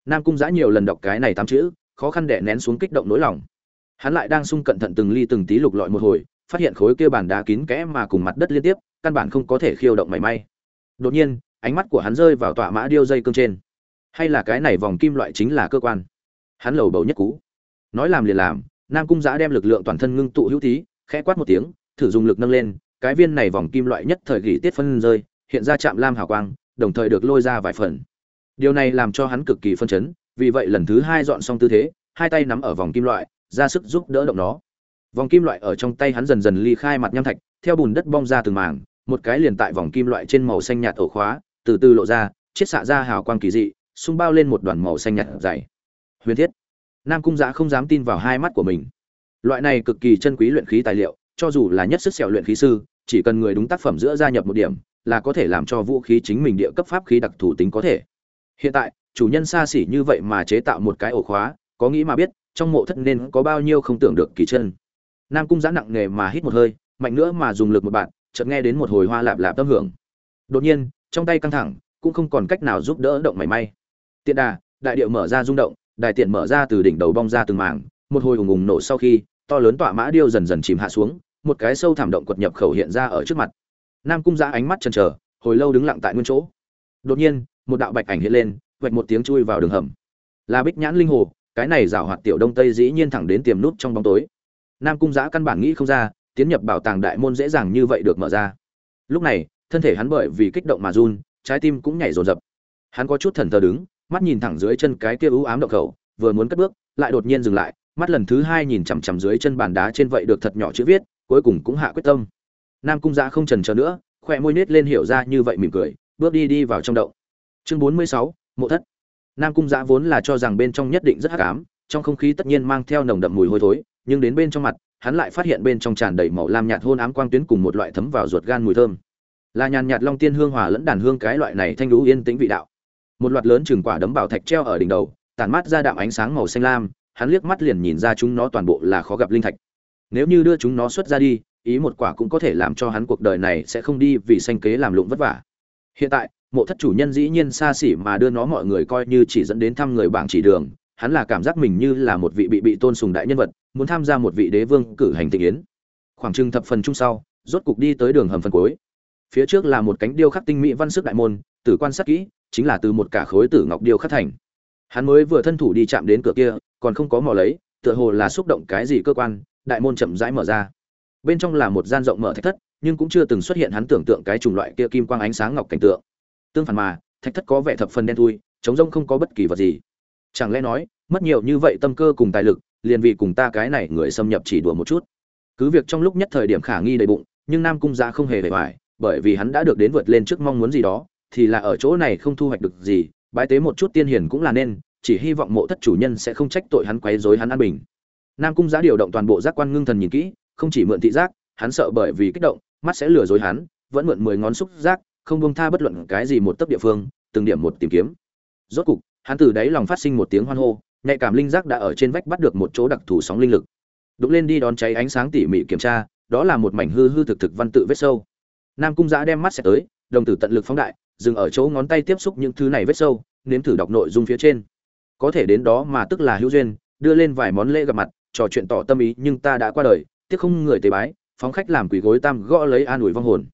Nam cung giã nhiều lần đọc cái này tám chữ, khó khăn đẻ nén xuống kích động nỗi lòng. Hắn lại đang sung cẩn thận từng ly từng tí lục lọi một hồi, phát hiện khối kia bàn đá kín kẽ mà cùng mặt đất liên tiếp, căn bản không có thể khiêu động mảy may. Đột nhiên, ánh mắt của hắn rơi vào tọa mã điêu dây cương trên. Hay là cái này vòng kim loại chính là cơ quan? Hắn lầu bầu nhất cú. Nói làm liền làm, nam cung giã đem lực lượng toàn thân ngưng tụ hữu thí khẽ quát một tiếng, thử dùng lực nâng lên cái viên này vòng kim loại nhất thời gỉ tiết phân rơi, hiện ra chạm lam hào quang, đồng thời được lôi ra vài phần. Điều này làm cho hắn cực kỳ phân chấn, vì vậy lần thứ hai dọn xong tư thế, hai tay nắm ở vòng kim loại, ra sức giúp đỡ động nó. Vòng kim loại ở trong tay hắn dần dần ly khai mặt nham thạch, theo bùn đất bong ra từng mảng, một cái liền tại vòng kim loại trên màu xanh nhạt ổ khóa, từ từ lộ ra, chiết xạ ra hào quang kỳ dị, xung bao lên một đoàn màu xanh nhạt dày. Huyền thiết. Nam cung giã không dám tin vào hai mắt của mình. Loại này cực kỳ chân quý luyện khí tài liệu cho dù là nhất sức sẹo luyện khí sư, chỉ cần người đúng tác phẩm giữa gia nhập một điểm, là có thể làm cho vũ khí chính mình địa cấp pháp khí đặc thù tính có thể. Hiện tại, chủ nhân xa xỉ như vậy mà chế tạo một cái ổ khóa, có nghĩ mà biết, trong mộ thất nên có bao nhiêu không tưởng được kỳ chân. Nam cung giã nặng nề mà hít một hơi, mạnh nữa mà dùng lực một bạn, chợt nghe đến một hồi hoa lạp lạp tâm hưởng. Đột nhiên, trong tay căng thẳng, cũng không còn cách nào giúp đỡ động mảy may. Tiện đà, đại điệu mở ra rung động đại tiện mở ra từ đỉnh đầu bong ra từng mảng, một hồi ùng ùng nổ sau khi, to lớn tọa mã điêu dần dần chìm hạ xuống một cái sâu thảm động quật nhập khẩu hiện ra ở trước mặt. Nam cung giã ánh mắt chần chờ, hồi lâu đứng lặng tại nguyên chỗ. Đột nhiên, một đạo bạch ảnh hiện lên vạch một tiếng chui vào đường hầm. Là bích nhãn linh hồ, cái này rảo hoạt tiểu đông tây dĩ nhiên thẳng đến tiềm nút trong bóng tối. Nam cung giã căn bản nghĩ không ra, tiến nhập bảo tàng đại môn dễ dàng như vậy được mở ra. Lúc này, thân thể hắn bởi vì kích động mà run, trái tim cũng nhảy rồn rập hắn có chút thần thờ đứng, mắt nhìn thẳng dưới chân cái kia ưu ám động khẩu, vừa muốn cất bước, lại đột nhiên dừng lại, mắt lần thứ hai nhìn chằm chằm dưới chân bàn đá trên vậy được thật nhỏ chữ viết cuối cùng cũng hạ quyết tâm. Nam cung giã không trần chờ nữa khoe môi nết lên hiểu ra như vậy mỉm cười, bước đi đi vào trong động. Chương bốn mươi sáu, mộ thất. Nam cung giã vốn là cho rằng bên trong nhất định rất hắc ám, trong không khí tất nhiên mang theo nồng đậm mùi hôi thối, nhưng đến bên trong mặt, hắn lại phát hiện bên trong tràn đầy màu lam nhạt hôn ám quang tuyến cùng một loại thấm vào ruột gan mùi thơm. Là nhàn nhạt long tiên hương hòa lẫn đàn hương cái loại này thanh lũ yên tĩnh vị đạo. Một loạt lớn chừng quả đấm bảo thạch treo ở đỉnh đầu tàn mắt ra đạm ánh sáng màu xanh lam, hắn liếc mắt liền nhìn ra chúng nó toàn bộ là khó gặp linh thạch nếu như đưa chúng nó xuất ra đi, ý một quả cũng có thể làm cho hắn cuộc đời này sẽ không đi vì sanh kế làm lụng vất vả. Hiện tại, mộ thất chủ nhân dĩ nhiên xa xỉ mà đưa nó mọi người coi như chỉ dẫn đến thăm người bảng chỉ đường, hắn là cảm giác mình như là một vị bị bị tôn sùng đại nhân vật, muốn tham gia một vị đế vương cử hành tình yến. Khoảng trừng thập phần chung sau, rốt cục đi tới đường hầm phần cuối. Phía trước là một cánh điêu khắc tinh mỹ văn sức đại môn, tử quan sát kỹ, chính là từ một cả khối tử ngọc điêu khắc thành. Hắn mới vừa thân thủ đi chạm đến cửa kia, còn không có mò lấy, tựa hồ là xúc động cái gì cơ quan đại môn chậm rãi mở ra. Bên trong là một gian rộng mở thạch thất, nhưng cũng chưa từng xuất hiện hắn tưởng tượng cái chủng loại kia kim quang ánh sáng ngọc cảnh tượng. Tương phản mà, thạch thất có vẻ thập phần đen thui chống rông không có bất kỳ vật gì. Chẳng lẽ nói, mất nhiều như vậy tâm cơ cùng tài lực, liền vì cùng ta cái này người xâm nhập chỉ đùa một chút. Cứ việc trong lúc nhất thời điểm khả nghi đầy bụng, nhưng nam cung gia không hề vẻ vải bởi vì hắn đã được đến vượt lên trước mong muốn gì đó, thì là ở chỗ này không thu hoạch được gì, bái tế một chút tiên hiền cũng là nên, chỉ hy vọng mộ thất chủ nhân sẽ không trách tội hắn quấy rối hắn an bình nam cung giá điều động toàn bộ giác quan ngưng thần nhìn kỹ, không chỉ mượn thị giác, hắn sợ bởi vì kích động, mắt sẽ lừa dối hắn, vẫn mượn mười ngón xúc giác, không buông tha bất luận cái gì một tấc địa phương, từng điểm một tìm kiếm. Rốt cục, hắn từ đáy lòng phát sinh một tiếng hoan hô, nhạy cảm linh giác đã ở trên vách bắt được một chỗ đặc thù sóng linh lực. Đụng lên đi đón cháy ánh sáng tỉ mỉ kiểm tra, đó là một mảnh hư hư thực thực văn tự vết sâu. Nam cung giã đem mắt sẽ tới, đồng tử tận lực phóng đại, dừng ở chỗ ngón tay tiếp xúc những thứ này vết sâu, nếm thử đọc nội dung phía trên. Có thể đến đó mà tức là hữu duyên, đưa lên vài món lễ gặp mặt trò chuyện tỏ tâm ý nhưng ta đã qua đời, tiếc không người tế bái, phóng khách làm quỷ gối tam gõ lấy an ủi vong hồn.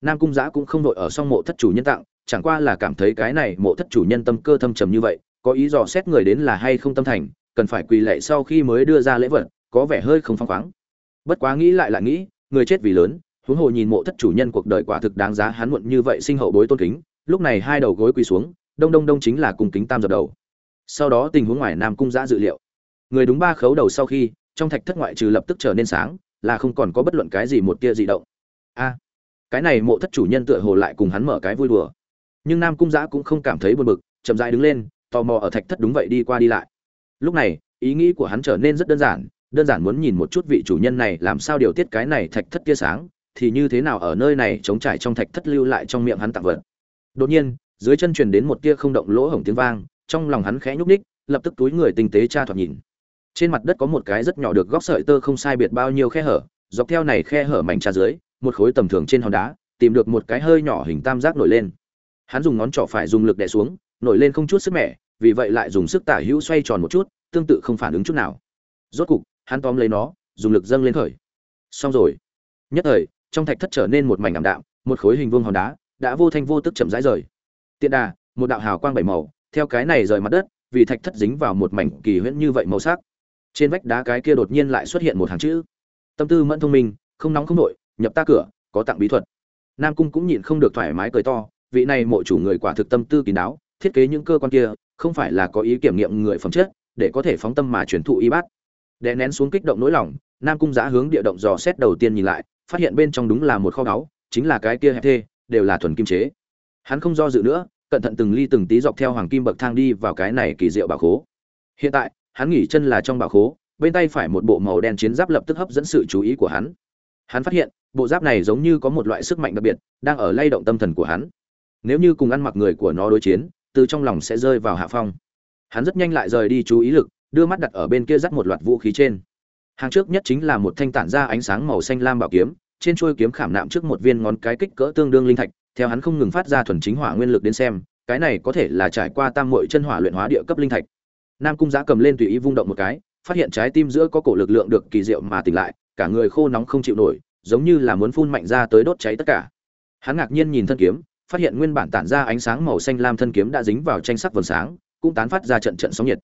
Nam cung giã cũng không đội ở song mộ thất chủ nhân tặng, chẳng qua là cảm thấy cái này mộ thất chủ nhân tâm cơ thâm trầm như vậy, có ý dò xét người đến là hay không tâm thành, cần phải quỳ lệ sau khi mới đưa ra lễ vật, có vẻ hơi không phăng khoáng. Bất quá nghĩ lại lại nghĩ, người chết vì lớn, huống hồ nhìn mộ thất chủ nhân cuộc đời quả thực đáng giá hắn muộn như vậy sinh hậu bối tôn kính, lúc này hai đầu gối quỳ xuống, đông đông đông chính là cùng kính tam dập đầu. Sau đó tình huống ngoài nam cung giã dự liệu người đúng ba khấu đầu sau khi, trong thạch thất ngoại trừ lập tức trở nên sáng, là không còn có bất luận cái gì một tia dị động. A, cái này mộ thất chủ nhân tựa hồ lại cùng hắn mở cái vui đùa. Nhưng nam cung giã cũng không cảm thấy buồn bực, chậm rãi đứng lên, tò mò ở thạch thất đúng vậy đi qua đi lại. Lúc này, ý nghĩ của hắn trở nên rất đơn giản đơn giản muốn nhìn một chút vị chủ nhân này làm sao điều tiết cái này thạch thất tia sáng, thì như thế nào ở nơi này chống trải trong thạch thất lưu lại trong miệng hắn tặng vật. Đột nhiên, dưới chân truyền đến một tia không động lỗ hổng tiếng vang, trong lòng hắn khẽ nhúc ních lập tức túi người tinh tế tra thoạt nhìn trên mặt đất có một cái rất nhỏ được góc sợi tơ không sai biệt bao nhiêu khe hở, dọc theo này khe hở mảnh trà dưới, một khối tầm thường trên hòn đá, tìm được một cái hơi nhỏ hình tam giác nổi lên. Hắn dùng ngón trỏ phải dùng lực đè xuống, nổi lên không chút sức mẻ, vì vậy lại dùng sức tả hữu xoay tròn một chút, tương tự không phản ứng chút nào. Rốt cục, hắn tóm lấy nó, dùng lực dâng lên khởi. Xong rồi. Nhất thời, trong thạch thất trở nên một mảnh ảm đạm, một khối hình vuông hòn đá đã vô thanh vô tức chậm rãi rời. Tiện đà, một đạo hào quang bảy màu, theo cái này rời mặt đất, vì thạch thất dính vào một mảnh kỳ huyễn như vậy màu sắc trên vách đá cái kia đột nhiên lại xuất hiện một hàng chữ. Tâm tư mẫn thông minh, không nóng không nội, nhập ta cửa, có tặng bí thuật. Nam cung cũng nhịn không được thoải mái cười to, vị này mộ chủ người quả thực tâm tư kín đáo, thiết kế những cơ quan kia, không phải là có ý kiểm nghiệm người phẩm chất, để có thể phóng tâm mà truyền thụ y bát. Đè nén xuống kích động nỗi lòng, nam cung giã hướng địa động dò xét đầu tiên nhìn lại, phát hiện bên trong đúng là một kho báu, chính là cái kia hẹp thê, đều là thuần kim chế. Hắn không do dự nữa, cẩn thận từng ly từng tí dọc theo hoàng kim bậc thang đi vào cái này kỳ diệu bảo khố. Hiện tại hắn nghỉ chân là trong bảo khố, bên tay phải một bộ màu đen chiến giáp lập tức hấp dẫn sự chú ý của hắn. Hắn phát hiện, bộ giáp này giống như có một loại sức mạnh đặc biệt, đang ở lay động tâm thần của hắn. Nếu như cùng ăn mặc người của nó đối chiến, từ trong lòng sẽ rơi vào hạ phong. Hắn rất nhanh lại rời đi chú ý lực, đưa mắt đặt ở bên kia dắt một loạt vũ khí trên. Hàng trước nhất chính là một thanh tản ra ánh sáng màu xanh lam bảo kiếm, trên chuôi kiếm khảm nạm trước một viên ngón cái kích cỡ tương đương linh thạch, theo hắn không ngừng phát ra thuần chính hỏa nguyên lực đến xem, cái này có thể là trải qua tam muội chân hỏa luyện hóa địa cấp linh thạch nam cung giã cầm lên tùy ý vung động một cái, phát hiện trái tim giữa có cổ lực lượng được kỳ diệu mà tỉnh lại, cả người khô nóng không chịu nổi, giống như là muốn phun mạnh ra tới đốt cháy tất cả. Hắn ngạc nhiên nhìn thân kiếm, phát hiện nguyên bản tản ra ánh sáng màu xanh lam thân kiếm đã dính vào tranh sắc vầng sáng, cũng tán phát ra trận trận sóng nhiệt.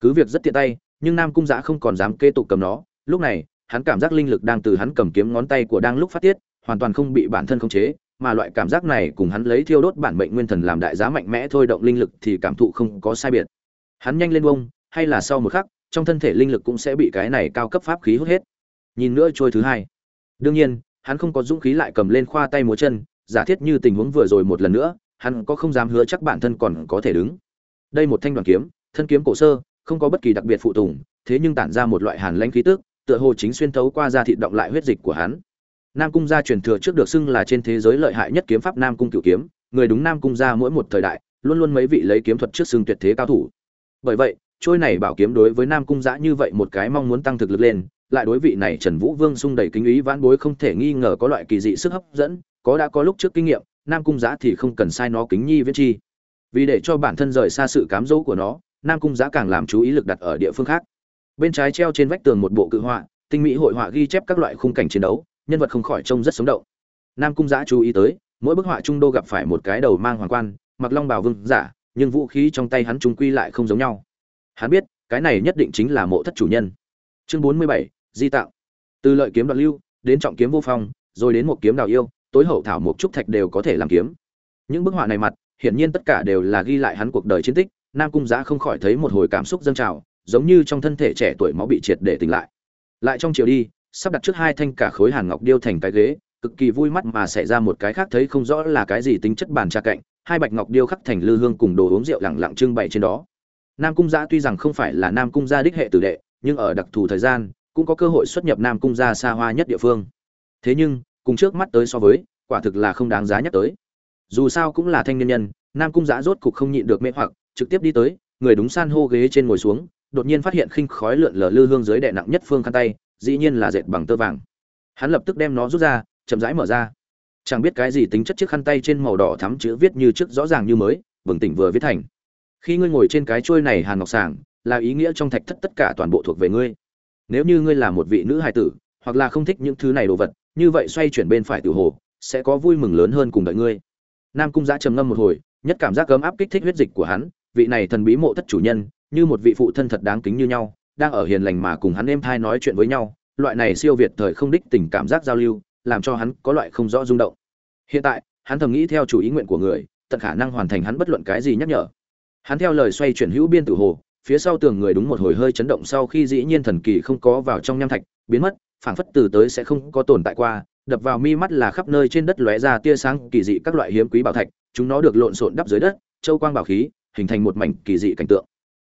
Cứ việc rất tiện tay, nhưng nam cung giã không còn dám kê tục cầm nó. Lúc này, hắn cảm giác linh lực đang từ hắn cầm kiếm ngón tay của đang lúc phát tiết, hoàn toàn không bị bản thân khống chế, mà loại cảm giác này cùng hắn lấy thiêu đốt bản mệnh nguyên thần làm đại giá mạnh mẽ thôi động linh lực thì cảm thụ không có sai biệt hắn nhanh lên bông hay là sau một khắc, trong thân thể linh lực cũng sẽ bị cái này cao cấp pháp khí hút hết. Nhìn nữa trôi thứ hai. Đương nhiên, hắn không có dũng khí lại cầm lên khoa tay múa chân, giả thiết như tình huống vừa rồi một lần nữa, hắn có không dám hứa chắc bản thân còn có thể đứng. Đây một thanh đoàn kiếm, thân kiếm cổ sơ, không có bất kỳ đặc biệt phụ tùng, thế nhưng tản ra một loại hàn lãnh khí tức, tựa hồ chính xuyên thấu qua da thịt động lại huyết dịch của hắn. Nam cung gia truyền thừa trước được xưng là trên thế giới lợi hại nhất kiếm pháp nam cung cửu kiếm, người đúng nam cung gia mỗi một thời đại, luôn luôn mấy vị lấy kiếm thuật trước xưng tuyệt thế cao thủ bởi vậy, trôi này bảo kiếm đối với nam cung giã như vậy một cái mong muốn tăng thực lực lên, lại đối vị này trần vũ vương sung đầy kính ý vãn bối không thể nghi ngờ có loại kỳ dị sức hấp dẫn, có đã có lúc trước kinh nghiệm, nam cung giã thì không cần sai nó kính nhi viết chi. Vì để cho bản thân rời xa sự cám dỗ của nó, nam cung giã càng làm chú ý lực đặt ở địa phương khác. Bên trái treo trên vách tường một bộ cự họa, tinh mỹ hội họa ghi chép các loại khung cảnh chiến đấu, nhân vật không khỏi trông rất sống động. Nam cung giã chú ý tới, mỗi bức họa trung đô gặp phải một cái đầu mang hoàng quan, mặc long bào vương giả nhưng vũ khí trong tay hắn trung quy lại không giống nhau. Hắn biết, cái này nhất định chính là mộ thất chủ nhân. Chương bốn mươi bảy, di tạo từ lợi kiếm đoạn lưu, đến trọng kiếm vô phong, rồi đến một kiếm đào yêu, tối hậu thảo một trúc thạch đều có thể làm kiếm. Những bức họa này mặt, hiển nhiên tất cả đều là ghi lại hắn cuộc đời chiến tích, nam cung Giá không khỏi thấy một hồi cảm xúc dâng trào, giống như trong thân thể trẻ tuổi máu bị triệt để tỉnh lại. Lại trong chiều đi, sắp đặt trước hai thanh cả khối hàn ngọc điêu thành cái ghế, cực kỳ vui mắt mà xảy ra một cái khác thấy không rõ là cái gì tính chất bàn trà cạnh hai bạch ngọc điêu khắc thành lư hương cùng đồ uống rượu lẳng lặng trưng bày trên đó. Nam cung gia tuy rằng không phải là nam cung gia đích hệ tử đệ, nhưng ở đặc thù thời gian, cũng có cơ hội xuất nhập nam cung gia xa hoa nhất địa phương. Thế nhưng, cùng trước mắt tới so với, quả thực là không đáng giá nhắc tới. Dù sao cũng là thanh niên nhân, nam cung gia rốt cục không nhịn được mê hoặc, trực tiếp đi tới, người đúng san hô ghế trên ngồi xuống, đột nhiên phát hiện khinh khói lượn lờ lư hương dưới đệ nặng nhất phương khăn tay, dĩ nhiên là dệt bằng tơ vàng. Hắn lập tức đem nó rút ra, chậm rãi mở ra chẳng biết cái gì tính chất chiếc khăn tay trên màu đỏ thắm chữ viết như trước rõ ràng như mới, bừng tỉnh vừa viết thành. Khi ngươi ngồi trên cái trôi này hàn ngọc sàng là ý nghĩa trong thạch thất tất cả toàn bộ thuộc về ngươi. Nếu như ngươi là một vị nữ hài tử, hoặc là không thích những thứ này đồ vật, như vậy xoay chuyển bên phải tiểu hồ, sẽ có vui mừng lớn hơn cùng đợi ngươi. Nam cung giã trầm ngâm một hồi, nhất cảm giác cấm áp kích thích huyết dịch của hắn, vị này thần bí mộ thất chủ nhân, như một vị phụ thân thật đáng kính như nhau, đang ở hiền lành mà cùng hắn êm thai nói chuyện với nhau, loại này siêu việt thời không đích tình cảm giác giao lưu làm cho hắn có loại không rõ rung động. Hiện tại, hắn thầm nghĩ theo chủ ý nguyện của người, tận khả năng hoàn thành hắn bất luận cái gì nhắc nhở. Hắn theo lời xoay chuyển hữu biên tử hồ, phía sau tường người đúng một hồi hơi chấn động sau khi dĩ nhiên thần kỳ không có vào trong nham thạch, biến mất, phảng phất từ tới sẽ không có tồn tại qua, đập vào mi mắt là khắp nơi trên đất lóe ra tia sáng kỳ dị các loại hiếm quý bảo thạch, chúng nó được lộn xộn đắp dưới đất, châu quang bảo khí, hình thành một mảnh kỳ dị cảnh tượng.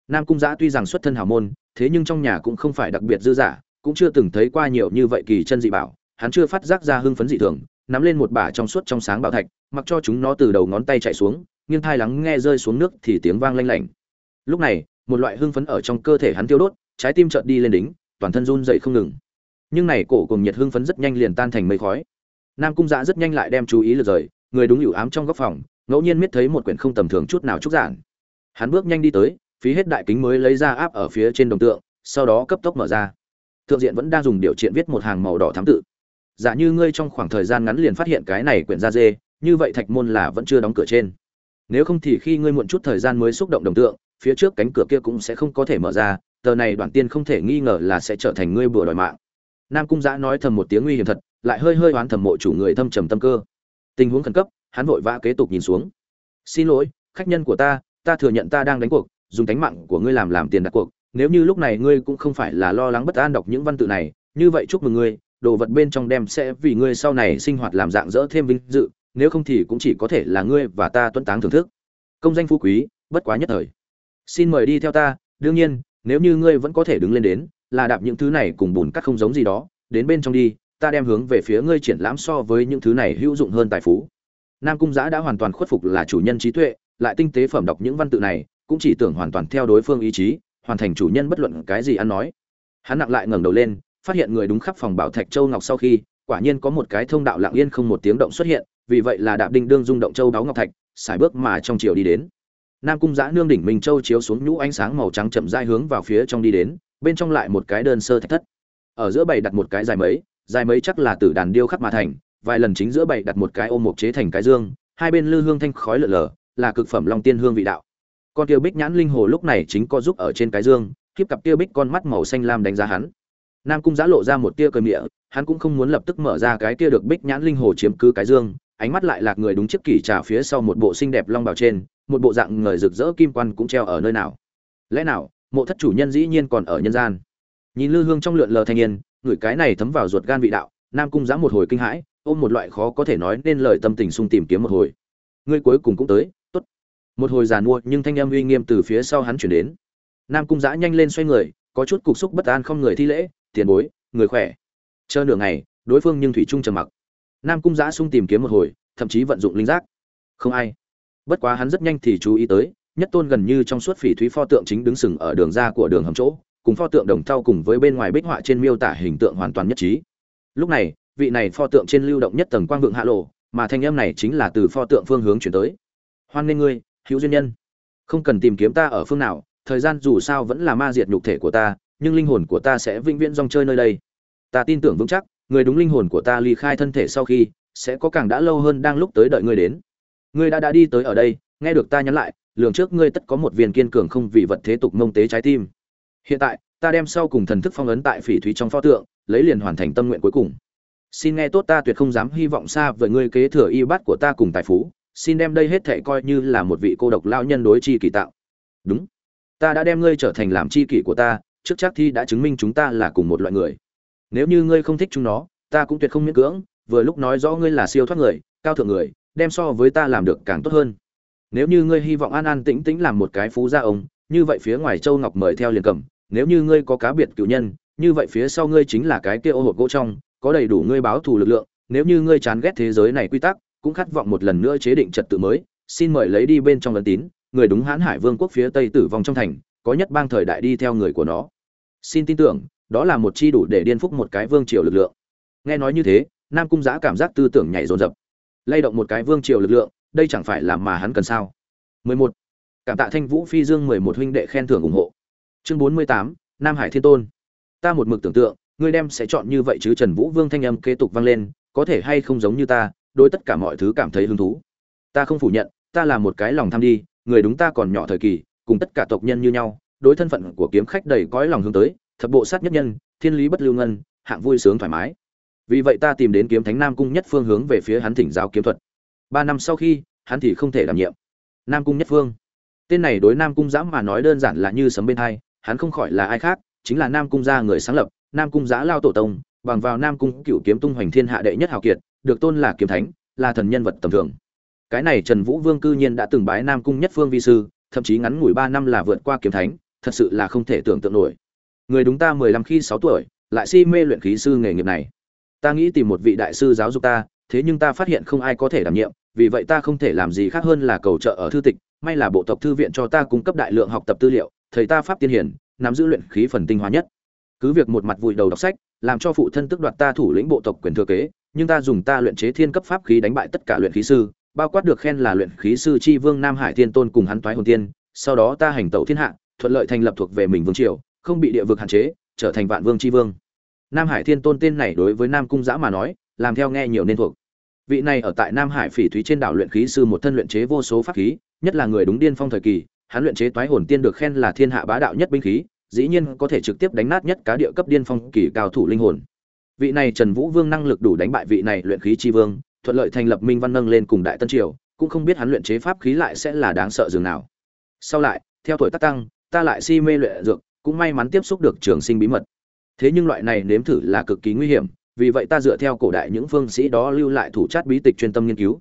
Nam cung giã tuy rằng xuất thân hào môn, thế nhưng trong nhà cũng không phải đặc biệt dư giả cũng chưa từng thấy qua nhiều như vậy kỳ chân dị bảo hắn chưa phát giác ra hưng phấn dị thường, nắm lên một bả trong suốt trong sáng bảo thạch, mặc cho chúng nó từ đầu ngón tay chạy xuống, nghiêng thai lắng nghe rơi xuống nước thì tiếng vang lanh lảnh. Lúc này, một loại hưng phấn ở trong cơ thể hắn tiêu đốt, trái tim chợt đi lên đính, toàn thân run dậy không ngừng. Nhưng này cổ cùng nhiệt hưng phấn rất nhanh liền tan thành mây khói. Nam cung dạ rất nhanh lại đem chú ý lượt rời, người đúng hữu ám trong góc phòng, ngẫu nhiên miết thấy một quyển không tầm thường chút nào trúc giản. Hắn bước nhanh đi tới, phí hết đại kính mới lấy ra áp ở phía trên đồng tượng, sau đó cấp tốc mở ra. Thượng diện vẫn đang dùng điều triện viết một hàng màu đỏ thám tự giả như ngươi trong khoảng thời gian ngắn liền phát hiện cái này quyển da dê, như vậy thạch môn là vẫn chưa đóng cửa trên. Nếu không thì khi ngươi muộn chút thời gian mới xúc động đồng tượng, phía trước cánh cửa kia cũng sẽ không có thể mở ra, tờ này đoạn tiên không thể nghi ngờ là sẽ trở thành ngươi bừa đòi mạng. Nam cung giã nói thầm một tiếng nguy hiểm thật, lại hơi hơi oán thầm mộ chủ người thâm trầm tâm cơ. Tình huống khẩn cấp, hắn vội vã kế tục nhìn xuống. Xin lỗi, khách nhân của ta ta thừa nhận ta đang đánh cuộc, dùng tánh mạng của ngươi làm làm tiền đặt cuộc, nếu như lúc này ngươi cũng không phải là lo lắng bất an đọc những văn tự này, như vậy chúc mừng ngươi đồ vật bên trong đem sẽ vì ngươi sau này sinh hoạt làm dạng dỡ thêm vinh dự, nếu không thì cũng chỉ có thể là ngươi và ta tuân táng thưởng thức. Công danh phú quý, bất quá nhất thời. Xin mời đi theo ta, đương nhiên, nếu như ngươi vẫn có thể đứng lên đến, là đạp những thứ này cùng bùn cắt không giống gì đó, đến bên trong đi, ta đem hướng về phía ngươi triển lãm so với những thứ này hữu dụng hơn tài phú. Nam cung giã đã hoàn toàn khuất phục là chủ nhân trí tuệ, lại tinh tế phẩm đọc những văn tự này, cũng chỉ tưởng hoàn toàn theo đối phương ý chí, hoàn thành chủ nhân bất luận cái gì ăn nói. Hắn nặng lại ngẩng đầu lên phát hiện người đúng khắp phòng bảo thạch châu ngọc sau khi, quả nhiên có một cái thông đạo lặng yên không một tiếng động xuất hiện, vì vậy là đạp đinh đương rung động châu đáo ngọc thạch, xài bước mà trong chiều đi đến. Nam cung giã nương đỉnh minh châu chiếu xuống nhũ ánh sáng màu trắng chậm rãi hướng vào phía trong đi đến, bên trong lại một cái đơn sơ thạch thất. Ở giữa bày đặt một cái dài mấy dài mấy chắc là từ đàn điêu khắc mà thành, vài lần chính giữa bày đặt một cái ôm mục chế thành cái dương, hai bên lư hương thanh khói lở lở, là cực phẩm long tiên hương vị đạo. Con tiêu bích nhãn linh hồ lúc này chính có giúp ở trên cái dương, khiếp cặp tiêu bích con mắt màu xanh lam đánh giá hắn nam cung giã lộ ra một tia cười mịa hắn cũng không muốn lập tức mở ra cái tia được bích nhãn linh hồ chiếm cứ cái dương, ánh mắt lại lạc người đúng chiếc kỷ trà phía sau một bộ xinh đẹp long bào trên, một bộ dạng người rực rỡ kim quan cũng treo ở nơi nào. Lẽ nào, mộ thất chủ nhân dĩ nhiên còn ở nhân gian? Nhìn lư hương trong lượn lờ thanh niên, người cái này thấm vào ruột gan vị đạo, nam cung giã một hồi kinh hãi, ôm một loại khó có thể nói nên lời tâm tình sung tìm kiếm một hồi. Ngươi cuối cùng cũng tới, tốt. Một hồi giàn mua nhưng thanh âm uy nghiêm từ phía sau hắn chuyển đến. Nam cung giã nhanh lên xoay người, có chút cục xúc bất an không người thi lễ tiền bối, người khỏe. Chờ nửa ngày, đối phương nhưng thủy trung trầm mặc. Nam cung giã sung tìm kiếm một hồi, thậm chí vận dụng linh giác. Không ai. Bất quá hắn rất nhanh thì chú ý tới, nhất tôn gần như trong suốt phỉ thúy pho tượng chính đứng sừng ở đường ra của đường hầm chỗ, cùng pho tượng đồng thau cùng với bên ngoài bích họa trên miêu tả hình tượng hoàn toàn nhất trí. Lúc này, vị này pho tượng trên lưu động nhất tầng quang vượng hạ lộ, mà thanh âm này chính là từ pho tượng phương hướng chuyển tới. Hoan nghênh ngươi, hữu duyên nhân. Không cần tìm kiếm ta ở phương nào, thời gian dù sao vẫn là ma diệt nhục thể của ta nhưng linh hồn của ta sẽ vĩnh viễn rong chơi nơi đây. Ta tin tưởng vững chắc, người đúng linh hồn của ta ly khai thân thể sau khi, sẽ có càng đã lâu hơn đang lúc tới đợi ngươi đến. Ngươi đã đã đi tới ở đây, nghe được ta nhắn lại, lường trước ngươi tất có một viên kiên cường không vì vật thế tục mông tế trái tim. Hiện tại, ta đem sau cùng thần thức phong ấn tại phỉ thúy trong pho tượng, lấy liền hoàn thành tâm nguyện cuối cùng. Xin nghe tốt ta tuyệt không dám hy vọng xa với ngươi kế thừa y bát của ta cùng tài phú, xin đem đây hết thệ coi như là một vị cô độc lao nhân đối chi kỳ tạo. Đúng. Ta đã đem ngươi trở thành làm chi kỷ của ta trước chắc thi đã chứng minh chúng ta là cùng một loại người. Nếu như ngươi không thích chúng nó, ta cũng tuyệt không miễn cưỡng, vừa lúc nói rõ ngươi là siêu thoát người, cao thượng người, đem so với ta làm được càng tốt hơn. Nếu như ngươi hy vọng an an tĩnh tĩnh làm một cái phú gia ông, như vậy phía ngoài châu ngọc mời theo liền cầm. Nếu như ngươi có cá biệt cựu nhân, như vậy phía sau ngươi chính là cái kia ô hộp gỗ trong, có đầy đủ ngươi báo thù lực lượng. Nếu như ngươi chán ghét thế giới này quy tắc, cũng khát vọng một lần nữa chế định trật tự mới, xin mời lấy đi bên trong lần tín, người đúng hãn hải vương quốc phía tây tử vong trong thành, có nhất bang thời đại đi theo người của nó xin tin tưởng đó là một chi đủ để điên phúc một cái vương triều lực lượng. Nghe nói như thế nam cung giã cảm giác tư tưởng nhảy dồn dập. Lay động một cái vương triều lực lượng đây chẳng phải là mà hắn cần sao? 11. cảm tạ thanh vũ phi dương 11 huynh đệ khen thưởng ủng hộ. Chương 48, nam hải thiên tôn. Ta một mực tưởng tượng ngươi đem sẽ chọn như vậy chứ trần vũ vương thanh âm kế tục vang lên có thể hay không giống như ta đối tất cả mọi thứ cảm thấy hứng thú. Ta không phủ nhận ta là một cái lòng tham đi người đúng ta còn nhỏ thời kỳ cùng tất cả tộc nhân như nhau đối thân phận của kiếm khách đầy cõi lòng hướng tới, thập bộ sát nhất nhân, thiên lý bất lưu ngân, hạng vui sướng thoải mái. Vì vậy ta tìm đến kiếm thánh nam cung nhất phương hướng về phía hắn thỉnh giáo kiếm thuật. Ba năm sau khi, hắn thì không thể đảm nhiệm. Nam cung nhất phương. Tên này đối nam cung giã mà nói đơn giản là như sấm bên hai, hắn không khỏi là ai khác, chính là nam cung gia người sáng lập, nam cung giã lao tổ tông, bằng vào nam cung cựu kiếm tung hoành thiên hạ đệ nhất hào kiệt, được tôn là kiếm thánh, là thần nhân vật tầm thường. Cái này trần vũ vương cư nhiên đã từng bái nam cung nhất phương vi sư, thậm chí ngắn ngủi ba năm là vượt qua kiếm thánh thật sự là không thể tưởng tượng nổi. Người đúng ta mười lăm khi sáu tuổi, lại si mê luyện khí sư nghề nghiệp này. Ta nghĩ tìm một vị đại sư giáo dục ta, thế nhưng ta phát hiện không ai có thể đảm nhiệm, vì vậy ta không thể làm gì khác hơn là cầu trợ ở thư tịch, may là bộ tộc thư viện cho ta cung cấp đại lượng học tập tư liệu, thầy ta pháp tiên hiển, nắm giữ luyện khí phần tinh hoa nhất. Cứ việc một mặt vùi đầu đọc sách, làm cho phụ thân tức đoạt ta thủ lĩnh bộ tộc quyền thừa kế, nhưng ta dùng ta luyện chế thiên cấp pháp khí đánh bại tất cả luyện khí sư, bao quát được khen là luyện khí sư tri vương nam hải thiên tôn cùng hắn toái hồn tiên, sau đó ta hành tẩu thiên hạ thuận lợi thành lập thuộc về mình vương triều, không bị địa vực hạn chế, trở thành vạn vương tri vương. Nam hải thiên tôn tên này đối với nam cung giã mà nói, làm theo nghe nhiều nên thuộc. Vị này ở tại nam hải phỉ thúy trên đảo luyện khí sư một thân luyện chế vô số pháp khí, nhất là người đúng điên phong thời kỳ, hắn luyện chế toái hồn tiên được khen là thiên hạ bá đạo nhất binh khí, dĩ nhiên có thể trực tiếp đánh nát nhất cá địa cấp điên phong kỳ cao thủ linh hồn. Vị này trần vũ vương năng lực đủ đánh bại vị này luyện khí tri vương, thuận lợi thành lập minh văn nâng lên cùng đại tân triều, cũng không biết hắn luyện chế pháp khí lại sẽ là đáng sợ dường nào. Sau lại, theo tuổi tác tăng ta lại si mê luyện dược, cũng may mắn tiếp xúc được trường sinh bí mật. Thế nhưng loại này nếm thử là cực kỳ nguy hiểm, vì vậy ta dựa theo cổ đại những phương sĩ đó lưu lại thủ chát bí tịch chuyên tâm nghiên cứu.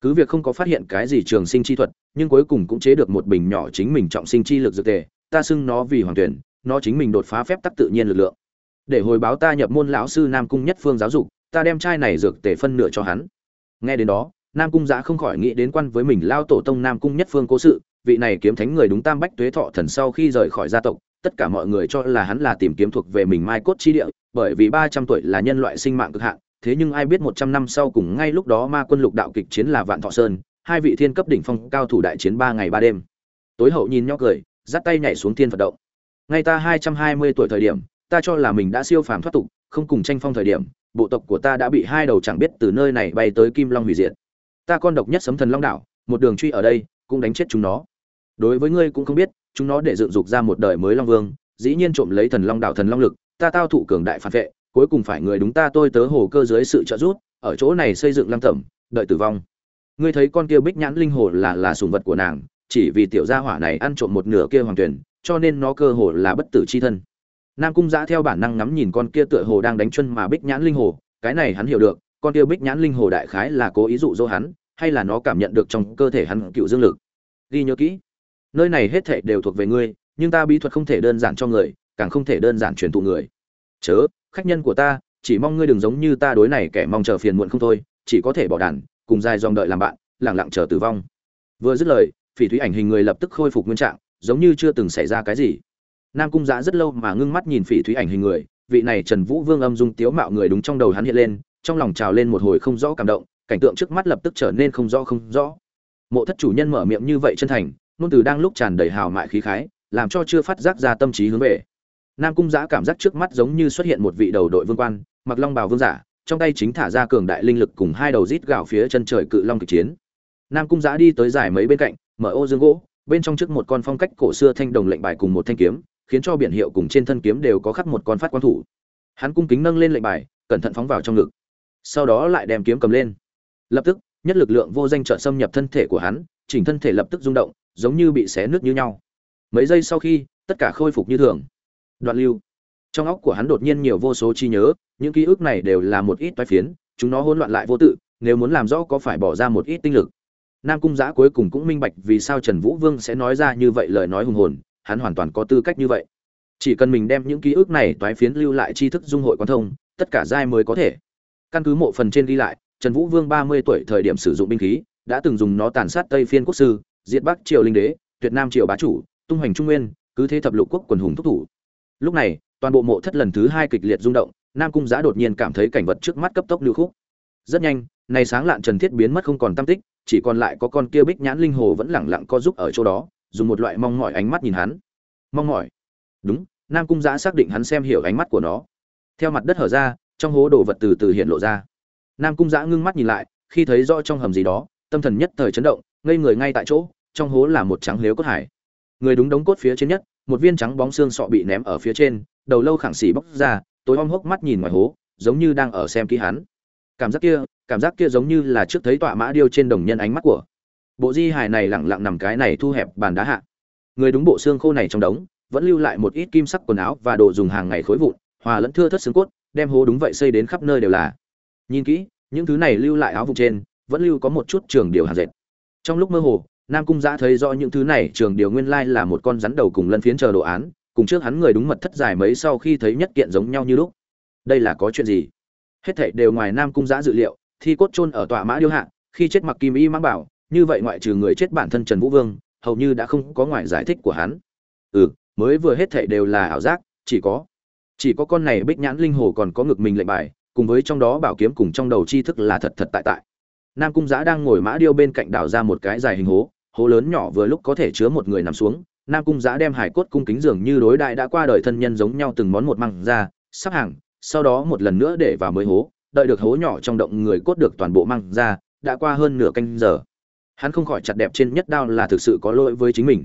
Cứ việc không có phát hiện cái gì trường sinh chi thuật, nhưng cuối cùng cũng chế được một bình nhỏ chính mình trọng sinh chi lực dược tề, ta xưng nó vì hoàng tuyển, nó chính mình đột phá phép tắc tự nhiên lực lượng. Để hồi báo ta nhập môn lão sư nam cung nhất phương giáo dục, ta đem chai này dược tề phân nửa cho hắn. Nghe đến đó, nam cung Giá không khỏi nghĩ đến quan với mình lao tổ tông nam cung nhất phương cố sự vị này kiếm thánh người đúng tam bách tuế thọ thần sau khi rời khỏi gia tộc, tất cả mọi người cho là hắn là tìm kiếm thuộc về mình mai cốt chi địa, bởi vì ba trăm tuổi là nhân loại sinh mạng cực hạn, thế nhưng ai biết một trăm năm sau cùng ngay lúc đó ma quân lục đạo kịch chiến là vạn thọ sơn, hai vị thiên cấp đỉnh phong cao thủ đại chiến ba ngày ba đêm. Tối hậu nhìn nhóc cười, dắt tay nhảy xuống thiên phật động. Ngay ta hai trăm hai mươi tuổi thời điểm, ta cho là mình đã siêu phàm thoát tục, không cùng tranh phong thời điểm, bộ tộc của ta đã bị hai đầu chẳng biết từ nơi này bay tới kim long hủy diệt. Ta con độc nhất sấm thần long đảo, một đường truy ở đây, cũng đánh chết chúng nó đối với ngươi cũng không biết, chúng nó để dựng dục ra một đời mới long vương, dĩ nhiên trộm lấy thần long Đạo thần long lực, ta tao thụ cường đại phản vệ, cuối cùng phải người đúng ta tôi tớ hồ cơ dưới sự trợ giúp, ở chỗ này xây dựng lăng tẩm đợi tử vong. Ngươi thấy con kia bích nhãn linh hồ là là sùng vật của nàng, chỉ vì tiểu gia hỏa này ăn trộm một nửa kia hoàng tuyển, cho nên nó cơ hồ là bất tử chi thân. Nam cung giã theo bản năng ngắm nhìn con kia tựa hồ đang đánh chân mà bích nhãn linh hồ, cái này hắn hiểu được, con kia bích nhãn linh hồ đại khái là cố ý dụ dỗ hắn, hay là nó cảm nhận được trong cơ thể hắn cựu dương lực. Ghi nhớ kỹ nơi này hết thảy đều thuộc về ngươi, nhưng ta bí thuật không thể đơn giản cho người, càng không thể đơn giản truyền thụ người. Chớ, khách nhân của ta, chỉ mong ngươi đừng giống như ta đối này kẻ mong chờ phiền muộn không thôi, chỉ có thể bỏ đàn, cùng dài dòng đợi làm bạn lẳng lặng chờ tử vong. Vừa dứt lời, phỉ thúy ảnh hình người lập tức khôi phục nguyên trạng, giống như chưa từng xảy ra cái gì. Nam cung giã rất lâu mà ngưng mắt nhìn phỉ thúy ảnh hình người, vị này trần vũ vương âm dung tiếu mạo người đúng trong đầu hắn hiện lên, trong lòng trào lên một hồi không rõ cảm động, cảnh tượng trước mắt lập tức trở nên không rõ không rõ. Mộ thất chủ nhân mở miệng như vậy chân thành nôn từ đang lúc tràn đầy hào mại khí khái, làm cho chưa phát giác ra tâm trí hướng về. Nam cung giã cảm giác trước mắt giống như xuất hiện một vị đầu đội vương quan, mặc long bào vương giả, trong tay chính thả ra cường đại linh lực cùng hai đầu rít gạo phía chân trời cự long kịch chiến. Nam cung giã đi tới giải mấy bên cạnh, mở ô dương gỗ, bên trong trước một con phong cách cổ xưa thanh đồng lệnh bài cùng một thanh kiếm, khiến cho biển hiệu cùng trên thân kiếm đều có khắc một con phát quan thủ. Hắn cung kính nâng lên lệnh bài, cẩn thận phóng vào trong ngực. Sau đó lại đem kiếm cầm lên. Lập tức, nhất lực lượng vô danh trợ xâm nhập thân thể của hắn chỉnh thân thể lập tức rung động, giống như bị xé nước như nhau. Mấy giây sau khi, tất cả khôi phục như thường. Đoạn lưu. Trong óc của hắn đột nhiên nhiều vô số chi nhớ, những ký ức này đều là một ít toái phiến, chúng nó hỗn loạn lại vô tự, nếu muốn làm rõ có phải bỏ ra một ít tinh lực. Nam cung giã cuối cùng cũng minh bạch vì sao trần vũ vương sẽ nói ra như vậy lời nói hùng hồn, hắn hoàn toàn có tư cách như vậy. Chỉ cần mình đem những ký ức này toái phiến lưu lại tri thức dung hội quan thông, tất cả giai mới có thể. Căn cứ mộ phần trên ghi lại, trần vũ vương ba mươi tuổi thời điểm sử dụng binh khí đã từng dùng nó tàn sát tây phiên quốc sư, diệt bắc triều linh đế tuyệt nam triều bá chủ, tung hoành trung nguyên, cứ thế thập lục quốc quần hùng thúc thủ. Lúc này, toàn bộ mộ thất lần thứ hai kịch liệt rung động, nam cung giã đột nhiên cảm thấy cảnh vật trước mắt cấp tốc lưu khúc. Rất nhanh, này sáng lạn trần thiết biến mất không còn tâm tích, chỉ còn lại có con kia bích nhãn linh hồ vẫn lẳng lặng co giúp ở chỗ đó, dùng một loại mong mỏi ánh mắt nhìn hắn. Mong mỏi? Đúng, nam cung giã xác định hắn xem hiểu ánh mắt của nó. Theo mặt đất hở ra, trong hố đồ vật từ từ hiện lộ ra. Nam cung giã ngưng mắt nhìn lại, khi thấy rõ trong hầm gì đó tâm thần nhất thời chấn động, ngây người ngay tại chỗ, trong hố là một trắng lếu cốt hải. Người đúng đống cốt phía trên nhất, một viên trắng bóng xương sọ bị ném ở phía trên, đầu lâu khẳng xỉ bóc ra, tối om hốc mắt nhìn ngoài hố, giống như đang ở xem kỹ hắn. Cảm giác kia, cảm giác kia giống như là trước thấy tọa mã điêu trên đồng nhân ánh mắt của. Bộ di hài này lẳng lặng nằm cái này thu hẹp bàn đá hạ. Người đúng bộ xương khô này trong đống, vẫn lưu lại một ít kim sắc quần áo và đồ dùng hàng ngày khối vụn, hòa lẫn thưa thất xương cốt, đem hố đúng vậy xây đến khắp nơi đều là. Nhìn kỹ, những thứ này lưu lại áo vụn trên vẫn lưu có một chút trường điều hạt dệt. Trong lúc mơ hồ, nam cung giã thấy rõ những thứ này, trường điều nguyên lai là một con rắn đầu cùng lân phiến chờ đồ án, cùng trước hắn người đúng mật thất dài mấy sau khi thấy nhất kiện giống nhau như lúc. Đây là có chuyện gì? Hết thảy đều ngoài nam cung giã dự liệu, thi cốt chôn ở tọa mã điêu hạ, khi chết mặc kim y mang bảo, như vậy ngoại trừ người chết bản thân trần vũ vương, hầu như đã không có ngoài giải thích của hắn. Ừ mới vừa hết thảy đều là ảo giác, chỉ có chỉ có con này bích nhãn linh hồ còn có ngực mình lệnh bài, cùng với trong đó bảo kiếm cùng trong đầu tri thức là thật thật tại tại nam cung giã đang ngồi mã điêu bên cạnh đào ra một cái dài hình hố hố lớn nhỏ vừa lúc có thể chứa một người nằm xuống. Nam cung giã đem hải cốt cung kính dường như đối đại đã qua đời thân nhân giống nhau từng món một măng ra, sắp hàng, sau đó một lần nữa để vào mới hố, đợi được hố nhỏ trong động người cốt được toàn bộ măng ra, đã qua hơn nửa canh giờ. Hắn không khỏi chặt đẹp trên nhất đao là thực sự có lỗi với chính mình.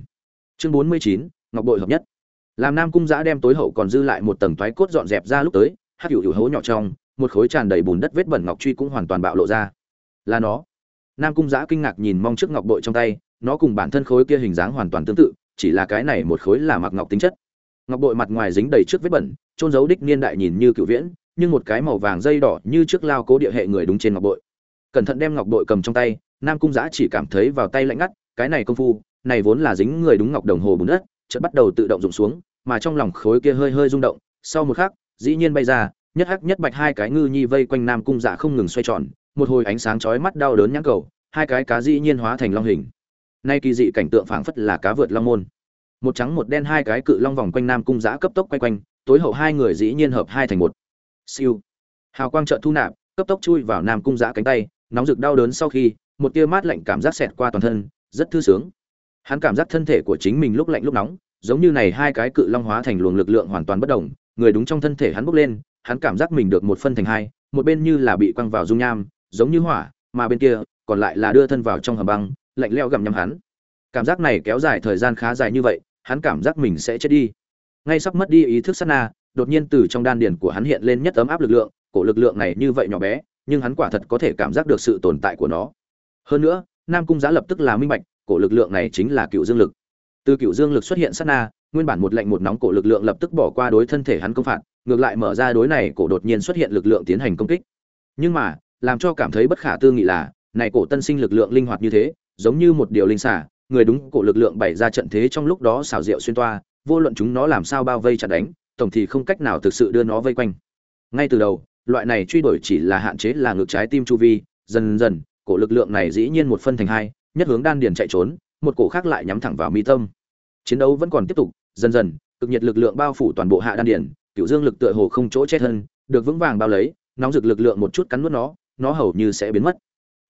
Chương bốn mươi chín, ngọc bội hợp nhất. Làm nam cung giã đem tối hậu còn dư lại một tầng thoái cốt dọn dẹp ra lúc tới hát hữu hữu hố nhỏ trong, một khối tràn đầy bùn đất vết bẩn ngọc truy cũng hoàn toàn bạo lộ ra là nó. Nam cung giã kinh ngạc nhìn mong trước ngọc bội trong tay, nó cùng bản thân khối kia hình dáng hoàn toàn tương tự, chỉ là cái này một khối là mặc ngọc tính chất. Ngọc bội mặt ngoài dính đầy trước vết bẩn trôn giấu đích niên đại nhìn như cựu viễn, nhưng một cái màu vàng dây đỏ như trước lao cố địa hệ người đúng trên ngọc bội. Cẩn thận đem ngọc bội cầm trong tay, nam cung giã chỉ cảm thấy vào tay lạnh ngắt, cái này công phu, này vốn là dính người đúng ngọc đồng hồ bùn đất, chợt bắt đầu tự động rụng xuống, mà trong lòng khối kia hơi hơi rung động, sau một khắc, dĩ nhiên bay ra, nhất hắc nhất bạch hai cái ngư nhi vây quanh nam cung giã không ngừng xoay tròn một hồi ánh sáng chói mắt đau đớn nhãn cầu, hai cái cá dĩ nhiên hóa thành long hình. Nay kỳ dị cảnh tượng phảng phất là cá vượt long môn. Một trắng một đen hai cái cự long vòng quanh nam cung giã cấp tốc quay quanh, tối hậu hai người dĩ nhiên hợp hai thành một. Siêu. Hào quang trợ thu nạp, cấp tốc chui vào nam cung giã cánh tay, nóng rực đau đớn sau khi, một tia mát lạnh cảm giác xẹt qua toàn thân, rất thư sướng. Hắn cảm giác thân thể của chính mình lúc lạnh lúc nóng, giống như này hai cái cự long hóa thành luồng lực lượng hoàn toàn bất đồng người đúng trong thân thể hắn bốc lên, hắn cảm giác mình được một phân thành hai, một bên như là bị quăng vào dung nham giống như hỏa, mà bên kia còn lại là đưa thân vào trong hầm băng, lạnh leo gặm nhắm hắn. Cảm giác này kéo dài thời gian khá dài như vậy, hắn cảm giác mình sẽ chết đi. Ngay sắp mất đi ý thức sát na, đột nhiên từ trong đan điền của hắn hiện lên nhất ấm áp lực lượng, cổ lực lượng này như vậy nhỏ bé, nhưng hắn quả thật có thể cảm giác được sự tồn tại của nó. Hơn nữa, nam cung giá lập tức là minh bạch, cổ lực lượng này chính là cựu dương lực. Từ cựu dương lực xuất hiện sát na, nguyên bản một lạnh một nóng cổ lực lượng lập tức bỏ qua đối thân thể hắn công phạt, ngược lại mở ra đối này cổ đột nhiên xuất hiện lực lượng tiến hành công kích. Nhưng mà làm cho cảm thấy bất khả tư nghị là, này cổ tân sinh lực lượng linh hoạt như thế, giống như một điều linh xả, người đúng cổ lực lượng bày ra trận thế trong lúc đó xảo diệu xuyên toa, vô luận chúng nó làm sao bao vây chặt đánh, tổng thì không cách nào thực sự đưa nó vây quanh. Ngay từ đầu, loại này truy đuổi chỉ là hạn chế là ngược trái tim chu vi, dần dần, cổ lực lượng này dĩ nhiên một phân thành hai, nhất hướng đan điền chạy trốn, một cổ khác lại nhắm thẳng vào mi tâm. Chiến đấu vẫn còn tiếp tục, dần dần, cực nhiệt lực lượng bao phủ toàn bộ hạ đan điền cựu dương lực tựa hồ không chỗ chết hơn được vững vàng bao lấy, nóng rực lực lượng một chút cắn nuốt nó nó hầu như sẽ biến mất.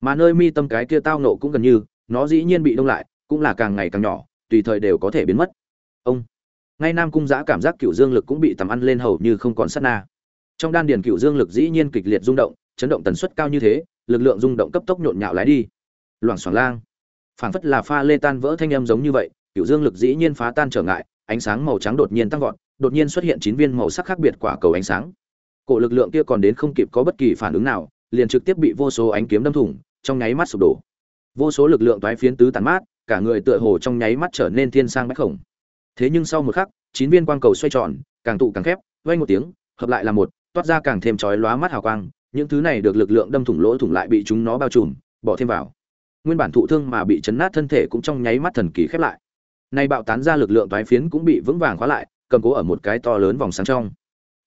Mà nơi mi tâm cái kia tao nộ cũng gần như, nó dĩ nhiên bị đông lại, cũng là càng ngày càng nhỏ, tùy thời đều có thể biến mất. Ông. Ngay nam cung giã cảm giác cựu dương lực cũng bị tầm ăn lên hầu như không còn sát na. Trong đan điền cựu dương lực dĩ nhiên kịch liệt rung động, chấn động tần suất cao như thế, lực lượng rung động cấp tốc nhộn nhạo lái đi. Loảng xoảng lang. Phảng phất là pha lê tan vỡ thanh âm giống như vậy cựu dương lực dĩ nhiên phá tan trở ngại, ánh sáng màu trắng đột nhiên tăng vọt, đột nhiên xuất hiện chín viên màu sắc khác biệt quả cầu ánh sáng. Cổ lực lượng kia còn đến không kịp có bất kỳ phản ứng nào liền trực tiếp bị vô số ánh kiếm đâm thủng, trong nháy mắt sụp đổ. Vô số lực lượng toái phiến tứ tán mát, cả người tựa hồ trong nháy mắt trở nên thiên sang bách khổng. Thế nhưng sau một khắc, chín viên quang cầu xoay tròn, càng tụ càng khép, vang một tiếng, hợp lại là một, toát ra càng thêm chói lóa mắt hào quang, những thứ này được lực lượng đâm thủng lỗ thủng lại bị chúng nó bao trùm, bỏ thêm vào. Nguyên bản thụ thương mà bị chấn nát thân thể cũng trong nháy mắt thần kỳ khép lại. Nay bạo tán ra lực lượng toái phiến cũng bị vững vàng khóa lại, cầm cố ở một cái to lớn vòng sáng trong.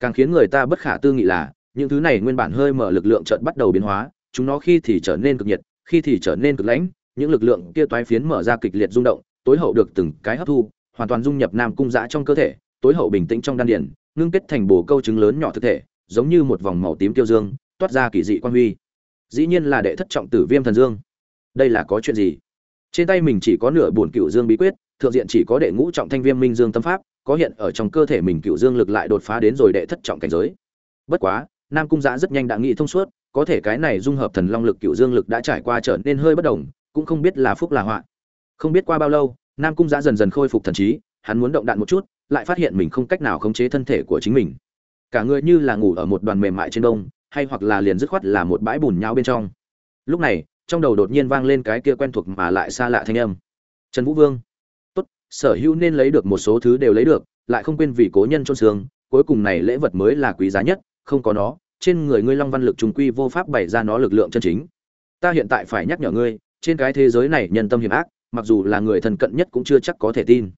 Càng khiến người ta bất khả tư nghị là những thứ này nguyên bản hơi mở lực lượng chợt bắt đầu biến hóa, chúng nó khi thì trở nên cực nhiệt, khi thì trở nên cực lãnh, những lực lượng kia toái phiến mở ra kịch liệt rung động, tối hậu được từng cái hấp thu, hoàn toàn dung nhập nam cung giã trong cơ thể, tối hậu bình tĩnh trong đan điển ngưng kết thành bồ câu trứng lớn nhỏ thực thể, giống như một vòng màu tím tiêu dương, toát ra kỳ dị quan huy. Dĩ nhiên là đệ thất trọng tử viêm thần dương. Đây là có chuyện gì? Trên tay mình chỉ có nửa bổn cựu dương bí quyết, thượng diện chỉ có đệ ngũ trọng thanh viêm minh dương tâm pháp, có hiện ở trong cơ thể mình cựu dương lực lại đột phá đến rồi đệ thất trọng cảnh giới. Bất quá nam cung giã rất nhanh đã nghĩ thông suốt, có thể cái này dung hợp thần long lực cựu dương lực đã trải qua trở nên hơi bất đồng, cũng không biết là phúc là họa. Không biết qua bao lâu, nam cung giã dần dần khôi phục thần trí, hắn muốn động đạn một chút, lại phát hiện mình không cách nào khống chế thân thể của chính mình. Cả người như là ngủ ở một đoàn mềm mại trên đông hay hoặc là liền dứt khoát là một bãi bùn nhau bên trong. Lúc này, trong đầu đột nhiên vang lên cái kia quen thuộc mà lại xa lạ thanh âm. Trần vũ vương. Tốt, sở hữu nên lấy được một số thứ đều lấy được, lại không quên vì cố nhân trôn xương, cuối cùng này lễ vật mới là quý giá nhất không có nó, trên người ngươi long văn lực trùng quy vô pháp bày ra nó lực lượng chân chính. Ta hiện tại phải nhắc nhở ngươi, trên cái thế giới này nhân tâm hiểm ác, mặc dù là người thân cận nhất cũng chưa chắc có thể tin.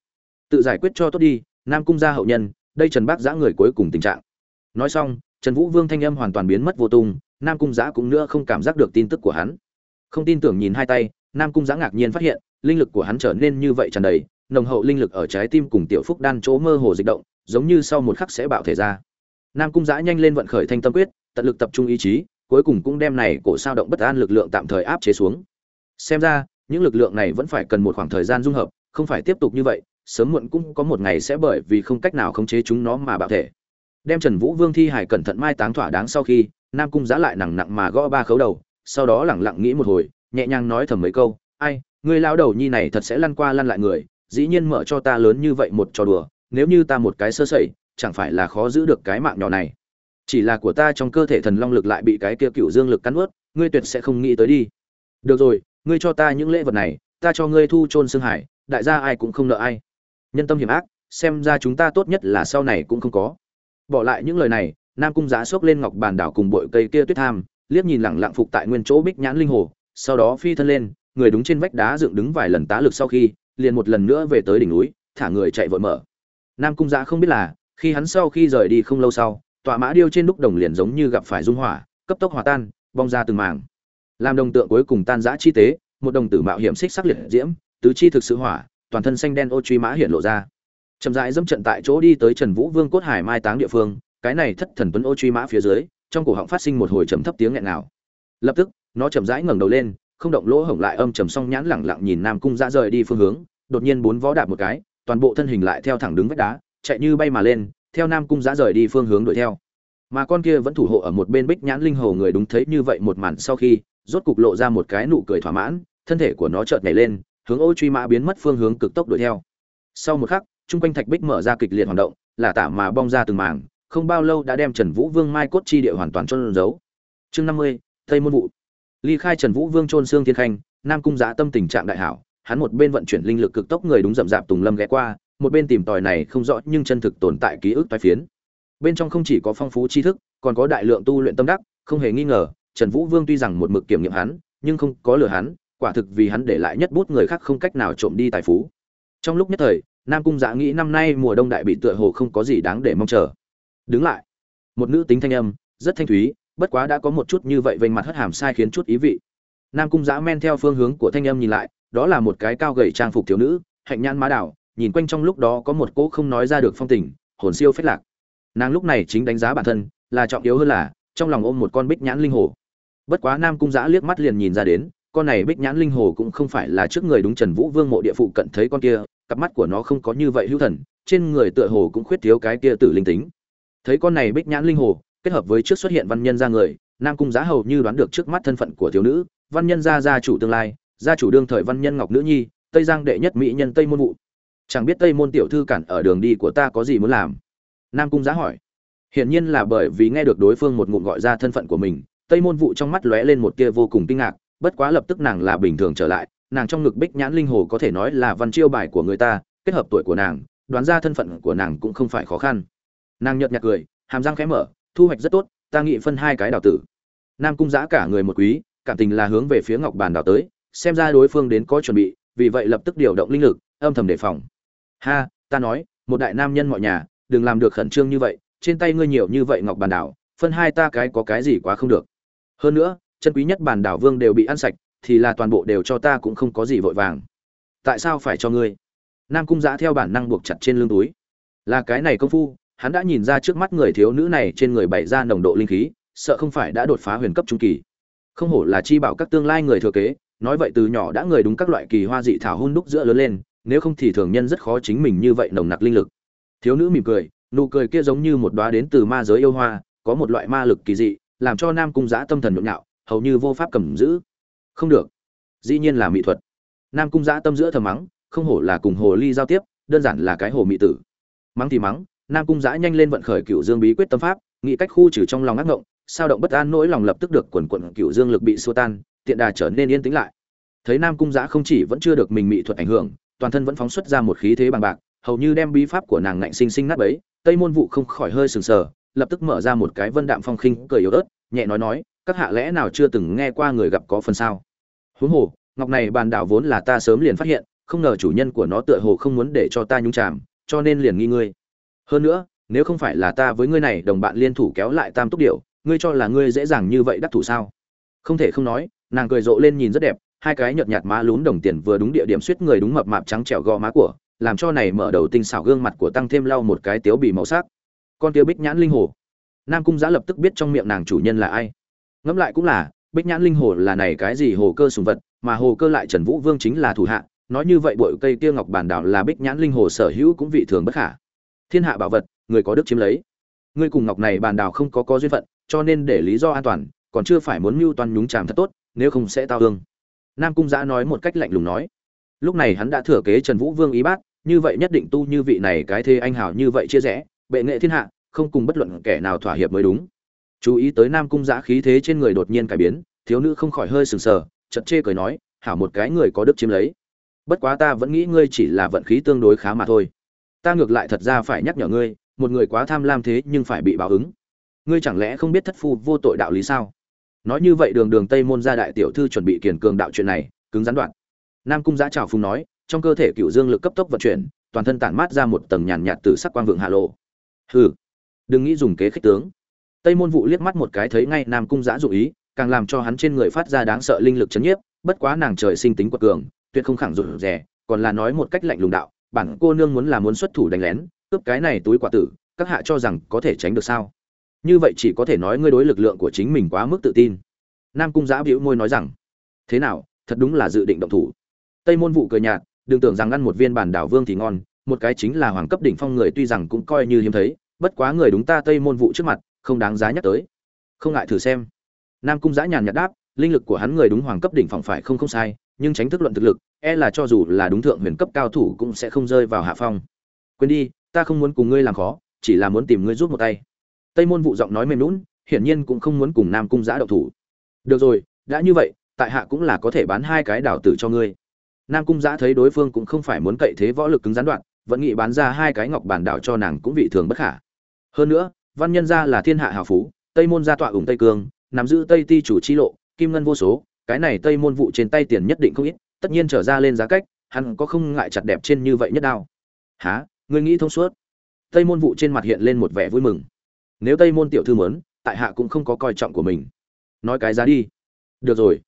Tự giải quyết cho tốt đi, nam cung gia hậu nhân, đây trần bác giã người cuối cùng tình trạng. Nói xong, trần vũ vương thanh âm hoàn toàn biến mất vô tung, nam cung giã cũng nữa không cảm giác được tin tức của hắn. Không tin tưởng nhìn hai tay, nam cung giã ngạc nhiên phát hiện, linh lực của hắn trở nên như vậy tràn đầy, nồng hậu linh lực ở trái tim cùng tiểu phúc đan chỗ mơ hồ dịch động, giống như sau một khắc sẽ bạo thể ra nam cung giã nhanh lên vận khởi thanh tâm quyết, tận lực tập trung ý chí, cuối cùng cũng đem này cổ sao động bất an lực lượng tạm thời áp chế xuống. Xem ra, những lực lượng này vẫn phải cần một khoảng thời gian dung hợp, không phải tiếp tục như vậy, sớm muộn cũng có một ngày sẽ bởi vì không cách nào khống chế chúng nó mà bạo thể. Đem trần vũ vương thi hải cẩn thận mai táng thỏa đáng sau khi, nam cung giã lại nặng nặng mà gõ ba khấu đầu, sau đó lẳng lặng nghĩ một hồi, nhẹ nhàng nói thầm mấy câu, ai, người lao đầu nhi này thật sẽ lăn qua lăn lại người, dĩ nhiên mở cho ta lớn như vậy một trò đùa, nếu như ta một cái sơ sẩy chẳng phải là khó giữ được cái mạng nhỏ này. Chỉ là của ta trong cơ thể thần long lực lại bị cái kia cựu dương lực cắn ướt ngươi tuyệt sẽ không nghĩ tới đi. Được rồi, ngươi cho ta những lễ vật này, ta cho ngươi thu chôn xương hải, đại gia ai cũng không nợ ai. Nhân tâm hiểm ác, xem ra chúng ta tốt nhất là sau này cũng không có. Bỏ lại những lời này, nam cung giá xốc lên ngọc bàn đảo cùng bội cây kia tuyết tham, liếc nhìn lẳng lặng phục tại nguyên chỗ bích nhãn linh hồ, sau đó phi thân lên, người đúng trên vách đá dựng đứng vài lần tá lực sau khi, liền một lần nữa về tới đỉnh núi, thả người chạy vội mở. Nam cung giá không biết là khi hắn sau khi rời đi không lâu sau, tọa mã điêu trên đúc đồng liền giống như gặp phải dung hỏa, cấp tốc hòa tan, bong ra từng màng làm đồng tượng cuối cùng tan giã chi tế, một đồng tử mạo hiểm xích sắc liệt diễm, tứ chi thực sự hỏa, toàn thân xanh đen ô truy mã hiện lộ ra. Chậm rãi dẫm trận tại chỗ đi tới trần vũ vương cốt hải mai táng địa phương, cái này thất thần tuấn ô truy mã phía dưới, trong cổ họng phát sinh một hồi trầm thấp tiếng nghẹn nào lập tức, nó chậm rãi ngẩng đầu lên, không động lỗ hổng lại âm trầm song nhãn lẳng lặng nhìn nam cung ra rời đi phương hướng, đột nhiên bốn vó đạp một cái, toàn bộ thân hình lại theo thẳng đứng vách đá chạy như bay mà lên, theo nam cung giã rời đi phương hướng đuổi theo. Mà con kia vẫn thủ hộ ở một bên bích nhãn linh hồ người đúng thấy như vậy một màn sau khi, rốt cục lộ ra một cái nụ cười thỏa mãn, thân thể của nó chợt nhảy lên, hướng ô truy mã biến mất phương hướng cực tốc đuổi theo. Sau một khắc, trung quanh thạch bích mở ra kịch liệt hoạt động, là tả mà bong ra từng mảng, không bao lâu đã đem trần vũ vương mai cốt chi địa hoàn toàn trôn giấu. Chương năm mươi, tây môn vụ. Ly khai trần vũ vương trôn xương thiên khanh, nam cung giã tâm tình trạng đại hảo, hắn một bên vận chuyển linh lực cực tốc người đúng rậm rạp tùng lâm ghé qua một bên tìm tòi này không rõ nhưng chân thực tồn tại ký ức toái phiến. Bên trong không chỉ có phong phú tri thức, còn có đại lượng tu luyện tâm đắc, không hề nghi ngờ, trần vũ vương tuy rằng một mực kiểm nghiệm hắn, nhưng không có lừa hắn, quả thực vì hắn để lại nhất bút người khác không cách nào trộm đi tài phú. Trong lúc nhất thời, nam cung Dạ nghĩ năm nay mùa đông đại bị tựa hồ không có gì đáng để mong chờ. Đứng lại. Một nữ tính thanh âm, rất thanh thúy, bất quá đã có một chút như vậy vênh mặt hất hàm sai khiến chút ý vị. Nam cung Dạ men theo phương hướng của thanh âm nhìn lại, đó là một cái cao gầy trang phục thiếu nữ, hạnh nhan má đảo nhìn quanh trong lúc đó có một cỗ không nói ra được phong tình, hồn siêu phết lạc. Nàng lúc này chính đánh giá bản thân, là trọng yếu hơn là, trong lòng ôm một con bích nhãn linh hồ. Bất quá nam cung giã liếc mắt liền nhìn ra đến, con này bích nhãn linh hồ cũng không phải là trước người đúng trần vũ vương mộ địa phụ cận thấy con kia, cặp mắt của nó không có như vậy hữu thần, trên người tựa hồ cũng khuyết thiếu cái kia tử linh tính. Thấy con này bích nhãn linh hồ, kết hợp với trước xuất hiện văn nhân ra người, nam cung giá hầu như đoán được trước mắt thân phận của thiếu nữ, văn nhân gia gia chủ tương lai, gia chủ đương thời văn nhân ngọc nữ nhi, tây giang đệ nhất mỹ nhân tây môn vụ chẳng biết tây môn tiểu thư cản ở đường đi của ta có gì muốn làm? Nam cung giá hỏi. Hiển nhiên là bởi vì nghe được đối phương một ngụm gọi ra thân phận của mình, tây môn vụ trong mắt lóe lên một tia vô cùng kinh ngạc, bất quá lập tức nàng là bình thường trở lại, nàng trong ngực bích nhãn linh hồ có thể nói là văn chiêu bài của người ta, kết hợp tuổi của nàng, đoán ra thân phận của nàng cũng không phải khó khăn. Nàng nhợt nhạt cười, hàm răng khẽ mở, thu hoạch rất tốt, ta nghị phân hai cái đào tử. Nam cung giã cả người một quý, cảm tình là hướng về phía ngọc bàn đào tới, xem ra đối phương đến có chuẩn bị, vì vậy lập tức điều động linh lực, âm thầm đề phòng ha, ta nói, một đại nam nhân mọi nhà, đừng làm được khẩn trương như vậy, trên tay ngươi nhiều như vậy ngọc bàn đảo, phân hai ta cái có cái gì quá không được. Hơn nữa, chân quý nhất bàn đảo vương đều bị ăn sạch, thì là toàn bộ đều cho ta cũng không có gì vội vàng. Tại sao phải cho ngươi? Nam cung giã theo bản năng buộc chặt trên lưng túi. Là cái này công phu, hắn đã nhìn ra trước mắt người thiếu nữ này trên người bày ra nồng độ linh khí, sợ không phải đã đột phá huyền cấp trung kỳ. Không hổ là chi bảo các tương lai người thừa kế, nói vậy từ nhỏ đã người đúng các loại kỳ hoa dị thảo hôn đúc giữa lớn lên nếu không thì thường nhân rất khó chính mình như vậy nồng nặc linh lực. Thiếu nữ mỉm cười, nụ cười kia giống như một đóa đến từ ma giới yêu hoa, có một loại ma lực kỳ dị, làm cho nam cung giã tâm thần nhộn nhạo, hầu như vô pháp cầm giữ. Không được. Dĩ nhiên là mỹ thuật. Nam cung giã tâm giữa thầm mắng, không hổ là cùng hồ ly giao tiếp, đơn giản là cái hồ mỹ tử. Mắng thì mắng, nam cung giã nhanh lên vận khởi cựu dương bí quyết tâm pháp, nghĩ cách khu trừ trong lòng ác ngộng, sao động bất an nỗi lòng lập tức được quần quận cựu dương lực bị xua tan, tiện đà trở nên yên tĩnh lại. Thấy nam cung giã không chỉ vẫn chưa được mình mỹ thuật ảnh hưởng toàn thân vẫn phóng xuất ra một khí thế bằng bạc, hầu như đem bí pháp của nàng ngạnh sinh sinh nát bấy, tây môn vụ không khỏi hơi sừng sờ, lập tức mở ra một cái vân đạm phong khinh cười yếu ớt, nhẹ nói nói, các hạ lẽ nào chưa từng nghe qua người gặp có phần sao? Huống hồ, ngọc này bàn đảo vốn là ta sớm liền phát hiện, không ngờ chủ nhân của nó tựa hồ không muốn để cho ta nhúng chàm, cho nên liền nghi ngươi. Hơn nữa, nếu không phải là ta với ngươi này đồng bạn liên thủ kéo lại tam túc điệu ngươi cho là ngươi dễ dàng như vậy đắc thủ sao? Không thể không nói. Nàng cười rộ lên nhìn rất đẹp hai cái nhợt nhạt má lún đồng tiền vừa đúng địa điểm suýt người đúng mập mạp trắng trẻo gò má của, làm cho này mở đầu tinh xảo gương mặt của tăng thêm lau một cái tiếu bì màu sắc. Con tiêu bích nhãn linh hồ. Nam cung giã lập tức biết trong miệng nàng chủ nhân là ai. Ngẫm lại cũng là, bích nhãn linh hồ là này cái gì hồ cơ sùng vật, mà hồ cơ lại trần vũ vương chính là thủ hạ, nói như vậy bội cây kia ngọc bản đảo là bích nhãn linh hồ sở hữu cũng vị thường bất khả. Thiên hạ bảo vật, người có đức chiếm lấy. Ngươi cùng ngọc này bàn đảo không có có duyên phận, cho nên để lý do an toàn, còn chưa phải muốn mưu toàn nhúng chàm thật tốt, nếu không sẽ tao hương nam cung giã nói một cách lạnh lùng nói, lúc này hắn đã thừa kế trần vũ vương ý bác như vậy nhất định tu như vị này cái thế anh hào như vậy chia rẽ, bệ nghệ thiên hạ, không cùng bất luận kẻ nào thỏa hiệp mới đúng. Chú ý tới nam cung giã khí thế trên người đột nhiên cải biến, thiếu nữ không khỏi hơi sừng sờ chật chê cười nói, hảo một cái người có đức chiếm lấy. Bất quá ta vẫn nghĩ ngươi chỉ là vận khí tương đối khá mà thôi. Ta ngược lại thật ra phải nhắc nhở ngươi, một người quá tham lam thế nhưng phải bị báo ứng. Ngươi chẳng lẽ không biết thất phu vô tội đạo lý sao? Nói như vậy đường đường tây môn gia đại tiểu thư chuẩn bị kiền cường đạo chuyện này, cứng gián đoạn. Nam cung giã trào phùng nói, trong cơ thể cựu dương lực cấp tốc vận chuyển, toàn thân tản mát ra một tầng nhàn nhạt từ sắc quang vượng hạ lộ. Hừ, đừng nghĩ dùng kế khích tướng. Tây môn vụ liếc mắt một cái thấy ngay nam cung giã dụ ý, càng làm cho hắn trên người phát ra đáng sợ linh lực chấn nhiếp, bất quá nàng trời sinh tính quật cường, tuyệt không khẳng rụt rè, còn là nói một cách lạnh lùng đạo, bản cô nương muốn là muốn xuất thủ đánh lén, cướp cái này túi quả tử, các hạ cho rằng có thể tránh được sao? Như vậy chỉ có thể nói ngươi đối lực lượng của chính mình quá mức tự tin. Nam cung giã bĩu môi nói rằng, thế nào, thật đúng là dự định động thủ. Tây môn vụ cười nhạt, đừng tưởng rằng ăn một viên bản đảo vương thì ngon, một cái chính là hoàng cấp đỉnh phong người tuy rằng cũng coi như hiếm thấy, bất quá người đúng ta tây môn vụ trước mặt, không đáng giá nhắc tới. Không ngại thử xem. Nam cung giã nhàn nhạt đáp, linh lực của hắn người đúng hoàng cấp đỉnh phòng phải không không sai, nhưng tránh thức luận thực lực e là cho dù là đúng thượng huyền cấp cao thủ cũng sẽ không rơi vào hạ phong. Quên đi, ta không muốn cùng ngươi làm khó, chỉ là muốn tìm ngươi giúp một tay tây môn vụ giọng nói mềm lún hiển nhiên cũng không muốn cùng nam cung giã đậu thủ. Được rồi, đã như vậy, tại hạ cũng là có thể bán hai cái đảo tử cho ngươi. Nam cung giã thấy đối phương cũng không phải muốn cậy thế võ lực cứng gián đoạn, vẫn nghĩ bán ra hai cái ngọc bản đảo cho nàng cũng vị thường bất khả. Hơn nữa, văn nhân gia là thiên hạ hào phú, tây môn gia tọa ủng tây cương, nắm giữ tây ti chủ chi lộ, kim ngân vô số, cái này tây môn vụ trên tay tiền nhất định không ít, tất nhiên trở ra lên giá cách, hắn có không ngại chặt đẹp trên như vậy nhất đao. Há ngươi nghĩ thông suốt. Tây môn vụ trên mặt hiện lên một vẻ vui mừng nếu tây môn tiểu thư muốn, tại hạ cũng không có coi trọng của mình. Nói cái giá đi. Được rồi.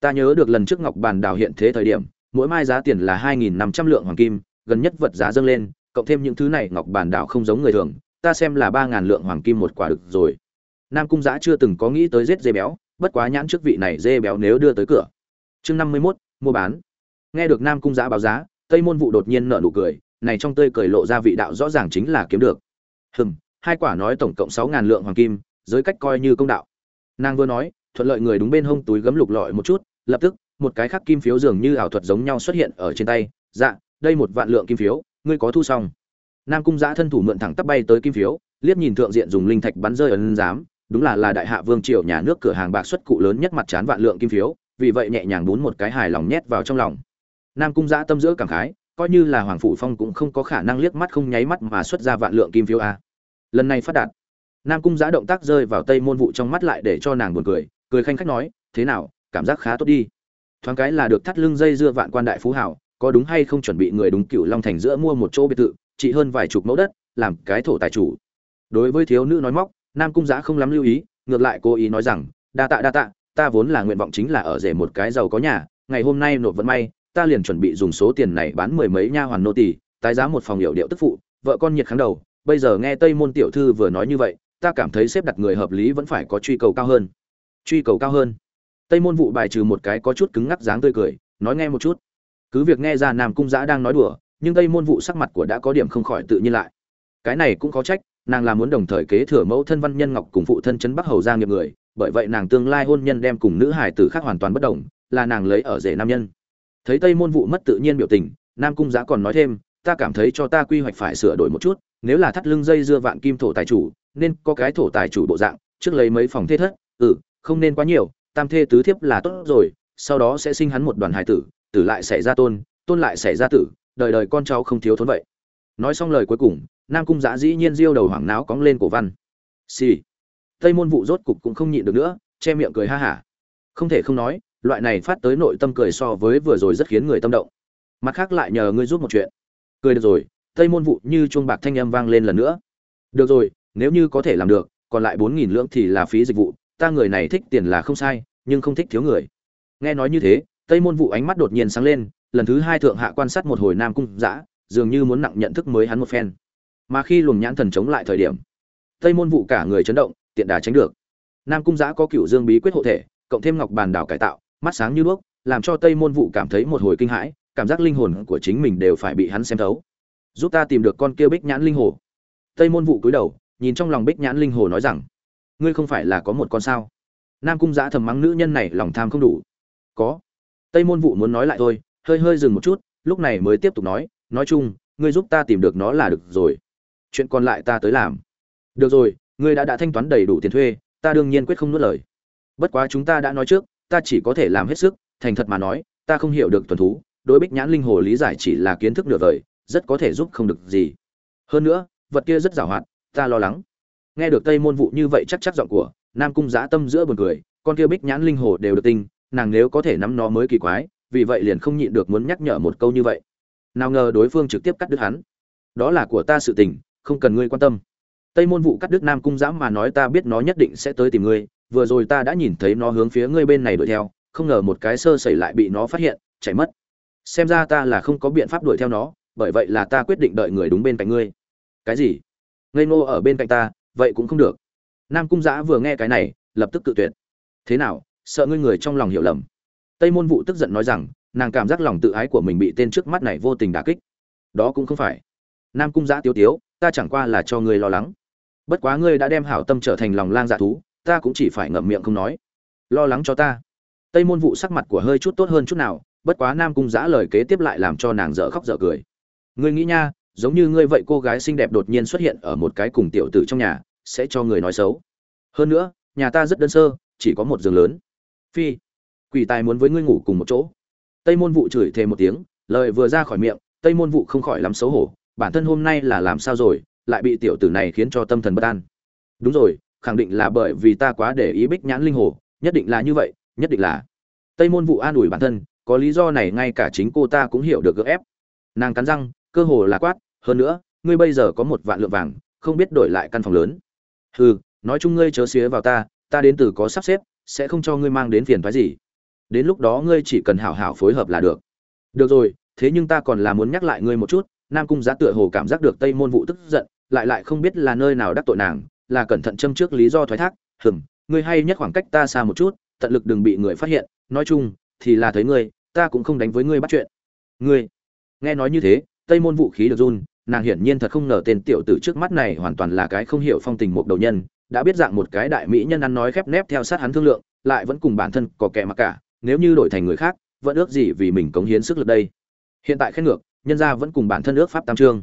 Ta nhớ được lần trước ngọc bàn đào hiện thế thời điểm, mỗi mai giá tiền là hai nghìn năm trăm lượng hoàng kim, gần nhất vật giá dâng lên, cộng thêm những thứ này ngọc bàn đào không giống người thường, ta xem là ba ngàn lượng hoàng kim một quả được rồi. Nam cung giã chưa từng có nghĩ tới giết dê béo, bất quá nhãn trước vị này dê béo nếu đưa tới cửa. Chương năm mươi mốt, mua bán. Nghe được nam cung giã báo giá, tây môn vụ đột nhiên nở nụ cười, này trong tươi cười lộ ra vị đạo rõ ràng chính là kiếm được. Hừm hai quả nói tổng cộng sáu ngàn lượng hoàng kim, giới cách coi như công đạo. Nàng vừa nói, thuận lợi người đúng bên hông túi gấm lục lọi một chút, lập tức, một cái khắc kim phiếu dường như ảo thuật giống nhau xuất hiện ở trên tay. Dạ đây một vạn lượng kim phiếu, ngươi có thu xong. Nam cung giã thân thủ mượn thẳng tắp bay tới kim phiếu, liếc nhìn thượng diện dùng linh thạch bắn rơi ấn giám, đúng là là đại hạ vương triều nhà nước cửa hàng bạc xuất cụ lớn nhất mặt chán vạn lượng kim phiếu, vì vậy nhẹ nhàng bún một cái hài lòng nhét vào trong lòng. Nam cung giã tâm giữa cảm khái, coi như là hoàng phủ phong cũng không có khả năng liếc mắt không nháy mắt mà xuất ra vạn lượng kim phiếu a lần này phát đạt. Nam cung giã động tác rơi vào tây môn vụ trong mắt lại để cho nàng buồn cười cười khanh khách nói, thế nào, cảm giác khá tốt đi. Thoáng cái là được thắt lưng dây dưa vạn quan đại phú hảo, có đúng hay không chuẩn bị người đúng cựu long thành giữa mua một chỗ biệt thự, trị hơn vài chục mẫu đất, làm cái thổ tài chủ. Đối với thiếu nữ nói móc, nam cung giã không lắm lưu ý, ngược lại cố ý nói rằng, đa tạ đa tạ, ta vốn là nguyện vọng chính là ở rể một cái giàu có nhà, ngày hôm nay nộp vận may, ta liền chuẩn bị dùng số tiền này bán mười mấy nha hoàn nô tỳ, tái giá một phòng hiệu điệu tức phụ, vợ con nhiệt kháng đầu bây giờ nghe tây môn tiểu thư vừa nói như vậy, ta cảm thấy xếp đặt người hợp lý vẫn phải có truy cầu cao hơn. Truy cầu cao hơn? Tây môn vụ bài trừ một cái có chút cứng ngắc dáng tươi cười, nói nghe một chút. Cứ việc nghe ra nam cung giã đang nói đùa, nhưng tây môn vụ sắc mặt của đã có điểm không khỏi tự nhiên lại. Cái này cũng có trách, nàng là muốn đồng thời kế thừa mẫu thân văn nhân ngọc cùng phụ thân trấn bắc hầu gia nghiệp người, bởi vậy nàng tương lai hôn nhân đem cùng nữ hải tử khác hoàn toàn bất đồng, là nàng lấy ở rể nam nhân. Thấy tây môn vụ mất tự nhiên biểu tình, nam cung giã còn nói thêm, ta cảm thấy cho ta quy hoạch phải sửa đổi một chút nếu là thắt lưng dây dưa vạn kim thổ tài chủ, nên có cái thổ tài chủ bộ dạng, trước lấy mấy phòng thê thất ừ không nên quá nhiều, tam thê tứ thiếp là tốt rồi, sau đó sẽ sinh hắn một đoàn hải tử tử lại xảy ra tôn tôn lại xảy ra tử, đời đời con cháu không thiếu thốn vậy. Nói xong lời cuối cùng, nam cung giã dĩ nhiên diêu đầu hoảng náo cóng lên cổ văn. Xì、sì. tây môn vụ rốt cục cũng không nhịn được nữa, che miệng cười ha hả. Không thể không nói, loại này phát tới nội tâm cười so với vừa rồi rất khiến người tâm động. Mặt khác lại nhờ ngươi giúp một chuyện. Cười được rồi tây môn vụ như chuông bạc thanh âm vang lên lần nữa. Được rồi, nếu như có thể làm được, còn lại bốn nghìn lưỡng thì là phí dịch vụ, ta người này thích tiền là không sai, nhưng không thích thiếu người. Nghe nói như thế, tây môn vụ ánh mắt đột nhiên sáng lên, lần thứ hai thượng hạ quan sát một hồi nam cung giã dường như muốn nặng nhận thức mới hắn một phen. Mà khi luồng nhãn thần chống lại thời điểm, tây môn vụ cả người chấn động, tiện đà tránh được. Nam cung giã có cựu dương bí quyết hộ thể, cộng thêm ngọc bàn đảo cải tạo, mắt sáng như đuốc, làm cho tây môn vụ cảm thấy một hồi kinh hãi, cảm giác linh hồn của chính mình đều phải bị hắn xem thấu giúp ta tìm được con kia bích nhãn linh hồ. Tây môn vụ cúi đầu, nhìn trong lòng bích nhãn linh hồ nói rằng, ngươi không phải là có một con sao? Nam cung giã thầm mắng nữ nhân này lòng tham không đủ. Có. Tây môn vụ muốn nói lại thôi, hơi hơi dừng một chút, lúc này mới tiếp tục nói nói chung, ngươi giúp ta tìm được nó là được rồi. Chuyện còn lại ta tới làm. Được rồi, ngươi đã đã thanh toán đầy đủ tiền thuê, ta đương nhiên quyết không nuốt lời. Bất quá chúng ta đã nói trước, ta chỉ có thể làm hết sức, thành thật mà nói, ta không hiểu được tuần thú, đối bích nhãn linh hồ lý giải chỉ là kiến thức nửa vời rất có thể giúp không được gì. Hơn nữa, vật kia rất giàu hoạt, ta lo lắng. Nghe được tây môn vụ như vậy chắc chắc giọng của nam cung giã tâm giữa buồn cười, con kia bích nhãn linh hồ đều được tinh, nàng nếu có thể nắm nó mới kỳ quái, vì vậy liền không nhịn được muốn nhắc nhở một câu như vậy. Nào ngờ đối phương trực tiếp cắt đứt hắn. Đó là của ta sự tình, không cần ngươi quan tâm. Tây môn vụ cắt đứt nam cung giã mà nói ta biết nó nhất định sẽ tới tìm ngươi, vừa rồi ta đã nhìn thấy nó hướng phía ngươi bên này đuổi theo, không ngờ một cái sơ sẩy lại bị nó phát hiện, chạy mất. Xem ra ta là không có biện pháp đuổi theo nó bởi vậy là ta quyết định đợi người đúng bên cạnh ngươi. Cái gì? Ngây ngô ở bên cạnh ta, vậy cũng không được. Nam cung giã vừa nghe cái này, lập tức tự tuyệt. Thế nào? Sợ ngươi người trong lòng hiểu lầm. Tây môn vụ tức giận nói rằng, nàng cảm giác lòng tự ái của mình bị tên trước mắt này vô tình đả kích. Đó cũng không phải. Nam cung giã tiêu tiếu, ta chẳng qua là cho ngươi lo lắng. Bất quá ngươi đã đem hảo tâm trở thành lòng lang dạ thú, ta cũng chỉ phải ngậm miệng không nói. Lo lắng cho ta. Tây môn vụ sắc mặt của hơi chút tốt hơn chút nào, bất quá nam cung giã lời kế tiếp lại làm cho nàng dở khóc dở cười ngươi nghĩ nha, giống như ngươi vậy cô gái xinh đẹp đột nhiên xuất hiện ở một cái cùng tiểu tử trong nhà, sẽ cho người nói xấu. Hơn nữa, nhà ta rất đơn sơ, chỉ có một giường lớn. Phi, quỷ tài muốn với ngươi ngủ cùng một chỗ. Tây môn vụ chửi thề một tiếng, lời vừa ra khỏi miệng, tây môn vụ không khỏi lắm xấu hổ, bản thân hôm nay là làm sao rồi, lại bị tiểu tử này khiến cho tâm thần bất an. Đúng rồi, khẳng định là bởi vì ta quá để ý bích nhãn linh hồ, nhất định là như vậy, nhất định là. Tây môn vụ an ủi bản thân, có lý do này ngay cả chính cô ta cũng hiểu được gỡ ép. Nàng cắn răng cơ hồ là quát, hơn nữa, ngươi bây giờ có một vạn lượng vàng, không biết đổi lại căn phòng lớn. Hừ, nói chung ngươi chớ xía vào ta ta đến từ có sắp xếp, sẽ không cho ngươi mang đến phiền toái gì. Đến lúc đó ngươi chỉ cần hảo hảo phối hợp là được. Được rồi, thế nhưng ta còn là muốn nhắc lại ngươi một chút, nam cung giá tựa hồ cảm giác được tây môn vụ tức giận, lại lại không biết là nơi nào đắc tội nàng, là cẩn thận châm trước lý do thoái thác, hừm, ngươi hay nhất khoảng cách ta xa một chút, tận lực đừng bị người phát hiện, nói chung, thì là thấy ngươi, ta cũng không đánh với ngươi bắt chuyện. Ngươi? Nghe nói như thế tây môn vũ khí được run, nàng hiển nhiên thật không ngờ tên tiểu tử trước mắt này hoàn toàn là cái không hiểu phong tình một đầu nhân, đã biết dạng một cái đại mỹ nhân ăn nói khép nép theo sát hắn thương lượng, lại vẫn cùng bản thân có kẻ mặc cả, nếu như đổi thành người khác, vẫn ước gì vì mình cống hiến sức lực đây. Hiện tại khét ngược, nhân gia vẫn cùng bản thân ước pháp tam trương.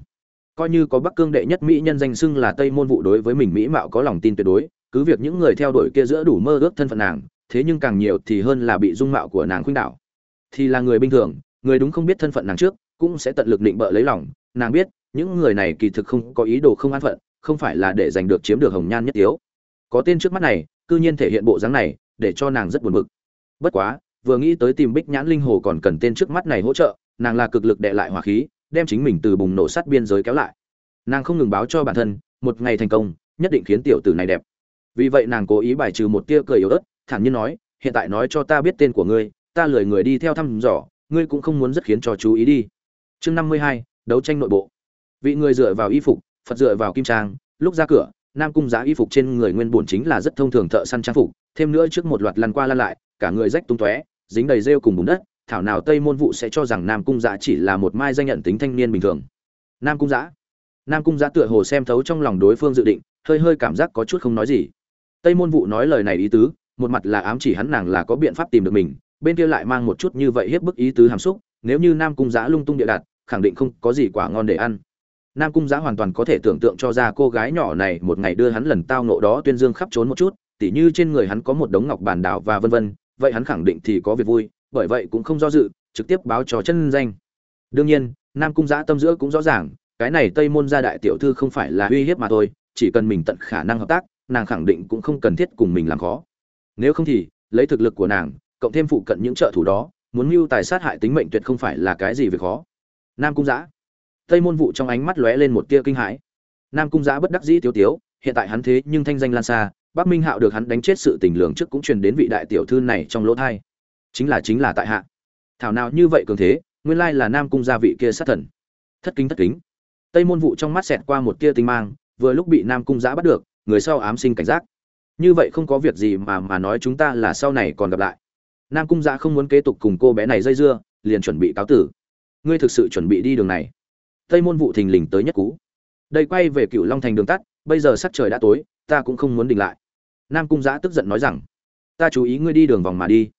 Coi như có bắc cương đệ nhất mỹ nhân danh xưng là tây môn vụ đối với mình mỹ mạo có lòng tin tuyệt đối, cứ việc những người theo đuổi kia giữa đủ mơ ước thân phận nàng, thế nhưng càng nhiều thì hơn là bị dung mạo của nàng khuynh đảo. Thì là người bình thường, người đúng không biết thân phận nàng trước cũng sẽ tận lực định bợ lấy lòng. Nàng biết, những người này kỳ thực không có ý đồ không an phận, không phải là để giành được chiếm được hồng nhan nhất yếu có tên trước mắt này, cư nhiên thể hiện bộ dáng này, để cho nàng rất buồn bực. Bất quá, vừa nghĩ tới tìm bích nhãn linh hồ còn cần tên trước mắt này hỗ trợ, nàng là cực lực đệ lại hỏa khí, đem chính mình từ bùng nổ sát biên giới kéo lại. Nàng không ngừng báo cho bản thân, một ngày thành công, nhất định khiến tiểu tử này đẹp. Vì vậy nàng cố ý bài trừ một tia cười yếu ớt, thản nhiên nói, hiện tại nói cho ta biết tên của ngươi, ta lười người đi theo thăm dò, ngươi cũng không muốn rất khiến cho chú ý đi chương năm mươi hai đấu tranh nội bộ. Vị người dựa vào y phục phật dựa vào kim trang lúc ra cửa nam cung giá y phục trên người nguyên bổn chính là rất thông thường thợ săn trang phục thêm nữa trước một loạt lăn qua lăn lại cả người rách tung tóe dính đầy rêu cùng bùn đất thảo nào tây môn vụ sẽ cho rằng nam cung Giá chỉ là một mai danh nhận tính thanh niên bình thường. Nam cung Giá, nam cung Giá tựa hồ xem thấu trong lòng đối phương dự định hơi hơi cảm giác có chút không nói gì. Tây môn vụ nói lời này ý tứ một mặt là ám chỉ hắn nàng là có biện pháp tìm được mình bên kia lại mang một chút như vậy hiếp bức ý tứ hàm xúc nếu như nam cung giã lung tung địa đặt, khẳng định không có gì quả ngon để ăn. Nam cung giã hoàn toàn có thể tưởng tượng cho ra cô gái nhỏ này một ngày đưa hắn lần tao nộ đó tuyên dương khắp trốn một chút, tỉ như trên người hắn có một đống ngọc bản đảo và vân vân, vậy hắn khẳng định thì có việc vui, bởi vậy cũng không do dự, trực tiếp báo cho chân danh. Đương nhiên, nam cung giã tâm giữa cũng rõ ràng, cái này tây môn gia đại tiểu thư không phải là uy hiếp mà thôi, chỉ cần mình tận khả năng hợp tác, nàng khẳng định cũng không cần thiết cùng mình làm khó. Nếu không thì, lấy thực lực của nàng, cộng thêm phụ cận những trợ thủ đó muốn mưu tài sát hại tính mệnh tuyệt không phải là cái gì việc khó. Nam cung giã. Tây môn vụ trong ánh mắt lóe lên một tia kinh hãi. Nam cung giã bất đắc dĩ tiếu tiếu, hiện tại hắn thế nhưng thanh danh lan xa, bắc minh hạo được hắn đánh chết sự tình lường trước cũng truyền đến vị đại tiểu thư này trong lỗ thai. Chính là chính là tại hạ. Thảo nào như vậy cường thế, nguyên lai là nam cung gia vị kia sát thần. Thất kính thất kính. Tây môn vụ trong mắt xẹt qua một tia tinh mang, vừa lúc bị nam cung giã bắt được, người sau ám sinh cảnh giác. Như vậy không có việc gì mà mà nói chúng ta là sau này còn gặp lại nam cung dạ không muốn kế tục cùng cô bé này dây dưa, liền chuẩn bị cáo tử. Ngươi thực sự chuẩn bị đi đường này. Tây môn vụ thình lình tới nhất cú. Đây quay về cựu long thành đường tắt, bây giờ sắc trời đã tối, ta cũng không muốn đình lại. Nam cung giã tức giận nói rằng, ta chú ý ngươi đi đường vòng mà đi.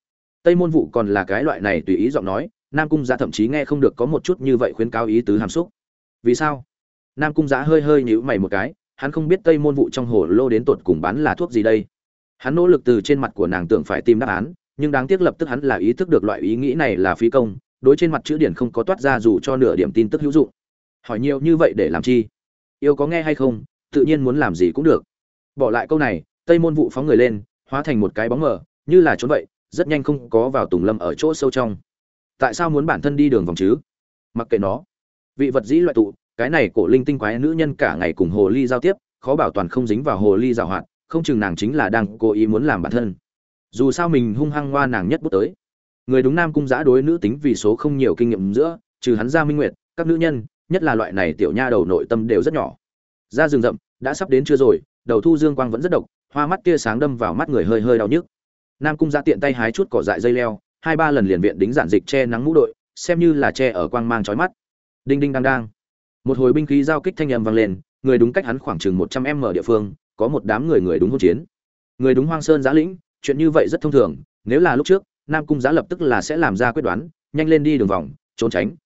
Tây môn vụ còn là cái loại này tùy ý giọng nói, nam cung giã thậm chí nghe không được có một chút như vậy khuyến cáo ý tứ hàm xúc. Vì sao? Nam cung giã hơi hơi nhíu mày một cái, hắn không biết tây môn vụ trong hồ lô đến tột cùng bán là thuốc gì đây. Hắn nỗ lực từ trên mặt của nàng tưởng phải tìm đáp án nhưng đáng tiếc lập tức hắn là ý thức được loại ý nghĩ này là phí công, đối trên mặt chữ điển không có toát ra dù cho nửa điểm tin tức hữu dụng. Hỏi nhiều như vậy để làm chi? Yêu có nghe hay không? Tự nhiên muốn làm gì cũng được. Bỏ lại câu này, tây môn vụ phóng người lên, hóa thành một cái bóng mờ, như là trốn vậy, rất nhanh không có vào tùng lâm ở chỗ sâu trong. Tại sao muốn bản thân đi đường vòng chứ? Mặc kệ nó. Vị vật dĩ loại tụ, cái này cổ linh tinh quái nữ nhân cả ngày cùng hồ ly giao tiếp, khó bảo toàn không dính vào hồ ly giảo hoạt, không chừng nàng chính là đang cố ý muốn làm bản thân dù sao mình hung hăng hoa nàng nhất bút tới. Người đúng nam cung giã đối nữ tính vì số không nhiều kinh nghiệm giữa, trừ hắn ra minh nguyệt, các nữ nhân, nhất là loại này tiểu nha đầu nội tâm đều rất nhỏ. Ra rừng rậm, đã sắp đến chưa rồi, đầu thu dương quang vẫn rất độc, hoa mắt tia sáng đâm vào mắt người hơi hơi đau nhức. Nam cung giã tiện tay hái chút cỏ dại dây leo, hai ba lần liền viện đính giản dịch che nắng mũ đội, xem như là che ở quang mang trói mắt. Đinh đinh đang đang. Một hồi binh khí giao kích thanh âm vang lên, người đúng cách hắn khoảng chừng một trăm m địa phương, có một đám người người đúng hỗn chiến. Người đúng hoang sơn giã lĩnh chuyện như vậy rất thông thường, nếu là lúc trước, nam cung giá lập tức là sẽ làm ra quyết đoán, nhanh lên đi đường vòng, trốn tránh.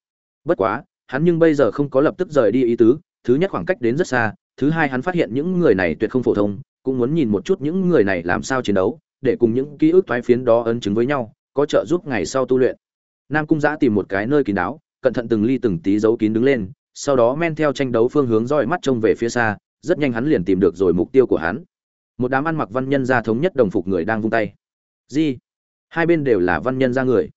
Bất quá, hắn nhưng bây giờ không có lập tức rời đi ý tứ, thứ nhất khoảng cách đến rất xa, thứ hai hắn phát hiện những người này tuyệt không phổ thông, cũng muốn nhìn một chút những người này làm sao chiến đấu, để cùng những ký ức thoái phiến đó ấn chứng với nhau, có trợ giúp ngày sau tu luyện. Nam cung giã tìm một cái nơi kín đáo, cẩn thận từng ly từng tí giấu kín đứng lên, sau đó men theo tranh đấu phương hướng roi mắt trông về phía xa, rất nhanh hắn liền tìm được rồi mục tiêu của hắn một đám ăn mặc văn nhân gia thống nhất đồng phục người đang vung tay. Gì hai bên đều là văn nhân gia người.